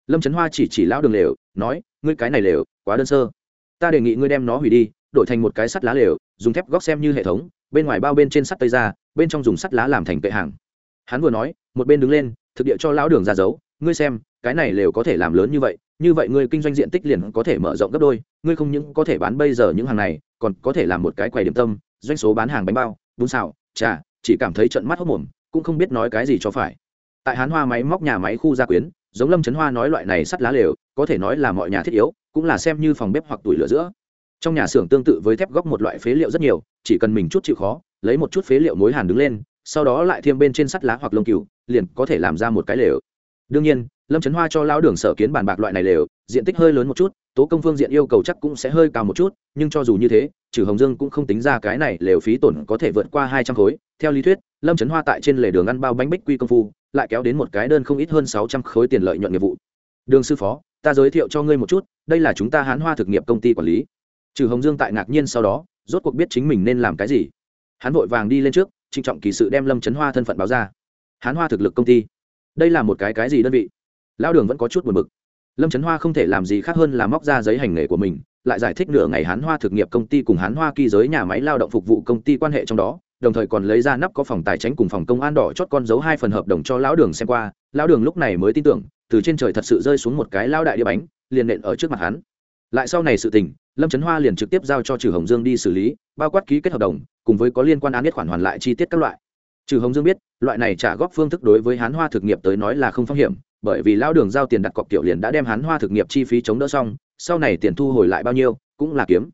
Lâm trấn hoa chỉ chỉ lão đường lều, nói, ngươi cái này lều, quá đơn sơ. Ta đề nghị ngươi đem nó hủy đi, đổi thành một cái sắt lá lều, dùng thép góc xem như hệ thống, bên ngoài bao bên trên sắt tây ra, bên trong dùng sắt lá làm thành kệ hàng. Hắn vừa nói, một bên đứng lên, thực địa cho lão đường ra giấu ngươi xem, cái này lều có thể làm lớn như vậy như vậy ngươi kinh doanh diện tích liền có thể mở rộng gấp đôi, ngươi không những có thể bán bây giờ những hàng này, còn có thể làm một cái quầy điểm tâm, doanh số bán hàng bánh bao, bún xào chà chỉ cảm thấy trận mắt hốc mồm, cũng không biết nói cái gì cho phải. Tại hán hoa máy móc nhà máy khu gia quyến, giống lâm trấn hoa nói loại này sắt lá lều, có thể nói là mọi nhà thiết yếu, cũng là xem như phòng bếp hoặc tủi lửa giữa. Trong nhà xưởng tương tự với thép góc một loại phế liệu rất nhiều, chỉ cần mình chút chịu khó, lấy một chút phế liệu mối hàn đứng lên, sau đó lại thêm bên trên sắt lá hoặc lông cừu, liền có thể làm ra một cái lều. Đương nhiên lâm trấn hoa cho lão đường sở kiến bàn bạc loại này lều, diện tích hơi lớn một chút, tố công phương diện yêu cầu chắc cũng sẽ hơi cao một chút, nhưng cho dù như thế, trừ hồng dương cũng không tính ra cái này lều phí tổn có thể vượt qua hai trăm khối. Theo lý thuyết, lâm trấn hoa tại trên lề đường ăn bao bánh bích quy công phu, lại kéo đến một cái đơn không ít hơn sáu trăm khối tiền lợi nhuận nghiệp vụ. Đường sư phó, ta giới thiệu cho ngươi một chút, đây là chúng ta hán hoa thực nghiệp công ty quản lý. Trừ hồng dương tại ngạc nhiên sau đó, rốt cuộc biết chính mình nên làm cái gì. Hắn vội vàng đi lên trước, trịnh trọng kỳ sự đem lâm trấn hoa thân phận báo ra. Hán hoa thực lực công ty, đây là một cái cái gì đơn vị? Lao đường vẫn có chút buồn bực. Lâm trấn hoa không thể làm gì khác hơn là móc ra giấy hành nghề của mình, lại giải thích nửa ngày hán hoa thực nghiệp công ty cùng hán hoa kỳ giới nhà máy lao động phục vụ công ty quan hệ trong đó, đồng thời còn lấy ra nắp có phòng tài chính cùng phòng công an đỏ chót con dấu hai phần hợp đồng cho lão đường xem qua. Lão đường lúc này mới tin tưởng, từ trên trời thật sự rơi xuống một cái lao đại đĩa bánh, liền nện ở trước mặt hắn. Lại sau này sự tình, lâm trấn hoa liền trực tiếp giao cho trừ hồng dương đi xử lý, bao quát ký kết hợp đồng, cùng với có liên quan án biết khoản hoàn lại chi tiết các loại trừ hồng dương biết, loại này trả góp phương thức đối với hán hoa thực nghiệp tới nói là không phong hiểm, bởi vì lao đường giao tiền đặt cọc kiểu liền đã đem hán hoa thực nghiệp chi phí chống đỡ xong, sau này tiền thu hồi lại bao nhiêu, cũng là kiếm.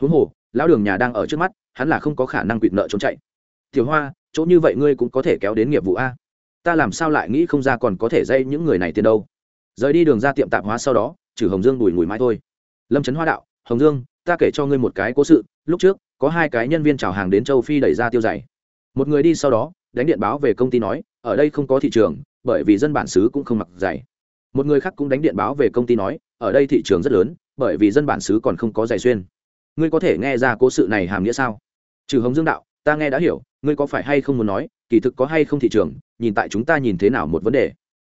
Huống hồ lão đường nhà đang ở trước mắt, hắn là không có khả năng quỵt nợ trốn chạy. Tiểu hoa, chỗ như vậy ngươi cũng có thể kéo đến nghiệp vụ a. Ta làm sao lại nghĩ không ra còn có thể dây những người này tiền đâu. Rời đi đường ra tiệm tạp hóa sau đó, trừ hồng dương đùi mùi mãi thôi. Lâm trấn hoa đạo, hồng dương, ta kể cho ngươi một cái cố sự, lúc trước, có hai cái nhân viên chào hàng đến châu phi đẩy ra tiêu giày một người đi sau đó, đánh điện báo về công ty nói, ở đây không có thị trường, bởi vì dân bản xứ cũng không mặc giày. Một người khác cũng đánh điện báo về công ty nói, ở đây thị trường rất lớn, bởi vì dân bản xứ còn không có giày xuyên. Ngươi có thể nghe ra cố sự này hàm nghĩa sao? Trừ hồng dương đạo, ta nghe đã hiểu, ngươi có phải hay không muốn nói, kỳ thực có hay không thị trường, nhìn tại chúng ta nhìn thế nào một vấn đề.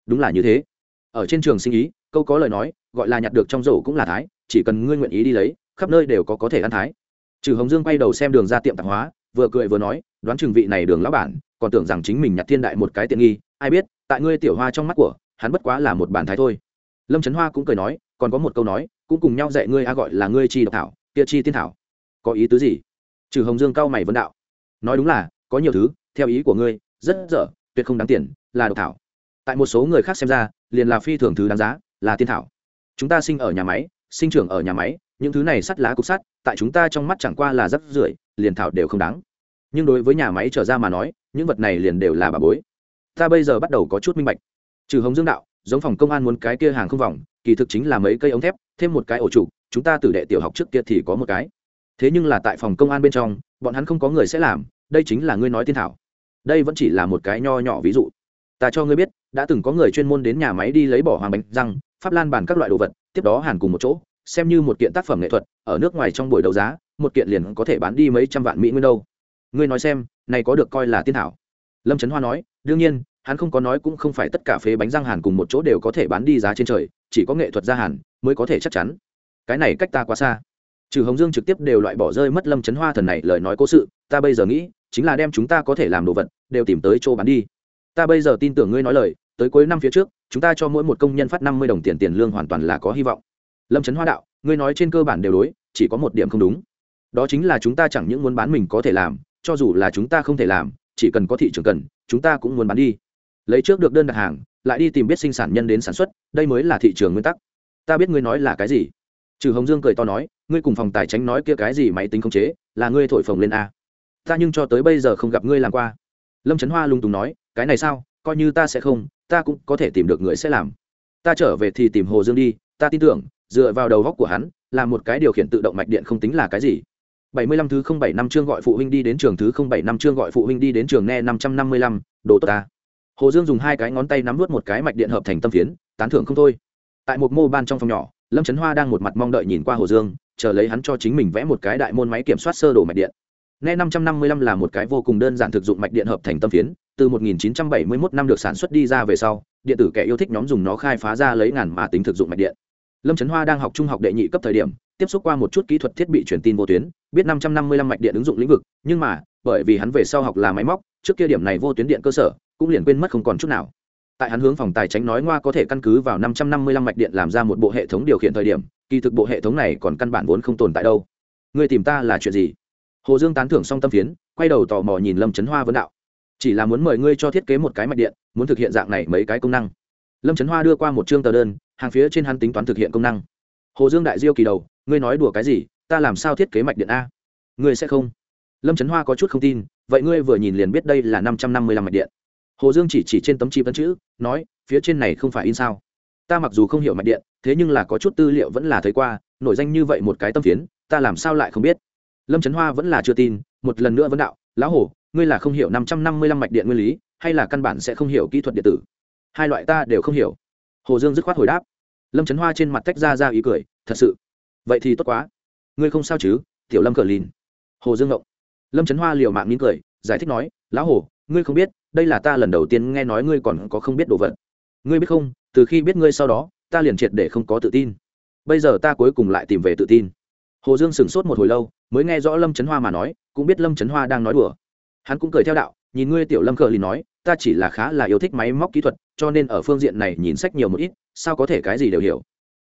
Đúng là như thế. Ở trên trường sinh ý, câu có lời nói, gọi là nhặt được trong rổ cũng là thái, chỉ cần ngươi nguyện ý đi lấy, khắp nơi đều có có thể ăn thái. Trừ hồng dương quay đầu xem đường ra tiệm tạp hóa vừa cười vừa nói, đoán chừng vị này đường lão bản, còn tưởng rằng chính mình nhặt thiên đại một cái tiện nghi, ai biết, tại ngươi tiểu hoa trong mắt của, hắn bất quá là một bản thái thôi. Lâm trấn hoa cũng cười nói, còn có một câu nói, cũng cùng nhau dạy ngươi a gọi là ngươi chi độc thảo, kia chi tiên thảo. Có ý tứ gì? Trừ hồng dương cao mày vấn đạo. Nói đúng là, có nhiều thứ, theo ý của ngươi, rất dở, tuyệt không đáng tiền, là độc thảo. Tại một số người khác xem ra, liền là phi thường thứ đáng giá, là tiên thảo. Chúng ta sinh ở nhà máy, sinh trưởng ở nhà máy, những thứ này sắt lá cục sắt, tại chúng ta trong mắt chẳng qua là rắc rưởi liền thảo đều không đáng. Nhưng đối với nhà máy trở ra mà nói, những vật này liền đều là bà bối. Ta bây giờ bắt đầu có chút minh bạch. Trừ hồng dương đạo, giống phòng công an muốn cái kia hàng không vòng, kỳ thực chính là mấy cây ống thép, thêm một cái ổ trụ, chúng ta từ đệ tiểu học trước kia thì có một cái. Thế nhưng là tại phòng công an bên trong, bọn hắn không có người sẽ làm, đây chính là ngươi nói tiên thảo. Đây vẫn chỉ là một cái nho nhỏ ví dụ. Ta cho ngươi biết, đã từng có người chuyên môn đến nhà máy đi lấy bỏ hoàng bánh răng, pháp lan bàn các loại đồ vật, tiếp đó hàn cùng một chỗ, xem như một kiện tác phẩm nghệ thuật, ở nước ngoài trong buổi đấu giá một kiện liền có thể bán đi mấy trăm vạn mỹ nguyên đâu. Ngươi nói xem, này có được coi là tiên thảo lâm trấn hoa nói, đương nhiên, hắn không có nói cũng không phải tất cả phế bánh răng hàn cùng một chỗ đều có thể bán đi giá trên trời, chỉ có nghệ thuật gia hàn mới có thể chắc chắn. Cái này cách ta quá xa. Trừ hồng dương trực tiếp đều loại bỏ rơi mất lâm trấn hoa thần này lời nói cố sự, ta bây giờ nghĩ, chính là đem chúng ta có thể làm đồ vật, đều tìm tới chỗ bán đi. Ta bây giờ tin tưởng ngươi nói lời, tới cuối năm phía trước, chúng ta cho mỗi một công nhân phát năm mươi đồng tiền tiền lương hoàn toàn là có hy vọng. Lâm trấn hoa đạo, ngươi nói trên cơ bản đều đối, chỉ có một điểm không đúng đó chính là chúng ta chẳng những muốn bán mình có thể làm, cho dù là chúng ta không thể làm, chỉ cần có thị trường cần, chúng ta cũng muốn bán đi. Lấy trước được đơn đặt hàng, lại đi tìm biết sinh sản nhân đến sản xuất, đây mới là thị trường nguyên tắc. Ta biết ngươi nói là cái gì. Trừ hồng dương cười to nói, ngươi cùng phòng tài chính nói kia cái gì máy tính không chế, là ngươi thổi phồng lên a. Ta nhưng cho tới bây giờ không gặp ngươi làm qua. Lâm trấn hoa lung tùng nói, cái này sao, coi như ta sẽ không, ta cũng có thể tìm được người sẽ làm. Ta trở về thì tìm hồ dương đi, ta tin tưởng, dựa vào đầu góc của hắn, là một cái điều khiển tự động mạch điện không tính là cái gì bảy mươi lăm thứ không bảy năm chương gọi phụ huynh đi đến trường thứ không bảy năm chương gọi phụ huynh đi đến trường nghe năm trăm năm mươi lăm, đồ tốt ta. Hồ dương dùng hai cái ngón tay nắm nuốt một cái mạch điện hợp thành tâm phiến, tán thưởng không thôi. Tại một mô ban trong phòng nhỏ, lâm chấn hoa đang một mặt mong đợi nhìn qua hồ dương, chờ lấy hắn cho chính mình vẽ một cái đại môn máy kiểm soát sơ đồ mạch điện. Nghe năm trăm năm mươi lăm là một cái vô cùng đơn giản thực dụng mạch điện hợp thành tâm phiến, từ 1971 năm được sản xuất đi ra về sau, điện tử kẻ yêu thích nhóm dùng nó khai phá ra lấy ngàn mà tính thực dụng mạch điện. Lâm chấn hoa đang học trung học đệ nhị cấp thời điểm tiếp xúc qua một chút kỹ thuật thiết bị truyền tin vô tuyến, biết 555 mạch điện ứng dụng lĩnh vực, nhưng mà, bởi vì hắn về sau học là máy móc, trước kia điểm này vô tuyến điện cơ sở, cũng liền quên mất không còn chút nào. Tại hắn hướng phòng tài chính nói ngoa có thể căn cứ vào 555 mạch điện làm ra một bộ hệ thống điều khiển thời điểm, kỳ thực bộ hệ thống này còn căn bản vốn không tồn tại đâu. Người tìm ta là chuyện gì? Hồ dương tán thưởng xong tâm phiến, quay đầu tò mò nhìn lâm trấn hoa vấn đạo. Chỉ là muốn mời ngươi cho thiết kế một cái mạch điện, muốn thực hiện dạng này mấy cái công năng. Lâm trấn hoa đưa qua một chương tờ đơn, hàng phía trên hắn tính toán thực hiện công năng. Hồ dương đại diêu kỳ đầu ngươi nói đùa cái gì, ta làm sao thiết kế mạch điện a? Ngươi sẽ không? Lâm trấn hoa có chút không tin, vậy ngươi vừa nhìn liền biết đây là năm trăm năm mươi lăm mạch điện. Hồ dương chỉ chỉ trên tấm chi vấn chữ, nói, phía trên này không phải in sao? Ta mặc dù không hiểu mạch điện, thế nhưng là có chút tư liệu vẫn là thấy qua, nổi danh như vậy một cái tâm phiến, ta làm sao lại không biết? Lâm trấn hoa vẫn là chưa tin, một lần nữa vấn đạo, lão hồ, ngươi là không hiểu năm trăm năm mươi lăm mạch điện nguyên lý, hay là căn bản sẽ không hiểu kỹ thuật điện tử? Hai loại ta đều không hiểu. Hồ dương dứt khoát hồi đáp. Lâm trấn hoa trên mặt tách ra ra ý cười, thật sự vậy thì tốt quá. Ngươi không sao chứ, tiểu lâm cờ lìn. Hồ dương ngộng. Lâm trấn hoa liều mạng nín cười, giải thích nói, lão hồ, ngươi không biết, đây là ta lần đầu tiên nghe nói ngươi còn có không biết đồ vật. Ngươi biết không, từ khi biết ngươi sau đó, ta liền triệt để không có tự tin. Bây giờ ta cuối cùng lại tìm về tự tin. Hồ dương sửng sốt một hồi lâu, mới nghe rõ lâm trấn hoa mà nói, cũng biết lâm trấn hoa đang nói đùa. Hắn cũng cười theo đạo, nhìn ngươi tiểu lâm cờ lìn nói, ta chỉ là khá là yêu thích máy móc kỹ thuật, cho nên ở phương diện này nhìn sách nhiều một ít, sao có thể cái gì đều hiểu.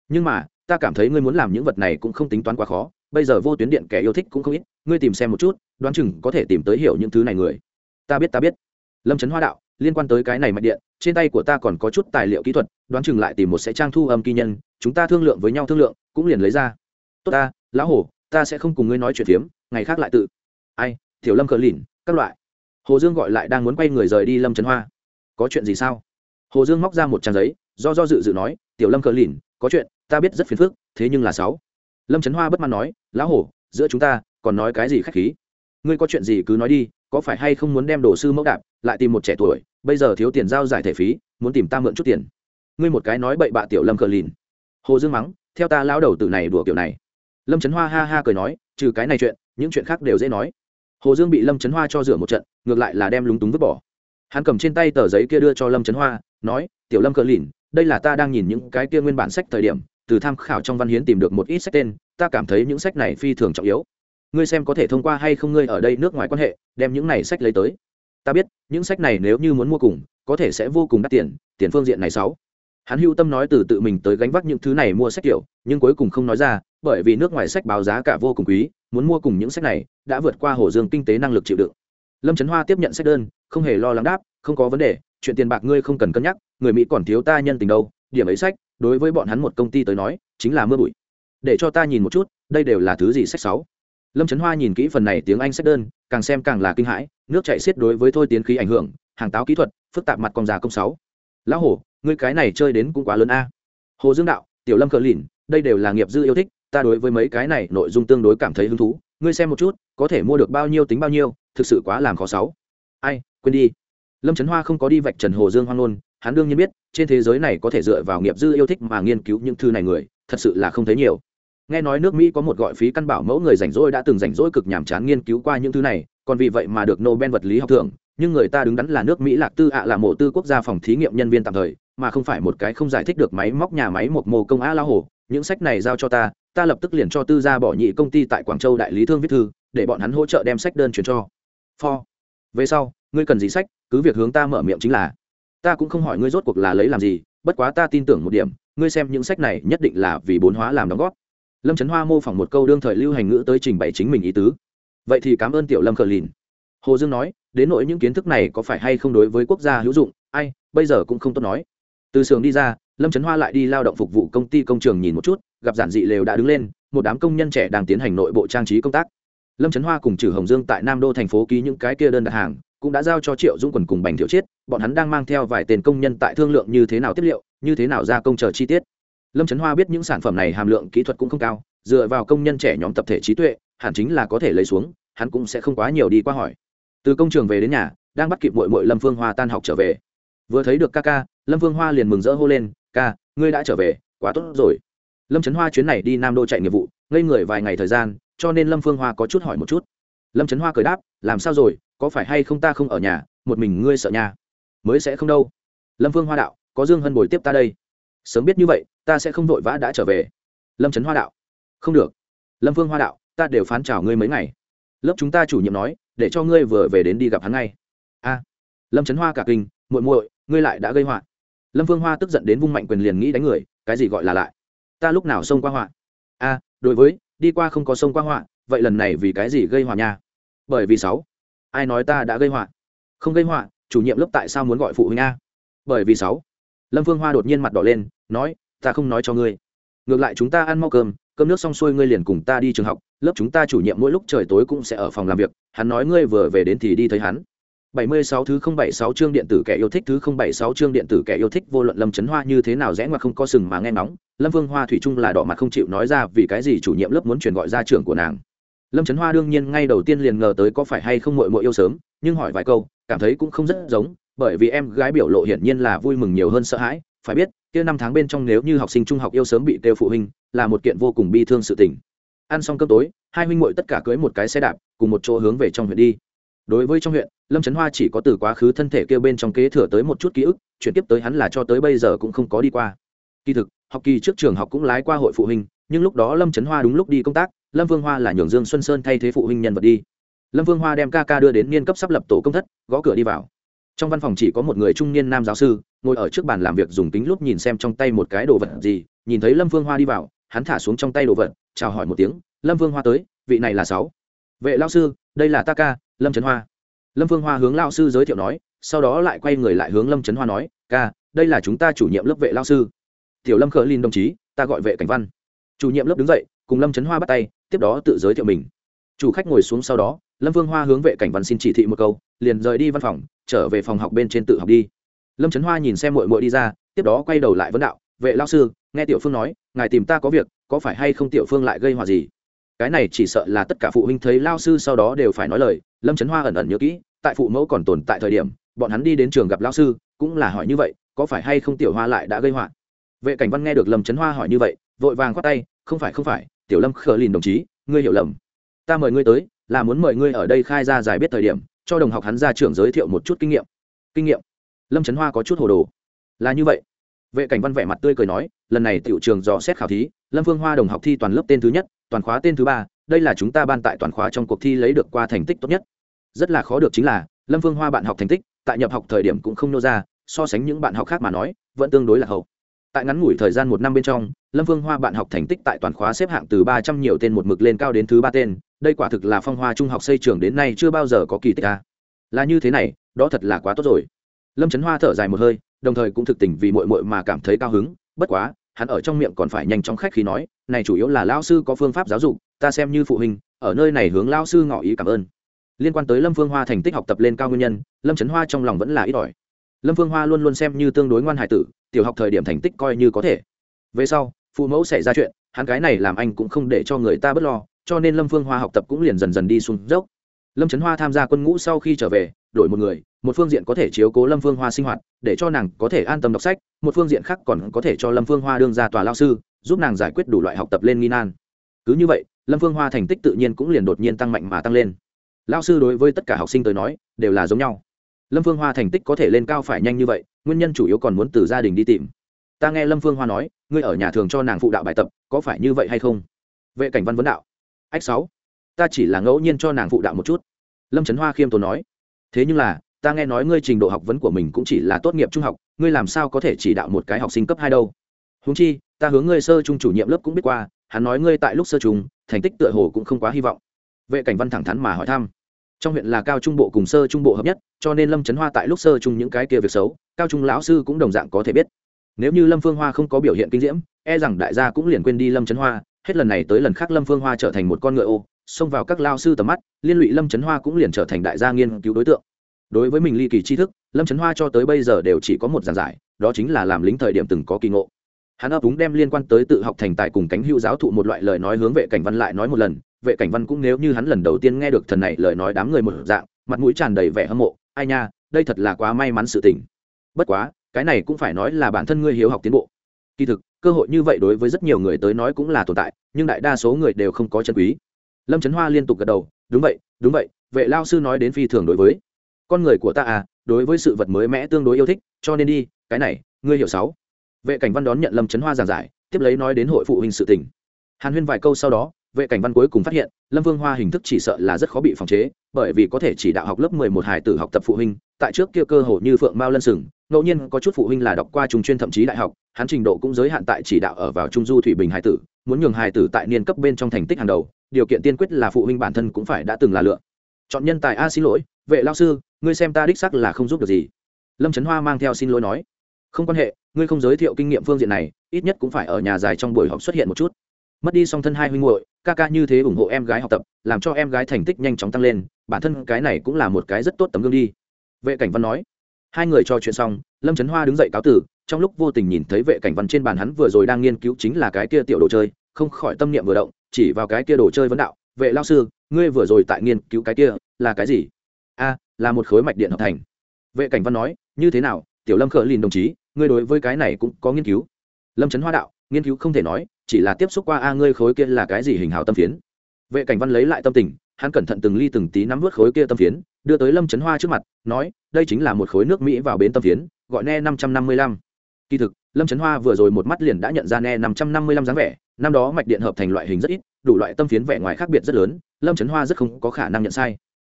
Nhưng mà ta cảm thấy ngươi muốn làm những vật này cũng không tính toán quá khó bây giờ vô tuyến điện kẻ yêu thích cũng không ít ngươi tìm xem một chút đoán chừng có thể tìm tới hiểu những thứ này người. Ta biết ta biết. Lâm trấn hoa đạo liên quan tới cái này mạch điện trên tay của ta còn có chút tài liệu kỹ thuật đoán chừng lại tìm một sẽ trang thu âm kỳ nhân chúng ta thương lượng với nhau thương lượng cũng liền lấy ra. Tốt ta lão hồ, ta sẽ không cùng ngươi nói chuyện phiếm ngày khác lại tự. Ai tiểu lâm cờ lìn các loại. Hồ dương gọi lại đang muốn quay người rời đi lâm trấn hoa. Có chuyện gì sao? Hồ dương móc ra một trang giấy do do dự dự nói tiểu lâm cờ lìn có chuyện, ta biết rất phiền phức, thế nhưng là sáu. Lâm trấn hoa bất mãn nói, lão hổ, giữa chúng ta còn nói cái gì khách khí? Ngươi có chuyện gì cứ nói đi, có phải hay không muốn đem đồ sư mẫu đạp, lại tìm một trẻ tuổi, bây giờ thiếu tiền giao giải thể phí, muốn tìm ta mượn chút tiền? Ngươi một cái nói bậy bạ tiểu lâm cờ lìn. Hồ dương mắng, theo ta lao đầu từ này đùa kiểu này. Lâm trấn hoa ha ha cười nói, trừ cái này chuyện, những chuyện khác đều dễ nói. Hồ dương bị lâm trấn hoa cho rửa một trận, ngược lại là đem lúng túng vứt bỏ. Hắn cầm trên tay tờ giấy kia đưa cho lâm trấn hoa, nói, tiểu lâm cờ lìn đây là ta đang nhìn những cái kia nguyên bản sách thời điểm, từ tham khảo trong văn hiến tìm được một ít sách tên, ta cảm thấy những sách này phi thường trọng yếu. Ngươi xem có thể thông qua hay không ngươi ở đây nước ngoài quan hệ, đem những này sách lấy tới. Ta biết, những sách này nếu như muốn mua cùng, có thể sẽ vô cùng đắt tiền tiền phương diện này sáu. Hắn hưu tâm nói từ tự mình tới gánh vác những thứ này mua sách kiểu, nhưng cuối cùng không nói ra, bởi vì nước ngoài sách báo giá cả vô cùng quý, muốn mua cùng những sách này, đã vượt qua hồ dương kinh tế năng lực chịu đựng. Lâm trấn hoa tiếp nhận sách đơn, không hề lo lắng đáp, không có vấn đề, chuyện tiền bạc ngươi không cần cân nhắc người mỹ còn thiếu ta nhân tình đâu, điểm ấy sách, đối với bọn hắn một công ty tới nói, chính là mưa bụi. Để cho ta nhìn một chút, đây đều là thứ gì sách sáu? Lâm trấn hoa nhìn kỹ phần này tiếng anh sách đơn, càng xem càng là kinh hãi, nước chạy xiết đối với thôi tiến khí ảnh hưởng, hàng táo kỹ thuật, phức tạp mặt con già công sáu. Lão hổ, ngươi cái này chơi đến cũng quá lớn a. Hồ dương đạo, tiểu lâm cờ lìn, đây đều là nghiệp dư yêu thích, ta đối với mấy cái này nội dung tương đối cảm thấy hứng thú, ngươi xem một chút, có thể mua được bao nhiêu tính bao nhiêu, thực sự quá làm khó sáu. Ai, quên đi. Lâm trấn hoa không có đi vạch trần hồ dương hoang nôn hắn đương nhiên biết, trên thế giới này có thể dựa vào nghiệp dư yêu thích mà nghiên cứu những thư này người, thật sự là không thấy nhiều. Nghe nói nước mỹ có một gọi phí căn bảo mẫu người rảnh rỗi đã từng rảnh rỗi cực nhàm chán nghiên cứu qua những thứ này, còn vì vậy mà được nobel vật lý học thưởng, nhưng người ta đứng đắn là nước mỹ lạc tư ạ là mộ tư quốc gia phòng thí nghiệm nhân viên tạm thời, mà không phải một cái không giải thích được máy móc nhà máy một mồ công a la hồ. Những sách này giao cho ta ta lập tức liền cho tư gia bỏ nhị công ty tại quảng châu đại lý thương viết thư, để bọn hắn hỗ trợ đem sách đơn chuyển cho. For về sau, ngươi cần gì sách, cứ việc hướng ta mở miệng chính là ta cũng không hỏi ngươi rốt cuộc là lấy làm gì, bất quá ta tin tưởng một điểm, ngươi xem những sách này nhất định là vì bốn hóa làm đóng góp. Lâm trấn hoa mô phỏng một câu đương thời lưu hành ngữ tới trình bày chính mình ý tứ. Vậy thì cảm ơn tiểu lâm khờ lìn. Hồ dương nói, đến nỗi những kiến thức này có phải hay không đối với quốc gia hữu dụng, ai, bây giờ cũng không tốt nói. Từ xưởng đi ra, lâm trấn hoa lại đi lao động phục vụ công ty công trường nhìn một chút, gặp giản dị lều đã đứng lên, một đám công nhân trẻ đang tiến hành nội bộ trang trí công tác. Lâm trấn hoa cùng trừ hồng dương tại nam đô thành phố ký những cái kia đơn đặt hàng cũng đã giao cho triệu dũng quần cùng bành thiệu chiết, bọn hắn đang mang theo vài tên công nhân tại thương lượng như thế nào tiếp liệu, như thế nào ra công chờ chi tiết. Lâm trấn hoa biết những sản phẩm này hàm lượng kỹ thuật cũng không cao, dựa vào công nhân trẻ nhóm tập thể trí tuệ, hẳn chính là có thể lấy xuống, hắn cũng sẽ không quá nhiều đi qua hỏi. Từ công trường về đến nhà, đang bắt kịp mội mội lâm phương hoa tan học trở về. Vừa thấy được ca ca, lâm phương hoa liền mừng rỡ hô lên, ca, ngươi đã trở về, quá tốt rồi. Lâm trấn hoa chuyến này đi nam đô chạy nghiệp vụ, ngây người vài ngày thời gian, cho nên lâm phương hoa có chút hỏi một chút lâm trấn hoa cười đáp, làm sao rồi? Có phải hay không ta không ở nhà? Một mình ngươi sợ nhà? Mới sẽ không đâu. Lâm Vương hoa đạo, có dương hân bồi tiếp ta đây. Sớm biết như vậy, ta sẽ không vội vã đã trở về. Lâm trấn hoa đạo, không được. Lâm Vương hoa đạo, ta đều phán chào ngươi mấy ngày. Lớp chúng ta chủ nhiệm nói, để cho ngươi vừa về đến đi gặp hắn ngay. A. Lâm trấn hoa cả kinh, muội muội, ngươi lại đã gây họa. Lâm Vương hoa tức giận đến vung mạnh quyền liền nghĩ đánh người, cái gì gọi là lại? Ta lúc nào xông qua họa? A, đối với, đi qua không có xông qua họa vậy lần này vì cái gì gây họa nha? Bởi vì sáu. Ai nói ta đã gây họa? Không gây họa chủ nhiệm lớp tại sao muốn gọi phụ huynh a? Bởi vì sáu. Lâm phương hoa đột nhiên mặt đỏ lên nói ta không nói cho ngươi. Ngược lại chúng ta ăn mau cơm cơm nước xong xuôi ngươi liền cùng ta đi trường học lớp chúng ta chủ nhiệm mỗi lúc trời tối cũng sẽ ở phòng làm việc hắn nói ngươi vừa về đến thì đi thấy hắn. 76 thứ 076 chương điện tử kẻ yêu thích thứ 076 chương điện tử kẻ yêu thích vô luận Lâm Chấn Hoa như thế nào rẽ ngoặt không có sừng mà nghe nóng, Lâm Vương Hoa thủy chung là đỏ mặt không chịu nói ra vì cái gì chủ nhiệm lớp muốn truyền gọi ra trưởng của nàng. Lâm Chấn Hoa đương nhiên ngay đầu tiên liền ngờ tới có phải hay không muội muội yêu sớm, nhưng hỏi vài câu, cảm thấy cũng không rất giống, bởi vì em gái biểu lộ hiển nhiên là vui mừng nhiều hơn sợ hãi, phải biết, kia năm tháng bên trong nếu như học sinh trung học yêu sớm bị tiêu phụ huynh, là một kiện vô cùng bi thương sự tình. Ăn xong cơm tối, hai huynh muội tất cả cưới một cái xe đạp, cùng một chỗ hướng về trong huyện đi. Đối với trong huyện lâm trấn hoa chỉ có từ quá khứ thân thể kêu bên trong kế thừa tới một chút ký ức chuyển tiếp tới hắn là cho tới bây giờ cũng không có đi qua. Kỳ thực học kỳ trước trường học cũng lái qua hội phụ huynh nhưng lúc đó lâm trấn hoa đúng lúc đi công tác lâm vương hoa là nhường dương xuân sơn thay thế phụ huynh nhân vật đi. Lâm vương hoa đem ca ca đưa đến niên cấp sắp lập tổ công thất, gõ cửa đi vào. Trong văn phòng chỉ có một người trung niên nam giáo sư, ngồi ở trước bàn làm việc dùng kính lúc nhìn xem trong tay một cái đồ vật gì, nhìn thấy lâm vương hoa đi vào, hắn thả xuống trong tay đồ vật, chào hỏi một tiếng, lâm vương hoa tới, vị này là sáu. Vệ lao sư, đây là ta ca, lâm trấn hoa. Lâm Vương hoa hướng lao sư giới thiệu nói, sau đó lại quay người lại hướng lâm trấn hoa nói, ca, đây là chúng ta chủ nhiệm lớp vệ lao sư. Tiểu lâm khờ linh đồng chí, ta gọi vệ cảnh văn. Chủ nhiệm lớp đứng dậy cùng lâm trấn hoa bắt tay, tiếp đó tự giới thiệu mình. Chủ khách ngồi xuống sau đó, lâm vương hoa hướng vệ cảnh văn xin chỉ thị một câu, liền rời đi văn phòng, trở về phòng học bên trên tự học đi. Lâm trấn hoa nhìn xem mội mội đi ra, tiếp đó quay đầu lại vấn đạo, vệ lao sư, nghe tiểu phương nói, ngài tìm ta có việc, có phải hay không tiểu phương lại gây họa gì? Cái này chỉ sợ là tất cả phụ huynh thấy lao sư sau đó đều phải nói lời, lâm trấn hoa ẩn ẩn nhớ kỹ, tại phụ mẫu còn tồn tại thời điểm, bọn hắn đi đến trường gặp lao sư, cũng là hỏi như vậy, có phải hay không tiểu hoa lại đã gây họa? Vệ cảnh văn nghe được lâm trấn hoa hỏi như vậy, vội vàng khoát tay, không phải không phải tiểu lâm khờ lìn đồng chí, ngươi hiểu lầm. Ta mời ngươi tới, là muốn mời ngươi ở đây khai ra giải biết thời điểm, cho đồng học hắn ra trường giới thiệu một chút kinh nghiệm. Kinh nghiệm? Lâm trấn hoa có chút hồ đồ. Là như vậy. Vệ cảnh văn vẻ mặt tươi cười nói, lần này tiểu trường dò xét khảo thí, lâm phương hoa đồng học thi toàn lớp tên thứ nhất, toàn khóa tên thứ ba, đây là chúng ta ban tại toàn khóa trong cuộc thi lấy được qua thành tích tốt nhất. Rất là khó được chính là, lâm phương hoa bạn học thành tích, tại nhập học thời điểm cũng không nô ra, so sánh những bạn học khác mà nói, vẫn tương đối là hậu tại ngắn ngủi thời gian một năm bên trong, lâm Vương hoa bạn học thành tích tại toàn khóa xếp hạng từ ba trăm nhiều tên một mực lên cao đến thứ ba tên, đây quả thực là phong hoa trung học xây trường đến nay chưa bao giờ có kỳ tích ca là như thế này, đó thật là quá tốt rồi. Lâm trấn hoa thở dài một hơi, đồng thời cũng thực tình vì mội mội mà cảm thấy cao hứng, bất quá, hắn ở trong miệng còn phải nhanh chóng khách khi nói, này chủ yếu là lao sư có phương pháp giáo dục, ta xem như phụ huynh, ở nơi này hướng lao sư ngỏ ý cảm ơn. Liên quan tới lâm phương hoa thành tích học tập lên cao nguyên nhân, lâm trấn hoa trong lòng vẫn là ít ỏi. Lâm phương hoa luôn luôn xem như tương đối ngoan hải tử tiểu học thời điểm thành tích coi như có thể. Về sau, phụ mẫu xảy ra chuyện, hắn cái này làm anh cũng không để cho người ta b ấ t lo, cho nên lâm phương hoa học tập cũng liền dần dần đi xuống dốc. Lâm trấn hoa tham gia quân ngũ sau khi trở về, đổi một người, một phương diện có thể chiếu cố lâm phương hoa sinh hoạt, để cho nàng có thể an tâm đọc sách, một phương diện khác còn có thể cho lâm phương hoa đương ra tòa lao sư, giúp nàng giải quyết đủ loại học tập lên nghi nan. Cứ như vậy, lâm phương hoa thành tích tự nhiên cũng liền đột nhiên tăng mạnh mà tăng lên. Lao sư đối với tất cả học sinh tới nói, đều là giống nhau lâm phương hoa thành tích có thể lên cao phải nhanh như vậy, nguyên nhân chủ yếu còn muốn từ gia đình đi tìm. Ta nghe lâm phương hoa nói, ngươi ở nhà thường cho nàng phụ đạo bài tập, có phải như vậy hay không? Vệ cảnh văn vấn đạo. Ách sáu, ta chỉ là ngẫu nhiên cho nàng phụ đạo một chút. Lâm trấn hoa khiêm tốn nói. Thế nhưng là, ta nghe nói ngươi trình độ học vấn của mình cũng chỉ là tốt nghiệp trung học, ngươi làm sao có thể chỉ đạo một cái học sinh cấp hai đâu? Húng chi, ta hướng ngươi sơ trung chủ nhiệm lớp cũng biết qua, hắn nói ngươi tại lúc sơ trung, thành tích tựa hồ cũng không quá hy vọng. Vệ cảnh văn thẳng thắn mà hỏi thăm trong huyện là cao trung bộ cùng sơ trung bộ hợp nhất, cho nên lâm trấn hoa tại lúc sơ trung những cái kia việc xấu, cao trung lão sư cũng đồng dạng có thể biết. Nếu như lâm phương hoa không có biểu hiện kinh diễm e rằng đại gia cũng liền quên đi lâm trấn hoa, hết lần này tới lần khác lâm phương hoa trở thành một con ngựa ô, xông vào các lao sư tầm mắt, liên lụy lâm trấn hoa cũng liền trở thành đại gia nghiên cứu đối tượng. Đối với mình ly kỳ tri thức, lâm trấn hoa cho tới bây giờ đều chỉ có một giàn giải, đó chính là làm lính thời điểm từng có kỳ ngộ hắn ấp úng đem liên quan tới tự học thành tài cùng cánh hữu giáo thụ một loại lời nói hướng vệ cảnh văn lại nói một lần. Vệ cảnh văn cũng nếu như hắn lần đầu tiên nghe được thần này lời nói đám người một dạng, mặt mũi tràn đầy vẻ hâm mộ. Ai nha, đây thật là quá may mắn sự tình. Bất quá, cái này cũng phải nói là bản thân ngươi hiếu học tiến bộ. Kỳ thực, cơ hội như vậy đối với rất nhiều người tới nói cũng là tồn tại, nhưng đại đa số người đều không có chân quý. Lâm trấn hoa liên tục gật đầu, đúng vậy đúng vậy, vệ lao sư nói đến phi thường đối với. Con người của ta à đối với sự vật mới mẽ tương đối yêu thích, cho nên đi, cái này, ngươi hiểu sáu vệ cảnh văn đón nhận lâm trấn hoa giảng giải, tiếp lấy nói đến hội phụ huynh sự tình. Hàn huyên vài câu sau đó, vệ cảnh văn cuối cùng phát hiện, lâm vương hoa hình thức chỉ sợ là rất khó bị phòng chế, bởi vì có thể chỉ đạo học lớp mười một hải tử học tập phụ huynh, tại trước kia cơ hồ như phượng mao lân sừng, ngẫu nhiên có chút phụ huynh là đọc qua trung chuyên thậm chí đại học, hắn trình độ cũng giới hạn tại chỉ đạo ở vào trung du thủy bình hải tử, muốn nhường hải tử tại niên cấp bên trong thành tích hàng đầu, điều kiện tiên quyết là phụ huynh bản thân cũng phải đã từng là lựa. Chọn nhân tài a xin lỗi, vệ lao sư, ngươi xem ta đích sắc là không giúp được gì. Lâm trấn hoa mang theo xin lỗi nói không quan hệ, ngươi không giới thiệu kinh nghiệm phương diện này, ít nhất cũng phải ở nhà dài trong buổi họp xuất hiện một chút. Mất đi song thân hai huynh hội ca ca như thế ủng hộ em gái học tập, làm cho em gái thành tích nhanh chóng tăng lên, bản thân cái này cũng là một cái rất tốt tấm gương đi. Vệ cảnh văn nói. Hai người trò chuyện xong, lâm trấn hoa đứng dậy cáo tử, trong lúc vô tình nhìn thấy vệ cảnh văn trên bàn hắn vừa rồi đang nghiên cứu chính là cái kia tiểu đồ chơi, không khỏi tâm niệm vừa động, chỉ vào cái kia đồ chơi vấn đạo, vệ lao sư, ngươi vừa rồi tại nghiên cứu cái kia, là cái gì? A, là một khối mạch điện hợp thành. Vệ cảnh văn nói, như thế nào, tiểu lâm khở lìn đồng chí ngươi đối với cái này cũng có nghiên cứu. Lâm trấn hoa đạo, nghiên cứu không thể nói, chỉ là tiếp xúc qua, a, ngươi khối kia là cái gì hình hào tâm phiến. Vệ cảnh văn lấy lại tâm tình, hắn cẩn thận từng ly từng tí nắm vớt khối kia tâm phiến, đưa tới lâm trấn hoa trước mặt, nói, đây chính là một khối nước mỹ vào bến tâm phiến, gọi ne năm trăm năm mươi lăm. Kỳ thực, lâm trấn hoa vừa rồi một mắt liền đã nhận ra ne năm trăm năm mươi lăm dáng vẻ, năm đó mạch điện hợp thành loại hình rất ít, đủ loại tâm phiến vẻ ngoài khác biệt rất lớn, lâm trấn hoa rất không có khả năng nhận sai.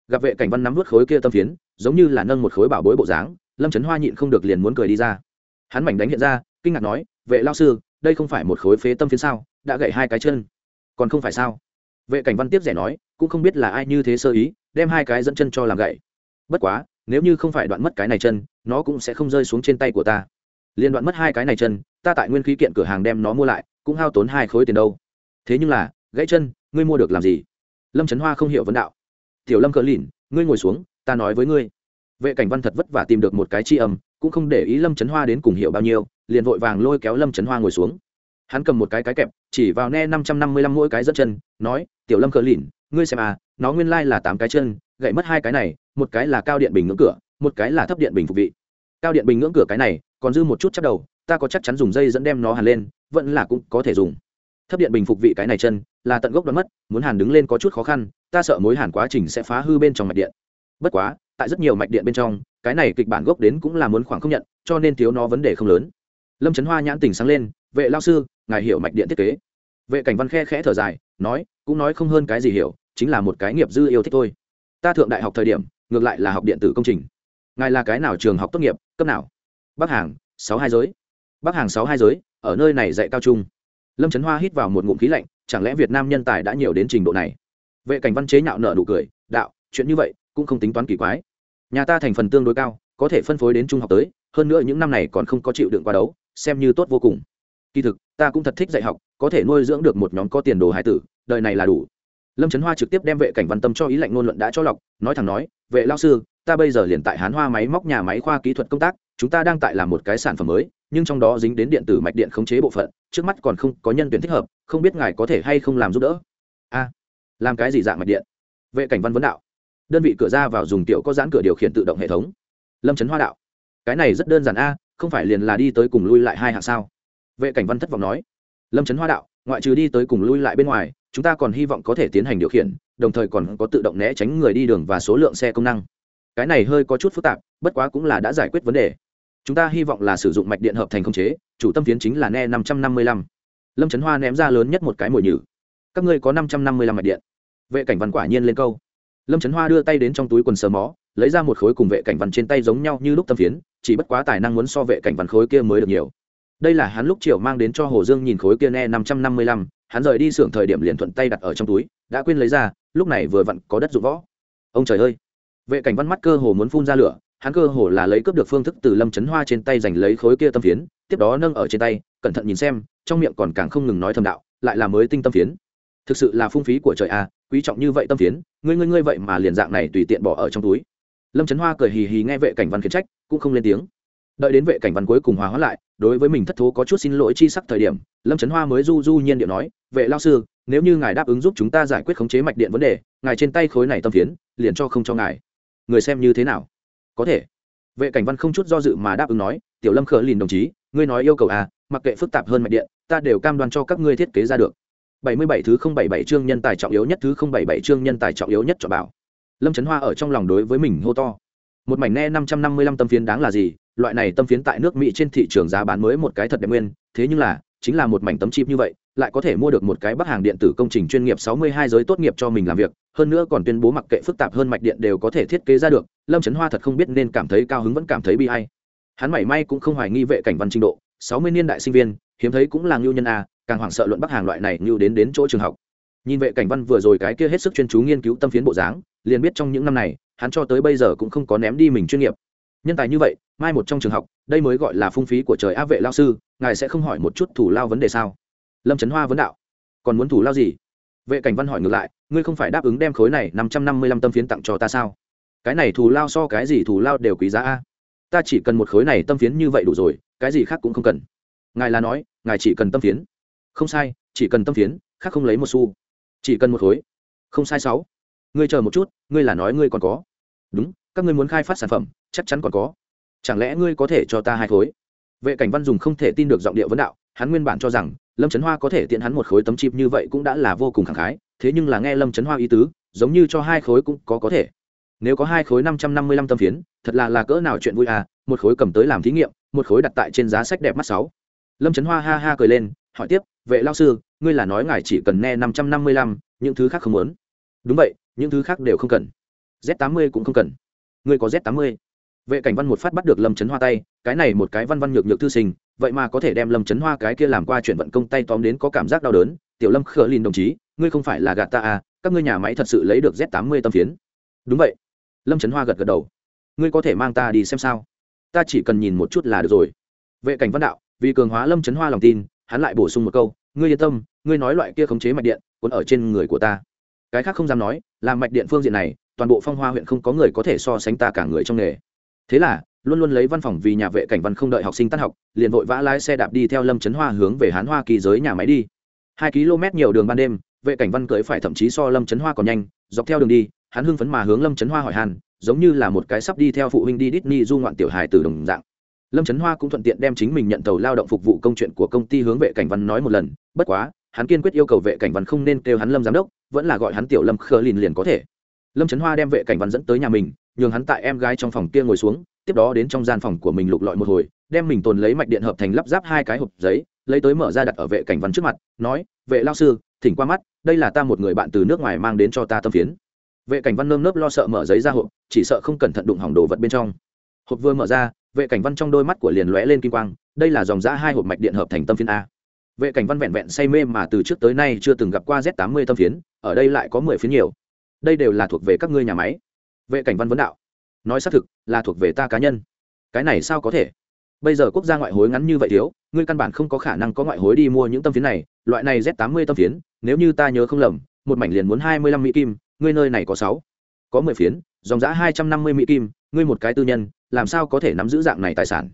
Gặp vệ cảnh văn nắm vớt khối kia tâm phiến, giống như là nâng một khối bảo bối bộ dáng, lâm trấn hoa nhịn không được liền muốn cười đi ra hắn mảnh đánh hiện ra, kinh ngạc nói, vệ lao sư, đây không phải một khối phế tâm phiến sao? Đã gậy hai cái chân. Còn không phải sao? Vệ cảnh văn tiếp rẻ nói, cũng không biết là ai như thế sơ ý, đem hai cái dẫn chân cho làm gậy. Bất quá, nếu như không phải đoạn mất cái này chân, nó cũng sẽ không rơi xuống trên tay của ta. Liên đoạn mất hai cái này chân, ta tại nguyên khí kiện cửa hàng đem nó mua lại, cũng hao tốn hai khối tiền đâu. Thế nhưng là, gãy chân, ngươi mua được làm gì? Lâm trấn hoa không hiểu vấn đạo. Tiểu lâm cỡ lìn, ngươi ngồi xuống, ta nói với ngươi. Vệ cảnh văn thật vất vả tìm được một cái tri âm cũng không để ý lâm trấn hoa đến cùng hiểu bao nhiêu, liền vội vàng lôi kéo lâm trấn hoa ngồi xuống. Hắn cầm một cái cái kẹp, chỉ vào ne năm trăm năm mươi lăm mỗi cái dẫn chân, nói, tiểu lâm cờ lìn, ngươi xem à nó nguyên lai là tám cái chân, gậy mất hai cái này, một cái là cao điện bình ngưỡng cửa, một cái là thấp điện bình phục vị. Cao điện bình ngưỡng cửa cái này, còn dư một chút chắc đầu, ta có chắc chắn dùng dây dẫn đem nó hàn lên, vẫn là cũng có thể dùng. Thấp điện bình phục vị cái này chân, là tận gốc đoán mất, muốn hàn đứng lên có chút khó khăn, ta sợ mối hàn quá trình sẽ phá hư bên trong mạch điện. Bất quá, tại rất nhiều mạch điện bên trong cái này kịch bản gốc đến cũng là muốn khoảng không nhận, cho nên thiếu nó vấn đề không lớn. Lâm trấn hoa nhãn tình sáng lên, vệ lao sư, ngài hiểu mạch điện thiết kế. Vệ cảnh văn khe khẽ thở dài, nói, cũng nói không hơn cái gì hiểu, chính là một cái nghiệp dư yêu thích thôi. Ta thượng đại học thời điểm, ngược lại là học điện tử công trình. Ngài là cái nào trường học tốt nghiệp, cấp nào? Bắc hàng sáu hai giới. Bắc hàng sáu hai giới, ở nơi này dạy cao trung. Lâm trấn hoa hít vào một ngụm khí lạnh, chẳng lẽ việt nam nhân tài đã nhiều đến trình độ này? Vệ cảnh văn chế nhạo nợ nụ cười, đạo, chuyện như vậy cũng không tính toán kỳ quái nhà ta thành phần tương đối cao, có thể phân phối đến trung học tới, hơn nữa những năm này còn không có chịu đựng qua đấu, xem như tốt vô cùng. Kỳ thực, ta cũng thật thích dạy học, có thể nuôi dưỡng được một nhóm có tiền đồ hải tử, đời này là đủ. Lâm trấn hoa trực tiếp đem vệ cảnh văn tâm cho ý lệnh ngôn luận đã cho lọc, nói thẳng nói, vệ lao sư, ta bây giờ liền tại hán hoa máy móc nhà máy khoa kỹ thuật công tác, chúng ta đang tại làm một cái sản phẩm mới, nhưng trong đó dính đến điện tử mạch điện khống chế bộ phận, trước mắt còn không có nhân tuyển thích hợp, không biết ngài có thể hay không làm giúp đỡ? A, làm cái gì dạng mạch điện? Vệ cảnh văn vấn đạo đơn vị cửa ra vào dùng tiểu có giãn cửa điều khiển tự động hệ thống. Lâm trấn hoa đạo, cái này rất đơn giản a, không phải liền là đi tới cùng lui lại hai hạng sao? Vệ cảnh văn thất vọng nói. Lâm trấn hoa đạo, ngoại trừ đi tới cùng lui lại bên ngoài, chúng ta còn hy vọng có thể tiến hành điều khiển, đồng thời còn có tự động né tránh người đi đường và số lượng xe công năng. Cái này hơi có chút phức tạp, bất quá cũng là đã giải quyết vấn đề. Chúng ta hy vọng là sử dụng mạch điện hợp thành không chế, chủ tâm phiến chính là ne năm trăm năm mươi lăm. Lâm trấn hoa ném ra lớn nhất một cái mồi nhử. Các ngươi có năm trăm năm mươi lăm mạch điện? Vệ cảnh văn quả nhiên lên câu lâm trấn hoa đưa tay đến trong túi quần sờ mó, lấy ra một khối cùng vệ cảnh văn trên tay giống nhau như lúc tâm phiến, chỉ bất quá tài năng muốn so vệ cảnh văn khối kia mới được nhiều. Đây là hắn lúc chiều mang đến cho hồ dương nhìn khối kia ne năm trăm năm mươi lăm, hắn rời đi xưởng thời điểm liền thuận tay đặt ở trong túi, đã quên lấy ra, lúc này vừa vặn có đất dụng võ. Ông trời ơi! Vệ cảnh văn mắt cơ hồ muốn phun ra lửa, hắn cơ hồ là lấy cướp được phương thức từ lâm chấn hoa trên tay giành lấy khối kia tâm phiến, tiếp đó nâng ở trên tay, cẩn thận nhìn xem, trong miệng còn càng không ngừng nói thầm đạo, lại là mới tinh tâm phiến. Thực sự là phung phí của trời a quý trọng như vậy tâm phiến, ngươi ngươi ngươi vậy mà liền dạng này tùy tiện bỏ ở trong túi. Lâm trấn hoa cười hì hì nghe vệ cảnh văn khiển trách, cũng không lên tiếng. Đợi đến vệ cảnh văn cuối cùng hòa hóa lại, đối với mình thất thố có chút xin lỗi chi sắc thời điểm, lâm trấn hoa mới du du nhiên điệu nói, vệ lao sư, nếu như ngài đáp ứng giúp chúng ta giải quyết khống chế mạch điện vấn đề, ngài trên tay khối này tâm phiến, liền cho không cho ngài. Người xem như thế nào? Có thể. Vệ cảnh văn không chút do dự mà đáp ứng nói, tiểu lâm khờ lìn đồng chí, ngươi nói yêu cầu à mặc kệ phức tạp hơn mạch điện, ta đều cam đoan cho các ngươi thiết kế ra được bảy mươi bảy thứ không bảy bảy chương nhân tài trọng yếu nhất, thứ không bảy bảy chương nhân tài trọng yếu nhất cho bảo. Lâm trấn hoa ở trong lòng đối với mình hô to. Một mảnh ne năm trăm năm mươi lăm tâm phiến đáng là gì? Loại này tâm phiến tại nước mỹ trên thị trường giá bán mới một cái thật đẹp nguyên, thế nhưng là, chính là một mảnh tấm chip như vậy, lại có thể mua được một cái bắc hàng điện tử công trình chuyên nghiệp sáu mươi hai giới tốt nghiệp cho mình làm việc, hơn nữa còn tuyên bố mặc kệ phức tạp hơn mạch điện đều có thể thiết kế ra được, lâm trấn hoa thật không biết nên cảm thấy cao hứng vẫn cảm thấy bi ai. Hắn mảy may cũng không hoài nghi vệ cảnh văn trình độ, sáu mươi niên đại sinh viên, hiếm thấy cũng là nhu nhân a càng hoảng sợ luận bắc hàng loại này như đến đến chỗ trường học. Nhìn vệ cảnh văn vừa rồi cái kia hết sức chuyên chú nghiên cứu tâm phiến bộ dáng, liền biết trong những năm này, hắn cho tới bây giờ cũng không có ném đi mình chuyên nghiệp. Nhân tài như vậy, mai một trong trường học, đây mới gọi là phung phí của trời áp vệ lao sư, ngài sẽ không hỏi một chút thủ lao vấn đề sao? Lâm trấn hoa vấn đạo. Còn muốn thủ lao gì? Vệ cảnh văn hỏi ngược lại, ngươi không phải đáp ứng đem khối này năm trăm năm mươi lăm tâm phiến tặng cho ta sao? Cái này thù lao so cái gì thù lao đều quý giá a. Ta chỉ cần một khối này tâm phiến như vậy đủ rồi, cái gì khác cũng không cần. Ngài là nói, ngài chỉ cần tâm phiến không sai, chỉ cần tâm phiến, khác không lấy một xu. Chỉ cần một khối. Không sai sáu. Ngươi chờ một chút, ngươi là nói ngươi còn có. Đúng, các ngươi muốn khai phát sản phẩm, chắc chắn còn có. Chẳng lẽ ngươi có thể cho ta hai khối? Vệ cảnh văn dùng không thể tin được giọng điệu vấn đạo, hắn nguyên bản cho rằng, lâm trấn hoa có thể tiện hắn một khối tấm chip như vậy cũng đã là vô cùng khẳng khái, thế nhưng là nghe lâm trấn hoa ý tứ, giống như cho hai khối cũng có có thể. Nếu có hai khối năm trăm năm mươi lăm tâm phiến, thật là là cỡ nào chuyện vui à một khối cầm tới làm thí nghiệm, một khối đặt tại trên giá sách đẹp mắt sáu. Lâm trấn hoa ha ha cười lên hỏi tiếp, vệ lao sư, ngươi là nói ngài chỉ cần nghe năm trăm năm mươi lăm, những thứ khác không muốn. Đúng vậy, những thứ khác đều không cần. Z tám mươi cũng không cần. Ngươi có z tám mươi? Vệ cảnh văn một phát bắt được lâm trấn hoa tay, cái này một cái văn văn nhược nhược thư sinh, vậy mà có thể đem lâm trấn hoa cái kia làm qua chuyện vận công tay tóm đến có cảm giác đau đớn. Tiểu lâm khờ lìn đồng chí, ngươi không phải là gạt ta à các ngươi nhà máy thật sự lấy được z tám mươi tâm phiến. Đúng vậy. Lâm trấn hoa gật gật đầu. Ngươi có thể mang ta đi xem sao? Ta chỉ cần nhìn một chút là được rồi. Vệ cảnh văn đạo, vì cường hóa lâm trấn hoa lòng tin hắn lại bổ sung một câu, ngươi yên tâm, ngươi nói loại kia khống chế mạch điện cuốn ở trên người của ta. Cái khác không dám nói, làm mạch điện phương diện này, toàn bộ phong hoa huyện không có người có thể so sánh ta cả người trong nghề. Thế là, luôn luôn lấy văn phòng vì nhà vệ cảnh văn không đợi học sinh tan học, liền vội vã lái xe đạp đi theo lâm trấn hoa hướng về hán hoa kỳ giới nhà máy đi. Hai km nhiều đường ban đêm, vệ cảnh văn cưỡi phải thậm chí so lâm trấn hoa còn nhanh, dọc theo đường đi, hắn hưng phấn mà hướng lâm trấn hoa hỏi hàn, giống như là một cái sắp đi theo phụ huynh đi Disney du ngoạn tiểu hài từ đồng dạng lâm trấn hoa cũng thuận tiện đem chính mình nhận tàu lao động phục vụ công chuyện của công ty hướng vệ cảnh văn nói một lần, bất quá, hắn kiên quyết yêu cầu vệ cảnh văn không nên kêu hắn lâm giám đốc, vẫn là gọi hắn tiểu lâm khờ lìn liền có thể. Lâm trấn hoa đem vệ cảnh văn dẫn tới nhà mình, nhường hắn tại em gái trong phòng kia ngồi xuống, tiếp đó đến trong gian phòng của mình lục lọi một hồi, đem mình tồn lấy mạch điện hợp thành lắp ráp hai cái hộp giấy, lấy tới mở ra đặt ở vệ cảnh văn trước mặt, nói, vệ lao sư, thỉnh qua mắt, đây là ta một người bạn từ nước ngoài mang đến cho ta tâm phiến. Vệ cảnh văn nơm nớp lo sợ mở giấy ra hộp, chỉ sợ không cẩn thận đụng hỏng đồ vật bên trong. Hộp vừa mở ra vệ cảnh văn trong đôi mắt của liền lóe lên kim quang, đây là dòng giã hai hộp mạch điện hợp thành tâm phiến a. Vệ cảnh văn vẹn vẹn say mê mà từ trước tới nay chưa từng gặp qua z tám mươi tâm phiến, ở đây lại có mười phiến nhiều. Đây đều là thuộc về các ngươi nhà máy. Vệ cảnh văn vấn đạo. Nói xác thực, là thuộc về ta cá nhân. Cái này sao có thể? Bây giờ quốc gia ngoại hối ngắn như vậy thiếu, ngươi căn bản không có khả năng có ngoại hối đi mua những tâm phiến này. Loại này z tám mươi tâm phiến, nếu như ta nhớ không lầm, một mảnh liền muốn hai mươi lăm mỹ kim, ngươi nơi này có sáu, có mười phiến dòng giã hai trăm năm mươi mỹ kim, ngươi một cái tư nhân, làm sao có thể nắm giữ dạng này tài sản?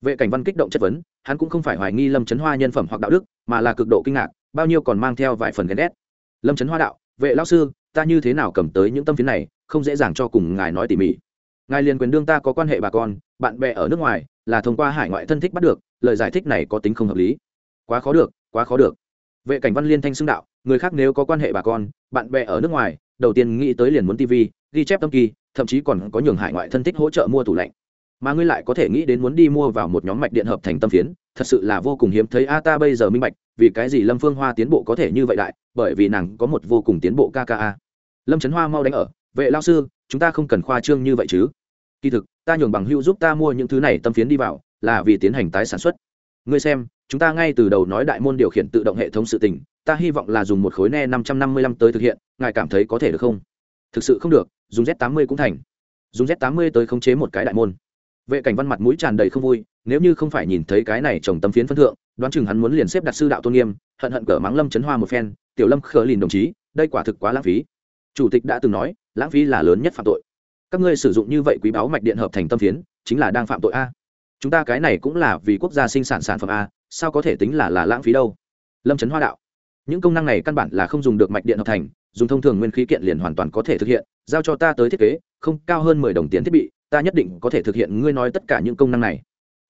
Vệ cảnh văn kích động chất vấn, hắn cũng không phải hoài nghi lâm trấn hoa nhân phẩm hoặc đạo đức, mà là cực độ kinh ngạc, bao nhiêu còn mang theo vài phần ghen ghét. Lâm trấn hoa đạo, vệ lão sư, ta như thế nào cầm tới những tâm phiến này, không dễ dàng cho cùng ngài nói tỉ mỉ. Ngài liền quyền đương ta có quan hệ bà con, bạn bè ở nước ngoài, là thông qua hải ngoại thân thích bắt được, lời giải thích này có tính không hợp lý. Quá khó được, quá khó được. Vệ cảnh văn liên thanh xưng đạo, người khác nếu có quan hệ bà con, bạn bè ở nước ngoài, đầu tiên nghĩ tới liền muốn tv ghi chép tâm kỳ, thậm chí còn có nhường hải ngoại thân thích hỗ trợ mua tủ lạnh. Mà ngươi lại có thể nghĩ đến muốn đi mua vào một nhóm mạch điện hợp thành tâm phiến, thật sự là vô cùng hiếm thấy. A, ta bây giờ minh bạch, vì cái gì lâm phương hoa tiến bộ có thể như vậy đại, bởi vì nàng có một vô cùng tiến bộ kka lâm trấn hoa mau đánh ở. Vệ lao sư, chúng ta không cần khoa trương như vậy chứ. Kỳ thực, ta nhường bằng hưu giúp ta mua những thứ này tâm phiến đi vào, là vì tiến hành tái sản xuất. Ngươi xem, chúng ta ngay từ đầu nói đại môn điều khiển tự động hệ thống sự tình, ta hy vọng là dùng một khối ne năm trăm năm mươi lăm tới thực hiện, ngài cảm thấy có thể được không? Thực sự không được, dùng z tám mươi cũng thành. Dùng z tám mươi tới khống chế một cái đại môn. Vệ cảnh văn mặt mũi tràn đầy không vui, nếu như không phải nhìn thấy cái này trồng tâm phiến phân thượng, đoán chừng hắn muốn liền xếp đặt sư đạo tôn nghiêm, hận hận cỡ mắng lâm chấn hoa một phen, tiểu lâm khờ lìn đồng chí, đây quả thực quá lãng phí. Chủ tịch đã từng nói, lãng phí là lớn nhất phạm tội. Các ngươi sử dụng như vậy quý báu mạch điện hợp thành tâm phiến, chính là đang phạm tội a. Chúng ta cái này cũng là vì quốc gia sinh sản sản phẩm a, sao có thể tính là là lãng phí đâu? Lâm trấn hoa đạo, những công năng này căn bản là không dùng được mạch điện hợp thành dùng thông thường nguyên khí kiện liền hoàn toàn có thể thực hiện, giao cho ta tới thiết kế, không, cao hơn mười đồng tiền thiết bị, ta nhất định có thể thực hiện, ngươi nói tất cả những công năng này.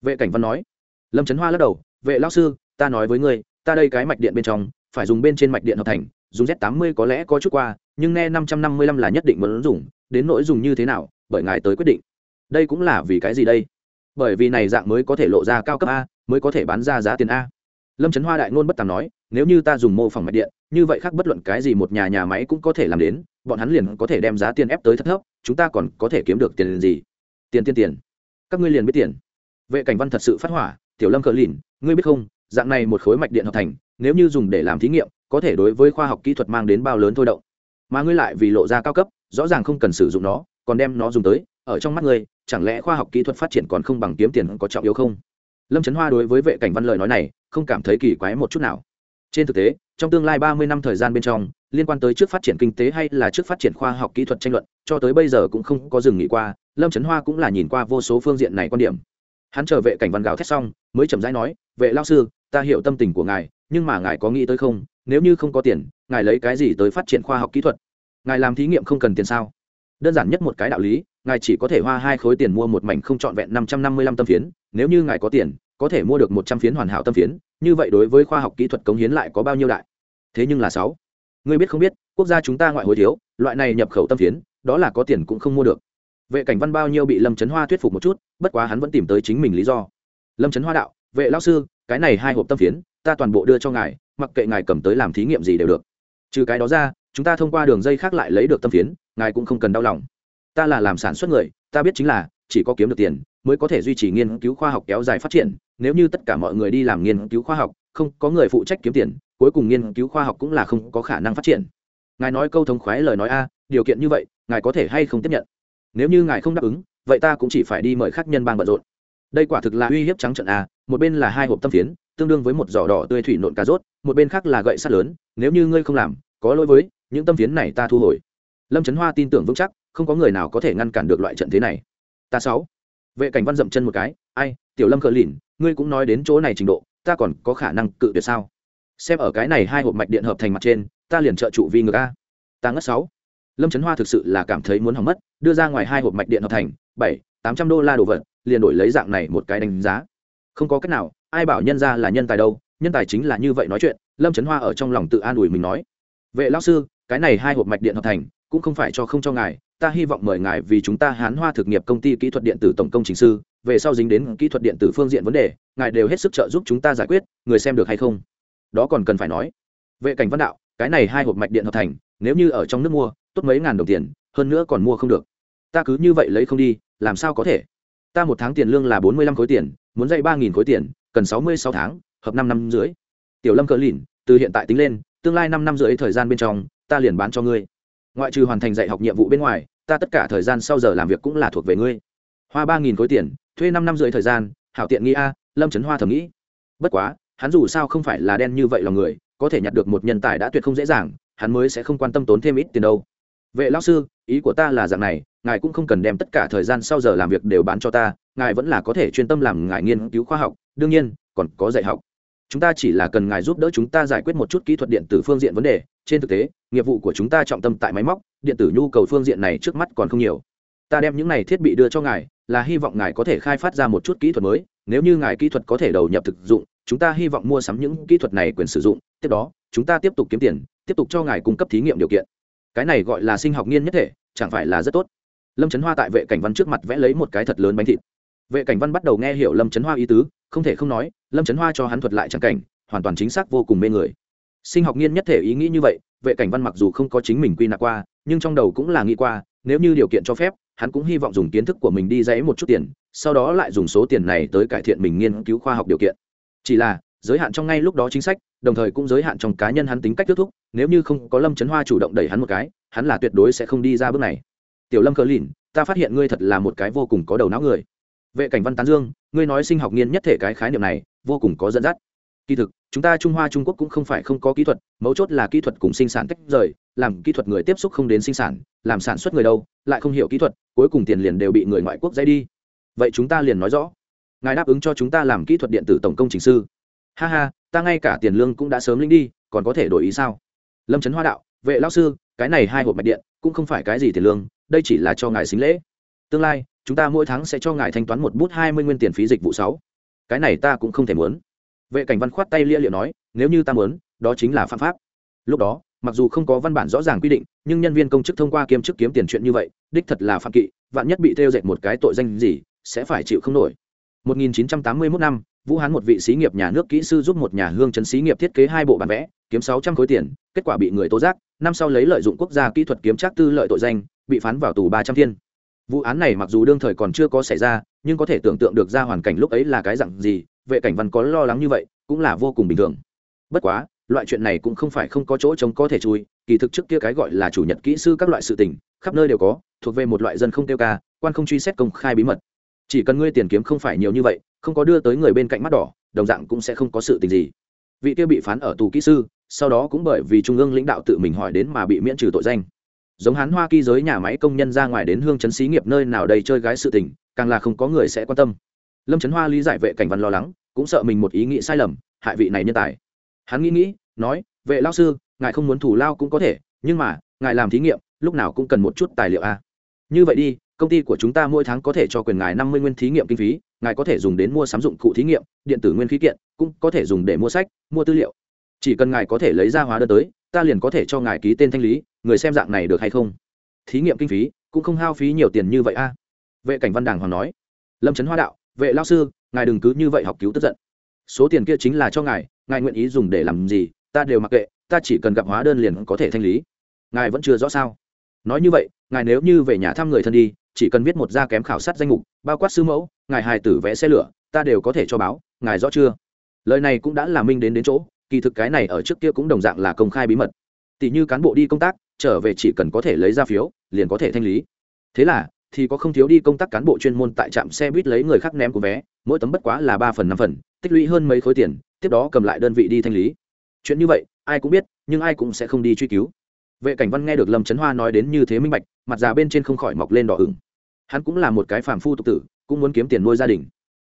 Vệ cảnh văn nói. Lâm trấn hoa lắc đầu, vệ lão sư, ta nói với ngươi, ta đây cái mạch điện bên trong, phải dùng bên trên mạch điện hợp thành, dùng z 80 có lẽ có chút qua, nhưng nghe năm trăm năm mươi lăm là nhất định muốn dùng, đến nỗi dùng như thế nào, bởi ngài tới quyết định. Đây cũng là vì cái gì đây? Bởi vì này dạng mới có thể lộ ra cao cấp a, mới có thể bán ra giá tiền a. Lâm trấn hoa đại ngôn bất tàm nói nếu như ta dùng mô phỏng mạch điện, như vậy khác bất luận cái gì một nhà nhà máy cũng có thể làm đến, bọn hắn liền có thể đem giá tiền ép tới thấp thấp, chúng ta còn có thể kiếm được tiền gì? Tiền tiền tiền. Các ngươi liền biết tiền. Vệ cảnh văn thật sự phát hỏa, tiểu lâm cờ lìn, ngươi biết không, dạng này một khối mạch điện hợp thành, nếu như dùng để làm thí nghiệm, có thể đối với khoa học kỹ thuật mang đến bao lớn thôi động. Mà ngươi lại vì lộ ra cao cấp, rõ ràng không cần sử dụng nó, còn đem nó dùng tới, ở trong mắt ngươi, chẳng lẽ khoa học kỹ thuật phát triển còn không bằng kiếm tiền có trọng yếu không? Lâm trấn hoa đối với vệ cảnh văn lời nói này, không cảm thấy kỳ quái một chút nào trên thực tế, trong tương lai ba mươi năm thời gian bên trong, liên quan tới trước phát triển kinh tế hay là trước phát triển khoa học kỹ thuật tranh luận, cho tới bây giờ cũng không có dừng nghỉ qua, lâm trấn hoa cũng là nhìn qua vô số phương diện này quan điểm. Hắn chờ vệ cảnh văn gào thét xong, mới chậm rãi nói, vệ lao sư, ta hiểu tâm tình của ngài, nhưng mà ngài có nghĩ tới không? Nếu như không có tiền, ngài lấy cái gì tới phát triển khoa học kỹ thuật? Ngài làm thí nghiệm không cần tiền sao? Đơn giản nhất một cái đạo lý, ngài chỉ có thể hoa hai khối tiền mua một mảnh không trọn vẹn năm trăm năm mươi lăm tâm phiến, nếu như ngài có tiền có thể mua được một trăm phiến hoàn hảo tâm phiến, như vậy đối với khoa học kỹ thuật cống hiến lại có bao nhiêu đại? Thế nhưng là sáu. Ngươi biết không biết, quốc gia chúng ta ngoại hối thiếu, loại này nhập khẩu tâm phiến, đó là có tiền cũng không mua được. Vệ cảnh văn bao nhiêu bị lâm trấn hoa thuyết phục một chút, bất quá hắn vẫn tìm tới chính mình lý do. Lâm trấn hoa đạo, vệ lao sư, cái này hai hộp tâm phiến, ta toàn bộ đưa cho ngài, mặc kệ ngài cầm tới làm thí nghiệm gì đều được. Trừ cái đó ra, chúng ta thông qua đường dây khác lại lấy được tâm phiến, ngài cũng không cần đau lòng. Ta là làm sản xuất người, ta biết chính là, chỉ có kiếm được tiền mới có thể duy trì nghiên cứu khoa học kéo dài phát triển. Nếu như tất cả mọi người đi làm nghiên cứu khoa học, không có người phụ trách kiếm tiền, cuối cùng nghiên cứu khoa học cũng là không có khả năng phát triển. Ngài nói câu thống khoái lời nói a, điều kiện như vậy, ngài có thể hay không tiếp nhận? Nếu như ngài không đáp ứng, vậy ta cũng chỉ phải đi mời khách nhân bang bận rộn. Đây quả thực là uy hiếp trắng trận a, một bên là hai hộp tâm phiến, tương đương với một giỏ đỏ tươi thủy nộn cà rốt, một bên khác là gậy sắt lớn, nếu như ngươi không làm, có lỗi với, những tâm phiến này ta thu hồi. Lâm trấn hoa tin tưởng vững chắc, không có người nào có thể ngăn cản được loại trận thế này. Ta sáu vệ cảnh văn dậm chân một cái, ai, tiểu lâm cờ lìn, ngươi cũng nói đến chỗ này trình độ, ta còn có khả năng cự tuyệt sao? Xem ở cái này hai hộp mạch điện hợp thành mặt trên, ta liền trợ trụ vi ngược a. Ta ngất sáu. Lâm trấn hoa thực sự là cảm thấy muốn hỏng mất, đưa ra ngoài hai hộp mạch điện hợp thành, bảy, tám trăm đô la đồ vật, liền đổi lấy dạng này một cái đánh giá. Không có cách nào, ai bảo nhân ra là nhân tài đâu, nhân tài chính là như vậy nói chuyện, lâm trấn hoa ở trong lòng tự an ủi mình nói, vệ lão sư, cái này hai hộp mạch điện hợp thành, cũng không phải cho không cho ngài ta hy vọng mời ngài vì chúng ta hán hoa thực nghiệp công ty kỹ thuật điện tử tổng công trình sư, về sau dính đến kỹ thuật điện tử phương diện vấn đề, ngài đều hết sức trợ giúp chúng ta giải quyết, người xem được hay không? Đó còn cần phải nói. Vệ cảnh văn đạo, cái này hai hộp mạch điện hợp thành, nếu như ở trong nước mua, tốt mấy ngàn đồng tiền, hơn nữa còn mua không được. Ta cứ như vậy lấy không đi, làm sao có thể? Ta một tháng tiền lương là bốn mươi lăm khối tiền, muốn dạy ba nghìn khối tiền, cần sáu mươi sáu tháng, hợp năm năm dưới tiểu lâm cỡ lìn, từ hiện tại tính lên, tương lai năm năm rưỡi thời gian bên trong, ta liền bán cho ngươi ngoại trừ hoàn thành dạy học nhiệm vụ bên ngoài, ta tất cả thời gian sau giờ làm việc cũng là thuộc về ngươi. Hoa ba nghìn khối tiền, thuê năm năm rưỡi thời gian, hảo tiện nghĩ a, lâm trấn hoa thầm nghĩ. Bất quá, hắn dù sao không phải là đen như vậy lòng người, có thể nhặt được một nhân tài đã tuyệt không dễ dàng, hắn mới sẽ không quan tâm tốn thêm ít tiền đâu. Vệ lão sư, ý của ta là dạng này, ngài cũng không cần đem tất cả thời gian sau giờ làm việc đều bán cho ta, ngài vẫn là có thể chuyên tâm làm ngài nghiên cứu khoa học, đương nhiên, còn có dạy học chúng ta chỉ là cần ngài giúp đỡ chúng ta giải quyết một chút kỹ thuật điện tử phương diện vấn đề. Trên thực tế, nghiệp vụ của chúng ta trọng tâm tại máy móc, điện tử nhu cầu phương diện này trước mắt còn không nhiều. Ta đem những này thiết bị đưa cho ngài, là hy vọng ngài có thể khai phát ra một chút kỹ thuật mới. Nếu như ngài kỹ thuật có thể đầu nhập thực dụng, chúng ta hy vọng mua sắm những kỹ thuật này quyền sử dụng. Tiếp đó, chúng ta tiếp tục kiếm tiền, tiếp tục cho ngài cung cấp thí nghiệm điều kiện. Cái này gọi là sinh học nghiên nhất thể, chẳng phải là rất tốt. Lâm trấn hoa tại vệ cảnh văn trước mặt vẽ lấy một cái thật lớn bánh thịt vệ cảnh văn bắt đầu nghe hiểu lâm trấn hoa ý tứ, không thể không nói, lâm trấn hoa cho hắn thuật lại trang cảnh, hoàn toàn chính xác vô cùng mê người. Sinh học nghiên nhất thể ý nghĩ như vậy, vệ cảnh văn mặc dù không có chính mình quy nạp qua, nhưng trong đầu cũng là nghĩ qua, nếu như điều kiện cho phép, hắn cũng hy vọng dùng kiến thức của mình đi dãy một chút tiền, sau đó lại dùng số tiền này tới cải thiện mình nghiên cứu khoa học điều kiện. Chỉ là, giới hạn trong ngay lúc đó chính sách, đồng thời cũng giới hạn trong cá nhân hắn tính cách kết thúc, nếu như không có lâm trấn hoa chủ động đẩy hắn một cái, hắn là tuyệt đối sẽ không đi ra bước này. Tiểu lâm cờ lìn, ta phát hiện ngươi thật là một cái vô cùng có đầu não người vệ cảnh văn tán dương, ngươi nói sinh học nghiên nhất thể cái khái niệm này, vô cùng có dẫn dắt. Kỳ thực, chúng ta trung hoa trung quốc cũng không phải không có kỹ thuật, mấu chốt là kỹ thuật cùng sinh sản tách rời, làm kỹ thuật người tiếp xúc không đến sinh sản, làm sản xuất người đâu, lại không hiểu kỹ thuật, cuối cùng tiền liền đều bị người ngoại quốc dây đi. Vậy chúng ta liền nói rõ. Ngài đáp ứng cho chúng ta làm kỹ thuật điện tử tổng công trình sư. Ha ha, ta ngay cả tiền lương cũng đã sớm linh đi, còn có thể đổi ý sao? Lâm trấn hoa đạo, vệ lão sư, cái này hai hộp mạch điện cũng không phải cái gì tiền lương, đây chỉ là cho ngài xính lễ. Tương lai chúng ta mỗi tháng sẽ cho ngài thanh toán một bút hai mươi nguyên tiền phí dịch vụ sáu. Cái này ta cũng không thể muốn. Vệ cảnh văn khoát tay lia liệu nói, nếu như ta muốn, đó chính là phạm pháp. Lúc đó, mặc dù không có văn bản rõ ràng quy định, nhưng nhân viên công chức thông qua kiêm chức kiếm tiền chuyện như vậy, đích thật là phạm kỵ, vạn nhất bị theo dệt một cái tội danh gì, sẽ phải chịu không nổi. 1981 năm, vũ hán một vị sĩ nghiệp nhà nước kỹ sư giúp một nhà hương trấn sĩ nghiệp thiết kế hai bộ bản vẽ, kiếm 600 khối tiền, kết quả bị người tố giác, năm sau lấy lợi dụng quốc gia kỹ thuật kiếm trác tư lợi tội danh, bị phán vào tù 300 thiên vụ án này mặc dù đương thời còn chưa có xảy ra, nhưng có thể tưởng tượng được ra hoàn cảnh lúc ấy là cái dạng gì, vệ cảnh văn có lo lắng như vậy, cũng là vô cùng bình thường. Bất quá, loại chuyện này cũng không phải không có chỗ chống có thể chui, kỳ thực trước kia cái gọi là chủ nhật kỹ sư các loại sự tình, khắp nơi đều có, thuộc về một loại dân không tiêu ca, quan không truy xét công khai bí mật. Chỉ cần ngươi tiền kiếm không phải nhiều như vậy, không có đưa tới người bên cạnh mắt đỏ, đồng dạng cũng sẽ không có sự tình gì. Vị kia bị phán ở tù kỹ sư, sau đó cũng bởi vì trung ương lãnh đạo tự mình hỏi đến mà bị miễn trừ tội danh giống hắn hoa kỳ giới nhà máy công nhân ra ngoài đến hương chấn xí nghiệp nơi nào đây chơi gái sự tình, càng là không có người sẽ quan tâm. Lâm trấn hoa lý giải vệ cảnh văn lo lắng, cũng sợ mình một ý nghĩ sai lầm, hại vị này nhân tài. Hắn nghĩ nghĩ, nói, vệ lao sư, ngài không muốn thủ lao cũng có thể, nhưng mà, ngài làm thí nghiệm, lúc nào cũng cần một chút tài liệu a. Như vậy đi, công ty của chúng ta mỗi tháng có thể cho quyền ngài năm mươi nguyên thí nghiệm kinh phí, ngài có thể dùng đến mua sắm dụng cụ thí nghiệm, điện tử nguyên khí kiện, cũng có thể dùng để mua sách, mua tư liệu. Chỉ cần ngài có thể lấy ra hóa đơn tới ta liền có thể cho ngài ký tên thanh lý, người xem dạng này được hay không? Thí nghiệm kinh phí, cũng không hao phí nhiều tiền như vậy a. Vệ cảnh văn đàng hoàng nói. Lâm trấn hoa đạo, vệ lao sư, ngài đừng cứ như vậy học cứu tức giận. Số tiền kia chính là cho ngài ngài nguyện ý dùng để làm gì, ta đều mặc kệ, ta chỉ cần gặp hóa đơn liền có thể thanh lý. Ngài vẫn chưa rõ sao? Nói như vậy, ngài nếu như về nhà thăm người thân đi, chỉ cần viết một gia kém khảo sát danh mục, bao quát sư mẫu, ngài hài tử vẽ xe lửa, ta đều có thể cho báo, ngài rõ chưa? Lời này cũng đã là minh đến đến chỗ kỳ thực cái này ở trước kia cũng đồng dạng là công khai bí mật. Tỷ như cán bộ đi công tác, trở về chỉ cần có thể lấy ra phiếu, liền có thể thanh lý. Thế là, thì có không thiếu đi công tác cán bộ chuyên môn tại trạm xe buýt lấy người khác ném của vé, mỗi tấm bất quá là ba phần năm phần, tích lũy hơn mấy khối tiền, tiếp đó cầm lại đơn vị đi thanh lý. Chuyện như vậy, ai cũng biết, nhưng ai cũng sẽ không đi truy cứu. Vệ cảnh văn nghe được lâm trấn hoa nói đến như thế minh bạch, mặt già bên trên không khỏi mọc lên đỏ ửng. Hắn cũng là một cái phàm phu tục tử, cũng muốn kiếm tiền nuôi gia đình.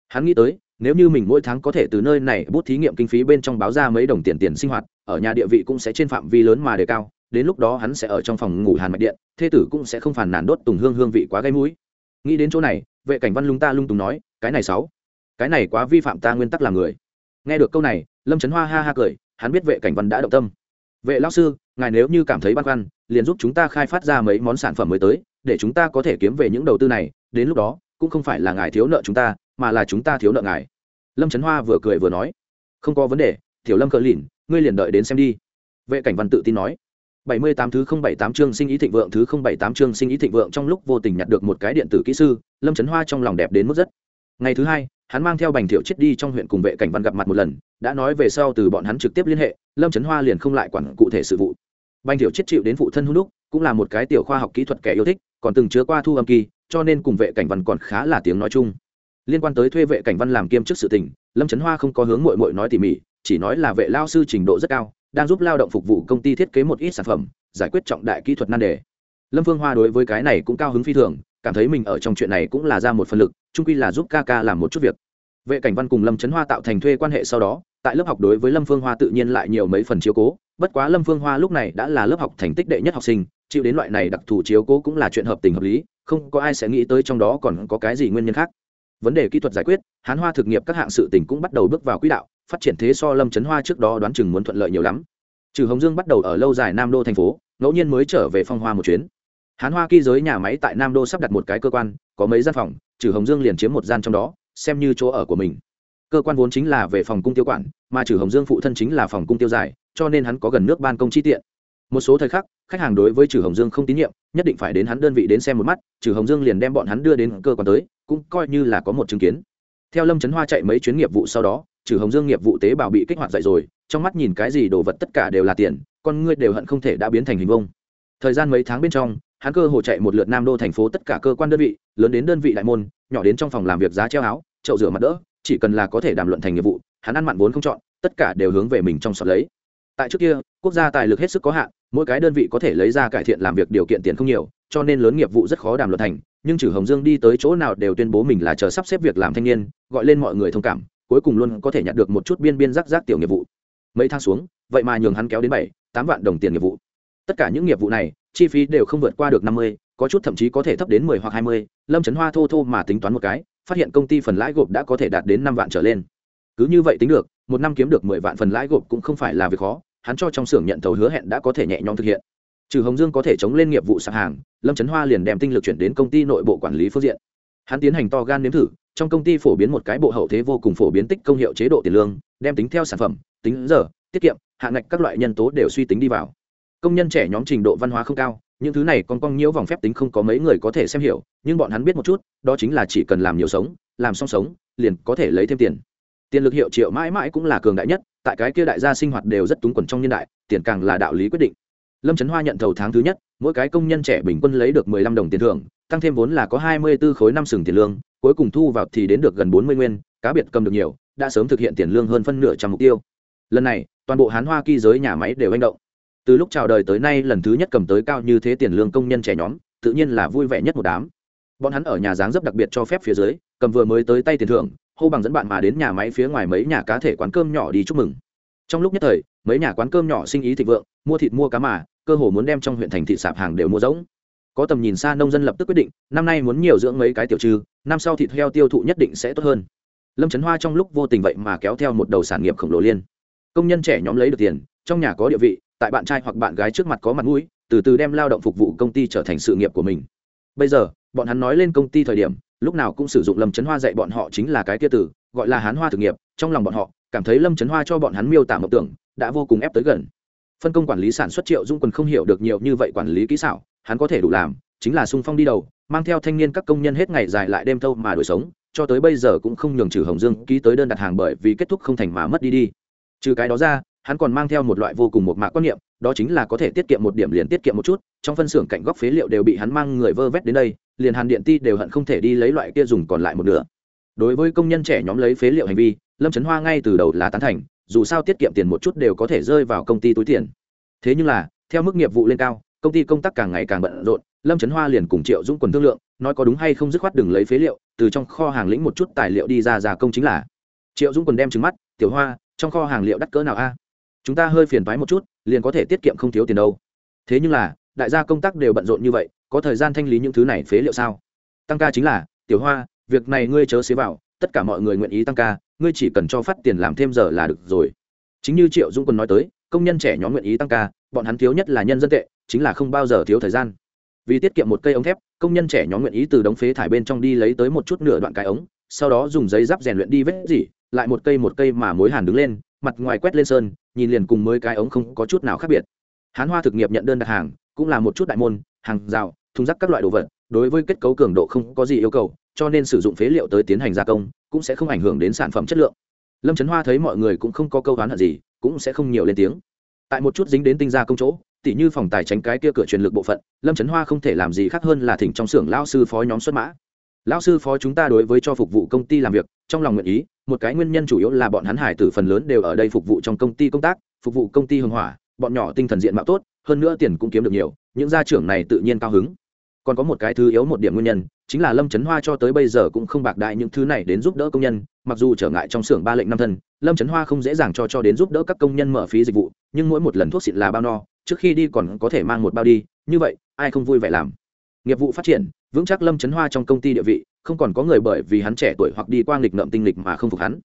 Hắn nghĩ tới nếu như mình mỗi tháng có thể từ nơi này bút thí nghiệm kinh phí bên trong báo ra mấy đồng tiền tiền sinh hoạt, ở nhà địa vị cũng sẽ trên phạm vi lớn mà đề cao, đến lúc đó hắn sẽ ở trong phòng ngủ hàn mạch điện, thê tử cũng sẽ không phản nàn đốt tùng hương hương vị quá gây mũi. Nghĩ đến chỗ này, vệ cảnh văn lung ta lung tùng nói, cái này sáu, cái này quá vi phạm ta nguyên tắc làm người. Nghe được câu này, lâm trấn hoa ha ha cười, hắn biết vệ cảnh văn đã động tâm. Vệ lão sư, ngài nếu như cảm thấy băn khoăn, liền giúp chúng ta khai phát ra mấy món sản phẩm mới tới, để chúng ta có thể kiếm về những đầu tư này, đến lúc đó, cũng không phải là ngài thiếu nợ chúng ta mà là chúng ta thiếu nợ ngài. Lâm trấn hoa vừa cười vừa nói, không có vấn đề, tiểu lâm cờ lìn, ngươi liền đợi đến xem đi. Vệ cảnh văn tự tin nói, bảy mươi tám thứ không bảy tám chương sinh ý thịnh vượng, thứ không bảy tám chương sinh ý thịnh vượng trong lúc vô tình nhặt được một cái điện tử kỹ sư, lâm trấn hoa trong lòng đẹp đến mức rất. Ngày thứ hai, hắn mang theo bành thiệu chết đi trong huyện cùng vệ cảnh văn gặp mặt một lần, đã nói về sau từ bọn hắn trực tiếp liên hệ, lâm trấn hoa liền không lại quản cụ thể sự vụ. Bành thiệu chết chịu đến phụ thân hữu đúc, cũng là một cái tiểu khoa học kỹ thuật kẻ yêu thích, còn từng chứa qua thu âm kỳ, cho nên cùng vệ cảnh văn còn khá là tiếng nói chung liên quan tới thuê vệ cảnh văn làm kiêm chức sự tình, lâm trấn hoa không có hướng mội mội nói tỉ mỉ, chỉ nói là vệ lao sư trình độ rất cao, đang giúp lao động phục vụ công ty thiết kế một ít sản phẩm, giải quyết trọng đại kỹ thuật nan đề. Lâm phương hoa đối với cái này cũng cao hứng phi thường, cảm thấy mình ở trong chuyện này cũng là ra một phần lực trung quy là giúp ca ca làm một chút việc. Vệ cảnh văn cùng lâm trấn hoa tạo thành thuê quan hệ sau đó, tại lớp học đối với lâm phương hoa tự nhiên lại nhiều mấy phần chiếu cố, bất quá lâm phương hoa lúc này đã là lớp học thành tích đệ nhất học sinh, chịu đến loại này đặc thù chiếu cố cũng là chuyện hợp tình hợp lý, không có ai sẽ nghĩ tới trong đó còn có cái gì nguyên nhân khác vấn đề kỹ thuật giải quyết, hán hoa thực nghiệp các hạng sự tỉnh cũng bắt đầu bước vào quỹ đạo, phát triển thế so lâm trấn hoa trước đó đoán chừng muốn thuận lợi nhiều lắm. Trừ hồng dương bắt đầu ở lâu dài nam đô thành phố, ngẫu nhiên mới trở về phong hoa một chuyến. Hán hoa ký giới nhà máy tại nam đô sắp đặt một cái cơ quan, có mấy gian phòng, trừ hồng dương liền chiếm một gian trong đó, xem như chỗ ở của mình. Cơ quan vốn chính là về phòng cung tiêu quản, mà trừ hồng dương phụ thân chính là phòng cung tiêu dài cho nên hắn có gần nước ban công chi tiện. Một số thời khắc, khách hàng đối với trừ hồng dương không tín nhiệm, nhất định phải đến hắn đơn vị đến xem một mắt, trừ hồng dương liền đem bọn hắn đưa đến cơ quan tới cũng coi như là có một chứng kiến. Theo lâm trấn hoa chạy mấy chuyến nghiệp vụ sau đó trừ hồng dương nghiệp vụ tế bào bị kích hoạt dậy rồi, trong mắt nhìn cái gì đồ vật tất cả đều là tiền, con ngươi đều hận không thể đã biến thành hình vông thời gian mấy tháng bên trong, hắn cơ hồ chạy một lượt nam đô thành phố tất cả cơ quan đơn vị, lớn đến đơn vị đại môn, nhỏ đến trong phòng làm việc giá treo áo, chậu rửa mặt đỡ, chỉ cần là có thể đàm luận thành nghiệp vụ, hắn ăn mặn vốn không chọn, tất cả đều hướng về mình trong sọt lấy. Tại trước kia, quốc gia tài lực hết sức có hạn, mỗi cái đơn vị có thể lấy ra cải thiện làm việc điều kiện tiền không nhiều, cho nên lớn nghiệp vụ rất khó đàm luận thành nhưng trừ hồng dương đi tới chỗ nào đều tuyên bố mình là chờ sắp xếp việc làm thanh niên, gọi lên mọi người thông cảm, cuối cùng luôn có thể nhận được một chút biên biên rắc rác tiểu nghiệp vụ. Mấy tháng xuống, vậy mà nhường hắn kéo đến bảy, tám vạn đồng tiền nghiệp vụ. Tất cả những nghiệp vụ này, chi phí đều không vượt qua được năm mươi, có chút thậm chí có thể thấp đến mười hoặc hai mươi, lâm trấn hoa thô thô mà tính toán một cái, phát hiện công ty phần lãi gộp đã có thể đạt đến năm vạn trở lên. Cứ như vậy tính được, một năm kiếm được mười vạn phần lãi gộp cũng không phải là việc khó, hắn cho trong xưởng nhận thầu hứa hẹn đã có thể nhẹ nhõm thực hiện. Trừ hồng dương có thể chống lên nghiệp vụ sạp hàng lâm trấn hoa liền đem tinh lực chuyển đến công ty nội bộ quản lý phương diện hắn tiến hành to gan nếm thử trong công ty phổ biến một cái bộ hậu thế vô cùng phổ biến tích công hiệu chế độ tiền lương đem tính theo sản phẩm tính giờ tiết kiệm hạ ngạch các loại nhân tố đều suy tính đi vào công nhân trẻ nhóm trình độ văn hóa không cao những thứ này còn cong nhiễu vòng phép tính không có mấy người có thể xem hiểu nhưng bọn hắn biết một chút đó chính là chỉ cần làm nhiều sống làm xong sống liền có thể lấy thêm tiền tiền lực hiệu triệu mãi mãi cũng là cường đại nhất tại cái kia đại gia sinh hoạt đều rất túng quẩn trong nhân đại tiền càng là đạo lý quyết định lâm trấn hoa nhận thầu tháng thứ nhất mỗi cái công nhân trẻ bình quân lấy được mười lăm đồng tiền thưởng, tăng thêm vốn là có hai mươi 24 khối năm sừng tiền lương, cuối cùng thu vào thì đến được gần bốn mươi nguyên, cá biệt cầm được nhiều, đã sớm thực hiện tiền lương hơn phân nửa trăm mục tiêu. Lần này, toàn bộ hán hoa kỳ giới nhà máy đều hành động. Từ lúc chào đời tới nay, lần thứ nhất cầm tới cao như thế tiền lương công nhân trẻ nhóm, tự nhiên là vui vẻ nhất một đám. Bọn hắn ở nhà dáng rất đặc biệt cho phép phía dưới, cầm vừa mới tới tay tiền thưởng, hô bằng dẫn bạn mà đến nhà máy phía ngoài mấy nhà cá thể quán cơm nhỏ đi chúc mừng. Trong lúc nhất thời, mấy nhà quán cơm nhỏ sinh ý thịnh vượng, mua thịt mua cá mà cơ hồ muốn đem trong huyện thành thị sạp hàng đều mua rỗng. Có tầm nhìn xa nông dân lập tức quyết định, năm nay muốn nhiều dưỡng mấy cái tiểu trừ, năm sau thịt heo tiêu thụ nhất định sẽ tốt hơn. Lâm trấn hoa trong lúc vô tình vậy mà kéo theo một đầu sản nghiệp khổng lồ liên. Công nhân trẻ nhóm lấy được tiền, trong nhà có địa vị, tại bạn trai hoặc bạn gái trước mặt có mặt mũi, từ từ đem lao động phục vụ công ty trở thành sự nghiệp của mình. Bây giờ, bọn hắn nói lên công ty thời điểm, lúc nào cũng sử dụng lâm trấn hoa dạy bọn họ chính là cái kia từ, gọi là hán hoa thực nghiệp, trong lòng bọn họ, cảm thấy lâm trấn hoa cho bọn hắn miêu tả mộng tưởng, đã vô cùng ép tới gần phân công quản lý sản xuất triệu dung quần không hiểu được nhiều như vậy quản lý kỹ xảo, hắn có thể đủ làm, chính là sung phong đi đầu, mang theo thanh niên các công nhân hết ngày dài lại đêm thâu mà đổi sống, cho tới bây giờ cũng không nhường trừ hồng dương ký tới đơn đặt hàng bởi vì kết thúc không thành mà mất đi đi. Trừ cái đó ra, hắn còn mang theo một loại vô cùng một mạc quan niệm, đó chính là có thể tiết kiệm một điểm liền tiết kiệm một chút, trong phân xưởng cạnh góc phế liệu đều bị hắn mang người vơ vét đến đây, liền hàn điện ti đều hận không thể đi lấy loại kia dùng còn lại một nửa. Đối với công nhân trẻ nhóm lấy phế liệu hành vi, lâm trấn hoa ngay từ đầu là tán thành dù sao tiết kiệm tiền một chút đều có thể rơi vào công ty túi tiền. Thế nhưng là, theo mức nghiệp vụ lên cao, công ty công tác càng ngày càng bận rộn, lâm trấn hoa liền cùng triệu dũng quần thương lượng, nói có đúng hay không dứt khoát đừng lấy phế liệu, từ trong kho hàng lĩnh một chút tài liệu đi ra giả công chính là. Triệu dũng quần đem trứng mắt, tiểu hoa, trong kho hàng liệu đắt cỡ nào a? Chúng ta hơi phiền thoái một chút, liền có thể tiết kiệm không thiếu tiền đâu. Thế nhưng là, đại gia công tác đều bận rộn như vậy, có thời gian thanh lý những thứ này phế liệu sao? Tăng ca chính là, tiểu hoa, việc này ngươi chớ xế vào tất cả mọi người nguyện ý tăng ca, ngươi chỉ cần cho phát tiền làm thêm giờ là được rồi. Chính như triệu dũng quân nói tới, công nhân trẻ nhóm nguyện ý tăng ca, bọn hắn thiếu nhất là nhân dân tệ, chính là không bao giờ thiếu thời gian. Vì tiết kiệm một cây ống thép, công nhân trẻ nhóm nguyện ý từ đống phế thải bên trong đi lấy tới một chút nửa đoạn cái ống, sau đó dùng giấy giáp rèn luyện đi vết dỉ lại một cây một cây mà mối hàn đứng lên, mặt ngoài quét lên sơn, nhìn liền cùng mới cái ống không có chút nào khác biệt. Hán hoa thực nghiệp nhận đơn đặt hàng, cũng là một chút đại môn, hàng rào, thùng rác các loại đồ vật, đối với kết cấu cường độ không có gì yêu cầu cho nên sử dụng phế liệu tới tiến hành gia công cũng sẽ không ảnh hưởng đến sản phẩm chất lượng. Lâm trấn hoa thấy mọi người cũng không có câu đoán hận gì, cũng sẽ không nhiều lên tiếng. Tại một chút dính đến tinh gia công chỗ, tỉ như phòng tài tránh cái kia cửa truyền lực bộ phận, lâm trấn hoa không thể làm gì khác hơn là thỉnh trong xưởng lao sư phó nhóm xuất mã. Lão sư phó chúng ta đối với cho phục vụ công ty làm việc, trong lòng nguyện ý, một cái nguyên nhân chủ yếu là bọn hắn hải tử phần lớn đều ở đây phục vụ trong công ty công tác, phục vụ công ty hưng hỏa, bọn nhỏ tinh thần diện mạo tốt, hơn nữa tiền cũng kiếm được nhiều, những gia trưởng này tự nhiên cao hứng. Còn có một cái thứ yếu một điểm nguyên nhân chính là lâm trấn hoa cho tới bây giờ cũng không bạc đại những thứ này đến giúp đỡ công nhân, mặc dù trở ngại trong xưởng ba lệnh năm thân, lâm trấn hoa không dễ dàng cho cho đến giúp đỡ các công nhân mở phí dịch vụ, nhưng mỗi một lần thuốc xịn là bao no, trước khi đi còn có thể mang một bao đi, như vậy, ai không vui vẻ làm? Nghiệp vụ phát triển, vững chắc lâm trấn hoa trong công ty địa vị, không còn có người bởi vì hắn trẻ tuổi hoặc đi qua nghịch ngợm tinh lịch mà không phục hắn.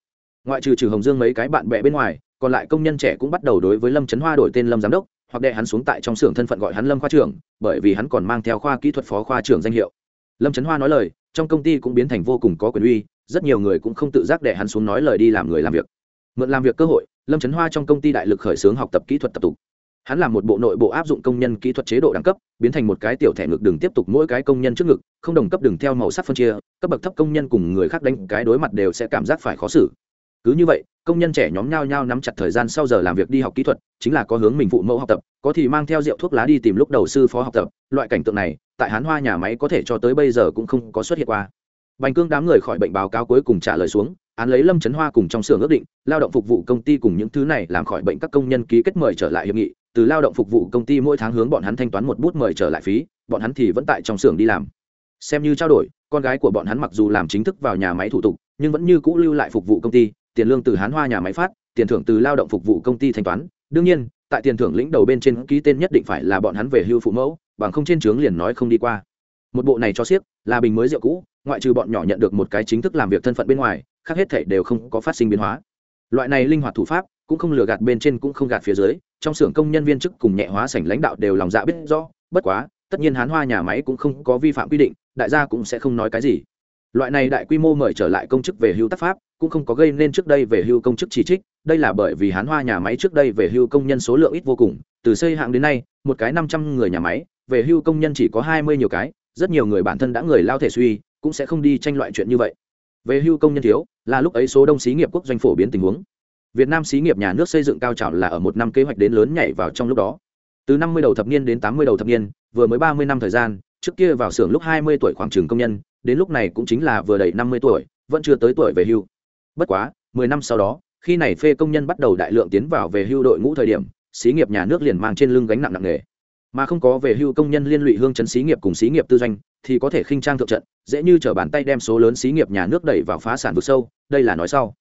Ngoại trừ trừ hồng dương mấy cái bạn bè bên ngoài, còn lại công nhân trẻ cũng bắt đầu đối với lâm trấn hoa đổi tên lâm giám đốc, hoặc đệ hắn xuống tại trong xưởng thân phận gọi hắn lâm khoa trưởng, bởi vì hắn còn mang theo khoa kỹ thuật phó khoa trưởng danh hiệu lâm trấn hoa nói lời, trong công ty cũng biến thành vô cùng có quyền uy, rất nhiều người cũng không tự giác để hắn xuống nói lời đi làm người làm việc. Mượn làm việc cơ hội, lâm trấn hoa trong công ty đại lực khởi xướng học tập kỹ thuật tập tục. Hắn làm một bộ nội bộ áp dụng công nhân kỹ thuật chế độ đẳng cấp, biến thành một cái tiểu thẻ ngực đường tiếp tục mỗi cái công nhân trước ngực, không đồng cấp đừng theo màu sắc phân chia, cấp bậc thấp công nhân cùng người khác đánh cái đối mặt đều sẽ cảm giác phải khó xử. Cứ như vậy, công nhân trẻ nhóm nhau nhau nắm chặt thời gian sau giờ làm việc đi học kỹ thuật, chính là có hướng mình phụ mẫu học tập, có thì mang theo rượu thuốc lá đi tìm lúc đầu sư phó học tập, loại cảnh tượng này tại hán hoa nhà máy có thể cho tới bây giờ cũng không có xuất hiện qua. Bành cương đám người khỏi bệnh báo cáo cuối cùng trả lời xuống, án lấy lâm trấn hoa cùng trong xưởng ước định, lao động phục vụ công ty cùng những thứ này làm khỏi bệnh các công nhân ký kết mời trở lại hiệp nghị, từ lao động phục vụ công ty mỗi tháng hướng bọn hắn thanh toán một bút mời trở lại phí, bọn hắn thì vẫn tại trong xưởng đi làm. Xem như trao đổi, con gái của bọn hắn mặc dù làm chính thức vào nhà máy thủ tục, nhưng vẫn như cũ lưu lại phục vụ công ty, tiền lương từ hán hoa nhà máy phát, tiền thưởng từ lao động phục vụ công ty thanh toán. Đương nhiên, tại tiền thưởng lĩnh đầu bên trên ký tên nhất định phải là bọn hắn về hưu phụ mẫu bằng không trên trướng liền nói không đi qua. Một bộ này cho siếc, là bình mới rượu cũ, ngoại trừ bọn nhỏ nhận được một cái chính thức làm việc thân phận bên ngoài, khác hết thể đều không có phát sinh biến hóa. Loại này linh hoạt thủ pháp, cũng không lừa gạt bên trên cũng không gạt phía dưới, trong xưởng công nhân viên chức cùng nhẹ hóa sảnh lãnh đạo đều lòng dạ biết rõ, bất quá, tất nhiên hán hoa nhà máy cũng không có vi phạm quy định, đại gia cũng sẽ không nói cái gì. Loại này đại quy mô mời trở lại công chức về hưu tác pháp, cũng không có gây nên trước đây về hưu công chức chỉ trích, đây là bởi vì hán hoa nhà máy trước đây về hưu công nhân số lượng ít vô cùng, từ xây hạng đến nay, một cái năm trăm người nhà máy về hưu công nhân chỉ có hai mươi nhiều cái, rất nhiều người bản thân đã người lao thể suy, cũng sẽ không đi tranh loại chuyện như vậy. Về hưu công nhân thiếu, là lúc ấy số đông xí nghiệp quốc doanh phổ biến tình huống. Việt nam xí nghiệp nhà nước xây dựng cao trào là ở một năm kế hoạch đến lớn nhảy vào trong lúc đó. Từ năm mươi đầu thập niên đến tám mươi đầu thập niên, vừa mới ba mươi năm thời gian, trước kia vào xưởng lúc hai mươi tuổi khoảng trường công nhân, đến lúc này cũng chính là vừa đầy năm mươi tuổi, vẫn chưa tới tuổi về hưu. Bất quá, mười năm sau đó, khi này phê công nhân bắt đầu đại lượng tiến vào về hưu đội ngũ thời điểm, xí nghiệp nhà nước liền mang trên lưng gánh nặng nặng nề mà không có về hưu công nhân liên lụy hương chấn xí nghiệp cùng xí nghiệp tư doanh, thì có thể khinh trang thượng trận, dễ như t bàn tay đem số lớn xí nghiệp nhà nước đẩy vào phá sản vực sâu, đây là nói sau.